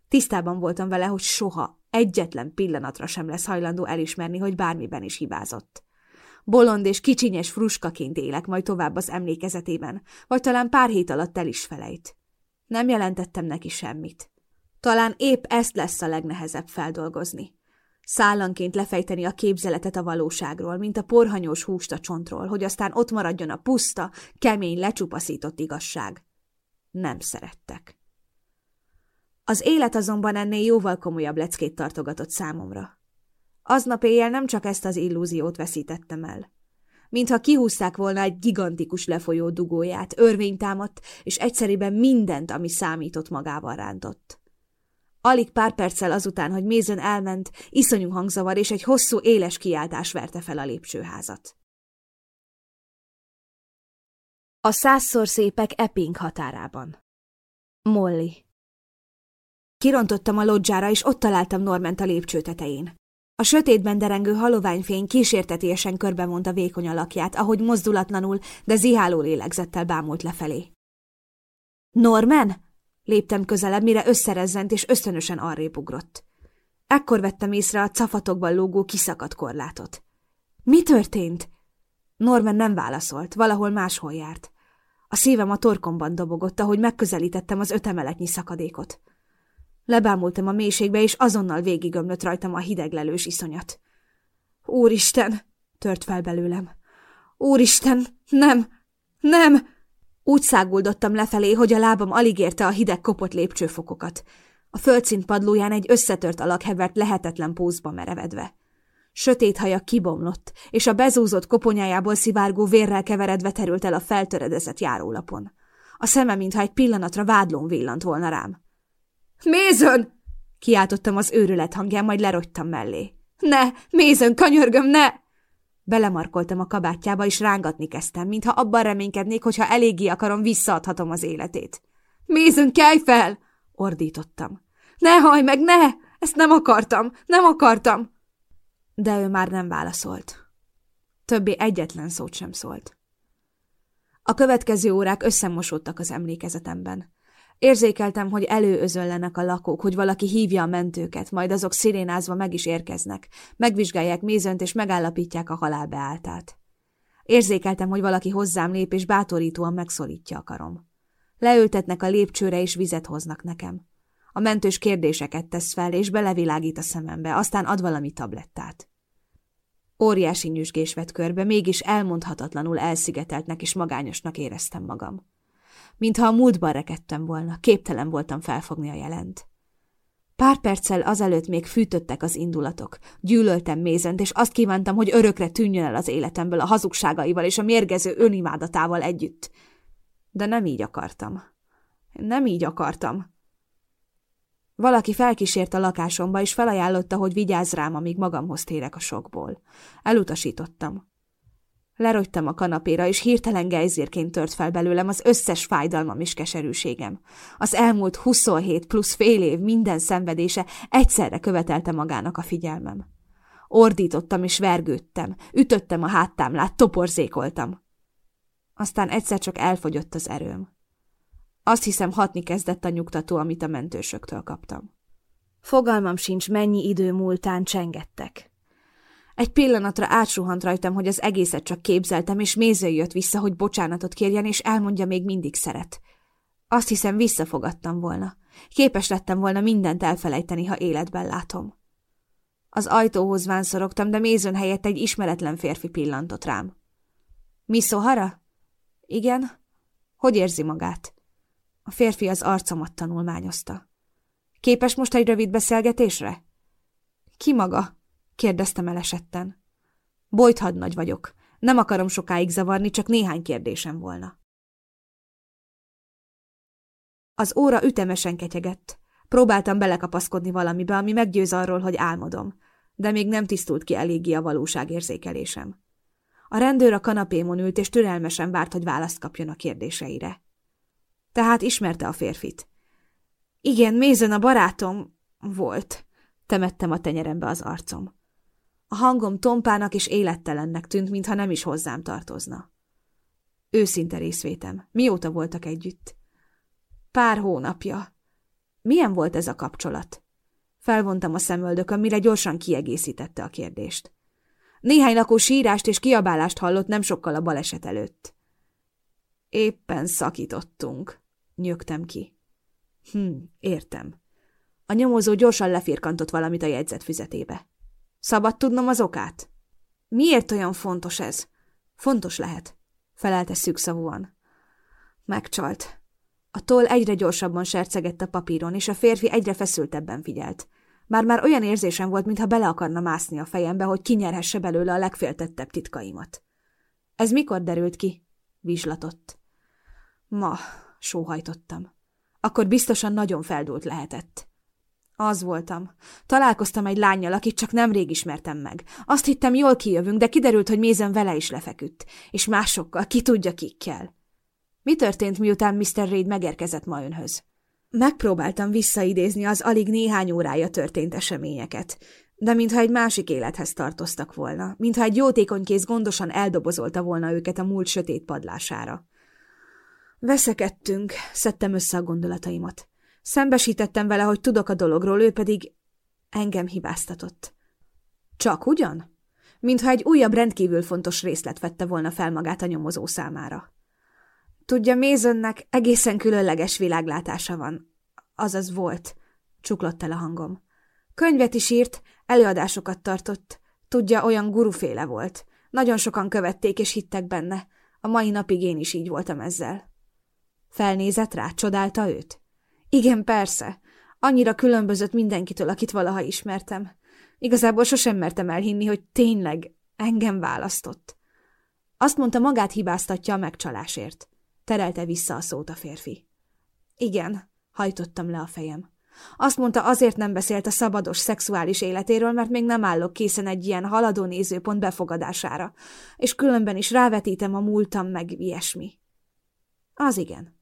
Tisztában voltam vele, hogy soha, egyetlen pillanatra sem lesz hajlandó elismerni, hogy bármiben is hibázott. Bolond és kicsinyes fruskaként élek majd tovább az emlékezetében, vagy talán pár hét alatt el is felejt. Nem jelentettem neki semmit. Talán épp ezt lesz a legnehezebb feldolgozni. Szállanként lefejteni a képzeletet a valóságról, mint a porhanyós húst a csontról, hogy aztán ott maradjon a puszta, kemény, lecsupaszított igazság. Nem szerettek. Az élet azonban ennél jóval komolyabb leckét tartogatott számomra. Aznap éjjel nem csak ezt az illúziót veszítettem el. Mintha kihúzták volna egy gigantikus lefolyó dugóját, örvénytámadt, és egyszeriben mindent, ami számított magával rántott. Alig pár perccel azután, hogy Mézön elment, iszonyú hangzavar és egy hosszú, éles kiáltás verte fel a lépcsőházat. A százszor szépek Epping határában. Molly. Kirontottam a lodzsára, és ott találtam Norment a lépcső tetején. A sötétben derengő haloványfény kísértetésen körbemondta vékony alakját, ahogy mozdulatlanul, de ziháló lélegzettel bámult lefelé. Norman? Léptem közelebb, mire összerezzent és ösztönösen arrébb ugrott. Ekkor vettem észre a cafatokban lógó kiszakadt korlátot. Mi történt? Norman nem válaszolt, valahol máshol járt. A szívem a torkomban dobogott, ahogy megközelítettem az ötemeletnyi szakadékot. Lebámultam a mélységbe, és azonnal végigömlött rajtam a hideglelős iszonyat. Úristen! tört fel belőlem. Úristen! Nem! Nem! Úgy száguldottam lefelé, hogy a lábam alig érte a hideg kopott lépcsőfokokat. A földszint padlóján egy összetört alak hevert lehetetlen pózba merevedve. Sötét haja kibomlott, és a bezúzott koponyájából szivárgó vérrel keveredve terült el a feltöredezett járólapon. A szeme, mintha egy pillanatra vádlón villant volna rám. Mézön! Kiáltottam az őrület hangján, majd lerogytam mellé. Ne! Mézön, kanyörgöm, ne! Belemarkoltam a kabátjába, és rángatni kezdtem, mintha abban reménykednék, hogy ha eléggé akarom, visszaadhatom az életét. Mézön, kelj fel! ordítottam. Ne haj meg, ne! Ezt nem akartam, nem akartam! De ő már nem válaszolt. Többé egyetlen szót sem szólt. A következő órák összemosódtak az emlékezetemben. Érzékeltem, hogy előözöllenek a lakók, hogy valaki hívja a mentőket, majd azok szirénázva meg is érkeznek, megvizsgálják mézönt és megállapítják a halál beáltát. Érzékeltem, hogy valaki hozzám lép és bátorítóan megszorítja a karom. Leültetnek a lépcsőre és vizet hoznak nekem. A mentős kérdéseket tesz fel, és belevilágít a szemembe, aztán ad valami tablettát. Óriási nyüzsgés vett körbe, mégis elmondhatatlanul elszigeteltnek és magányosnak éreztem magam mintha a múltban rekedtem volna, képtelen voltam felfogni a jelent. Pár perccel azelőtt még fűtöttek az indulatok. Gyűlöltem mézent, és azt kívántam, hogy örökre tűnjön el az életemből a hazugságaival és a mérgező önimádatával együtt. De nem így akartam. Nem így akartam. Valaki felkísért a lakásomba, és felajánlotta, hogy vigyázz rám, amíg magamhoz térek a sokból. Elutasítottam. Lerogytam a kanapéra, és hirtelen gejzérként tört fel belőlem az összes fájdalmam és keserűségem. Az elmúlt 27 plusz fél év minden szenvedése egyszerre követelte magának a figyelmem. Ordítottam és vergődtem, ütöttem a háttámlát, toporzékoltam. Aztán egyszer csak elfogyott az erőm. Azt hiszem, hatni kezdett a nyugtató, amit a mentősöktől kaptam. Fogalmam sincs, mennyi idő múltán csengettek. Egy pillanatra átsuhant rajtam, hogy az egészet csak képzeltem, és méző jött vissza, hogy bocsánatot kérjen, és elmondja, még mindig szeret. Azt hiszem, visszafogadtam volna. Képes lettem volna mindent elfelejteni, ha életben látom. Az ajtóhoz vánszorogtam, de mézön helyett egy ismeretlen férfi pillantott rám. Mi Szohara? Igen. Hogy érzi magát? A férfi az arcomat tanulmányozta. Képes most egy rövid beszélgetésre? Ki maga? Kérdeztem elesetten. Bojt hadnagy vagyok. Nem akarom sokáig zavarni, csak néhány kérdésem volna. Az óra ütemesen ketyegett. Próbáltam belekapaszkodni valamibe, ami meggyőz arról, hogy álmodom, de még nem tisztult ki eléggé a valóságérzékelésem. A rendőr a kanapémon ült, és türelmesen várt, hogy választ kapjon a kérdéseire. Tehát ismerte a férfit. Igen, Mézen a barátom volt. Temettem a tenyerembe az arcom. A hangom tompának és élettelennek tűnt, mintha nem is hozzám tartozna. Őszinte részvétem. Mióta voltak együtt? Pár hónapja. Milyen volt ez a kapcsolat? Felvontam a szemöldökön, mire gyorsan kiegészítette a kérdést. Néhány lakó sírást és kiabálást hallott nem sokkal a baleset előtt. Éppen szakítottunk, nyögtem ki. Hm, értem. A nyomozó gyorsan lefirkantott valamit a jegyzetfüzetébe. Szabad tudnom az okát? Miért olyan fontos ez? Fontos lehet, felelte szűkszavúan. Megcsalt. A toll egyre gyorsabban sercegett a papíron, és a férfi egyre feszültebben figyelt. Már-már olyan érzésem volt, mintha bele akarna mászni a fejembe, hogy kinyerhesse belőle a legféltettebb titkaimat. Ez mikor derült ki? Vizslatott. Ma, sóhajtottam. Akkor biztosan nagyon feldult lehetett. Az voltam. Találkoztam egy lányjal, akit csak nemrég ismertem meg. Azt hittem, jól kijövünk, de kiderült, hogy mézen vele is lefeküdt. És másokkal, ki tudja kikkel. Mi történt, miután Mr. Reid megérkezett ma önhöz? Megpróbáltam visszaidézni az alig néhány órája történt eseményeket, de mintha egy másik élethez tartoztak volna, mintha egy jótékony kéz gondosan eldobozolta volna őket a múlt sötét padlására. Veszekedtünk, szedtem össze a gondolataimat. Szembesítettem vele, hogy tudok a dologról, ő pedig engem hibáztatott. Csak ugyan? Mintha egy újabb rendkívül fontos részlet vette volna fel magát a nyomozó számára. Tudja, Mézönnek egészen különleges világlátása van. Azaz volt, csuklott el a hangom. Könyvet is írt, előadásokat tartott. Tudja, olyan guruféle volt. Nagyon sokan követték és hittek benne. A mai napig én is így voltam ezzel. Felnézett rá, csodálta őt. Igen, persze. Annyira különbözött mindenkitől, akit valaha ismertem. Igazából sosem mertem elhinni, hogy tényleg engem választott. Azt mondta, magát hibáztatja a megcsalásért. Terelte vissza a szót a férfi. Igen, hajtottam le a fejem. Azt mondta, azért nem beszélt a szabados szexuális életéről, mert még nem állok készen egy ilyen haladó nézőpont befogadására, és különben is rávetítem a múltam meg ilyesmi. Az igen.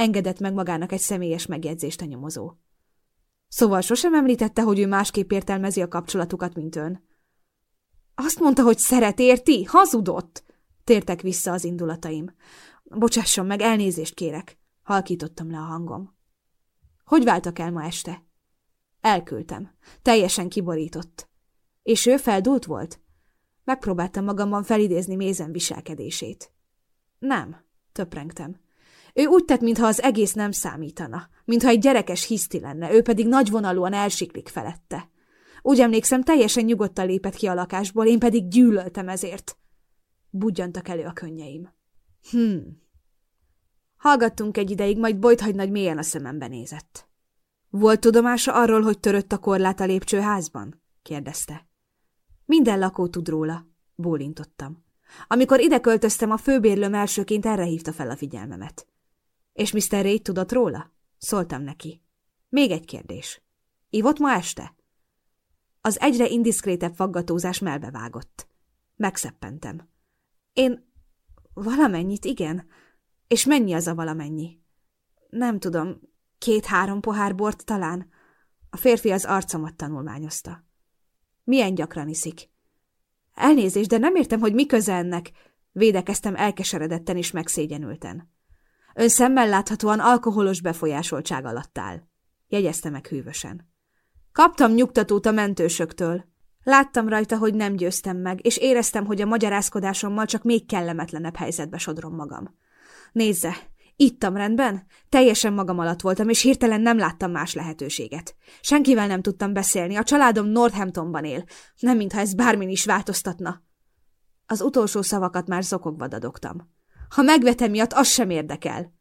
Engedett meg magának egy személyes megjegyzést a nyomozó. Szóval sosem említette, hogy ő másképp értelmezi a kapcsolatukat, mint ön. Azt mondta, hogy szeret, érti? Hazudott! Tértek vissza az indulataim. Bocsásson meg, elnézést kérek. Halkítottam le a hangom. Hogy váltak el ma este? Elküldtem. Teljesen kiborított. És ő feldult volt? Megpróbáltam magamban felidézni mézen viselkedését. Nem, töprengtem. Ő úgy tett, mintha az egész nem számítana, mintha egy gyerekes hiszti lenne, ő pedig nagyvonalúan elsiklik felette. Úgy emlékszem, teljesen nyugodtan lépett ki a lakásból, én pedig gyűlöltem ezért. Budjantak elő a könnyeim. Hmm. Hallgattunk egy ideig, majd Bojthagy nagy mélyen a szemembe nézett. Volt tudomása arról, hogy törött a korlát a lépcsőházban? kérdezte. Minden lakó tud róla, bólintottam. Amikor ide költöztem, a főbérlőm elsőként erre hívta fel a figyelmemet. És Mr. Ray tudott róla? Szóltam neki. Még egy kérdés. Ivott ma este? Az egyre indiszkrétebb faggatózás melbevágott. Megszeppentem. Én Valamennyit, igen. És mennyi az a valamennyi? Nem tudom, két-három pohár bort talán. A férfi az arcomat tanulmányozta. Milyen gyakran iszik? Elnézést, de nem értem, hogy mi köze ennek. Védekeztem elkeseredetten és megszégyenülten. Ön szemmel láthatóan alkoholos befolyásoltság alatt áll. Jegyezte meg hűvösen. Kaptam nyugtatót a mentősöktől. Láttam rajta, hogy nem győztem meg, és éreztem, hogy a magyarázkodásommal csak még kellemetlenebb helyzetbe sodrom magam. Nézze, ittam rendben, teljesen magam alatt voltam, és hirtelen nem láttam más lehetőséget. Senkivel nem tudtam beszélni, a családom Northamptonban él, nem mintha ez bármin is változtatna. Az utolsó szavakat már zokogva dadogtam. Ha megvetem miatt, az sem érdekel.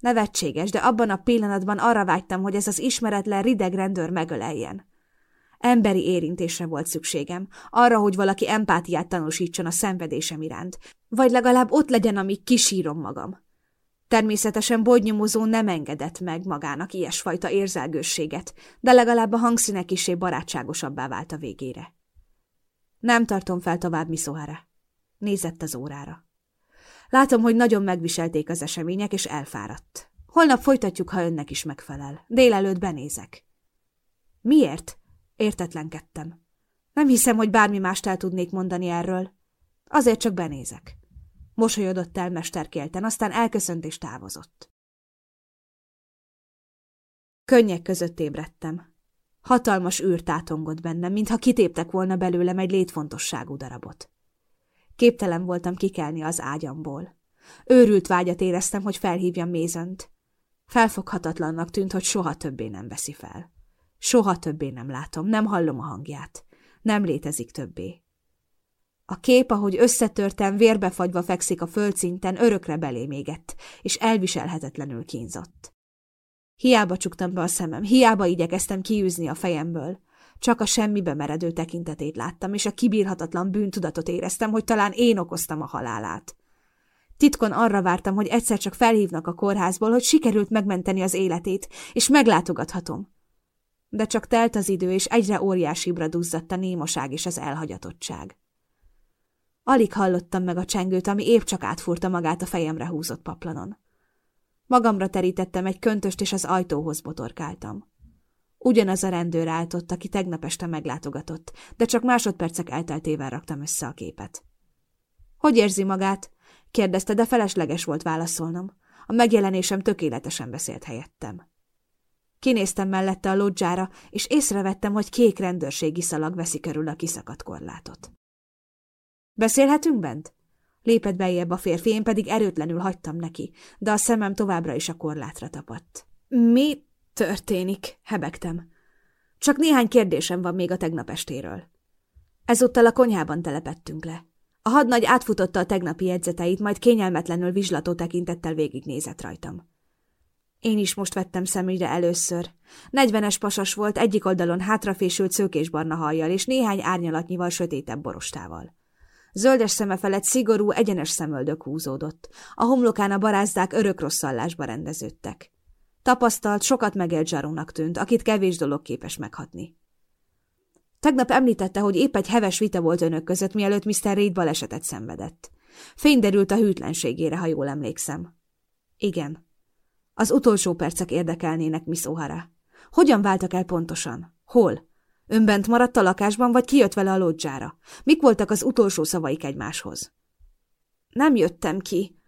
Nevetséges, de abban a pillanatban arra vágytam, hogy ez az ismeretlen rideg rendőr megöleljen. Emberi érintésre volt szükségem, arra, hogy valaki empátiát tanúsítson a szenvedésem iránt, vagy legalább ott legyen, amíg kisírom magam. Természetesen bogynyomozó nem engedett meg magának ilyesfajta érzelgősséget, de legalább a hangszínek kisé barátságosabbá vált a végére. Nem tartom fel tovább Miszohara. Nézett az órára. Látom, hogy nagyon megviselték az események, és elfáradt. Holnap folytatjuk, ha önnek is megfelel. Délelőtt benézek. Miért? Értetlenkedtem. Nem hiszem, hogy bármi mást el tudnék mondani erről. Azért csak benézek. Mosolyodott el mesterkélten, aztán elköszönt és távozott. Könnyek között ébredtem. Hatalmas űr tátongott bennem, mintha kitéptek volna belőlem egy létfontosságú darabot. Képtelen voltam kikelni az ágyamból. Őrült vágyat éreztem, hogy felhívjam Mézönt. Felfoghatatlannak tűnt, hogy soha többé nem veszi fel. Soha többé nem látom, nem hallom a hangját. Nem létezik többé. A kép, ahogy összetörtem, vérbefagyva fekszik a földszinten, örökre belém égett, és elviselhetetlenül kínzott. Hiába csuktam be a szemem, hiába igyekeztem kiűzni a fejemből. Csak a semmibe meredő tekintetét láttam, és a kibírhatatlan bűntudatot éreztem, hogy talán én okoztam a halálát. Titkon arra vártam, hogy egyszer csak felhívnak a kórházból, hogy sikerült megmenteni az életét, és meglátogathatom. De csak telt az idő, és egyre óriásibra duzzadt a némoság és az elhagyatottság. Alig hallottam meg a csengőt, ami épp csak átfúrta magát a fejemre húzott paplanon. Magamra terítettem egy köntöst, és az ajtóhoz botorkáltam. Ugyanaz a rendőr állt ott, aki tegnap este meglátogatott, de csak másodpercek elteltével raktam össze a képet. Hogy érzi magát? kérdezte, de felesleges volt válaszolnom. A megjelenésem tökéletesen beszélt helyettem. Kinéztem mellette a lodzsára, és észrevettem, hogy kék rendőrségi szalag veszi körül a kiszakadt korlátot. Beszélhetünk bent? Lépett bejebb a férfi, én pedig erőtlenül hagytam neki, de a szemem továbbra is a korlátra tapadt. Mi történik? hebegtem. Csak néhány kérdésem van még a tegnap estéről. Ezúttal a konyhában telepettünk le. A hadnagy átfutotta a tegnapi jegyzeteit, majd kényelmetlenül vizslató tekintettel végignézett rajtam. Én is most vettem szemügyre először. Negyvenes pasas volt, egyik oldalon hátrafésült szőkésbarna hajjal és néhány árnyalatnyival sötétebb borostával. Zöldes szeme felett szigorú, egyenes szemöldök húzódott. A homlokán a barázdák örök rosszallásba rendeződtek. Tapasztalt, sokat megélt zsarónak tűnt, akit kevés dolog képes meghatni. Tegnap említette, hogy épp egy heves vita volt önök között, mielőtt Mr. Reid balesetet szenvedett. Fény derült a hűtlenségére, ha jól emlékszem. Igen. Az utolsó percek érdekelnének, Miss O'Hara. Hogyan váltak el pontosan? Hol? Ön bent maradt a lakásban, vagy kijött vele a lodzsára? Mik voltak az utolsó szavaik egymáshoz? Nem jöttem ki.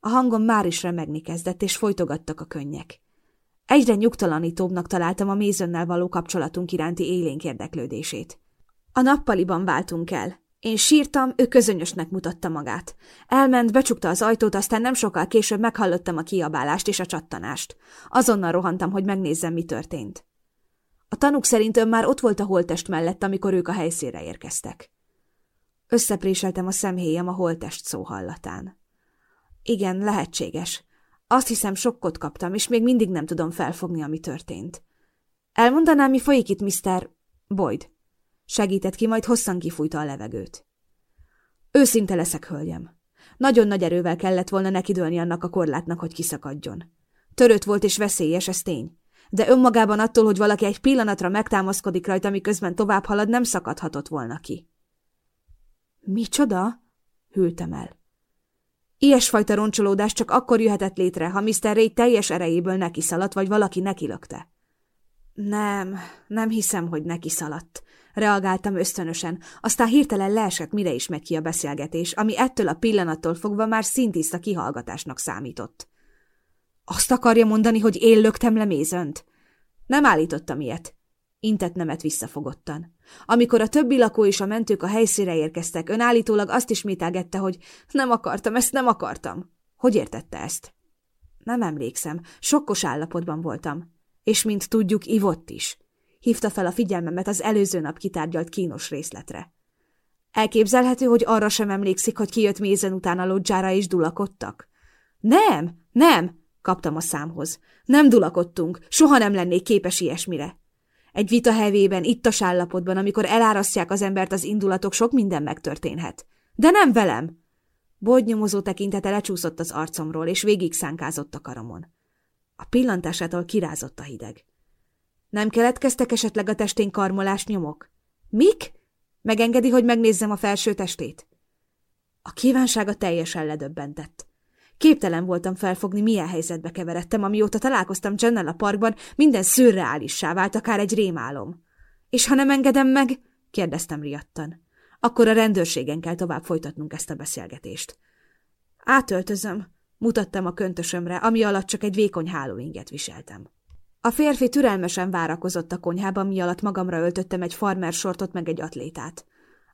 A hangom már is remegni kezdett, és folytogattak a könnyek. Egyre nyugtalanítóbbnak találtam a mézönnel való kapcsolatunk iránti élénk érdeklődését. A nappaliban váltunk el. Én sírtam, ő közönösnek mutatta magát. Elment, becsukta az ajtót, aztán nem sokkal később meghallottam a kiabálást és a csattanást. Azonnal rohantam, hogy megnézzem, mi történt. A tanuk szerint ön már ott volt a holtest mellett, amikor ők a helyszínre érkeztek. Összepréseltem a szemhéjem a holtest szó hallatán. Igen, lehetséges. Azt hiszem, sokkot kaptam, és még mindig nem tudom felfogni, ami történt. Elmondanám, mi folyik itt, Mr. Boyd? Segített ki, majd hosszan kifújta a levegőt. Őszinte leszek, hölgyem. Nagyon nagy erővel kellett volna nekidőlni annak a korlátnak, hogy kiszakadjon. Törött volt és veszélyes, ez tény de önmagában attól, hogy valaki egy pillanatra megtámaszkodik rajta, miközben tovább halad, nem szakadhatott volna ki. Micsoda? hűltem el. Ilyesfajta roncsolódás csak akkor jöhetett létre, ha Mr. Ray teljes erejéből neki szaladt, vagy valaki neki lökte. Nem, nem hiszem, hogy neki szaladt. Reagáltam ösztönösen, aztán hirtelen leesett, mire is megy ki a beszélgetés, ami ettől a pillanattól fogva már szintiszta kihallgatásnak számított. Azt akarja mondani, hogy én löktem le mézönt? Nem állítottam ilyet. Intett nemet visszafogottan. Amikor a többi lakó és a mentők a helyszínre érkeztek, ön állítólag azt ismételgette, hogy nem akartam, ezt nem akartam. Hogy értette ezt? Nem emlékszem, sokkos állapotban voltam. És mint tudjuk, ivott is. Hívta fel a figyelmemet az előző nap kitárgyalt kínos részletre. Elképzelhető, hogy arra sem emlékszik, hogy kijött mézen után a lodzsára és dulakodtak? Nem, nem, kaptam a számhoz. Nem dulakodtunk, soha nem lennék képes ilyesmire. Egy vita hevében, ittas állapotban, amikor elárasztják az embert az indulatok, sok minden megtörténhet. De nem velem! Boldnyomozó tekintete lecsúszott az arcomról, és végig szánkázott a karomon. A pillantásától kirázott a hideg. Nem keletkeztek esetleg a testén karmolás nyomok? Mik? Megengedi, hogy megnézzem a felső testét? A kívánsága teljesen ledöbbentett. Képtelen voltam felfogni, milyen helyzetbe keveredtem, amióta találkoztam Jennel a parkban, minden szürreálissá vált, akár egy rémálom. És ha nem engedem meg? kérdeztem riadtan. Akkor a rendőrségen kell tovább folytatnunk ezt a beszélgetést. Átöltözöm, mutattam a köntösömre, ami alatt csak egy vékony hálóinget viseltem. A férfi türelmesen várakozott a konyhában, mi alatt magamra öltöttem egy farmer sortot meg egy atlétát.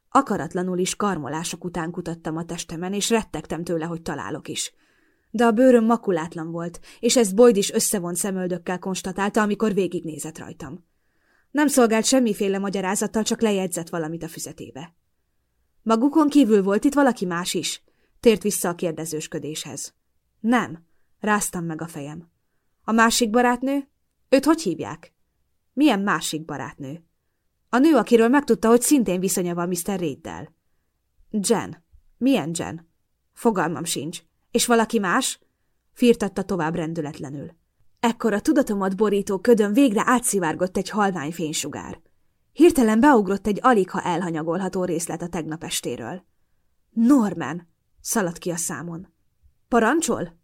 Akaratlanul is karmolások után kutattam a testemen, és rettegtem tőle, hogy találok is. De a bőröm makulátlan volt, és ezt Boyd is összevont szemöldökkel konstatálta, amikor végignézett rajtam. Nem szolgált semmiféle magyarázattal, csak lejegyzett valamit a füzetébe. Magukon kívül volt itt valaki más is? Tért vissza a kérdezősködéshez. Nem, ráztam meg a fejem. A másik barátnő? Őt hogy hívják? Milyen másik barátnő? A nő, akiről megtudta, hogy szintén viszonya van Mr. Reiddel. Jen. Milyen Jen? Fogalmam sincs. És valaki más? Firtatta tovább rendületlenül. Ekkor a tudatomat borító ködön végre átszivárgott egy halvány fénysugár. Hirtelen beugrott egy aligha elhanyagolható részlet a tegnap estéről. Norman! szaladt ki a számon. Parancsol?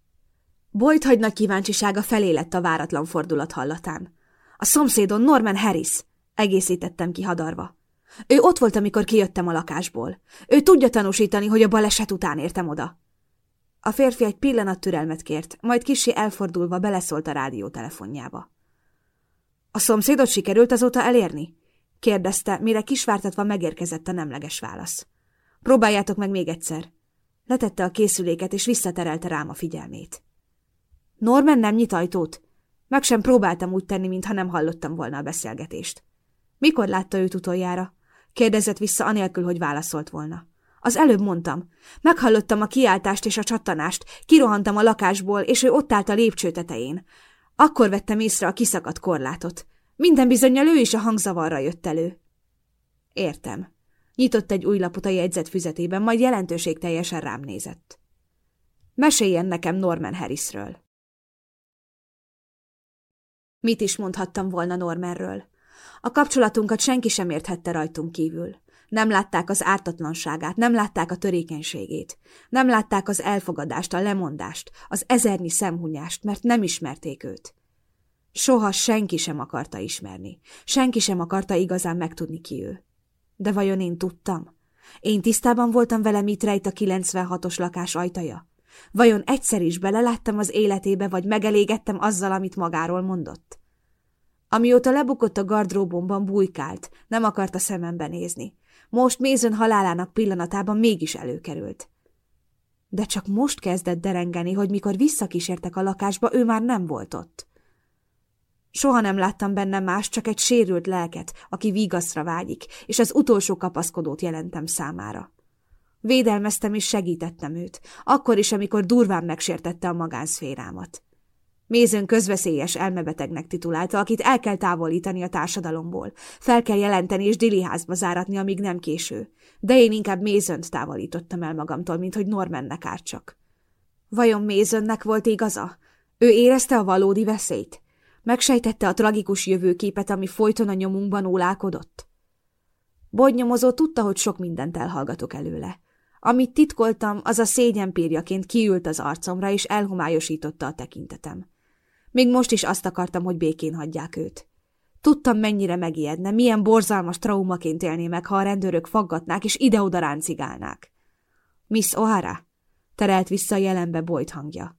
Boyd hagy nagy kíváncsisága felé lett a váratlan fordulat hallatán. A szomszédon Norman Harris, egészítettem ki hadarva. Ő ott volt, amikor kijöttem a lakásból. Ő tudja tanúsítani, hogy a baleset után értem oda. A férfi egy pillanat türelmet kért, majd kisi elfordulva beleszólt a rádiótelefonjába. A szomszédot sikerült azóta elérni? kérdezte, mire kisvártatva megérkezett a nemleges válasz. Próbáljátok meg még egyszer. Letette a készüléket, és visszaterelte rám a figyelmét. Norman nem nyit ajtót? Meg sem próbáltam úgy tenni, mintha nem hallottam volna a beszélgetést. Mikor látta őt utoljára? Kérdezett vissza, anélkül, hogy válaszolt volna. Az előbb mondtam. Meghallottam a kiáltást és a csattanást, kirohantam a lakásból, és ő ott állt a lépcső tetején. Akkor vettem észre a kiszakadt korlátot. Minden bizonyal ő is a hangzavarra jött elő. Értem. Nyitott egy új lapot a jegyzet füzetében, majd jelentőség teljesen rám nézett. Meséljen nekem Norman Harrisről. Mit is mondhattam volna Normanről? A kapcsolatunkat senki sem érthette rajtunk kívül. Nem látták az ártatlanságát, nem látták a törékenységét. Nem látták az elfogadást, a lemondást, az ezernyi szemhunyást, mert nem ismerték őt. Soha senki sem akarta ismerni. Senki sem akarta igazán megtudni ki ő. De vajon én tudtam? Én tisztában voltam vele, mit rejt a 96-os lakás ajtaja? Vajon egyszer is beleláttam az életébe, vagy megelégettem azzal, amit magáról mondott? Amióta lebukott a gardróbomban, bujkált, nem akarta szemembe nézni. Most Mézön halálának pillanatában mégis előkerült. De csak most kezdett derengeni, hogy mikor visszakísértek a lakásba, ő már nem volt ott. Soha nem láttam benne más, csak egy sérült lelket, aki vigaszra vágyik, és az utolsó kapaszkodót jelentem számára. Védelmeztem és segítettem őt, akkor is, amikor durván megsértette a magánszférámat. Mézön közveszélyes elmebetegnek titulálta, akit el kell távolítani a társadalomból. Fel kell jelenteni és diliházba záratni, amíg nem késő. De én inkább Mézönt távolítottam el magamtól, mint hogy Normannek ártsak. Vajon Mézönnek volt igaza? Ő érezte a valódi veszélyt? Megsejtette a tragikus jövőképet, ami folyton a nyomunkban ólálkodott? Bodnyomozó tudta, hogy sok mindent elhallgatok előle. Amit titkoltam, az a szégyenpírjaként kiült az arcomra, és elhomályosította a tekintetem. Még most is azt akartam, hogy békén hagyják őt. Tudtam, mennyire megijedne, milyen borzalmas traumaként élné meg, ha a rendőrök faggatnák és ide-oda ráncigálnák. Miss O'Hara? Terelt vissza a jelenbe Boyd hangja.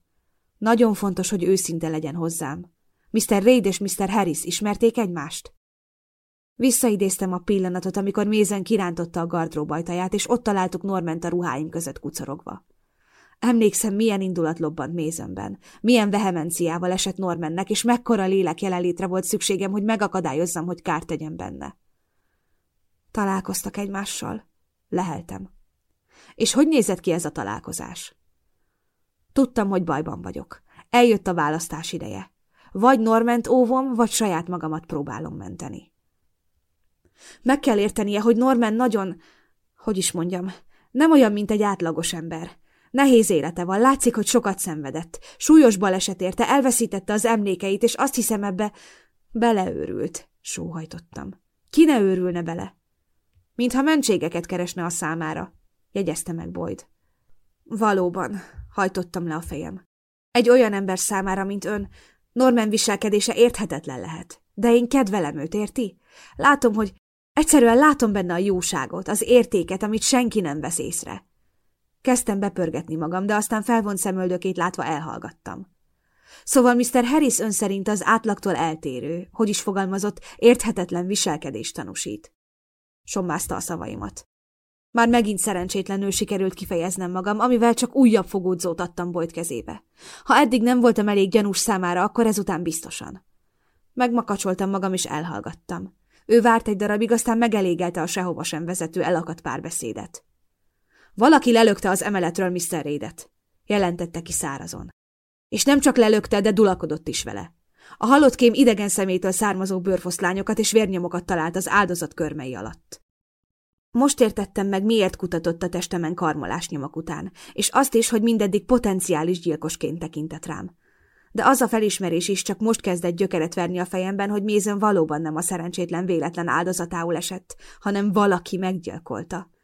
Nagyon fontos, hogy őszinte legyen hozzám. Mr. Reid és Mr. Harris ismerték egymást? Visszaidéztem a pillanatot, amikor mézen kirántotta a gardrób ajtaját, és ott találtuk Norment a ruháim között kucorogva. Emlékszem, milyen indulat lobbant mézemben, milyen vehemenciával esett Normannek, és mekkora lélek jelenlétre volt szükségem, hogy megakadályozzam, hogy kárt tegyen benne. Találkoztak egymással? Leheltem. És hogy nézett ki ez a találkozás? Tudtam, hogy bajban vagyok. Eljött a választás ideje. Vagy Norment óvom, vagy saját magamat próbálom menteni. Meg kell értenie, hogy Norman nagyon, hogy is mondjam, nem olyan, mint egy átlagos ember. Nehéz élete van, látszik, hogy sokat szenvedett. Súlyos baleset érte, elveszítette az emlékeit, és azt hiszem ebbe beleőrült, sóhajtottam. Ki ne őrülne bele? Mintha mentségeket keresne a számára, jegyezte meg Boyd. Valóban, hajtottam le a fejem. Egy olyan ember számára, mint ön, Norman viselkedése érthetetlen lehet. De én kedvelem őt, érti? Látom, hogy egyszerűen látom benne a jóságot, az értéket, amit senki nem vesz észre. Kezdtem bepörgetni magam, de aztán felvont szemöldökét látva elhallgattam. Szóval Mr. Harris ön szerint az átlagtól eltérő, hogy is fogalmazott, érthetetlen viselkedést tanúsít. Sommázta a szavaimat. Már megint szerencsétlenül sikerült kifejeznem magam, amivel csak újabb fogódzót adtam Boyd kezébe. Ha eddig nem voltam elég gyanús számára, akkor ezután biztosan. Megmakacsoltam magam, és elhallgattam. Ő várt egy darabig, aztán megelégelte a sehova sem vezető elakadt párbeszédet. Valaki lelökte az emeletről Mr. Rédet, jelentette ki szárazon. És nem csak lelökte, de dulakodott is vele. A halott kém idegen szemétől származó bőrfoszlányokat és vérnyomokat talált az áldozat körmei alatt. Most értettem meg, miért kutatott a testemen karmolás nyomok után, és azt is, hogy mindeddig potenciális gyilkosként tekintett rám. De az a felismerés is csak most kezdett gyökeret verni a fejemben, hogy Mézön valóban nem a szerencsétlen véletlen áldozatául esett, hanem valaki meggyilkolta.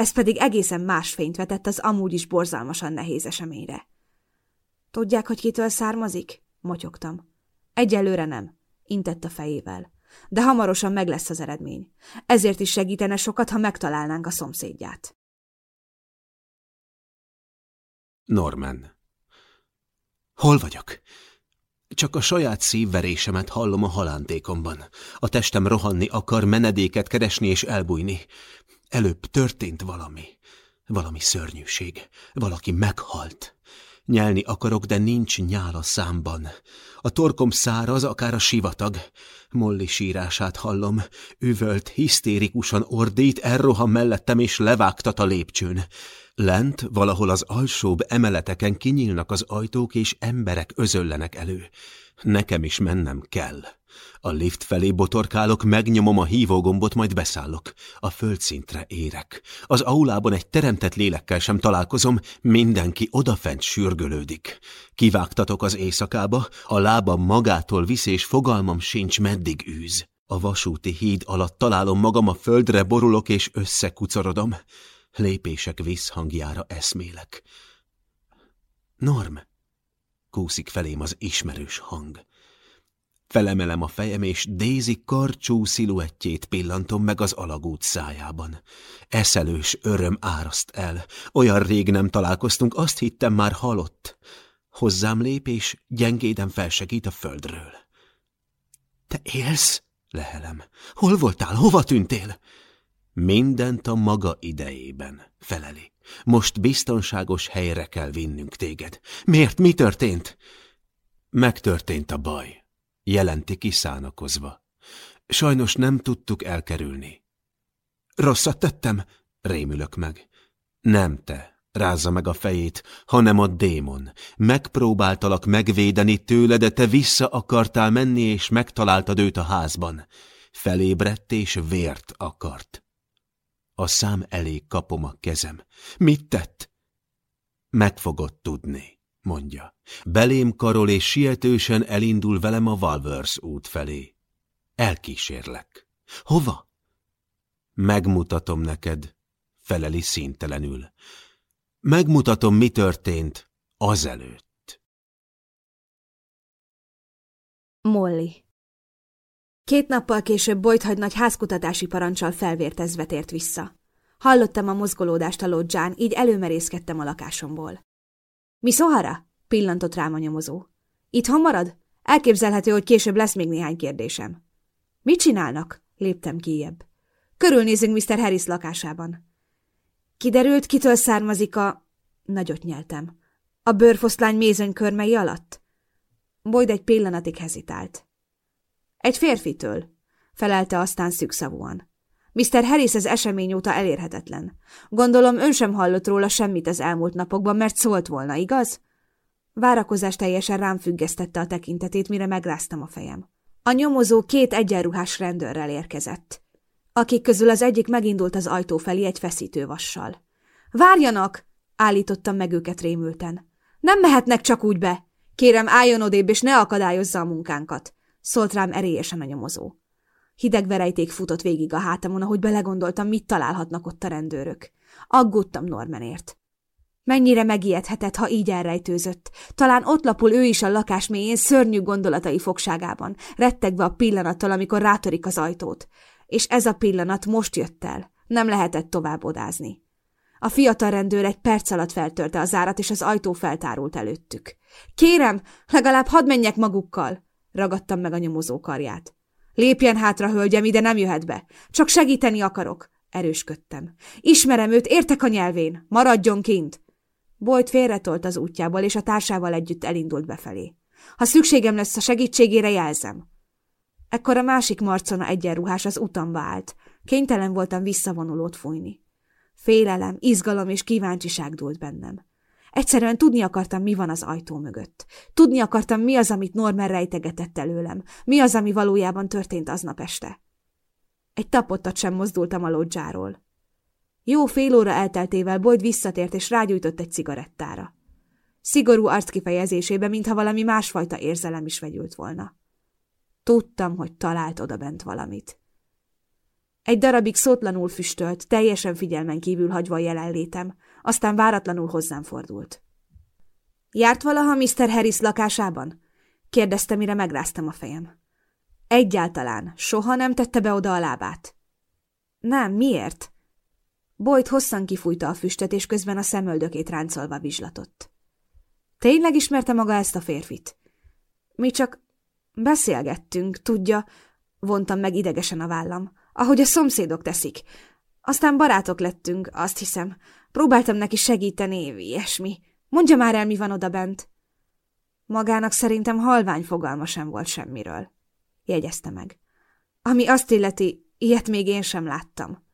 Ez pedig egészen más fényt vetett az amúgy is borzalmasan nehéz eseményre. Tudják, hogy kitől származik? Motyogtam. Egyelőre nem, intett a fejével. De hamarosan meg lesz az eredmény. Ezért is segítene sokat, ha megtalálnánk a szomszédját. Norman. Hol vagyok? Csak a saját szívverésemet hallom a halántékomban. A testem rohanni akar, menedéket keresni és elbújni. Előbb történt valami. Valami szörnyűség. Valaki meghalt. Nyelni akarok, de nincs nyál a számban. A torkom száraz, akár a sivatag. Molly sírását hallom. Üvölt, hisztérikusan ordít, elrohan mellettem és levágtat a lépcsőn. Lent, valahol az alsóbb emeleteken kinyílnak az ajtók, és emberek özöllenek elő. Nekem is mennem kell. A lift felé botorkálok, megnyomom a hívógombot, majd beszállok. A földszintre érek. Az aulában egy teremtett lélekkel sem találkozom, mindenki odafent sürgölődik. Kivágtatok az éjszakába, a lábam magától visz, és fogalmam sincs, meddig űz. A vasúti híd alatt találom magam, a földre borulok, és összekucorodom. Lépések visszhangjára eszmélek. Norm, kúszik felém az ismerős hang. Felemelem a fejem, és Daisy karcsú sziluettjét pillantom meg az alagút szájában. Eszelős öröm áraszt el. Olyan rég nem találkoztunk, azt hittem már halott. Hozzám lép, és gyengéden felsegít a földről. Te élsz? Lehelem. Hol voltál? Hova tűntél? Mindent a maga idejében, feleli. Most biztonságos helyre kell vinnünk téged. Miért? Mi történt? Megtörtént a baj jelenti kiszánakozva. Sajnos nem tudtuk elkerülni. Rosszat tettem? Rémülök meg. Nem te, rázza meg a fejét, hanem a démon. Megpróbáltalak megvédeni tőle, de te vissza akartál menni, és megtaláltad őt a házban. Felébredt és vért akart. A szám elé kapom a kezem. Mit tett? Meg fogod tudni mondja. Belém karol és sietősen elindul velem a Valvers út felé. Elkísérlek. Hova? Megmutatom neked, feleli színtelenül. Megmutatom, mi történt azelőtt. Molly Két nappal később Boyd nagy házkutatási parancsal felvértezve tért vissza. Hallottam a mozgolódást a lodzsán, így előmerészkedtem a lakásomból. Mi Szohara? pillantott rám a nyomozó. Itthon marad? Elképzelhető, hogy később lesz még néhány kérdésem. Mit csinálnak? léptem kijebb. Körülnézünk Mr. Harris lakásában. Kiderült, kitől származik a... Nagyot nyeltem. A bőrfoszlány mézöny körmei alatt? Boyd egy pillanatig hezitált. Egy férfitől, felelte aztán szükszavúan. Mr. Harris az esemény óta elérhetetlen. Gondolom ön sem hallott róla semmit az elmúlt napokban, mert szólt volna, igaz? Várakozás teljesen rám függesztette a tekintetét, mire megráztam a fejem. A nyomozó két egyenruhás rendőrrel érkezett, akik közül az egyik megindult az ajtó felé egy feszítővassal. Várjanak! állítottam meg őket rémülten. Nem mehetnek csak úgy be! Kérem, álljon odébb, és ne akadályozza a munkánkat! Szólt rám erélyesen a nyomozó. Hideg verejték futott végig a hátamon, ahogy belegondoltam, mit találhatnak ott a rendőrök. Aggódtam Normanért. Mennyire megijedhetett, ha így elrejtőzött. Talán ott lapul ő is a lakás mélyén szörnyű gondolatai fogságában, rettegve a pillanattal, amikor rátörik az ajtót. És ez a pillanat most jött el. Nem lehetett tovább odázni. A fiatal rendőr egy perc alatt feltörte az árat, és az ajtó feltárult előttük. Kérem, legalább hadd menjek magukkal! Ragadtam meg a nyomozó karját. Lépjen hátra, hölgyem, ide nem jöhet be. Csak segíteni akarok. Erősködtem. Ismerem őt, értek a nyelvén. Maradjon kint. Boyd félretolt az útjából, és a társával együtt elindult befelé. Ha szükségem lesz a segítségére, jelzem. Ekkor a másik marcona egyenruhás az utamba állt. Kénytelen voltam visszavonulót fújni. Félelem, izgalom és kíváncsiság dúlt bennem. Egyszerűen tudni akartam, mi van az ajtó mögött. Tudni akartam, mi az, amit Norman rejtegetett előlem. Mi az, ami valójában történt aznap este. Egy tapottat sem mozdultam a lodzsáról. Jó fél óra elteltével Boyd visszatért és rágyújtott egy cigarettára. Szigorú arckifejezésébe, mintha valami másfajta érzelem is vegyült volna. Tudtam, hogy talált odabent valamit. Egy darabig szótlanul füstölt, teljesen figyelmen kívül hagyva a jelenlétem, aztán váratlanul hozzám fordult. Járt valaha Mr. Harris lakásában? kérdezte, mire megráztam a fejem. Egyáltalán, soha nem tette be oda a lábát. Nem, miért? Boyd hosszan kifújta a füstöt, és közben a szemöldökét ráncolva vizslatott. Tényleg ismerte maga ezt a férfit? Mi csak beszélgettünk, tudja, vontam meg idegesen a vállam, ahogy a szomszédok teszik. Aztán barátok lettünk, azt hiszem. Próbáltam neki segíteni, ilyesmi. Mondja már el, mi van oda bent. Magának szerintem halvány fogalma sem volt semmiről. Jegyezte meg. Ami azt illeti, ilyet még én sem láttam.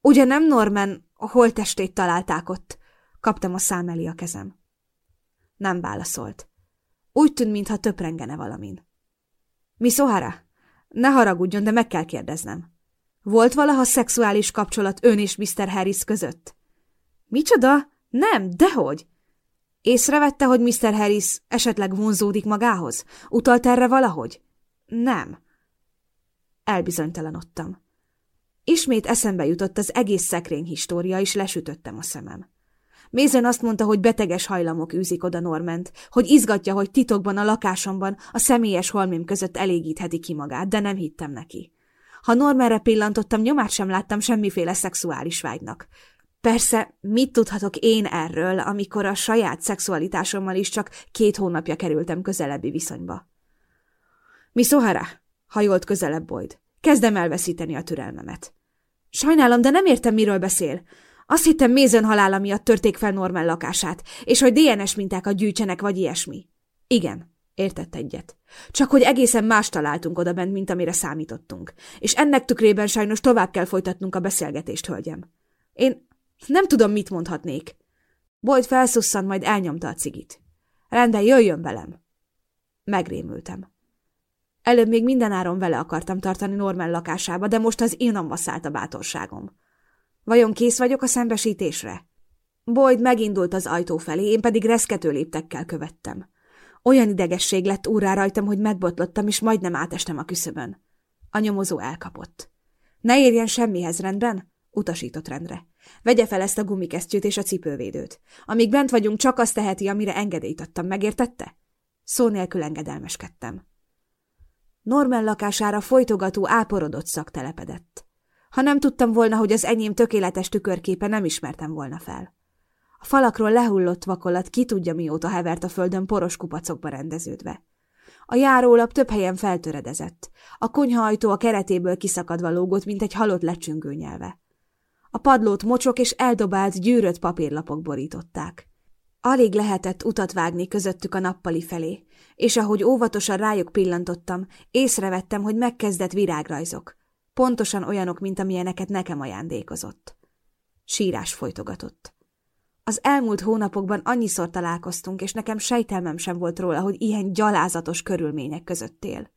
Ugye nem Norman a holtestét találták ott? Kaptam a szám elé a kezem. Nem válaszolt. Úgy tűnt, mintha töprengene valamin. Mi Sohara? Ne haragudjon, de meg kell kérdeznem. Volt valaha szexuális kapcsolat ön és Mr. Harris között? Micsoda? Nem, dehogy! Észrevette, hogy Mr. Harris esetleg vonzódik magához? Utalt erre valahogy? Nem. Elbizonytalanodtam. Ismét eszembe jutott az egész szekrény história, és lesütöttem a szemem. Mézen azt mondta, hogy beteges hajlamok űzik oda Norment, hogy izgatja, hogy titokban a lakásomban a személyes holmim között elégítheti ki magát, de nem hittem neki. Ha Normanre pillantottam, nyomát sem láttam semmiféle szexuális vágynak. Persze, mit tudhatok én erről, amikor a saját szexualitásommal is csak két hónapja kerültem közelebbi viszonyba? Mi Sohara? Hajolt közelebb Boyd. Kezdem elveszíteni a türelmemet. Sajnálom, de nem értem, miről beszél. Azt hittem Mézön halála miatt törték fel Norman lakását, és hogy DNS mintákat gyűjtsenek, vagy ilyesmi. Igen, értett egyet. Csak hogy egészen más találtunk odabent, mint amire számítottunk. És ennek tükrében sajnos tovább kell folytatnunk a beszélgetést, hölgyem. Én nem tudom, mit mondhatnék. Boyd felszusszant, majd elnyomta a cigit. Rendben, jöjjön velem. Megrémültem. Előbb még mindenáron vele akartam tartani Norman lakásába, de most az inamba szállt a bátorságom. Vajon kész vagyok a szembesítésre? Boyd megindult az ajtó felé, én pedig reszkető léptekkel követtem. Olyan idegesség lett úrá rajtam, hogy megbotlottam, és majdnem átestem a küszöbön. A nyomozó elkapott. Ne érjen semmihez, rendben? Utasított rendre. Vegye fel ezt a gumikesztyűt és a cipővédőt. Amíg bent vagyunk, csak azt teheti, amire engedélyt adtam, megértette? Szó nélkül engedelmeskedtem. Norman lakására folytogató áporodott szak telepedett. Ha nem tudtam volna, hogy az enyém tökéletes tükörképe, nem ismertem volna fel. A falakról lehullott vakolat ki tudja mióta hevert a földön poros kupacokba rendeződve. A járólap több helyen feltöredezett. A konyhaajtó a keretéből kiszakadva lógott, mint egy halott lecsüngő nyelve. A padlót mocsok és eldobált, gyűrött papírlapok borították. Alig lehetett utat vágni közöttük a nappali felé, és ahogy óvatosan rájuk pillantottam, észrevettem, hogy megkezdett virágrajzok. Pontosan olyanok, mint amilyeneket nekem ajándékozott. Sírás folytogatott. Az elmúlt hónapokban annyiszor találkoztunk, és nekem sejtelmem sem volt róla, hogy ilyen gyalázatos körülmények között él.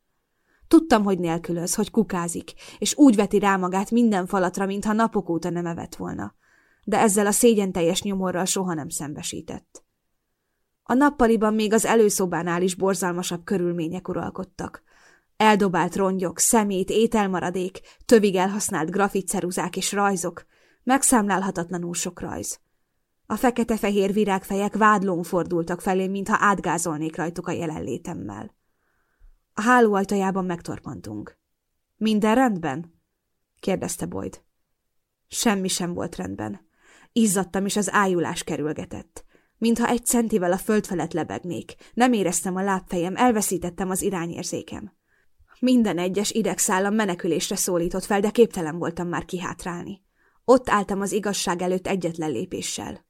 Tudtam, hogy nélkülöz, hogy kukázik, és úgy veti rá magát minden falatra, mintha napok óta nem evett volna. De ezzel a szégyen teljes nyomorral soha nem szembesített. A nappaliban még az előszobánál is borzalmasabb körülmények uralkodtak. Eldobált rongyok, szemét, ételmaradék, tövig elhasznált grafitceruzák és rajzok, megszámlálhatatlanul sok rajz. A fekete-fehér virágfejek vádlón fordultak felé, mintha átgázolnék rajtuk a jelenlétemmel. A háló ajtajában megtorpantunk. Minden rendben? kérdezte Boyd. Semmi sem volt rendben. Izzadtam, és az ájulás kerülgetett. Mintha egy centivel a föld felett lebegnék. Nem éreztem a lábfejem, elveszítettem az irányérzékem. Minden egyes idegszállam menekülésre szólított fel, de képtelen voltam már kihátrálni. Ott álltam az igazság előtt egyetlen lépéssel.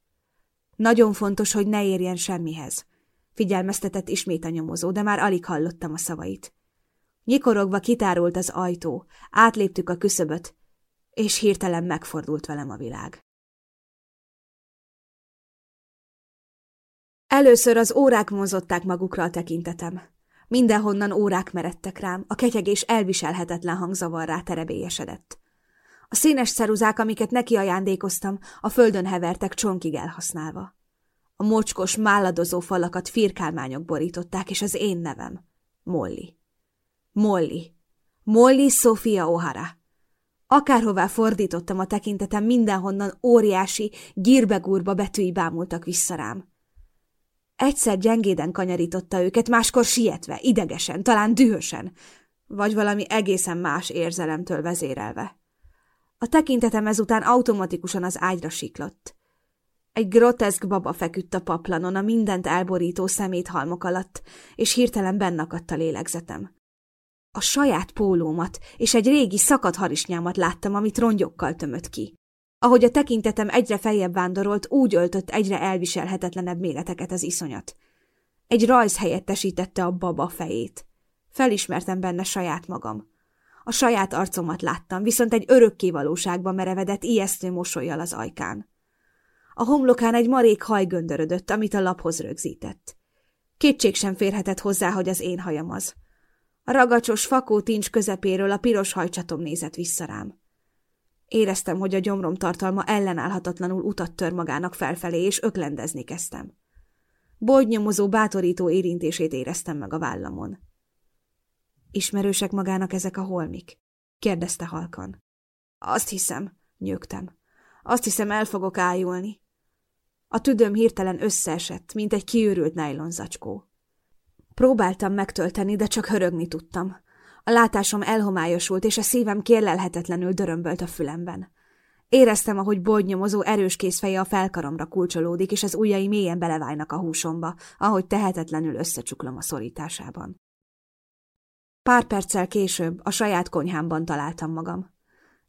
Nagyon fontos, hogy ne érjen semmihez. Figyelmeztetett ismét a nyomozó, de már alig hallottam a szavait. Nyikorogva kitárult az ajtó, átléptük a küszöböt, és hirtelen megfordult velem a világ. Először az órák mozották magukra a tekintetem. Mindenhonnan órák meredtek rám, a ketyegés elviselhetetlen hangzavarrá terebélyesedett. A színes szeruzák, amiket neki ajándékoztam, a földön hevertek csonkig elhasználva. A mocskos, málladozó falakat firkálmányok borították, és az én nevem. Molly. Molly. Molly Sofia O'Hara. Akárhová fordítottam a tekintetem, mindenhonnan óriási, gírbegúrba betűi bámultak vissza rám. Egyszer gyengéden kanyarította őket, máskor sietve, idegesen, talán dühösen, vagy valami egészen más érzelemtől vezérelve. A tekintetem ezután automatikusan az ágyra siklott. Egy groteszk baba feküdt a paplanon a mindent elborító szeméthalmok alatt, és hirtelen bennakadt a lélegzetem. A saját pólómat és egy régi szakadt harisnyámat láttam, amit rongyokkal tömött ki. Ahogy a tekintetem egyre feljebb vándorolt, úgy öltött egyre elviselhetetlenebb méreteket az iszonyat. Egy rajz helyettesítette a baba fejét. Felismertem benne saját magam. A saját arcomat láttam, viszont egy örökké valóságba merevedett, ijesztő mosolyjal az ajkán. A homlokán egy marék haj göndörödött, amit a laphoz rögzített. Kétség sem férhetett hozzá, hogy az én hajam az. A ragacsos fakó tincs közepéről a piros hajcsatom nézett vissza rám. Éreztem, hogy a gyomrom tartalma ellenállhatatlanul utat tör magának felfelé, és öklendezni kezdtem. Boldnyomozó, bátorító érintését éreztem meg a vállamon. Ismerősek magának ezek a holmik? kérdezte halkan. Azt hiszem, nyögtem. Azt hiszem, el fogok ájulni. A tüdőm hirtelen összeesett, mint egy kiürült nájlonzacskó. Próbáltam megtölteni, de csak hörögni tudtam. A látásom elhomályosult, és a szívem kérlelhetetlenül dörömbölt a fülemben. Éreztem, ahogy boldnyomozó erős kézfeje a felkaromra kulcsolódik, és az ujjai mélyen beleválnak a húsomba, ahogy tehetetlenül összecsuklom a szorításában. Pár perccel később a saját konyhámban találtam magam.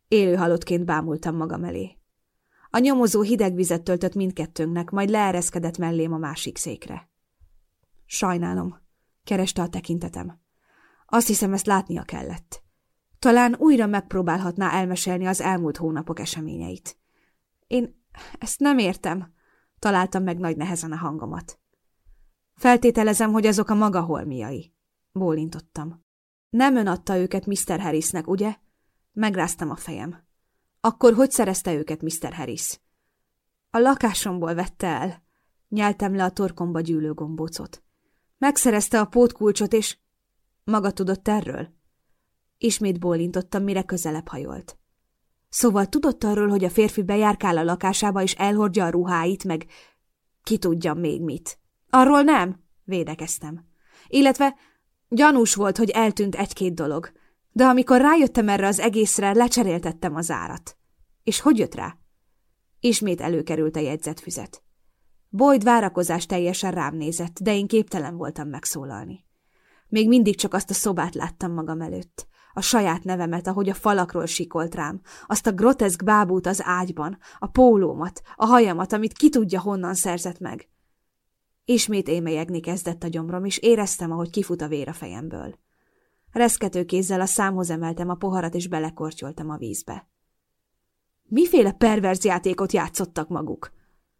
Élő halottként bámultam magam elé. A nyomozó hideg vizet töltött mindkettőnknek, majd leereszkedett mellém a másik székre. Sajnálom, kereste a tekintetem. Azt hiszem, ezt látnia kellett. Talán újra megpróbálhatná elmesélni az elmúlt hónapok eseményeit. Én ezt nem értem, találtam meg nagy nehezen a hangomat. Feltételezem, hogy azok a maga holmiai. Bólintottam. Nem ön adta őket Mr. Harrisnek, ugye? Megráztam a fejem. Akkor hogy szerezte őket Mr. Harris? A lakásomból vette el. Nyeltem le a torkomba gyűlő gombócot. Megszerezte a pótkulcsot, és maga tudott erről? Ismét bólintottam, mire közelebb hajolt. Szóval tudott arról, hogy a férfi bejárkál a lakásába, és elhordja a ruháit, meg ki tudja még mit. Arról nem, védekeztem. Illetve gyanús volt, hogy eltűnt egy-két dolog, de amikor rájöttem erre az egészre, lecseréltettem az árat. És hogy jött rá? Ismét előkerült a jegyzetfüzet. Boyd várakozás teljesen rám nézett, de én képtelen voltam megszólalni. Még mindig csak azt a szobát láttam magam előtt. A saját nevemet, ahogy a falakról sikolt rám, azt a groteszk bábút az ágyban, a pólómat, a hajamat, amit ki tudja honnan szerzett meg. Ismét émelyegni kezdett a gyomrom, és éreztem, ahogy kifut a vér a fejemből. Reszkető kézzel a számhoz emeltem a poharat, és belekortyoltam a vízbe. Miféle perverz játékot játszottak maguk?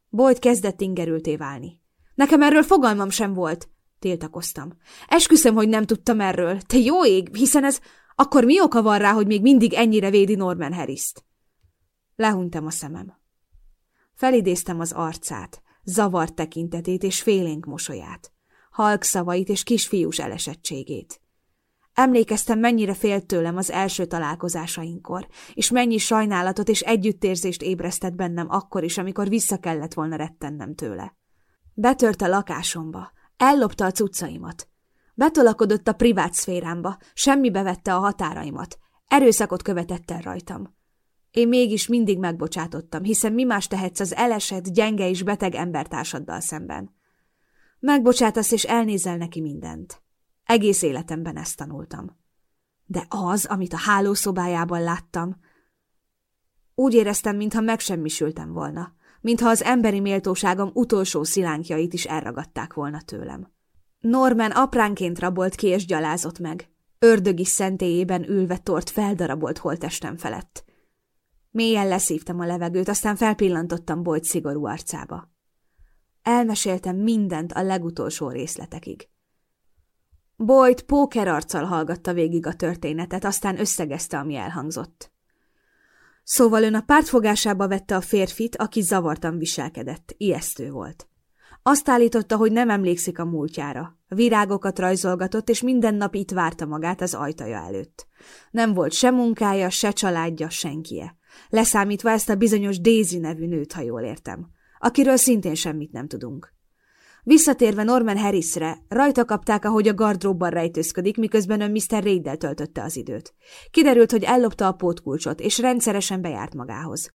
Boyd kezdett ingerülté válni. Nekem erről fogalmam sem volt, tiltakoztam. Esküszöm, hogy nem tudtam erről. Te jó ég, hiszen ez... Akkor mi oka van rá, hogy még mindig ennyire védi Norman Harris-t? Lehuntam a szemem. Felidéztem az arcát, zavart tekintetét és félénk mosolyát, halk szavait és kisfiús elesettségét. Emlékeztem, mennyire félt tőlem az első találkozásainkor, és mennyi sajnálatot és együttérzést ébresztett bennem akkor is, amikor vissza kellett volna rettennem tőle. Betört a lakásomba, Ellopta a cuccaimat. Betolakodott a privát szférámba, semmibe vette a határaimat. Erőszakot követett el rajtam. Én mégis mindig megbocsátottam, hiszen mi más tehetsz az elesett, gyenge és beteg embertársaddal szemben. Megbocsátasz és elnézel neki mindent. Egész életemben ezt tanultam. De az, amit a hálószobájában láttam, úgy éreztem, mintha megsemmisültem volna, mintha az emberi méltóságom utolsó szilánkjait is elragadták volna tőlem. Norman apránként rabolt ki és gyalázott meg. Ördögi szentélyében ülve tort feldarabolt holtestem felett. Mélyen leszívtam a levegőt, aztán felpillantottam Boyd szigorú arcába. Elmeséltem mindent a legutolsó részletekig. Boyd póker arccal hallgatta végig a történetet, aztán összegezte, ami elhangzott. Szóval ön a pártfogásába vette a férfit, aki zavartan viselkedett. Ijesztő volt. Azt állította, hogy nem emlékszik a múltjára. Virágokat rajzolgatott, és minden nap itt várta magát az ajtaja előtt. Nem volt se munkája, se családja, senkie. Leszámítva ezt a bizonyos Daisy nevű nőt, ha jól értem, akiről szintén semmit nem tudunk. Visszatérve Norman Harrisre, rajta kapták, ahogy a gardróbban rejtőzködik, miközben ön Mr. Raiddel töltötte az időt. Kiderült, hogy ellopta a pótkulcsot, és rendszeresen bejárt magához.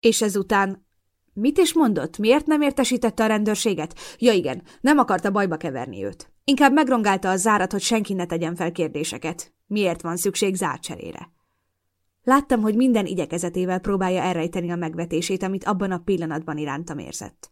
És ezután... Mit is mondott? Miért nem értesítette a rendőrséget? Ja igen, nem akarta bajba keverni őt. Inkább megrongálta a zárat, hogy senki ne tegyen fel kérdéseket. Miért van szükség zárcserére? Láttam, hogy minden igyekezetével próbálja elrejteni a megvetését, amit abban a pillanatban irántam érzett.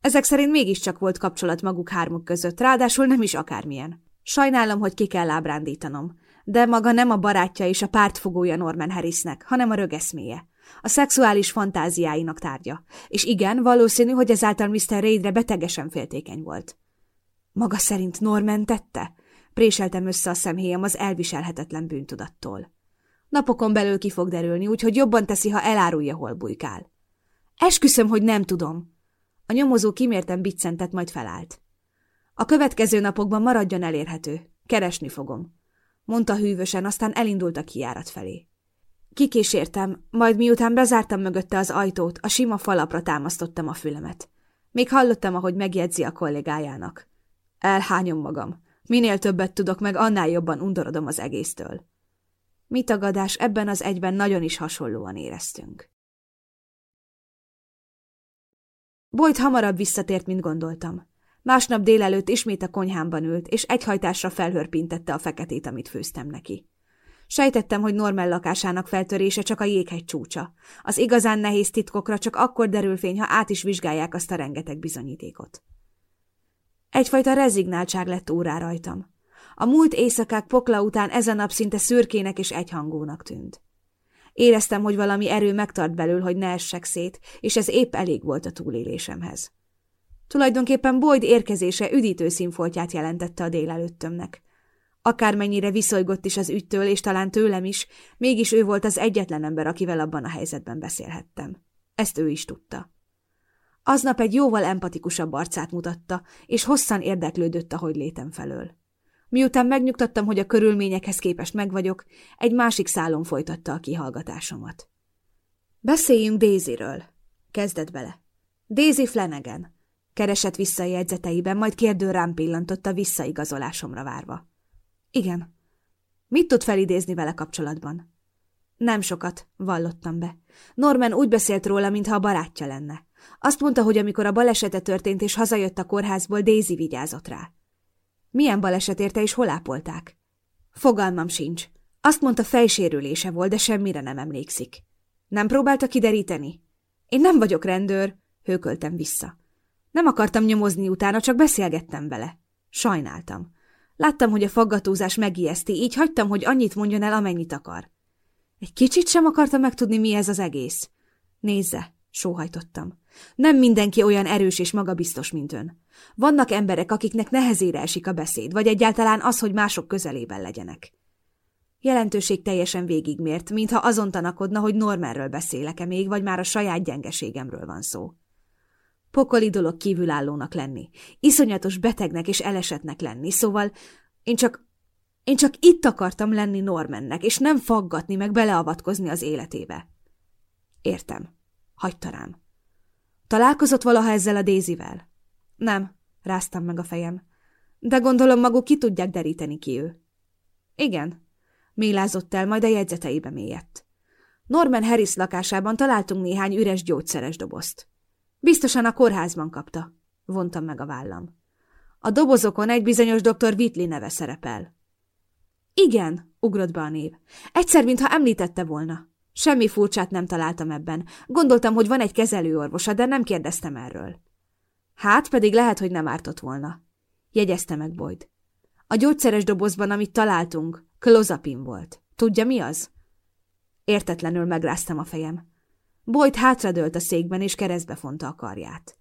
Ezek szerint mégiscsak volt kapcsolat maguk hármuk között, ráadásul nem is akármilyen. Sajnálom, hogy ki kell ábrándítanom, de maga nem a barátja és a pártfogója Norman Harrisnek, hanem a rögeszméje. A szexuális fantáziáinak tárgya. És igen, valószínű, hogy ezáltal Mr. Raidre betegesen féltékeny volt. Maga szerint Norman tette? Préseltem össze a szemhéjam az elviselhetetlen bűntudattól. Napokon belül ki fog derülni, úgyhogy jobban teszi, ha elárulja, hol bujkál. Esküszöm, hogy nem tudom. A nyomozó kimérten biccentett, majd felállt. A következő napokban maradjon elérhető. Keresni fogom. Mondta hűvösen, aztán elindult a kijárat felé. Kikísértem, majd miután bezártam mögötte az ajtót, a sima falapra támasztottam a fülemet. Még hallottam, ahogy megjegyzi a kollégájának. Elhányom magam. Minél többet tudok meg, annál jobban undorodom az egésztől. Mi tagadás ebben az egyben nagyon is hasonlóan éreztünk. Boyd hamarabb visszatért, mint gondoltam. Másnap délelőtt ismét a konyhámban ült, és egyhajtásra felhörpintette a feketét, amit főztem neki. Sejtettem, hogy Normel lakásának feltörése csak a jéghegy csúcsa. Az igazán nehéz titkokra csak akkor derül fény, ha át is vizsgálják azt a rengeteg bizonyítékot. Egyfajta rezignáltság lett órá rajtam. A múlt éjszakák pokla után ez a nap szinte szürkének és egyhangúnak tűnt. Éreztem, hogy valami erő megtart belül, hogy ne essek szét, és ez épp elég volt a túlélésemhez. Tulajdonképpen Boyd érkezése üdítő színfoltját jelentette a délelőttömnek. Akármennyire viszolygott is az ügytől, és talán tőlem is, mégis ő volt az egyetlen ember, akivel abban a helyzetben beszélhettem. Ezt ő is tudta. Aznap egy jóval empatikusabb arcát mutatta, és hosszan érdeklődött, ahogy létem felől. Miután megnyugtattam, hogy a körülményekhez képest megvagyok, egy másik szálon folytatta a kihallgatásomat. Beszéljünk Daisyről, kezdett bele. Daisy Flanagan. Keresett vissza a jegyzeteiben, majd kérdő rám pillantotta visszaigazolásomra várva. Igen. Mit tud felidézni vele kapcsolatban? Nem sokat, vallottam be. Norman úgy beszélt róla, mintha a barátja lenne. Azt mondta, hogy amikor a balesete történt és hazajött a kórházból, Daisy vigyázott rá. Milyen baleset érte és hol ápolták? Fogalmam sincs. Azt mondta, fejsérülése volt, de semmire nem emlékszik. Nem próbálta kideríteni? Én nem vagyok rendőr, hőköltem vissza. Nem akartam nyomozni utána, csak beszélgettem vele. Sajnáltam. Láttam, hogy a faggatózás megijeszti, így hagytam, hogy annyit mondjon el, amennyit akar. Egy kicsit sem akarta megtudni, mi ez az egész. Nézze, sóhajtottam. Nem mindenki olyan erős és magabiztos, mint ön. Vannak emberek, akiknek nehezére esik a beszéd, vagy egyáltalán az, hogy mások közelében legyenek. Jelentőség teljesen végigmért, mintha azon tanakodna, hogy Normanről beszélek-e még, vagy már a saját gyengeségemről van szó. Pokoli dolog kívülállónak lenni, iszonyatos betegnek és elesetnek lenni, szóval én csak, én csak itt akartam lenni Normannek, és nem faggatni meg beleavatkozni az életébe. Értem. Hagyta rám. Találkozott valaha ezzel a Dézivel? Nem, ráztam meg a fejem. De gondolom maguk ki tudják deríteni ki ő. Igen, mélázott el, majd a jegyzeteibe mélyedt. Norman Harris lakásában találtunk néhány üres gyógyszeres dobozt. Biztosan a kórházban kapta, vontam meg a vállam. A dobozokon egy bizonyos dr. Whitley neve szerepel. Igen, ugrott be a név. Egyszer, mintha említette volna. Semmi furcsát nem találtam ebben. Gondoltam, hogy van egy kezelőorvosa, de nem kérdeztem erről. Hát pedig lehet, hogy nem ártott volna. Jegyezte meg Boyd. A gyógyszeres dobozban, amit találtunk, klozapin volt. Tudja, mi az? Értetlenül megráztam a fejem. Boyd hátradőlt a székben, és keresztbe fonta a karját.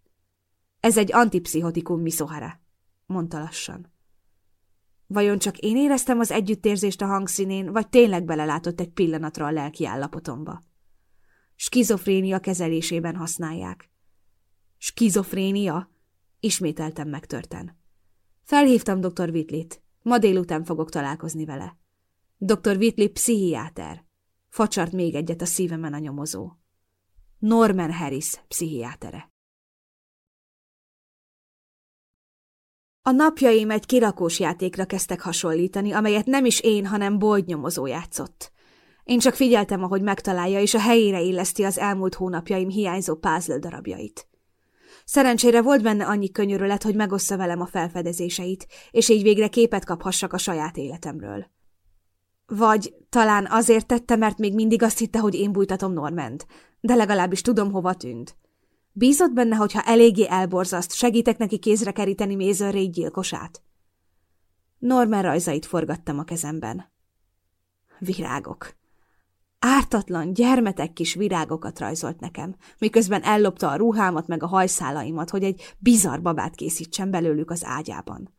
Ez egy antipszichotikum, Misohara, mondta lassan. Vajon csak én éreztem az együttérzést a hangszínén, vagy tényleg belelátott egy pillanatra a lelki állapotomba? Skizofrénia kezelésében használják. Skizofrénia? Ismételtem megtörten. Felhívtam dr. Whitley-t. Ma délután fogok találkozni vele. Dr. Whitley pszichiáter. Facsart még egyet a szívemen a nyomozó. Norman Harris pszichiátere. A napjaim egy kirakós játékra kezdtek hasonlítani, amelyet nem is én, hanem Boyd nyomozó játszott. Én csak figyeltem, ahogy megtalálja, és a helyére illeszti az elmúlt hónapjaim hiányzó puzzle darabjait. Szerencsére volt benne annyi könyörület, hogy megossza velem a felfedezéseit, és így végre képet kaphassak a saját életemről. Vagy talán azért tette, mert még mindig azt hitte, hogy én bújtatom Normand, de legalábbis tudom, hova tűnt. Bízott benne, hogyha eléggé elborzaszt, segítek neki kézre keríteni Mézőré gyilkosát. Norman rajzait forgattam a kezemben. Virágok. Ártatlan, gyermetek kis virágokat rajzolt nekem, miközben ellopta a ruhámat meg a hajszálaimat, hogy egy bizarr babát készítsen belőlük az ágyában.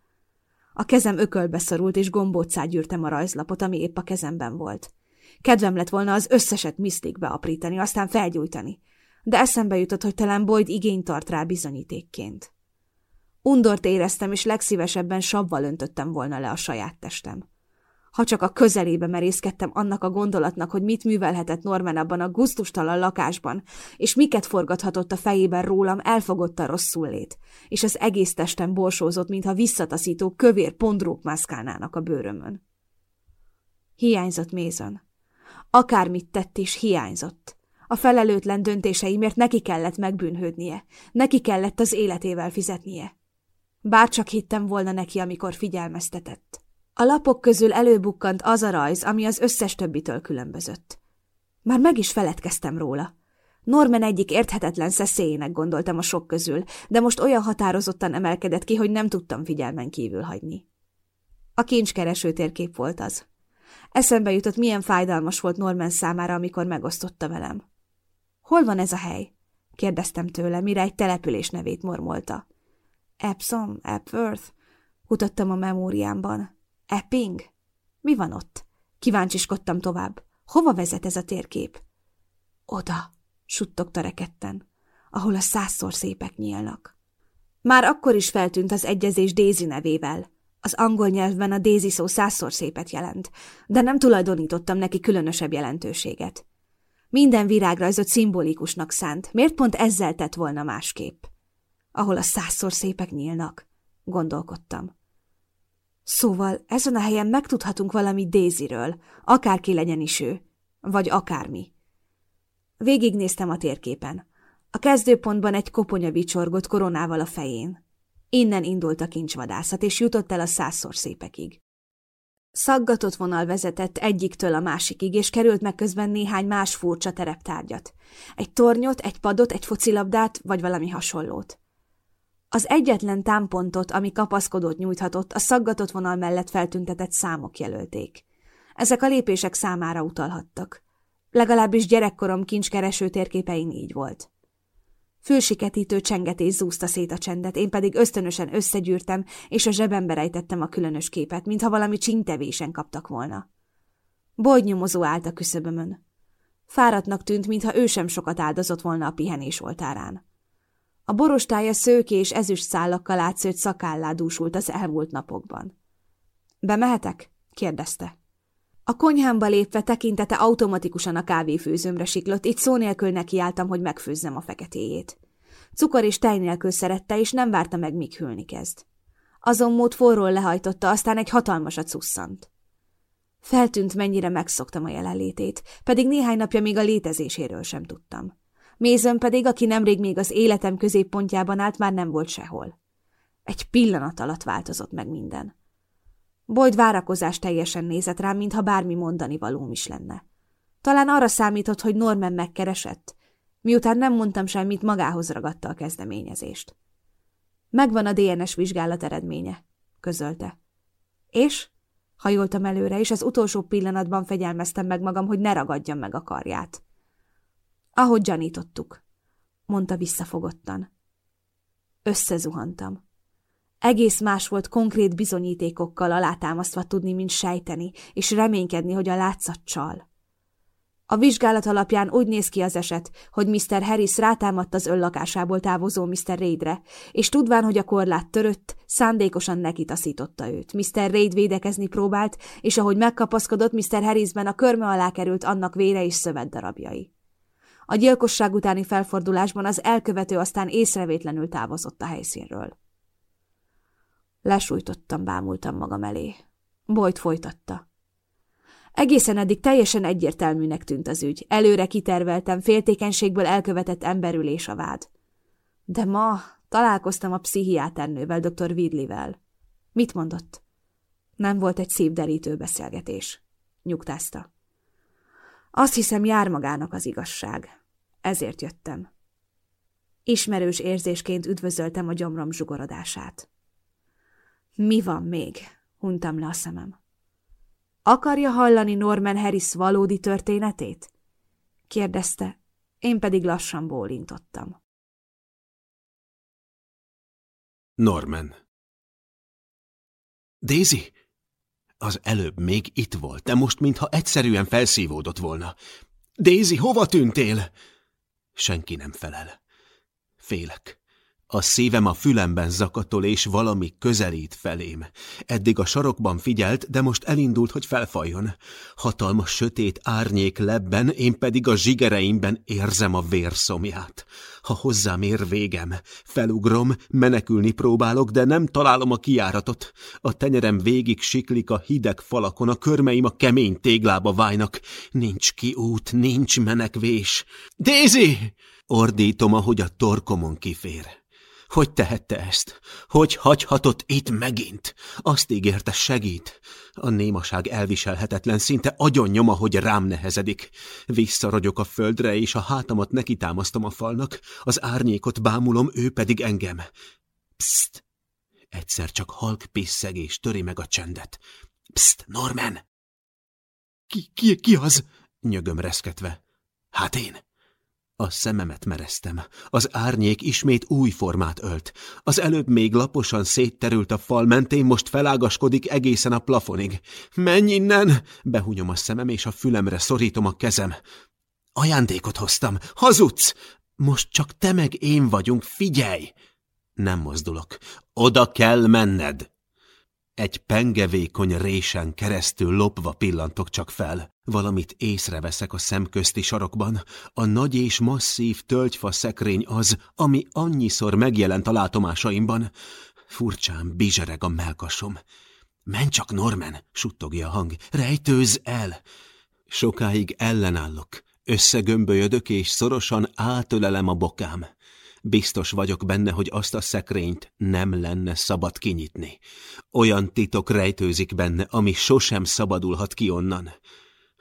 A kezem ökölbe szorult, és gombócát gyűrtem a rajzlapot, ami épp a kezemben volt. Kedvem lett volna az összeset misztikbe aprítani, aztán felgyújtani, de eszembe jutott, hogy talán Boyd igény tart rá bizonyítékként. Undort éreztem, és legszívesebben savval öntöttem volna le a saját testem. Ha csak a közelébe merészkedtem annak a gondolatnak, hogy mit művelhetett Norman abban a guztustalan lakásban, és miket forgathatott a fejében rólam, elfogott a rosszul lét, és az egész testem borsózott, mintha visszataszító kövér pondrók mászkálnának a bőrömön. Hiányzott Mézon. Akármit tett is, hiányzott. A felelőtlen döntéseimért neki kellett megbűnhődnie, neki kellett az életével fizetnie. Bárcsak hittem volna neki, amikor figyelmeztetett. A lapok közül előbukkant az a rajz, ami az összes többitől különbözött. Már meg is feledkeztem róla. Norman egyik érthetetlen szeszélyének gondoltam a sok közül, de most olyan határozottan emelkedett ki, hogy nem tudtam figyelmen kívül hagyni. A kincskereső térkép volt az. Eszembe jutott, milyen fájdalmas volt Norman számára, amikor megosztotta velem. Hol van ez a hely? kérdeztem tőle, mire egy település nevét mormolta. Epsom, Epworth? Kutattam a memóriámban. Epping? Mi van ott? Kíváncsiskodtam tovább. Hova vezet ez a térkép? Oda, suttogta reketten, ahol a százszor szépek nyílnak. Már akkor is feltűnt az egyezés Daisy nevével. Az angol nyelvben a Daisy szó százszor szépet jelent, de nem tulajdonítottam neki különösebb jelentőséget. Minden virágrajzot szimbolikusnak szánt, miért pont ezzel tett volna másképp? Ahol a százszor szépek nyílnak, gondolkodtam. Szóval ezen a helyen megtudhatunk valami Daisyről, akárki legyen is ő, vagy akármi. Végignéztem a térképen. A kezdőpontban egy koponya vicsorgott koronával a fején. Innen indult a kincsvadászat, és jutott el a százszor szépekig. Szaggatott vonal vezetett egyiktől a másikig, és került meg közben néhány más furcsa tereptárgyat. Egy tornyot, egy padot, egy focilabdát, vagy valami hasonlót. Az egyetlen támpontot, ami kapaszkodót nyújthatott, a szaggatott vonal mellett feltüntetett számok jelölték. Ezek a lépések számára utalhattak. Legalábbis gyerekkorom kincskereső térképein így volt. Fülsiketítő csengetés zúzta szét a csendet, én pedig ösztönösen összegyűrtem, és a zsebembe rejtettem a különös képet, mintha valami csintevésen kaptak volna. Boldnyomozó állt a küszöbömön. Fáradtnak tűnt, mintha ő sem sokat áldozott volna a pihenés oltárán. A borostája szőké és ezüst szállakkal átszőtt szakállá dúsult az elmúlt napokban. – Bemehetek? – kérdezte. A konyhámba lépve tekintete automatikusan a kávéfőzőmre siklott, így szó nélkül nekiálltam, hogy megfőzzem a feketéjét. Cukor és tej nélkül szerette, és nem várta meg, míg hűlni kezd. Azon mód forról lehajtotta, aztán egy hatalmasat szusszant. Feltűnt, mennyire megszoktam a jelenlétét, pedig néhány napja még a létezéséről sem tudtam. Mézön pedig, aki nemrég még az életem középpontjában állt, már nem volt sehol. Egy pillanat alatt változott meg minden. Boyd várakozás teljesen nézett rám, mintha bármi mondani valóm is lenne. Talán arra számított, hogy Norman megkeresett. Miután nem mondtam semmit, magához ragadta a kezdeményezést. Megvan a DNS vizsgálat eredménye, közölte. És? Hajoltam előre, és az utolsó pillanatban fegyelmeztem meg magam, hogy ne ragadjam meg a karját. Ahogy gyanítottuk, mondta visszafogottan. Összezuhantam. Egész más volt konkrét bizonyítékokkal alátámasztva tudni, mint sejteni, és reménykedni, hogy a látszat csal. A vizsgálat alapján úgy néz ki az eset, hogy Mr. Harris rátámadt az önlakásából távozó Mr. Raidre, és tudván, hogy a korlát törött, szándékosan nekitaszította őt. Mr. Raid védekezni próbált, és ahogy megkapaszkodott, Mr. Harrisben a körme alá került annak vére és szövet darabjai. A gyilkosság utáni felfordulásban az elkövető aztán észrevétlenül távozott a helyszínről. Lesújtottam, bámultam magam elé. Boyd folytatta. Egészen eddig teljesen egyértelműnek tűnt az ügy. Előre kiterveltem, féltékenységből elkövetett emberülés a vád. De ma találkoztam a pszichiáternővel, dr. Vidlivel. Mit mondott? Nem volt egy szívderítő beszélgetés. Nyugtázta. Azt hiszem, jár magának az igazság. Ezért jöttem. Ismerős érzésként üdvözöltem a gyomrom zsugorodását. Mi van még? Huntam le a szemem. Akarja hallani Norman Harris valódi történetét? kérdezte, én pedig lassan bólintottam. Norman Daisy? Az előbb még itt volt, de most mintha egyszerűen felszívódott volna. Daisy, hova tűntél? Senki nem felel. Félek. A szívem a fülemben zakatol, és valami közelít felém. Eddig a sarokban figyelt, de most elindult, hogy felfajjon. Hatalmas sötét árnyék lebben, én pedig a zsigereimben érzem a vérszomját. Ha hozzám ér végem, felugrom, menekülni próbálok, de nem találom a kiáratot. A tenyerem végig siklik a hideg falakon, a körmeim a kemény téglába válnak. Nincs kiút, nincs menekvés. Daisy! Ordítom, ahogy a torkomon kifér. Hogy tehette ezt? Hogy hagyhatott itt megint? Azt ígérte, segít. A némaság elviselhetetlen, szinte agyonnyoma, hogy rám nehezedik. Visszaragyok a földre, és a hátamat neki támasztom a falnak, az árnyékot bámulom, ő pedig engem. Pszt! Egyszer csak halk piszegés töri meg a csendet. Pszt, Norman! Ki, ki, ki az? nyögöm reszketve. Hát én. A szememet mereztem. Az árnyék ismét új formát ölt. Az előbb még laposan szétterült a fal mentén, most felágaskodik egészen a plafonig. Menj innen! Behunyom a szemem, és a fülemre szorítom a kezem. Ajándékot hoztam. Hazudsz! Most csak te meg én vagyunk, figyelj! Nem mozdulok. Oda kell menned! Egy pengevékony résen keresztül lopva pillantok csak fel. Valamit észreveszek a szemközti sarokban. A nagy és masszív tölgyfa szekrény az, ami annyiszor megjelent a látomásaimban. Furcsán bizsereg a melkasom. Menj csak, Norman, suttogja a hang. Rejtőz el! Sokáig ellenállok. Összegömbölyödök és szorosan átölelem a bokám. Biztos vagyok benne, hogy azt a szekrényt nem lenne szabad kinyitni. Olyan titok rejtőzik benne, ami sosem szabadulhat ki onnan.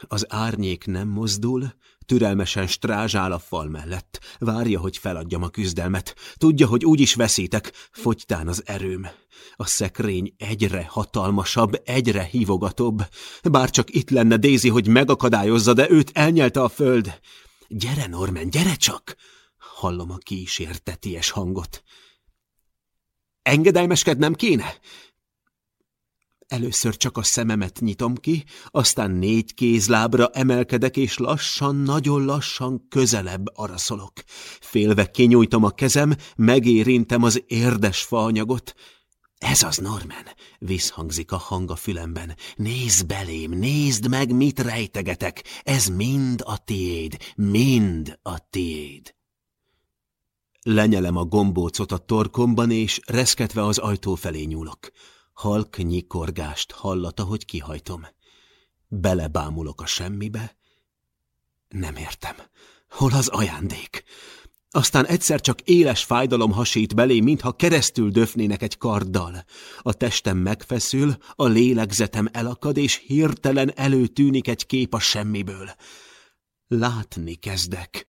Az árnyék nem mozdul, türelmesen strázsál a fal mellett. Várja, hogy feladjam a küzdelmet. Tudja, hogy úgy is veszítek, fogytán az erőm. A szekrény egyre hatalmasabb, egyre hívogatóbb. Bár csak itt lenne Daisy, hogy megakadályozza, de őt elnyelte a föld. Gyere, Norman, gyere csak! Hallom a kísérteties hangot. Engedelmeskednem kéne? Először csak a szememet nyitom ki, aztán négy kézlábra emelkedek, és lassan, nagyon lassan közelebb araszolok. Félve kinyújtom a kezem, megérintem az érdes faanyagot. Ez az, Norman, visszhangzik a hang a fülemben. Nézd belém, nézd meg, mit rejtegetek. Ez mind a tiéd, mind a tiéd. Lenyelem a gombócot a torkomban, és reszketve az ajtó felé nyúlok. Halk nyikorgást hallat, ahogy kihajtom. Belebámulok a semmibe. Nem értem. Hol az ajándék? Aztán egyszer csak éles fájdalom hasít belé, mintha keresztül döfnének egy karddal. A testem megfeszül, a lélegzetem elakad, és hirtelen előtűnik egy kép a semmiből. Látni kezdek.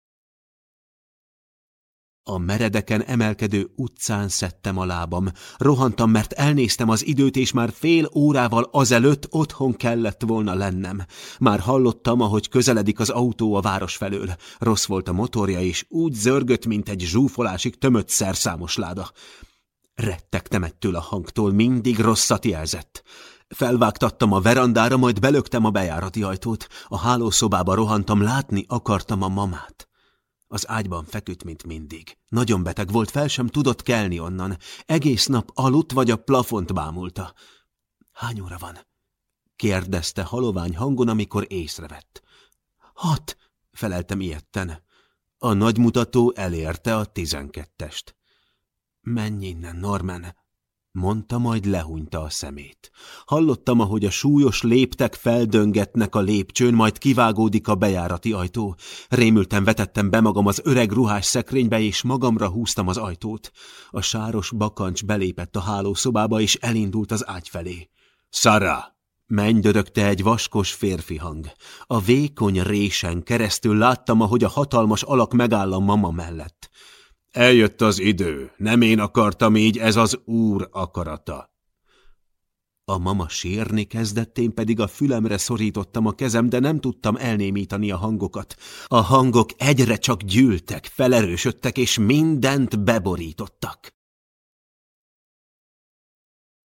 A meredeken emelkedő utcán szedtem a lábam. Rohantam, mert elnéztem az időt, és már fél órával azelőtt otthon kellett volna lennem. Már hallottam, ahogy közeledik az autó a város felől. Rossz volt a motorja, és úgy zörgött, mint egy zsúfolásig tömött szerszámos láda. Rettegtem ettől a hangtól, mindig rosszat jelzett. Felvágtattam a verandára, majd belöktem a bejárati ajtót. A hálószobába rohantam, látni akartam a mamát. Az ágyban feküdt, mint mindig. Nagyon beteg volt, fel sem tudott kelni onnan. Egész nap aludt, vagy a plafont bámulta. Hány óra van? kérdezte halovány hangon, amikor észrevett. Hat, feleltem ilyetten. A nagymutató elérte a tizenkettest. Menj innen, Norman, mondta, majd lehúnyta a szemét. Hallottam, ahogy a súlyos léptek feldöngetnek a lépcsőn, majd kivágódik a bejárati ajtó. Rémülten vetettem be magam az öreg ruhás szekrénybe, és magamra húztam az ajtót. A sáros bakancs belépett a hálószobába, és elindult az ágy felé. Szara! Mennydörögte egy vaskos férfi hang. A vékony résen keresztül láttam, ahogy a hatalmas alak megáll a mama mellett. Eljött az idő, nem én akartam így, ez az úr akarata. A mama sírni kezdett, én pedig a fülemre szorítottam a kezem, de nem tudtam elnémítani a hangokat. A hangok egyre csak gyűltek, felerősödtek, és mindent beborítottak.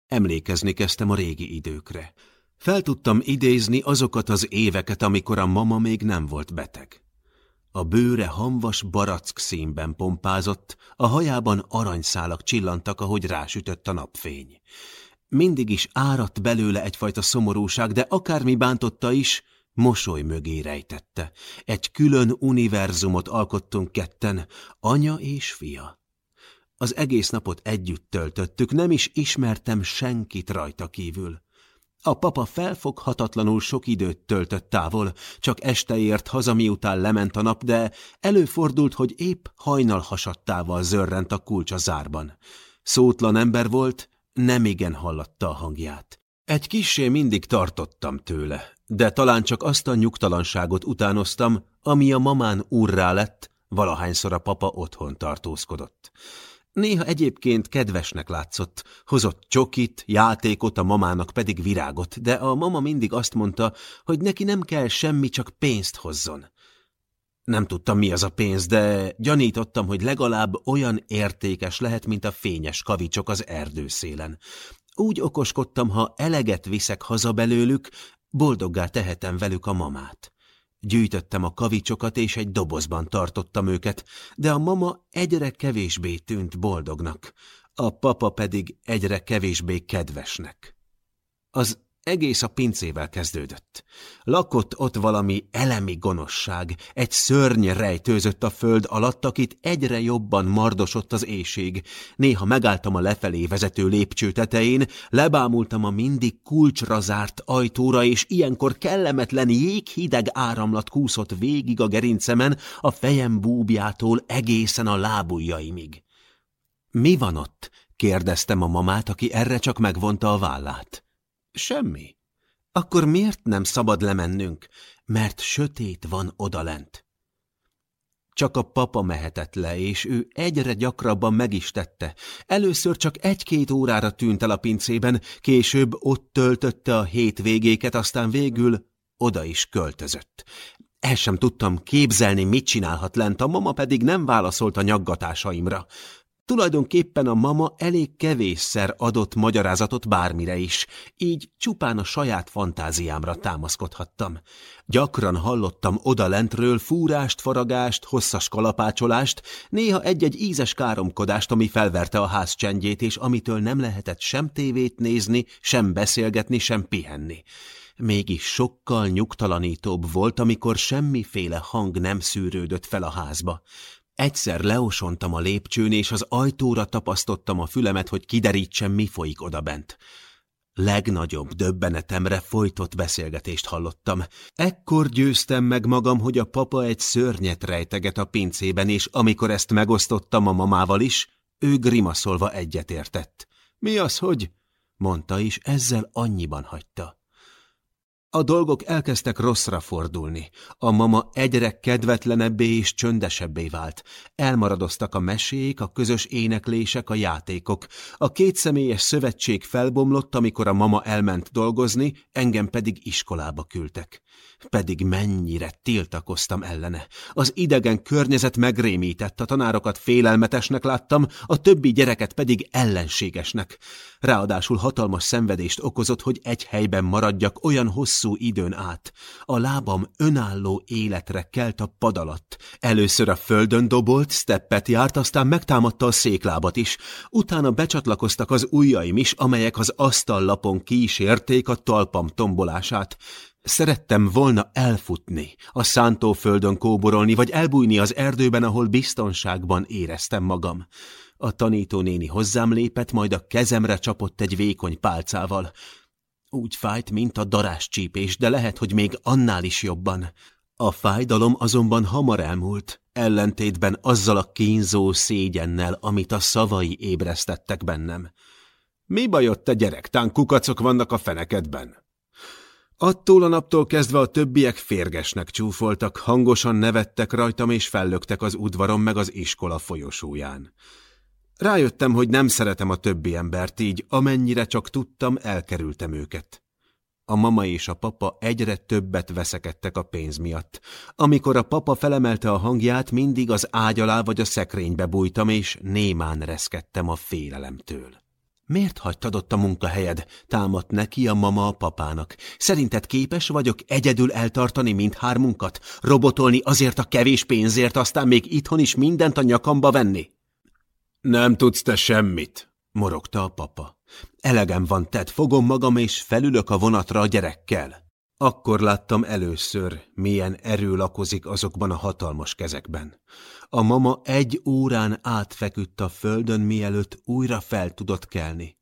Emlékezni kezdtem a régi időkre. Fel tudtam idézni azokat az éveket, amikor a mama még nem volt beteg. A bőre hamvas barack színben pompázott, a hajában aranyszálak csillantak, ahogy rásütött a napfény. Mindig is áradt belőle egyfajta szomorúság, de akármi bántotta is, mosoly mögé rejtette. Egy külön univerzumot alkottunk ketten, anya és fia. Az egész napot együtt töltöttük, nem is ismertem senkit rajta kívül. A papa felfoghatatlanul sok időt töltött távol, csak este ért haza, miután lement a nap, de előfordult, hogy épp hajnal hasadtával zörrent a kulcs a zárban. Szótlan ember volt, nem igen hallatta a hangját. Egy kissé mindig tartottam tőle, de talán csak azt a nyugtalanságot utánoztam, ami a mamán úrrá lett, valahányszor a papa otthon tartózkodott. Néha egyébként kedvesnek látszott, hozott csokit, játékot, a mamának pedig virágot, de a mama mindig azt mondta, hogy neki nem kell semmi, csak pénzt hozzon. Nem tudtam, mi az a pénz, de gyanítottam, hogy legalább olyan értékes lehet, mint a fényes kavicsok az erdőszélen. Úgy okoskodtam, ha eleget viszek haza belőlük, boldoggá tehetem velük a mamát. Gyűjtöttem a kavicsokat, és egy dobozban tartottam őket, de a mama egyre kevésbé tűnt boldognak, a papa pedig egyre kevésbé kedvesnek. Az egész a pincével kezdődött. Lakott ott valami elemi gonoszság, egy szörny rejtőzött a föld alatt, akit egyre jobban mardosott az éjség. Néha megálltam a lefelé vezető lépcső tetején, lebámultam a mindig kulcsra zárt ajtóra, és ilyenkor kellemetlen jéghideg áramlat kúszott végig a gerincemen, a fejem búbjától egészen a lábujjaimig. Mi van ott? kérdeztem a mamát, aki erre csak megvonta a vállát. Semmi. Akkor miért nem szabad lemennünk? Mert sötét van odalent. Csak a papa mehetett le, és ő egyre gyakrabban meg is tette. Először csak egy-két órára tűnt el a pincében, később ott töltötte a hétvégéket, aztán végül oda is költözött. El sem tudtam képzelni, mit csinálhat lent, a mama pedig nem válaszolt a nyaggatásaimra. Tulajdonképpen a mama elég kevésszer adott magyarázatot bármire is, így csupán a saját fantáziámra támaszkodhattam. Gyakran hallottam odalentről fúrást, faragást, hosszas kalapácsolást, néha egy-egy ízes káromkodást, ami felverte a ház csendjét, és amitől nem lehetett sem tévét nézni, sem beszélgetni, sem pihenni. Mégis sokkal nyugtalanítóbb volt, amikor semmiféle hang nem szűrődött fel a házba. Egyszer leosontam a lépcsőn, és az ajtóra tapasztottam a fülemet, hogy kiderítsem, mi folyik odabent. Legnagyobb döbbenetemre folytott beszélgetést hallottam. Ekkor győztem meg magam, hogy a papa egy szörnyet rejteget a pincében, és amikor ezt megosztottam a mamával is, ő grimaszolva egyetértett. Mi az, hogy? mondta, és ezzel annyiban hagyta. A dolgok elkezdtek rosszra fordulni. A mama egyre kedvetlenebbé és csöndesebbé vált. Elmaradoztak a mesék, a közös éneklések, a játékok. A kétszemélyes szövetség felbomlott, amikor a mama elment dolgozni, engem pedig iskolába küldtek. Pedig mennyire tiltakoztam ellene. Az idegen környezet megrémített, a tanárokat félelmetesnek láttam, a többi gyereket pedig ellenségesnek. Ráadásul hatalmas szenvedést okozott, hogy egy helyben maradjak olyan hosszú időn át. A lábam önálló életre kelt a pad alatt. Először a földön dobolt, steppet járt, aztán megtámadta a széklábat is. Utána becsatlakoztak az ujjaim is, amelyek az asztallapon kísérték a talpam tombolását. Szerettem volna elfutni, a szántóföldön kóborolni, vagy elbújni az erdőben, ahol biztonságban éreztem magam. A tanítónéni hozzám lépett, majd a kezemre csapott egy vékony pálcával. Úgy fájt, mint a darás csípés, de lehet, hogy még annál is jobban. A fájdalom azonban hamar elmúlt, ellentétben azzal a kínzó szégyennel, amit a szavai ébresztettek bennem. Mi bajott, te gyerek? Tán kukacok vannak a fenekedben? Attól a naptól kezdve a többiek férgesnek csúfoltak, hangosan nevettek rajtam és fellöktek az udvaron meg az iskola folyosóján. Rájöttem, hogy nem szeretem a többi embert, így amennyire csak tudtam, elkerültem őket. A mama és a papa egyre többet veszekedtek a pénz miatt. Amikor a papa felemelte a hangját, mindig az ágy alá vagy a szekrénybe bújtam, és némán reszkedtem a félelemtől. Miért hagytad ott a munkahelyed? Támadt neki a mama a papának. Szerinted képes vagyok egyedül eltartani mindhármunkat? Robotolni azért a kevés pénzért, aztán még itthon is mindent a nyakamba venni? Nem tudsz te semmit, morogta a papa. Elegem van, Ted, fogom magam és felülök a vonatra a gyerekkel. Akkor láttam először, milyen erő lakozik azokban a hatalmas kezekben. A mama egy órán átfeküdt a földön, mielőtt újra fel tudott kelni.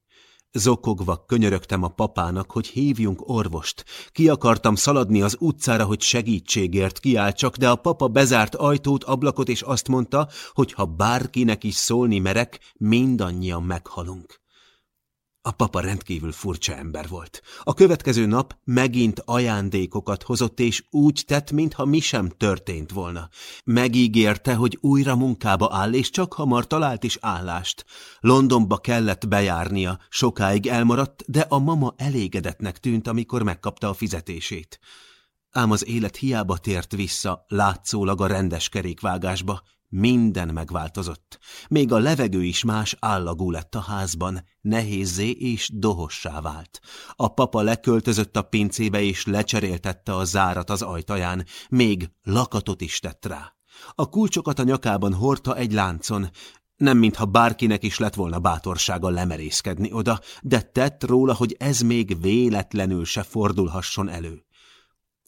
Zokogva könyörögtem a papának, hogy hívjunk orvost. Ki akartam szaladni az utcára, hogy segítségért kiáltsak, de a papa bezárt ajtót, ablakot, és azt mondta, hogy ha bárkinek is szólni merek, mindannyian meghalunk. A papa rendkívül furcsa ember volt. A következő nap megint ajándékokat hozott, és úgy tett, mintha mi sem történt volna. Megígérte, hogy újra munkába áll, és csak hamar talált is állást. Londonba kellett bejárnia, sokáig elmaradt, de a mama elégedetnek tűnt, amikor megkapta a fizetését. Ám az élet hiába tért vissza, látszólag a rendes kerékvágásba. Minden megváltozott. Még a levegő is más állagú lett a házban, nehézé és dohossá vált. A papa leköltözött a pincébe és lecseréltette a zárat az ajtaján, még lakatot is tett rá. A kulcsokat a nyakában hordta egy láncon, nem mintha bárkinek is lett volna bátorsága lemerészkedni oda, de tett róla, hogy ez még véletlenül se fordulhasson elő.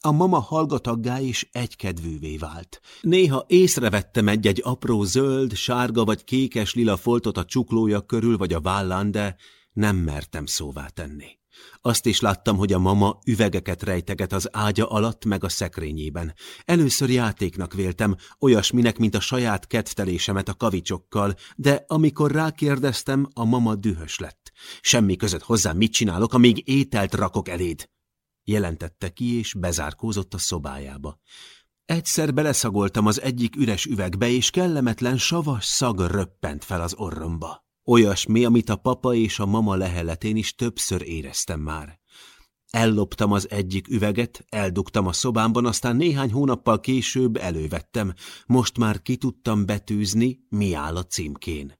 A mama hallgataggá és egykedvűvé vált. Néha észrevettem egy-egy apró zöld, sárga vagy kékes lila foltot a csuklója körül vagy a vállán, de nem mertem szóvá tenni. Azt is láttam, hogy a mama üvegeket rejteget az ágya alatt meg a szekrényében. Először játéknak véltem, olyasminek, mint a saját kedvtelésemet a kavicsokkal, de amikor rákérdeztem, a mama dühös lett. Semmi között hozzám mit csinálok, amíg ételt rakok eléd jelentette ki, és bezárkózott a szobájába. Egyszer beleszagoltam az egyik üres üvegbe, és kellemetlen savas szag röppent fel az orromba. Olyasmi, amit a papa és a mama leheletén is többször éreztem már. Elloptam az egyik üveget, eldugtam a szobámban, aztán néhány hónappal később elővettem. Most már ki tudtam betűzni, mi áll a címkén.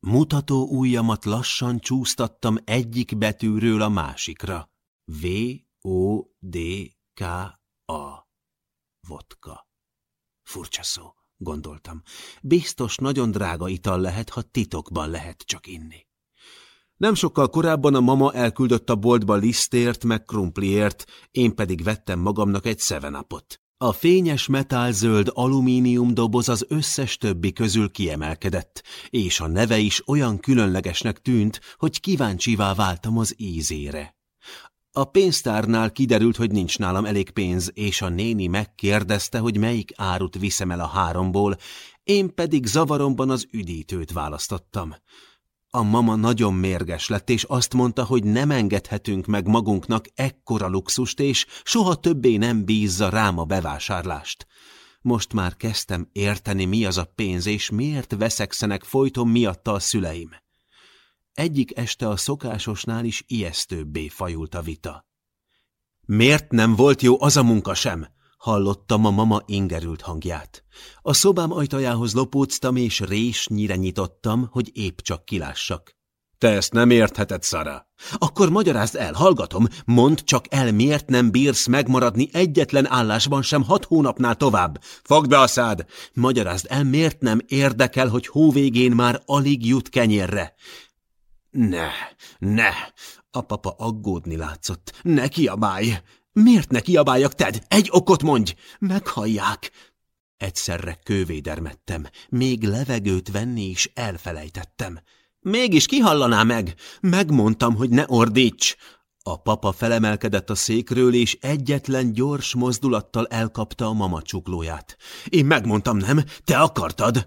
Mutató ujjamat lassan csúsztattam egyik betűről a másikra. V o-D-K-A. Vodka. Furcsa szó, gondoltam. Biztos nagyon drága ital lehet, ha titokban lehet csak inni. Nem sokkal korábban a mama elküldött a boltba lisztért meg krumpliért, én pedig vettem magamnak egy szevenapot. A fényes metálzöld alumínium doboz az összes többi közül kiemelkedett, és a neve is olyan különlegesnek tűnt, hogy kíváncsivá váltam az ízére. A pénztárnál kiderült, hogy nincs nálam elég pénz, és a néni megkérdezte, hogy melyik árut viszem el a háromból, én pedig zavaromban az üdítőt választottam. A mama nagyon mérges lett, és azt mondta, hogy nem engedhetünk meg magunknak ekkora luxust, és soha többé nem bízza rám a bevásárlást. Most már kezdtem érteni, mi az a pénz, és miért veszekszenek folyton miatta a szüleim. Egyik este a szokásosnál is ijesztőbbé fajult a vita. Miért nem volt jó az a munka sem? Hallottam a mama ingerült hangját. A szobám ajtajához lopóctam, és résnyire nyitottam, hogy épp csak kilássak. Te ezt nem értheted, Szara. Akkor magyarázd el, hallgatom, mondd csak el, miért nem bírsz megmaradni egyetlen állásban sem hat hónapnál tovább. Fogd be a szád! Magyarázd el, miért nem érdekel, hogy hóvégén már alig jut kenyérre. Ne, ne! A papa aggódni látszott. Ne kiabálj! Miért ne kiabáljak, Ted? Egy okot mondj! Meghallják! Egyszerre kővédermettem, még levegőt venni is elfelejtettem. Mégis kihallaná meg? Megmondtam, hogy ne ordíts! A papa felemelkedett a székről, és egyetlen gyors mozdulattal elkapta a mama csuklóját. Én megmondtam, nem? Te akartad?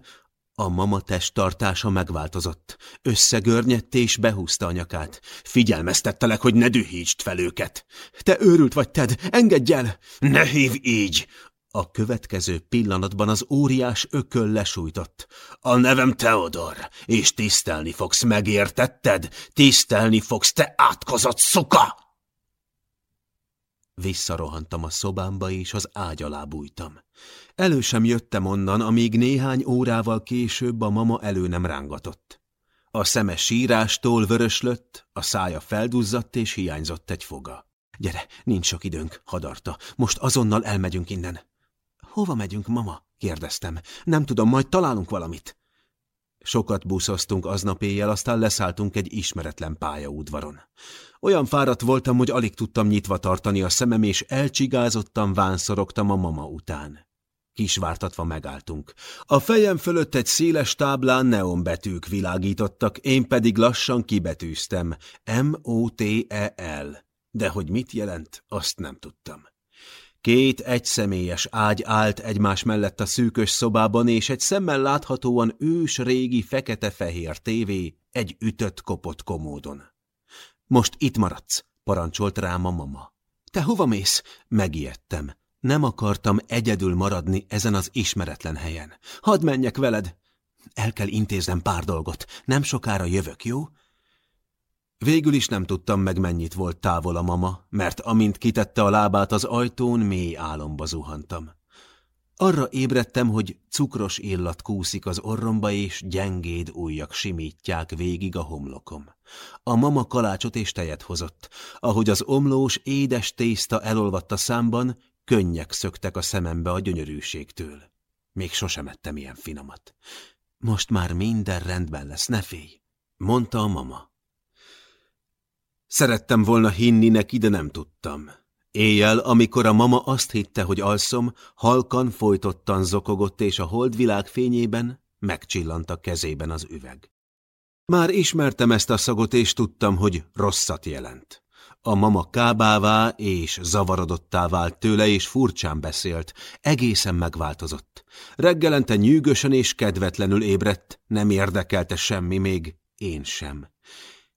A mama testtartása megváltozott. Összegörnyedt és behúzta a nyakát. Figyelmeztettelek, hogy ne dühítsd fel őket. Te őrült vagy, Ted, engedj el! Ne hív így! A következő pillanatban az óriás ököl lesújtott. A nevem Teodor, és tisztelni fogsz, megértetted? Tisztelni fogsz, te átkozott szuka! Visszarohantam a szobámba, és az ágy alá bújtam. Elő sem jöttem onnan, amíg néhány órával később a mama elő nem rángatott. A szeme sírástól vöröslött, a szája felduzzadt, és hiányzott egy foga. Gyere, nincs sok időnk, hadarta. Most azonnal elmegyünk innen. Hova megyünk, mama? kérdeztem. Nem tudom, majd találunk valamit. Sokat buszoztunk aznap éjjel, aztán leszálltunk egy ismeretlen pályaudvaron. Olyan fáradt voltam, hogy alig tudtam nyitva tartani a szemem, és elcsigázottan vánszorogtam a mama után. Kisvártatva megálltunk. A fejem fölött egy széles táblán neonbetűk világítottak, én pedig lassan kibetűztem. M-O-T-E-L. De hogy mit jelent, azt nem tudtam. Két egyszemélyes ágy állt egymás mellett a szűkös szobában, és egy szemmel láthatóan ős régi fekete-fehér tévé egy ütött kopott komódon. Most itt maradsz, parancsolt rám a mama. Te hova mész? Megijedtem. Nem akartam egyedül maradni ezen az ismeretlen helyen. Hadd menjek veled! El kell intéznem pár dolgot. Nem sokára jövök, jó? Végül is nem tudtam meg, mennyit volt távol a mama, mert amint kitette a lábát az ajtón, mély álomba zuhantam. Arra ébredtem, hogy cukros illat kúszik az orromba, és gyengéd ujjak simítják végig a homlokom. A mama kalácsot és tejet hozott. Ahogy az omlós, édes tészta elolvadt a számban, könnyek szöktek a szemembe a gyönyörűségtől. Még sosem ettem ilyen finomat. Most már minden rendben lesz, ne félj, mondta a mama. Szerettem volna hinni neki, de nem tudtam. Éjjel, amikor a mama azt hitte, hogy alszom, halkan folytottan zokogott, és a holdvilág fényében megcsillant a kezében az üveg. Már ismertem ezt a szagot, és tudtam, hogy rosszat jelent. A mama kábává és zavarodottá vált tőle, és furcsán beszélt. Egészen megváltozott. Reggelente nyűgösen és kedvetlenül ébredt, nem érdekelte semmi, még én sem.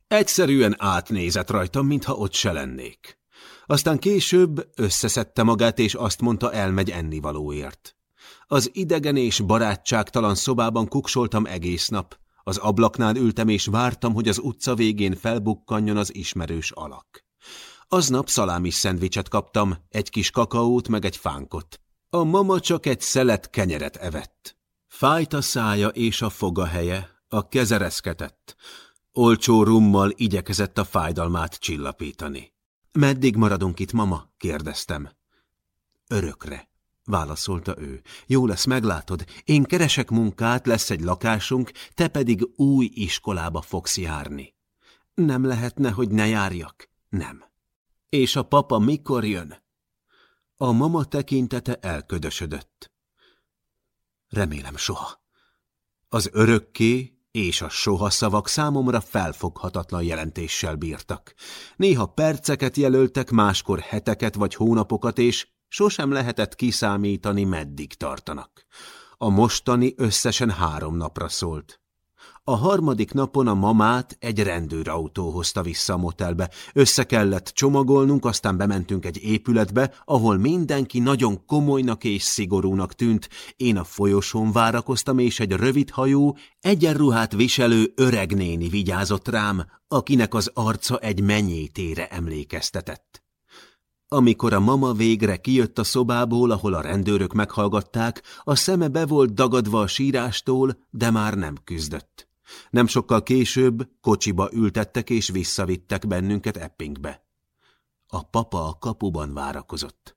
Egyszerűen átnézett rajtam, mintha ott se lennék. Aztán később összeszedte magát, és azt mondta, elmegy ennivalóért. Az idegen és barátságtalan szobában kuksoltam egész nap. Az ablaknál ültem, és vártam, hogy az utca végén felbukkanjon az ismerős alak. Aznap szalámis szendvicset kaptam, egy kis kakaót, meg egy fánkot. A mama csak egy szelet kenyeret evett. Fájt a szája és a foga helye, a kezereszketett. Olcsó rummal igyekezett a fájdalmát csillapítani. Meddig maradunk itt, mama? kérdeztem. Örökre, válaszolta ő. Jó lesz, meglátod. Én keresek munkát, lesz egy lakásunk, te pedig új iskolába fogsz járni. Nem lehetne, hogy ne járjak? Nem. És a papa mikor jön? A mama tekintete elködösödött. Remélem soha. Az örökké és a soha szavak számomra felfoghatatlan jelentéssel bírtak. Néha perceket jelöltek, máskor heteket vagy hónapokat, és sosem lehetett kiszámítani, meddig tartanak. A mostani összesen három napra szólt. A harmadik napon a mamát egy rendőrautó hozta vissza a motelbe. Össze kellett csomagolnunk, aztán bementünk egy épületbe, ahol mindenki nagyon komolynak és szigorúnak tűnt. Én a folyosón várakoztam, és egy rövidhajú, egyenruhát viselő öreg néni vigyázott rám, akinek az arca egy menyétére emlékeztetett. Amikor a mama végre kijött a szobából, ahol a rendőrök meghallgatták, a szeme be volt dagadva a sírástól, de már nem küzdött. Nem sokkal később kocsiba ültettek és visszavittek bennünket Eppingbe. A papa a kapuban várakozott.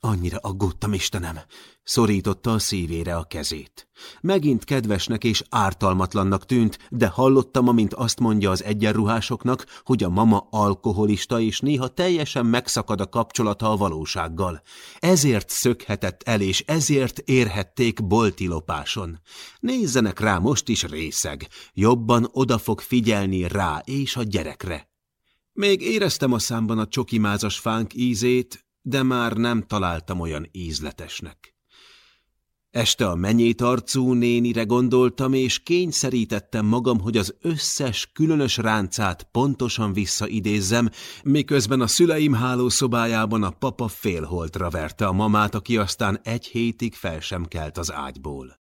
Annyira aggódtam, Istenem! Szorította a szívére a kezét. Megint kedvesnek és ártalmatlannak tűnt, de hallottam, amint azt mondja az egyenruhásoknak, hogy a mama alkoholista, és néha teljesen megszakad a kapcsolata a valósággal. Ezért szökhetett el, és ezért érhették boltilopáson. Nézzenek rá most is részeg. Jobban oda fog figyelni rá és a gyerekre. Még éreztem a számban a csokimázas fánk ízét, de már nem találtam olyan ízletesnek. Este a menyét arcú nénire gondoltam, és kényszerítettem magam, hogy az összes különös ráncát pontosan visszaidézzem, miközben a szüleim hálószobájában a papa félholtra verte a mamát, aki aztán egy hétig fel sem kelt az ágyból.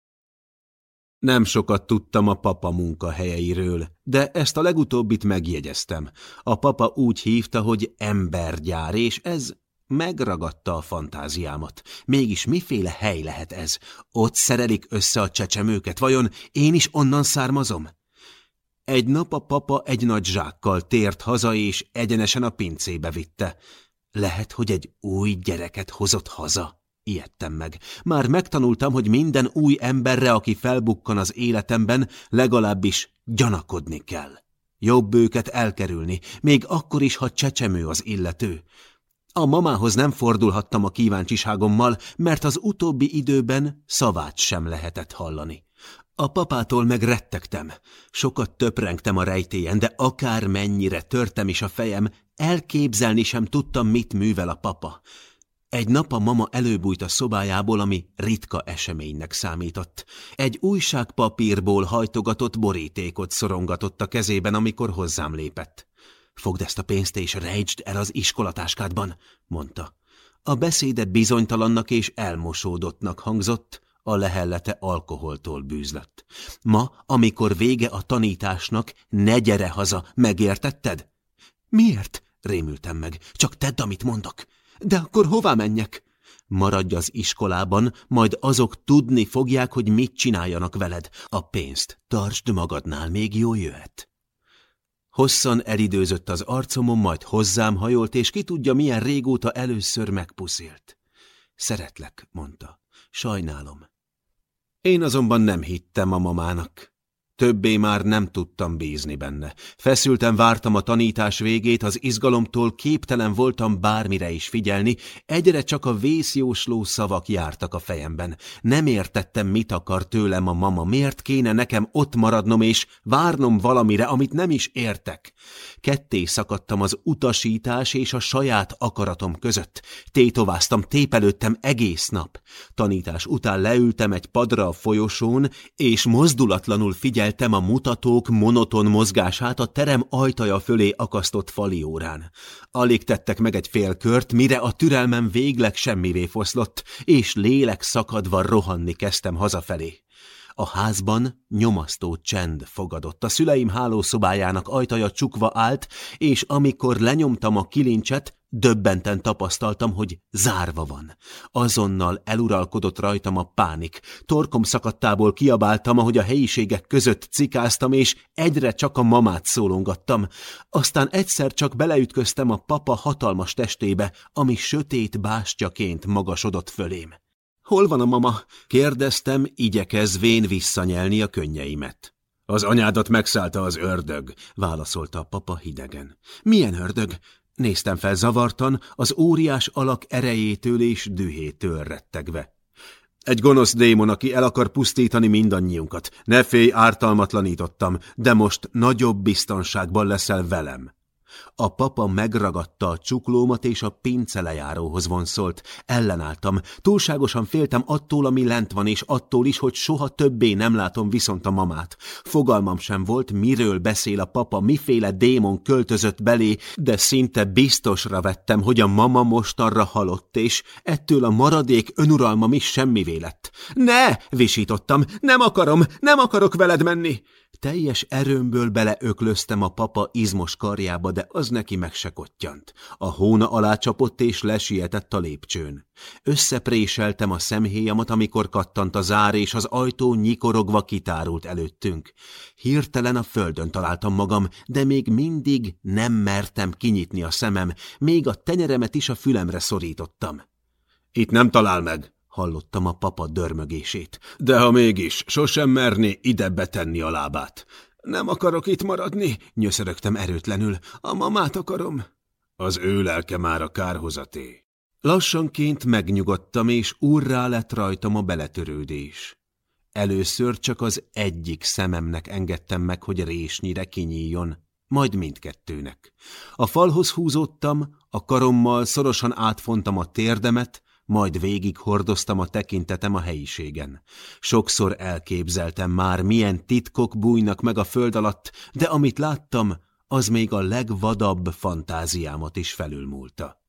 Nem sokat tudtam a papa munkahelyeiről, de ezt a legutóbbit megjegyeztem. A papa úgy hívta, hogy embergyár, és ez Megragadta a fantáziámat. Mégis miféle hely lehet ez? Ott szerelik össze a csecsemőket, vajon én is onnan származom? Egy nap a papa egy nagy zsákkal tért haza, és egyenesen a pincébe vitte. Lehet, hogy egy új gyereket hozott haza? Ijedtem meg. Már megtanultam, hogy minden új emberre, aki felbukkan az életemben, legalábbis gyanakodni kell. Jobb őket elkerülni, még akkor is, ha csecsemő az illető. A mamához nem fordulhattam a kíváncsiságommal, mert az utóbbi időben szavát sem lehetett hallani. A papától meg rettegtem. Sokat töprengtem a rejtélyen, de akár mennyire törtem is a fejem, elképzelni sem tudtam, mit művel a papa. Egy nap a mama előbújt a szobájából, ami ritka eseménynek számított. Egy újságpapírból hajtogatott borítékot szorongatott a kezében, amikor hozzám lépett. Fogd ezt a pénzt és rejtsd el az iskolatáskádban, mondta. A beszéde bizonytalannak és elmosódottnak hangzott, a lehellete alkoholtól bűzlött. Ma, amikor vége a tanításnak, ne gyere haza, megértetted? Miért? rémültem meg. Csak tedd, amit mondok. De akkor hová menjek? Maradj az iskolában, majd azok tudni fogják, hogy mit csináljanak veled. A pénzt tartsd magadnál, még jó jöhet. Hosszan elidőzött az arcomon, majd hozzám hajolt, és ki tudja, milyen régóta először megpuszilt. Szeretlek, mondta. Sajnálom. Én azonban nem hittem a mamának. Többé már nem tudtam bízni benne. Feszülten vártam a tanítás végét, az izgalomtól képtelen voltam bármire is figyelni, egyre csak a vészjósló szavak jártak a fejemben. Nem értettem, mit akar tőlem a mama, miért kéne nekem ott maradnom és várnom valamire, amit nem is értek. Ketté szakadtam az utasítás és a saját akaratom között. Tétováztam, tépelődtem egész nap. Tanítás után leültem egy padra a folyosón, és mozdulatlanul figyeltem, figyeltem a mutatók monoton mozgását a terem ajtaja fölé akasztott faliórán. Alig tettek meg egy fél kört, mire a türelmem végleg semmivé foszlott, és lélek szakadva rohanni kezdtem hazafelé. A házban nyomasztó csend fogadott. A szüleim hálószobájának ajtaja csukva állt, és amikor lenyomtam a kilincset, Döbbenten tapasztaltam, hogy zárva van. Azonnal eluralkodott rajtam a pánik. Torkom szakadtából kiabáltam, ahogy a helyiségek között cikáztam, és egyre csak a mamát szólongattam. Aztán egyszer csak beleütköztem a papa hatalmas testébe, ami sötét bástyaként magasodott fölém. Hol van a mama? kérdeztem, igyekezvén visszanyelni a könnyeimet. Az anyádat megszállta az ördög, válaszolta a papa hidegen. Milyen ördög? Néztem fel zavartan, az óriás alak erejétől és dühétől rettegve. Egy gonosz démon, aki el akar pusztítani mindannyiunkat. Ne félj, ártalmatlanítottam, de most nagyobb biztonságban leszel velem. A papa megragadta a csuklómat, és a pince lejáróhoz vonszolt. Ellenálltam. Túlságosan féltem attól, ami lent van, és attól is, hogy soha többé nem látom viszont a mamát. Fogalmam sem volt, miről beszél a papa, miféle démon költözött belé, de szinte biztosra vettem, hogy a mama most arra halott, és ettől a maradék önuralmam is semmivé lett. Ne! visítottam. Nem akarom, nem akarok veled menni! Teljes erőmből beleöklöztem a papa izmos karjába, de az neki meg se kottyant. A hóna alá csapott és lesietett a lépcsőn. Összepréseltem a szemhéjamat, amikor kattant a zár, és az ajtó nyikorogva kitárult előttünk. Hirtelen a földön találtam magam, de még mindig nem mertem kinyitni a szemem, még a tenyeremet is a fülemre szorítottam. Itt nem talál meg, Hallottam a papa dörmögését. De ha mégis, sosem merné ide betenni a lábát. Nem akarok itt maradni, nyöszörögtem erőtlenül. A mamát akarom. Az ő lelke már a kárhozaté. Lassanként megnyugodtam, és úrrá lett rajtam a beletörődés. Először csak az egyik szememnek engedtem meg, hogy résnyire kinyíljon, majd mindkettőnek. A falhoz húzódtam, a karommal szorosan átfontam a térdemet, majd végig hordoztam a tekintetem a helyiségen. Sokszor elképzeltem már, milyen titkok bújnak meg a föld alatt, de amit láttam, az még a legvadabb fantáziámat is felülmúlta.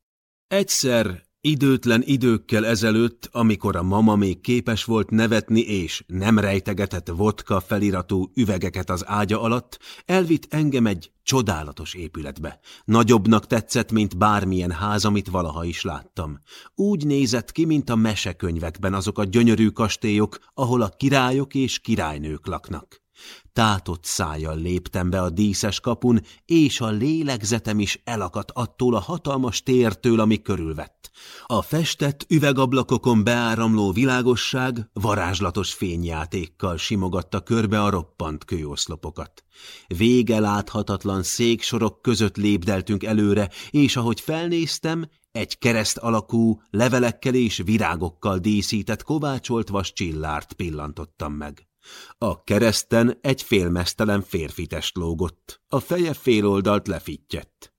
Egyszer Időtlen időkkel ezelőtt, amikor a mama még képes volt nevetni és nem rejtegetett vodka feliratú üvegeket az ágya alatt, elvitt engem egy csodálatos épületbe. Nagyobbnak tetszett, mint bármilyen ház, amit valaha is láttam. Úgy nézett ki, mint a mesekönyvekben azok a gyönyörű kastélyok, ahol a királyok és királynők laknak. Tátott szájjal léptem be a díszes kapun, és a lélegzetem is elakadt attól a hatalmas tértől, ami körülvett. A festett üvegablakokon beáramló világosság varázslatos fényjátékkal simogatta körbe a roppant kőoszlopokat. Vége láthatatlan széksorok között lépdeltünk előre, és ahogy felnéztem, egy kereszt alakú, levelekkel és virágokkal díszített kovácsolt vas csillárt pillantottam meg. A kereszten egy félmesztelen férfitest lógott, a feje féloldalt lefittyett.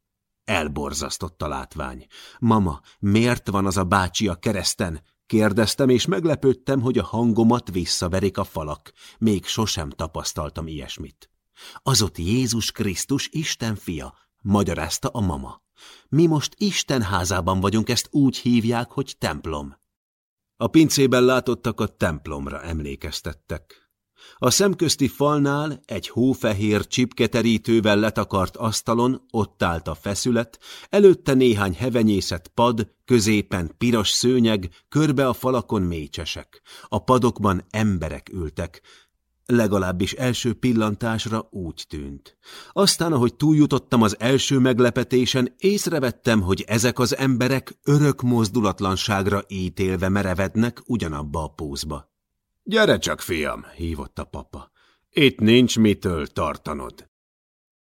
Elborzasztott a látvány. Mama, miért van az a bácsi a kereszten? Kérdeztem, és meglepődtem, hogy a hangomat visszaverik a falak. Még sosem tapasztaltam ilyesmit. Az ott Jézus Krisztus Isten fia, magyarázta a mama. Mi most Isten házában vagyunk, ezt úgy hívják, hogy templom. A pincében látottak a templomra emlékeztettek. A szemközti falnál egy hófehér csipketerítővel letakart asztalon ott állt a feszület, előtte néhány hevenyészet pad, középen piros szőnyeg, körbe a falakon mécsesek. A padokban emberek ültek, legalábbis első pillantásra úgy tűnt. Aztán, ahogy túljutottam az első meglepetésen, észrevettem, hogy ezek az emberek örök mozdulatlanságra ítélve merevednek ugyanabba a pózba. Gyere csak, fiam, hívott a papa. Itt nincs mitől tartanod.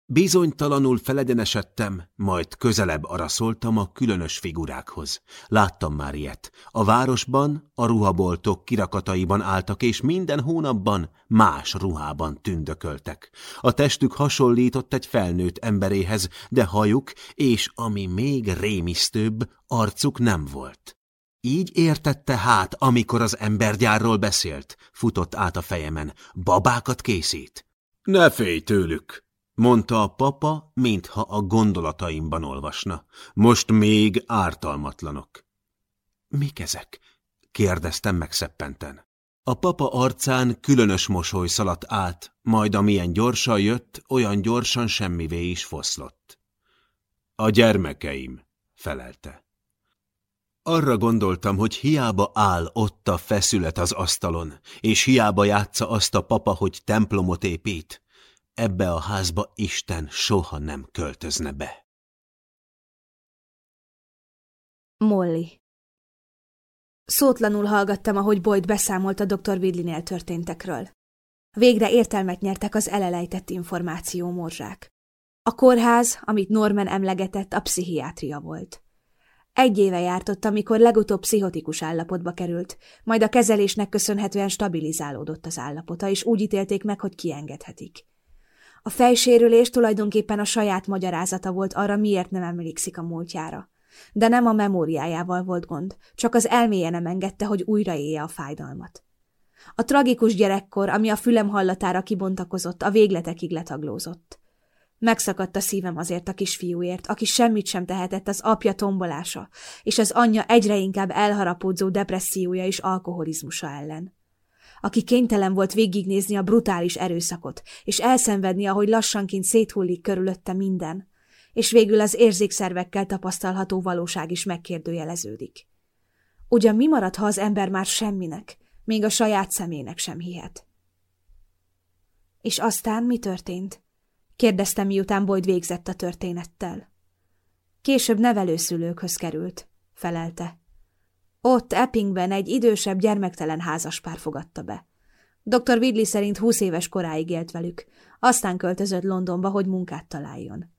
Bizonytalanul felegyenesedtem, majd közelebb araszoltam a különös figurákhoz. Láttam már ilyet. A városban, a ruhaboltok kirakataiban álltak, és minden hónapban más ruhában tündököltek. A testük hasonlított egy felnőtt emberéhez, de hajuk, és ami még rémisztőbb, arcuk nem volt. Így értette hát, amikor az embergyárról beszélt, futott át a fejemen. Babákat készít. Ne félj tőlük, mondta a papa, mintha a gondolataimban olvasna. Most még ártalmatlanok. Mik ezek? kérdeztem megszeppenten. A papa arcán különös mosoly szaladt át, majd amilyen gyorsan jött, olyan gyorsan semmivé is foszlott. A gyermekeim, felelte. Arra gondoltam, hogy hiába áll ott a feszület az asztalon, és hiába játsza azt a papa, hogy templomot épít. Ebbe a házba Isten soha nem költözne be. Molly Szótlanul hallgattam, ahogy Boyd beszámolt a dr. Vidlinél történtekről. Végre értelmet nyertek az elelejtett információ morzsák. A kórház, amit Norman emlegetett, a pszichiátria volt. Egy éve járt ott, amikor legutóbb pszichotikus állapotba került, majd a kezelésnek köszönhetően stabilizálódott az állapota, és úgy ítélték meg, hogy kiengedhetik. A fejsérülés tulajdonképpen a saját magyarázata volt arra, miért nem emlékszik a múltjára. De nem a memóriájával volt gond, csak az elméje nem engedte, hogy újra élje a fájdalmat. A tragikus gyerekkor, ami a fülem hallatára kibontakozott, a végletekig letaglózott. Megszakadt a szívem azért a kisfiúért, aki semmit sem tehetett az apja tombolása, és az anyja egyre inkább elharapódzó depressziója és alkoholizmusa ellen. Aki kénytelen volt végignézni a brutális erőszakot, és elszenvedni, ahogy lassanként széthullik körülötte minden, és végül az érzékszervekkel tapasztalható valóság is megkérdőjeleződik. Ugyan mi marad, ha az ember már semminek, még a saját szemének sem hihet? És aztán mi történt? Kérdeztem, miután Boyd végzett a történettel. Később nevelőszülőkhöz került, felelte. Ott Eppingben egy idősebb gyermektelen házaspár fogadta be. Dr. Widley szerint húsz éves koráig élt velük, aztán költözött Londonba, hogy munkát találjon.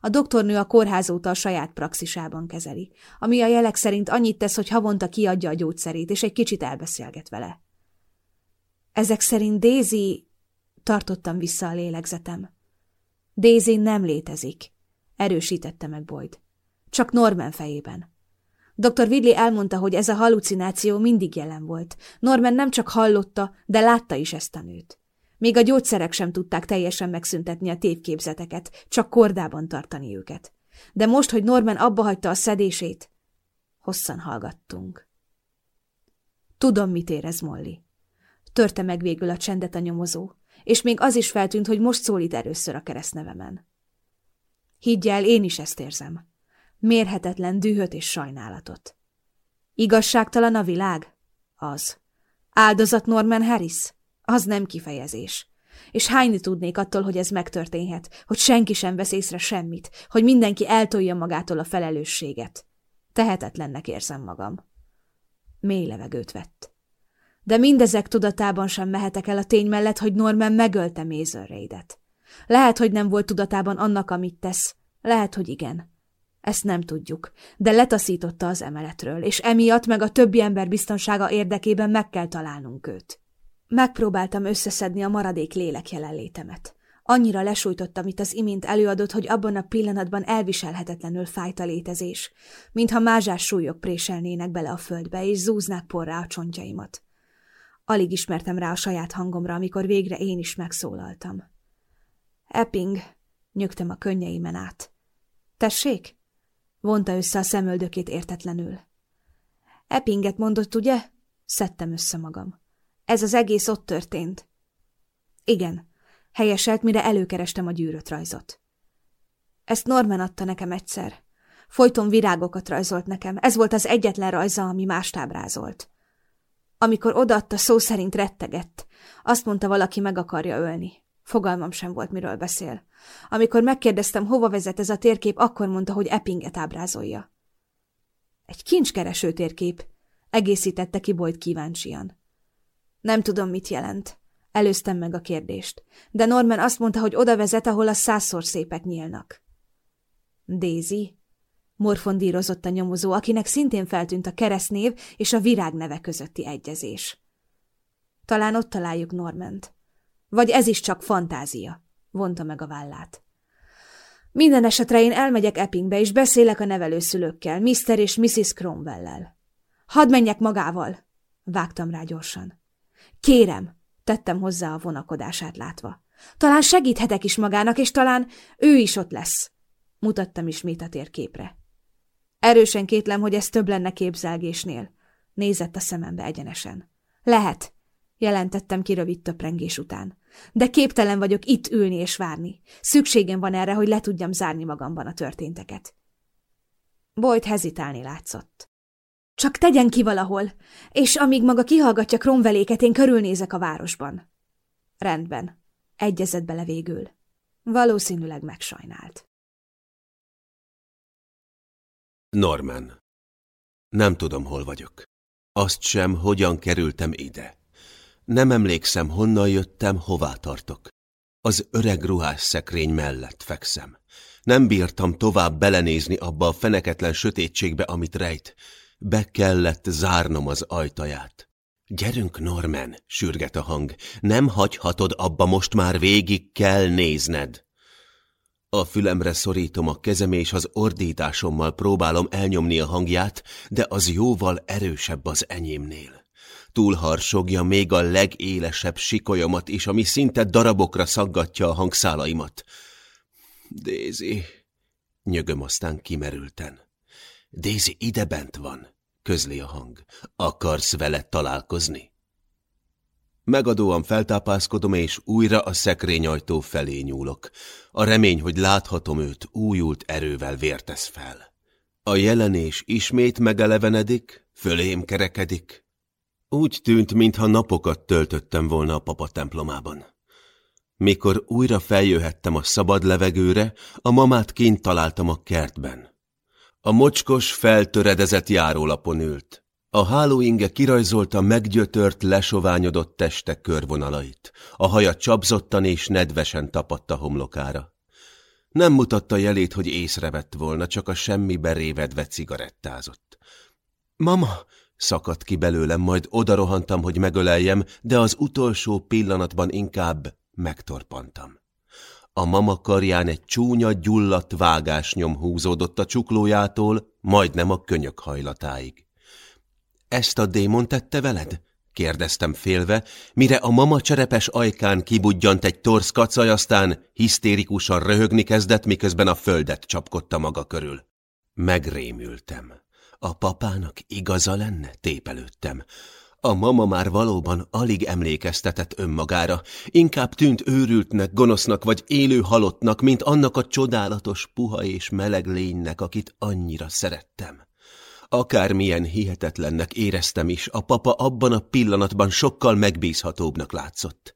A doktornő a kórház óta a saját praxisában kezeli, ami a jelek szerint annyit tesz, hogy havonta kiadja a gyógyszerét, és egy kicsit elbeszélget vele. Ezek szerint Daisy... Tartottam vissza a lélegzetem. Daisy nem létezik, erősítette meg Boyd. Csak Norman fejében. Dr. Vidley elmondta, hogy ez a halucináció mindig jelen volt. Norman nem csak hallotta, de látta is ezt a nőt. Még a gyógyszerek sem tudták teljesen megszüntetni a tévképzeteket, csak kordában tartani őket. De most, hogy Norman abba hagyta a szedését, hosszan hallgattunk. Tudom, mit érez Molly. Törte meg végül a csendet a nyomozó és még az is feltűnt, hogy most szólít először a keresztnevemen. Higgy el, én is ezt érzem. Mérhetetlen dühöt és sajnálatot. Igazságtalan a világ? Az. Áldozat Norman Harris? Az nem kifejezés. És hányni tudnék attól, hogy ez megtörténhet, hogy senki sem vesz észre semmit, hogy mindenki eltolja magától a felelősséget. Tehetetlennek érzem magam. Mély levegőt vett de mindezek tudatában sem mehetek el a tény mellett, hogy Norman megölte Raidet. Lehet, hogy nem volt tudatában annak, amit tesz. Lehet, hogy igen. Ezt nem tudjuk, de letaszította az emeletről, és emiatt meg a többi ember biztonsága érdekében meg kell találnunk őt. Megpróbáltam összeszedni a maradék lélek jelenlétemet. Annyira lesújtottam, amit az imént előadott, hogy abban a pillanatban elviselhetetlenül fájt a létezés, mintha mázsás súlyok préselnének bele a földbe, és zúznák porrá a csontjaimat. Alig ismertem rá a saját hangomra, amikor végre én is megszólaltam. Epping, nyögtem a könnyeimen át. Tessék? Vonta össze a szemöldökét értetlenül. Eppinget mondott, ugye? Szedtem össze magam. Ez az egész ott történt. Igen, helyeselt, mire előkerestem a gyűrött rajzot. Ezt Norman adta nekem egyszer. Folyton virágokat rajzolt nekem. Ez volt az egyetlen rajza, ami mást ábrázolt. Amikor odaadta, szó szerint rettegett. Azt mondta, valaki meg akarja ölni. Fogalmam sem volt, miről beszél. Amikor megkérdeztem, hova vezet ez a térkép, akkor mondta, hogy Eppinget ábrázolja. Egy kincskereső térkép, egészítette ki Boyd kíváncsian. Nem tudom, mit jelent. Előztem meg a kérdést, de Norman azt mondta, hogy oda vezet, ahol a százszor szépek nyílnak. Daisy, morfondírozott a nyomozó, akinek szintén feltűnt a keresztnév és a virág neve közötti egyezés. Talán ott találjuk Normant. Vagy ez is csak fantázia, vonta meg a vállát. Minden esetre én elmegyek Eppingbe, és beszélek a nevelőszülőkkel, Mr. és Mrs. Cromwell-lel. Hadd menjek magával, vágtam rá gyorsan. Kérem, tettem hozzá a vonakodását látva. Talán segíthetek is magának, és talán ő is ott lesz. Mutattam ismét a térképre. Erősen kétlem, hogy ez több lenne képzelgésnél. Nézett a szemembe egyenesen. Lehet, jelentettem ki rövid töprengés után. De képtelen vagyok itt ülni és várni. Szükségem van erre, hogy le tudjam zárni magamban a történteket. Boyd hezitálni látszott. Csak tegyen ki valahol, és amíg maga kihallgatja kromveléket, én körülnézek a városban. Rendben. Egyezett bele végül. Valószínűleg megsajnált. Norman. Nem tudom, hol vagyok. Azt sem, hogyan kerültem ide. Nem emlékszem, honnan jöttem, hová tartok. Az öreg ruhás szekrény mellett fekszem. Nem bírtam tovább belenézni abba a feneketlen sötétségbe, amit rejt. Be kellett zárnom az ajtaját. Gyerünk, Norman, sürget a hang. Nem hagyhatod abba, most már végig kell nézned. A fülemre szorítom a kezem, és az ordításommal próbálom elnyomni a hangját, de az jóval erősebb az enyémnél. Túlharsogja még a legélesebb sikolyomat is, ami szinte darabokra szaggatja a hangszálaimat. Dézi, nyögöm aztán kimerülten. Dézi ide bent van, közli a hang. Akarsz vele találkozni? Megadóan feltápászkodom, és újra a szekrényajtó felé nyúlok. A remény, hogy láthatom őt, újult erővel vértesz fel. A jelenés ismét megelevenedik, fölém kerekedik. Úgy tűnt, mintha napokat töltöttem volna a papa templomában. Mikor újra feljöhettem a szabad levegőre, a mamát kint találtam a kertben. A mocskos, feltöredezett járólapon ült. A hálóinge kirajzolta meggyötört, lesoványodott teste körvonalait. A haja csapzottan és nedvesen tapadt a homlokára. Nem mutatta jelét, hogy észrevett volna, csak a semmibe révedve cigarettázott. Mama! szakadt ki belőlem, majd odarohantam, hogy megöleljem, de az utolsó pillanatban inkább megtorpantam. A mama karján egy csúnya, gyulladt vágásnyom húzódott a csuklójától, majdnem a könyök hajlatáig. Ezt a démon tette veled? kérdeztem félve, mire a mama cserepes ajkán kibudjant egy torsz kacaj, aztán hisztérikusan röhögni kezdett, miközben a földet csapkodta maga körül. Megrémültem. A papának igaza lenne? Tépelődtem. A mama már valóban alig emlékeztetett önmagára, inkább tűnt őrültnek, gonosznak vagy élő halottnak, mint annak a csodálatos, puha és meleg lénynek, akit annyira szerettem. Akármilyen hihetetlennek éreztem is, a papa abban a pillanatban sokkal megbízhatóbbnak látszott.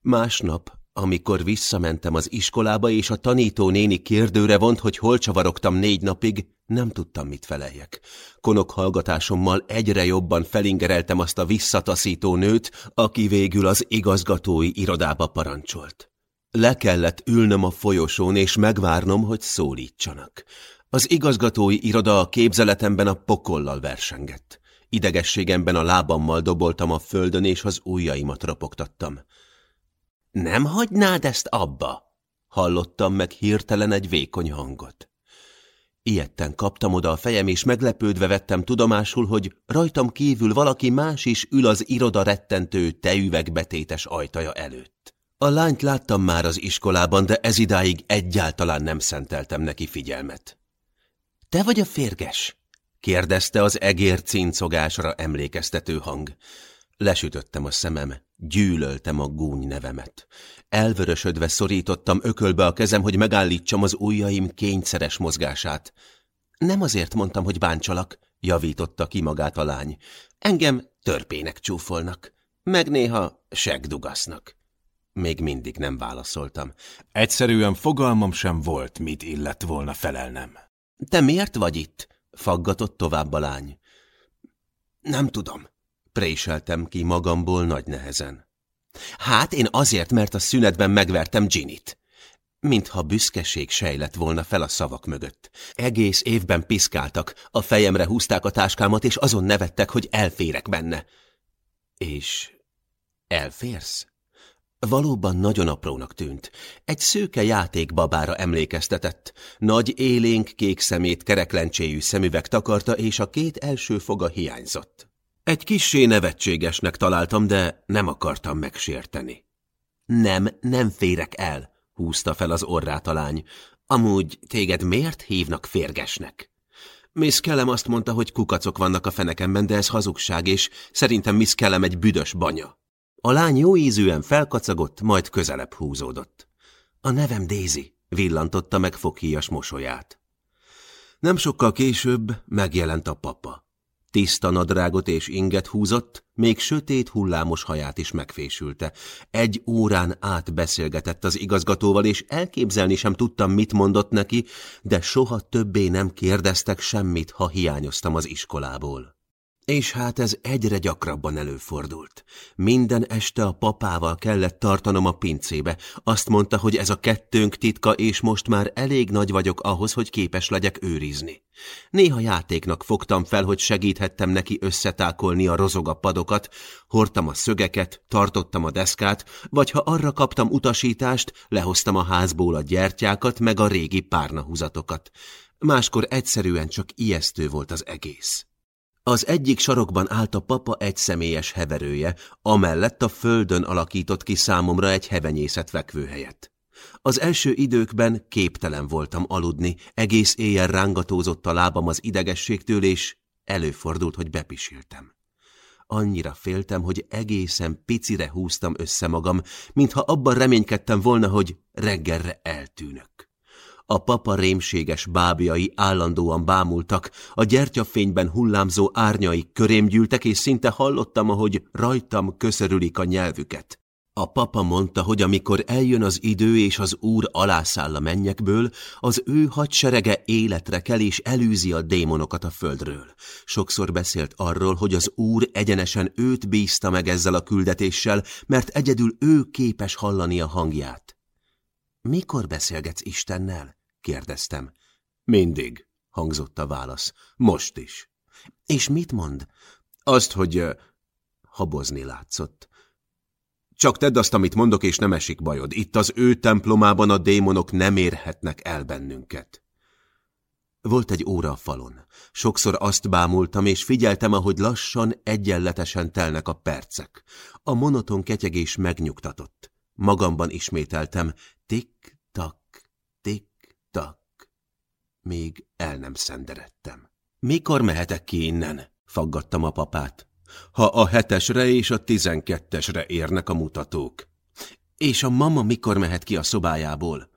Másnap, amikor visszamentem az iskolába, és a tanító néni kérdőre vont, hogy hol csavarogtam négy napig, nem tudtam, mit feleljek. Konok hallgatásommal egyre jobban felingereltem azt a visszataszító nőt, aki végül az igazgatói irodába parancsolt. Le kellett ülnöm a folyosón, és megvárnom, hogy szólítsanak. Az igazgatói iroda a képzeletemben a pokollal versengett. Idegességemben a lábammal doboltam a földön, és az ujjaimat ropogtattam. Nem hagynád ezt abba? Hallottam meg hirtelen egy vékony hangot. Ilyetten kaptam oda a fejem, és meglepődve vettem tudomásul, hogy rajtam kívül valaki más is ül az iroda rettentő teüvegbetétes ajtaja előtt. A lányt láttam már az iskolában, de ez idáig egyáltalán nem szenteltem neki figyelmet. Te vagy a férges? kérdezte az egér cincogásra emlékeztető hang. Lesütöttem a szemem, gyűlöltem a gúny nevemet. Elvörösödve szorítottam ökölbe a kezem, hogy megállítsam az ujjaim kényszeres mozgását. Nem azért mondtam, hogy báncsalak, javította ki magát a lány. Engem törpének csúfolnak, meg néha segdugasznak. Még mindig nem válaszoltam. Egyszerűen fogalmam sem volt, mit illett volna felelnem. Te miért vagy itt? faggatott tovább a lány. Nem tudom, préseltem ki magamból nagy nehezen. Hát én azért, mert a szünetben megvertem Ginit. Mintha büszkeség sejlett volna fel a szavak mögött. Egész évben piszkáltak, a fejemre húzták a táskámat, és azon nevettek, hogy elférek benne. És elférsz? Valóban nagyon aprónak tűnt. Egy szőke játékbabára emlékeztetett. Nagy élénk kék szemét kereklencséjű szemüveg takarta, és a két első foga hiányzott. Egy kissé nevetségesnek találtam, de nem akartam megsérteni. Nem, nem férek el, húzta fel az orrát a lány. Amúgy téged miért hívnak férgesnek? Miss Kellem azt mondta, hogy kukacok vannak a fenekemben, de ez hazugság, és szerintem Miss Kellem egy büdös banya. A lány jó ízűen felkacagott, majd közelebb húzódott. A nevem Daisy, villantotta meg foghíjas mosolyát. Nem sokkal később megjelent a papa. Tiszta nadrágot és inget húzott, még sötét hullámos haját is megfésülte. Egy órán át beszélgetett az igazgatóval, és elképzelni sem tudtam, mit mondott neki, de soha többé nem kérdeztek semmit, ha hiányoztam az iskolából. És hát ez egyre gyakrabban előfordult. Minden este a papával kellett tartanom a pincébe. Azt mondta, hogy ez a kettőnk titka, és most már elég nagy vagyok ahhoz, hogy képes legyek őrizni. Néha játéknak fogtam fel, hogy segíthettem neki összetákolni a rozogapadokat, hordtam a szögeket, tartottam a deszkát, vagy ha arra kaptam utasítást, lehoztam a házból a gyertyákat, meg a régi párnahúzatokat. Máskor egyszerűen csak ijesztő volt az egész. Az egyik sarokban állt a papa egy személyes heverője, amellett a földön alakított ki számomra egy hevenyészet fekvőhelyet. Az első időkben képtelen voltam aludni, egész éjjel rángatózott a lábam az idegességtől, és előfordult, hogy bepisiltem. Annyira féltem, hogy egészen picire húztam össze magam, mintha abban reménykedtem volna, hogy reggelre eltűnök. A papa rémséges bábjai állandóan bámultak, a gyertyafényben hullámzó árnyai körém gyűltek, és szinte hallottam, ahogy rajtam köszörülik a nyelvüket. A papa mondta, hogy amikor eljön az idő és az úr alászáll a mennyekből, az ő hadserege életre kell és elűzi a démonokat a földről. Sokszor beszélt arról, hogy az úr egyenesen őt bízta meg ezzel a küldetéssel, mert egyedül ő képes hallani a hangját. Mikor beszélgetsz Istennel? Kérdeztem. Mindig, hangzott a válasz. Most is. És mit mond? Azt, hogy uh, habozni látszott. Csak tedd azt, amit mondok, és nem esik bajod. Itt az ő templomában a démonok nem érhetnek el bennünket. Volt egy óra a falon. Sokszor azt bámultam, és figyeltem, ahogy lassan, egyenletesen telnek a percek. A monoton ketyegés megnyugtatott. Magamban ismételtem, tik-tak, tik-tak. Még el nem szenderedtem. Mikor mehetek ki innen? Faggattam a papát ha a hetesre és a tizenkettesre érnek a mutatók. És a mama mikor mehet ki a szobájából?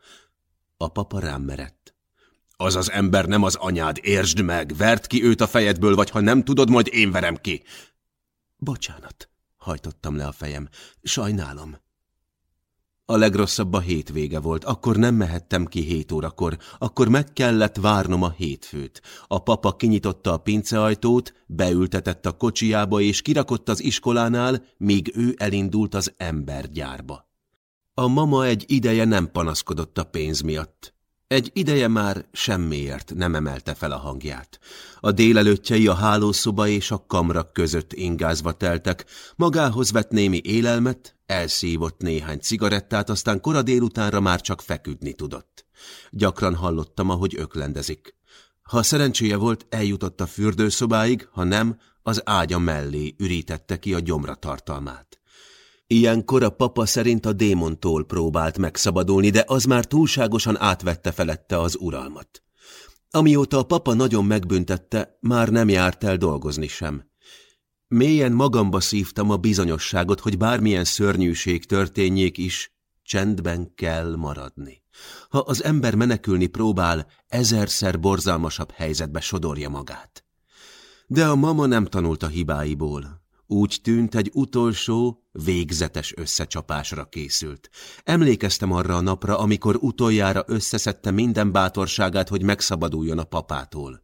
A papa rám merett. Az az ember nem az anyád, értsd meg, vert ki őt a fejedből, vagy ha nem tudod, majd én verem ki. Bocsánat, hajtottam le a fejem, sajnálom. A legrosszabb a hétvége volt, akkor nem mehettem ki hét órakor, akkor meg kellett várnom a hétfőt. A papa kinyitotta a pinceajtót, beültetett a kocsiába és kirakott az iskolánál, míg ő elindult az embergyárba. A mama egy ideje nem panaszkodott a pénz miatt. Egy ideje már semmiért nem emelte fel a hangját. A délelőttjei a hálószoba és a kamrak között ingázva teltek, magához vett némi élelmet, elszívott néhány cigarettát, aztán kora délutánra már csak feküdni tudott. Gyakran hallottam, ahogy öklendezik. Ha szerencséje volt, eljutott a fürdőszobáig, ha nem, az ágya mellé ürítette ki a gyomra tartalmát. Ilyenkor a papa szerint a démontól próbált megszabadulni, de az már túlságosan átvette felette az uralmat. Amióta a papa nagyon megbüntette, már nem járt el dolgozni sem. Mélyen magamba szívtam a bizonyosságot, hogy bármilyen szörnyűség történjék is, csendben kell maradni. Ha az ember menekülni próbál, ezerszer borzalmasabb helyzetbe sodorja magát. De a mama nem tanult a hibáiból. Úgy tűnt, egy utolsó, végzetes összecsapásra készült. Emlékeztem arra a napra, amikor utoljára összeszedte minden bátorságát, hogy megszabaduljon a papától.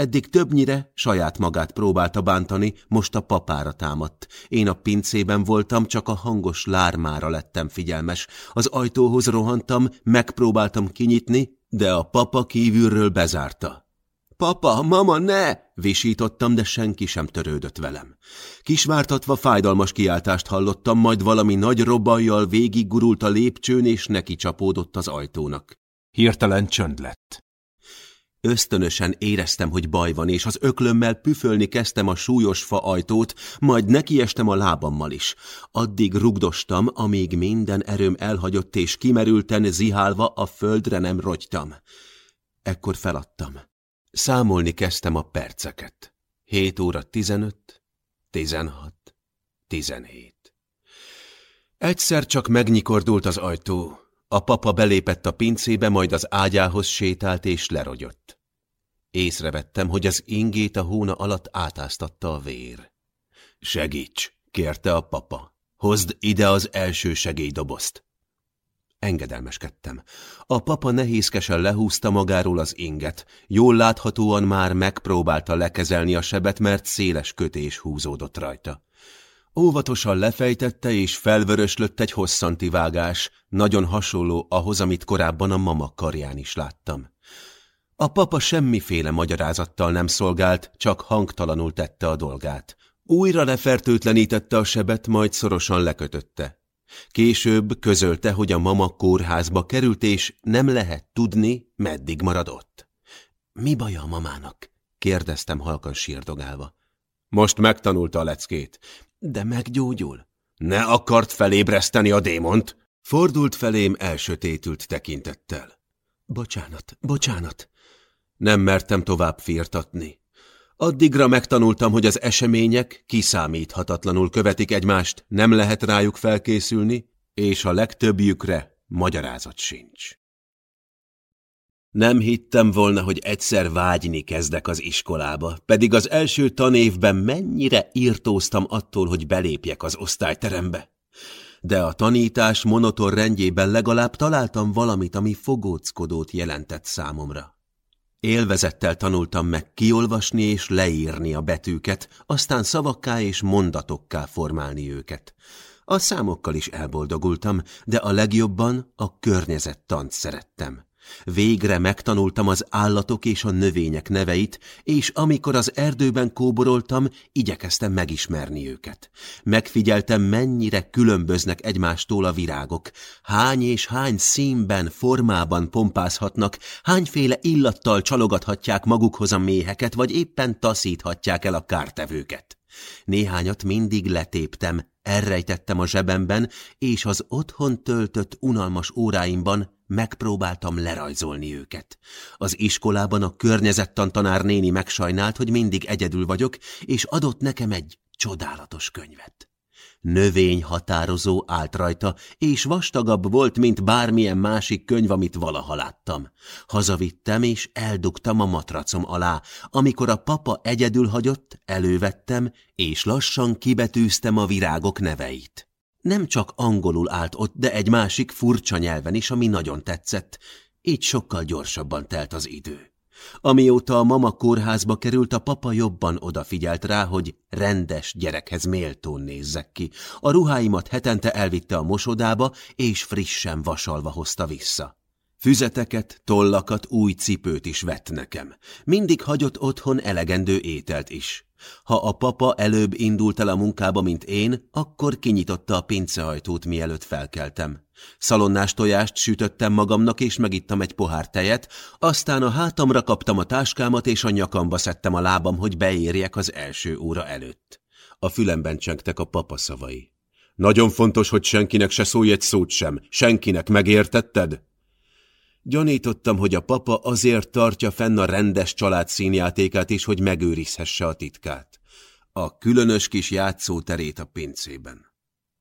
Eddig többnyire saját magát próbálta bántani, most a papára támadt. Én a pincében voltam, csak a hangos lármára lettem figyelmes. Az ajtóhoz rohantam, megpróbáltam kinyitni, de a papa kívülről bezárta. Papa, mama, ne! Visítottam, de senki sem törődött velem. Kisvártatva fájdalmas kiáltást hallottam, majd valami nagy robbajjal végiggurult a lépcsőn, és neki csapódott az ajtónak. Hirtelen csönd lett. Ösztönösen éreztem, hogy baj van, és az öklömmel püfölni kezdtem a súlyos fa ajtót, majd nekiestem a lábammal is. Addig rugdostam, amíg minden erőm elhagyott, és kimerülten zihálva a földre nem rogytam. Ekkor feladtam. Számolni kezdtem a perceket. Hét óra tizenöt, tizenhat, tizenhét. Egyszer csak megnyikordult az ajtó. A papa belépett a pincébe, majd az ágyához sétált és lerogyott. Észrevettem, hogy az ingét a hóna alatt átáztatta a vér. Segíts, kérte a papa. Hozd ide az első segélydobozt. Engedelmeskedtem. A papa nehézkesen lehúzta magáról az inget. Jól láthatóan már megpróbálta lekezelni a sebet, mert széles kötés húzódott rajta. Óvatosan lefejtette, és felvöröslött egy hosszanti vágás, nagyon hasonló ahhoz, amit korábban a mama karján is láttam. A papa semmiféle magyarázattal nem szolgált, csak hangtalanul tette a dolgát. Újra lefertőtlenítette a sebet, majd szorosan lekötötte. Később közölte, hogy a mama kórházba került, és nem lehet tudni, meddig maradott. Mi baja a mamának? kérdeztem halkan sírdogálva. Most megtanulta a leckét. De meggyógyul? Ne akart felébreszteni a démont? Fordult felém elsötétült tekintettel. Bocsánat, bocsánat. Nem mertem tovább firtatni. Addigra megtanultam, hogy az események kiszámíthatatlanul követik egymást, nem lehet rájuk felkészülni, és a legtöbbjükre magyarázat sincs. Nem hittem volna, hogy egyszer vágyni kezdek az iskolába, pedig az első tanévben mennyire írtóztam attól, hogy belépjek az osztályterembe. De a tanítás monoton rendjében legalább találtam valamit, ami fogóckodót jelentett számomra. Élvezettel tanultam meg kiolvasni és leírni a betűket, aztán szavakká és mondatokká formálni őket. A számokkal is elboldogultam, de a legjobban a környezettant szerettem. Végre megtanultam az állatok és a növények neveit, és amikor az erdőben kóboroltam, igyekeztem megismerni őket. Megfigyeltem, mennyire különböznek egymástól a virágok. Hány és hány színben, formában pompázhatnak, hányféle illattal csalogathatják magukhoz a méheket, vagy éppen taszíthatják el a kártevőket. Néhányat mindig letéptem, elrejtettem a zsebemben, és az otthon töltött unalmas óráimban megpróbáltam lerajzolni őket. Az iskolában a környezettantanár néni megsajnált, hogy mindig egyedül vagyok, és adott nekem egy csodálatos könyvet. Növény határozó állt rajta, és vastagabb volt, mint bármilyen másik könyv, amit valaha láttam. Hazavittem, és eldugtam a matracom alá. Amikor a papa egyedül hagyott, elővettem, és lassan kibetűztem a virágok neveit. Nem csak angolul állt ott, de egy másik furcsa nyelven is, ami nagyon tetszett. Így sokkal gyorsabban telt az idő. Amióta a mama kórházba került, a papa jobban odafigyelt rá, hogy rendes gyerekhez méltón nézzek ki. A ruháimat hetente elvitte a mosodába, és frissen vasalva hozta vissza. Füzeteket, tollakat, új cipőt is vett nekem. Mindig hagyott otthon elegendő ételt is. Ha a papa előbb indult el a munkába, mint én, akkor kinyitotta a pincehajtót, mielőtt felkeltem. Szalonnás tojást sütöttem magamnak, és megittam egy pohár tejet, aztán a hátamra kaptam a táskámat, és a nyakamba szedtem a lábam, hogy beérjek az első óra előtt. A fülemben csengtek a papa szavai. Nagyon fontos, hogy senkinek se szólj egy szót sem. Senkinek, megértetted? Gyanítottam, hogy a papa azért tartja fenn a rendes család színjátékát is, hogy megőrizhesse a titkát. A különös kis játszóterét a pincében.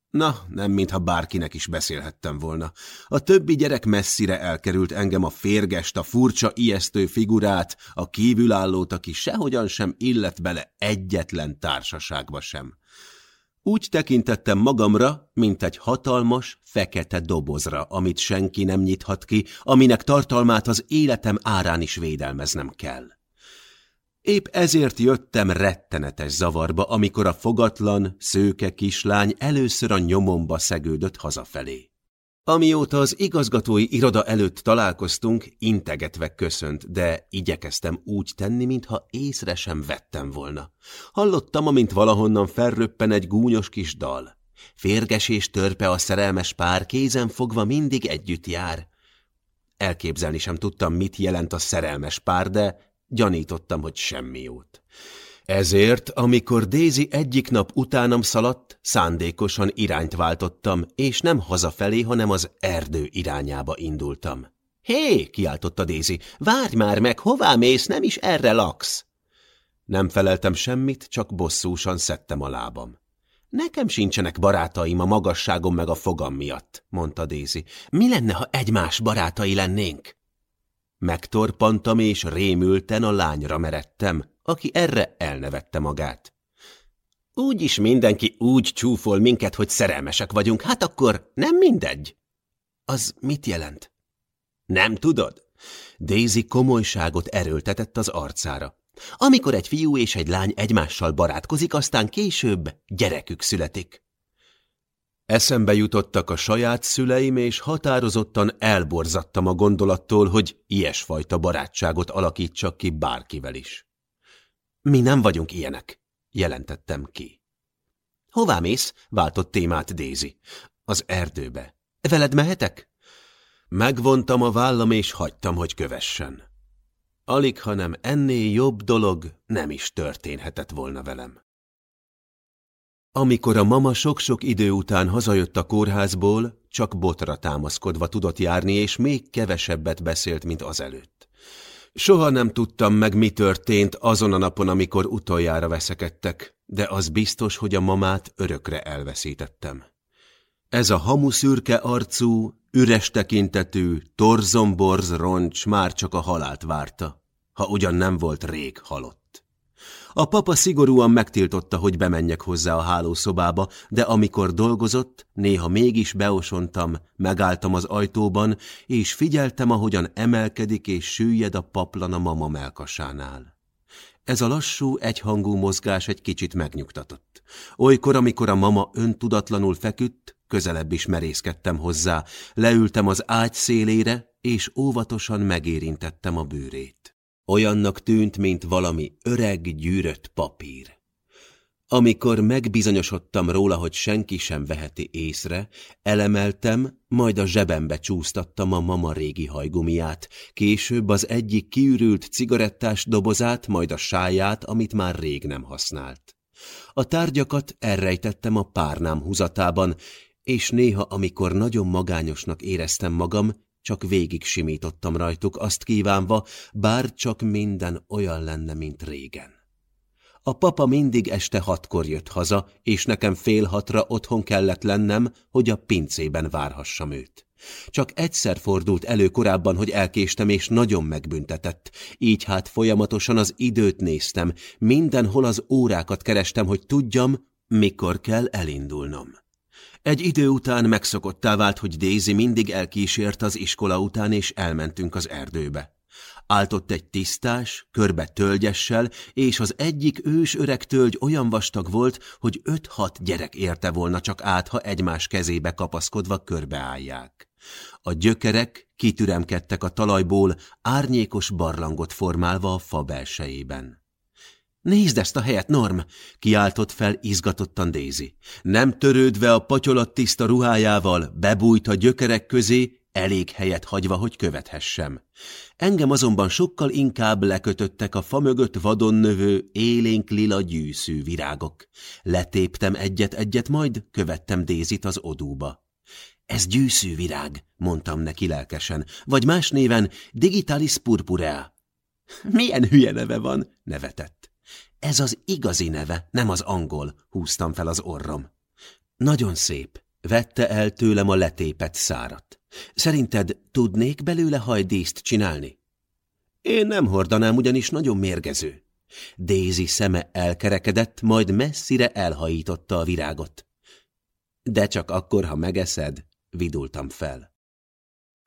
Na, nem mintha bárkinek is beszélhettem volna. A többi gyerek messzire elkerült engem a férgest, a furcsa, ijesztő figurát, a kívülállót, aki sehogyan sem illett bele egyetlen társaságba sem. Úgy tekintettem magamra, mint egy hatalmas, fekete dobozra, amit senki nem nyithat ki, aminek tartalmát az életem árán is védelmeznem kell. Épp ezért jöttem rettenetes zavarba, amikor a fogatlan, szőke kislány először a nyomomba szegődött hazafelé. Amióta az igazgatói iroda előtt találkoztunk, integetve köszönt, de igyekeztem úgy tenni, mintha észre sem vettem volna. Hallottam, amint valahonnan felröppen egy gúnyos kis dal. Férges és törpe a szerelmes pár kézen fogva mindig együtt jár. Elképzelni sem tudtam, mit jelent a szerelmes pár, de gyanítottam, hogy semmi jót. Ezért, amikor Daisy egyik nap utánam szaladt, szándékosan irányt váltottam, és nem hazafelé, hanem az erdő irányába indultam. Hé, kiáltotta Daisy, várj már meg, hová mész, nem is erre laksz? Nem feleltem semmit, csak bosszúsan szedtem a lábam. Nekem sincsenek barátaim a magasságom meg a fogam miatt, mondta Daisy. Mi lenne, ha egymás barátai lennénk? Megtorpantam és rémülten a lányra meredtem, aki erre elnevette magát. Úgyis mindenki úgy csúfol minket, hogy szerelmesek vagyunk, hát akkor nem mindegy. Az mit jelent? Nem tudod? Daisy komolyságot erőltetett az arcára. Amikor egy fiú és egy lány egymással barátkozik, aztán később gyerekük születik. Eszembe jutottak a saját szüleim, és határozottan elborzattam a gondolattól, hogy ilyesfajta barátságot alakítsak ki bárkivel is. Mi nem vagyunk ilyenek, jelentettem ki. Hová mész? váltott témát Daisy. Az erdőbe. Veled mehetek? Megvontam a vállam, és hagytam, hogy kövessen. Alig, hanem ennél jobb dolog nem is történhetett volna velem. Amikor a mama sok-sok idő után hazajött a kórházból, csak botra támaszkodva tudott járni, és még kevesebbet beszélt, mint azelőtt. Soha nem tudtam meg, mi történt azon a napon, amikor utoljára veszekedtek, de az biztos, hogy a mamát örökre elveszítettem. Ez a hamuszürke arcú, üres tekintetű, torzomborz roncs már csak a halált várta, ha ugyan nem volt rég halott. A papa szigorúan megtiltotta, hogy bemenjek hozzá a hálószobába, de amikor dolgozott, néha mégis beosontam, megálltam az ajtóban, és figyeltem, ahogyan emelkedik és süllyed a paplan a mama melkasánál. Ez a lassú, egyhangú mozgás egy kicsit megnyugtatott. Olykor, amikor a mama öntudatlanul feküdt, közelebb is merészkedtem hozzá, leültem az ágy szélére, és óvatosan megérintettem a bőrét. Olyannak tűnt, mint valami öreg, gyűrött papír. Amikor megbizonyosodtam róla, hogy senki sem veheti észre, elemeltem, majd a zsebembe csúsztattam a mama régi hajgumiát, később az egyik kiürült cigarettás dobozát, majd a sáját, amit már rég nem használt. A tárgyakat elrejtettem a párnám húzatában, és néha, amikor nagyon magányosnak éreztem magam, csak végig simítottam rajtuk, azt kívánva, bár csak minden olyan lenne, mint régen. A papa mindig este hatkor jött haza, és nekem fél hatra otthon kellett lennem, hogy a pincében várhassam őt. Csak egyszer fordult elő korábban, hogy elkéstem, és nagyon megbüntetett. Így hát folyamatosan az időt néztem, mindenhol az órákat kerestem, hogy tudjam, mikor kell elindulnom. Egy idő után megszokottá vált, hogy Daisy mindig elkísért az iskola után, és elmentünk az erdőbe. Áltott egy tisztás, körbe tölgyessel, és az egyik ős öreg tölgy olyan vastag volt, hogy öt-hat gyerek érte volna csak át, ha egymás kezébe kapaszkodva körbeállják. A gyökerek kitüremkedtek a talajból, árnyékos barlangot formálva a fa belsejében. Nézd ezt a helyet, Norm! kiáltott fel izgatottan Daisy. Nem törődve a patyolat tiszta ruhájával, bebújt a gyökerek közé, elég helyet hagyva, hogy követhessem. Engem azonban sokkal inkább lekötöttek a fa mögött vadon növő, élénk lila gyűszű virágok. Letéptem egyet-egyet, majd követtem Dézit az odúba. Ez gyűszű virág, mondtam neki lelkesen, vagy más néven digitalis purpurea. Milyen hülye neve van, nevetett. Ez az igazi neve, nem az angol, húztam fel az orrom. Nagyon szép. Vette el tőlem a letépet szárat. Szerinted tudnék belőle hajdíszt csinálni? Én nem hordanám, ugyanis nagyon mérgező. Daisy szeme elkerekedett, majd messzire elhajította a virágot. De csak akkor, ha megeszed, vidultam fel.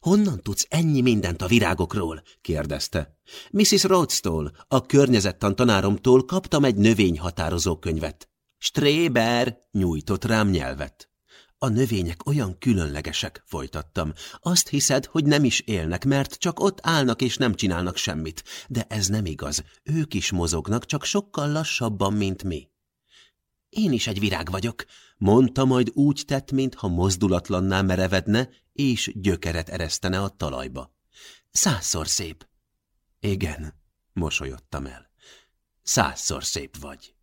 Honnan tudsz ennyi mindent a virágokról? kérdezte. Mrs. Rhodes-tól, a környezettan tanáromtól kaptam egy növényhatározó könyvet. Stréber! nyújtott rám nyelvet. A növények olyan különlegesek, folytattam. Azt hiszed, hogy nem is élnek, mert csak ott állnak és nem csinálnak semmit. De ez nem igaz. Ők is mozognak, csak sokkal lassabban, mint mi. Én is egy virág vagyok, mondta, majd úgy tett, mintha mozdulatlanná merevedne, és gyökeret eresztene a talajba. Százszor szép. Igen, mosolyodtam el. Százszor szép vagy.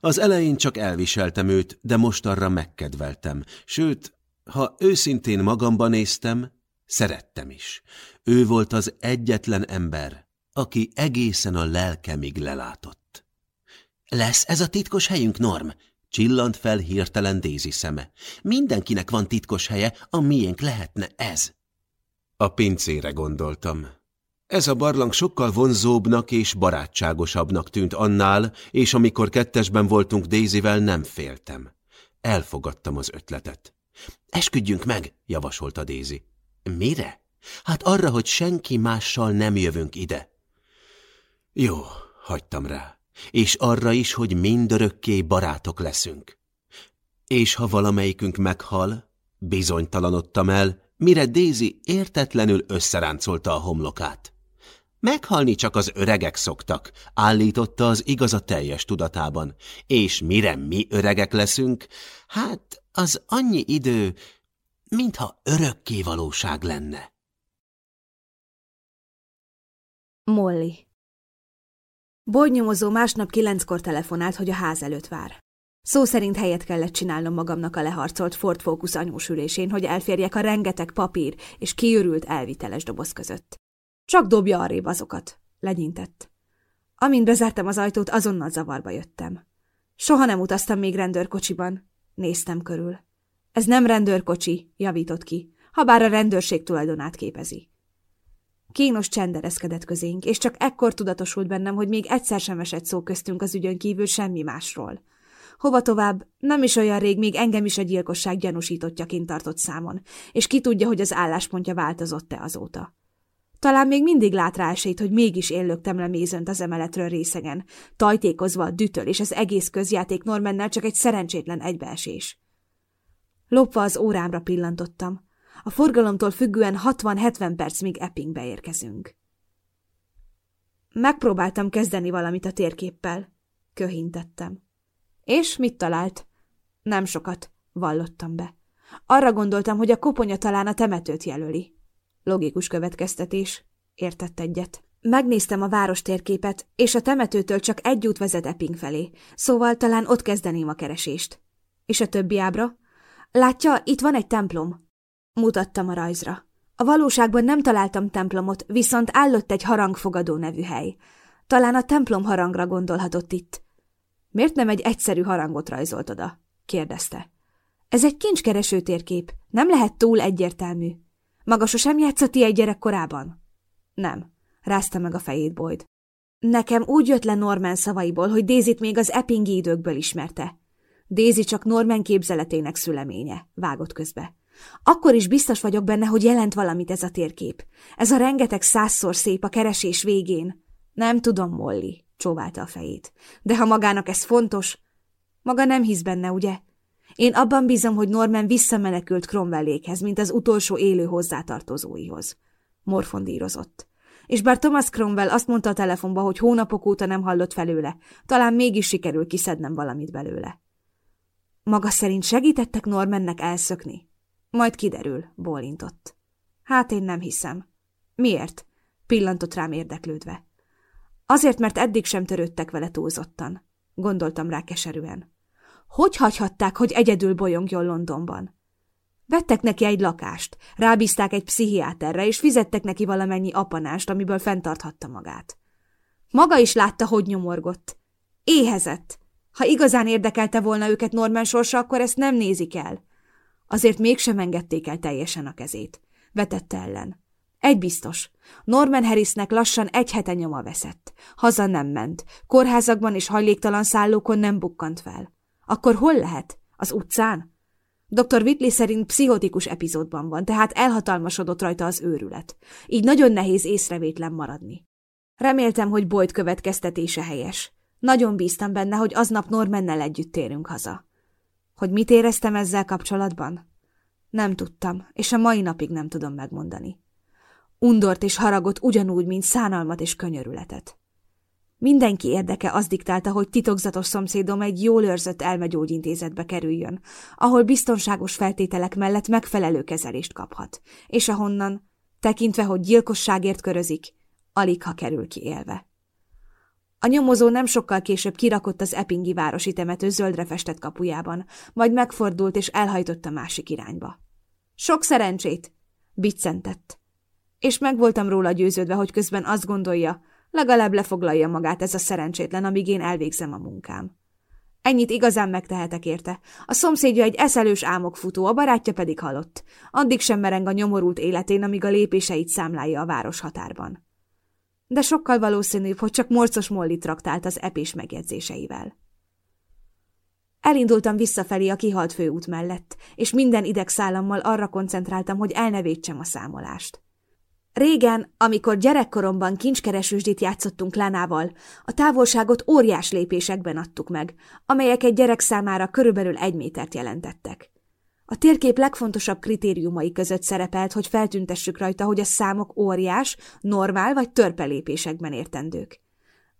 Az elején csak elviseltem őt, de most arra megkedveltem. Sőt, ha őszintén magamban néztem, szerettem is. Ő volt az egyetlen ember, aki egészen a lelkemig lelátott. Lesz ez a titkos helyünk, Norm? Csillant fel hirtelen Dézi szeme. Mindenkinek van titkos helye, a miénk lehetne ez. A pincére gondoltam. Ez a barlang sokkal vonzóbbnak és barátságosabbnak tűnt annál, és amikor kettesben voltunk Dézivel, nem féltem. Elfogadtam az ötletet. Esküdjünk meg, javasolta Dézi. Mire? Hát arra, hogy senki mással nem jövünk ide. Jó, hagytam rá. És arra is, hogy mindörökké barátok leszünk. És ha valamelyikünk meghal, bizonytalanodtam el, mire Daisy értetlenül összeráncolta a homlokát. Meghalni csak az öregek szoktak, állította az igaza teljes tudatában, és mire mi öregek leszünk, hát az annyi idő, mintha örökké valóság lenne. Molly Boldnyomozó másnap kilenckor telefonált, hogy a ház előtt vár. Szó szerint helyet kellett csinálnom magamnak a leharcolt Ford Focus anyósülésén, hogy elférjek a rengeteg papír és kiürült elviteles doboz között. Csak dobja arrébb azokat, legyintett. Amint bezártam az ajtót, azonnal zavarba jöttem. Soha nem utaztam még rendőrkocsiban. Néztem körül. Ez nem rendőrkocsi, javított ki, ha bár a rendőrség tulajdonát képezi. Kínos csendereszkedett közénk, és csak ekkor tudatosult bennem, hogy még egyszer sem esett szó köztünk az ügyön kívül semmi másról. Hova tovább, nem is olyan rég még engem is a gyilkosság gyanúsítottjaként tartott számon, és ki tudja, hogy az álláspontja változott-e azóta. Talán még mindig lát rá esélyt, hogy mégis én löktem le mézönt az emeletről részegen, tajtékozva a dütöl és az egész közjáték Normannel csak egy szerencsétlen egybeesés. Lopva az órámra pillantottam. A forgalomtól függően 60-70 perc, míg Eppingbe érkezünk. Megpróbáltam kezdeni valamit a térképpel. Köhintettem. És mit talált? Nem sokat, vallottam be. Arra gondoltam, hogy a koponya talán a temetőt jelöli. Logikus következtetés. Értett egyet. Megnéztem a város térképet, és a temetőtől csak egy út vezet Epping felé, szóval talán ott kezdeném a keresést. És a többi ábra? Látja, itt van egy templom. Mutattam a rajzra. A valóságban nem találtam templomot, viszont állott egy harangfogadó nevű hely. Talán a templom harangra gondolhatott itt. Miért nem egy egyszerű harangot rajzolt oda? kérdezte. Ez egy kincskereső térkép, nem lehet túl egyértelmű. Maga sosem játszott egy gyerekkorában? Nem, rázta meg a fejét Boyd. Nekem úgy jött le Norman szavaiból, hogy Dézit még az Eppingi időkből ismerte. Dézi csak Norman képzeletének szüleménye, vágott közbe. Akkor is biztos vagyok benne, hogy jelent valamit ez a térkép. Ez a rengeteg százszor szép a keresés végén. Nem tudom, Molly, csóválta a fejét. De ha magának ez fontos, maga nem hisz benne, ugye? Én abban bízom, hogy Norman visszamenekült Cromwellékhez, mint az utolsó élő hozzátartozóihoz. Morfondírozott. És bár Thomas Cromwell azt mondta a telefonba, hogy hónapok óta nem hallott felőle, talán mégis sikerül kiszednem valamit belőle. Maga szerint segítettek Normannek elszökni? Majd kiderül, bólintott. Hát én nem hiszem. Miért? Pillantott rám érdeklődve. Azért, mert eddig sem törődtek vele túlzottan. Gondoltam rá keserűen. Hogy hagyhatták, hogy egyedül bolyongjon Londonban? Vettek neki egy lakást, rábízták egy pszichiáterre, és fizettek neki valamennyi apanást, amiből fenntarthatta magát. Maga is látta, hogy nyomorgott. Éhezett. Ha igazán érdekelte volna őket Norman sorsa, akkor ezt nem nézik el. Azért mégsem engedték el teljesen a kezét. Vetette ellen. Egy biztos. Norman Harrisnek lassan egy hete nyoma veszett. Haza nem ment. Kórházakban és hajléktalan szállókon nem bukkant fel. Akkor hol lehet? Az utcán? Dr. Whitley szerint pszichotikus epizódban van, tehát elhatalmasodott rajta az őrület. Így nagyon nehéz észrevétlen maradni. Reméltem, hogy Boyd következtetése helyes. Nagyon bíztam benne, hogy aznap Normannel együtt térünk haza. Hogy mit éreztem ezzel kapcsolatban? Nem tudtam, és a mai napig nem tudom megmondani. Undort és haragot ugyanúgy, mint szánalmat és könyörületet. Mindenki érdeke az diktálta, hogy titokzatos szomszédom egy jól őrzött elmegyógyintézetbe kerüljön, ahol biztonságos feltételek mellett megfelelő kezelést kaphat, és ahonnan, tekintve, hogy gyilkosságért körözik, alig ha kerül ki élve. A nyomozó nem sokkal később kirakott az Eppingi városi temető zöldre festett kapujában, majd megfordult és elhajtott a másik irányba. Sok szerencsét! Biccentett. És meg voltam róla győződve, hogy közben azt gondolja, legalább lefoglalja magát ez a szerencsétlen, amíg én elvégzem a munkám. Ennyit igazán megtehetek érte. A szomszédja egy eszelős álmokfutó, a barátja pedig halott. Addig sem mereng a nyomorult életén, amíg a lépéseit számlálja a város határban de sokkal valószínűbb, hogy csak morcos Molly traktált az epés megjegyzéseivel. Elindultam visszafelé a kihalt főút mellett, és minden idegszállammal arra koncentráltam, hogy elnevétsem a számolást. Régen, amikor gyerekkoromban kincskeresősdit játszottunk Lánával, a távolságot óriás lépésekben adtuk meg, amelyek egy gyerek számára körülbelül egy métert jelentettek. A térkép legfontosabb kritériumai között szerepelt, hogy feltüntessük rajta, hogy a számok óriás, normál vagy törpelépésekben értendők.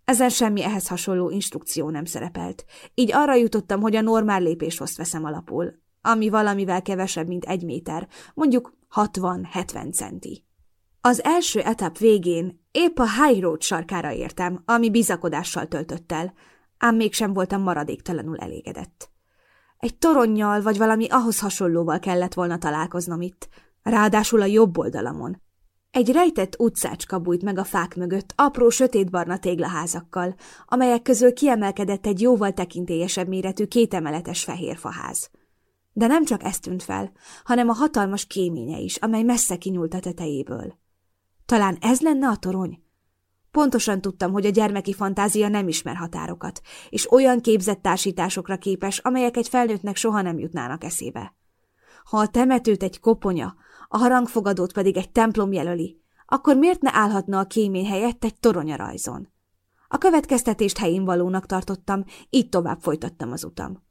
Ezen semmi ehhez hasonló instrukció nem szerepelt, így arra jutottam, hogy a normál lépéshoz veszem alapul, ami valamivel kevesebb, mint egy méter, mondjuk 60-70 centi. Az első etap végén épp a High Road sarkára értem, ami bizakodással töltött el, ám mégsem voltam maradéktalanul elégedett. Egy toronnyal vagy valami ahhoz hasonlóval kellett volna találkoznom itt, ráadásul a jobb oldalamon. Egy rejtett utcácska bújt meg a fák mögött, apró sötétbarna téglaházakkal, amelyek közül kiemelkedett egy jóval tekintélyesebb méretű kétemeletes fehér faház. De nem csak ez tűnt fel, hanem a hatalmas kéménye is, amely messze kinyúlt a tetejéből. Talán ez lenne a torony? Pontosan tudtam, hogy a gyermeki fantázia nem ismer határokat, és olyan képzett társításokra képes, amelyek egy felnőttnek soha nem jutnának eszébe. Ha a temetőt egy koponya, a harangfogadót pedig egy templom jelöli, akkor miért ne állhatna a kémény helyett egy toronya rajzon? A következtetést helyén valónak tartottam, így tovább folytattam az utam.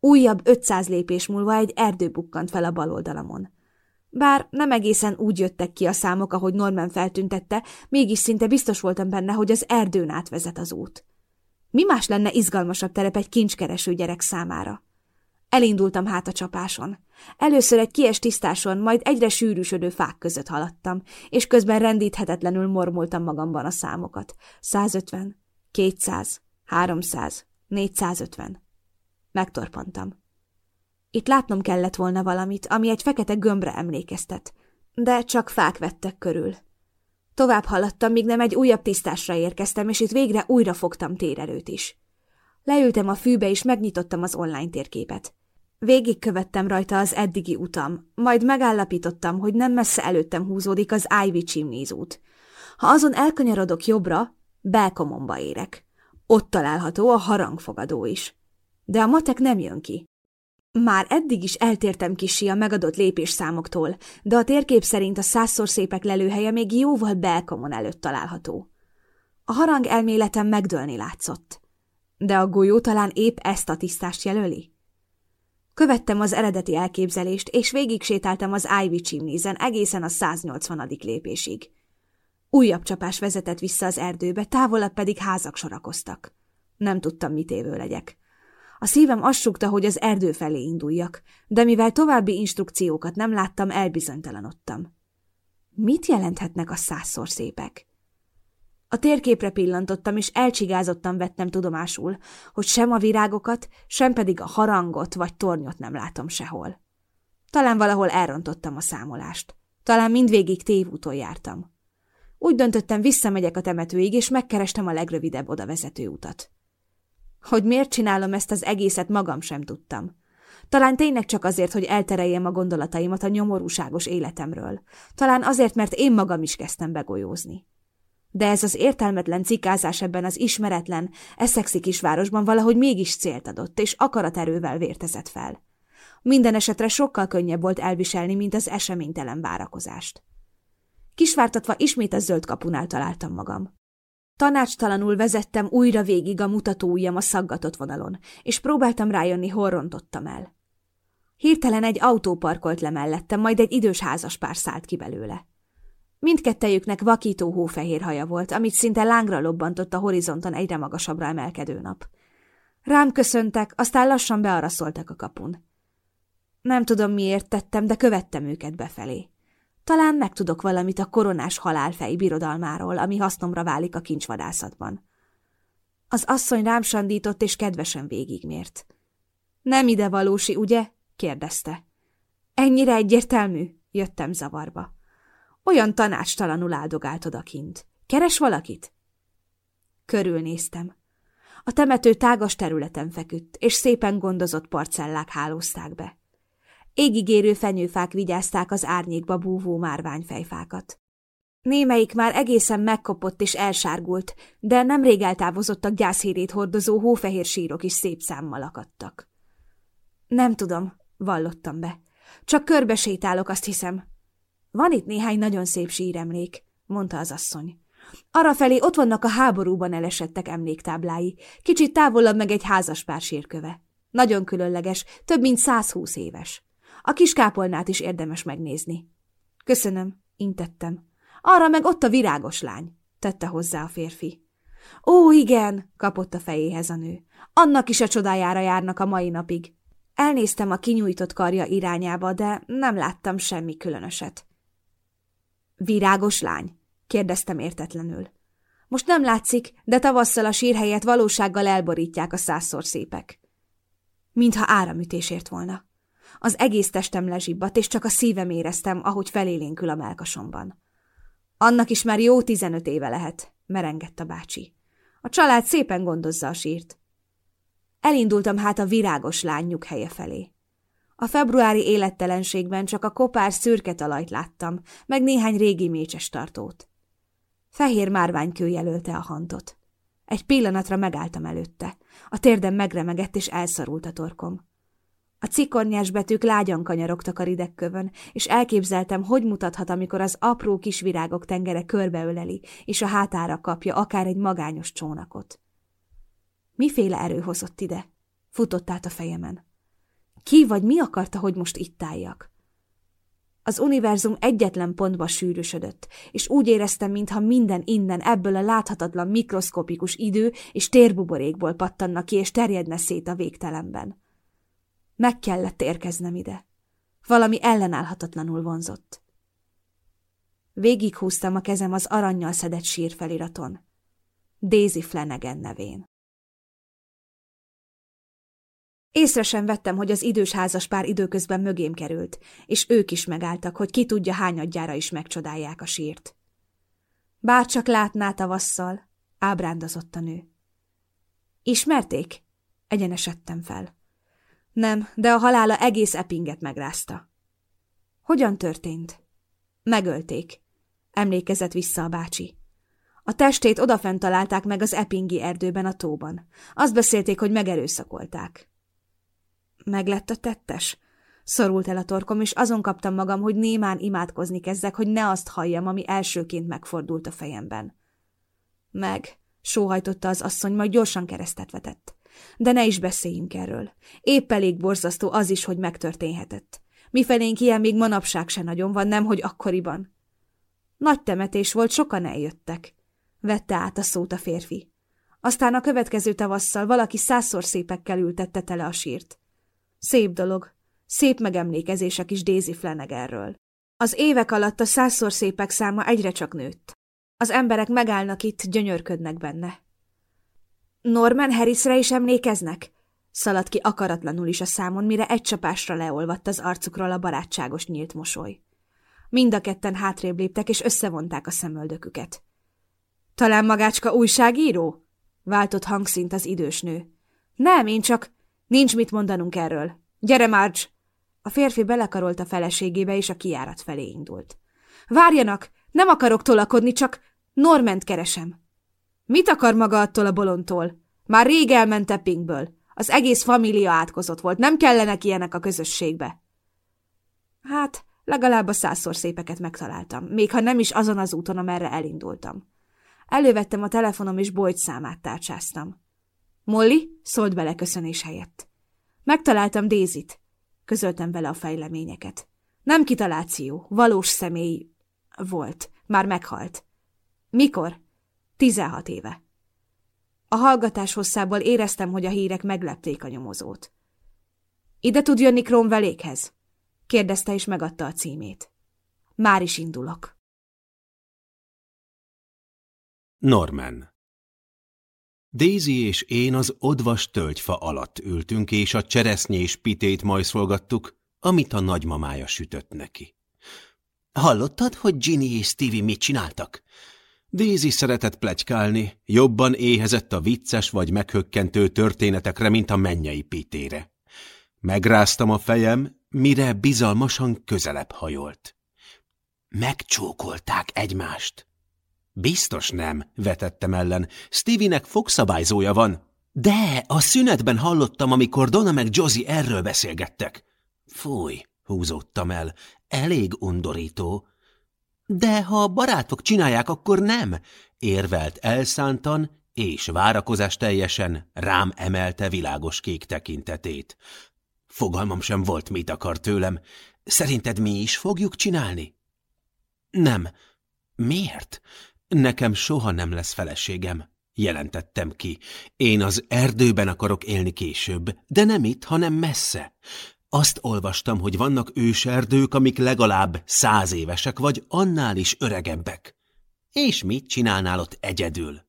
Újabb 500 lépés múlva egy erdő bukkant fel a bal oldalamon. Bár nem egészen úgy jöttek ki a számok, ahogy Norman feltüntette, mégis szinte biztos voltam benne, hogy az erdőn átvezet az út. Mi más lenne izgalmasabb terep egy kincskereső gyerek számára? Elindultam hát a csapáson. Először egy kies tisztáson, majd egyre sűrűsödő fák között haladtam, és közben rendíthetetlenül mormultam magamban a számokat. 150, 200, 300, 450. Megtorpantam. Itt látnom kellett volna valamit, ami egy fekete gömbre emlékeztet, de csak fák vettek körül. Tovább haladtam, míg nem egy újabb tisztásra érkeztem, és itt végre újra fogtam térerőt is. Leültem a fűbe, és megnyitottam az online térképet. Végigkövettem rajta az eddigi utam, majd megállapítottam, hogy nem messze előttem húzódik az Ivy Chimneys. Ha azon elkanyarodok jobbra, Belkomomba érek. Ott található a harangfogadó is. De a matek nem jön ki. Már eddig is eltértem kisi a megadott lépésszámoktól, de a térkép szerint a százszor szépek lelőhelye még jóval Belkomon előtt található. A harang elméletem megdőlni látszott. De a golyó talán épp ezt a tisztást jelöli? Követtem az eredeti elképzelést, és végig sétáltam az Ivy chimney egészen a 180. lépésig. Újabb csapás vezetett vissza az erdőbe, távolabb pedig házak sorakoztak. Nem tudtam, mit évő legyek. A szívem azt sukta, hogy az erdő felé induljak, de mivel további instrukciókat nem láttam, elbizonytalanodtam. Mit jelenthetnek a százszor szépek? A térképre pillantottam, és elcsigázottan vettem tudomásul, hogy sem a virágokat, sem pedig a harangot vagy tornyot nem látom sehol. Talán valahol elrontottam a számolást. Talán mindvégig tévúton jártam. Úgy döntöttem, visszamegyek a temetőig, és megkerestem a legrövidebb odavezető utat. Hogy miért csinálom ezt az egészet, magam sem tudtam. Talán tényleg csak azért, hogy eltereljem a gondolataimat a nyomorúságos életemről. Talán azért, mert én magam is kezdtem begolyózni. De ez az értelmetlen cikázás ebben az ismeretlen, eszexi kisvárosban valahogy mégis célt adott, és akaraterővel vértezett fel. Minden esetre sokkal könnyebb volt elviselni, mint az eseménytelen várakozást. Kisvártatva ismét a zöld kapunál találtam magam. Tanácstalanul vezettem újra végig a mutatóujjam a szaggatott vonalon, és próbáltam rájönni, hol rontottam el. Hirtelen egy autó parkolt le mellettem, majd egy idős házaspár szállt ki belőle. Mindkettejüknek vakító hófehér haja volt, amit szinte lángra lobbantott a horizonton egyre magasabbra emelkedő nap. Rám köszöntek, aztán lassan bearaszoltak a kapun. Nem tudom, miért tettem, de követtem őket befelé. Talán megtudok valamit a koronás halálfej birodalmáról, ami hasznomra válik a kincsvadászatban. Az asszony rám sandított, és kedvesen végigmért. Nem ide valósi, ugye? kérdezte. Ennyire egyértelmű? Jöttem zavarba. Olyan tanácstalanul áldogált odakint. Keres valakit? Körülnéztem. A temető tágas területen feküdt, és szépen gondozott parcellák hálózták be. Égigérő fenyőfák vigyázták az árnyékba búvó márványfejfákat. Némelyik már egészen megkopott és elsárgult, de nemrég eltávozottak gyászhírét hordozó hófehér sírok is szép számmal akadtak. Nem tudom, vallottam be. Csak körbe sétálok, azt hiszem. Van itt néhány nagyon szép síremlék, mondta az asszony. Arrafelé ott vannak a háborúban elesettek emléktáblái, kicsit távolabb meg egy házaspár sírköve. Nagyon különleges, több mint 120 éves. A kis kápolnát is érdemes megnézni. Köszönöm, intettem. Arra meg ott a virágos lány, tette hozzá a férfi. Ó, igen, kapott a fejéhez a nő. Annak is a csodájára járnak a mai napig. Elnéztem a kinyújtott karja irányába, de nem láttam semmi különöset. Virágos lány? kérdeztem értetlenül. Most nem látszik, de tavasszal a sírhelyet valósággal elborítják a százszor szépek. Mintha áramütésért volna. Az egész testem lezsibbat, és csak a szívem éreztem, ahogy felélénkül a melkasomban. Annak is már jó tizenöt éve lehet, merengett a bácsi. A család szépen gondozza a sírt. Elindultam hát a virágos lányuk helye felé. A februári élettelenségben csak a kopár szürke talajt láttam, meg néhány régi mécses tartót. Fehér márványkő jelölte a hantot. Egy pillanatra megálltam előtte. A térdem megremegett, és elszorult a torkom. A cikornyás betűk lágyan kanyarogtak a ridegkövön, és elképzeltem, hogy mutathat, amikor az apró kis virágok tengere körbeöleli, és a hátára kapja akár egy magányos csónakot. Miféle erő hozott ide? Futott át a fejemen. Ki vagy mi akarta, hogy most itt álljak? Az univerzum egyetlen pontba sűrűsödött, és úgy éreztem, mintha minden innen ebből a láthatatlan mikroszkopikus idő és térbuborékból pattanna ki, és terjedne szét a végtelenben. Meg kellett érkeznem ide. Valami ellenállhatatlanul vonzott. Végighúztam a kezem az aranyjal szedett sírfeliraton. Daisy Flanagan nevén. Észre sem vettem, hogy az idős házaspár időközben mögém került, és ők is megálltak, hogy ki tudja hányadjára is megcsodálják a sírt. Bár csak látná tavasszal, ábrándozott a nő. Ismerték? Egyenesedtem fel. Nem, de a halála egész Eppinget megrázta. Hogyan történt? Megölték. Emlékezett vissza a bácsi. A testét odafent találták meg az Eppingi erdőben a tóban. Azt beszélték, hogy megerőszakolták. Meglett a tettes? Szorult el a torkom, és azon kaptam magam, hogy némán imádkozni kezdek, hogy ne azt halljam, ami elsőként megfordult a fejemben. Meg, sóhajtotta az asszony, majd gyorsan keresztet vetett. De ne is beszéljünk erről. Épp elég borzasztó az is, hogy megtörténhetett. Mifelénk ilyen még manapság se nagyon van, nem, hogy akkoriban. Nagy temetés volt, sokan eljöttek. Vette át a szót a férfi. Aztán a következő tavasszal valaki százszor szépekkel ültette tele a sírt. Szép dolog. Szép megemlékezések is Daisy Flanaganről. Az évek alatt a százszor szépek száma egyre csak nőtt. Az emberek megállnak itt, gyönyörködnek benne. Norman Harrisre is emlékeznek? Szaladt ki akaratlanul is a számon, mire egy csapásra leolvadt az arcukról a barátságos nyílt mosoly. Mind a ketten hátrébb léptek, és összevonták a szemöldöküket. Talán magácska újságíró? Váltott hangszint az idős nő. Nem, én csak... Nincs mit mondanunk erről. Gyere, Marge! A férfi belekarolt a feleségébe, és a kiárat felé indult. Várjanak! Nem akarok tolakodni, csak Norment keresem. Mit akar maga attól a bolondtól? Már rég elment Eppingből. Az egész família átkozott volt, nem kellenek ilyenek a közösségbe. Hát, legalább a százszor szépeket megtaláltam, még ha nem is azon az úton, amerre elindultam. Elővettem a telefonom, és Boyd számát tárcsáztam. Molly szólt bele köszönés helyett. Megtaláltam Dézit. Közöltem vele a fejleményeket. Nem kitaláció, valós személy volt. Már meghalt. Mikor? Tizenhat éve. A hallgatás hosszából éreztem, hogy a hírek meglepték a nyomozót. Ide tud jönni Cromwellékhez? kérdezte és megadta a címét. Már is indulok. Norman Daisy és én az odvas tölgyfa alatt ültünk, és a cseresznyés pitét majszolgattuk, amit a nagymamája sütött neki. Hallottad, hogy Ginny és Stevie mit csináltak? Daisy szeretett plegykálni, jobban éhezett a vicces vagy meghökkentő történetekre, mint a mennyei pitére. Megráztam a fejem, mire bizalmasan közelebb hajolt. Megcsókolták egymást. Biztos nem, vetettem ellen. Stevie-nek fogszabályzója van. De, a szünetben hallottam, amikor Donna meg Josie erről beszélgettek. Fúj, húzódtam el, elég undorító. De ha a barátok csinálják, akkor nem, érvelt elszántan, és várakozás teljesen rám emelte világos kék tekintetét. Fogalmam sem volt, mit akar tőlem. Szerinted mi is fogjuk csinálni? Nem. Miért? Nekem soha nem lesz feleségem, jelentettem ki. Én az erdőben akarok élni később, de nem itt, hanem messze. Azt olvastam, hogy vannak őserdők, amik legalább száz évesek, vagy annál is öregebbek. És mit csinálnál ott egyedül?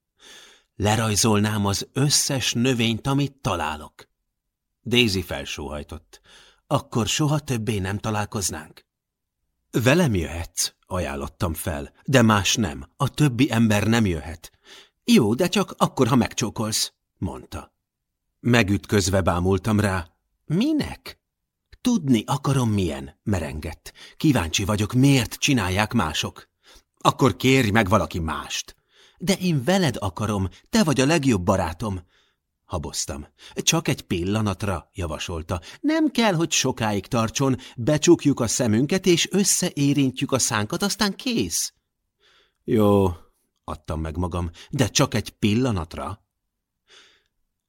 Lerajzolnám az összes növényt, amit találok. Daisy felsóhajtott. Akkor soha többé nem találkoznánk? Velem jöhetsz, ajánlottam fel, de más nem, a többi ember nem jöhet. Jó, de csak akkor, ha megcsókolsz, mondta. Megütközve bámultam rá. Minek? Tudni akarom milyen, merengett. Kíváncsi vagyok, miért csinálják mások. Akkor kérj meg valaki mást. De én veled akarom, te vagy a legjobb barátom. Haboztam. Csak egy pillanatra, javasolta. Nem kell, hogy sokáig tartson, becsukjuk a szemünket, és összeérintjük a szánkat, aztán kész. Jó, adtam meg magam, de csak egy pillanatra.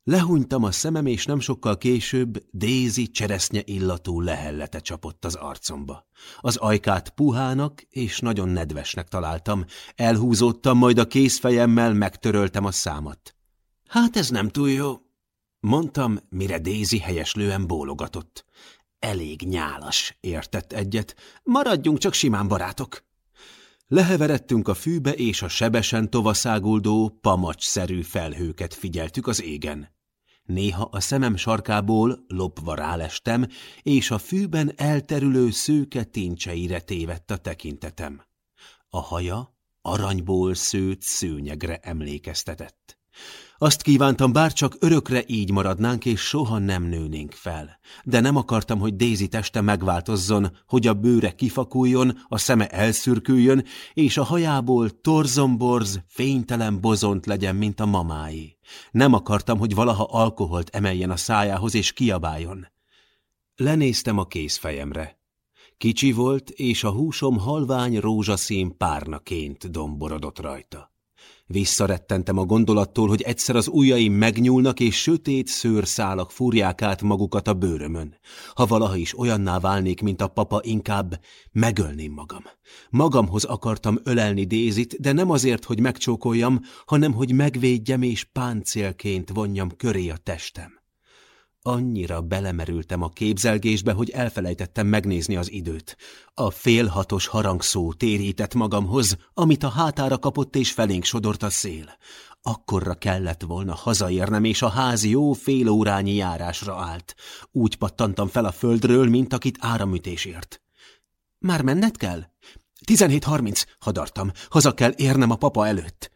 Lehúnytam a szemem, és nem sokkal később Dézi cseresznye illatú lehellete csapott az arcomba. Az ajkát puhának és nagyon nedvesnek találtam. Elhúzódtam, majd a kézfejemmel megtöröltem a számat. Hát ez nem túl jó, mondtam, mire Dézi helyeslően bólogatott. Elég nyálas, értett egyet. Maradjunk csak simán barátok. Leheveredtünk a fűbe, és a sebesen tovaszáguldó, pamacs-szerű felhőket figyeltük az égen. Néha a szemem sarkából lopva rálestem, és a fűben elterülő szőke tincseire tévedt a tekintetem. A haja aranyból szőtt szőnyegre emlékeztetett. Azt kívántam, bár csak örökre így maradnánk, és soha nem nőnénk fel. De nem akartam, hogy Daisy teste megváltozzon, hogy a bőre kifakuljon, a szeme elszürküljön, és a hajából torzomborz, fénytelen bozont legyen, mint a mamáé. Nem akartam, hogy valaha alkoholt emeljen a szájához, és kiabáljon. Lenéztem a kézfejemre. Kicsi volt, és a húsom halvány rózsaszín párnaként domborodott rajta. Visszarettentem a gondolattól, hogy egyszer az ujjaim megnyúlnak, és sötét szőrszálak fúrják át magukat a bőrömön. Ha valaha is olyanná válnék, mint a papa, inkább megölném magam. Magamhoz akartam ölelni Dézit, de nem azért, hogy megcsókoljam, hanem hogy megvédjem és páncélként vonjam köré a testem. Annyira belemerültem a képzelgésbe, hogy elfelejtettem megnézni az időt. A félhatos harangszó térített magamhoz, amit a hátára kapott és felénk sodort a szél. Akkorra kellett volna hazaérnem, és a ház jó fél órányi járásra állt. Úgy pattantam fel a földről, mint akit áramütés ért. Már menned kell? 17.30, hadartam. Haza kell érnem a papa előtt.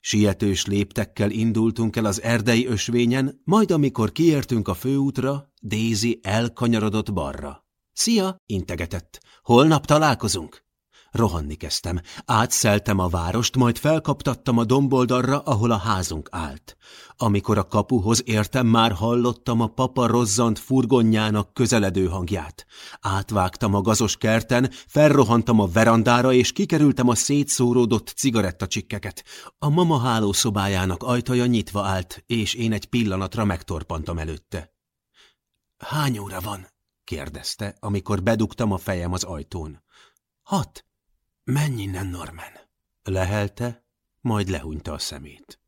Sietős léptekkel indultunk el az erdei ösvényen, majd amikor kiértünk a főútra, Daisy elkanyarodott balra. Szia, integetett. Holnap találkozunk. Rohanni kezdtem. Átszeltem a várost, majd felkaptattam a domboldalra, ahol a házunk állt. Amikor a kapuhoz értem, már hallottam a papa rozzant furgonjának közeledő hangját. Átvágtam a gazos kerten, felrohantam a verandára, és kikerültem a szétszóródott cigarettacsikkeket. A mama hálószobájának ajtaja nyitva állt, és én egy pillanatra megtorpantam előtte. Hány óra van? kérdezte, amikor bedugtam a fejem az ajtón. Hat. Menj innen, Norman! Lehelte, majd lehúnyta a szemét.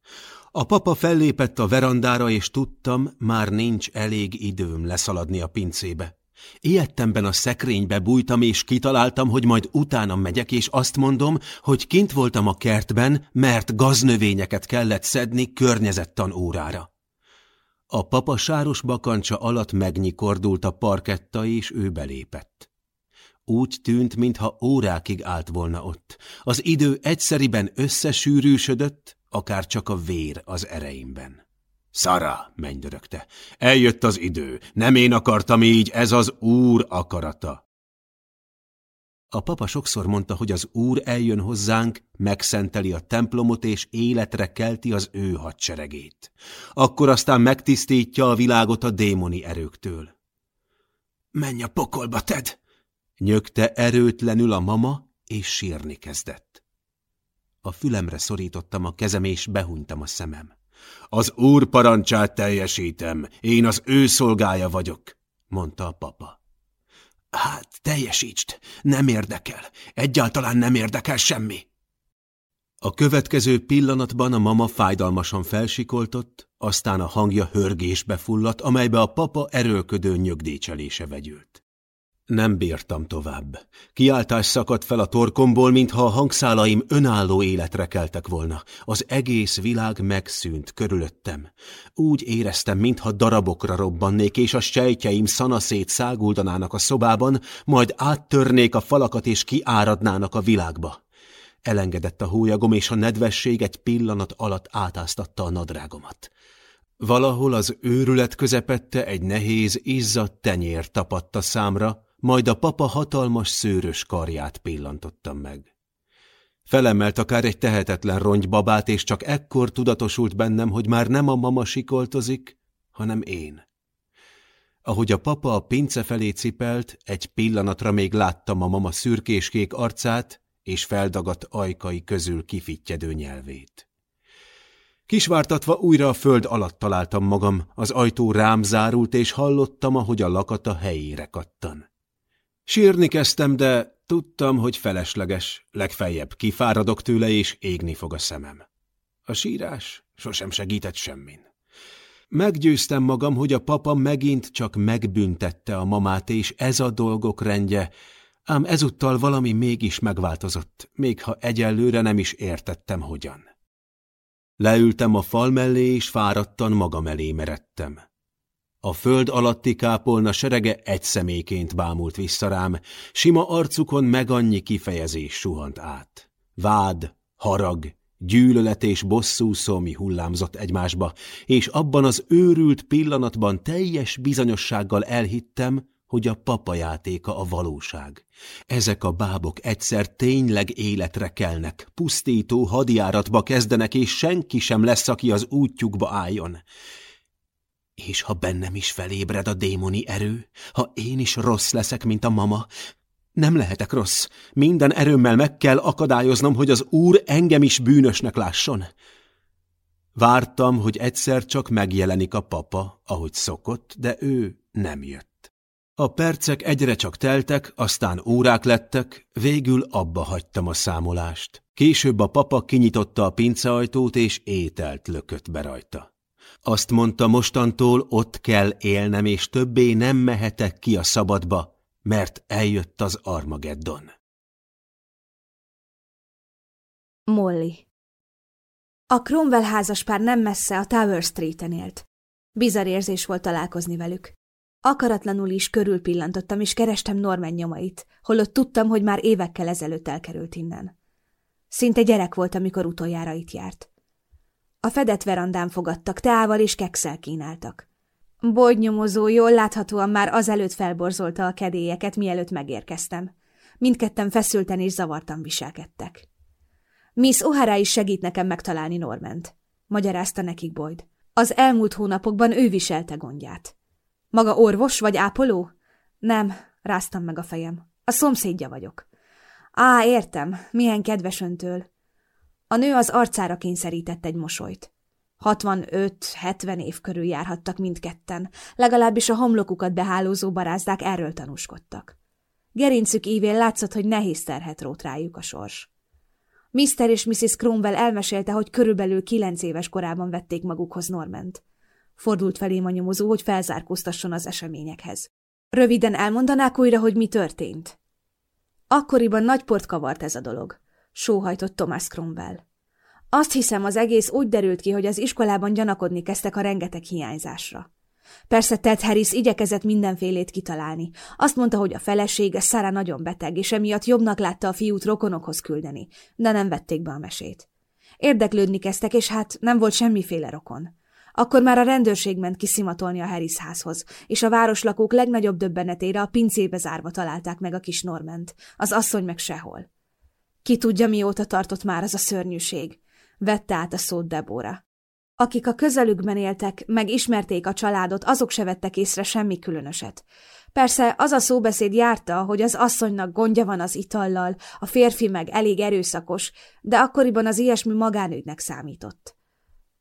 A papa fellépett a verandára, és tudtam, már nincs elég időm leszaladni a pincébe. Ilyettemben a szekrénybe bújtam, és kitaláltam, hogy majd utána megyek, és azt mondom, hogy kint voltam a kertben, mert gaznövényeket kellett szedni környezettan órára. A papa sáros bakancsa alatt megnyikordult a parketta, és ő belépett. Úgy tűnt, mintha órákig állt volna ott. Az idő egyszeriben összesűrűsödött, akár csak a vér az ereimben. Szara, mennydörögte, eljött az idő, nem én akartam így, ez az úr akarata. A papa sokszor mondta, hogy az úr eljön hozzánk, megszenteli a templomot és életre kelti az ő hadseregét. Akkor aztán megtisztítja a világot a démoni erőktől. Menj a pokolba, Ted! Nyögte erőtlenül a mama, és sírni kezdett. A fülemre szorítottam a kezem, és behunytam a szemem. Az úr parancsát teljesítem, én az ő szolgája vagyok, mondta a papa. Hát, teljesítsd, nem érdekel, egyáltalán nem érdekel semmi. A következő pillanatban a mama fájdalmasan felsikoltott, aztán a hangja hörgésbe fulladt, amelybe a papa erőlködő nyögdécselése vegyült. Nem bírtam tovább. Kiáltás szakadt fel a torkomból, mintha a hangszálaim önálló életre keltek volna. Az egész világ megszűnt körülöttem. Úgy éreztem, mintha darabokra robbannék, és a sejtjeim szanaszét száguldanának a szobában, majd áttörnék a falakat, és kiáradnának a világba. Elengedett a hólyagom, és a nedvesség egy pillanat alatt átáztatta a nadrágomat. Valahol az őrület közepette egy nehéz, izzadt tenyér tapadta számra, majd a papa hatalmas szőrös karját pillantottam meg. Felemelt akár egy tehetetlen rongybabát, és csak ekkor tudatosult bennem, hogy már nem a mama sikoltozik, hanem én. Ahogy a papa a pince felé cipelt, egy pillanatra még láttam a mama szürkéskék arcát és feldagadt ajkai közül kifittyedő nyelvét. Kisvártatva újra a föld alatt találtam magam, az ajtó rám zárult, és hallottam, ahogy a lakata helyére kattan. Sírni kezdtem, de tudtam, hogy felesleges, legfeljebb kifáradok tőle, és égni fog a szemem. A sírás sosem segített semmin. Meggyőztem magam, hogy a papa megint csak megbüntette a mamát, és ez a dolgok rendje, ám ezúttal valami mégis megváltozott, még ha egyelőre nem is értettem hogyan. Leültem a fal mellé, és fáradtan magam elé meredtem. A föld alatti kápolna serege egy személyként bámult vissza rám, sima arcukon meg annyi kifejezés suhant át. Vád, harag, gyűlölet és bosszú szómi hullámzott egymásba, és abban az őrült pillanatban teljes bizonyossággal elhittem, hogy a papajátéka a valóság. Ezek a bábok egyszer tényleg életre kelnek, pusztító hadjáratba kezdenek, és senki sem lesz, aki az útjukba álljon. És ha bennem is felébred a démoni erő, ha én is rossz leszek, mint a mama, nem lehetek rossz. Minden erőmmel meg kell akadályoznom, hogy az úr engem is bűnösnek lásson. Vártam, hogy egyszer csak megjelenik a papa, ahogy szokott, de ő nem jött. A percek egyre csak teltek, aztán órák lettek, végül abba hagytam a számolást. Később a papa kinyitotta a pinceajtót, és ételt lökött be rajta. Azt mondta, mostantól ott kell élnem, és többé nem mehetek ki a szabadba, mert eljött az Armageddon. Molly A Cromwell házaspár nem messze a Tower Street-en élt. Bizarr érzés volt találkozni velük. Akaratlanul is körülpillantottam, és kerestem Norman nyomait, holott tudtam, hogy már évekkel ezelőtt elkerült innen. Szinte gyerek volt, amikor utoljára itt járt. A fedett verandán fogadtak, teával és kekszel kínáltak. Bogynyomozó jól láthatóan már azelőtt felborzolta a kedélyeket, mielőtt megérkeztem. Mindketten feszülten és zavartan viselkedtek. Miss O'Hara is segít nekem megtalálni Norment, magyarázta nekik Boyd. Az elmúlt hónapokban ő viselte gondját. Maga orvos vagy ápoló? Nem, ráztam meg a fejem. A szomszédja vagyok. Á, értem, milyen kedves öntől. A nő az arcára kényszerített egy mosolyt. 65-70 év körül járhattak mindketten, legalábbis a homlokukat behálózó barázdák erről tanúskodtak. Gerincük ívén látszott, hogy nehéz terhet rót rájuk a sors. Mr. és Mrs. Cromwell elmesélte, hogy körülbelül kilenc éves korában vették magukhoz Norment. Fordult felém a nyomozó, hogy felzárkóztasson az eseményekhez. Röviden elmondanák újra, hogy mi történt? Akkoriban nagy port kavart ez a dolog sóhajtott Thomas Cromwell. Azt hiszem, az egész úgy derült ki, hogy az iskolában gyanakodni kezdtek a rengeteg hiányzásra. Persze Ted Harris igyekezett mindenfélét kitalálni. Azt mondta, hogy a felesége Szara nagyon beteg, és emiatt jobbnak látta a fiút rokonokhoz küldeni, de nem vették be a mesét. Érdeklődni kezdtek, és hát nem volt semmiféle rokon. Akkor már a rendőrség ment kiszimatolni a Harris házhoz, és a városlakók legnagyobb döbbenetére a pincébe zárva találták meg a kis Norment, az asszony meg sehol. Ki tudja, mióta tartott már az a szörnyűség, vette át a szót Debora. Akik a közelükben éltek, meg ismerték a családot, azok se vettek észre semmi különöset. Persze az a szóbeszéd járta, hogy az asszonynak gondja van az itallal, a férfi meg elég erőszakos, de akkoriban az ilyesmi magánügynek számított.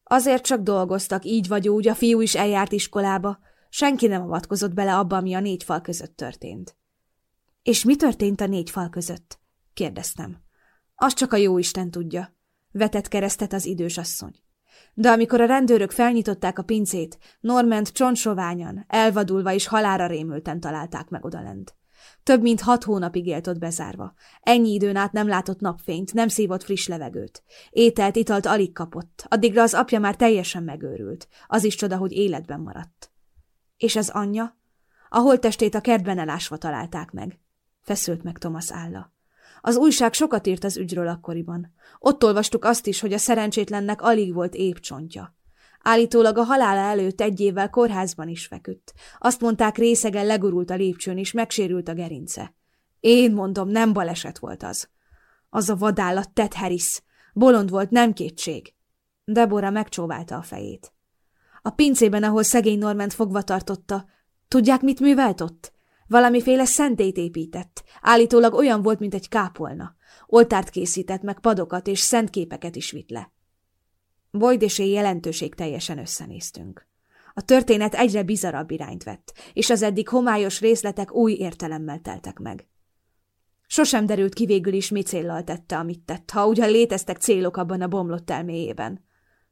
Azért csak dolgoztak, így vagy úgy, a fiú is eljárt iskolába, senki nem avatkozott bele abba, ami a négy fal között történt. És mi történt a négy fal között? kérdeztem. Azt csak a jó Isten tudja, vetett keresztet az idős asszony. De amikor a rendőrök felnyitották a pincét, Norment csontsoványan, elvadulva és halára rémülten találták meg odalent. Több mint hat hónapig élt ott bezárva. Ennyi időn át nem látott napfényt, nem szívott friss levegőt. Ételt, italt alig kapott, addigra az apja már teljesen megőrült. Az is csoda, hogy életben maradt. És az anyja? A holttestét a kertben elásva találták meg. Feszült meg Thomas álla. Az újság sokat írt az ügyről akkoriban. Ott olvastuk azt is, hogy a szerencsétlennek alig volt épp csontja. Állítólag a halála előtt egy évvel kórházban is feküdt. Azt mondták, részegen legurult a lépcsőn, és megsérült a gerince. Én mondom, nem baleset volt az. Az a vadállat Ted Harris. Bolond volt, nem kétség. Debora megcsóválta a fejét. A pincében, ahol szegény Norment fogva tartotta, tudják, mit művelt ott? Valamiféle szentét épített. Állítólag olyan volt, mint egy kápolna. Oltárt készített, meg padokat és szent képeket is vitt le. Boyd és én jelentőség teljesen összenéztünk. A történet egyre bizarabb irányt vett, és az eddig homályos részletek új értelemmel teltek meg. Sosem derült ki végül is, mi céllal tette, amit tett, ha ugyan léteztek célok abban a bomlott elméjében,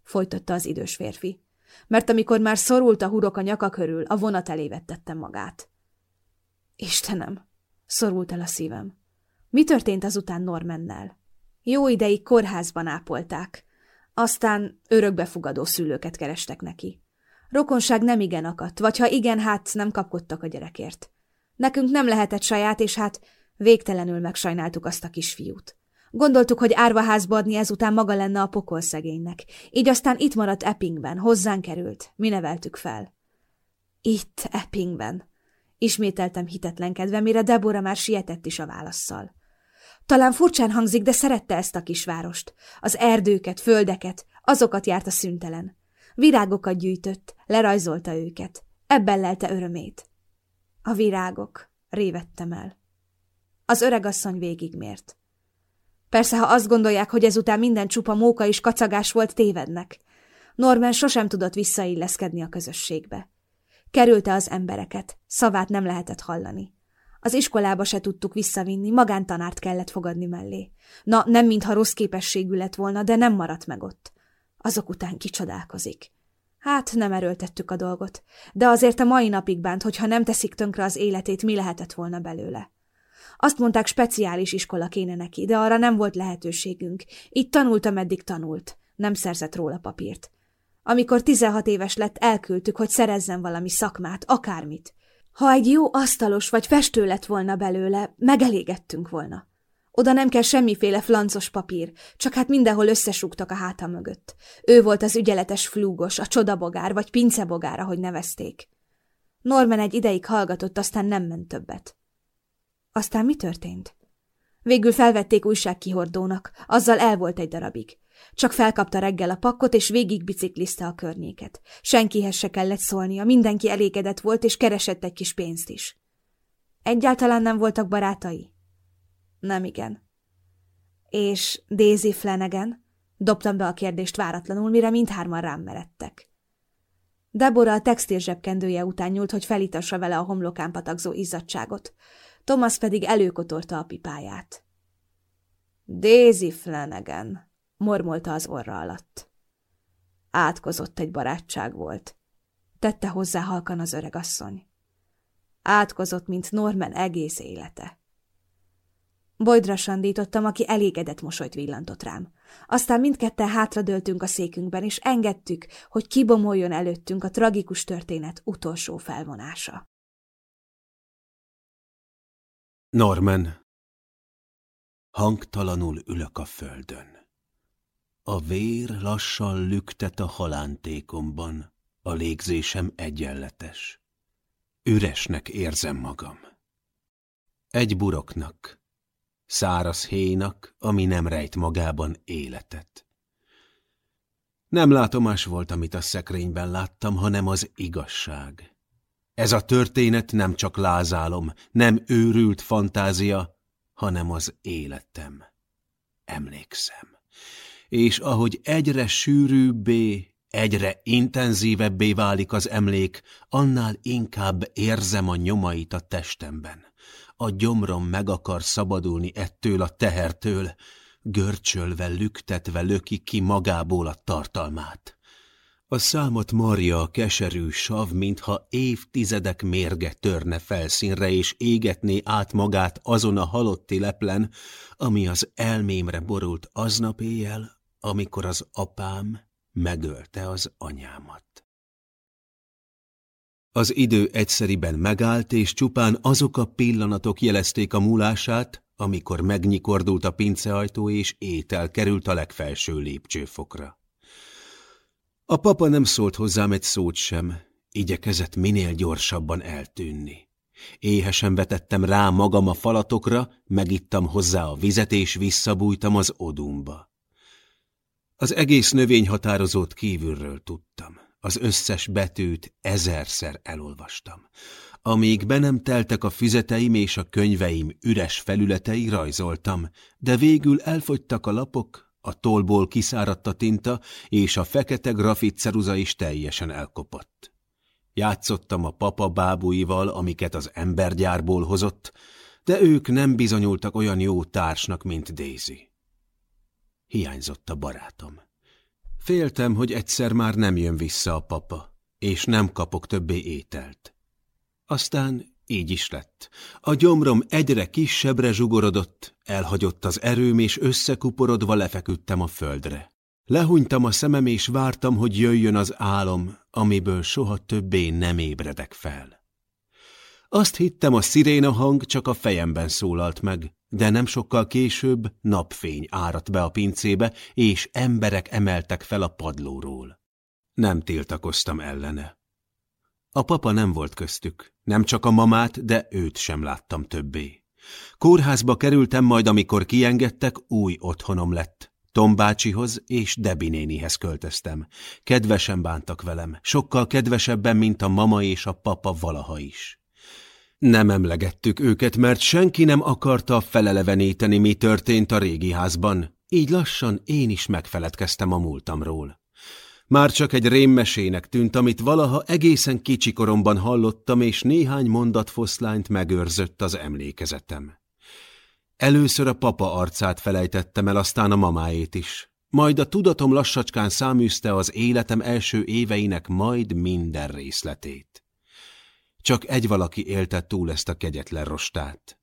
folytatta az idős férfi. Mert amikor már szorult a hurok a nyaka körül, a vonat elé vettette magát. Istenem, szorult el a szívem. Mi történt azután Normannel? Jó ideig kórházban ápolták. Aztán örökbefogadó szülőket kerestek neki. Rokonság nem igen akadt, vagy ha igen, hát nem kapkodtak a gyerekért. Nekünk nem lehetett saját, és hát végtelenül megsajnáltuk azt a kisfiút. Gondoltuk, hogy árvaházba adni ezután maga lenne a pokol szegénynek. Így aztán itt maradt Eppingben, hozzánk került. Mi neveltük fel. Itt, Eppingben. Ismételtem hitetlenkedve, mire Debora már sietett is a válaszszal. Talán furcsán hangzik, de szerette ezt a kisvárost. Az erdőket, földeket, azokat járt a szüntelen. Virágokat gyűjtött, lerajzolta őket. Ebben lelte örömét. A virágok, révettem el. Az öregasszony végigmért. Persze, ha azt gondolják, hogy ezután minden csupa móka és kacagás volt, tévednek. Norman sosem tudott visszailleszkedni a közösségbe. Kerülte az embereket, szavát nem lehetett hallani. Az iskolába se tudtuk visszavinni, magántanárt kellett fogadni mellé. Na, nem mintha rossz képességű lett volna, de nem maradt meg ott. Azok után kicsodálkozik. Hát, nem erőltettük a dolgot, de azért a mai napig bánt, hogyha nem teszik tönkre az életét, mi lehetett volna belőle. Azt mondták, speciális iskola kéne neki, de arra nem volt lehetőségünk. Itt tanult, ameddig tanult. Nem szerzett róla papírt. Amikor 16 éves lett, elküldtük, hogy szerezzen valami szakmát, akármit. Ha egy jó asztalos vagy festő lett volna belőle, megelégettünk volna. Oda nem kell semmiféle flancos papír, csak hát mindenhol összesúgtak a háta mögött. Ő volt az ügyeletes flúgos, a csodabogár vagy pincebogár, ahogy nevezték. Norman egy ideig hallgatott, aztán nem ment többet. Aztán mi történt? Végül felvették újságkihordónak, azzal el volt egy darabig. Csak felkapta reggel a pakkot, és végig biciklizte a környéket. Senkihez se kellett szólnia, mindenki elégedett volt, és keresett egy kis pénzt is. Egyáltalán nem voltak barátai? Nem igen. És Daisy Flanagan? Dobtam be a kérdést váratlanul, mire mindhárman rám meredtek. Deborah a textil zsebkendője után nyúlt, hogy felítassa vele a homlokán patakzó izzadságot. Thomas pedig előkotorta a pipáját. Daisy Flanagan, mormolta az orra alatt. Átkozott egy barátság volt. Tette hozzá halkan az öregasszony. Átkozott, mint Norman egész élete. Boydra sandítottam, aki elégedett mosolyt villantott rám. Aztán mindketten hátradőltünk a székünkben, és engedtük, hogy kibomoljon előttünk a tragikus történet utolsó felvonása. Norman. Hangtalanul ülök a földön. A vér lassan lüktet a halántékomban, a légzésem egyenletes. Üresnek érzem magam. Egy buroknak, száraz hénak, ami nem rejt magában életet. Nem látomás volt, amit a szekrényben láttam, hanem az igazság. Ez a történet nem csak lázálom, nem őrült fantázia, hanem az életem. Emlékszem. És ahogy egyre sűrűbbé, egyre intenzívebbé válik az emlék, annál inkább érzem a nyomait a testemben. A gyomrom meg akar szabadulni ettől a tehertől, görcsölve, lüktetve löki ki magából a tartalmát. A számot marja a keserű sav, mintha évtizedek mérge törne felszínre, és égetné át magát azon a halotti leplen, ami az elmémre borult aznap éjjel, amikor az apám megölte az anyámat. Az idő egyszeriben megállt, és csupán azok a pillanatok jelezték a múlását, amikor megnyikordult a pinceajtó, és étel került a legfelső lépcsőfokra. A papa nem szólt hozzám egy szót sem, igyekezett minél gyorsabban eltűnni. Éhesen vetettem rá magam a falatokra, megittam hozzá a vizet, és visszabújtam az odumba. Az egész növényhatározót kívülről tudtam. Az összes betűt ezerszer elolvastam. Amíg be nem teltek a füzeteim és a könyveim üres felületei, rajzoltam, de végül elfogytak a lapok, a tollból kiszáradt a tinta, és a fekete grafit ceruza is teljesen elkopott. Játszottam a papa bábúival, amiket az embergyárból hozott, de ők nem bizonyultak olyan jó társnak, mint Daisy. Hiányzott a barátom. Féltem, hogy egyszer már nem jön vissza a papa, és nem kapok többé ételt. Aztán így is lett. A gyomrom egyre kisebbre zsugorodott, elhagyott az erőm, és összekuporodva lefeküdtem a földre. Lehunytam a szemem, és vártam, hogy jöjjön az álom, amiből soha többé nem ébredek fel. Azt hittem, a sziréna hang csak a fejemben szólalt meg, de nem sokkal később napfény áradt be a pincébe, és emberek emeltek fel a padlóról. Nem tiltakoztam ellene. A papa nem volt köztük, nem csak a mamát, de őt sem láttam többé. Kórházba kerültem majd, amikor kiengedtek, új otthonom lett. Tom bácsihoz és Debi nénihez költöztem. Kedvesen bántak velem, sokkal kedvesebben, mint a mama és a papa valaha is. Nem emlegettük őket, mert senki nem akarta feleleveníteni, mi történt a régi házban. Így lassan én is megfeledkeztem a múltamról. Már csak egy rémmesének tűnt, amit valaha egészen kicsikoromban hallottam, és néhány mondatfoszlányt megőrzött az emlékezetem. Először a papa arcát felejtettem el, aztán a mamáét is. Majd a tudatom lassacskán száműzte az életem első éveinek majd minden részletét. Csak egy valaki élte túl ezt a kegyetlen rostát.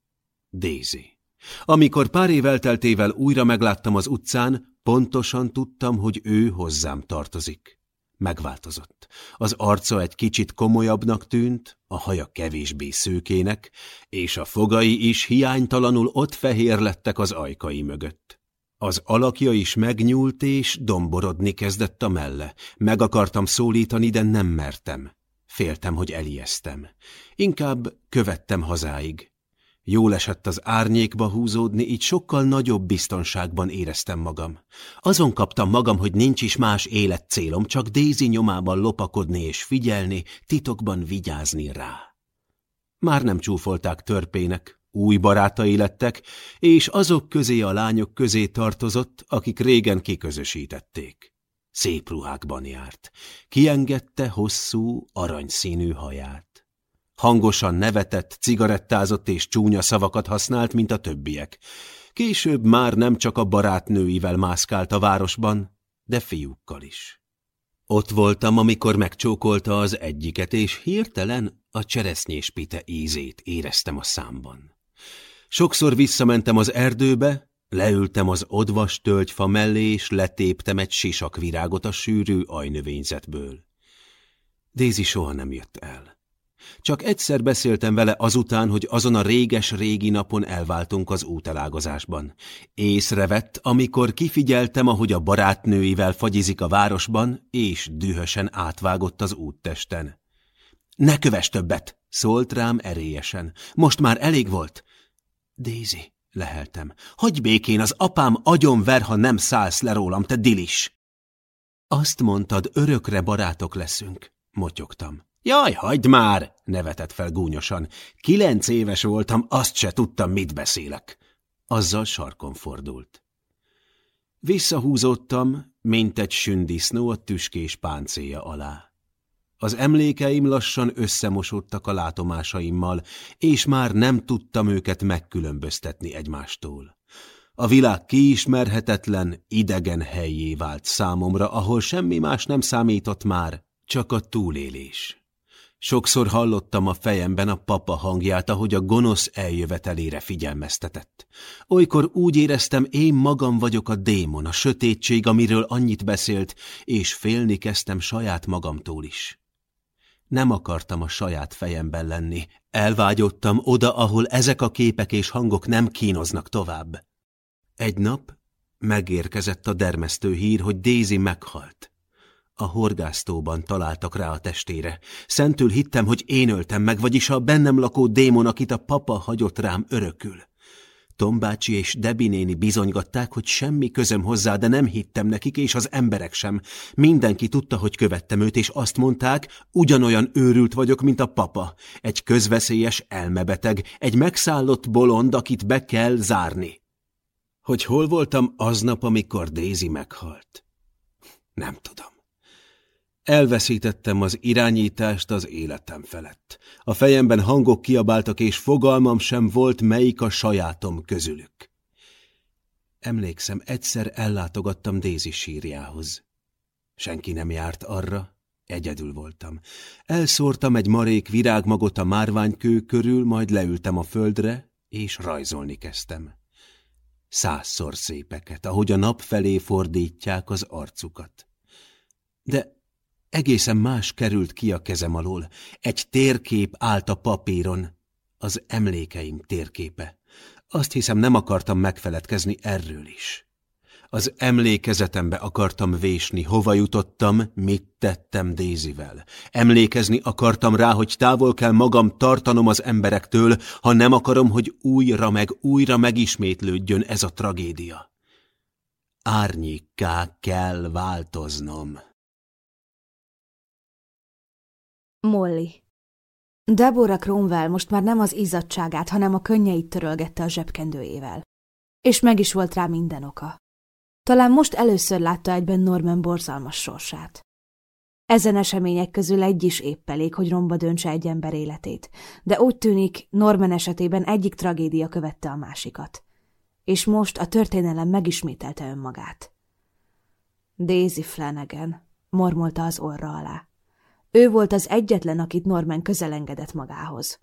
Daisy. Amikor pár év elteltével újra megláttam az utcán, Pontosan tudtam, hogy ő hozzám tartozik. Megváltozott. Az arca egy kicsit komolyabbnak tűnt, a haja kevésbé szőkének, és a fogai is hiánytalanul ott fehér lettek az ajkai mögött. Az alakja is megnyúlt, és domborodni kezdett a melle. Meg akartam szólítani, de nem mertem. Féltem, hogy elijesztem. Inkább követtem hazáig. Jól esett az árnyékba húzódni, így sokkal nagyobb biztonságban éreztem magam. Azon kaptam magam, hogy nincs is más életcélom, csak Daisy nyomában lopakodni és figyelni, titokban vigyázni rá. Már nem csúfolták törpének, új barátai lettek, és azok közé a lányok közé tartozott, akik régen kiközösítették. Szép ruhákban járt. Kiengedte hosszú, aranyszínű haját. Hangosan nevetett, cigarettázott és csúnya szavakat használt, mint a többiek. Később már nem csak a barátnőivel mászkált a városban, de fiúkkal is. Ott voltam, amikor megcsókolta az egyiket, és hirtelen a cseresznyéspite ízét éreztem a számban. Sokszor visszamentem az erdőbe, leültem az odvas tölgyfa mellé, és letéptem egy sisakvirágot a sűrű ajnövényzetből. Dézi soha nem jött el. Csak egyszer beszéltem vele azután, hogy azon a réges-régi napon elváltunk az útelágazásban. Észrevett, amikor kifigyeltem, ahogy a barátnőivel fagyizik a városban, és dühösen átvágott az úttesten. Ne kövess többet! szólt rám erélyesen. Most már elég volt. Daisy, leheltem. Hagyj békén, az apám agyon ver, ha nem szállsz le rólam, te dilis! Azt mondtad, örökre barátok leszünk, motyogtam. Jaj, hagyd már, nevetett fel gúnyosan. Kilenc éves voltam, azt se tudtam, mit beszélek. Azzal sarkon fordult. Visszahúzódtam, mint egy sündisznó a tüskés páncéja alá. Az emlékeim lassan összemosódtak a látomásaimmal, és már nem tudtam őket megkülönböztetni egymástól. A világ kiismerhetetlen, idegen helyé vált számomra, ahol semmi más nem számított már, csak a túlélés. Sokszor hallottam a fejemben a papa hangját, ahogy a gonosz eljövetelére figyelmeztetett. Olykor úgy éreztem, én magam vagyok a démon, a sötétség, amiről annyit beszélt, és félni kezdtem saját magamtól is. Nem akartam a saját fejemben lenni. Elvágyottam oda, ahol ezek a képek és hangok nem kínoznak tovább. Egy nap megérkezett a dermesztő hír, hogy Daisy meghalt. A horgásztóban találtak rá a testére. Szentül hittem, hogy én öltem meg, vagyis a bennem lakó démon, akit a papa hagyott rám örökül. Tom bácsi és néni bizonygatták, hogy semmi közöm hozzá, de nem hittem nekik, és az emberek sem. Mindenki tudta, hogy követtem őt, és azt mondták, ugyanolyan őrült vagyok, mint a papa. Egy közveszélyes elmebeteg, egy megszállott bolond, akit be kell zárni. Hogy hol voltam aznap, amikor Daisy meghalt? Nem tudom. Elveszítettem az irányítást az életem felett. A fejemben hangok kiabáltak, és fogalmam sem volt, melyik a sajátom közülük. Emlékszem, egyszer ellátogattam Daisy sírjához. Senki nem járt arra, egyedül voltam. Elszórtam egy marék virágmagot a márványkő körül, majd leültem a földre, és rajzolni kezdtem. Százszor szépeket, ahogy a nap felé fordítják az arcukat. De Egészen más került ki a kezem alól. Egy térkép állt a papíron. Az emlékeim térképe. Azt hiszem, nem akartam megfeledkezni erről is. Az emlékezetembe akartam vésni, hova jutottam, mit tettem Dézivel. Emlékezni akartam rá, hogy távol kell magam tartanom az emberektől, ha nem akarom, hogy újra meg újra megismétlődjön ez a tragédia. Árnyikká kell változnom. Molly. Deborah Cromwell most már nem az izzadságát, hanem a könnyeit törölgette a zsebkendőjével. És meg is volt rá minden oka. Talán most először látta egyben Norman borzalmas sorsát. Ezen események közül egy is épp elég, hogy romba döntse egy ember életét, de úgy tűnik, Norman esetében egyik tragédia követte a másikat. És most a történelem megismételte önmagát. Daisy Flanagan, mormolta az orra alá. Ő volt az egyetlen, akit Norman közelengedett magához.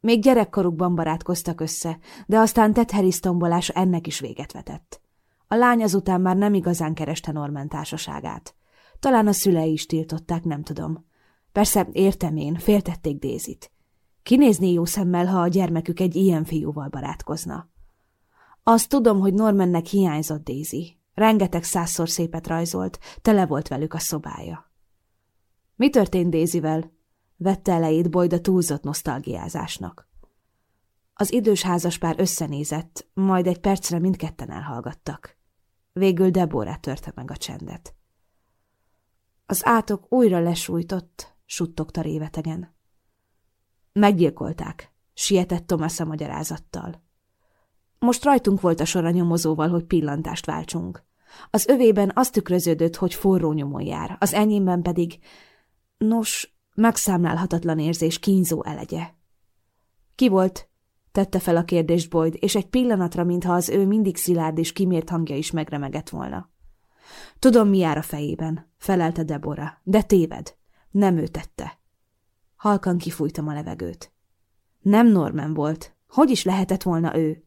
Még gyerekkorukban barátkoztak össze, de aztán Ted ennek is véget vetett. A lány azután már nem igazán kereste Norman társaságát. Talán a szülei is tiltották, nem tudom. Persze, értem én, féltették Dézit. Kinézni jó szemmel, ha a gyermekük egy ilyen fiúval barátkozna. Azt tudom, hogy Normannek hiányzott Daisy. Rengeteg százszor szépet rajzolt, tele volt velük a szobája. Mi történt Dézivel? Vette elejét Boyd a túlzott nosztalgiázásnak. Az idős házaspár összenézett, majd egy percre mindketten elhallgattak. Végül Deborah törte meg a csendet. Az átok újra lesújtott, suttogta révetegen. Meggyilkolták, sietett Thomas a magyarázattal. Most rajtunk volt a sor a nyomozóval, hogy pillantást váltsunk. Az övében azt tükröződött, hogy forró nyomon jár, az enyémben pedig Nos, megszámlálhatatlan érzés kínzó elegye. Ki volt? Tette fel a kérdést Boyd, és egy pillanatra, mintha az ő mindig szilárd és kimért hangja is megremegett volna. Tudom, mi jár a fejében, felelte Deborah, de téved. Nem ő tette. Halkan kifújtam a levegőt. Nem Norman volt. Hogy is lehetett volna ő?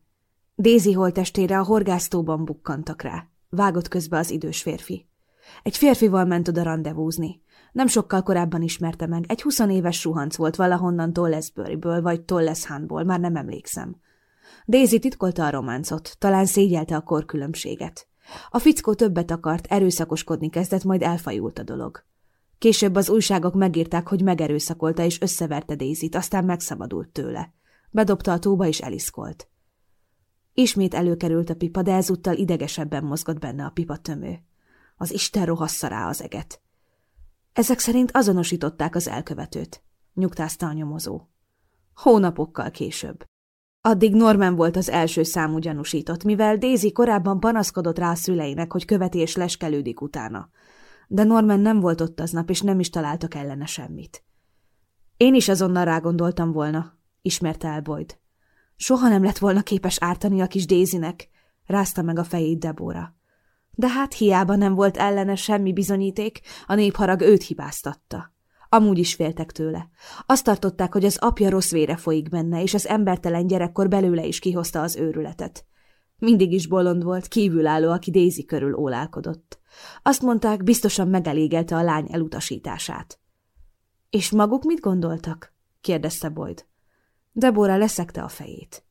Daisy holtestére a horgásztóban bukkantak rá. Vágott közbe az idős férfi. Egy férfival ment oda rendezvúzni. Nem sokkal korábban ismerte meg. Egy huszonéves suhanc volt valahonnan Tollesburyből vagy Tolleshánból, már nem emlékszem. Daisy titkolta a románcot, talán szégyelte a korkülönbséget. A fickó többet akart, erőszakoskodni kezdett, majd elfajult a dolog. Később az újságok megírták, hogy megerőszakolta és összeverte Daisy-t, aztán megszabadult tőle. Bedobta a tóba és eliszkolt. Ismét előkerült a pipa, de ezúttal idegesebben mozgott benne a pipa tömő. Az Isten rohassza rá az eget. Ezek szerint azonosították az elkövetőt, nyugtázta a nyomozó. Hónapokkal később. Addig Norman volt az első számú gyanúsított, mivel Daisy korábban panaszkodott rá a szüleinek, hogy követés leskelődik utána. De Norman nem volt ott aznap, és nem is találtak ellene semmit. Én is azonnal rágondoltam volna, ismerte el Boyd. Soha nem lett volna képes ártani a kis Daisynek, rázta meg a fejét Debora. De hát hiába nem volt ellene semmi bizonyíték, a népharag őt hibáztatta. Amúgy is féltek tőle. Azt tartották, hogy az apja rossz vére folyik benne, és az embertelen gyerekkor belőle is kihozta az őrületet. Mindig is bolond volt, kívülálló, aki Daisy körül ólálkodott. Azt mondták, biztosan megelégelte a lány elutasítását. És maguk mit gondoltak? kérdezte Boyd. Debora leszekte a fejét.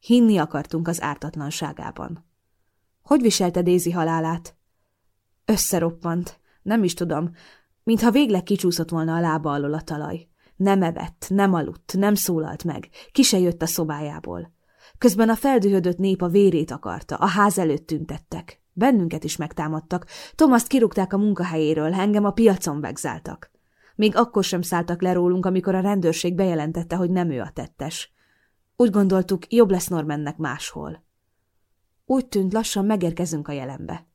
Hinni akartunk az ártatlanságában. Hogy viselte Daisy halálát? Összeroppant. Nem is tudom, mintha végleg kicsúszott volna a lába alól a talaj. Nem evett, nem aludt, nem szólalt meg, ki se jött a szobájából. Közben a feldühödött nép a vérét akarta, a ház előtt tüntettek. Bennünket is megtámadtak, Tomaszt kirúgták a munkahelyéről, engem a piacon vegzáltak. Még akkor sem szálltak le rólunk, amikor a rendőrség bejelentette, hogy nem ő a tettes. Úgy gondoltuk, jobb lesz Normannek máshol. Úgy tűnt, lassan megérkezünk a jelenbe.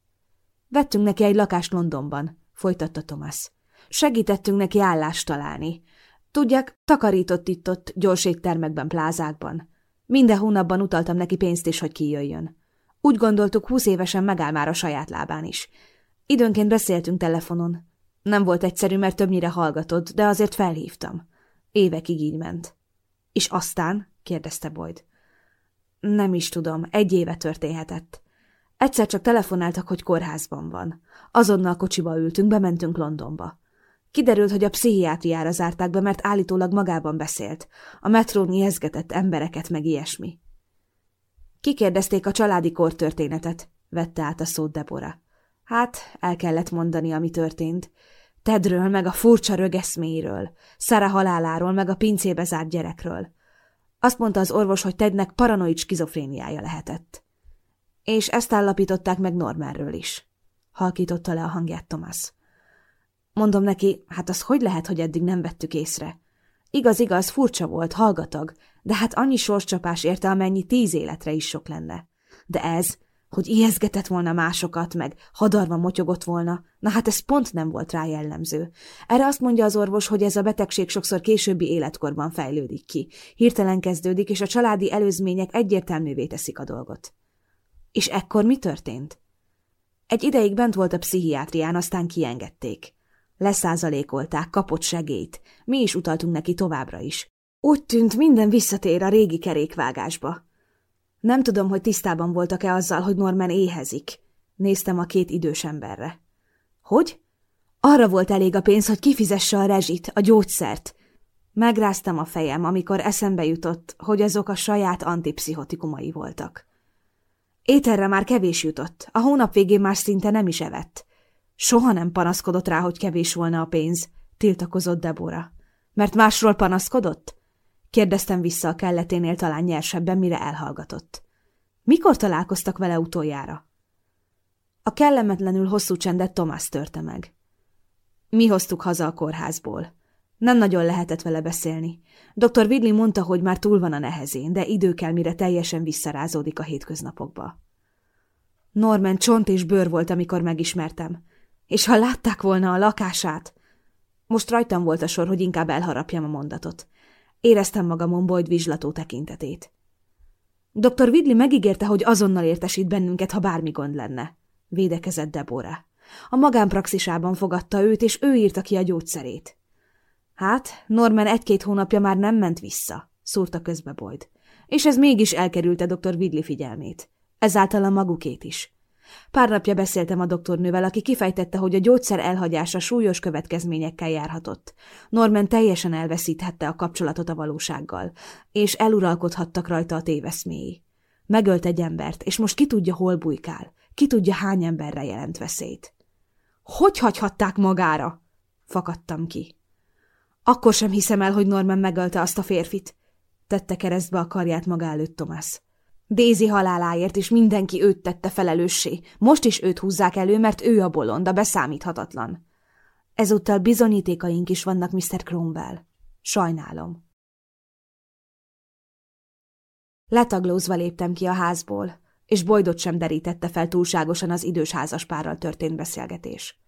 Vettünk neki egy lakást Londonban, folytatta Thomas. Segítettünk neki állást találni. Tudják, takarított itt-ott gyors éttermekben, plázákban. Minden hónapban utaltam neki pénzt is, hogy kijöjjön. Úgy gondoltuk, húsz évesen megáll már a saját lábán is. Időnként beszéltünk telefonon. Nem volt egyszerű, mert többnyire hallgatott, de azért felhívtam. Évekig így ment. És aztán? kérdezte Boyd. Nem is tudom, egy éve történhetett. Egyszer csak telefonáltak, hogy kórházban van. Azonnal kocsiba ültünk, bementünk Londonba. Kiderült, hogy a pszichiátriára zárták be, mert állítólag magában beszélt. A metrón ijeszgetett embereket, meg ilyesmi. Kikérdezték a családi kortörténetet, vette át a szót Debora. Hát, el kellett mondani, ami történt. Tedről, meg a furcsa rögeszméiről, Szara haláláról, meg a pincébe zárt gyerekről. Azt mondta az orvos, hogy Tednek paranoid skizofréniája lehetett. És ezt állapították meg Normanről is. Halkította le a hangját Thomas. Mondom neki, hát az hogy lehet, hogy eddig nem vettük észre? Igaz, igaz, furcsa volt, hallgatag, de hát annyi sorscsapás érte, amennyi tíz életre is sok lenne. De ez, hogy ijeszgetett volna másokat, meg hadarva motyogott volna, na hát ez pont nem volt rá jellemző. Erre azt mondja az orvos, hogy ez a betegség sokszor későbbi életkorban fejlődik ki, hirtelen kezdődik, és a családi előzmények egyértelművé teszik a dolgot. És ekkor mi történt? Egy ideig bent volt a pszichiátrián, aztán kiengedték. Leszázalékolták, kapott segélyt. Mi is utaltunk neki továbbra is. Úgy tűnt, minden visszatér a régi kerékvágásba. Nem tudom, hogy tisztában voltak-e azzal, hogy Norman éhezik. Néztem a két idős emberre. Hogy? Arra volt elég a pénz, hogy kifizesse a rezsit, a gyógyszert. Megráztam a fejem, amikor eszembe jutott, hogy azok a saját antipszichotikumai voltak. Ételre már kevés jutott, a hónap végén már szinte nem is evett. Soha nem panaszkodott rá, hogy kevés volna a pénz, tiltakozott Debora. Mert másról panaszkodott? Kérdeztem vissza a kelleténél talán nyersebben, mire elhallgatott. Mikor találkoztak vele utoljára? A kellemetlenül hosszú csendet Tomás törte meg. Mi hoztuk haza a kórházból. Nem nagyon lehetett vele beszélni. Dr. Widley mondta, hogy már túl van a nehezén, de idő kell, mire teljesen visszarázódik a hétköznapokba. Norman csont és bőr volt, amikor megismertem. És ha látták volna a lakását... Most rajtam volt a sor, hogy inkább elharapjam a mondatot. Éreztem magamon Boyd vizslató tekintetét. Dr. Widley megígérte, hogy azonnal értesít bennünket, ha bármi gond lenne. Védekezett Deborah. A magánpraxisában fogadta őt, és ő írta ki a gyógyszerét. Hát, Norman egy-két hónapja már nem ment vissza, szúrta közbe Boyd. És ez mégis elkerülte dr. Widley figyelmét. Ezáltal a magukét is. Pár napja beszéltem a doktornővel, aki kifejtette, hogy a gyógyszer elhagyása súlyos következményekkel járhatott. Norman teljesen elveszíthette a kapcsolatot a valósággal, és eluralkodhattak rajta a téveszméi. Megölt egy embert, és most ki tudja, hol bujkál, ki tudja, hány emberre jelent veszélyt. Hogy hagyhatták magára? Fakadtam ki. Akkor sem hiszem el, hogy Norman megölte azt a férfit. Tette keresztbe a karját maga előtt Thomas. Dézi haláláért is mindenki őt tette felelőssé. Most is őt húzzák elő, mert ő a bolond, a beszámíthatatlan. Ezúttal bizonyítékaink is vannak, Mr. Cromwell. Sajnálom. Letaglózva léptem ki a házból, és Boydot sem derítette fel túlságosan az idős házaspárral történt beszélgetés.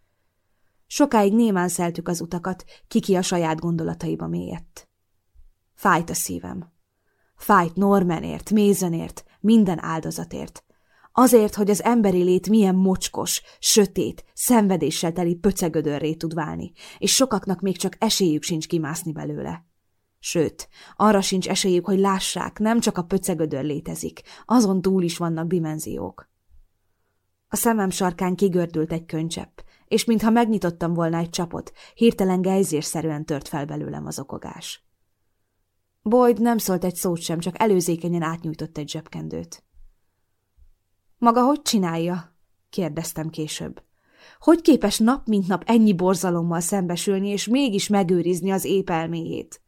Sokáig némán szeltük az utakat, kiki a saját gondolataiba mélyedt. Fájt a szívem. Fájt Normanért, Mézenért, minden áldozatért. Azért, hogy az emberi lét milyen mocskos, sötét, szenvedéssel teli pöcegödörré tud válni, és sokaknak még csak esélyük sincs kimászni belőle. Sőt, arra sincs esélyük, hogy lássák, nem csak a pöcegödör létezik, azon túl is vannak dimenziók. A szemem sarkán kigördült egy könycsepp, és mintha megnyitottam volna egy csapot, hirtelen gejzérszerűen tört fel belőlem az okogás. Boyd nem szólt egy szót sem, csak előzékenyen átnyújtott egy zsebkendőt. Maga hogy csinálja? kérdeztem később. Hogy képes nap mint nap ennyi borzalommal szembesülni, és mégis megőrizni az ép elméjét?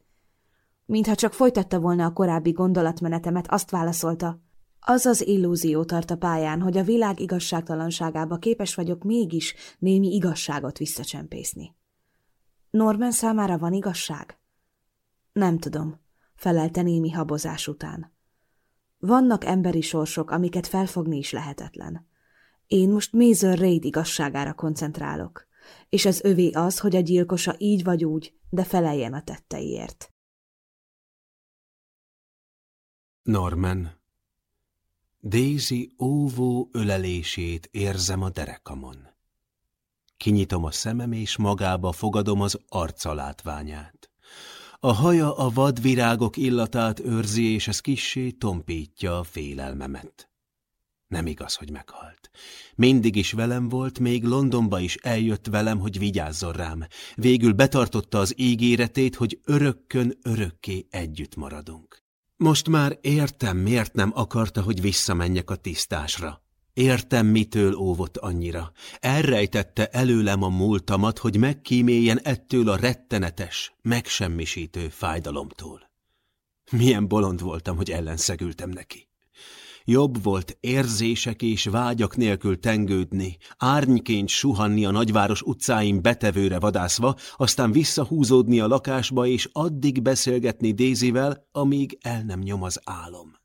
Mintha csak folytatta volna a korábbi gondolatmenetemet, azt válaszolta. Az az illúzió tart a pályán, hogy a világ igazságtalanságába képes vagyok mégis némi igazságot visszacsempészni. Norman számára van igazság? Nem tudom felelte némi habozás után. Vannak emberi sorsok, amiket felfogni is lehetetlen. Én most Mazer Raid igazságára koncentrálok, és az övé az, hogy a gyilkosa így vagy úgy, de feleljen a tetteiért. Norman, Daisy óvó ölelését érzem a derekamon. Kinyitom a szemem, és magába fogadom az arca látványát. A haja a vadvirágok illatát őrzi, és ez kissé tompítja a félelmemet. Nem igaz, hogy meghalt. Mindig is velem volt, még Londonba is eljött velem, hogy vigyázzon rám. Végül betartotta az ígéretét, hogy örökkön örökké együtt maradunk. Most már értem, miért nem akarta, hogy visszamenjek a tisztásra. Értem, mitől óvott annyira. Elrejtette előlem a múltamat, hogy megkíméljen ettől a rettenetes, megsemmisítő fájdalomtól. Milyen bolond voltam, hogy ellenszegültem neki. Jobb volt érzések és vágyak nélkül tengődni, árnyként suhanni a nagyváros utcáin betevőre vadászva, aztán visszahúzódni a lakásba és addig beszélgetni Dézivel, amíg el nem nyom az álom.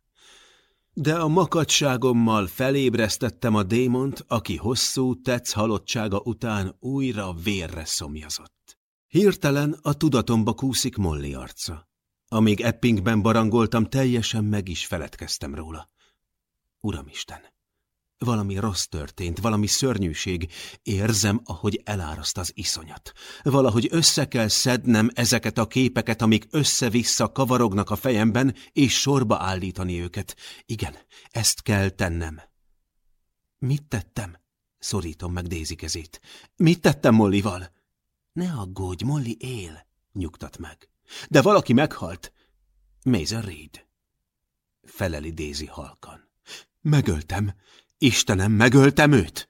De a makadságommal felébresztettem a démont, aki hosszú tetsz halottsága után újra vérre szomjazott. Hirtelen a tudatomba kúszik Molly arca. Amíg Eppingben barangoltam, teljesen meg is feledkeztem róla. Uramisten! Valami rossz történt, valami szörnyűség. Érzem, ahogy eláraszt az iszonyat. Valahogy össze kell szednem ezeket a képeket, amik össze-vissza kavarognak a fejemben, és sorba állítani őket. Igen, ezt kell tennem. Mit tettem? Szorítom meg Dézi kezét. Mit tettem Mollival? Ne aggódj, Molly él, nyugtat meg. De valaki meghalt. Mason Reed. Feleli Dézi halkan. Megöltem, Istenem, megöltem őt!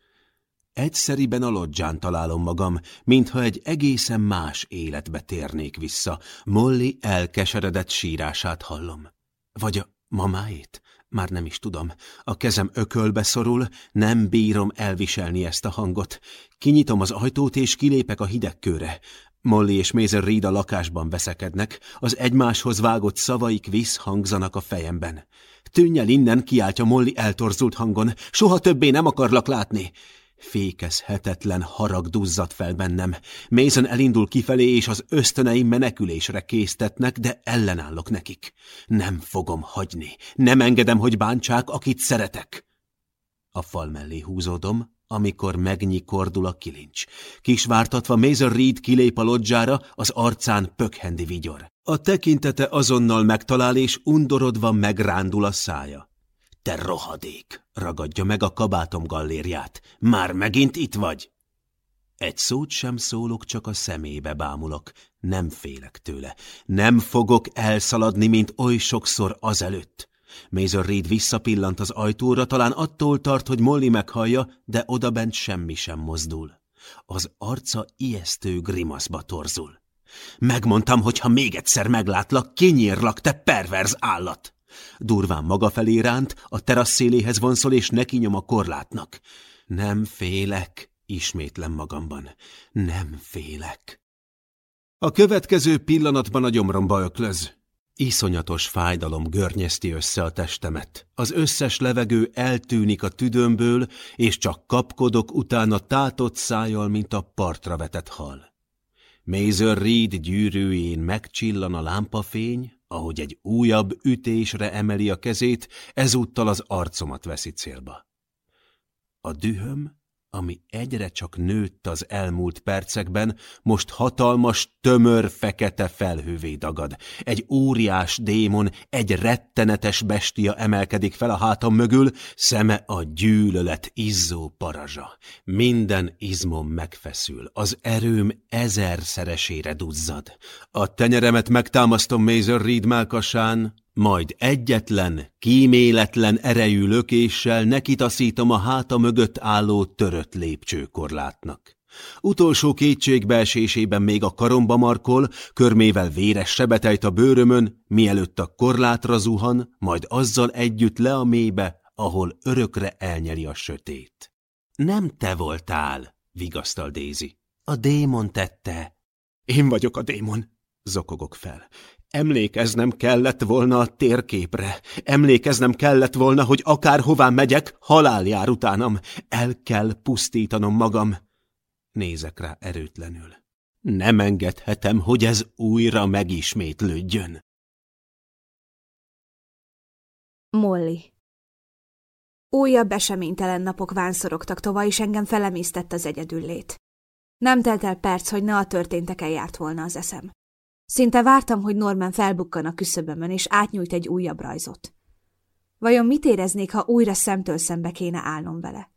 Egyszeriben a lodzsán találom magam, mintha egy egészen más életbe térnék vissza. Molly elkeseredett sírását hallom. Vagy a mamáét? Már nem is tudom. A kezem ökölbe szorul, nem bírom elviselni ezt a hangot. Kinyitom az ajtót és kilépek a hidegkőre. Molly és Mazer Reed a lakásban veszekednek, az egymáshoz vágott szavaik visszhangzanak a fejemben. Tűnj el innen, kiáltja Molly eltorzult hangon. Soha többé nem akarlak látni. Fékezhetetlen harag duzzadt fel bennem. Mason elindul kifelé, és az ösztöneim menekülésre késztetnek, de ellenállok nekik. Nem fogom hagyni. Nem engedem, hogy bántsák, akit szeretek. A fal mellé húzódom, amikor megnyikordul a kilincs. Kisvártatva Mason Reed kilép a lodzsára, az arcán pökhendi vigyor. A tekintete azonnal megtalál, és undorodva megrándul a szája. Te rohadék! Ragadja meg a kabátom gallériát. Már megint itt vagy? Egy szót sem szólok, csak a szemébe bámulok. Nem félek tőle. Nem fogok elszaladni, mint oly sokszor azelőtt. Mazer Reed visszapillant az ajtóra, talán attól tart, hogy Molly meghallja, de odabent semmi sem mozdul. Az arca ijesztő grimaszba torzul. Megmondtam, hogy ha még egyszer meglátlak, kinyírlak, te perverz állat! Durván maga felé ránt, a terasz széléhez vonszol, és neki nyom a korlátnak. Nem félek, ismétlem magamban. Nem félek. A következő pillanatban a gyomromba öklöz. Iszonyatos fájdalom görnyezti össze a testemet. Az összes levegő eltűnik a tüdőmből, és csak kapkodok utána tátott szájjal, mint a partra vetett hal. Mazer Reed gyűrűjén megcsillan a lámpafény, ahogy egy újabb ütésre emeli a kezét, ezúttal az arcomat veszi célba. A dühöm ami egyre csak nőtt az elmúlt percekben, most hatalmas, tömör, fekete felhővé dagad. Egy óriás démon, egy rettenetes bestia emelkedik fel a hátam mögül, szeme a gyűlölet izzó parazsa. Minden izmom megfeszül, az erőm ezerszeresére duzzad. A tenyeremet megtámasztom Mazer Reed melkasán, majd egyetlen, kíméletlen erejű lökéssel nekitaszítom a háta mögött álló törött lépcsőkorlátnak. Utolsó kétségbeesésében még a karomba markol, körmével véres sebetejt a bőrömön, mielőtt a korlátra zuhan, majd azzal együtt le a mélybe, ahol örökre elnyeli a sötét. Nem te voltál, vigasztal Daisy. A démon tette. Én vagyok a démon, zokogok fel. Emlékeznem kellett volna a térképre. Emlékeznem kellett volna, hogy akárhová megyek, halál jár utánam. El kell pusztítanom magam. Nézek rá erőtlenül. Nem engedhetem, hogy ez újra megismétlődjön. Molly Újabb eseménytelen napok vánszorogtak tova, és engem felemésztett az egyedüllét. Nem telt el perc, hogy ne a történteken járt volna az eszem. Szinte vártam, hogy Norman felbukkan a küszöbömön, és átnyújt egy újabb rajzot. Vajon mit éreznék, ha újra szemtől szembe kéne állnom vele?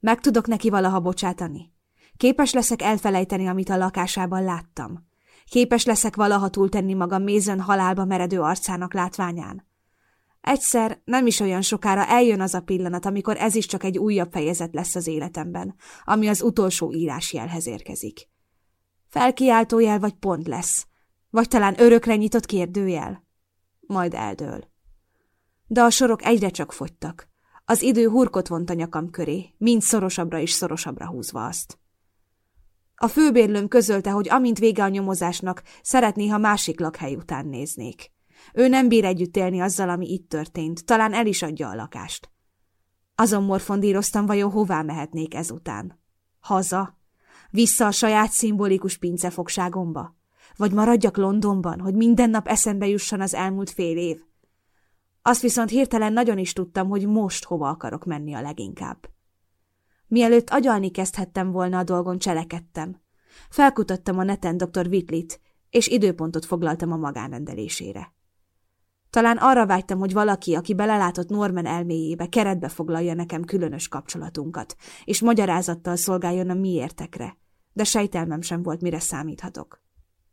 Meg tudok neki valaha bocsátani? Képes leszek elfelejteni, amit a lakásában láttam? Képes leszek valaha túltenni magam mézön halálba meredő arcának látványán? Egyszer, nem is olyan sokára eljön az a pillanat, amikor ez is csak egy újabb fejezet lesz az életemben, ami az utolsó írásjelhez érkezik. Felkiáltójel vagy pont lesz, vagy talán örökre nyitott kérdőjel? Majd eldől. De a sorok egyre csak fogytak. Az idő hurkot vont a nyakam köré, mind szorosabbra és szorosabbra húzva azt. A főbérlőm közölte, hogy amint vége a nyomozásnak, szeretné, ha másik lakhely után néznék. Ő nem bír együtt élni azzal, ami itt történt, talán el is adja a lakást. Azon morfondíroztam, vajon hová mehetnék ezután. Haza? Vissza a saját szimbolikus pincefogságomba? Vagy maradjak Londonban, hogy minden nap eszembe jusson az elmúlt fél év? Azt viszont hirtelen nagyon is tudtam, hogy most hova akarok menni a leginkább. Mielőtt agyalni kezdhettem volna a dolgon, cselekedtem. Felkutattam a neten dr. Whitlit, és időpontot foglaltam a magánrendelésére. Talán arra vágytam, hogy valaki, aki belelátott Norman elméjébe, keretbe foglalja nekem különös kapcsolatunkat, és magyarázattal szolgáljon a miértekre, de sejtelmem sem volt, mire számíthatok.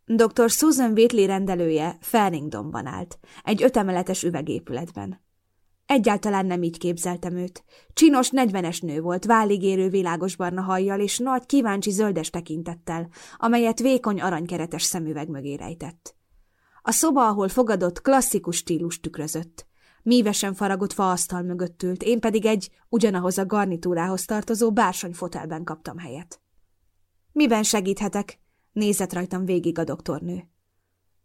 Dr. Susan Wheatley rendelője Farringdonban állt, egy ötemeletes üvegépületben. Egyáltalán nem így képzeltem őt. Csinos, negyvenes nő volt, váligérő világos barna hajjal és nagy, kíváncsi zöldes tekintettel, amelyet vékony aranykeretes szemüveg mögé rejtett. A szoba, ahol fogadott, klasszikus stílus tükrözött. Mívesen faragott faasztal mögött ült, én pedig egy, ugyanahoz a garnitúrához tartozó bársonyfotelben kaptam helyet. Miben segíthetek? Nézett rajtam végig a doktornő.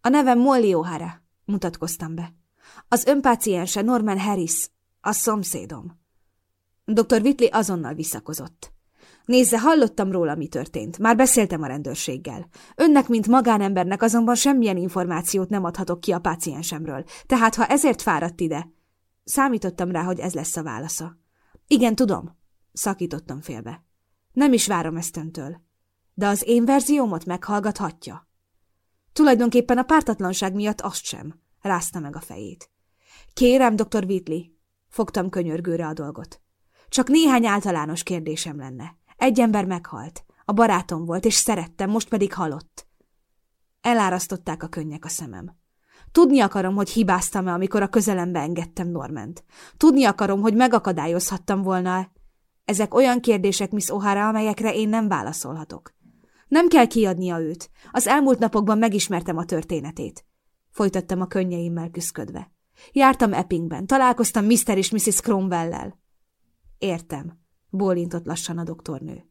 A nevem Molly O'Hara, mutatkoztam be. Az önpáciense Norman Harris, a szomszédom. Dr. Whitley azonnal visszakozott. Nézze, hallottam róla, mi történt. Már beszéltem a rendőrséggel. Önnek, mint magánembernek azonban semmilyen információt nem adhatok ki a páciensemről, tehát ha ezért fáradt ide... Számítottam rá, hogy ez lesz a válasza. Igen, tudom, szakítottam félbe. Nem is várom ezt öntől de az én verziómat meghallgathatja. Tulajdonképpen a pártatlanság miatt azt sem, rázta meg a fejét. Kérem, dr. Whitley, Fogtam könyörgőre a dolgot. Csak néhány általános kérdésem lenne. Egy ember meghalt. A barátom volt, és szerettem, most pedig halott. Elárasztották a könnyek a szemem. Tudni akarom, hogy hibáztam-e, amikor a közelembe engedtem Norment. Tudni akarom, hogy megakadályozhattam volna-e. Ezek olyan kérdések, Miss O'Hara, amelyekre én nem válaszolhatok. Nem kell kiadnia őt. Az elmúlt napokban megismertem a történetét. Folytattam a könnyeimmel küszködve. Jártam Eppingben, találkoztam Mr. és Mrs. Cromwell-lel. Értem, bólintott lassan a doktornő.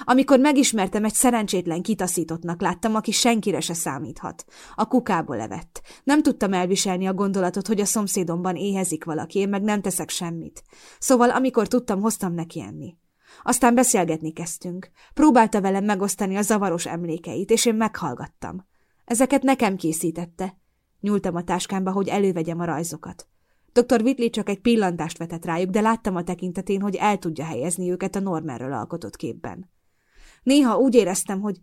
Amikor megismertem, egy szerencsétlen kitaszítottnak láttam, aki senkire se számíthat. A kukából levett. Nem tudtam elviselni a gondolatot, hogy a szomszédomban éhezik valaki, én meg nem teszek semmit. Szóval amikor tudtam, hoztam neki enni. Aztán beszélgetni kezdtünk. Próbálta velem megosztani a zavaros emlékeit, és én meghallgattam. Ezeket nekem készítette. Nyúltam a táskámba, hogy elővegyem a rajzokat. Dr. Whitley csak egy pillantást vetett rájuk, de láttam a tekintetén, hogy el tudja helyezni őket a Normerről alkotott képben. Néha úgy éreztem, hogy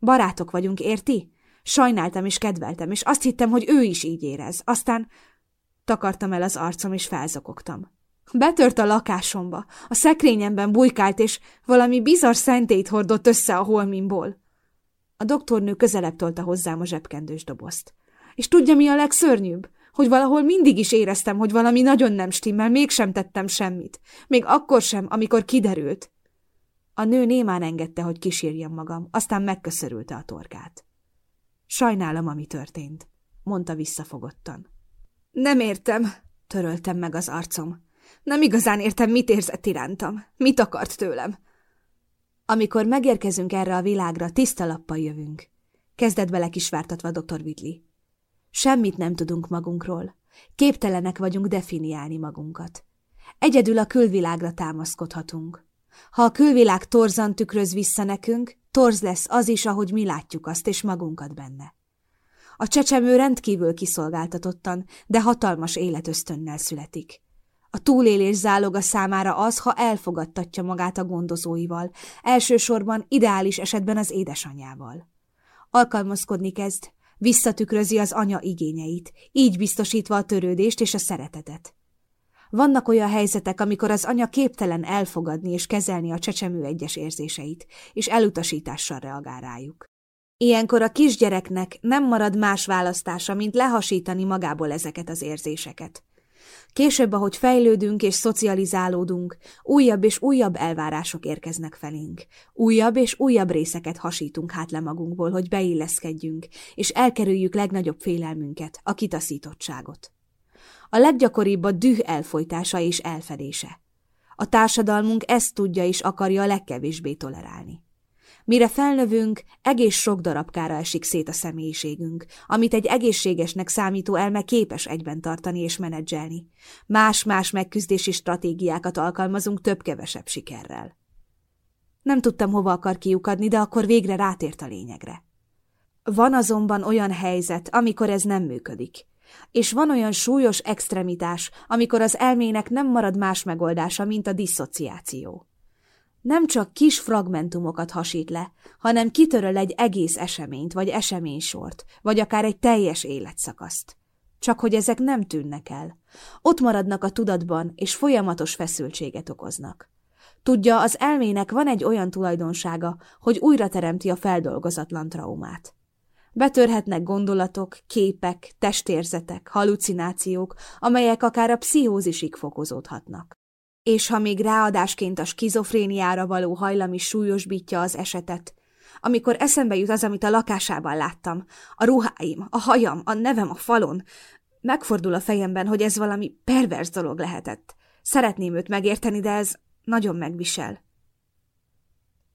barátok vagyunk, érti? Sajnáltam és kedveltem, és azt hittem, hogy ő is így érez. Aztán takartam el az arcom, és felzokogtam. Betört a lakásomba, a szekrényemben bujkált, és valami bizarr szentét hordott össze a holmimból. A doktornő közelebb tolta hozzám a zsebkendős dobozt. És tudja, mi a legszörnyűbb? Hogy valahol mindig is éreztem, hogy valami nagyon nem stimmel, mégsem tettem semmit. Még akkor sem, amikor kiderült. A nő némán engedte, hogy kísérjem magam, aztán megköszörülte a torkát. Sajnálom, ami történt, mondta visszafogottan. Nem értem, töröltem meg az arcom. Nem igazán értem, mit érzett irántam, mit akart tőlem. Amikor megérkezünk erre a világra, tiszta lappal jövünk. Kezdett bele kisvártatva dr. Whitley. Semmit nem tudunk magunkról. Képtelenek vagyunk definiálni magunkat. Egyedül a külvilágra támaszkodhatunk. Ha a külvilág torzan tükröz vissza nekünk, torz lesz az is, ahogy mi látjuk azt, és magunkat benne. A csecsemő rendkívül kiszolgáltatottan, de hatalmas életösztönnel születik. A túlélés záloga számára az, ha elfogadtatja magát a gondozóival, elsősorban ideális esetben az édesanyjával. Alkalmazkodni kezd, visszatükrözi az anya igényeit, így biztosítva a törődést és a szeretetet. Vannak olyan helyzetek, amikor az anya képtelen elfogadni és kezelni a csecsemő egyes érzéseit, és elutasítással reagál rájuk. Ilyenkor a kisgyereknek nem marad más választása, mint lehasítani magából ezeket az érzéseket. Később, ahogy fejlődünk és szocializálódunk, újabb és újabb elvárások érkeznek felénk. Újabb és újabb részeket hasítunk hát le magunkból, hogy beilleszkedjünk, és elkerüljük legnagyobb félelmünket, a kitaszítottságot. A leggyakoribb a düh elfolytása és elfedése. A társadalmunk ezt tudja és akarja a legkevésbé tolerálni. Mire felnövünk, egész sok darabkára esik szét a személyiségünk, amit egy egészségesnek számító elme képes egyben tartani és menedzselni. Más-más megküzdési stratégiákat alkalmazunk több-kevesebb sikerrel. Nem tudtam, hova akar kiukadni, de akkor végre rátért a lényegre. Van azonban olyan helyzet, amikor ez nem működik. És van olyan súlyos extremitás, amikor az elmének nem marad más megoldása, mint a diszociáció nem csak kis fragmentumokat hasít le, hanem kitöröl egy egész eseményt, vagy eseménysort, vagy akár egy teljes életszakaszt. Csak hogy ezek nem tűnnek el. Ott maradnak a tudatban, és folyamatos feszültséget okoznak. Tudja, az elmének van egy olyan tulajdonsága, hogy újra teremti a feldolgozatlan traumát. Betörhetnek gondolatok, képek, testérzetek, halucinációk, amelyek akár a pszichózisig fokozódhatnak. És ha még ráadásként a skizofréniára való hajlam is súlyosbítja az esetet, amikor eszembe jut az, amit a lakásában láttam, a ruháim, a hajam, a nevem a falon, megfordul a fejemben, hogy ez valami pervers dolog lehetett. Szeretném őt megérteni, de ez nagyon megvisel.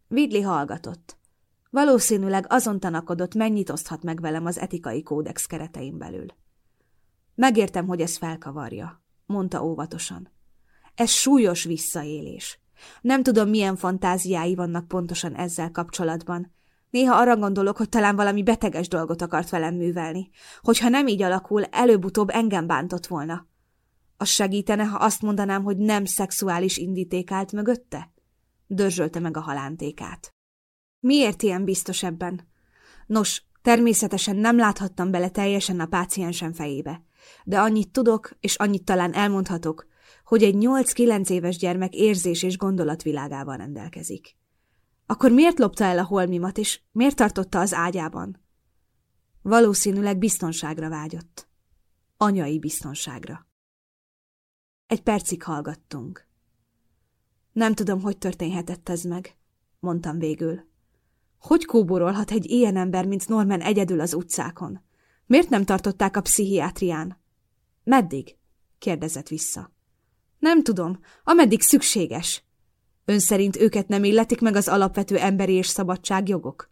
Vidli hallgatott. Valószínűleg azon tanakodott, mennyit oszthat meg velem az etikai kódex keretein belül. Megértem, hogy ez felkavarja, mondta óvatosan. Ez súlyos visszaélés. Nem tudom, milyen fantáziái vannak pontosan ezzel kapcsolatban. Néha arra gondolok, hogy talán valami beteges dolgot akart velem művelni. Hogyha nem így alakul, előbb-utóbb engem bántott volna. Az segítene, ha azt mondanám, hogy nem szexuális indíték állt mögötte? Dörzsölte meg a halántékát. Miért ilyen biztos ebben? Nos, természetesen nem láthattam bele teljesen a páciensem fejébe. De annyit tudok, és annyit talán elmondhatok, hogy egy 8-9 éves gyermek érzés és gondolatvilágával rendelkezik. Akkor miért lopta el a holmimat, és miért tartotta az ágyában? Valószínűleg biztonságra vágyott. Anyai biztonságra. Egy percig hallgattunk. Nem tudom, hogy történhetett ez meg, mondtam végül. Hogy kóborolhat egy ilyen ember, mint Norman egyedül az utcákon? Miért nem tartották a pszichiátrián? Meddig? kérdezett vissza. Nem tudom, ameddig szükséges. Ön szerint őket nem illetik meg az alapvető emberi és szabadságjogok?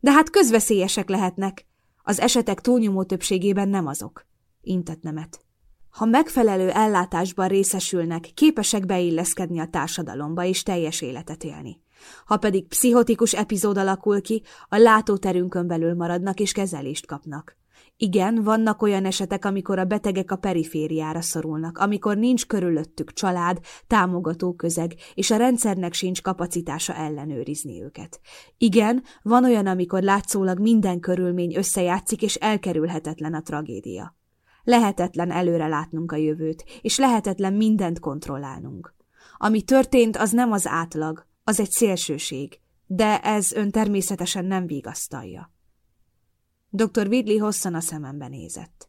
De hát közveszélyesek lehetnek. Az esetek túlnyomó többségében nem azok. Intett nemet. Ha megfelelő ellátásban részesülnek, képesek beilleszkedni a társadalomba és teljes életet élni. Ha pedig pszichotikus epizód alakul ki, a látóterünkön belül maradnak és kezelést kapnak. Igen, vannak olyan esetek, amikor a betegek a perifériára szorulnak, amikor nincs körülöttük család, támogató közeg, és a rendszernek sincs kapacitása ellenőrizni őket. Igen, van olyan, amikor látszólag minden körülmény összejátszik, és elkerülhetetlen a tragédia. Lehetetlen előre látnunk a jövőt, és lehetetlen mindent kontrollálnunk. Ami történt, az nem az átlag, az egy szélsőség, de ez ön természetesen nem vigasztalja. Dr. Vidley hosszan a szemembe nézett.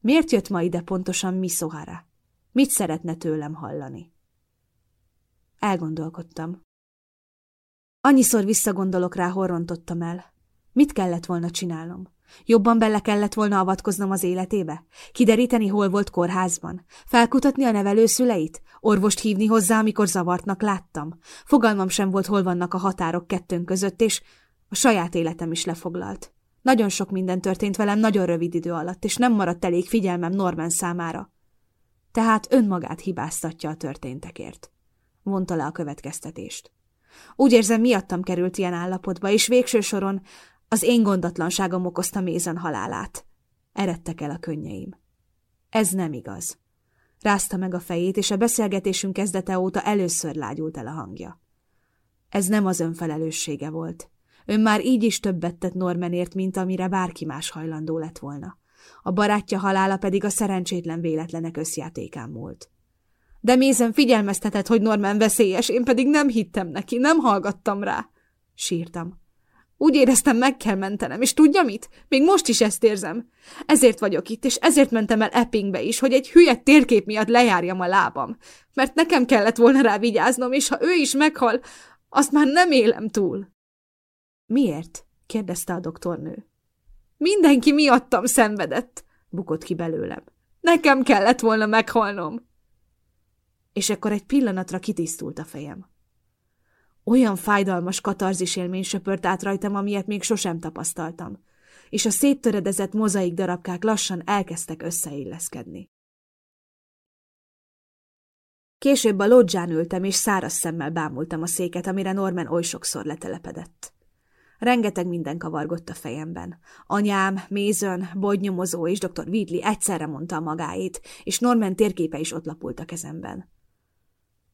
Miért jött ma ide pontosan Misohara? Mit szeretne tőlem hallani? Elgondolkodtam. Annyiszor visszagondolok rá, hol rontottam el. Mit kellett volna csinálnom? Jobban bele kellett volna avatkoznom az életébe? Kideríteni, hol volt kórházban? Felkutatni a nevelőszüleit? Orvost hívni hozzá, amikor zavartnak láttam? Fogalmam sem volt, hol vannak a határok kettőnk között, és a saját életem is lefoglalt. Nagyon sok minden történt velem nagyon rövid idő alatt, és nem maradt elég figyelmem Norman számára. Tehát önmagát hibáztatja a történtekért. Vonta le a következtetést. Úgy érzem, miattam került ilyen állapotba, és végső soron az én gondatlanságom okozta Mézen halálát. Eredtek el a könnyeim. Ez nem igaz. Rázta meg a fejét, és a beszélgetésünk kezdete óta először lágyult el a hangja. Ez nem az önfelelőssége volt. Ön már így is többet tett Normanért, mint amire bárki más hajlandó lett volna. A barátja halála pedig a szerencsétlen véletlenek összjátékán múlt. De Mézen figyelmeztetett, hogy Norman veszélyes, én pedig nem hittem neki, nem hallgattam rá. Sírtam. Úgy éreztem, meg kell mentenem, és tudja mit? Még most is ezt érzem. Ezért vagyok itt, és ezért mentem el Eppingbe is, hogy egy hülye térkép miatt lejárjam a lábam. Mert nekem kellett volna rá vigyáznom, és ha ő is meghal, azt már nem élem túl. Miért? kérdezte a doktornő. Mindenki miattam szenvedett, bukott ki belőlem. Nekem kellett volna meghalnom. És akkor egy pillanatra kitisztult a fejem. Olyan fájdalmas katarzis élmény söpört át rajtam, amilyet még sosem tapasztaltam, és a széttöredezett mozaik darabkák lassan elkezdtek összeilleszkedni. Később a lodzsán ültem, és száraz szemmel bámultam a széket, amire Norman oly sokszor letelepedett. Rengeteg minden kavargott a fejemben. Anyám, Mézön, bogynyomozó és dr. Weedley egyszerre mondta a magáét, és Norman térképe is ott lapult a kezemben.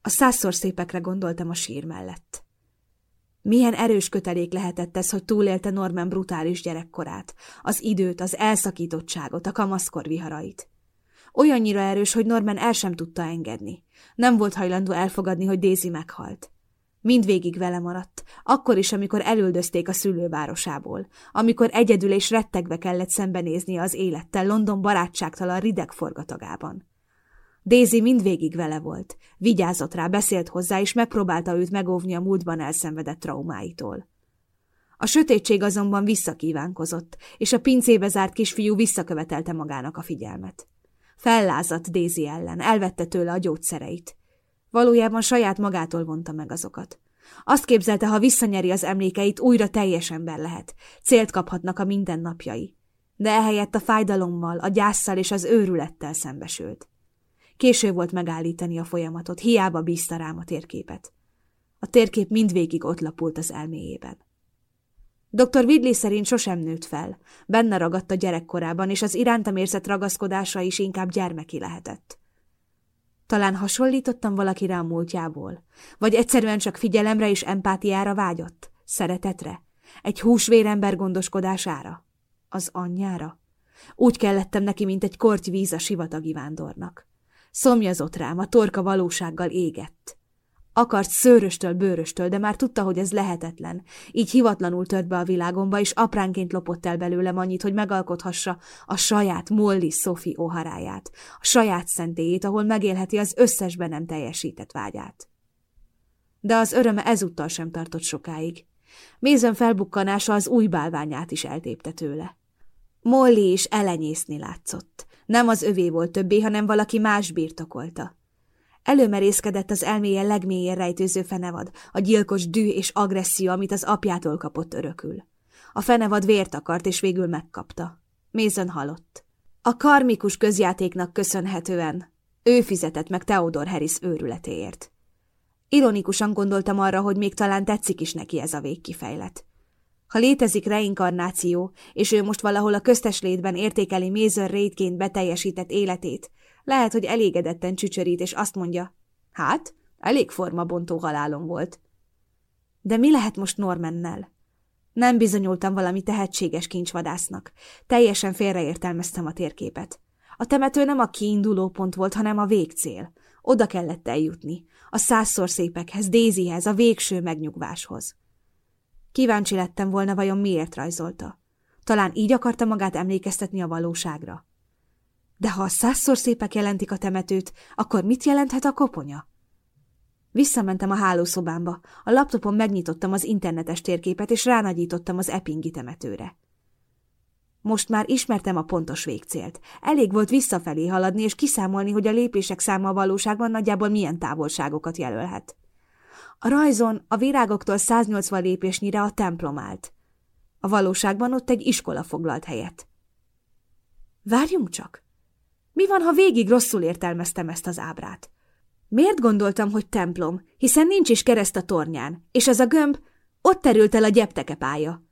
A százszor szépekre gondoltam a sír mellett. Milyen erős kötelék lehetett ez, hogy túlélte Norman brutális gyerekkorát, az időt, az elszakítottságot, a kamaszkor viharait. Olyannyira erős, hogy Norman el sem tudta engedni. Nem volt hajlandó elfogadni, hogy Daisy meghalt. Mindvégig vele maradt, akkor is, amikor elüldözték a szülővárosából, amikor egyedül és rettegve kellett szembenéznie az élettel London barátságtalan rideg forgatagában. Daisy mindvégig vele volt, vigyázott rá, beszélt hozzá, és megpróbálta őt megóvni a múltban elszenvedett traumáitól. A sötétség azonban visszakívánkozott, és a pincébe zárt kisfiú visszakövetelte magának a figyelmet. Fellázadt Daisy ellen, elvette tőle a gyógyszereit. Valójában saját magától vonta meg azokat. Azt képzelte, ha visszanyeri az emlékeit, újra teljes ember lehet. Célt kaphatnak a mindennapjai. De ehelyett a fájdalommal, a gyásszal és az őrülettel szembesült. Késő volt megállítani a folyamatot, hiába bízta rám a térképet. A térkép mindvégig ott lapult az elméjében. Dr. Widley szerint sosem nőtt fel, benne ragadt a gyerekkorában, és az irántam érzett ragaszkodása is inkább gyermeki lehetett. Talán hasonlítottam valakire a múltjából? Vagy egyszerűen csak figyelemre és empátiára vágyott? Szeretetre? Egy húsvérember gondoskodására? Az anyjára? Úgy kellettem neki, mint egy korty víz a sivatagi vándornak. Szomjazott rám, a torka valósággal égett. Akart szőröstől, bőröstől, de már tudta, hogy ez lehetetlen. Így hivatlanul tört be a világomba, és apránként lopott el belőlem annyit, hogy megalkothassa a saját Molly Sophie oharáját, a saját szentélyét, ahol megélheti az összes be nem teljesített vágyát. De az öröme ezúttal sem tartott sokáig. Mézön felbukkanása az új bálványát is eltépte tőle. Molly is elenyészni látszott. Nem az övé volt többé, hanem valaki más birtokolta. Előmerészkedett az elméje legmélyén rejtőző fenevad, a gyilkos dű és agresszió, amit az apjától kapott örökül. A fenevad vért akart, és végül megkapta. Mézön halott. A karmikus közjátéknak köszönhetően ő fizetett meg Theodor Harris őrületéért. Ironikusan gondoltam arra, hogy még talán tetszik is neki ez a végkifejlet. Ha létezik reinkarnáció, és ő most valahol a köztes létben értékeli Mézön rétként beteljesített életét, lehet, hogy elégedetten csücsörít, és azt mondja, hát, elég formabontó halálom volt. De mi lehet most Normannel? Nem bizonyultam valami tehetséges kincsvadásznak. Teljesen félreértelmeztem a térképet. A temető nem a kiinduló pont volt, hanem a végcél. Oda kellett eljutni. A százszor szépekhez, Dézihez, a végső megnyugváshoz. Kíváncsi lettem volna, vajon miért rajzolta. Talán így akarta magát emlékeztetni a valóságra. De ha a százszor szépek jelentik a temetőt, akkor mit jelenthet a koponya? Visszamentem a hálószobámba. A laptopon megnyitottam az internetes térképet, és ránagyítottam az Eppingi temetőre. Most már ismertem a pontos végcélt. Elég volt visszafelé haladni, és kiszámolni, hogy a lépések száma a valóságban nagyjából milyen távolságokat jelölhet. A rajzon a virágoktól 180 lépésnyire a templom állt. A valóságban ott egy iskola foglalt helyet. Várjunk csak! Mi van, ha végig rosszul értelmeztem ezt az ábrát? Miért gondoltam, hogy templom, hiszen nincs is kereszt a tornyán, és az a gömb ott terült el a gyeptekepálya.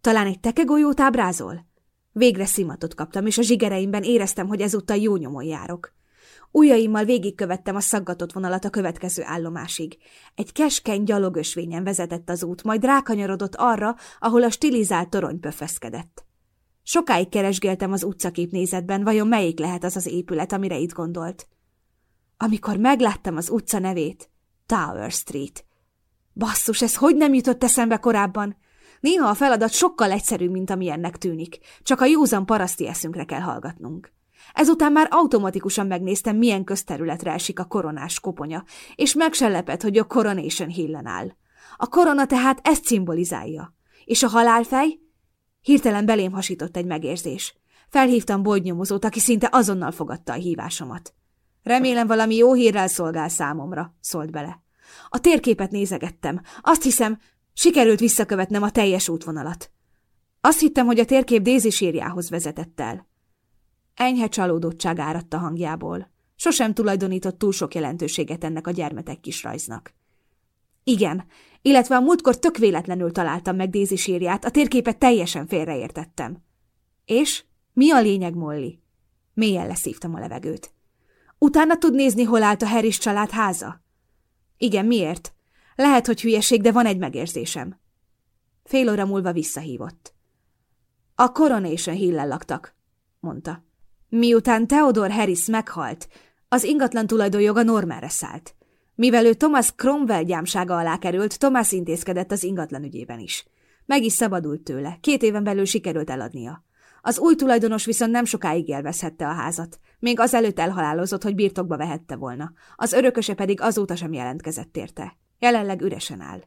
Talán egy tekegolyót ábrázol? Végre szimatot kaptam, és a zsigereimben éreztem, hogy ezúttal jó nyomon járok. Ujjaimmal végigkövettem a szaggatott vonalat a következő állomásig. Egy keskeny gyalogösvényen vezetett az út, majd rákanyarodott arra, ahol a stilizált torony pöfeszkedett. Sokáig keresgéltem az utcakép nézetben, vajon melyik lehet az az épület, amire itt gondolt. Amikor megláttam az utca nevét, Tower Street. Basszus, ez hogy nem jutott eszembe korábban? Néha a feladat sokkal egyszerűbb, mint amilyennek tűnik, csak a józan paraszti eszünkre kell hallgatnunk. Ezután már automatikusan megnéztem, milyen közterületre esik a koronás koponya, és meg se lepett, hogy a Coronation Hillen áll. A korona tehát ezt szimbolizálja. És a halálfej? Hirtelen belém hasított egy megérzés. Felhívtam boldnyomozót, aki szinte azonnal fogadta a hívásomat. Remélem valami jó hírrel szolgál számomra, szólt bele. A térképet nézegettem. Azt hiszem, sikerült visszakövetnem a teljes útvonalat. Azt hittem, hogy a térkép Dézi sírjához vezetett el. Enyhe csalódottság áradt a hangjából. Sosem tulajdonított túl sok jelentőséget ennek a gyermetek kisrajznak. Igen, illetve a múltkor tök véletlenül találtam meg Dézi sírját, a térképet teljesen félreértettem. És? Mi a lényeg, Molly? Mélyen leszívtam a levegőt. Utána tud nézni, hol állt a Harris család háza? Igen, miért? Lehet, hogy hülyeség, de van egy megérzésem. Fél óra múlva visszahívott. A Coronation Hill-en laktak, mondta. Miután Theodor Harris meghalt, az ingatlan tulajdonjoga Normára szállt. Mivel ő Thomas Cromwell gyámsága alá került, Thomas intézkedett az ingatlan ügyében is. Meg is szabadult tőle, két éven belül sikerült eladnia. Az új tulajdonos viszont nem sokáig élvezhette a házat. Még azelőtt elhalálozott, hogy birtokba vehette volna. Az örököse pedig azóta sem jelentkezett érte. Jelenleg üresen áll.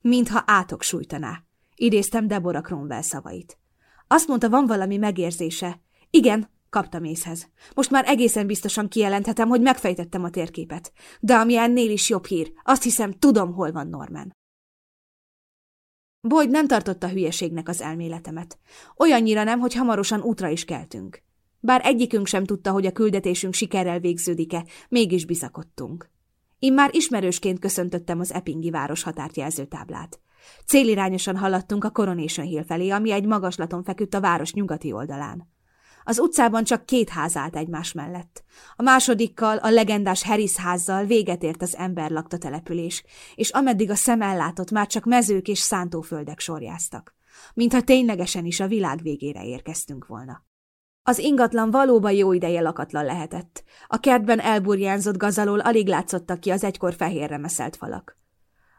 Mintha átok sújtaná. Idéztem Deborah Cromwell szavait. Azt mondta, van valami megérzése. Igen, kaptam észhez. Most már egészen biztosan kijelenthetem, hogy megfejtettem a térképet. De ami ennél is jobb hír, azt hiszem, tudom, hol van Norman. Boyd nem tartotta hülyeségnek az elméletemet. Olyannyira nem, hogy hamarosan útra is keltünk. Bár egyikünk sem tudta, hogy a küldetésünk sikerrel végződik-e, mégis bizakodtunk. Én már ismerősként köszöntöttem az Eppingi város határt táblát. Célirányosan haladtunk a Coronation Hill felé, ami egy magaslaton feküdt a város nyugati oldalán. Az utcában csak két ház állt egymás mellett. A másodikkal, a legendás Harris házzal véget ért az ember lakta település, és ameddig a szem ellátott, már csak mezők és szántóföldek sorjáztak. Mintha ténylegesen is a világ végére érkeztünk volna. Az ingatlan valóban jó ideje lakatlan lehetett. A kertben elburjánzott gazalól alig látszottak ki az egykor fehérre meszelt falak.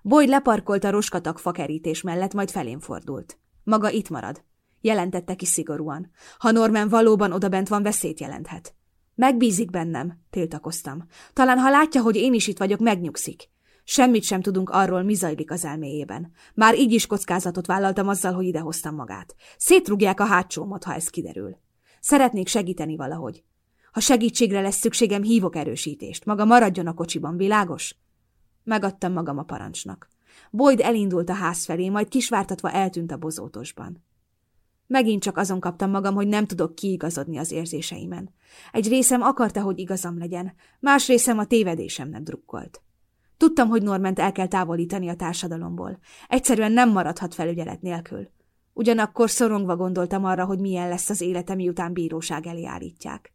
Boyd leparkolt a roskatag fakerítés mellett, majd felén fordult. Maga itt marad, jelentette ki szigorúan. Ha Norman valóban odabent van, veszélyt jelenthet. Megbízik bennem, tiltakoztam. Talán ha látja, hogy én is itt vagyok, megnyugszik. Semmit sem tudunk arról, mi zajlik az elméjében. Már így is kockázatot vállaltam azzal, hogy idehoztam magát. Szétrugják a hátsómat, ha ez kiderül. Szeretnék segíteni valahogy. Ha segítségre lesz szükségem, hívok erősítést. Maga maradjon a kocsiban, világos? Megadtam magam a parancsnak. Boyd elindult a ház felé, majd kisvártatva eltűnt a bozótosban. Megint csak azon kaptam magam, hogy nem tudok kiigazodni az érzéseimen. Egy részem akarta, hogy igazam legyen, más részem a tévedésemnek drukkolt. Tudtam, hogy Norment el kell távolítani a társadalomból. Egyszerűen nem maradhat felügyelet nélkül. Ugyanakkor szorongva gondoltam arra, hogy milyen lesz az élete, miután bíróság elé állítják.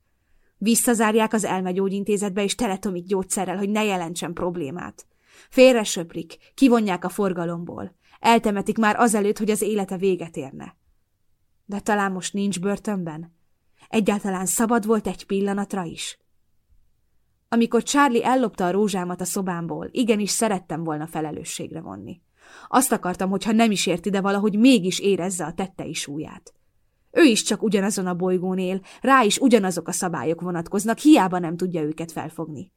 Visszazárják az elmegyógyintézetbe és teletomik gyógyszerrel, hogy ne jelentsen problémát. Félre söprik, kivonják a forgalomból. Eltemetik már azelőtt, hogy az élete véget érne. De talán most nincs börtönben? Egyáltalán szabad volt egy pillanatra is? Amikor Charlie ellopta a rózsámat a szobámból, igenis szerettem volna felelősségre vonni. Azt akartam, hogy ha nem is ért ide valahogy mégis érezze a tettei súlyát. Ő is csak ugyanazon a bolygón él, rá is ugyanazok a szabályok vonatkoznak, hiába nem tudja őket felfogni.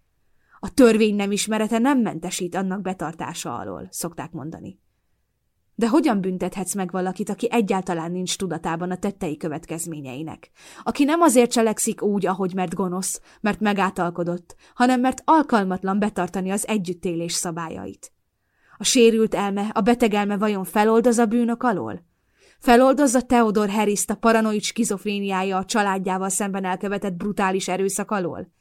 A törvény nem ismerete nem mentesít annak betartása alól, szokták mondani. De hogyan büntethetsz meg valakit, aki egyáltalán nincs tudatában a tettei következményeinek? Aki nem azért cselekszik úgy, ahogy mert gonosz, mert megátalkodott, hanem mert alkalmatlan betartani az együttélés szabályait. A sérült elme, a beteg elme vajon feloldoz a bűnök alól? Feloldozza Theodor Harris a paranoid skizofréniája a családjával szemben elkövetett brutális erőszak alól?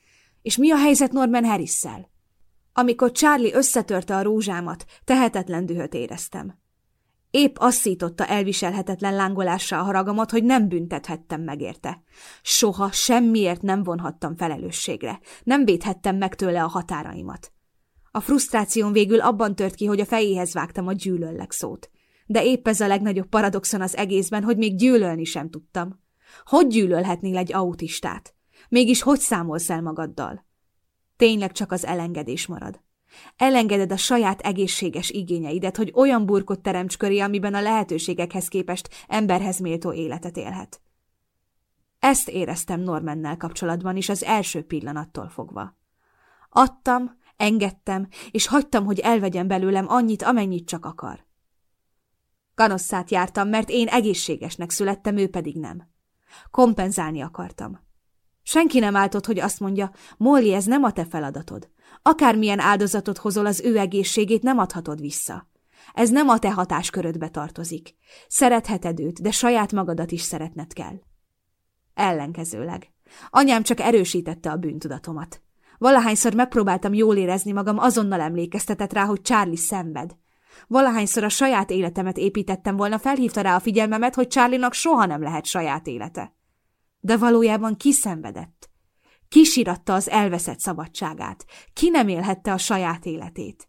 És mi a helyzet Norman Harrisszel? Amikor Charlie összetörte a rózsámat, tehetetlen dühöt éreztem. Épp azt szította elviselhetetlen lángolással a haragamat, hogy nem büntethettem meg érte. Soha semmiért nem vonhattam felelősségre, nem védhettem meg tőle a határaimat. A frusztráción végül abban tört ki, hogy a fejéhez vágtam a gyűlöllek szót. De épp ez a legnagyobb paradoxon az egészben, hogy még gyűlölni sem tudtam. Hogy gyűlölhetnél egy autistát? Mégis hogy számolsz el magaddal? Tényleg csak az elengedés marad. Elengeded a saját egészséges igényeidet, hogy olyan burkot teremts köré, amiben a lehetőségekhez képest emberhez méltó életet élhet. Ezt éreztem Normannel kapcsolatban is az első pillanattól fogva. Adtam, engedtem, és hagytam, hogy elvegyen belőlem annyit, amennyit csak akar. Kanosszát jártam, mert én egészségesnek születtem, ő pedig nem. Kompenzálni akartam. Senki nem áltott, hogy azt mondja, Molly, ez nem a te feladatod. Akármilyen áldozatot hozol, az ő egészségét nem adhatod vissza. Ez nem a te hatáskörödbe tartozik. Szeretheted őt, de saját magadat is szeretned kell. Ellenkezőleg. Anyám csak erősítette a bűntudatomat. Valahányszor megpróbáltam jól érezni magam, azonnal emlékeztetett rá, hogy Charlie szenved. Valahányszor a saját életemet építettem volna, felhívta rá a figyelmemet, hogy Charlie-nak soha nem lehet saját élete. De valójában kiszenvedett. Kisiratta az elveszett szabadságát. Ki nem élhette a saját életét?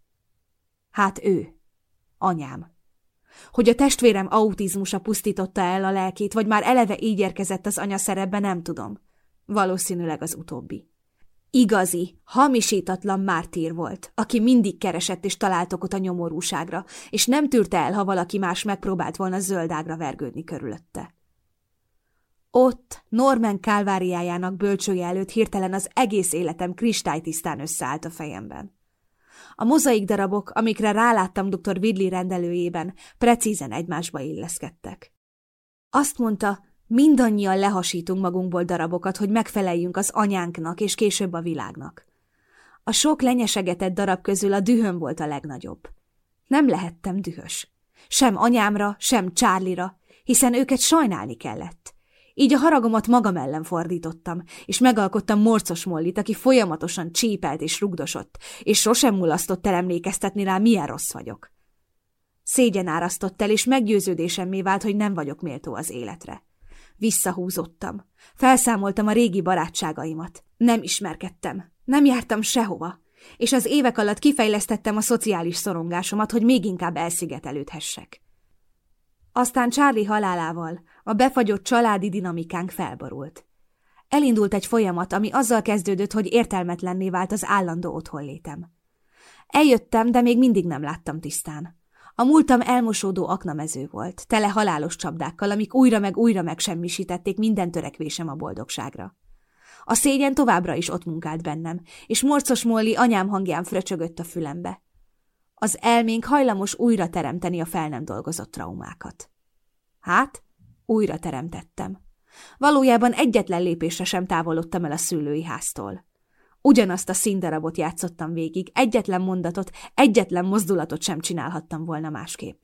Hát ő. Anyám. Hogy a testvérem autizmusa pusztította el a lelkét, vagy már eleve így érkezett az anya szerepbe, nem tudom. Valószínűleg az utóbbi. Igazi, hamisítatlan mártír volt, aki mindig keresett és talált okot a nyomorúságra, és nem tűrte el, ha valaki más megpróbált volna zöldágra vergődni körülötte. Ott, Norman kálváriájának bölcsője előtt hirtelen az egész életem kristálytisztán összeállt a fejemben. A mozaik darabok, amikre ráláttam dr. Vidley rendelőjében, precízen egymásba illeszkedtek. Azt mondta, mindannyian lehasítunk magunkból darabokat, hogy megfeleljünk az anyánknak és később a világnak. A sok lenyesegetett darab közül a dühöm volt a legnagyobb. Nem lehettem dühös. Sem anyámra, sem Csárlira, hiszen őket sajnálni kellett. Így a haragomat magam ellen fordítottam, és megalkottam morcos mollit, aki folyamatosan csípelt és rugdosott, és sosem mulasztott el emlékeztetni rá, milyen rossz vagyok. Szégyen árasztott el, és meggyőződésemmé vált, hogy nem vagyok méltó az életre. Visszahúzottam. Felszámoltam a régi barátságaimat. Nem ismerkedtem. Nem jártam sehova. És az évek alatt kifejlesztettem a szociális szorongásomat, hogy még inkább elszigetelődhessek. Aztán Charlie halálával a befagyott családi dinamikánk felborult. Elindult egy folyamat, ami azzal kezdődött, hogy értelmetlenné vált az állandó otthonlétem. Eljöttem, de még mindig nem láttam tisztán. A múltam elmosódó aknamező volt, tele halálos csapdákkal, amik újra meg újra megsemmisítették minden törekvésem a boldogságra. A szégyen továbbra is ott munkált bennem, és morcos Molly anyám hangján fröcsögött a fülembe. Az elménk hajlamos újra teremteni a fel nem dolgozott traumákat. Hát, újra teremtettem. Valójában egyetlen lépésre sem távolodtam el a szülői háztól. Ugyanazt a színdarabot játszottam végig, egyetlen mondatot, egyetlen mozdulatot sem csinálhattam volna másképp.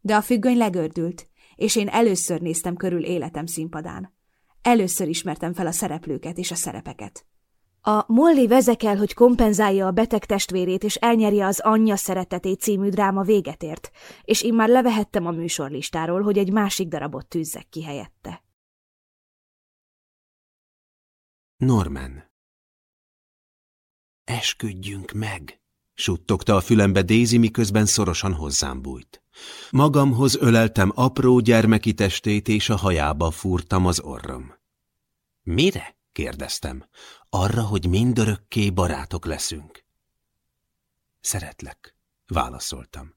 De a függöny legördült, és én először néztem körül életem színpadán. Először ismertem fel a szereplőket és a szerepeket. A Molly vezekel, hogy kompenzálja a beteg testvérét és elnyerje az anyja szeretetét című dráma véget ért, és én levehettem a műsorlistáról, hogy egy másik darabot tűzzek ki helyette. Norman Esküdjünk meg, suttogta a fülembe Daisy, miközben szorosan hozzám bújt. Magamhoz öleltem apró gyermeki testét, és a hajába fúrtam az orrom. Mire? Kérdeztem. Arra, hogy mindörökké barátok leszünk. Szeretlek, válaszoltam.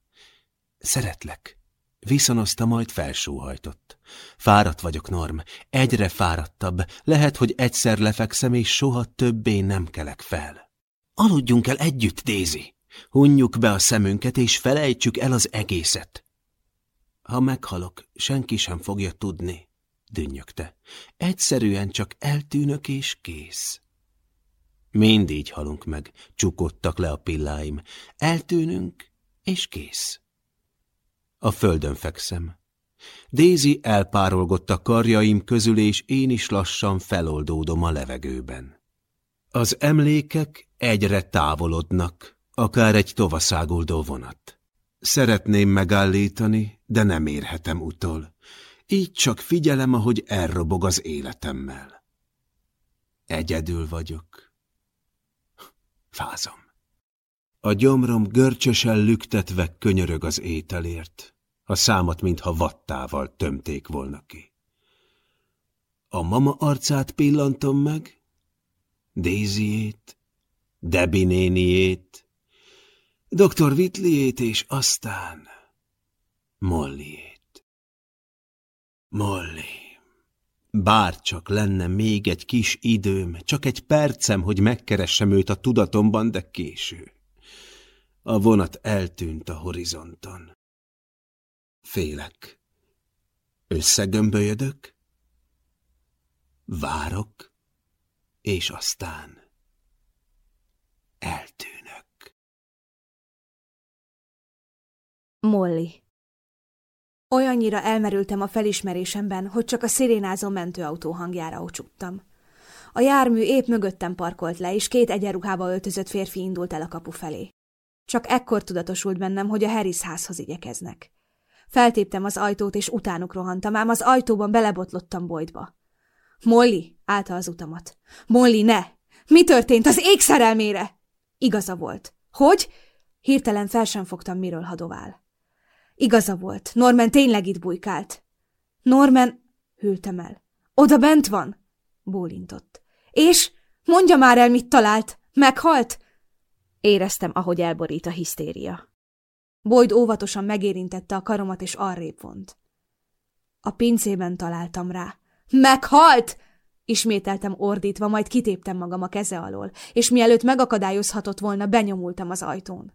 Szeretlek. Viszonozta, majd felsóhajtott. Fáradt vagyok, Norm, egyre fáradtabb. Lehet, hogy egyszer lefekszem, és soha többé nem kelek fel. Aludjunk el együtt, Daisy. Hunjuk be a szemünket, és felejtsük el az egészet. Ha meghalok, senki sem fogja tudni, dünnyögte. Egyszerűen csak eltűnök, és kész. Mind így halunk meg, csukottak le a pilláim. Eltűnünk, és kész. A földön fekszem. Daisy elpárolgott a karjaim közül, és én is lassan feloldódom a levegőben. Az emlékek egyre távolodnak, akár egy tovaszáguldó vonat. Szeretném megállítani, de nem érhetem utol. Így csak figyelem, ahogy elrobog az életemmel. Egyedül vagyok. Fázom. A gyomrom görcsösen lüktetve könyörög az ételért. A számat, mintha vattával tömték volna ki. A mama arcát pillantom meg, Daisyét, Debbie néniét, Dr. Whitleyét és aztán Mollyét. Molly. Bár csak lenne még egy kis időm, csak egy percem, hogy megkeressem őt a tudatomban, de késő. A vonat eltűnt a horizonton. Félek. Összegömbölyödök? Várok? és aztán eltűnök. Molly Olyannyira elmerültem a felismerésemben, hogy csak a szirénázó mentőautó hangjára ocsuttam. A jármű épp mögöttem parkolt le, és két egyenruhába öltözött férfi indult el a kapu felé. Csak ekkor tudatosult bennem, hogy a Harris házhoz igyekeznek. Feltéptem az ajtót, és utánuk rohantam, ám az ajtóban belebotlottam Boydba. Molly, állta az utamat. Molly, ne! Mi történt az ég szerelmére? Igaza volt. Hogy? Hirtelen fel sem fogtam, miről hadovál. Igaza volt. Norman tényleg itt bujkált. Norman, hűltem el. Oda bent van? Bólintott. És? Mondja már el, mit talált. Meghalt? Éreztem, ahogy elborít a hisztéria. Boyd óvatosan megérintette a karomat, és arrébb vont. A pincében találtam rá. Meghalt! Ismételtem ordítva, majd kitéptem magam a keze alól, és mielőtt megakadályozhatott volna, benyomultam az ajtón.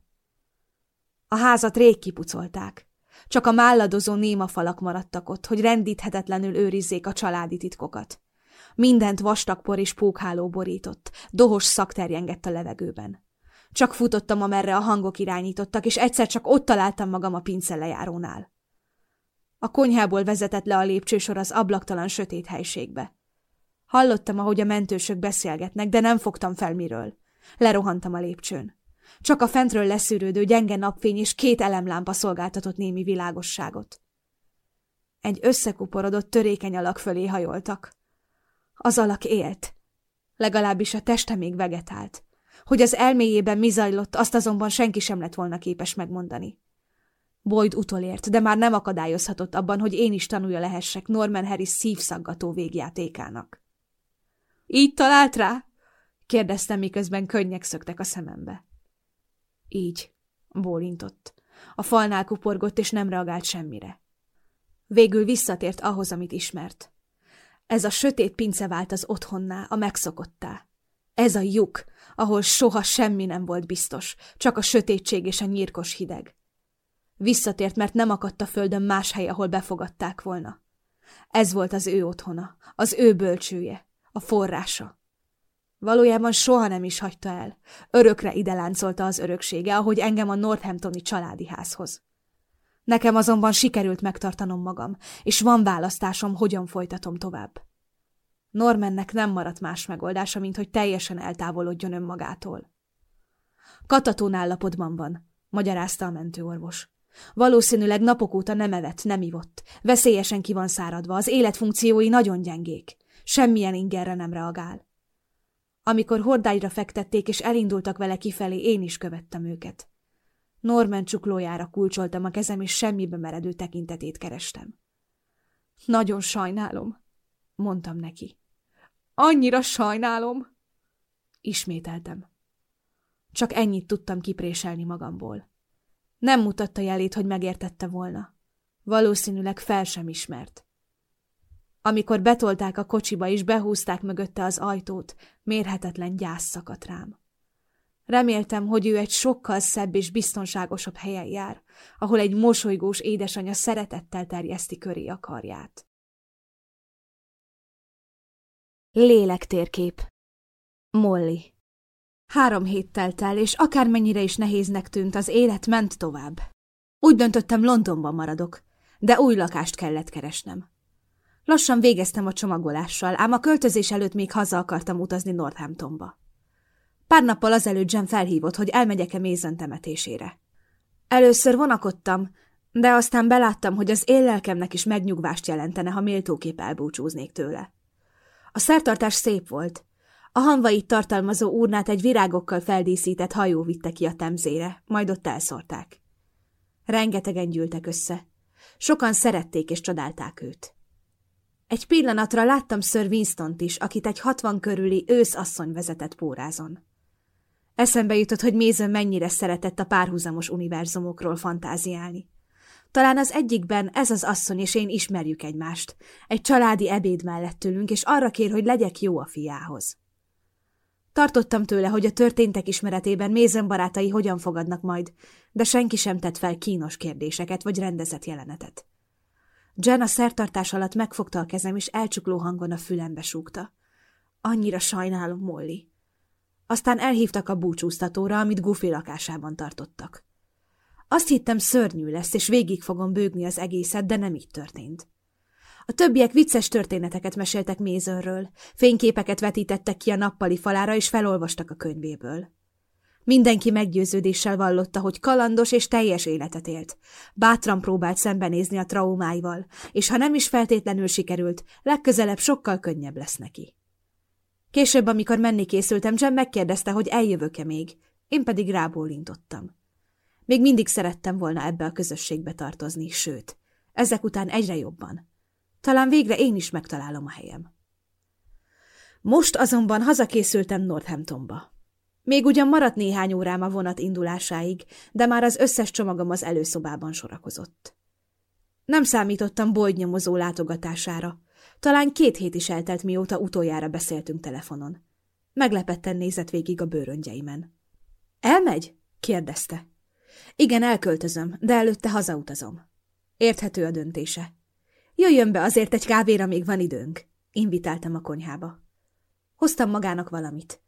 A házat rég kipucolták. Csak a málladozó néma falak maradtak ott, hogy rendíthetetlenül őrizzék a családi titkokat. Mindent vastagpor és pókháló borított, dohos szak terjengett a levegőben. Csak futottam, amerre a hangok irányítottak, és egyszer csak ott találtam magam a pince lejárónál. A konyhából vezetett le a lépcsősor az ablaktalan sötét helységbe. Hallottam, ahogy a mentősök beszélgetnek, de nem fogtam fel miről. Lerohantam a lépcsőn. Csak a fentről leszűrődő gyenge napfény és két elemlámpa szolgáltatott némi világosságot. Egy összekuporodott törékeny alak fölé hajoltak. Az alak élt. Legalábbis a teste még vegetált. Hogy az elméjében mi zajlott, azt azonban senki sem lett volna képes megmondani. Boyd utolért, de már nem akadályozhatott abban, hogy én is tanulja lehessek Norman Harris szívszaggató végjátékának. Így talált rá? kérdeztem, miközben könnyek szöktek a szemembe. Így, bólintott. A falnál kuporgott, és nem reagált semmire. Végül visszatért ahhoz, amit ismert. Ez a sötét pince vált az otthonná, a megszokottá. Ez a lyuk, ahol soha semmi nem volt biztos, csak a sötétség és a nyírkos hideg. Visszatért, mert nem akadt a földön más hely, ahol befogadták volna. Ez volt az ő otthona, az ő bölcsője, a forrása. Valójában soha nem is hagyta el. Örökre ide láncolta az öröksége, ahogy engem a Northamptoni családi házhoz. Nekem azonban sikerült megtartanom magam, és van választásom, hogyan folytatom tovább. Normannek nem maradt más megoldása, mint hogy teljesen eltávolodjon önmagától. Katatón állapotban van, magyarázta a mentőorvos. Valószínűleg napok óta nem evett, nem ivott. Veszélyesen ki van száradva, az életfunkciói nagyon gyengék. Semmilyen ingerre nem reagál. Amikor hordágyra fektették és elindultak vele kifelé, én is követtem őket. Norman csuklójára kulcsoltam a kezem, és semmibe meredő tekintetét kerestem. Nagyon sajnálom, mondtam neki. Annyira sajnálom! Ismételtem. Csak ennyit tudtam kipréselni magamból. Nem mutatta jelét, hogy megértette volna. Valószínűleg fel sem ismert. Amikor betolták a kocsiba és behúzták mögötte az ajtót, mérhetetlen gyász szakadt rám. Reméltem, hogy ő egy sokkal szebb és biztonságosabb helyen jár, ahol egy mosolygós édesanyja szeretettel terjeszti köré a karját. Lélektérkép Molly Három hét telt el, és akármennyire is nehéznek tűnt, az élet ment tovább. Úgy döntöttem, Londonban maradok, de új lakást kellett keresnem. Lassan végeztem a csomagolással, ám a költözés előtt még haza akartam utazni Northamptonba. Pár nappal azelőtt Jen felhívott, hogy elmegyek-e Mason temetésére. Először vonakodtam, de aztán beláttam, hogy az éllelkemnek is megnyugvást jelentene, ha méltóképp elbúcsúznék tőle. A szertartás szép volt. A hanvait tartalmazó urnát egy virágokkal feldíszített hajó vitte ki a temzére, majd ott elszórták. Rengetegen gyűltek össze. Sokan szerették és csodálták őt. Egy pillanatra láttam Sir winston is, akit egy hatvan körüli őszasszony vezetett pórázon. Eszembe jutott, hogy Mézön mennyire szeretett a párhuzamos univerzumokról fantáziálni. Talán az egyikben ez az asszony és én ismerjük egymást. Egy családi ebéd mellett ülünk, és arra kér, hogy legyek jó a fiához. Tartottam tőle, hogy a történtek ismeretében Mézen barátai hogyan fogadnak majd, de senki sem tett fel kínos kérdéseket vagy rendezett jelenetet. Jen a szertartás alatt megfogta a kezem, és elcsukló hangon a fülembe súgta. Annyira sajnálom, Molly. Aztán elhívtak a búcsúztatóra, amit Goofy lakásában tartottak. Azt hittem szörnyű lesz, és végig fogom bőgni az egészet, de nem így történt. A többiek vicces történeteket meséltek Mézönről, fényképeket vetítettek ki a nappali falára, és felolvastak a könyvéből. Mindenki meggyőződéssel vallotta, hogy kalandos és teljes életet élt. Bátran próbált szembenézni a traumáival, és ha nem is feltétlenül sikerült, legközelebb sokkal könnyebb lesz neki. Később, amikor menni készültem, Jem megkérdezte, hogy eljövök-e még, én pedig rábólintottam. Még mindig szerettem volna ebbe a közösségbe tartozni, sőt, ezek után egyre jobban. Talán végre én is megtalálom a helyem. Most azonban hazakészültem Northamptonba. Még ugyan maradt néhány órám a vonat indulásáig, de már az összes csomagom az előszobában sorakozott. Nem számítottam boldnyomozó látogatására. Talán két hét is eltelt, mióta utoljára beszéltünk telefonon. Meglepetten nézett végig a bőröngyeimen. Elmegy? kérdezte. Igen, elköltözöm, de előtte hazautazom. Érthető a döntése. Jöjjön be azért egy kávéra, még van időnk. Invitáltam a konyhába. Hoztam magának valamit.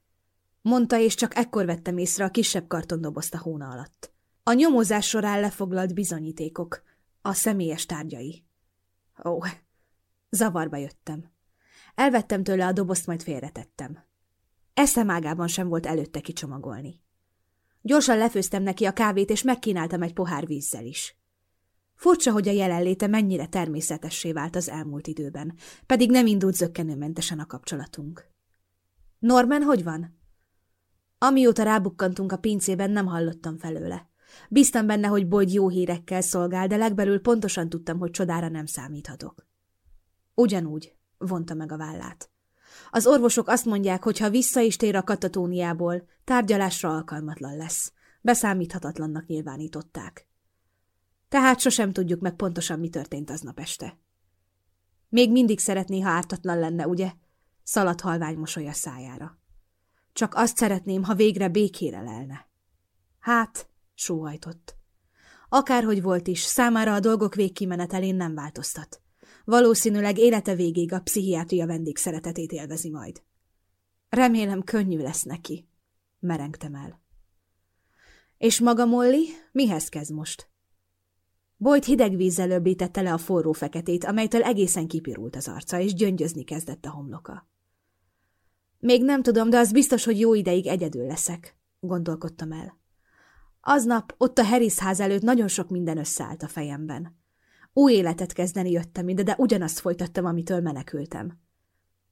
Mondta, és csak ekkor vettem észre a kisebb kartondobozt a hóna alatt. A nyomozás során lefoglalt bizonyítékok, a személyes tárgyai. Ó, zavarba jöttem. Elvettem tőle a dobozt, majd félretettem. Eszemágában sem volt előtte kicsomagolni. Gyorsan lefőztem neki a kávét, és megkínáltam egy pohár vízzel is. Furcsa, hogy a jelenléte mennyire természetessé vált az elmúlt időben, pedig nem indult zöggenőmentesen a kapcsolatunk. Norman hogy van? Amióta rábukkantunk a pincében, nem hallottam felőle. Bíztam benne, hogy Boyd jó hírekkel szolgál, de legbelül pontosan tudtam, hogy csodára nem számíthatok. Ugyanúgy, vonta meg a vállát. Az orvosok azt mondják, hogy ha vissza is tér a katatóniából, tárgyalásra alkalmatlan lesz. Beszámíthatatlannak nyilvánították. Tehát sosem tudjuk meg pontosan, mi történt aznap este. Még mindig szeretné, ha ártatlan lenne, ugye? Szaladt halvány mosoly a szájára. Csak azt szeretném, ha végre békére lelne. Hát, sóhajtott. Akárhogy volt is, számára a dolgok végkimenetelén nem változtat. Valószínűleg élete végéig a pszichiátria vendégszeretetét élvezi majd. Remélem, könnyű lesz neki. Merengtem el. És maga Molly, mihez kezd most? Boyd hideg vízzel öblítette le a forró feketét, amelytől egészen kipirult az arca, és gyöngyözni kezdett a homloka. Még nem tudom, de az biztos, hogy jó ideig egyedül leszek, gondolkodtam el. Aznap ott a Harris ház előtt nagyon sok minden összeállt a fejemben. Új életet kezdeni jöttem ide, de ugyanazt folytattam, amitől menekültem.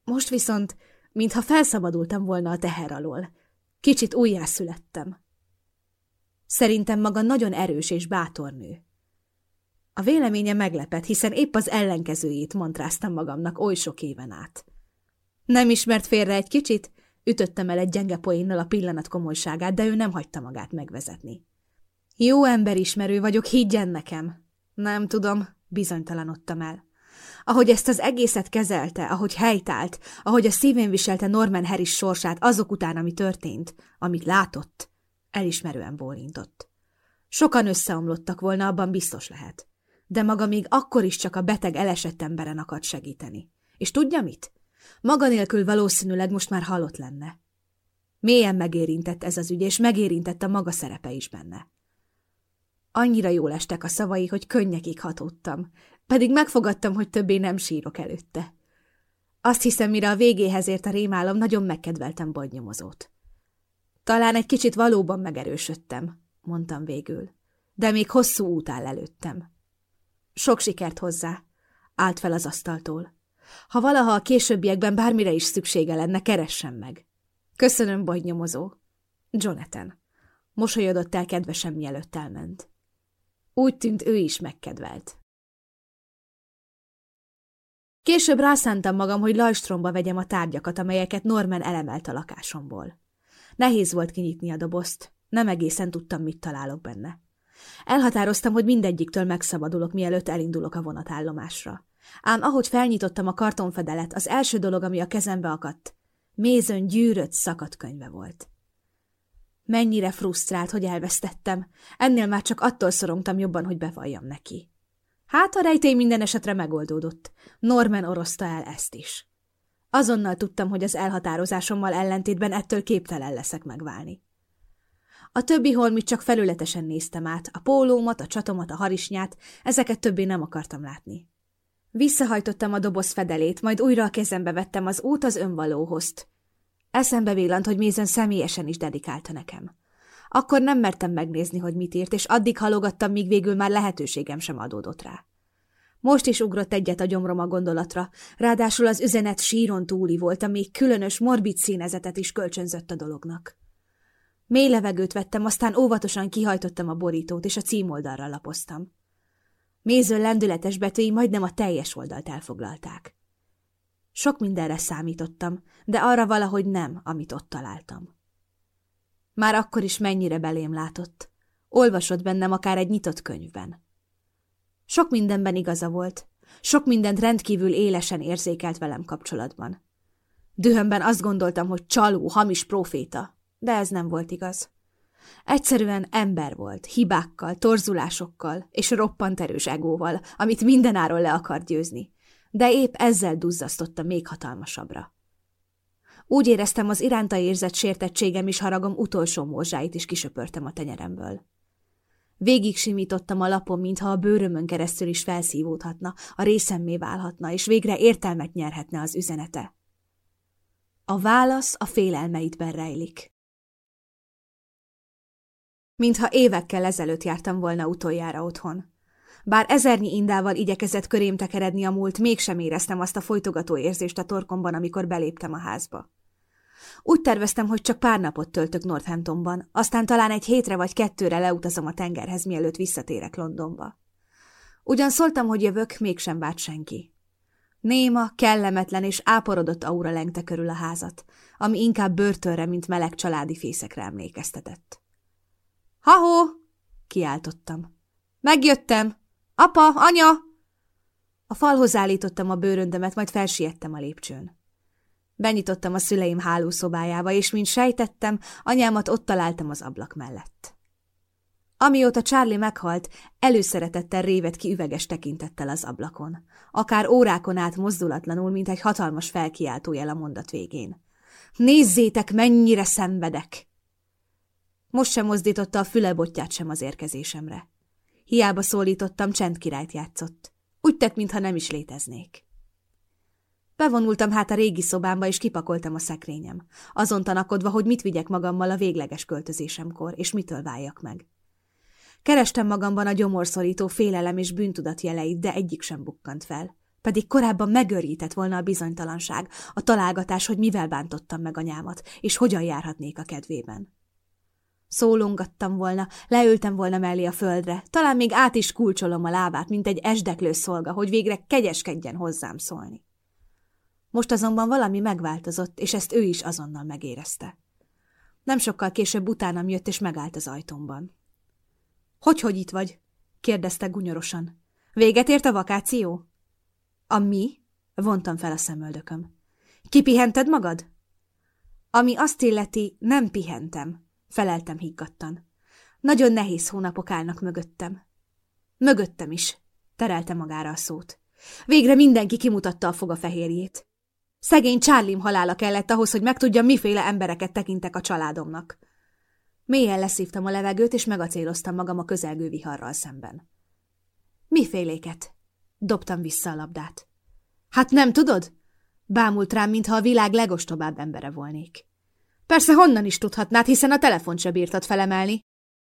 Most viszont, mintha felszabadultam volna a teher alól. Kicsit újjászülettem. Szerintem maga nagyon erős és bátor nő. A véleménye meglepett, hiszen épp az ellenkezőjét montráztam magamnak oly sok éven át. Nem ismert félre egy kicsit? Ütöttem el egy gyenge poénnal a pillanat komolyságát, de ő nem hagyta magát megvezetni. Jó emberismerő vagyok, higgyen nekem. Nem tudom, bizonytalanodtam el. Ahogy ezt az egészet kezelte, ahogy helytált, ahogy a szívén viselte Norman Harris sorsát azok után, ami történt, amit látott, elismerően bólintott. Sokan összeomlottak volna, abban biztos lehet. De maga még akkor is csak a beteg elesett emberen akart segíteni. És tudja mit? Maga nélkül valószínűleg most már halott lenne. Mélyen megérintett ez az ügy, és megérintett a maga szerepe is benne. Annyira jól estek a szavai, hogy könnyekig hatódtam, pedig megfogadtam, hogy többé nem sírok előtte. Azt hiszem, mire a végéhez ért a rémálom, nagyon megkedveltem bajnyomozót. Talán egy kicsit valóban megerősödtem, mondtam végül, de még hosszú út áll előttem. Sok sikert hozzá, állt fel az asztaltól. Ha valaha a későbbiekben bármire is szüksége lenne, keressen meg. Köszönöm, bajnyomozó. Jonathan. Mosolyodott el kedvesen, mielőtt elment. Úgy tűnt, ő is megkedvelt. Később rászántam magam, hogy Lajstromba vegyem a tárgyakat, amelyeket Norman elemelt a lakásomból. Nehéz volt kinyitni a dobozt, nem egészen tudtam, mit találok benne. Elhatároztam, hogy mindegyiktől megszabadulok, mielőtt elindulok a vonatállomásra. Ám ahogy felnyitottam a kartonfedelet, az első dolog, ami a kezembe akadt, mézön gyűrött szakadt könyve volt. Mennyire frusztrált, hogy elvesztettem. Ennél már csak attól szorongtam jobban, hogy bevalljam neki. Hát a rejtély minden esetre megoldódott. Norman oroszta el ezt is. Azonnal tudtam, hogy az elhatározásommal ellentétben ettől képtelen leszek megválni. A többi holmit csak felületesen néztem át, a pólómat, a csatomat, a harisnyát, ezeket többé nem akartam látni. Visszahajtottam a doboz fedelét, majd újra a kezembe vettem az út az önvalóhoz. Eszembe villant, hogy Mézen személyesen is dedikálta nekem. Akkor nem mertem megnézni, hogy mit írt, és addig halogattam, míg végül már lehetőségem sem adódott rá. Most is ugrott egyet a gyomrom a gondolatra, ráadásul az üzenet síron túli volt, ami különös, morbid színezetet is kölcsönzött a dolognak. Mély levegőt vettem, aztán óvatosan kihajtottam a borítót, és a címoldalra lapoztam. Méző lendületes betűi majdnem a teljes oldalt elfoglalták. Sok mindenre számítottam, de arra valahogy nem, amit ott találtam. Már akkor is mennyire belém látott. Olvasott bennem akár egy nyitott könyvben. Sok mindenben igaza volt. Sok mindent rendkívül élesen érzékelt velem kapcsolatban. Dühömben azt gondoltam, hogy csaló, hamis proféta, de ez nem volt igaz. Egyszerűen ember volt, hibákkal, torzulásokkal és roppant erős egóval, amit mindenáról le akart győzni, de épp ezzel duzzasztotta még hatalmasabbra. Úgy éreztem, az iránta érzett sértettségem és haragom utolsó morzsáit is kisöpörtem a tenyeremből. Végig simítottam a lapon, mintha a bőrömön keresztül is felszívódhatna, a részemmé válhatna, és végre értelmet nyerhetne az üzenete. A válasz a félelmeidben rejlik. Mintha évekkel ezelőtt jártam volna utoljára otthon. Bár ezernyi indával igyekezett körém tekeredni a múlt, mégsem éreztem azt a folytogató érzést a torkomban, amikor beléptem a házba. Úgy terveztem, hogy csak pár napot töltök Northamptonban, aztán talán egy hétre vagy kettőre leutazom a tengerhez, mielőtt visszatérek Londonba. Ugyan szóltam, hogy jövök, mégsem várt senki. Néma, kellemetlen és áporodott aura lengte körül a házat, ami inkább börtönre, mint meleg családi fészekre emlékeztetett. Ha-hó! kiáltottam. Megjöttem! Apa, anya! A falhoz állítottam a bőröndemet, majd felsiettem a lépcsőn. Benyitottam a szüleim hálószobájába, és mint sejtettem, anyámat ott találtam az ablak mellett. Amióta Charlie meghalt, előszeretettel révet ki üveges tekintettel az ablakon. Akár órákon át mozdulatlanul, mint egy hatalmas felkiáltójel a mondat végén. Nézzétek, mennyire szenvedek! Most sem mozdította a fülebotját sem az érkezésemre. Hiába szólítottam, csendkirályt játszott. Úgy tett, mintha nem is léteznék. Bevonultam hát a régi szobámba, és kipakoltam a szekrényem, azon tanakodva, hogy mit vigyek magammal a végleges költözésemkor, és mitől váljak meg. Kerestem magamban a gyomorszorító félelem és bűntudat jeleit, de egyik sem bukkant fel. Pedig korábban megörített volna a bizonytalanság, a találgatás, hogy mivel bántottam meg anyámat, és hogyan járhatnék a kedvében. Szólongattam volna, leültem volna mellé a földre, talán még át is kulcsolom a lábát, mint egy esdeklő szolga, hogy végre kegyeskedjen hozzám szólni. Most azonban valami megváltozott, és ezt ő is azonnal megérezte. Nem sokkal később utánam jött, és megállt az ajtómban. Hogy, hogy itt vagy? kérdezte gunyorosan. Véget ért a vakáció? A mi? Vontam fel a szemöldököm. Kipihented magad? Ami azt illeti, nem pihentem, feleltem higgadtan. Nagyon nehéz hónapok állnak mögöttem. Mögöttem is, terelte magára a szót. Végre mindenki kimutatta a foga fehérjét. Szegény Csárlim halála kellett ahhoz, hogy megtudjam, miféle embereket tekintek a családomnak. Mélyen leszívtam a levegőt, és megacéloztam magam a közelgő viharral szemben. Miféléket? Dobtam vissza a labdát. Hát nem tudod? Bámult rám, mintha a világ legostobább embere volnék. Persze honnan is tudhatnád, hiszen a telefont se bírtad felemelni.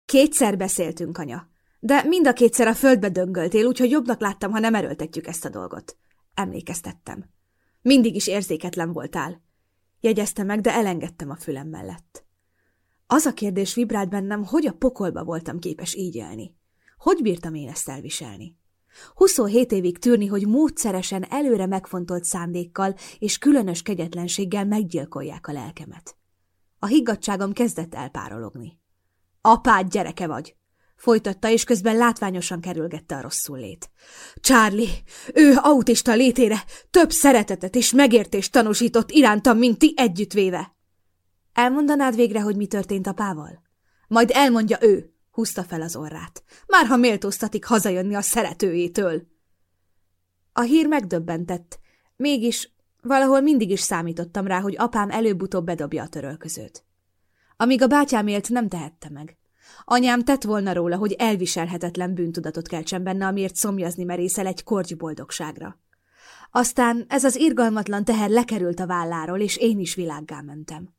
Kétszer beszéltünk, anya, de mind a kétszer a földbe döngöltél, úgyhogy jobbnak láttam, ha nem erőltetjük ezt a dolgot. Emlékeztettem. Mindig is érzéketlen voltál. Jegyezte meg, de elengedtem a fülem mellett. Az a kérdés vibrált bennem, hogy a pokolba voltam képes így élni. Hogy bírtam én ezt elviselni? 27 évig tűrni, hogy módszeresen előre megfontolt szándékkal és különös kegyetlenséggel meggyilkolják a lelkemet. A higgadságom kezdett elpárologni. Apád gyereke vagy, folytatta, és közben látványosan kerülgette a rosszul lét. Charlie, ő autista létére több szeretetet és megértést tanúsított irántam, mint ti együttvéve. Elmondanád végre, hogy mi történt apával? Majd elmondja ő, húzta fel az orrát. Már ha méltóztatik hazajönni a szeretőjétől. A hír megdöbbentett. Mégis valahol mindig is számítottam rá, hogy apám előbb-utóbb bedobja a törölközőt. Amíg a bátyám élt, nem tehette meg. Anyám tett volna róla, hogy elviselhetetlen bűntudatot keltsen benne, amiért szomjazni merészel egy korgy boldogságra. Aztán ez az irgalmatlan teher lekerült a válláról, és én is világgá mentem.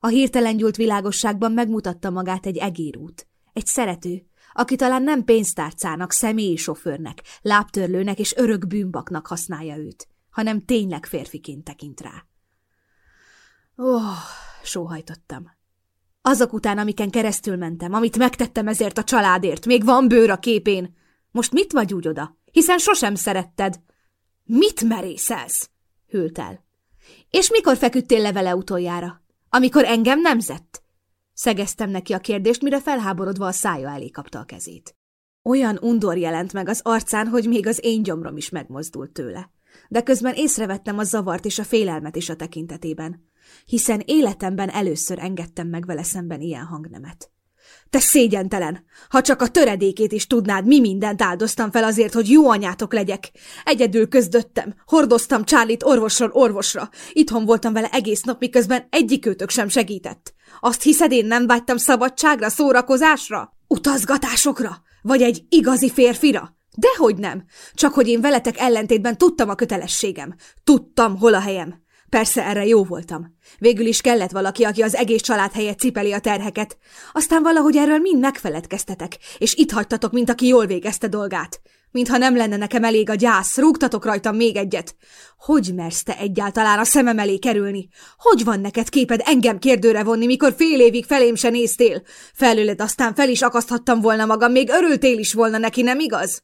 A hirtelen gyúlt világosságban megmutatta magát egy egérút, egy szerető, aki talán nem pénztárcának, személyi sofőrnek, lábtörlőnek és örök bűnbaknak használja őt, hanem tényleg férfiként tekint rá. Ó, oh, sóhajtottam. Azok után, amiken keresztül mentem, amit megtettem ezért a családért, még van bőr a képén. Most mit vagy úgy oda? Hiszen sosem szeretted. Mit merészelsz? Hűlt el. És mikor feküdtél le vele utoljára? Amikor engem nemzett? Szegeztem neki a kérdést, mire felháborodva a szája elé kapta a kezét. Olyan undor jelent meg az arcán, hogy még az én gyomrom is megmozdult tőle. De közben észrevettem a zavart és a félelmet is a tekintetében hiszen életemben először engedtem meg vele szemben ilyen hangnemet. Te szégyentelen! Ha csak a töredékét is tudnád, mi mindent áldoztam fel azért, hogy jó anyátok legyek. Egyedül közdöttem, hordoztam Csárlit orvosról orvosra. Itthon voltam vele egész nap, miközben egyikőtök sem segített. Azt hiszed, én nem vágytam szabadságra, szórakozásra? Utazgatásokra? Vagy egy igazi férfira? Dehogy nem! Csak hogy én veletek ellentétben tudtam a kötelességem. Tudtam, hol a helyem. Persze erre jó voltam. Végül is kellett valaki, aki az egész család helyett cipeli a terheket. Aztán valahogy erről mind megfeledkeztetek, és itt hagytatok, mint aki jól végezte dolgát. Mintha nem lenne nekem elég a gyász, rúgtatok rajtam még egyet. Hogy mersz te egyáltalán a szemem elé kerülni? Hogy van neked képed engem kérdőre vonni, mikor fél évig felém se néztél? Felőled aztán fel is akaszthattam volna magam, még örültél is volna neki, nem igaz?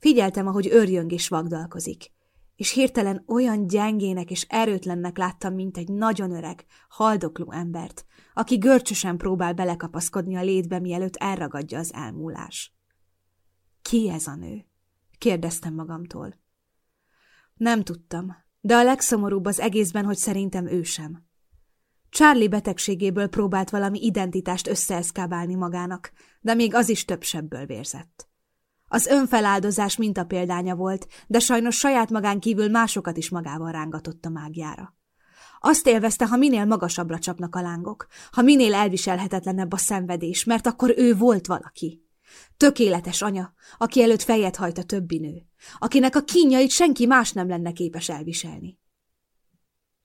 Figyeltem, ahogy örjöng és vagdalkozik, és hirtelen olyan gyengének és erőtlennek láttam, mint egy nagyon öreg, haldokló embert, aki görcsösen próbál belekapaszkodni a létbe, mielőtt elragadja az elmúlás. Ki ez a nő? kérdeztem magamtól. Nem tudtam, de a legszomorúbb az egészben, hogy szerintem ő sem. Charlie betegségéből próbált valami identitást összeeszkábálni magának, de még az is több sebből vérzett. Az önfeláldozás mintapéldánya volt, de sajnos saját magán kívül másokat is magával rángatott a mágiára. Azt élvezte, ha minél magasabbra csapnak a lángok, ha minél elviselhetetlenebb a szenvedés, mert akkor ő volt valaki. Tökéletes anya, aki előtt fejet hajt a többi nő, akinek a kínjait senki más nem lenne képes elviselni.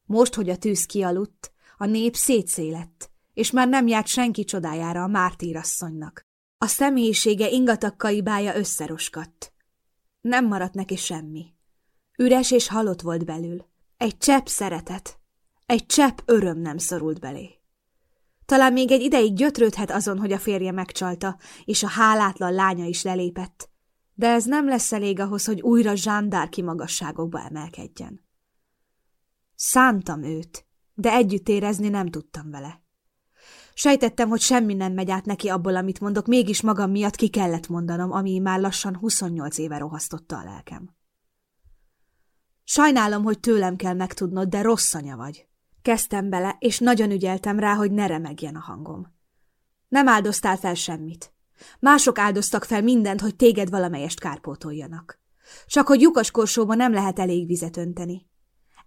Most, hogy a tűz kialudt, a nép szétszélett, és már nem járt senki csodájára a mártírasszonynak. A személyisége ingatakkai bája összeroskadt. Nem maradt neki semmi. Üres és halott volt belül. Egy csepp szeretet, egy csepp öröm nem szorult belé. Talán még egy ideig gyötrődhet azon, hogy a férje megcsalta, és a hálátlan lánya is lelépett, de ez nem lesz elég ahhoz, hogy újra zsándárki magasságokba emelkedjen. Szántam őt, de együtt érezni nem tudtam vele. Sejtettem, hogy semmi nem megy át neki abból, amit mondok, mégis magam miatt ki kellett mondanom, ami már lassan 28 éve rohasztotta a lelkem. Sajnálom, hogy tőlem kell megtudnod, de rossz anya vagy. Kezdtem bele, és nagyon ügyeltem rá, hogy ne remegjen a hangom. Nem áldoztál fel semmit. Mások áldoztak fel mindent, hogy téged valamelyest kárpótoljanak. Csak hogy lyukas korsóban nem lehet elég vizet önteni.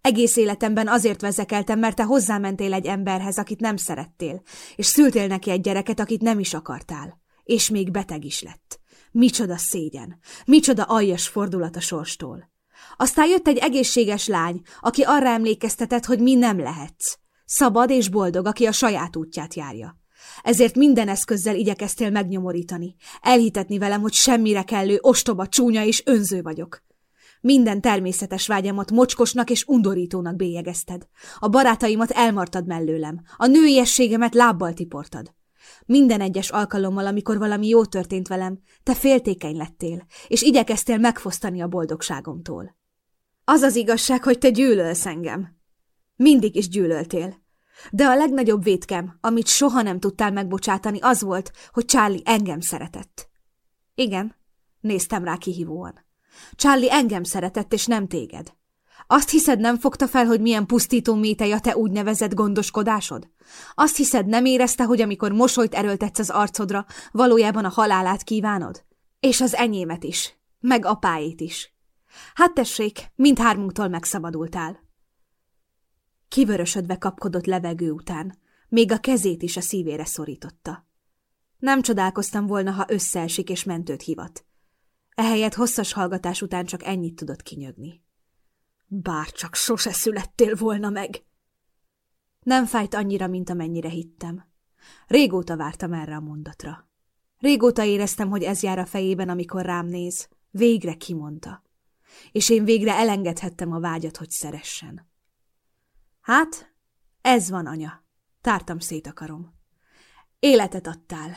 Egész életemben azért vezekeltem, mert te hozzámentél egy emberhez, akit nem szerettél, és szültél neki egy gyereket, akit nem is akartál. És még beteg is lett. Micsoda szégyen, micsoda aljas fordulat a sorstól. Aztán jött egy egészséges lány, aki arra emlékeztetett, hogy mi nem lehetsz. Szabad és boldog, aki a saját útját járja. Ezért minden eszközzel igyekeztél megnyomorítani, elhitetni velem, hogy semmire kellő, ostoba, csúnya és önző vagyok. Minden természetes vágyamat mocskosnak és undorítónak bélyegezted. A barátaimat elmartad mellőlem, a nőiességemet lábbal tiportad. Minden egyes alkalommal, amikor valami jó történt velem, te féltékeny lettél, és igyekeztél megfosztani a boldogságomtól. Az az igazság, hogy te gyűlölsz engem. Mindig is gyűlöltél. De a legnagyobb vétkem, amit soha nem tudtál megbocsátani, az volt, hogy Charlie engem szeretett. Igen, néztem rá kihívóan. Charlie engem szeretett, és nem téged. Azt hiszed, nem fogta fel, hogy milyen pusztító métej a te úgynevezett gondoskodásod? Azt hiszed, nem érezte, hogy amikor mosolyt erőltetsz az arcodra, valójában a halálát kívánod? És az enyémet is, meg apáét is. Hát tessék, mindhármunktól megszabadultál. Kivörösödve kapkodott levegő után, még a kezét is a szívére szorította. Nem csodálkoztam volna, ha összeesik és mentőt hivat. Ehelyett hosszas hallgatás után csak ennyit tudott kinyögni. Bár csak sose születtél volna meg! Nem fájt annyira, mint amennyire hittem. Régóta vártam erre a mondatra. Régóta éreztem, hogy ez jár a fejében, amikor rám néz. Végre kimondta. És én végre elengedhettem a vágyat, hogy szeressen. Hát, ez van, anya. Tártam szét akarom. Életet adtál.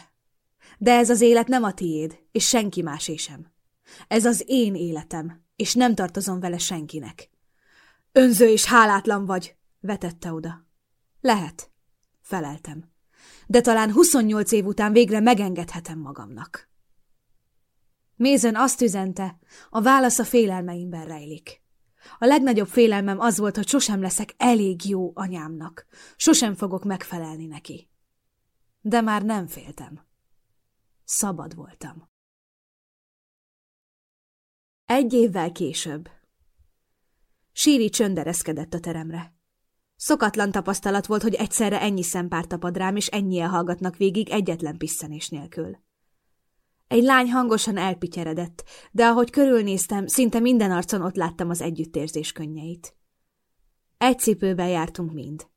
De ez az élet nem a tiéd, és senki másé sem. Ez az én életem, és nem tartozom vele senkinek. Önző és hálátlan vagy, vetette oda. Lehet, feleltem. De talán 28 év után végre megengedhetem magamnak. Mézen azt üzente, a válasz a félelmeimben rejlik. A legnagyobb félelmem az volt, hogy sosem leszek elég jó anyámnak. Sosem fogok megfelelni neki. De már nem féltem. Szabad voltam. Egy évvel később. Síri csöndereszkedett a teremre. Szokatlan tapasztalat volt, hogy egyszerre ennyi szempár tapad rám, és ennyien hallgatnak végig egyetlen pisszenés nélkül. Egy lány hangosan elpityeredett, de ahogy körülnéztem, szinte minden arcon ott láttam az együttérzés könnyeit. Egy cipőben jártunk mind.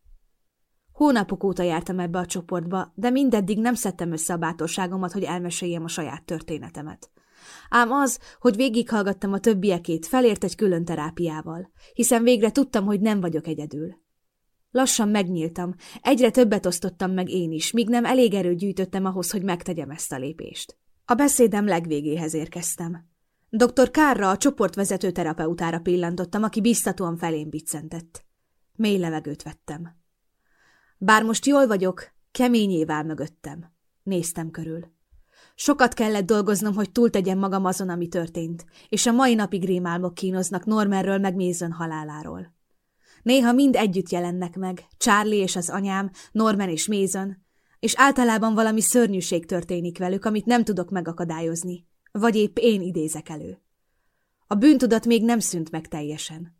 Hónapok óta jártam ebbe a csoportba, de mindeddig nem szedtem össze a bátorságomat, hogy elmeséljem a saját történetemet. Ám az, hogy végighallgattam a többiekét, felért egy külön terápiával, hiszen végre tudtam, hogy nem vagyok egyedül. Lassan megnyíltam, egyre többet osztottam meg én is, míg nem elég erőt gyűjtöttem ahhoz, hogy megtegyem ezt a lépést. A beszédem legvégéhez érkeztem. Dr. Kárra a csoportvezető terapeutára pillantottam, aki biztatóan felém biccentett. Mély levegőt vettem. Bár most jól vagyok, keményével mögöttem. Néztem körül. Sokat kellett dolgoznom, hogy túltegyem magam azon, ami történt, és a mai napig rémálmok kínoznak Normanről meg Mason haláláról. Néha mind együtt jelennek meg, Charlie és az anyám, Norman és Mason, és általában valami szörnyűség történik velük, amit nem tudok megakadályozni, vagy épp én idézek elő. A bűntudat még nem szűnt meg teljesen.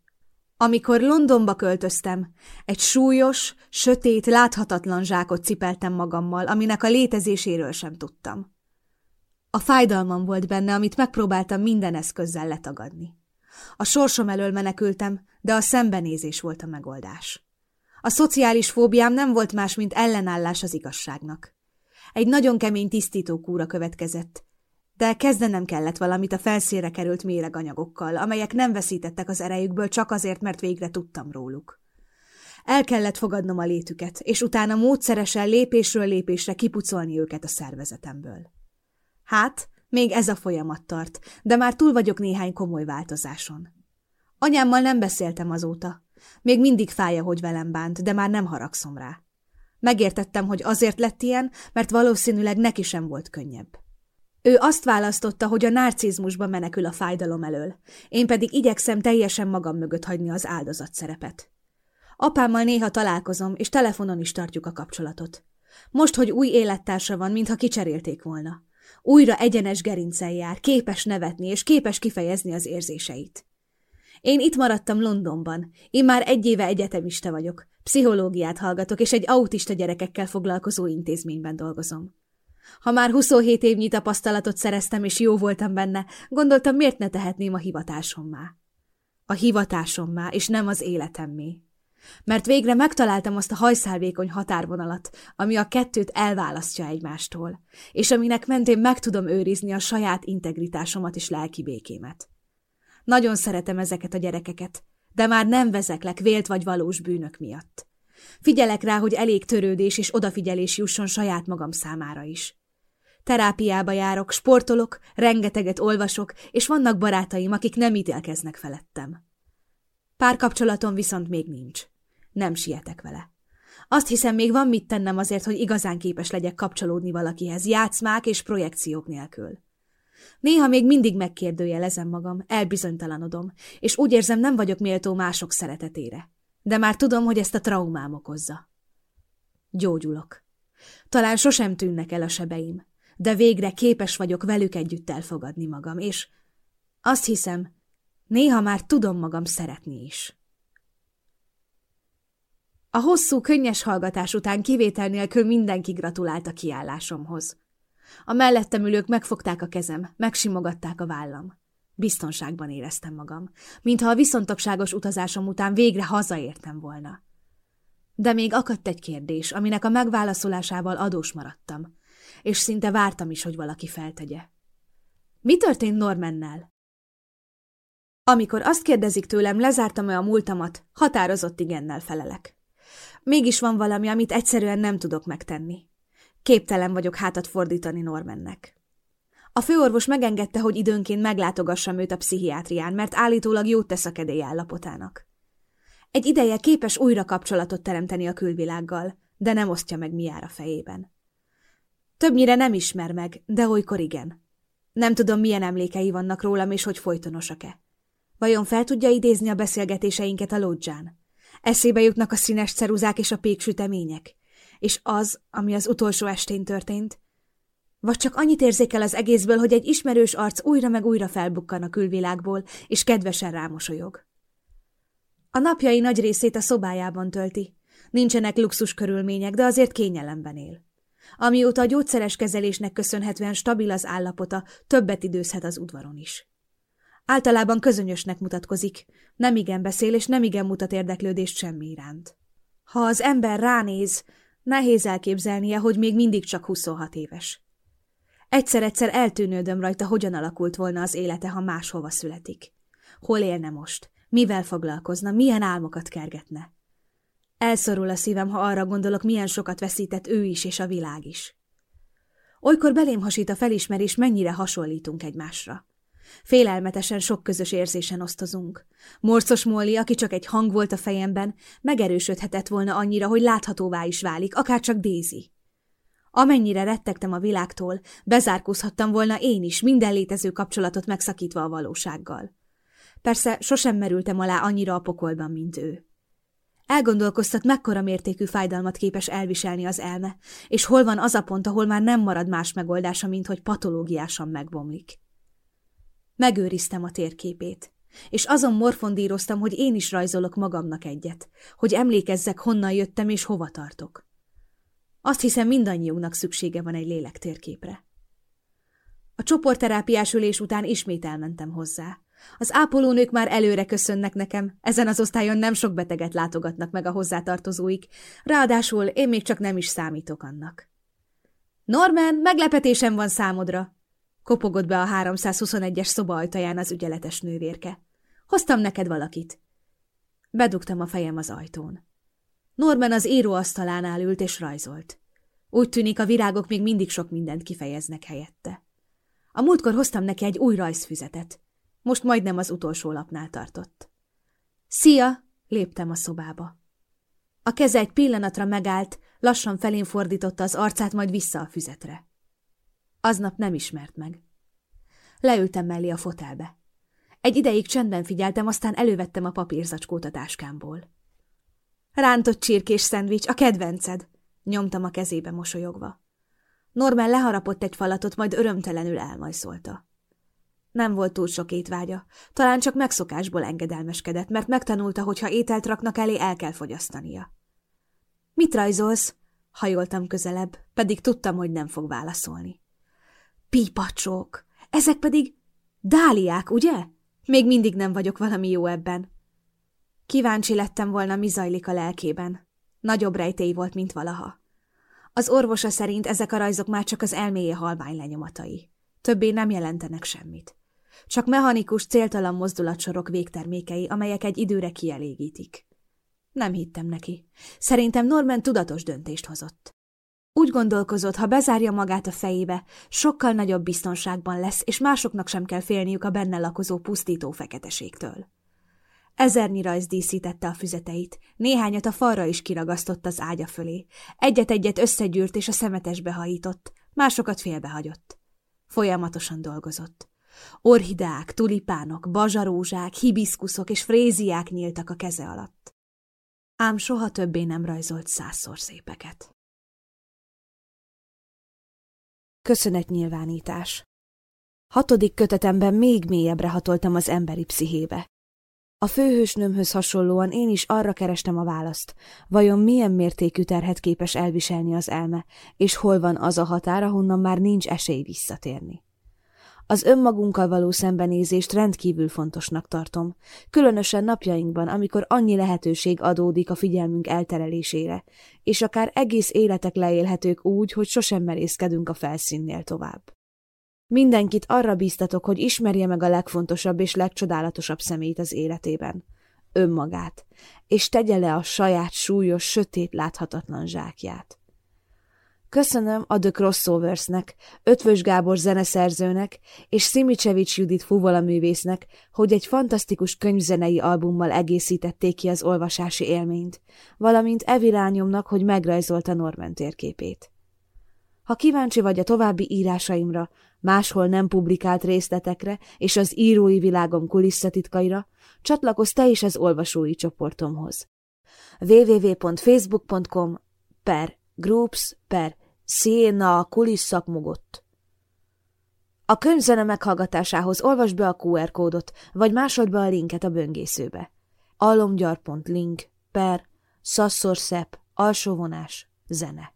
Amikor Londonba költöztem, egy súlyos, sötét, láthatatlan zsákot cipeltem magammal, aminek a létezéséről sem tudtam. A fájdalmam volt benne, amit megpróbáltam minden eszközzel letagadni. A sorsom elől menekültem, de a szembenézés volt a megoldás. A szociális fóbiám nem volt más, mint ellenállás az igazságnak. Egy nagyon kemény tisztító kúra következett, de kezdenem kellett valamit a felszére került méreganyagokkal, amelyek nem veszítettek az erejükből csak azért, mert végre tudtam róluk. El kellett fogadnom a létüket, és utána módszeresen lépésről lépésre kipucolni őket a szervezetemből. Hát, még ez a folyamat tart, de már túl vagyok néhány komoly változáson. Anyámmal nem beszéltem azóta. Még mindig fája, hogy velem bánt, de már nem haragszom rá. Megértettem, hogy azért lett ilyen, mert valószínűleg neki sem volt könnyebb. Ő azt választotta, hogy a narcizmusba menekül a fájdalom elől, én pedig igyekszem teljesen magam mögött hagyni az áldozat szerepet. Apámmal néha találkozom, és telefonon is tartjuk a kapcsolatot. Most, hogy új élettársa van, mintha kicserélték volna. Újra egyenes gerincel jár, képes nevetni és képes kifejezni az érzéseit. Én itt maradtam Londonban. Én már egy éve egyetemista vagyok. Pszichológiát hallgatok, és egy autista gyerekekkel foglalkozó intézményben dolgozom. Ha már 27 évnyi tapasztalatot szereztem, és jó voltam benne, gondoltam, miért ne tehetném a hivatásommá. A hivatásommá, és nem az életemmé mert végre megtaláltam azt a hajszálvékony határvonalat, ami a kettőt elválasztja egymástól, és aminek mentén meg tudom őrizni a saját integritásomat és lelki békémet. Nagyon szeretem ezeket a gyerekeket, de már nem vezeklek vélt vagy valós bűnök miatt. Figyelek rá, hogy elég törődés és odafigyelés jusson saját magam számára is. Terápiába járok, sportolok, rengeteget olvasok, és vannak barátaim, akik nem ítélkeznek felettem. Párkapcsolatom viszont még nincs. Nem sietek vele. Azt hiszem, még van mit tennem azért, hogy igazán képes legyek kapcsolódni valakihez, játszmák és projekciók nélkül. Néha még mindig megkérdőjelezem magam, elbizonytalanodom, és úgy érzem, nem vagyok méltó mások szeretetére. De már tudom, hogy ezt a traumám okozza. Gyógyulok. Talán sosem tűnnek el a sebeim, de végre képes vagyok velük együtt elfogadni magam, és azt hiszem, néha már tudom magam szeretni is. A hosszú, könnyes hallgatás után kivétel nélkül mindenki gratulált a kiállásomhoz. A mellettem ülők megfogták a kezem, megsimogatták a vállam. Biztonságban éreztem magam, mintha a viszontagságos utazásom után végre hazaértem volna. De még akadt egy kérdés, aminek a megválaszolásával adós maradtam, és szinte vártam is, hogy valaki feltegye. Mi történt Normannel? Amikor azt kérdezik tőlem, lezártam-e a múltamat, határozott igennel felelek. Mégis van valami, amit egyszerűen nem tudok megtenni. Képtelen vagyok hátat fordítani Normannek. A főorvos megengedte, hogy időnként meglátogassam őt a pszichiátrián, mert állítólag jót tesz a kedély állapotának. Egy ideje képes újra kapcsolatot teremteni a külvilággal, de nem osztja meg mi jár a fejében. Többnyire nem ismer meg, de olykor igen. Nem tudom, milyen emlékei vannak rólam, és hogy folytonosak-e. Vajon fel tudja idézni a beszélgetéseinket a lódzsán? Eszébe jutnak a színes ceruzák és a péksütemények. És az, ami az utolsó estén történt. Vagy csak annyit érzékel az egészből, hogy egy ismerős arc újra meg újra felbukkan a külvilágból, és kedvesen rámosolyog. A napjai nagy részét a szobájában tölti. Nincsenek luxus körülmények, de azért kényelemben él. Amióta a gyógyszeres kezelésnek köszönhetően stabil az állapota, többet időzhet az udvaron is. Általában közönyösnek mutatkozik, nem igen beszél és nem igen mutat érdeklődést semmi iránt. Ha az ember ránéz, nehéz elképzelnie, hogy még mindig csak 26 éves. Egyszer-egyszer eltűnődöm rajta, hogyan alakult volna az élete, ha máshova születik. Hol élne most? Mivel foglalkozna? Milyen álmokat kergetne? Elszorul a szívem, ha arra gondolok, milyen sokat veszített ő is és a világ is. Olykor belém hasít a felismerés, mennyire hasonlítunk egymásra. Félelmetesen sok közös érzésen osztozunk. Morcos Molly, aki csak egy hang volt a fejemben, megerősödhetett volna annyira, hogy láthatóvá is válik, akár csak Daisy. Amennyire rettegtem a világtól, bezárkózhattam volna én is, minden létező kapcsolatot megszakítva a valósággal. Persze sosem merültem alá annyira a pokolban, mint ő. Elgondolkoztat, mekkora mértékű fájdalmat képes elviselni az elme, és hol van az a pont, ahol már nem marad más megoldása, mint hogy patológiásan megbomlik. Megőriztem a térképét, és azon morfondíroztam, hogy én is rajzolok magamnak egyet, hogy emlékezzek, honnan jöttem és hova tartok. Azt hiszem, mindannyiunknak szüksége van egy lélektérképre. A csoportterápiás ülés után ismét elmentem hozzá. Az ápolónők már előre köszönnek nekem, ezen az osztályon nem sok beteget látogatnak meg a hozzátartozóik, ráadásul én még csak nem is számítok annak. Norman, meglepetésem van számodra, kopogott be a 321-es szoba ajtaján az ügyeletes nővérke. Hoztam neked valakit. Bedugtam a fejem az ajtón. Norman az íróasztalánál ült és rajzolt. Úgy tűnik, a virágok még mindig sok mindent kifejeznek helyette. A múltkor hoztam neki egy új rajzfüzetet. Most majdnem az utolsó lapnál tartott. Szia! léptem a szobába. A keze egy pillanatra megállt, lassan felén fordította az arcát, majd vissza a füzetre. Aznap nem ismert meg. Leültem mellé a fotelbe. Egy ideig csendben figyeltem, aztán elővettem a papírzacskót a táskámból. Rántott csirkés szendvics, a kedvenced, nyomtam a kezébe mosolyogva. Norman leharapott egy falatot, majd örömtelenül elmajszolta. Nem volt túl sok étvágya, talán csak megszokásból engedelmeskedett, mert megtanulta, hogy ha ételt raknak elé, el kell fogyasztania. Mit rajzolsz? Hajoltam közelebb, pedig tudtam, hogy nem fog válaszolni. Pípacsók, ezek pedig dáliák, ugye? Még mindig nem vagyok valami jó ebben. Kíváncsi lettem volna, mi zajlik a lelkében. Nagyobb rejtély volt, mint valaha. Az orvosa szerint ezek a rajzok már csak az elméje halvány lenyomatai. Többé nem jelentenek semmit. Csak mechanikus, céltalan mozdulatsorok végtermékei, amelyek egy időre kielégítik. Nem hittem neki. Szerintem Norman tudatos döntést hozott. Úgy gondolkozott, ha bezárja magát a fejébe, sokkal nagyobb biztonságban lesz, és másoknak sem kell félniük a benne lakozó pusztító feketeségtől. Ezernyi rajz díszítette a füzeteit, néhányat a falra is kiragasztott az ágya fölé, egyet-egyet összegyűrt és a szemetesbe hajított, másokat félbehagyott. Folyamatosan dolgozott. Orhideák, tulipánok, bazsarózsák, hibiszkuszok és fréziák nyíltak a keze alatt. Ám soha többé nem rajzolt százszor szépeket. Köszönetnyilvánítás Hatodik kötetemben még mélyebbre hatoltam az emberi pszichébe. A főhősnőmhöz hasonlóan én is arra kerestem a választ, vajon milyen mértékű terhet képes elviselni az elme, és hol van az a határ, ahonnan már nincs esély visszatérni. Az önmagunkkal való szembenézést rendkívül fontosnak tartom, különösen napjainkban, amikor annyi lehetőség adódik a figyelmünk elterelésére, és akár egész életek leélhetők úgy, hogy sosem merészkedünk a felszínnél tovább. Mindenkit arra bíztatok, hogy ismerje meg a legfontosabb és legcsodálatosabb szemét az életében, önmagát, és tegye le a saját súlyos, sötét, láthatatlan zsákját. Köszönöm a The Crossoversnek, Ötvös Gábor zeneszerzőnek és Szimicsevics Judit fuvolaművésznek, hogy egy fantasztikus könyvzenei albummal egészítették ki az olvasási élményt, valamint Evi lányomnak, hogy megrajzolta Norman térképét. Ha kíváncsi vagy a további írásaimra, máshol nem publikált részletekre és az írói világom kulisszatitkaira, csatlakozz te is az olvasói csoportomhoz. www.facebook.com per groups per széna kulisszak mogott. A könyvzene meghallgatásához olvasd be a QR kódot, vagy másod be a linket a böngészőbe. alomgyar.link per szasszorszep alsóvonás zene.